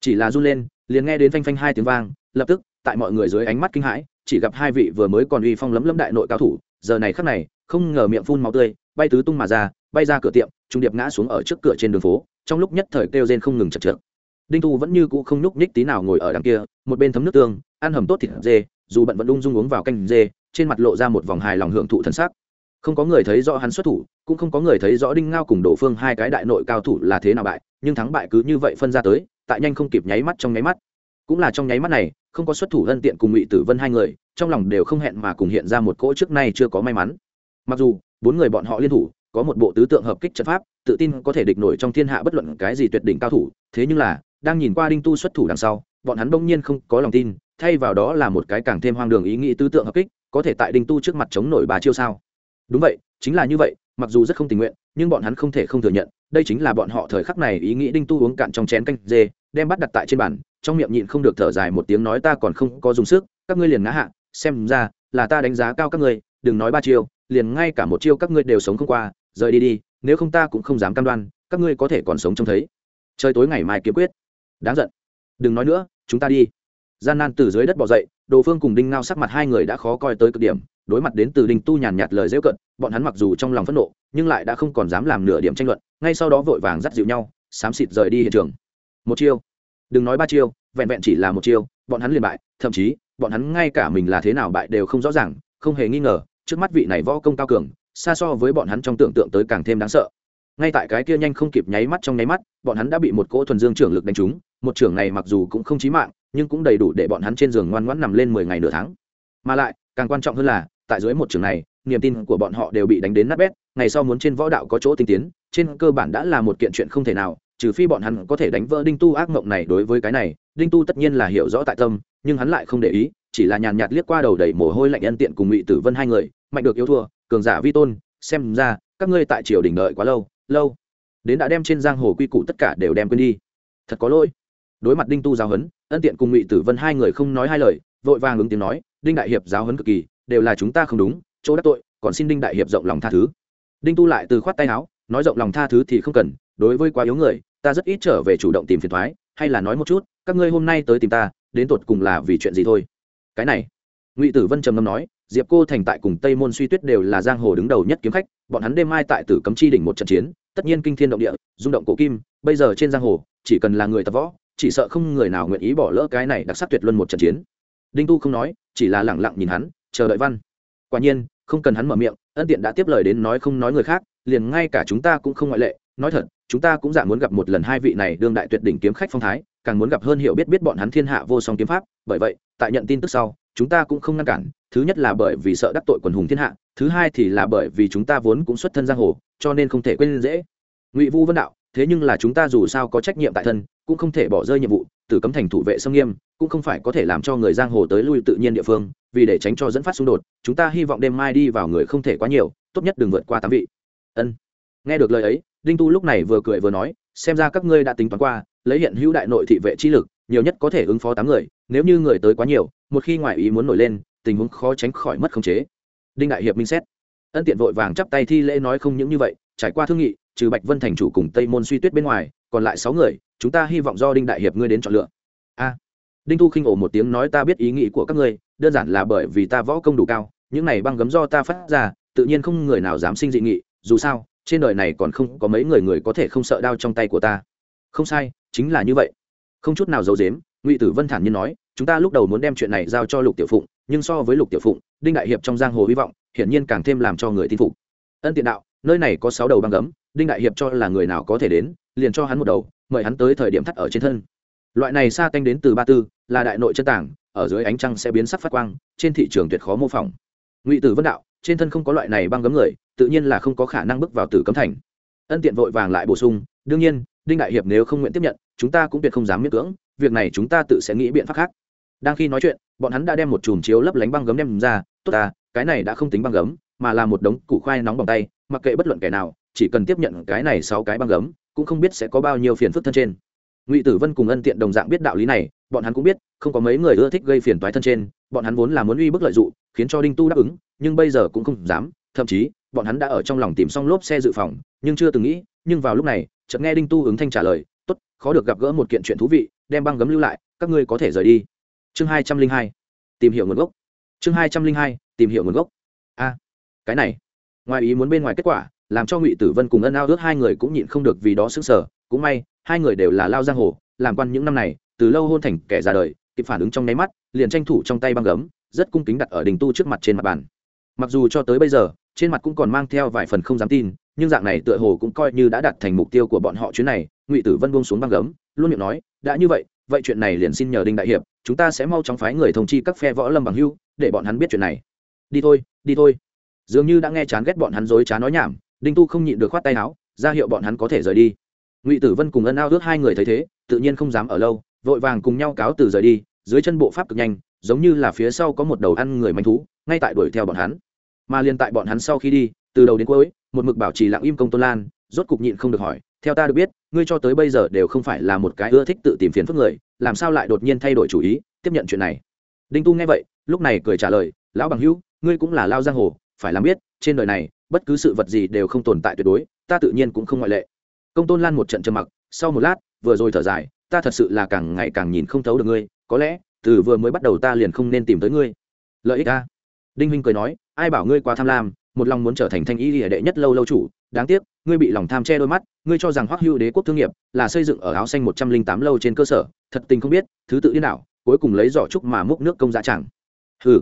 Chỉ là run lên, liền nghe đến phanh phanh hai tiếng vang, lập tức, tại mọi người dưới ánh mắt kinh hãi, chỉ gặp hai vị vừa mới còn uy phong lấm lấm đại nội cao thủ, giờ này khắc này, không ngờ miệng phun máu tươi, bay tứ tung mà ra, bay ra cửa tiệm, trung điệp ngã xuống ở trước cửa trên đường phố, trong lúc nhất thời kêu rên không ngừng chật trượt đinh tu vẫn như cũ không nhúc nhích tí nào ngồi ở đằng kia, một bên thấm nước tương, ăn hầm tốt thịt dê, dù bận vẫn ung dung uống vào canh dê, trên mặt lộ ra một vòng hài lòng hưởng thụ thần sắc không có người thấy rõ hắn xuất thủ, cũng không có người thấy rõ đinh ngao cùng đổ phương hai cái đại nội cao thủ là thế nào bại, nhưng thắng bại cứ như vậy phân ra tới, tại nhanh không kịp nháy mắt trong nháy mắt. Cũng là trong nháy mắt này, không có xuất thủ thân tiện cùng ngụy tử vân hai người, trong lòng đều không hẹn mà cùng hiện ra một cỗ trước nay chưa có may mắn. Mặc dù, bốn người bọn họ liên thủ, có một bộ tứ tượng hợp kích trận pháp, tự tin có thể địch nổi trong thiên hạ bất luận cái gì tuyệt đỉnh cao thủ, thế nhưng là, đang nhìn qua đinh tu xuất thủ đằng sau, bọn hắn bỗng nhiên không có lòng tin, thay vào đó là một cái càng thêm hoang đường ý nghĩ tứ tượng hợp kích, có thể tại đinh tu trước mặt chống nổi bà chiêu sao đúng vậy, chính là như vậy, mặc dù rất không tình nguyện, nhưng bọn hắn không thể không thừa nhận, đây chính là bọn họ thời khắc này ý nghĩ đinh tu uống cạn trong chén canh dê, đem bắt đặt tại trên bàn, trong miệng nhịn không được thở dài một tiếng nói ta còn không có dùng sức, các ngươi liền ngã hạ, xem ra là ta đánh giá cao các ngươi, đừng nói ba chiêu, liền ngay cả một chiêu các ngươi đều sống không qua, rời đi đi, nếu không ta cũng không dám cam đoan, các ngươi có thể còn sống trông thấy. Trời tối ngày mai kiếm quyết. Đáng giận. Đừng nói nữa, chúng ta đi. Gian nan từ dưới đất bỏ dậy, đồ phương cùng đinh ngao sắc mặt hai người đã khó coi tới cực điểm đối mặt đến từ đinh tu nhàn nhạt lời dễu cận, bọn hắn mặc dù trong lòng phẫn nộ, nhưng lại đã không còn dám làm nửa điểm tranh luận, ngay sau đó vội vàng dắt dịu nhau, xám xịt rời đi hiện trường. Một chiêu. Đừng nói ba chiêu, vẹn vẹn chỉ là một chiêu, bọn hắn liền bại, thậm chí, bọn hắn ngay cả mình là thế nào bại đều không rõ ràng, không hề nghi ngờ, trước mắt vị này võ công cao cường, xa so với bọn hắn trong tưởng tượng tới càng thêm đáng sợ. Ngay tại cái kia nhanh không kịp nháy mắt trong nháy mắt, bọn hắn đã bị một cỗ thuần dương trưởng lực đánh trúng, một trưởng này mặc dù cũng không chí mạng, nhưng cũng đầy đủ để bọn hắn trên giường ngoan ngoãn nằm lên mười ngày nửa tháng. Mà lại, càng quan trọng hơn là tại dưới một trường này, niềm tin của bọn họ đều bị đánh đến nát bét, ngày sau muốn trên võ đạo có chỗ tinh tiến, trên cơ bản đã là một kiện chuyện không thể nào, trừ phi bọn hắn có thể đánh vỡ đinh tu ác mộng này đối với cái này, đinh tu tất nhiên là hiểu rõ tại tâm, nhưng hắn lại không để ý, chỉ là nhàn nhạt liếc qua đầu đầy mồ hôi lạnh ân tiện cùng ngụy tử vân hai người, mạnh được yêu thua, cường giả vi tôn, xem ra, các ngươi tại triều đình đợi quá lâu lâu. Đến đã đem trên giang hồ quy củ tất cả đều đem quên đi. Thật có lỗi. Đối mặt đinh tu giáo huấn, ân tiện cùng ngụy tử vân hai người không nói hai lời, vội vàng ứng tiếng nói, đinh đại hiệp giáo huấn cực kỳ đều là chúng ta không đúng, chỗ đắc tội, còn xin đinh đại hiệp rộng lòng tha thứ. Đinh tu lại từ khoát tay áo, nói rộng lòng tha thứ thì không cần, đối với quá yếu người, ta rất ít trở về chủ động tìm phiền thoái, hay là nói một chút, các ngươi hôm nay tới tìm ta, đến tột cùng là vì chuyện gì thôi? Cái này, ngụy tử vân trầm ngâm nói, diệp cô thành tại cùng tây môn suy tuyết đều là giang hồ đứng đầu nhất kiếm khách, bọn hắn đêm mai tại tử cấm chi đỉnh một trận chiến, tất nhiên kinh thiên động địa, rung động cổ kim, bây giờ trên giang hồ, chỉ cần là người tập võ, chỉ sợ không người nào nguyện ý bỏ lỡ cái này đặc sắc tuyệt luân một trận chiến. Đinh tu không nói, chỉ là lẳng lặng nhìn hắn chờ đợi văn. Quả nhiên, không cần hắn mở miệng, ân tiện đã tiếp lời đến nói không nói người khác, liền ngay cả chúng ta cũng không ngoại lệ. Nói thật, chúng ta cũng dạng muốn gặp một lần hai vị này đương đại tuyệt đỉnh kiếm khách phong thái, càng muốn gặp hơn hiểu biết biết bọn hắn thiên hạ vô song kiếm pháp. Bởi vậy, tại nhận tin tức sau, chúng ta cũng không ngăn cản. Thứ nhất là bởi vì sợ đắc tội quần hùng thiên hạ, thứ hai thì là bởi vì chúng ta vốn cũng xuất thân giang hồ, cho nên không thể quên dễ. Ngụy vu vân đạo, thế nhưng là chúng ta dù sao có trách nhiệm tại thân, cũng không thể bỏ rơi nhiệm vụ, tử cấm thành thủ vệ xâm nghiêm, cũng không phải có thể làm cho người giang hồ tới lui tự nhiên địa phương vì để tránh cho dẫn phát xung đột, chúng ta hy vọng đêm mai đi vào người không thể quá nhiều, tốt nhất đừng vượt qua tám vị. Ân. Nghe được lời ấy, đinh tu lúc này vừa cười vừa nói, xem ra các ngươi đã tính toán qua, lấy hiện hữu đại nội thị vệ chi lực, nhiều nhất có thể ứng phó tám người, nếu như người tới quá nhiều, một khi ngoại ý muốn nổi lên, tình huống khó tránh khỏi mất khống chế. Đinh đại hiệp minh xét. Ân tiện vội vàng chắp tay thi lễ nói không những như vậy, trải qua thương nghị, trừ bạch vân thành chủ cùng tây môn suy tuyết bên ngoài, còn lại sáu người, chúng ta hy vọng do đinh đại hiệp ngươi đến chọn lựa. A đinh thu khinh ổ một tiếng nói ta biết ý nghĩ của các ngươi, đơn giản là bởi vì ta võ công đủ cao, những này băng gấm do ta phát ra, tự nhiên không người nào dám sinh dị nghị, dù sao, trên đời này còn không có mấy người người có thể không sợ đau trong tay của ta. Không sai, chính là như vậy. Không chút nào giấu dếm ngụy tử vân thản nhiên nói, chúng ta lúc đầu muốn đem chuyện này giao cho lục tiểu phụng, nhưng so với lục tiểu phụng, đinh đại hiệp trong giang hồ hy vọng, hiển nhiên càng thêm làm cho người tin phục. Ân tiện đạo, nơi này có sáu đầu băng gấm, đinh đại hiệp cho là người nào có thể đến, liền cho hắn một đầu, mời hắn tới thời điểm thắt ở trên thân. Loại này xa canh đến từ ba tư là đại nội chân tảng ở dưới ánh trăng sẽ biến sắc phát quang, trên thị trường tuyệt khó mô phỏng. Ngụy tử vân đạo, trên thân không có loại này băng gấm người, tự nhiên là không có khả năng bước vào tử cấm thành. Ân tiện vội vàng lại bổ sung, đương nhiên, đinh đại hiệp nếu không nguyện tiếp nhận, chúng ta cũng tuyệt không dám miễn cưỡng, việc này chúng ta tự sẽ nghĩ biện pháp khác. Đang khi nói chuyện, bọn hắn đã đem một chùm chiếu lấp lánh băng gấm đem ra, tốt ta, cái này đã không tính băng gấm, mà là một đống củ khoai nóng bằng tay, mặc kệ bất luận kẻ nào, chỉ cần tiếp nhận cái này sáu cái băng gấm, cũng không biết sẽ có bao nhiêu phiền phức thân trên ngụy tử vân cùng ân tiện đồng dạng biết đạo lý này bọn hắn cũng biết không có mấy người ưa thích gây phiền toái thân trên bọn hắn vốn là muốn uy bức lợi dụng khiến cho đinh tu đáp ứng nhưng bây giờ cũng không dám thậm chí bọn hắn đã ở trong lòng tìm xong lốp xe dự phòng nhưng chưa từng nghĩ nhưng vào lúc này chợt nghe đinh tu ứng thanh trả lời tốt, khó được gặp gỡ một kiện chuyện thú vị, đem băng gấm lưu lại, các ngươi có thể rời đi. Chương hai trăm linh hai, tìm hiểu nguồn gốc. Chương hai trăm linh hai, tìm hiểu nguồn gốc. A, cái này, ngoài ý muốn bên ngoài kết quả, làm cho ngụy tử vân cùng ân ao ước hai người cũng nhịn không được vì đó xứng sở cũng may, hai người đều là lao giang hồ, làm quan những năm này, từ lâu hôn thành kẻ ra đời, kịp phản ứng trong nháy mắt, liền tranh thủ trong tay băng gấm, rất cung kính đặt ở đình tu trước mặt trên mặt bàn. Mặc dù cho tới bây giờ, trên mặt cũng còn mang theo vài phần không dám tin, nhưng dạng này tựa hồ cũng coi như đã đạt thành mục tiêu của bọn họ chuyến này, ngụy tử vân buông xuống băng gấm, luôn miệng nói, đã như vậy vậy chuyện này liền xin nhờ đinh đại hiệp, chúng ta sẽ mau chóng phái người thông chi các phe võ lâm bằng hưu, để bọn hắn biết chuyện này. Đi thôi đi thôi. Dường như đã nghe chán ghét bọn hắn dối trá nói nhảm, đinh tu không nhịn được khoát tay áo, ra hiệu bọn hắn có thể rời đi ngụy tử vân cùng ân ao ước hai người thấy thế tự nhiên không dám ở lâu vội vàng cùng nhau cáo từ rời đi dưới chân bộ pháp cực nhanh giống như là phía sau có một đầu ăn người manh thú ngay tại đuổi theo bọn hắn mà liền tại bọn hắn sau khi đi từ đầu đến cuối một mực bảo trì lặng im công tôn lan rốt cục nhịn không được hỏi theo ta được biết ngươi cho tới bây giờ đều không phải là một cái ưa thích tự tìm phiền phức người làm sao lại đột nhiên thay đổi chủ ý tiếp nhận chuyện này đinh tu nghe vậy lúc này cười trả lời lão bằng hữu ngươi cũng là lao giang hồ phải làm biết trên đời này bất cứ sự vật gì đều không tồn tại tuyệt đối ta tự nhiên cũng không ngoại lệ công tôn lan một trận trầm mặc, sau một lát, vừa rồi thở dài, ta thật sự là càng ngày càng nhìn không thấu được ngươi, có lẽ, từ vừa mới bắt đầu ta liền không nên tìm tới ngươi. Lợi ích ta đinh huynh cười nói, ai bảo ngươi quá tham lam, một lòng muốn trở thành thanh y hệ đệ nhất lâu lâu chủ, đáng tiếc, ngươi bị lòng tham che đôi mắt, ngươi cho rằng hoắc hưu đế quốc thương nghiệp là xây dựng ở áo xanh một trăm linh tám lâu trên cơ sở, thật tình không biết, thứ tự điên đảo, cuối cùng lấy giỏ trúc mà múc nước công giá chẳng. Hừ.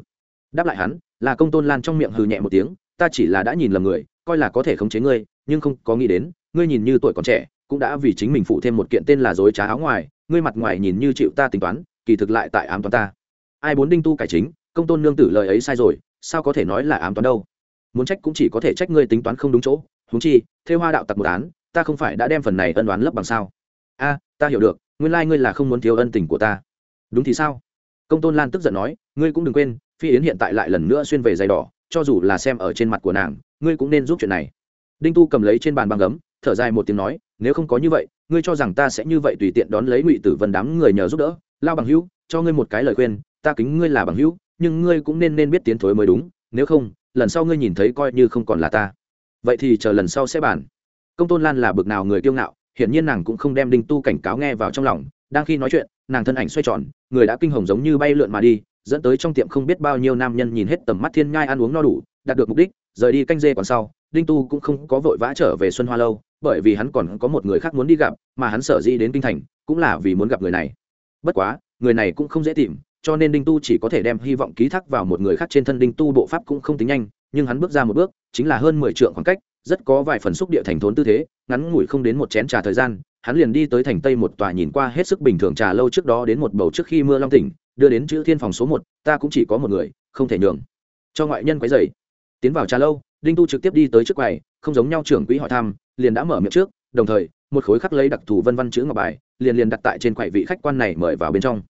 Đáp lại hắn, là công tôn lan trong miệng hừ nhẹ một tiếng, ta chỉ là đã nhìn lầm người, coi là có thể khống chế ngươi, nhưng không có nghĩ đến ngươi nhìn như tuổi còn trẻ, cũng đã vì chính mình phụ thêm một kiện tên là dối trá áo ngoài, ngươi mặt ngoài nhìn như chịu ta tính toán, kỳ thực lại tại ám toán ta. Ai bốn đinh tu cải chính, công tôn nương tử lời ấy sai rồi, sao có thể nói là ám toán đâu? Muốn trách cũng chỉ có thể trách ngươi tính toán không đúng chỗ, huống chi theo hoa đạo tặc một án, ta không phải đã đem phần này ân đoán lấp bằng sao? A, ta hiểu được, nguyên lai ngươi là không muốn thiếu ân tình của ta. Đúng thì sao? Công tôn lan tức giận nói, ngươi cũng đừng quên, phi yến hiện tại lại lần nữa xuyên về giày đỏ, cho dù là xem ở trên mặt của nàng, ngươi cũng nên giúp chuyện này. Đinh tu cầm lấy trên bàn băng gấm thở dài một tiếng nói, nếu không có như vậy, ngươi cho rằng ta sẽ như vậy tùy tiện đón lấy ngụy tử vân đám người nhờ giúp đỡ? Lao bằng hữu, cho ngươi một cái lời khuyên, ta kính ngươi là bằng hữu, nhưng ngươi cũng nên nên biết tiến thối mới đúng, nếu không, lần sau ngươi nhìn thấy coi như không còn là ta. Vậy thì chờ lần sau sẽ bàn. Công tôn lan là bực nào người kiêu ngạo, hiển nhiên nàng cũng không đem đinh tu cảnh cáo nghe vào trong lòng, đang khi nói chuyện, nàng thân ảnh xoay tròn, người đã kinh hồng giống như bay lượn mà đi, dẫn tới trong tiệm không biết bao nhiêu nam nhân nhìn hết tầm mắt thiên nhai ăn uống no đủ, đạt được mục đích, rời đi canh dê còn sau, đinh tu cũng không có vội vã trở về xuân hoa lâu bởi vì hắn còn có một người khác muốn đi gặp, mà hắn sở dĩ đến kinh thành, cũng là vì muốn gặp người này. Bất quá, người này cũng không dễ tìm, cho nên đinh tu chỉ có thể đem hy vọng ký thác vào một người khác trên thân. Đinh tu bộ pháp cũng không tính nhanh, nhưng hắn bước ra một bước, chính là hơn mười trượng khoảng cách, rất có vài phần xúc địa thành thốn tư thế, ngắn ngủi không đến một chén trà thời gian, hắn liền đi tới thành tây một tòa nhìn qua hết sức bình thường trà lâu trước đó đến một bầu trước khi mưa long tỉnh, đưa đến chữ thiên phòng số một, ta cũng chỉ có một người, không thể nhường. Cho ngoại nhân quấy dày tiến vào trà lâu, đinh tu trực tiếp đi tới trước quầy, không giống nhau trưởng quỹ hỏi thăm liền đã mở miệng trước, đồng thời, một khối khắc lấy đặc thù vân văn chữ ngọc bài, liền liền đặt tại trên quầy vị khách quan này mời vào bên trong.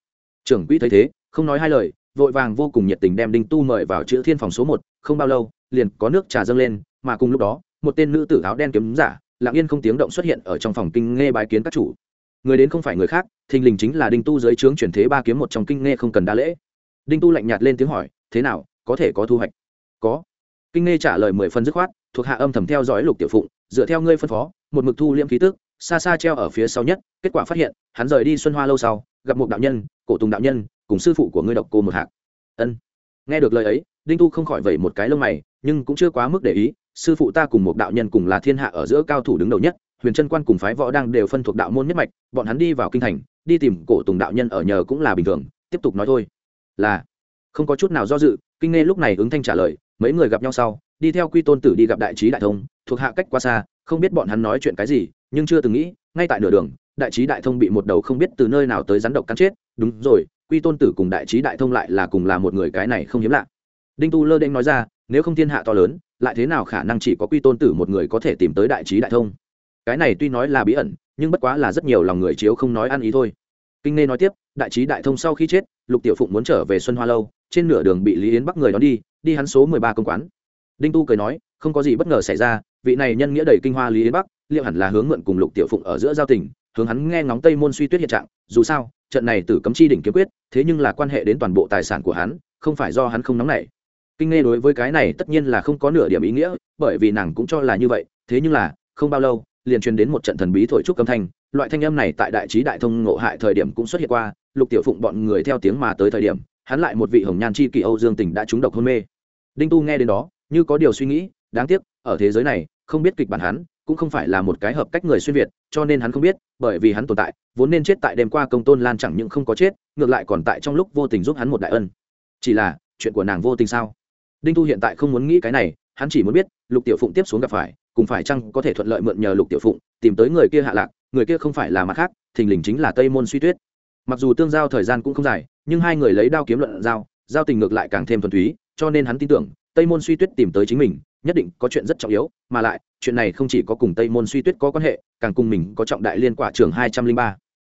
Trưởng quỹ thấy thế, không nói hai lời, vội vàng vô cùng nhiệt tình đem đinh tu mời vào chữ thiên phòng số một, không bao lâu, liền có nước trà dâng lên, mà cùng lúc đó, một tên nữ tử áo đen kiếm giả, lặng yên không tiếng động xuất hiện ở trong phòng kinh nghe bái kiến các chủ. Người đến không phải người khác, thình lình chính là đinh tu dưới trướng chuyển thế ba kiếm một trong kinh nghe không cần đa lễ. Đinh tu lạnh nhạt lên tiếng hỏi, thế nào, có thể có thu hoạch? Có. Kinh nghe trả lời mười phần dứt khoát thuộc hạ âm thầm theo dõi lục tiểu phụng, dựa theo ngươi phân phó, một mực thu liễm khí tức, xa xa treo ở phía sau nhất, kết quả phát hiện, hắn rời đi xuân hoa lâu sau, gặp một đạo nhân, cổ tùng đạo nhân, cùng sư phụ của ngươi độc cô một hạng ân. Nghe được lời ấy, đinh tu không khỏi vẩy một cái lông mày, nhưng cũng chưa quá mức để ý, sư phụ ta cùng một đạo nhân cùng là thiên hạ ở giữa cao thủ đứng đầu nhất, huyền trân quan cùng phái võ đang đều phân thuộc đạo môn nhất mạch, bọn hắn đi vào kinh thành, đi tìm cổ tùng đạo nhân ở nhờ cũng là bình thường, tiếp tục nói thôi. Là, không có chút nào do dự, kinh nghe lúc này ứng thanh trả lời, mấy người gặp nhau sau đi theo quy tôn tử đi gặp đại trí đại thông, thuộc hạ cách quá xa, không biết bọn hắn nói chuyện cái gì, nhưng chưa từng nghĩ, ngay tại nửa đường, đại trí đại thông bị một đầu không biết từ nơi nào tới rắn độc cắn chết. Đúng rồi, quy tôn tử cùng đại trí đại thông lại là cùng là một người cái này không hiếm lạ. Đinh tu lơ đ nói ra, nếu không thiên hạ to lớn, lại thế nào khả năng chỉ có quy tôn tử một người có thể tìm tới đại trí đại thông? Cái này tuy nói là bí ẩn, nhưng bất quá là rất nhiều lòng người chiếu không nói ăn ý thôi. Kinh nê nói tiếp, đại trí đại thông sau khi chết, lục tiểu phụng muốn trở về xuân hoa lâu, trên nửa đường bị lý yến bắc người đón đi đi hắn số mười ba công quán đinh tu cười nói, không có gì bất ngờ xảy ra, vị này nhân nghĩa đầy kinh hoa lý yến bắc, liệu hẳn là hướng mượn cùng lục tiểu phụng ở giữa giao tình, hướng hắn nghe ngóng tây môn suy tuyết hiện trạng, dù sao, trận này tử cấm chi đỉnh kiếm quyết, thế nhưng là quan hệ đến toàn bộ tài sản của hắn, không phải do hắn không nóng nảy. Kinh nghe đối với cái này tất nhiên là không có nửa điểm ý nghĩa, bởi vì nàng cũng cho là như vậy, thế nhưng là, không bao lâu, liền truyền đến một trận thần bí thổi trúc âm thanh, loại thanh âm này tại đại trí đại thông ngộ hại thời điểm cũng xuất hiện qua, lục tiểu phụng bọn người theo tiếng mà tới thời điểm, hắn lại một vị hồng nhan chi kỳ âu dương tình đã trúng độc hôn mê. Đinh tu nghe đến đó như có điều suy nghĩ, đáng tiếc, ở thế giới này, không biết kịch bản hắn, cũng không phải là một cái hợp cách người xuyên việt, cho nên hắn không biết, bởi vì hắn tồn tại, vốn nên chết tại đêm qua công tôn lan chẳng những không có chết, ngược lại còn tại trong lúc vô tình giúp hắn một đại ân. Chỉ là, chuyện của nàng vô tình sao? Đinh thu hiện tại không muốn nghĩ cái này, hắn chỉ muốn biết, lục tiểu phụng tiếp xuống gặp phải, cùng phải chăng có thể thuận lợi mượn nhờ lục tiểu phụng, tìm tới người kia hạ lạc, người kia không phải là mặt khác, thình lình chính là tây môn suy tuyết. Mặc dù tương giao thời gian cũng không dài, nhưng hai người lấy đao kiếm luận giao giao tình ngược lại càng thêm thuần túy, cho nên hắn tin tưởng tây môn suy tuyết tìm tới chính mình nhất định có chuyện rất trọng yếu mà lại chuyện này không chỉ có cùng tây môn suy tuyết có quan hệ càng cùng mình có trọng đại liên quả trường hai trăm linh ba.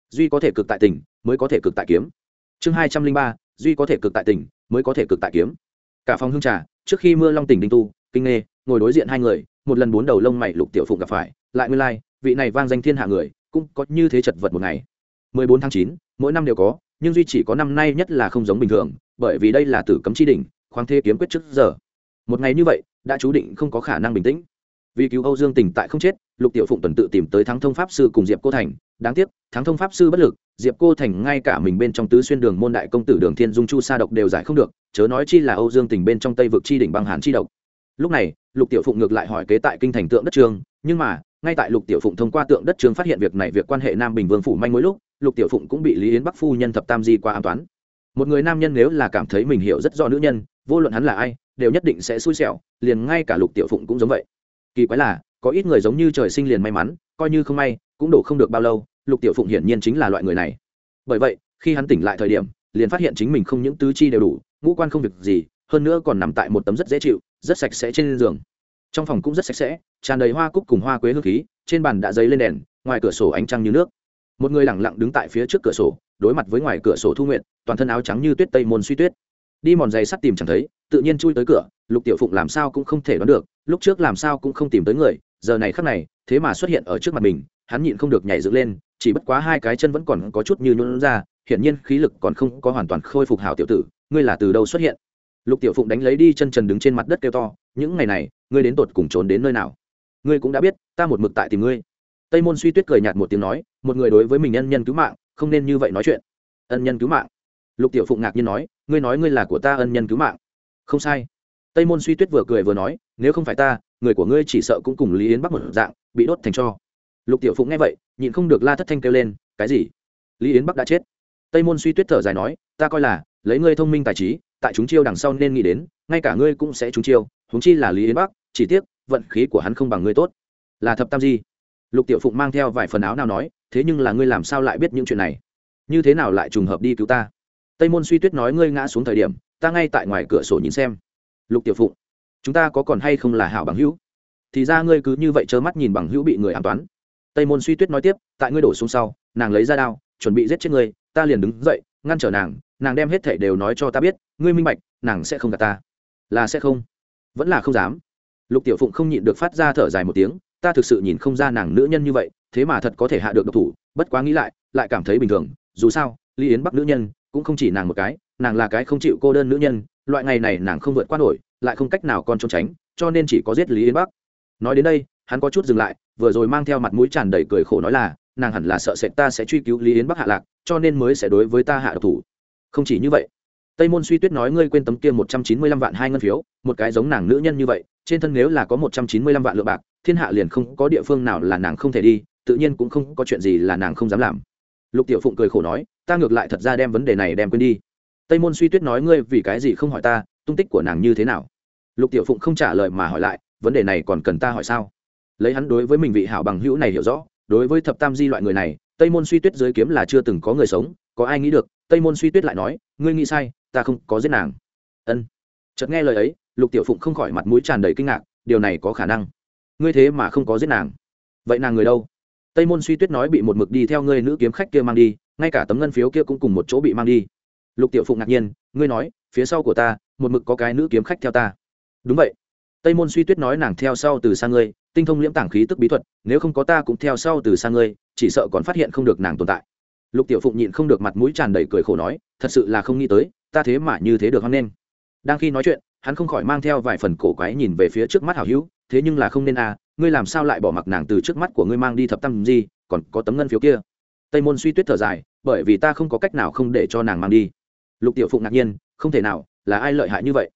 Duy có thể cực tại tỉnh mới có thể cực tại kiếm. Chương hai trăm linh ba duy có thể cực tại tỉnh mới có thể cực tại kiếm. Cả phòng hương trà trước khi mưa long tỉnh đinh tu kinh nghê ngồi đối diện hai người một lần bốn đầu lông mày lục tiểu phụng gặp phải lại nguyên lai、like, vị này vang danh thiên hạ người cũng có như thế chật vật một ngày. Mười bốn tháng chín mỗi năm đều có nhưng duy chỉ có năm nay nhất là không giống bình thường bởi vì đây là tử cấm chi đỉnh khoáng thế kiếm quyết trước giờ một ngày như vậy, đã chú định không có khả năng bình tĩnh. Vì cứu âu dương tỉnh tại không chết, lục tiểu phụng tuần tự tìm tới thắng thông pháp sư cùng diệp cô thành. Đáng tiếc, thắng thông pháp sư bất lực, diệp cô thành ngay cả mình bên trong tứ xuyên đường môn đại công tử đường thiên dung chu sa độc đều giải không được, chớ nói chi là âu dương tỉnh bên trong tây vực chi đỉnh băng hàn chi độc. Lúc này, lục tiểu phụng ngược lại hỏi kế tại kinh thành tượng đất trường, nhưng mà, ngay tại lục tiểu phụng thông qua tượng đất trường phát hiện việc này, việc quan hệ nam bình vương phủ manh mối lúc, lục tiểu phụng cũng bị lý yến bắc phu nhân thập tam di qua an toán. Một người nam nhân nếu là cảm thấy mình hiểu rất rõ nữ nhân vô luận hắn là ai, đều nhất định sẽ xui xẻo, liền ngay cả lục tiểu phụng cũng giống vậy. Kỳ quái là, có ít người giống như trời sinh liền may mắn, coi như không may, cũng đổ không được bao lâu, lục tiểu phụng hiển nhiên chính là loại người này. Bởi vậy, khi hắn tỉnh lại thời điểm, liền phát hiện chính mình không những tứ chi đều đủ, ngũ quan không việc gì, hơn nữa còn nằm tại một tấm rất dễ chịu, rất sạch sẽ trên giường. Trong phòng cũng rất sạch sẽ, tràn đầy hoa cúc cùng hoa quế hương khí, trên bàn đã dấy lên đèn, ngoài cửa sổ ánh trăng như nước. Một người lẳng lặng đứng tại phía trước cửa sổ, đối mặt với ngoài cửa sổ thu nguyện toàn thân áo trắng như tuyết tây môn suy tuyết đi mòn giày sắt tìm chẳng thấy, tự nhiên chui tới cửa, lục tiểu phụng làm sao cũng không thể đoán được, lúc trước làm sao cũng không tìm tới người, giờ này khắc này, thế mà xuất hiện ở trước mặt mình, hắn nhịn không được nhảy dựng lên, chỉ bất quá hai cái chân vẫn còn có chút như nhuận ra, hiển nhiên khí lực còn không có hoàn toàn khôi phục hảo tiểu tử, ngươi là từ đâu xuất hiện? Lục tiểu phụng đánh lấy đi chân trần đứng trên mặt đất kêu to, những ngày này, ngươi đến tột cùng trốn đến nơi nào? Ngươi cũng đã biết, ta một mực tại tìm ngươi. Tây môn suy tuyết cười nhạt một tiếng nói, một người đối với mình ân nhân cứu mạng, không nên như vậy nói chuyện. Ân nhân cứu mạng? Lục tiểu phụng ngạc nhiên nói, ngươi nói ngươi là của ta ân nhân cứu mạng. Không sai. Tây môn suy tuyết vừa cười vừa nói, nếu không phải ta, người của ngươi chỉ sợ cũng cùng lý yến bắc một dạng, bị đốt thành cho. Lục tiểu phụng nghe vậy, nhịn không được la thất thanh kêu lên, cái gì? Lý yến bắc đã chết? Tây môn suy tuyết thở dài nói, ta coi là, lấy ngươi thông minh tài trí, tại chúng chiêu đằng sau nên nghĩ đến, ngay cả ngươi cũng sẽ trúng chiêu, huống chi là lý yến bắc, chỉ tiếc, vận khí của hắn không bằng ngươi tốt. Là thập tam di. Lục tiểu phụng mang theo vài phần áo nào nói, thế nhưng là ngươi làm sao lại biết những chuyện này? Như thế nào lại trùng hợp đi cứu ta? Tây môn suy tuyết nói ngươi ngã xuống thời điểm, ta ngay tại ngoài cửa sổ nhìn xem. Lục tiểu phụng, chúng ta có còn hay không là hảo bằng hữu? Thì ra ngươi cứ như vậy trơ mắt nhìn bằng hữu bị người an toán. Tây môn suy tuyết nói tiếp, tại ngươi đổ xuống sau, nàng lấy ra đao, chuẩn bị giết chết ngươi, ta liền đứng dậy, ngăn trở nàng nàng đem hết thảy đều nói cho ta biết, ngươi minh bạch, nàng sẽ không gạt ta. Là sẽ không, vẫn là không dám. Lục tiểu phụng không nhịn được phát ra thở dài một tiếng, ta thực sự nhìn không ra nàng nữ nhân như vậy, thế mà thật có thể hạ được độc thủ, bất quá nghĩ lại lại cảm thấy bình thường, dù sao ly yến bắc nữ nhân cũng không chỉ nàng một cái, nàng là cái không chịu cô đơn nữ nhân, loại ngày này nàng không vượt qua nổi, lại không cách nào con trốn tránh, cho nên chỉ có giết lý yến bắc. Nói đến đây, hắn có chút dừng lại, vừa rồi mang theo mặt mũi tràn đầy cười khổ nói là, nàng hẳn là sợ sệt ta sẽ truy cứu lý yến bắc hạ lạc, cho nên mới sẽ đối với ta hạ độc thủ. Không chỉ như vậy, tây môn suy tuyết nói ngươi quên tấm kia một trăm chín mươi lăm vạn hai ngân phiếu, một cái giống nàng nữ nhân như vậy, trên thân nếu là có một trăm chín mươi lăm vạn lượng bạc, thiên hạ liền không có địa phương nào là nàng không thể đi, tự nhiên cũng không có chuyện gì là nàng không dám làm. Lục tiểu phụng cười khổ nói ta ngược lại thật ra đem vấn đề này đem quên đi. Tây môn suy tuyết nói, ngươi vì cái gì không hỏi ta, tung tích của nàng như thế nào? Lục tiểu phụng không trả lời mà hỏi lại, vấn đề này còn cần ta hỏi sao? Lấy hắn đối với mình vị hảo bằng hữu này hiểu rõ, đối với thập tam di loại người này, tây môn suy tuyết dưới kiếm là chưa từng có người sống, có ai nghĩ được, tây môn suy tuyết lại nói, ngươi nghĩ sai, ta không có giết nàng. Ân. Chợt nghe lời ấy, lục tiểu phụng không khỏi mặt mũi tràn đầy kinh ngạc, điều này có khả năng. Ngươi thế mà không có giết nàng. Vậy nàng người đâu? Tây môn suy tuyết nói bị một mực đi theo ngươi nữ kiếm khách kia mang đi ngay cả tấm ngân phiếu kia cũng cùng một chỗ bị mang đi. Lục tiểu phụng ngạc nhiên, ngươi nói, phía sau của ta, một mực có cái nữ kiếm khách theo ta. Đúng vậy. Tây môn suy tuyết nói nàng theo sau từ xa ngươi, tinh thông liễm tảng khí tức bí thuật, nếu không có ta cũng theo sau từ xa ngươi, chỉ sợ còn phát hiện không được nàng tồn tại. Lục tiểu phụng nhịn không được mặt mũi tràn đầy cười khổ nói, thật sự là không nghĩ tới, ta thế mà như thế được hoan nên đang khi nói chuyện, hắn không khỏi mang theo vài phần cổ quái nhìn về phía trước mắt hảo hữu, thế nhưng là không nên à ngươi làm sao lại bỏ mặc nàng từ trước mắt của ngươi mang đi thập tâm gì còn có tấm ngân phiếu kia? Tây môn suy tuyết thở dài bởi vì ta không có cách nào không để cho nàng mang đi. Lục tiểu phụng ngạc nhiên, không thể nào, là ai lợi hại như vậy?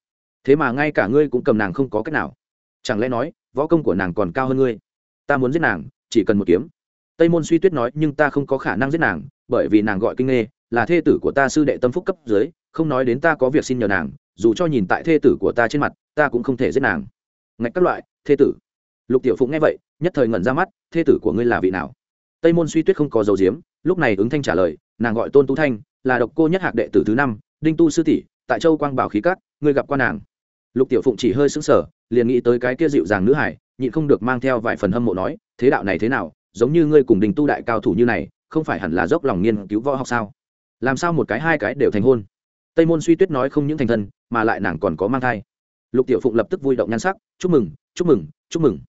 Thế mà ngay cả ngươi cũng cầm nàng không có cách nào. Chẳng lẽ nói, võ công của nàng còn cao hơn ngươi? Ta muốn giết nàng, chỉ cần một kiếm. Tây môn suy tuyết nói, nhưng ta không có khả năng giết nàng, bởi vì nàng gọi kinh nghê, là thê tử của ta sư đệ tâm phúc cấp dưới, không nói đến ta có việc xin nhờ nàng, dù cho nhìn tại thê tử của ta trên mặt, ta cũng không thể giết nàng. Ngạch các loại, thê tử. Lục tiểu phụng nghe vậy, nhất thời ngẩn ra mắt, thê tử của ngươi là vị nào? Tây môn suy tuyết không có dấu diếm lúc này ứng thanh trả lời, nàng gọi tôn tú thanh, là độc cô nhất hạc đệ tử thứ năm, đinh tu sư tỷ, tại châu quang bảo khí cát ngươi gặp qua nàng. Lục tiểu phụng chỉ hơi sững sờ, liền nghĩ tới cái kia dịu dàng nữ hải, nhịn không được mang theo vài phần hâm mộ nói, thế đạo này thế nào, giống như ngươi cùng đình tu đại cao thủ như này, không phải hẳn là dốc lòng nghiên cứu võ học sao? Làm sao một cái hai cái đều thành hôn? Tây môn suy tuyết nói không những thành thân, mà lại nàng còn có mang thai. Lục tiểu phụng lập tức vui động nhan sắc, chúc mừng chúc mừng chúc mừng.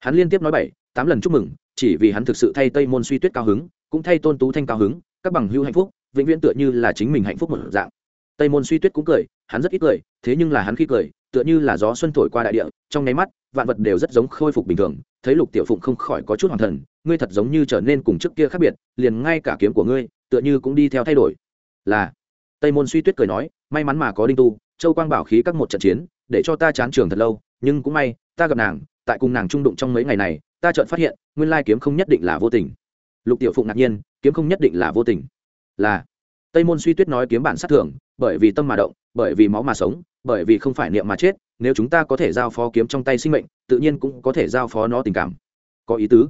Hắn liên tiếp nói bảy, tám lần chúc mừng, chỉ vì hắn thực sự thay tây môn suy tuyết cao hứng cũng thay tôn tú thanh cao hứng, các bằng hữu hạnh phúc, vĩnh viễn tựa như là chính mình hạnh phúc một dạng. Tây môn suy tuyết cũng cười, hắn rất ít cười, thế nhưng là hắn khi cười, tựa như là gió xuân thổi qua đại địa, trong nháy mắt, vạn vật đều rất giống khôi phục bình thường, thấy lục tiểu phụng không khỏi có chút hoàng thần, ngươi thật giống như trở nên cùng trước kia khác biệt, liền ngay cả kiếm của ngươi, tựa như cũng đi theo thay đổi. Là, tây môn suy tuyết cười nói, may mắn mà có đinh tu, châu quang bảo khí các một trận chiến, để cho ta chán trường thật lâu, nhưng cũng may, ta gặp nàng, tại cùng nàng trung đụng trong mấy ngày này, ta chợt phát hiện, nguyên lai kiếm không nhất định là vô tình lục tiểu phụng ngạc nhiên, kiếm không nhất định là vô tình. Là, tây môn suy tuyết nói kiếm bản sát thưởng bởi vì tâm mà động, bởi vì máu mà sống, bởi vì không phải niệm mà chết, nếu chúng ta có thể giao phó kiếm trong tay sinh mệnh, tự nhiên cũng có thể giao phó nó tình cảm. Có ý tứ.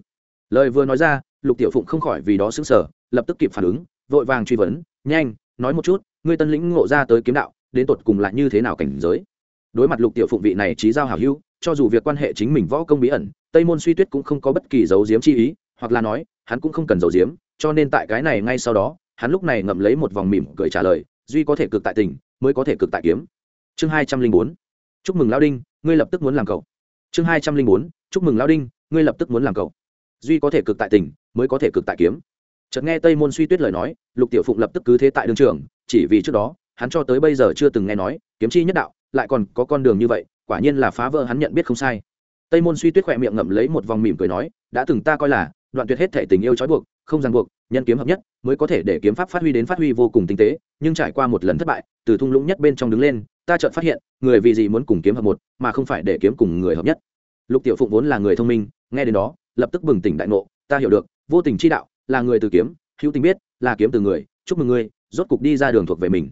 Lời vừa nói ra, lục tiểu phụng không khỏi vì đó xứng sở lập tức kịp phản ứng, vội vàng truy vấn, nhanh, nói một chút, ngươi tân lĩnh ngộ ra tới kiếm đạo, đến tột cùng là như thế nào cảnh giới? Đối mặt lục tiểu phụng vị này trí giao hảo hữu, cho dù việc quan hệ chính mình võ công bí ẩn, tây môn suy tuyết cũng không có bất kỳ dấu diếm chi ý hoặc là nói, hắn cũng không cần dầu diếm cho nên tại cái này ngay sau đó, hắn lúc này ngậm lấy một vòng mỉm cười trả lời, duy có thể cực tại tình, mới có thể cực tại kiếm. Chương hai trăm linh bốn, chúc mừng lao đinh, ngươi lập tức muốn làm cậu. Chương hai trăm linh bốn, chúc mừng lao đinh, ngươi lập tức muốn làm cậu. Duy có thể cực tại tình, mới có thể cực tại kiếm. Chợt nghe tây môn suy tuyết lời nói, lục tiểu phụng lập tức cứ thế tại đường trường, chỉ vì trước đó, hắn cho tới bây giờ chưa từng nghe nói, kiếm chi nhất đạo, lại còn có con đường như vậy, quả nhiên là phá vỡ hắn nhận biết không sai. Tây môn suy tuyết khỏe miệng ngậm lấy một vòng mỉm cười nói, đã từng ta coi là đoạn tuyệt hết thể tình yêu trói buộc, không ràng buộc, nhân kiếm hợp nhất, mới có thể để kiếm pháp phát huy đến phát huy vô cùng tinh tế, nhưng trải qua một lần thất bại, từ thung lũng nhất bên trong đứng lên, ta chợt phát hiện, người vì gì muốn cùng kiếm hợp một, mà không phải để kiếm cùng người hợp nhất. Lục tiểu phụng vốn là người thông minh, nghe đến đó, lập tức bừng tỉnh đại ngộ, ta hiểu được, vô tình chi đạo, là người từ kiếm, hữu tình biết, là kiếm từ người, chúc mừng ngươi, rốt cục đi ra đường thuộc về mình.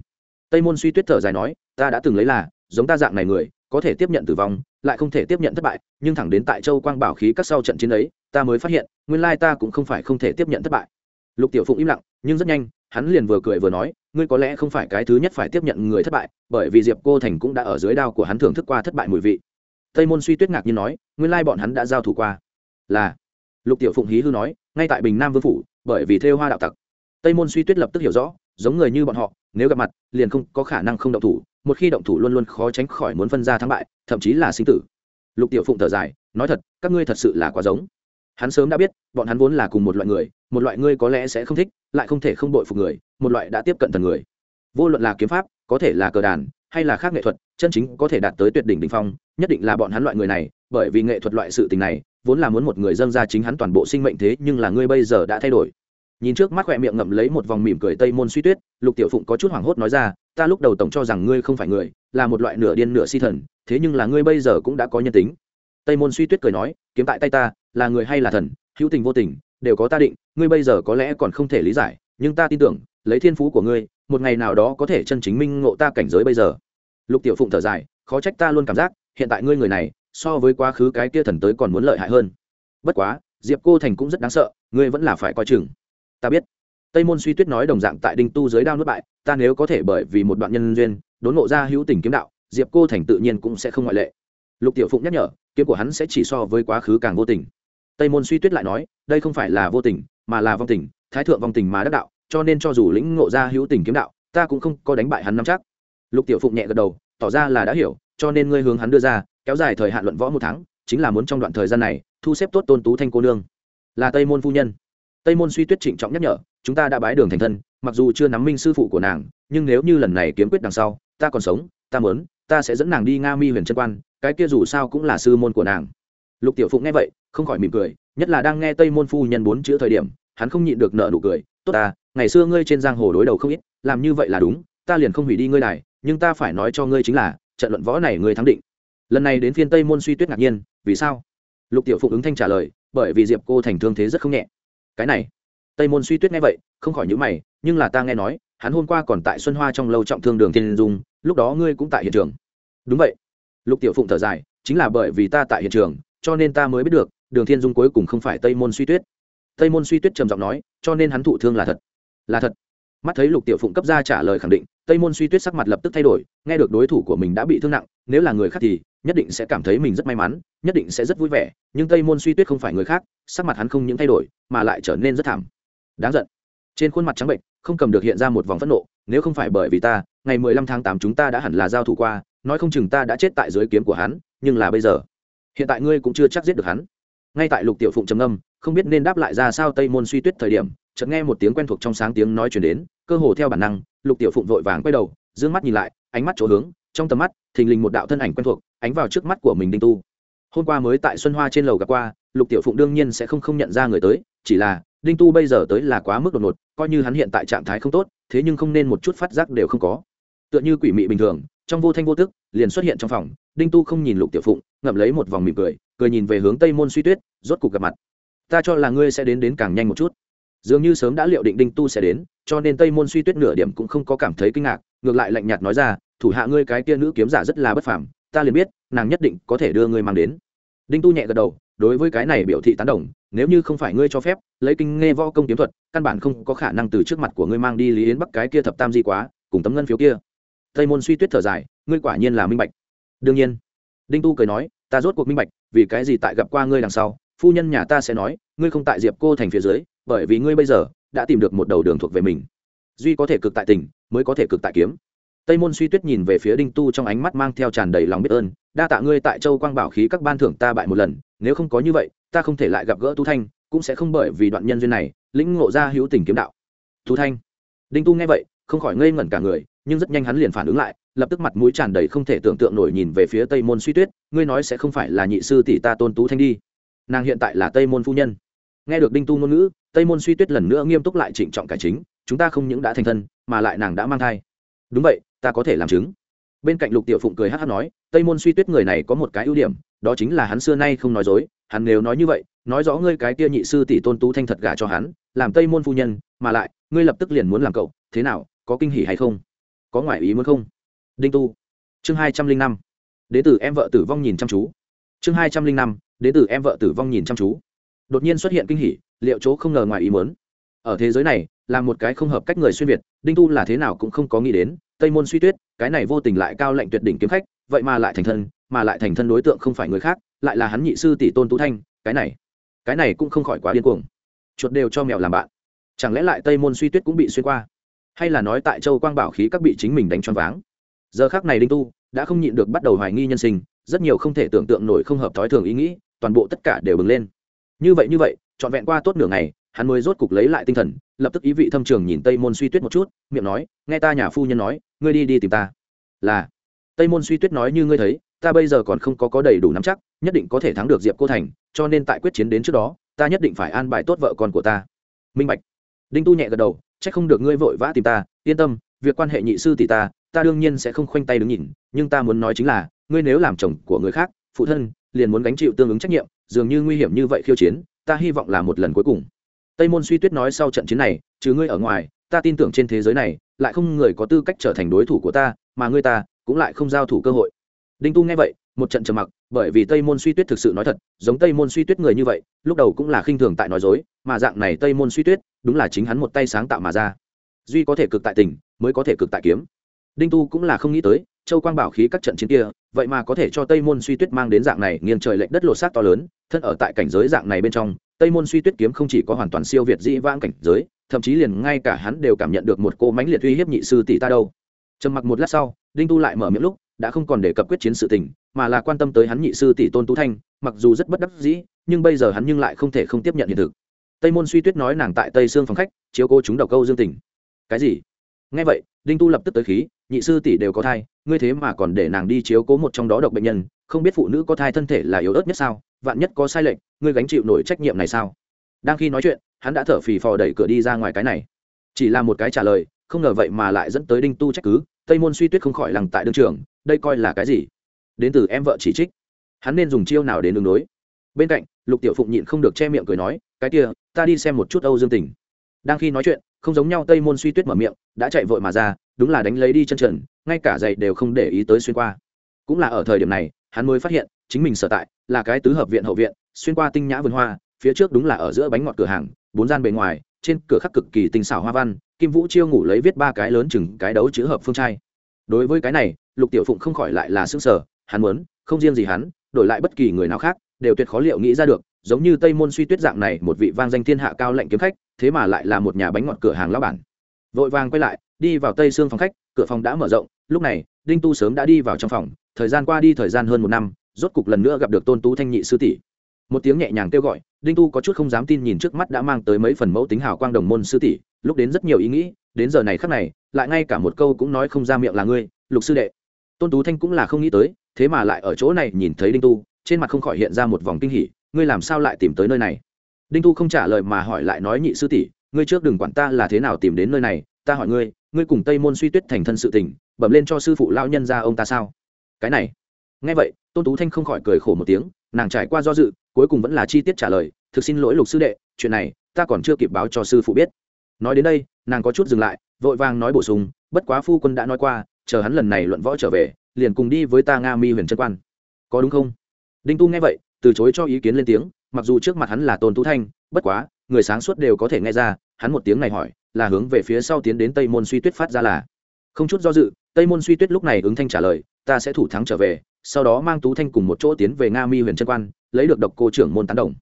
Tây môn suy tuyết thở dài nói, ta đã từng lấy là, giống ta dạng này người có thể tiếp nhận tử vong, lại không thể tiếp nhận thất bại, nhưng thẳng đến tại châu quang bảo khí các sau trận chiến ấy, ta mới phát hiện, nguyên lai ta cũng không phải không thể tiếp nhận thất bại. Lục tiểu phụng im lặng, nhưng rất nhanh, hắn liền vừa cười vừa nói, ngươi có lẽ không phải cái thứ nhất phải tiếp nhận người thất bại, bởi vì diệp cô thành cũng đã ở dưới đao của hắn thưởng thức qua thất bại mùi vị. Tây môn suy tuyết ngạc nhiên nói, nguyên lai bọn hắn đã giao thủ qua. Là, lục tiểu phụng hí hư nói, ngay tại bình nam vương phủ, bởi vì thêu hoa đạo tặc. Tây môn suy tuyết lập tức hiểu rõ, giống người như bọn họ, nếu gặp mặt, liền không có khả năng không động thủ một khi động thủ luôn luôn khó tránh khỏi muốn phân ra thắng bại, thậm chí là sinh tử. Lục tiểu phụng thở dài, nói thật, các ngươi thật sự là quá giống. Hắn sớm đã biết, bọn hắn vốn là cùng một loại người, một loại ngươi có lẽ sẽ không thích, lại không thể không đội phục người, một loại đã tiếp cận thần người. Vô luận là kiếm pháp, có thể là cờ đàn, hay là khác nghệ thuật, chân chính có thể đạt tới tuyệt đỉnh đỉnh phong, nhất định là bọn hắn loại người này, bởi vì nghệ thuật loại sự tình này, vốn là muốn một người dâng ra chính hắn toàn bộ sinh mệnh thế, nhưng là ngươi bây giờ đã thay đổi nhìn trước mắt khoe miệng ngậm lấy một vòng mỉm cười tây môn suy tuyết, lục tiểu phụng có chút hoảng hốt nói ra, ta lúc đầu tổng cho rằng ngươi không phải người, là một loại nửa điên nửa si thần, thế nhưng là ngươi bây giờ cũng đã có nhân tính. Tây môn suy tuyết cười nói, kiếm tại tay ta, là người hay là thần, hữu tình vô tình, đều có ta định, ngươi bây giờ có lẽ còn không thể lý giải, nhưng ta tin tưởng, lấy thiên phú của ngươi, một ngày nào đó có thể chân chính minh ngộ ta cảnh giới bây giờ. Lục tiểu phụng thở dài, khó trách ta luôn cảm giác, hiện tại ngươi người này, so với quá khứ cái kia thần tới còn muốn lợi hại hơn. Bất quá, diệp cô thành cũng rất đáng sợ, ngươi vẫn là phải coi chừng ta biết. Tây môn suy tuyết nói đồng dạng tại đinh tu giới đao nuốt bại, ta nếu có thể bởi vì một đoạn nhân duyên, đốn ngộ ra hữu tình kiếm đạo, diệp cô thành tự nhiên cũng sẽ không ngoại lệ. Lục tiểu phụng nhắc nhở, kiếm của hắn sẽ chỉ so với quá khứ càng vô tình. Tây môn suy tuyết lại nói, đây không phải là vô tình, mà là vong tình, thái thượng vong tình mà đắc đạo, cho nên cho dù lĩnh ngộ ra hữu tình kiếm đạo, ta cũng không có đánh bại hắn nắm chắc. Lục tiểu phụng nhẹ gật đầu, tỏ ra là đã hiểu, cho nên ngươi hướng hắn đưa ra, kéo dài thời hạn luận võ một tháng, chính là muốn trong đoạn thời gian này, thu xếp tốt tôn tú thanh cô nương. Là tây môn phu nhân tây môn suy tuyết trịnh trọng nhắc nhở chúng ta đã bái đường thành thân mặc dù chưa nắm minh sư phụ của nàng nhưng nếu như lần này kiếm quyết đằng sau ta còn sống ta muốn ta sẽ dẫn nàng đi nga mi huyền trân quan cái kia dù sao cũng là sư môn của nàng. Lục tiểu phụng nghe vậy không khỏi mỉm cười nhất là đang nghe tây môn phu nhân bốn chữ thời điểm hắn không nhịn được nợ nụ cười tốt ta ngày xưa ngươi trên giang hồ đối đầu không ít làm như vậy là đúng ta liền không hủy đi ngươi này, nhưng ta phải nói cho ngươi chính là trận luận võ này ngươi thắng định. Lần này đến phiên tây môn suy tuyết ngạc nhiên vì sao? Lục tiểu phụng ứng thanh trả lời bởi vì diệp cô thành thương thế rất không nhẹ cái này. Tây môn suy tuyết nghe vậy, không khỏi nhữ mày, nhưng là ta nghe nói, hắn hôm qua còn tại xuân hoa trong lâu trọng thương đường thiên dung, lúc đó ngươi cũng tại hiện trường. Đúng vậy. Lục tiểu phụng thở dài, chính là bởi vì ta tại hiện trường, cho nên ta mới biết được, đường thiên dung cuối cùng không phải tây môn suy tuyết. Tây môn suy tuyết trầm giọng nói, cho nên hắn thụ thương là thật. Là thật mắt thấy lục tiểu phụng cấp ra trả lời khẳng định, tây môn suy tuyết sắc mặt lập tức thay đổi, nghe được đối thủ của mình đã bị thương nặng, nếu là người khác thì nhất định sẽ cảm thấy mình rất may mắn, nhất định sẽ rất vui vẻ, nhưng tây môn suy tuyết không phải người khác, sắc mặt hắn không những thay đổi, mà lại trở nên rất thảm. Đáng giận. Trên khuôn mặt trắng bệnh, không cầm được hiện ra một vòng phẫn nộ, nếu không phải bởi vì ta, ngày mười lăm tháng tám chúng ta đã hẳn là giao thủ qua, nói không chừng ta đã chết tại dưới kiếm của hắn, nhưng là bây giờ, hiện tại ngươi cũng chưa chắc giết được hắn. Ngay tại lục tiểu phụng trầm âm không biết nên đáp lại ra sao tây môn suy tuyết thời điểm, chợt nghe một tiếng quen thuộc trong sáng tiếng nói chuyển đến cơ hồ theo bản năng, lục tiểu phụng vội vàng quay đầu d ư ơ n g mắt nhìn lại, ánh mắt chỗ hướng, trong tầm mắt, thình lình một đạo thân ảnh quen thuộc, ánh vào trước mắt của mình đinh tu. Hôm qua mới tại xuân hoa trên lầu gặp qua, lục tiểu phụng đương nhiên sẽ không không nhận ra người tới, chỉ là, đinh tu bây giờ tới là quá mức đột ngột, coi như hắn hiện tại trạng thái không tốt, thế nhưng không nên một chút phát giác đều không có. Tựa như quỷ mị bình thường, trong vô thanh vô tức, liền xuất hiện trong phòng, đinh tu không nhìn lục tiểu phụng, ngậm lấy một vòng mỉm cười cười nhìn về hướng tây môn suy tuyết, rốt cục gặp mặt. Ta cho là ngươi sẽ đến đến càng nhanh một chút dường như sớm đã liệu định đinh tu sẽ đến, cho nên tây môn suy tuyết nửa điểm cũng không có cảm thấy kinh ngạc, ngược lại lạnh nhạt nói ra, thủ hạ ngươi cái kia nữ kiếm giả rất là bất phàm, ta liền biết, nàng nhất định có thể đưa ngươi mang đến. Đinh tu nhẹ gật đầu, đối với cái này biểu thị tán đồng, nếu như không phải ngươi cho phép, lấy kinh nghe võ công kiếm thuật, căn bản không có khả năng từ trước mặt của ngươi mang đi lý yến bắc cái kia thập tam di quá, cùng tấm ngân phiếu kia. Tây môn suy tuyết thở dài, ngươi quả nhiên là minh bạch. Đương nhiên. Đinh tu cười nói, ta rốt cuộc minh bạch, vì cái gì tại gặp qua ngươi đằng sau, phu nhân nhà ta sẽ nói, ngươi không tại diệp cô thành phía dưới bởi vì ngươi bây giờ đã tìm được một đầu đường thuộc về mình. Duy có thể cực tại tình, mới có thể cực tại kiếm. Tây môn suy tuyết nhìn về phía đinh tu trong ánh mắt mang theo tràn đầy lòng biết ơn, đa tạ ngươi tại châu quang bảo khí các ban thưởng ta bại một lần, nếu không có như vậy, ta không thể lại gặp gỡ tu thanh, cũng sẽ không bởi vì đoạn nhân duyên này, lĩnh ngộ ra hữu tình kiếm đạo. Tu thanh. Đinh tu nghe vậy, không khỏi ngây ngẩn cả người, nhưng rất nhanh hắn liền phản ứng lại, lập tức mặt mũi tràn đầy không thể tưởng tượng nổi nhìn về phía tây môn suy tuyết, ngươi nói sẽ không phải là nhị sư tỷ ta tôn tú thanh đi. Nàng hiện tại là tây môn phu nhân nghe được đinh tu ngôn ngữ, tây môn suy tuyết lần nữa nghiêm túc lại trịnh trọng cải chính, chúng ta không những đã thành thân, mà lại nàng đã mang thai. Đúng vậy, ta có thể làm chứng. Bên cạnh lục tiểu phụng cười hát hát nói, tây môn suy tuyết người này có một cái ưu điểm, đó chính là hắn xưa nay không nói dối, hắn nếu nói như vậy, nói rõ ngươi cái kia nhị sư tỷ tôn tú thanh thật gả cho hắn, làm tây môn phu nhân, mà lại, ngươi lập tức liền muốn làm cậu, thế nào, có kinh hỉ hay không? Có ngoại ý muốn không? Đinh tu, chương hai trăm linh năm. Đ tử em vợ tử vong nhìn chăm chú. Chương hai trăm linh năm đ tử em vợ tử vong nhìn chăm chú đột nhiên xuất hiện kinh hỉ, liệu chỗ không ngờ ngoài ý muốn. Ở thế giới này, là một cái không hợp cách người xuyên việt, đinh tu là thế nào cũng không có nghĩ đến, tây môn suy tuyết, cái này vô tình lại cao lệnh tuyệt đỉnh kiếm khách, vậy mà lại thành thân, mà lại thành thân đối tượng không phải người khác, lại là hắn nhị sư tỷ tôn tú thanh, cái này cái này cũng không khỏi quá điên cuồng. Chuột đều cho mèo làm bạn. Chẳng lẽ lại tây môn suy tuyết cũng bị xuyên qua? Hay là nói tại châu quang bảo khí các bị chính mình đánh choáng váng? Giờ khác này đinh tu đã không nhịn được bắt đầu hoài nghi nhân sinh, rất nhiều không thể tưởng tượng nổi không hợp thói thường ý nghĩ, toàn bộ tất cả đều bừng lên như vậy như vậy, trọn vẹn qua tốt nửa ngày, hắn mới rốt cục lấy lại tinh thần, lập tức ý vị thâm trường nhìn tây môn suy tuyết một chút, miệng nói, nghe ta nhà phu nhân nói, ngươi đi đi tìm ta. Là. Tây môn suy tuyết nói như ngươi thấy, ta bây giờ còn không có có đầy đủ nắm chắc, nhất định có thể thắng được diệp cô thành, cho nên tại quyết chiến đến trước đó, ta nhất định phải an bài tốt vợ con của ta. Minh bạch. Đinh tu nhẹ gật đầu trách không được ngươi vội vã tìm ta, yên tâm, việc quan hệ nhị sư tỷ ta ta đương nhiên sẽ không khoanh tay đứng nhìn, nhưng ta muốn nói chính là, ngươi nếu làm chồng của người khác, phụ thân liền muốn gánh chịu tương ứng trách nhiệm dường như nguy hiểm như vậy khiêu chiến, ta hy vọng là một lần cuối cùng. Tây môn suy tuyết nói sau trận chiến này chứ ngươi ở ngoài, ta tin tưởng trên thế giới này, lại không người có tư cách trở thành đối thủ của ta, mà ngươi ta cũng lại không giao thủ cơ hội. Đinh tu nghe vậy, một trận trầm mặc, bởi vì tây môn suy tuyết thực sự nói thật, giống tây môn suy tuyết người như vậy, lúc đầu cũng là khinh thường tại nói dối, mà dạng này tây môn suy tuyết, đúng là chính hắn một tay sáng tạo mà ra. Duy có thể cực tại tình, mới có thể cực tại kiếm. Đinh tu cũng là không nghĩ tới, châu quang bảo khí các trận chiến kia, vậy mà có thể cho tây môn suy tuyết mang đến dạng này, nghiêng trời lệnh đất lột xác to lớn thân ở tại cảnh giới dạng này bên trong, tây môn suy tuyết kiếm không chỉ có hoàn toàn siêu việt dĩ vãng cảnh giới, thậm chí liền ngay cả hắn đều cảm nhận được một cô mãnh liệt uy hiếp nhị sư tỷ ta đâu. Trầm mặc một lát sau, đinh tu lại mở miệng lúc, đã không còn đề cập quyết chiến sự tình, mà là quan tâm tới hắn nhị sư tỷ tôn tú thanh, mặc dù rất bất đắc dĩ, nhưng bây giờ hắn nhưng lại không thể không tiếp nhận hiện thực. Tây môn suy tuyết nói nàng tại tây sương phòng khách, chiếu cô chúng đầu câu dương tình. Cái gì? Nghe vậy, đinh tu lập tức tới khí, nhị sư tỷ đều có thai, ngươi thế mà còn để nàng đi chiếu cố một trong đó độc bệnh nhân, không biết phụ nữ có thai thân thể là yếu ớt nhất sao? Vạn nhất có sai lệch, ngươi gánh chịu nổi trách nhiệm này sao? Đang khi nói chuyện, hắn đã thở phì phò đẩy cửa đi ra ngoài cái này. Chỉ là một cái trả lời, không ngờ vậy mà lại dẫn tới đinh tu trách cứ, tây môn suy tuyết không khỏi lằng tại đương trường, đây coi là cái gì? Đến từ em vợ chỉ trích. Hắn nên dùng chiêu nào đến đường đối? Bên cạnh, lục tiểu phụng nhịn không được che miệng cười nói, cái kia, ta đi xem một chút âu dương tình. Đang khi nói chuyện, không giống nhau tây môn suy tuyết mở miệng, đã chạy vội mà ra, đúng là đánh lấy đi chân trần, ngay cả giày đều không để ý tới xuyên qua. Cũng là ở thời điểm này, hắn mới phát hiện, chính mình sở tại là cái tứ hợp viện hậu viện, xuyên qua tinh nhã vườn hoa, phía trước đúng là ở giữa bánh ngọt cửa hàng, bốn gian bề ngoài, trên cửa khắc cực kỳ tinh xảo hoa văn, kim vũ chiêu ngủ lấy viết ba cái lớn chừng cái đấu chữ hợp phương trai đối với cái này, lục tiểu phụng không khỏi lại là xương sở hắn muốn, không riêng gì hắn, đổi lại bất kỳ người nào khác, đều tuyệt khó liệu nghĩ ra được, giống như tây môn suy tuyết dạng này một vị vang danh thiên hạ cao lệnh kiếm khách, thế mà lại là một nhà bánh ngọt cửa hàng lão bản. Vội vàng quay lại, đi vào tây xương phòng khách, cửa phòng đã mở rộng, lúc này, đinh tu sớm đã đi vào trong phòng, thời gian qua đi thời gian hơn một năm rốt cục lần nữa gặp được tôn tú thanh nhị sư tỷ. Một tiếng nhẹ nhàng kêu gọi, đinh tu có chút không dám tin nhìn trước mắt đã mang tới mấy phần mẫu tính hào quang đồng môn sư tỷ, lúc đến rất nhiều ý nghĩ, đến giờ này khắc này, lại ngay cả một câu cũng nói không ra miệng là ngươi, lục sư đệ. Tôn tú thanh cũng là không nghĩ tới, thế mà lại ở chỗ này nhìn thấy đinh tu, trên mặt không khỏi hiện ra một vòng kinh hỉ, ngươi làm sao lại tìm tới nơi này? Đinh tu không trả lời mà hỏi lại nói nhị sư tỷ, ngươi trước đừng quản ta là thế nào tìm đến nơi này, ta hỏi ngươi ngươi cùng tây môn suy tuyết thành thân sự tình, bẩm lên cho sư phụ lao nhân ra ông ta sao? Cái này. Nghe vậy tôn tú thanh không khỏi cười khổ một tiếng, nàng trải qua do dự, cuối cùng vẫn là chi tiết trả lời, thực xin lỗi lục sư đệ, chuyện này ta còn chưa kịp báo cho sư phụ biết. Nói đến đây, nàng có chút dừng lại, vội vàng nói bổ sung, bất quá phu quân đã nói qua, chờ hắn lần này luận võ trở về, liền cùng đi với ta nga mi huyền trân quan. Có đúng không? Đinh tu nghe vậy, từ chối cho ý kiến lên tiếng, mặc dù trước mặt hắn là tôn tú thanh, bất quá, người sáng suốt đều có thể nghe ra, hắn một tiếng này hỏi, là hướng về phía sau tiến đến tây môn suy tuyết phát ra là. Không chút do dự, tây môn suy tuyết lúc này ứng thanh trả lời, ta sẽ thủ thắng trở về sau đó mang tú thanh cùng một chỗ tiến về nga mi huyền trân quan, lấy được độc cô trưởng môn tán đồng.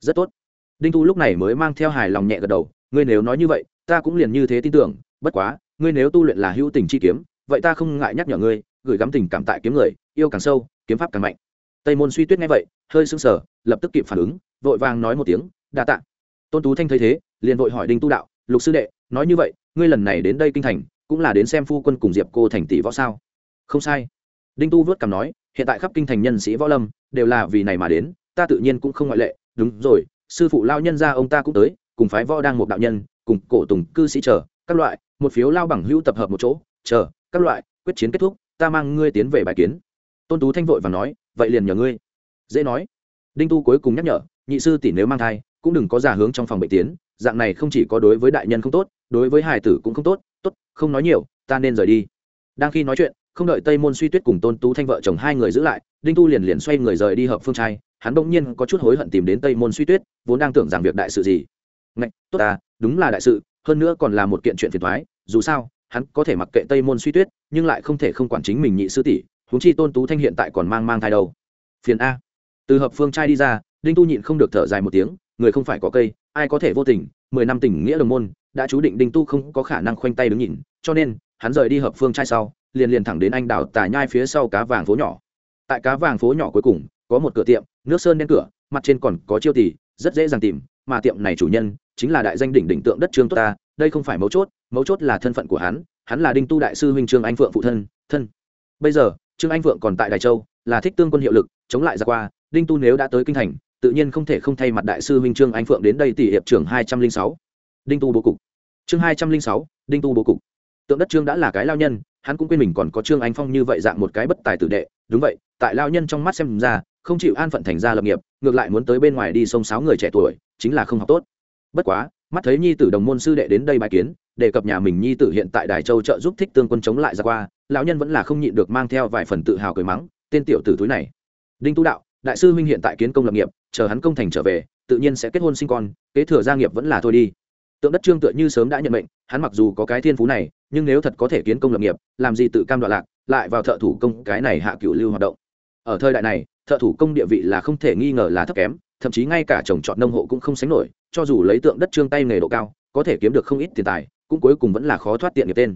Rất tốt. Đinh tu lúc này mới mang theo hài lòng nhẹ gật đầu, ngươi nếu nói như vậy, ta cũng liền như thế tin tưởng, bất quá, ngươi nếu tu luyện là hữu tình chi kiếm, vậy ta không ngại nhắc nhở ngươi, gửi gắm tình cảm tại kiếm người, yêu càng sâu, kiếm pháp càng mạnh. Tây môn suy tuyết nghe vậy, hơi sưng sờ, lập tức kịp phản ứng, vội vàng nói một tiếng, đa tạ. Tôn tú thanh thấy thế, liền vội hỏi đinh tu đạo, lục sư đệ, nói như vậy, ngươi lần này đến đây kinh thành, cũng là đến xem phu quân cùng diệp cô thành tỷ võ sao? Không sai. Đinh tu vớt cằm nói hiện tại khắp kinh thành nhân sĩ võ lâm đều là vì này mà đến, ta tự nhiên cũng không ngoại lệ. Đúng rồi, sư phụ lao nhân ra ông ta cũng tới, cùng phái võ đang một đạo nhân, cùng cổ tùng, cư sĩ chờ, các loại, một phiếu lao bằng hữu tập hợp một chỗ, chờ, các loại, quyết chiến kết thúc, ta mang ngươi tiến về bài kiến. Tôn tú thanh vội và nói, vậy liền nhờ ngươi. Dễ nói. Đinh tu cuối cùng nhắc nhở, nhị sư tỷ nếu mang thai, cũng đừng có giả hướng trong phòng bệnh tiến, dạng này không chỉ có đối với đại nhân không tốt, đối với hải tử cũng không tốt. Tốt, không nói nhiều, ta nên rời đi. Đang khi nói chuyện không đợi tây môn suy tuyết cùng tôn tú thanh vợ chồng hai người giữ lại, đinh tu liền liền xoay người rời đi hợp phương trai, hắn bỗng nhiên có chút hối hận tìm đến tây môn suy tuyết, vốn đang tưởng rằng việc đại sự gì. Ngạch, tốt à đúng là đại sự, hơn nữa còn là một kiện chuyện phiền thoái dù sao, hắn có thể mặc kệ tây môn suy tuyết, nhưng lại không thể không quản chính mình nhị sư tỷ, huống chi tôn tú thanh hiện tại còn mang mang thai đâu. Phiền a. Từ hợp phương trai đi ra, đinh tu nhịn không được thở dài một tiếng, người không phải có cây, ai có thể vô tình, mười năm tình nghĩa đồng môn, đã chú định đinh tu không có khả năng khoanh tay đứng nhìn, cho nên hắn rời đi hợp phương trai sau, liền liền thẳng đến anh đào tà nhai phía sau cá vàng phố nhỏ. Tại cá vàng phố nhỏ cuối cùng, có một cửa tiệm, nước sơn đen cửa, mặt trên còn có chiêu tỷ, rất dễ dàng tìm, mà tiệm này chủ nhân chính là đại danh đỉnh đỉnh tượng đất trương tốt ta, đây không phải mấu chốt mấu chốt là thân phận của hắn hắn là đinh tu đại sư huynh trương anh phượng phụ thân thân. Bây giờ, trương anh phượng còn tại đài châu, là thích tương quân hiệu lực, chống lại ra qua, đinh tu nếu đã tới kinh thành, tự nhiên không thể không thay mặt đại sư huynh trương anh phượng đến đây tỷ hiệp trưởng hai trăm linh sáu. Đinh tu bố cục. Chương hai trăm linh sáu, đinh tu bố cục tượng đất trương đã là cái lao nhân, hắn cũng quên mình còn có trương anh phong như vậy dạng một cái bất tài tử đệ. Đúng vậy, tại lao nhân trong mắt xem ra, không chịu an phận thành ra lập nghiệp, ngược lại muốn tới bên ngoài đi sông sáo người trẻ tuổi, chính là không học tốt. Bất quá, mắt thấy nhi tử đồng môn sư đệ đến đây bài kiến, đề cập nhà mình nhi tử hiện tại đài châu trợ giúp thích tương quân chống lại ra qua, lão nhân vẫn là không nhịn được mang theo vài phần tự hào cười mắng, tên tiểu tử túi này. Đinh tu đạo, đại sư huynh hiện tại kiến công lập nghiệp, chờ hắn công thành trở về, tự nhiên sẽ kết hôn sinh con, kế thừa gia nghiệp vẫn là thôi đi. Tượng đất trương tựa như sớm đã nhận mệnh, hắn mặc dù có cái thiên phú này nhưng nếu thật có thể kiến công lập nghiệp, làm gì tự cam đoạn lạc, lại vào thợ thủ công cái này hạ cựu lưu hoạt động. Ở thời đại này, thợ thủ công địa vị là không thể nghi ngờ là thấp kém, thậm chí ngay cả trồng trọt nông hộ cũng không sánh nổi, cho dù lấy tượng đất trương tay nghề độ cao, có thể kiếm được không ít tiền tài, cũng cuối cùng vẫn là khó thoát tiện nghiệp tên.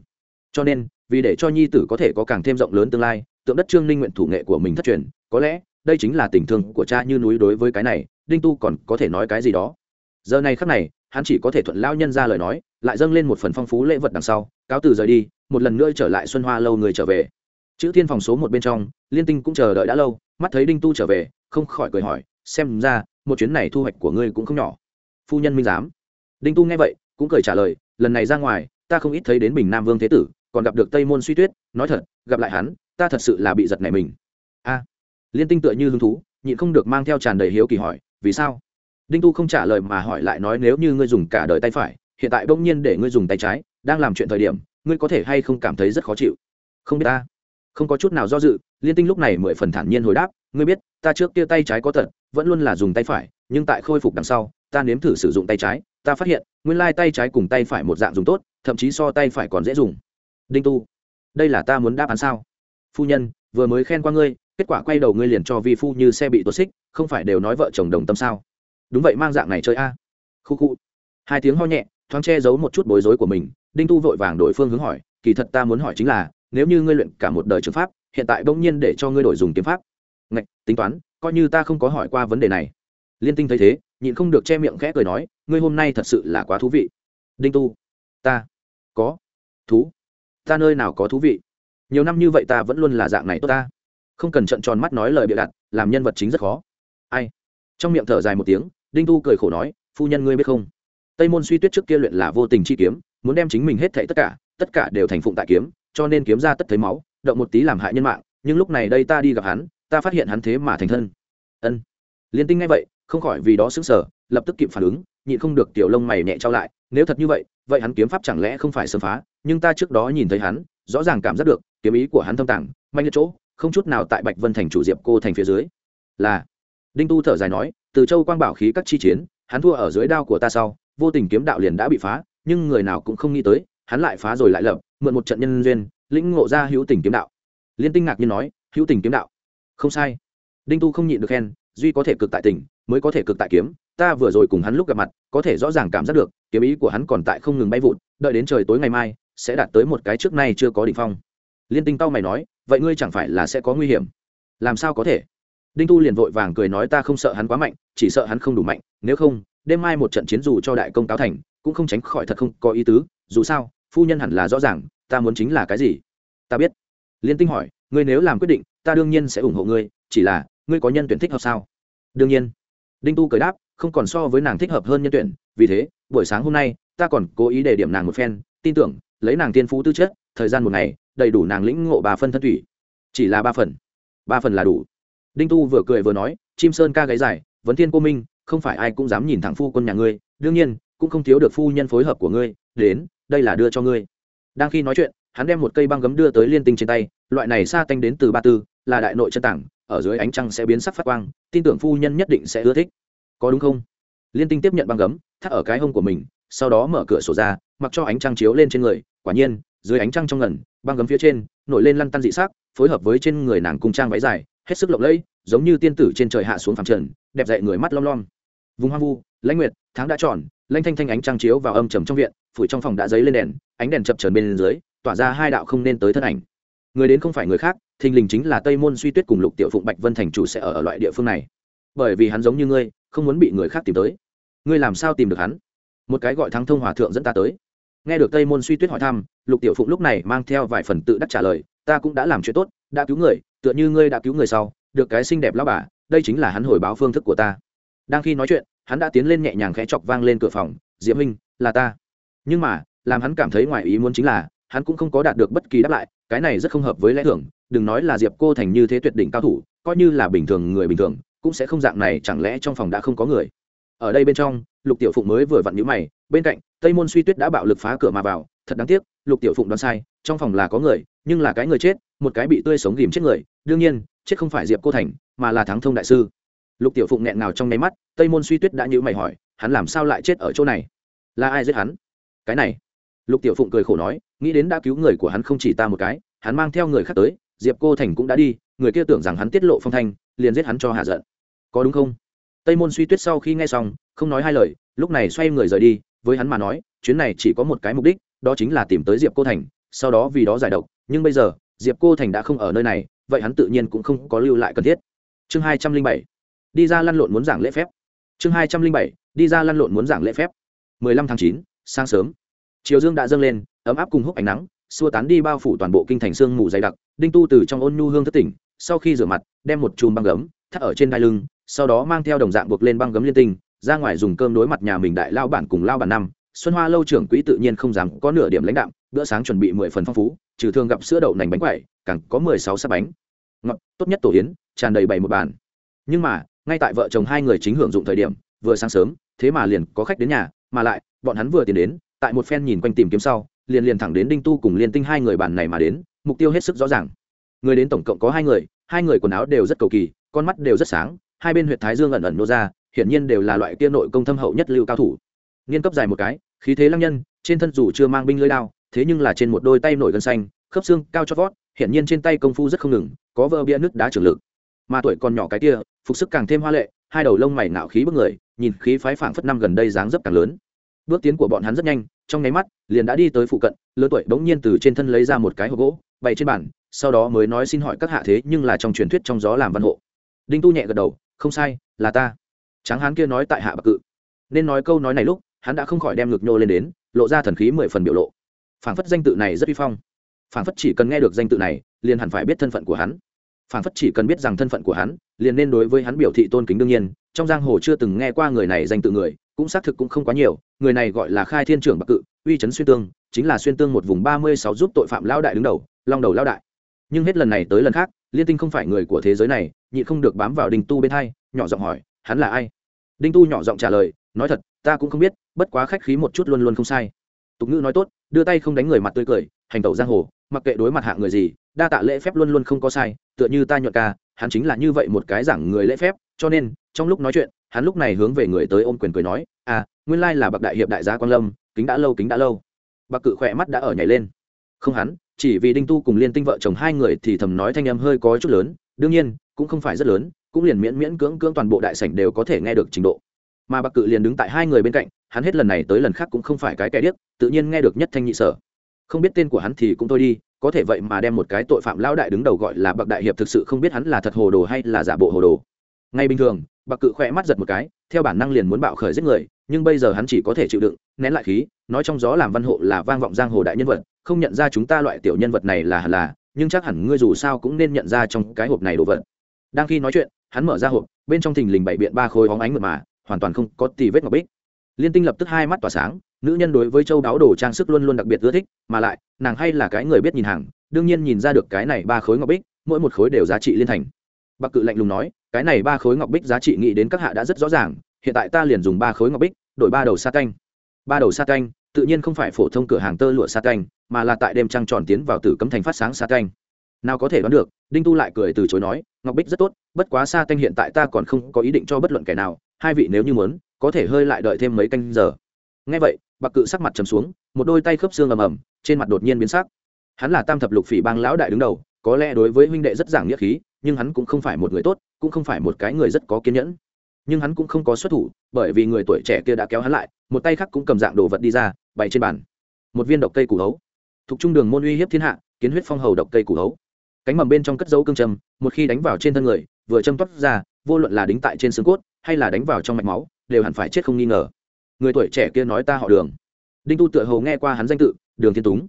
Cho nên, vì để cho nhi tử có thể có càng thêm rộng lớn tương lai, tượng đất trương ninh nguyện thủ nghệ của mình thất truyền, có lẽ, đây chính là tình thương của cha như núi đối với cái này, đinh tu còn có thể nói cái gì đó. Giờ này khắc này hắn chỉ có thể thuận lao nhân ra lời nói, lại dâng lên một phần phong phú lễ vật đằng sau, cáo từ rời đi, một lần nữa trở lại xuân hoa lâu người trở về. Chữ thiên phòng số một bên trong, liên tinh cũng chờ đợi đã lâu, mắt thấy đinh tu trở về, không khỏi cười hỏi, xem ra, một chuyến này thu hoạch của ngươi cũng không nhỏ. Phu nhân minh giám. Đinh tu nghe vậy, cũng cười trả lời, lần này ra ngoài, ta không ít thấy đến bình nam vương thế tử, còn gặp được tây môn suy tuyết, nói thật, gặp lại hắn, ta thật sự là bị giật này mình. A. Liên tinh tựa như hứng thú, nhịn không được mang theo tràn đầy hiếu kỳ hỏi, vì sao? Đinh tu không trả lời mà hỏi lại nói nếu như ngươi dùng cả đời tay phải, hiện tại bỗng nhiên để ngươi dùng tay trái, đang làm chuyện thời điểm, ngươi có thể hay không cảm thấy rất khó chịu? Không biết ta. Không có chút nào do dự, liên tinh lúc này mười phần thản nhiên hồi đáp, ngươi biết, ta trước kia tay trái có tật, vẫn luôn là dùng tay phải, nhưng tại khôi phục đằng sau, ta nếm thử sử dụng tay trái, ta phát hiện, nguyên lai tay trái cùng tay phải một dạng dùng tốt, thậm chí so tay phải còn dễ dùng. Đinh tu, đây là ta muốn đáp án sao? Phu nhân, vừa mới khen qua ngươi, kết quả quay đầu ngươi liền cho vi phu như xe bị tuột xích, không phải đều nói vợ chồng đồng tâm sao? Đúng vậy, mang dạng này chơi a. À. khu khu. Hai tiếng ho nhẹ, thoáng che giấu một chút bối rối của mình, đinh tu vội vàng đổi phương hướng hỏi, kỳ thật ta muốn hỏi chính là, nếu như ngươi luyện cả một đời trường pháp, hiện tại bỗng nhiên để cho ngươi đổi dùng kiếm pháp. Ngạch, tính toán, coi như ta không có hỏi qua vấn đề này. Liên tinh thấy thế, nhịn không được che miệng khẽ cười nói, ngươi hôm nay thật sự là quá thú vị. Đinh tu. Ta. Có. Thú. Ta nơi nào có thú vị? Nhiều năm như vậy ta vẫn luôn là dạng này tốt ta. Không cần trận tròn mắt nói lời bịa đặt, làm nhân vật chính rất khó. Ai? Trong miệng thở dài một tiếng đinh tu cười khổ nói, phu nhân ngươi biết không? Tây môn suy tuyết trước kia luyện là vô tình chi kiếm, muốn đem chính mình hết thảy tất cả tất cả đều thành phụng tại kiếm, cho nên kiếm ra tất thấy máu, động một tí làm hại nhân mạng, nhưng lúc này đây ta đi gặp hắn, ta phát hiện hắn thế mà thành thân. Ân. Liên tinh ngay vậy, không khỏi vì đó xứng sở lập tức kịp phản ứng, nhịn không được tiểu lông mày nhẹ trao lại, nếu thật như vậy vậy hắn kiếm pháp chẳng lẽ không phải sớm phá, nhưng ta trước đó nhìn thấy hắn, rõ ràng cảm giác được, kiếm ý của hắn thâm tàng manh liệt chỗ, không chút nào tại bạch vân thành chủ diệp cô thành phía dưới. Là đinh tu thở dài nói, từ châu quang bảo khí các chi chiến, hắn thua ở dưới đao của ta sau, vô tình kiếm đạo liền đã bị phá, nhưng người nào cũng không nghĩ tới, hắn lại phá rồi lại lập, mượn một trận nhân duyên, lĩnh ngộ ra hữu tình kiếm đạo. Liên tinh ngạc nhiên nói, hữu tình kiếm đạo? Không sai. Đinh tu không nhịn được khen, duy có thể cực tại tình, mới có thể cực tại kiếm. Ta vừa rồi cùng hắn lúc gặp mặt, có thể rõ ràng cảm giác được, kiếm ý của hắn còn tại không ngừng bay vụt, đợi đến trời tối ngày mai, sẽ đạt tới một cái trước nay chưa có đ ỉ n h phong. Liên tinh tao mày nói, vậy ngươi chẳng phải là sẽ có nguy hiểm? Làm sao có thể? Đinh tu liền vội vàng cười nói ta không sợ hắn quá mạnh, chỉ sợ hắn không đủ mạnh, nếu không, đêm mai một trận chiến dù cho đại công cáo thành, cũng không tránh khỏi thật không có ý tứ, dù sao, phu nhân hẳn là rõ ràng, ta muốn chính là cái gì? Ta biết. Liên tinh hỏi, ngươi nếu làm quyết định, ta đương nhiên sẽ ủng hộ ngươi, chỉ là, ngươi có nhân tuyển thích hợp sao? Đương nhiên. Đinh tu cười đáp, không còn so với nàng thích hợp hơn nhân tuyển, vì thế, buổi sáng hôm nay, ta còn cố ý để điểm nàng một phen, tin tưởng, lấy nàng tiên phú tư chất, thời gian một ngày, đầy đủ nàng lĩnh ngộ ba phân thân thủy. Chỉ là ba phần. Ba phần là đủ đinh tu vừa cười vừa nói, chim sơn ca gáy dài, vấn thiên cô minh, không phải ai cũng dám nhìn thẳng phu quân nhà ngươi, đương nhiên, cũng không thiếu được phu nhân phối hợp của ngươi, đến, đây là đưa cho ngươi. Đang khi nói chuyện, hắn đem một cây băng gấm đưa tới liên tinh trên tay, loại này xa tanh đến từ ba tư, là đại nội chân tảng, ở dưới ánh trăng sẽ biến sắc phát quang, tin tưởng phu nhân nhất định sẽ ưa thích. Có đúng không? Liên tinh tiếp nhận băng gấm, thắt ở cái hông của mình, sau đó mở cửa sổ ra, mặc cho ánh trăng chiếu lên trên người, quả nhiên, dưới ánh trăng trong ngần băng gấm phía trên, nổi lên lăn tăn dị sắc, phối hợp với trên người nàng cung trang váy dài hết sức lộng lẫy giống như tiên tử trên trời hạ xuống phẳng trần đẹp dậy người mắt lom lom. Vùng hoang vu lãnh nguyệt tháng đã tròn lanh thanh thanh ánh trăng chiếu vào âm trầm trong viện phủi trong phòng đã dấy lên đèn ánh đèn chập trần bên dưới tỏa ra hai đạo không nên tới thân ảnh. Người đến không phải người khác thình lình chính là tây môn suy tuyết cùng lục tiểu phụng bạch vân thành chủ sẽ ở, ở loại địa phương này. Bởi vì hắn giống như ngươi không muốn bị người khác tìm tới. Ngươi làm sao tìm được hắn? Một cái gọi thắng thông hòa thượng dẫn ta tới. Nghe được tây môn suy tuyết hỏi thăm lục tiểu phụng lúc này mang theo vài phần tự đắc trả lời ta cũng đã làm chuyện tốt đã cứu người tựa như ngươi đã cứu người sau, được cái xinh đẹp lao bà, đây chính là hắn hồi báo phương thức của ta. Đang khi nói chuyện, hắn đã tiến lên nhẹ nhàng khẽ chọc vang lên cửa phòng diễm minh là ta. Nhưng mà, làm hắn cảm thấy ngoài ý muốn chính là, hắn cũng không có đạt được bất kỳ đáp lại, cái này rất không hợp với lẽ thường, đừng nói là diệp cô thành như thế tuyệt đỉnh cao thủ, coi như là bình thường người bình thường, cũng sẽ không dạng này, chẳng lẽ trong phòng đã không có người? Ở đây bên trong, lục tiểu phụng mới vừa vặn nhũ mày, bên cạnh, tây môn suy tuyết đã bạo lực phá cửa mà vào, thật đáng tiếc, lục tiểu phụng đoán sai, trong phòng là có người, nhưng là cái người chết một cái bị tươi sống ghìm chết người, đương nhiên, chết không phải diệp cô thành, mà là thắng thông đại sư. Lục tiểu phụng nghẹn nào trong nháy mắt, tây môn suy tuyết đã nhữ mày hỏi, hắn làm sao lại chết ở chỗ này? Là ai giết hắn? Cái này. Lục tiểu phụng cười khổ nói, nghĩ đến đã cứu người của hắn không chỉ ta một cái, hắn mang theo người khác tới, diệp cô thành cũng đã đi, người kia tưởng rằng hắn tiết lộ phong thanh, liền giết hắn cho hạ giận. Có đúng không? Tây môn suy tuyết sau khi nghe xong, không nói hai lời, lúc này xoay người rời đi, với hắn mà nói, chuyến này chỉ có một cái mục đích, đó chính là tìm tới diệp cô thành, sau đó vì đó giải độc, nhưng bây giờ diệp cô thành đã không ở nơi này, vậy hắn tự nhiên cũng không có lưu lại cần thiết. Chương hai trăm linh bảy, đi ra lăn lộn muốn giảng lễ phép. Chương hai trăm linh bảy, đi ra lăn lộn muốn giảng lễ phép. Mười lăm tháng chín, sáng sớm. Chiều dương đã dâng lên, ấm áp cùng húc ánh nắng, xua tán đi bao phủ toàn bộ kinh thành sương mù dày đặc, đinh tu từ trong ôn nhu hương thất tỉnh, sau khi rửa mặt, đem một chùm băng gấm, thắt ở trên đai lưng, sau đó mang theo đồng dạng buộc lên băng gấm liên tinh, ra ngoài dùng cơm đối mặt nhà mình đại lao bản cùng lao bản năm xuân hoa lâu trưởng quỹ tự nhiên không dám có nửa điểm lãnh đạm, bữa sáng chuẩn bị mười phần phong phú, trừ thường gặp sữa đậu nành bánh quẩy, càng có mười sáu sắp bánh. Ngọt, tốt nhất tổ yến, tràn đầy bảy một bàn. Nhưng mà, ngay tại vợ chồng hai người chính hưởng dụng thời điểm, vừa sáng sớm, thế mà liền có khách đến nhà, mà lại, bọn hắn vừa tiến đến, tại một phen nhìn quanh tìm kiếm sau, liền liền thẳng đến đinh tu cùng liên tinh hai người bàn này mà đến, mục tiêu hết sức rõ ràng. Người đến tổng cộng có hai người hai người quần áo đều rất cầu kỳ, con mắt đều rất sáng, hai bên huyện thái dương ẩn ẩn nô ra, hiển nhiên đều là loại kia nội công thâm hậu nhất lưu cao thủ niên cấp dài một cái, khí thế lăng nhân, trên thân dù chưa mang binh lưỡi đao, thế nhưng là trên một đôi tay nổi gân xanh, khớp xương cao cho vót, hiển nhiên trên tay công phu rất không ngừng, có vỡ bia nứt đá trưởng lực. Mà tuổi còn nhỏ cái kia, phục sức càng thêm hoa lệ, hai đầu lông mày nạo khí bức người, nhìn khí phái phảng phất năm gần đây dáng dấp càng lớn. Bước tiến của bọn hắn rất nhanh, trong nháy mắt, liền đã đi tới phụ cận lớn tuổi bỗng nhiên từ trên thân lấy ra một cái hộp gỗ, bày trên bàn, sau đó mới nói xin hỏi các hạ thế nhưng là trong truyền thuyết trong gió làm văn hộ. Đinh tu nhẹ gật đầu, không sai, là ta. Tráng hán kia nói tại hạ bạc cự. Nên nói câu nói này lúc hắn đã không khỏi đem ngực nhô lên đến, lộ ra thần khí mười phần biểu lộ. Phảng phất danh tự này rất uy phong. Phảng phất chỉ cần nghe được danh tự này, liền hẳn phải biết thân phận của hắn. Phảng phất chỉ cần biết rằng thân phận của hắn, liền nên đối với hắn biểu thị tôn kính đương nhiên, trong giang hồ chưa từng nghe qua người này danh tự người, cũng xác thực cũng không quá nhiều, người này gọi là khai thiên trưởng bạc cự, uy trấn xuyên tương, chính là xuyên tương một vùng ba mươi sáu giúp tội phạm lao đại đứng đầu, long đầu lao đại. Nhưng hết lần này tới lần khác, liên tinh không phải người của thế giới này, nhị không được bám vào đình tu bên hai, nhỏ giọng hỏi, hắn là ai? Đinh tu nhỏ giọng trả lời, nói thật, ta cũng không biết bất quá khách khí một chút luôn luôn không sai. Tục ngữ nói tốt, đưa tay không đánh người mặt tươi cười, hành tẩu giang hồ, mặc kệ đối mặt hạ người gì, đa tạ lễ phép luôn luôn không có sai, tựa như ta nhuận ca, hắn chính là như vậy một cái giảng người lễ phép, cho nên, trong lúc nói chuyện, hắn lúc này hướng về người tới ôm quyền cười nói à nguyên lai là bậc đại hiệp đại gia quan lâm, kính đã lâu, kính đã lâu. Bậc cự khỏe mắt đã ở nhảy lên. Không hắn, chỉ vì đinh tu cùng liên tinh vợ chồng hai người thì thầm nói thanh em hơi có chút lớn, đương nhiên, cũng không phải rất lớn, cũng liền miễn miễn cưỡng cưỡng toàn bộ đại sảnh đều có thể nghe được trình độ mà bạc cự liền đứng tại hai người bên cạnh, hắn hết lần này tới lần khác cũng không phải cái kẻ điếc, tự nhiên nghe được nhất thanh nhị sở. Không biết tên của hắn thì cũng thôi đi, có thể vậy mà đem một cái tội phạm lão đại đứng đầu gọi là bậc đại hiệp thực sự không biết hắn là thật hồ đồ hay là giả bộ hồ đồ. Ngay bình thường, bạc cự khỏe mắt giật một cái, theo bản năng liền muốn bạo khởi giết người, nhưng bây giờ hắn chỉ có thể chịu đựng, nén lại khí, nói trong gió làm văn hộ là vang vọng giang hồ đại nhân vật, không nhận ra chúng ta loại tiểu nhân vật này là hẳn là, nhưng chắc hẳn ngươi dù sao cũng nên nhận ra trong cái hộp này đồ vật. Đang khi nói chuyện, hắn mở ra hộp, bên trong thình lình bảy biện ba khối hóng ánh mượt mà hoàn toàn không có tì vết ngọc bích. Liên tinh lập tức hai mắt tỏa sáng, nữ nhân đối với châu đáo đồ trang sức luôn luôn đặc biệt ưa thích, mà lại, nàng hay là cái người biết nhìn hàng, đương nhiên nhìn ra được cái này ba khối ngọc bích, mỗi một khối đều giá trị liên thành. Bạc cự lạnh lùng nói, cái này ba khối ngọc bích giá trị nghĩ đến các hạ đã rất rõ ràng, hiện tại ta liền dùng ba khối ngọc bích, đổi ba đầu sa canh. Ba đầu sa canh, tự nhiên không phải phổ thông cửa hàng tơ lụa sa canh, mà là tại đêm trăng tròn tiến vào tử cấm thành phát sáng sa canh. Nào có thể đoán được, đinh tu lại cười từ chối nói, ngọc bích rất tốt, bất quá sa canh hiện tại ta còn không có ý định cho bất luận kẻ nào hai vị nếu như muốn, có thể hơi lại đợi thêm mấy canh giờ. Ngay vậy, bạc cự sắc mặt trầm xuống, một đôi tay khớp xương ầm ầm, trên mặt đột nhiên biến sắc. Hắn là tam thập lục phỉ bang lão đại đứng đầu, có lẽ đối với huynh đệ rất giảng nghĩa khí, nhưng hắn cũng không phải một người tốt, cũng không phải một cái người rất có kiên nhẫn. Nhưng hắn cũng không có xuất thủ, bởi vì người tuổi trẻ kia đã kéo hắn lại, một tay khác cũng cầm dạng đồ vật đi ra, bày trên bàn. Một viên độc cây củ hấu. Thuộc trung đường môn uy hiếp thiên hạ, kiến huyết phong hầu độc cây củ hấu. Cánh mầm bên trong cất dấu cương trầm, một khi đánh vào trên thân người, vừa châm toát ra, vô luận là đính tại trên xương cốt hay là đánh vào trong mạch máu, đều hẳn phải chết không nghi ngờ. Người tuổi trẻ kia nói ta họ đường. Đinh tu tựa hồ nghe qua hắn danh tự, đường thiên túng.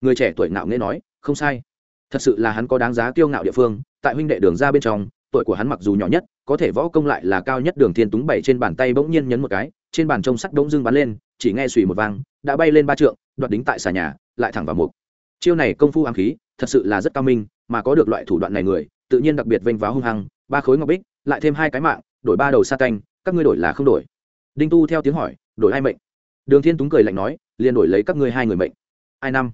Người trẻ tuổi ngạo nghễ nói, không sai. Thật sự là hắn có đáng giá kiêu ngạo địa phương, tại huynh đệ đường ra bên trong, tuổi của hắn mặc dù nhỏ nhất, có thể võ công lại là cao nhất đường thiên túng bảy trên bàn tay bỗng nhiên nhấn một cái, trên bàn trông sắt bỗng dưng bắn lên, chỉ nghe xùy một vang, đã bay lên ba trượng, đoạt đính tại xà nhà, lại thẳng vào mục. Chiêu này công phu ám khí, thật sự là rất cao minh, mà có được loại thủ đoạn này người, tự nhiên đặc biệt vênh váo hung hăng, ba khối ngọc bích, lại thêm hai cái mạng đổi ba đầu sa canh, các ngươi đổi là không đổi. Đinh tu theo tiếng hỏi, đổi hai mệnh? Đường thiên túng cười lạnh nói, liền đổi lấy các ngươi hai người mệnh. Ai năm?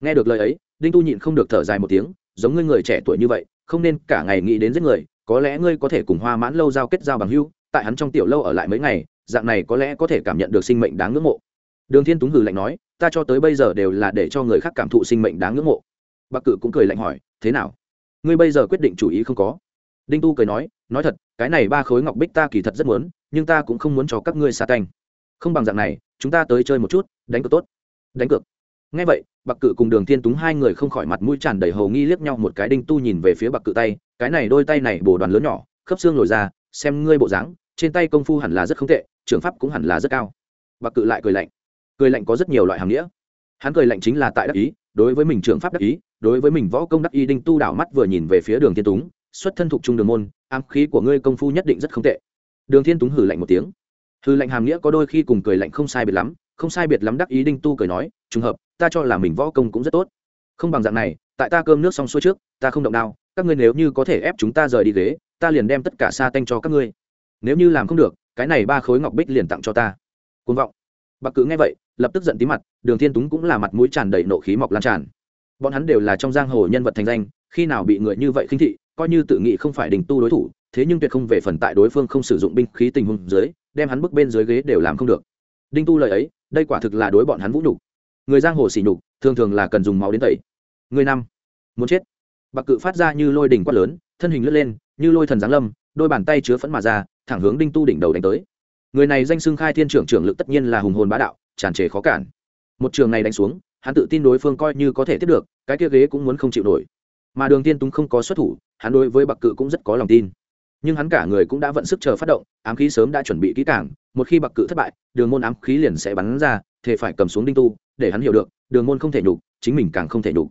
Nghe được lời ấy, đinh tu nhịn không được thở dài một tiếng, giống ngươi người trẻ tuổi như vậy, không nên cả ngày nghĩ đến giết người, có lẽ ngươi có thể cùng hoa mãn lâu giao kết giao bằng hưu tại hắn trong tiểu lâu ở lại mấy ngày, dạng này có lẽ có thể cảm nhận được sinh mệnh đáng ngưỡng mộ. Đường thiên túng hừ lạnh nói, ta cho tới bây giờ đều là để cho người khác cảm thụ sinh mệnh đáng ngưỡng mộ. Bạc cự cũng cười lạnh hỏi, thế nào? Ngươi bây giờ quyết định chủ ý không có đinh tu cười nói nói thật, cái này ba khối ngọc bích ta kỳ thật rất muốn, nhưng ta cũng không muốn cho các ngươi xa canh không bằng dạng này, chúng ta tới chơi một chút, đánh cược tốt. Đánh cược? Ngay vậy, bạc cự cùng đường thiên túng hai người không khỏi mặt mũi tràn đầy hầu nghi liếc nhau một cái đinh tu nhìn về phía bạc cự tay, cái này đôi tay này bổ đoàn lớn nhỏ, khớp xương lồi ra, xem ngươi bộ dáng, trên tay công phu hẳn là rất không tệ, trường pháp cũng hẳn là rất cao. Bạc cự lại cười lạnh. Cười lạnh có rất nhiều loại hàm nghĩa. Hắn cười lạnh chính là tại đắc ý, đối với mình trường pháp đắc ý, đối với mình võ công đắc ý đinh tu đảo mắt vừa nhìn về phía đường thiên túng xuất thân thuộc trung đường môn, ám khí của ngươi công phu nhất định rất không tệ. Đường thiên túng hử lạnh một tiếng. Hư lạnh hàm nghĩa có đôi khi cùng cười lạnh không sai biệt lắm, không sai biệt lắm đắc ý đinh tu cười nói, trùng hợp, ta cho là mình võ công cũng rất tốt. Không bằng dạng này, tại ta cơm nước xong xuôi trước, ta không động đao, các ngươi nếu như có thể ép chúng ta rời đi ghế, ta liền đem tất cả sa tanh cho các ngươi. Nếu như làm không được, cái này ba khối ngọc bích liền tặng cho ta. Côn vọng. Bạc cự nghe vậy, lập tức giận tí mặt, đường thiên túng cũng là mặt mũi tràn đầy nộ khí mọc lan tràn. Bọn hắn đều là trong giang hồ nhân vật thành danh, khi nào bị người như vậy khinh thị coi như tự nghĩ không phải đình tu đối thủ, thế nhưng tuyệt không về phần tại đối phương không sử dụng binh khí tình huống dưới, đem hắn bước bên dưới ghế đều làm không được. Đinh tu lời ấy, đây quả thực là đối bọn hắn vũ nhục. Người giang hồ xỉ nhục, thường thường là cần dùng máu đến tẩy. Người năm, muốn chết. Bạc cự phát ra như lôi đỉnh quát lớn, thân hình lướt lên, như lôi thần giáng lâm, đôi bàn tay chứa phẫn mà ra, thẳng hướng đinh tu đỉnh đầu đánh tới. Người này danh xưng khai thiên trưởng trưởng lực tất nhiên là hùng hồn bá đạo, tràn trề khó cản. Một trường này đánh xuống, hắn tự tin đối phương coi như có thể tiếp được, cái kia ghế cũng muốn không chịu nổi mà đường tiên túng không có xuất thủ, hắn đối với bạc cự cũng rất có lòng tin. Nhưng hắn cả người cũng đã vận sức chờ phát động, ám khí sớm đã chuẩn bị kỹ cảng một khi bạc cự thất bại, đường môn ám khí liền sẽ bắn ra thể phải cầm xuống đinh tu, để hắn hiểu được, đường môn không thể nhục, chính mình càng không thể nhục.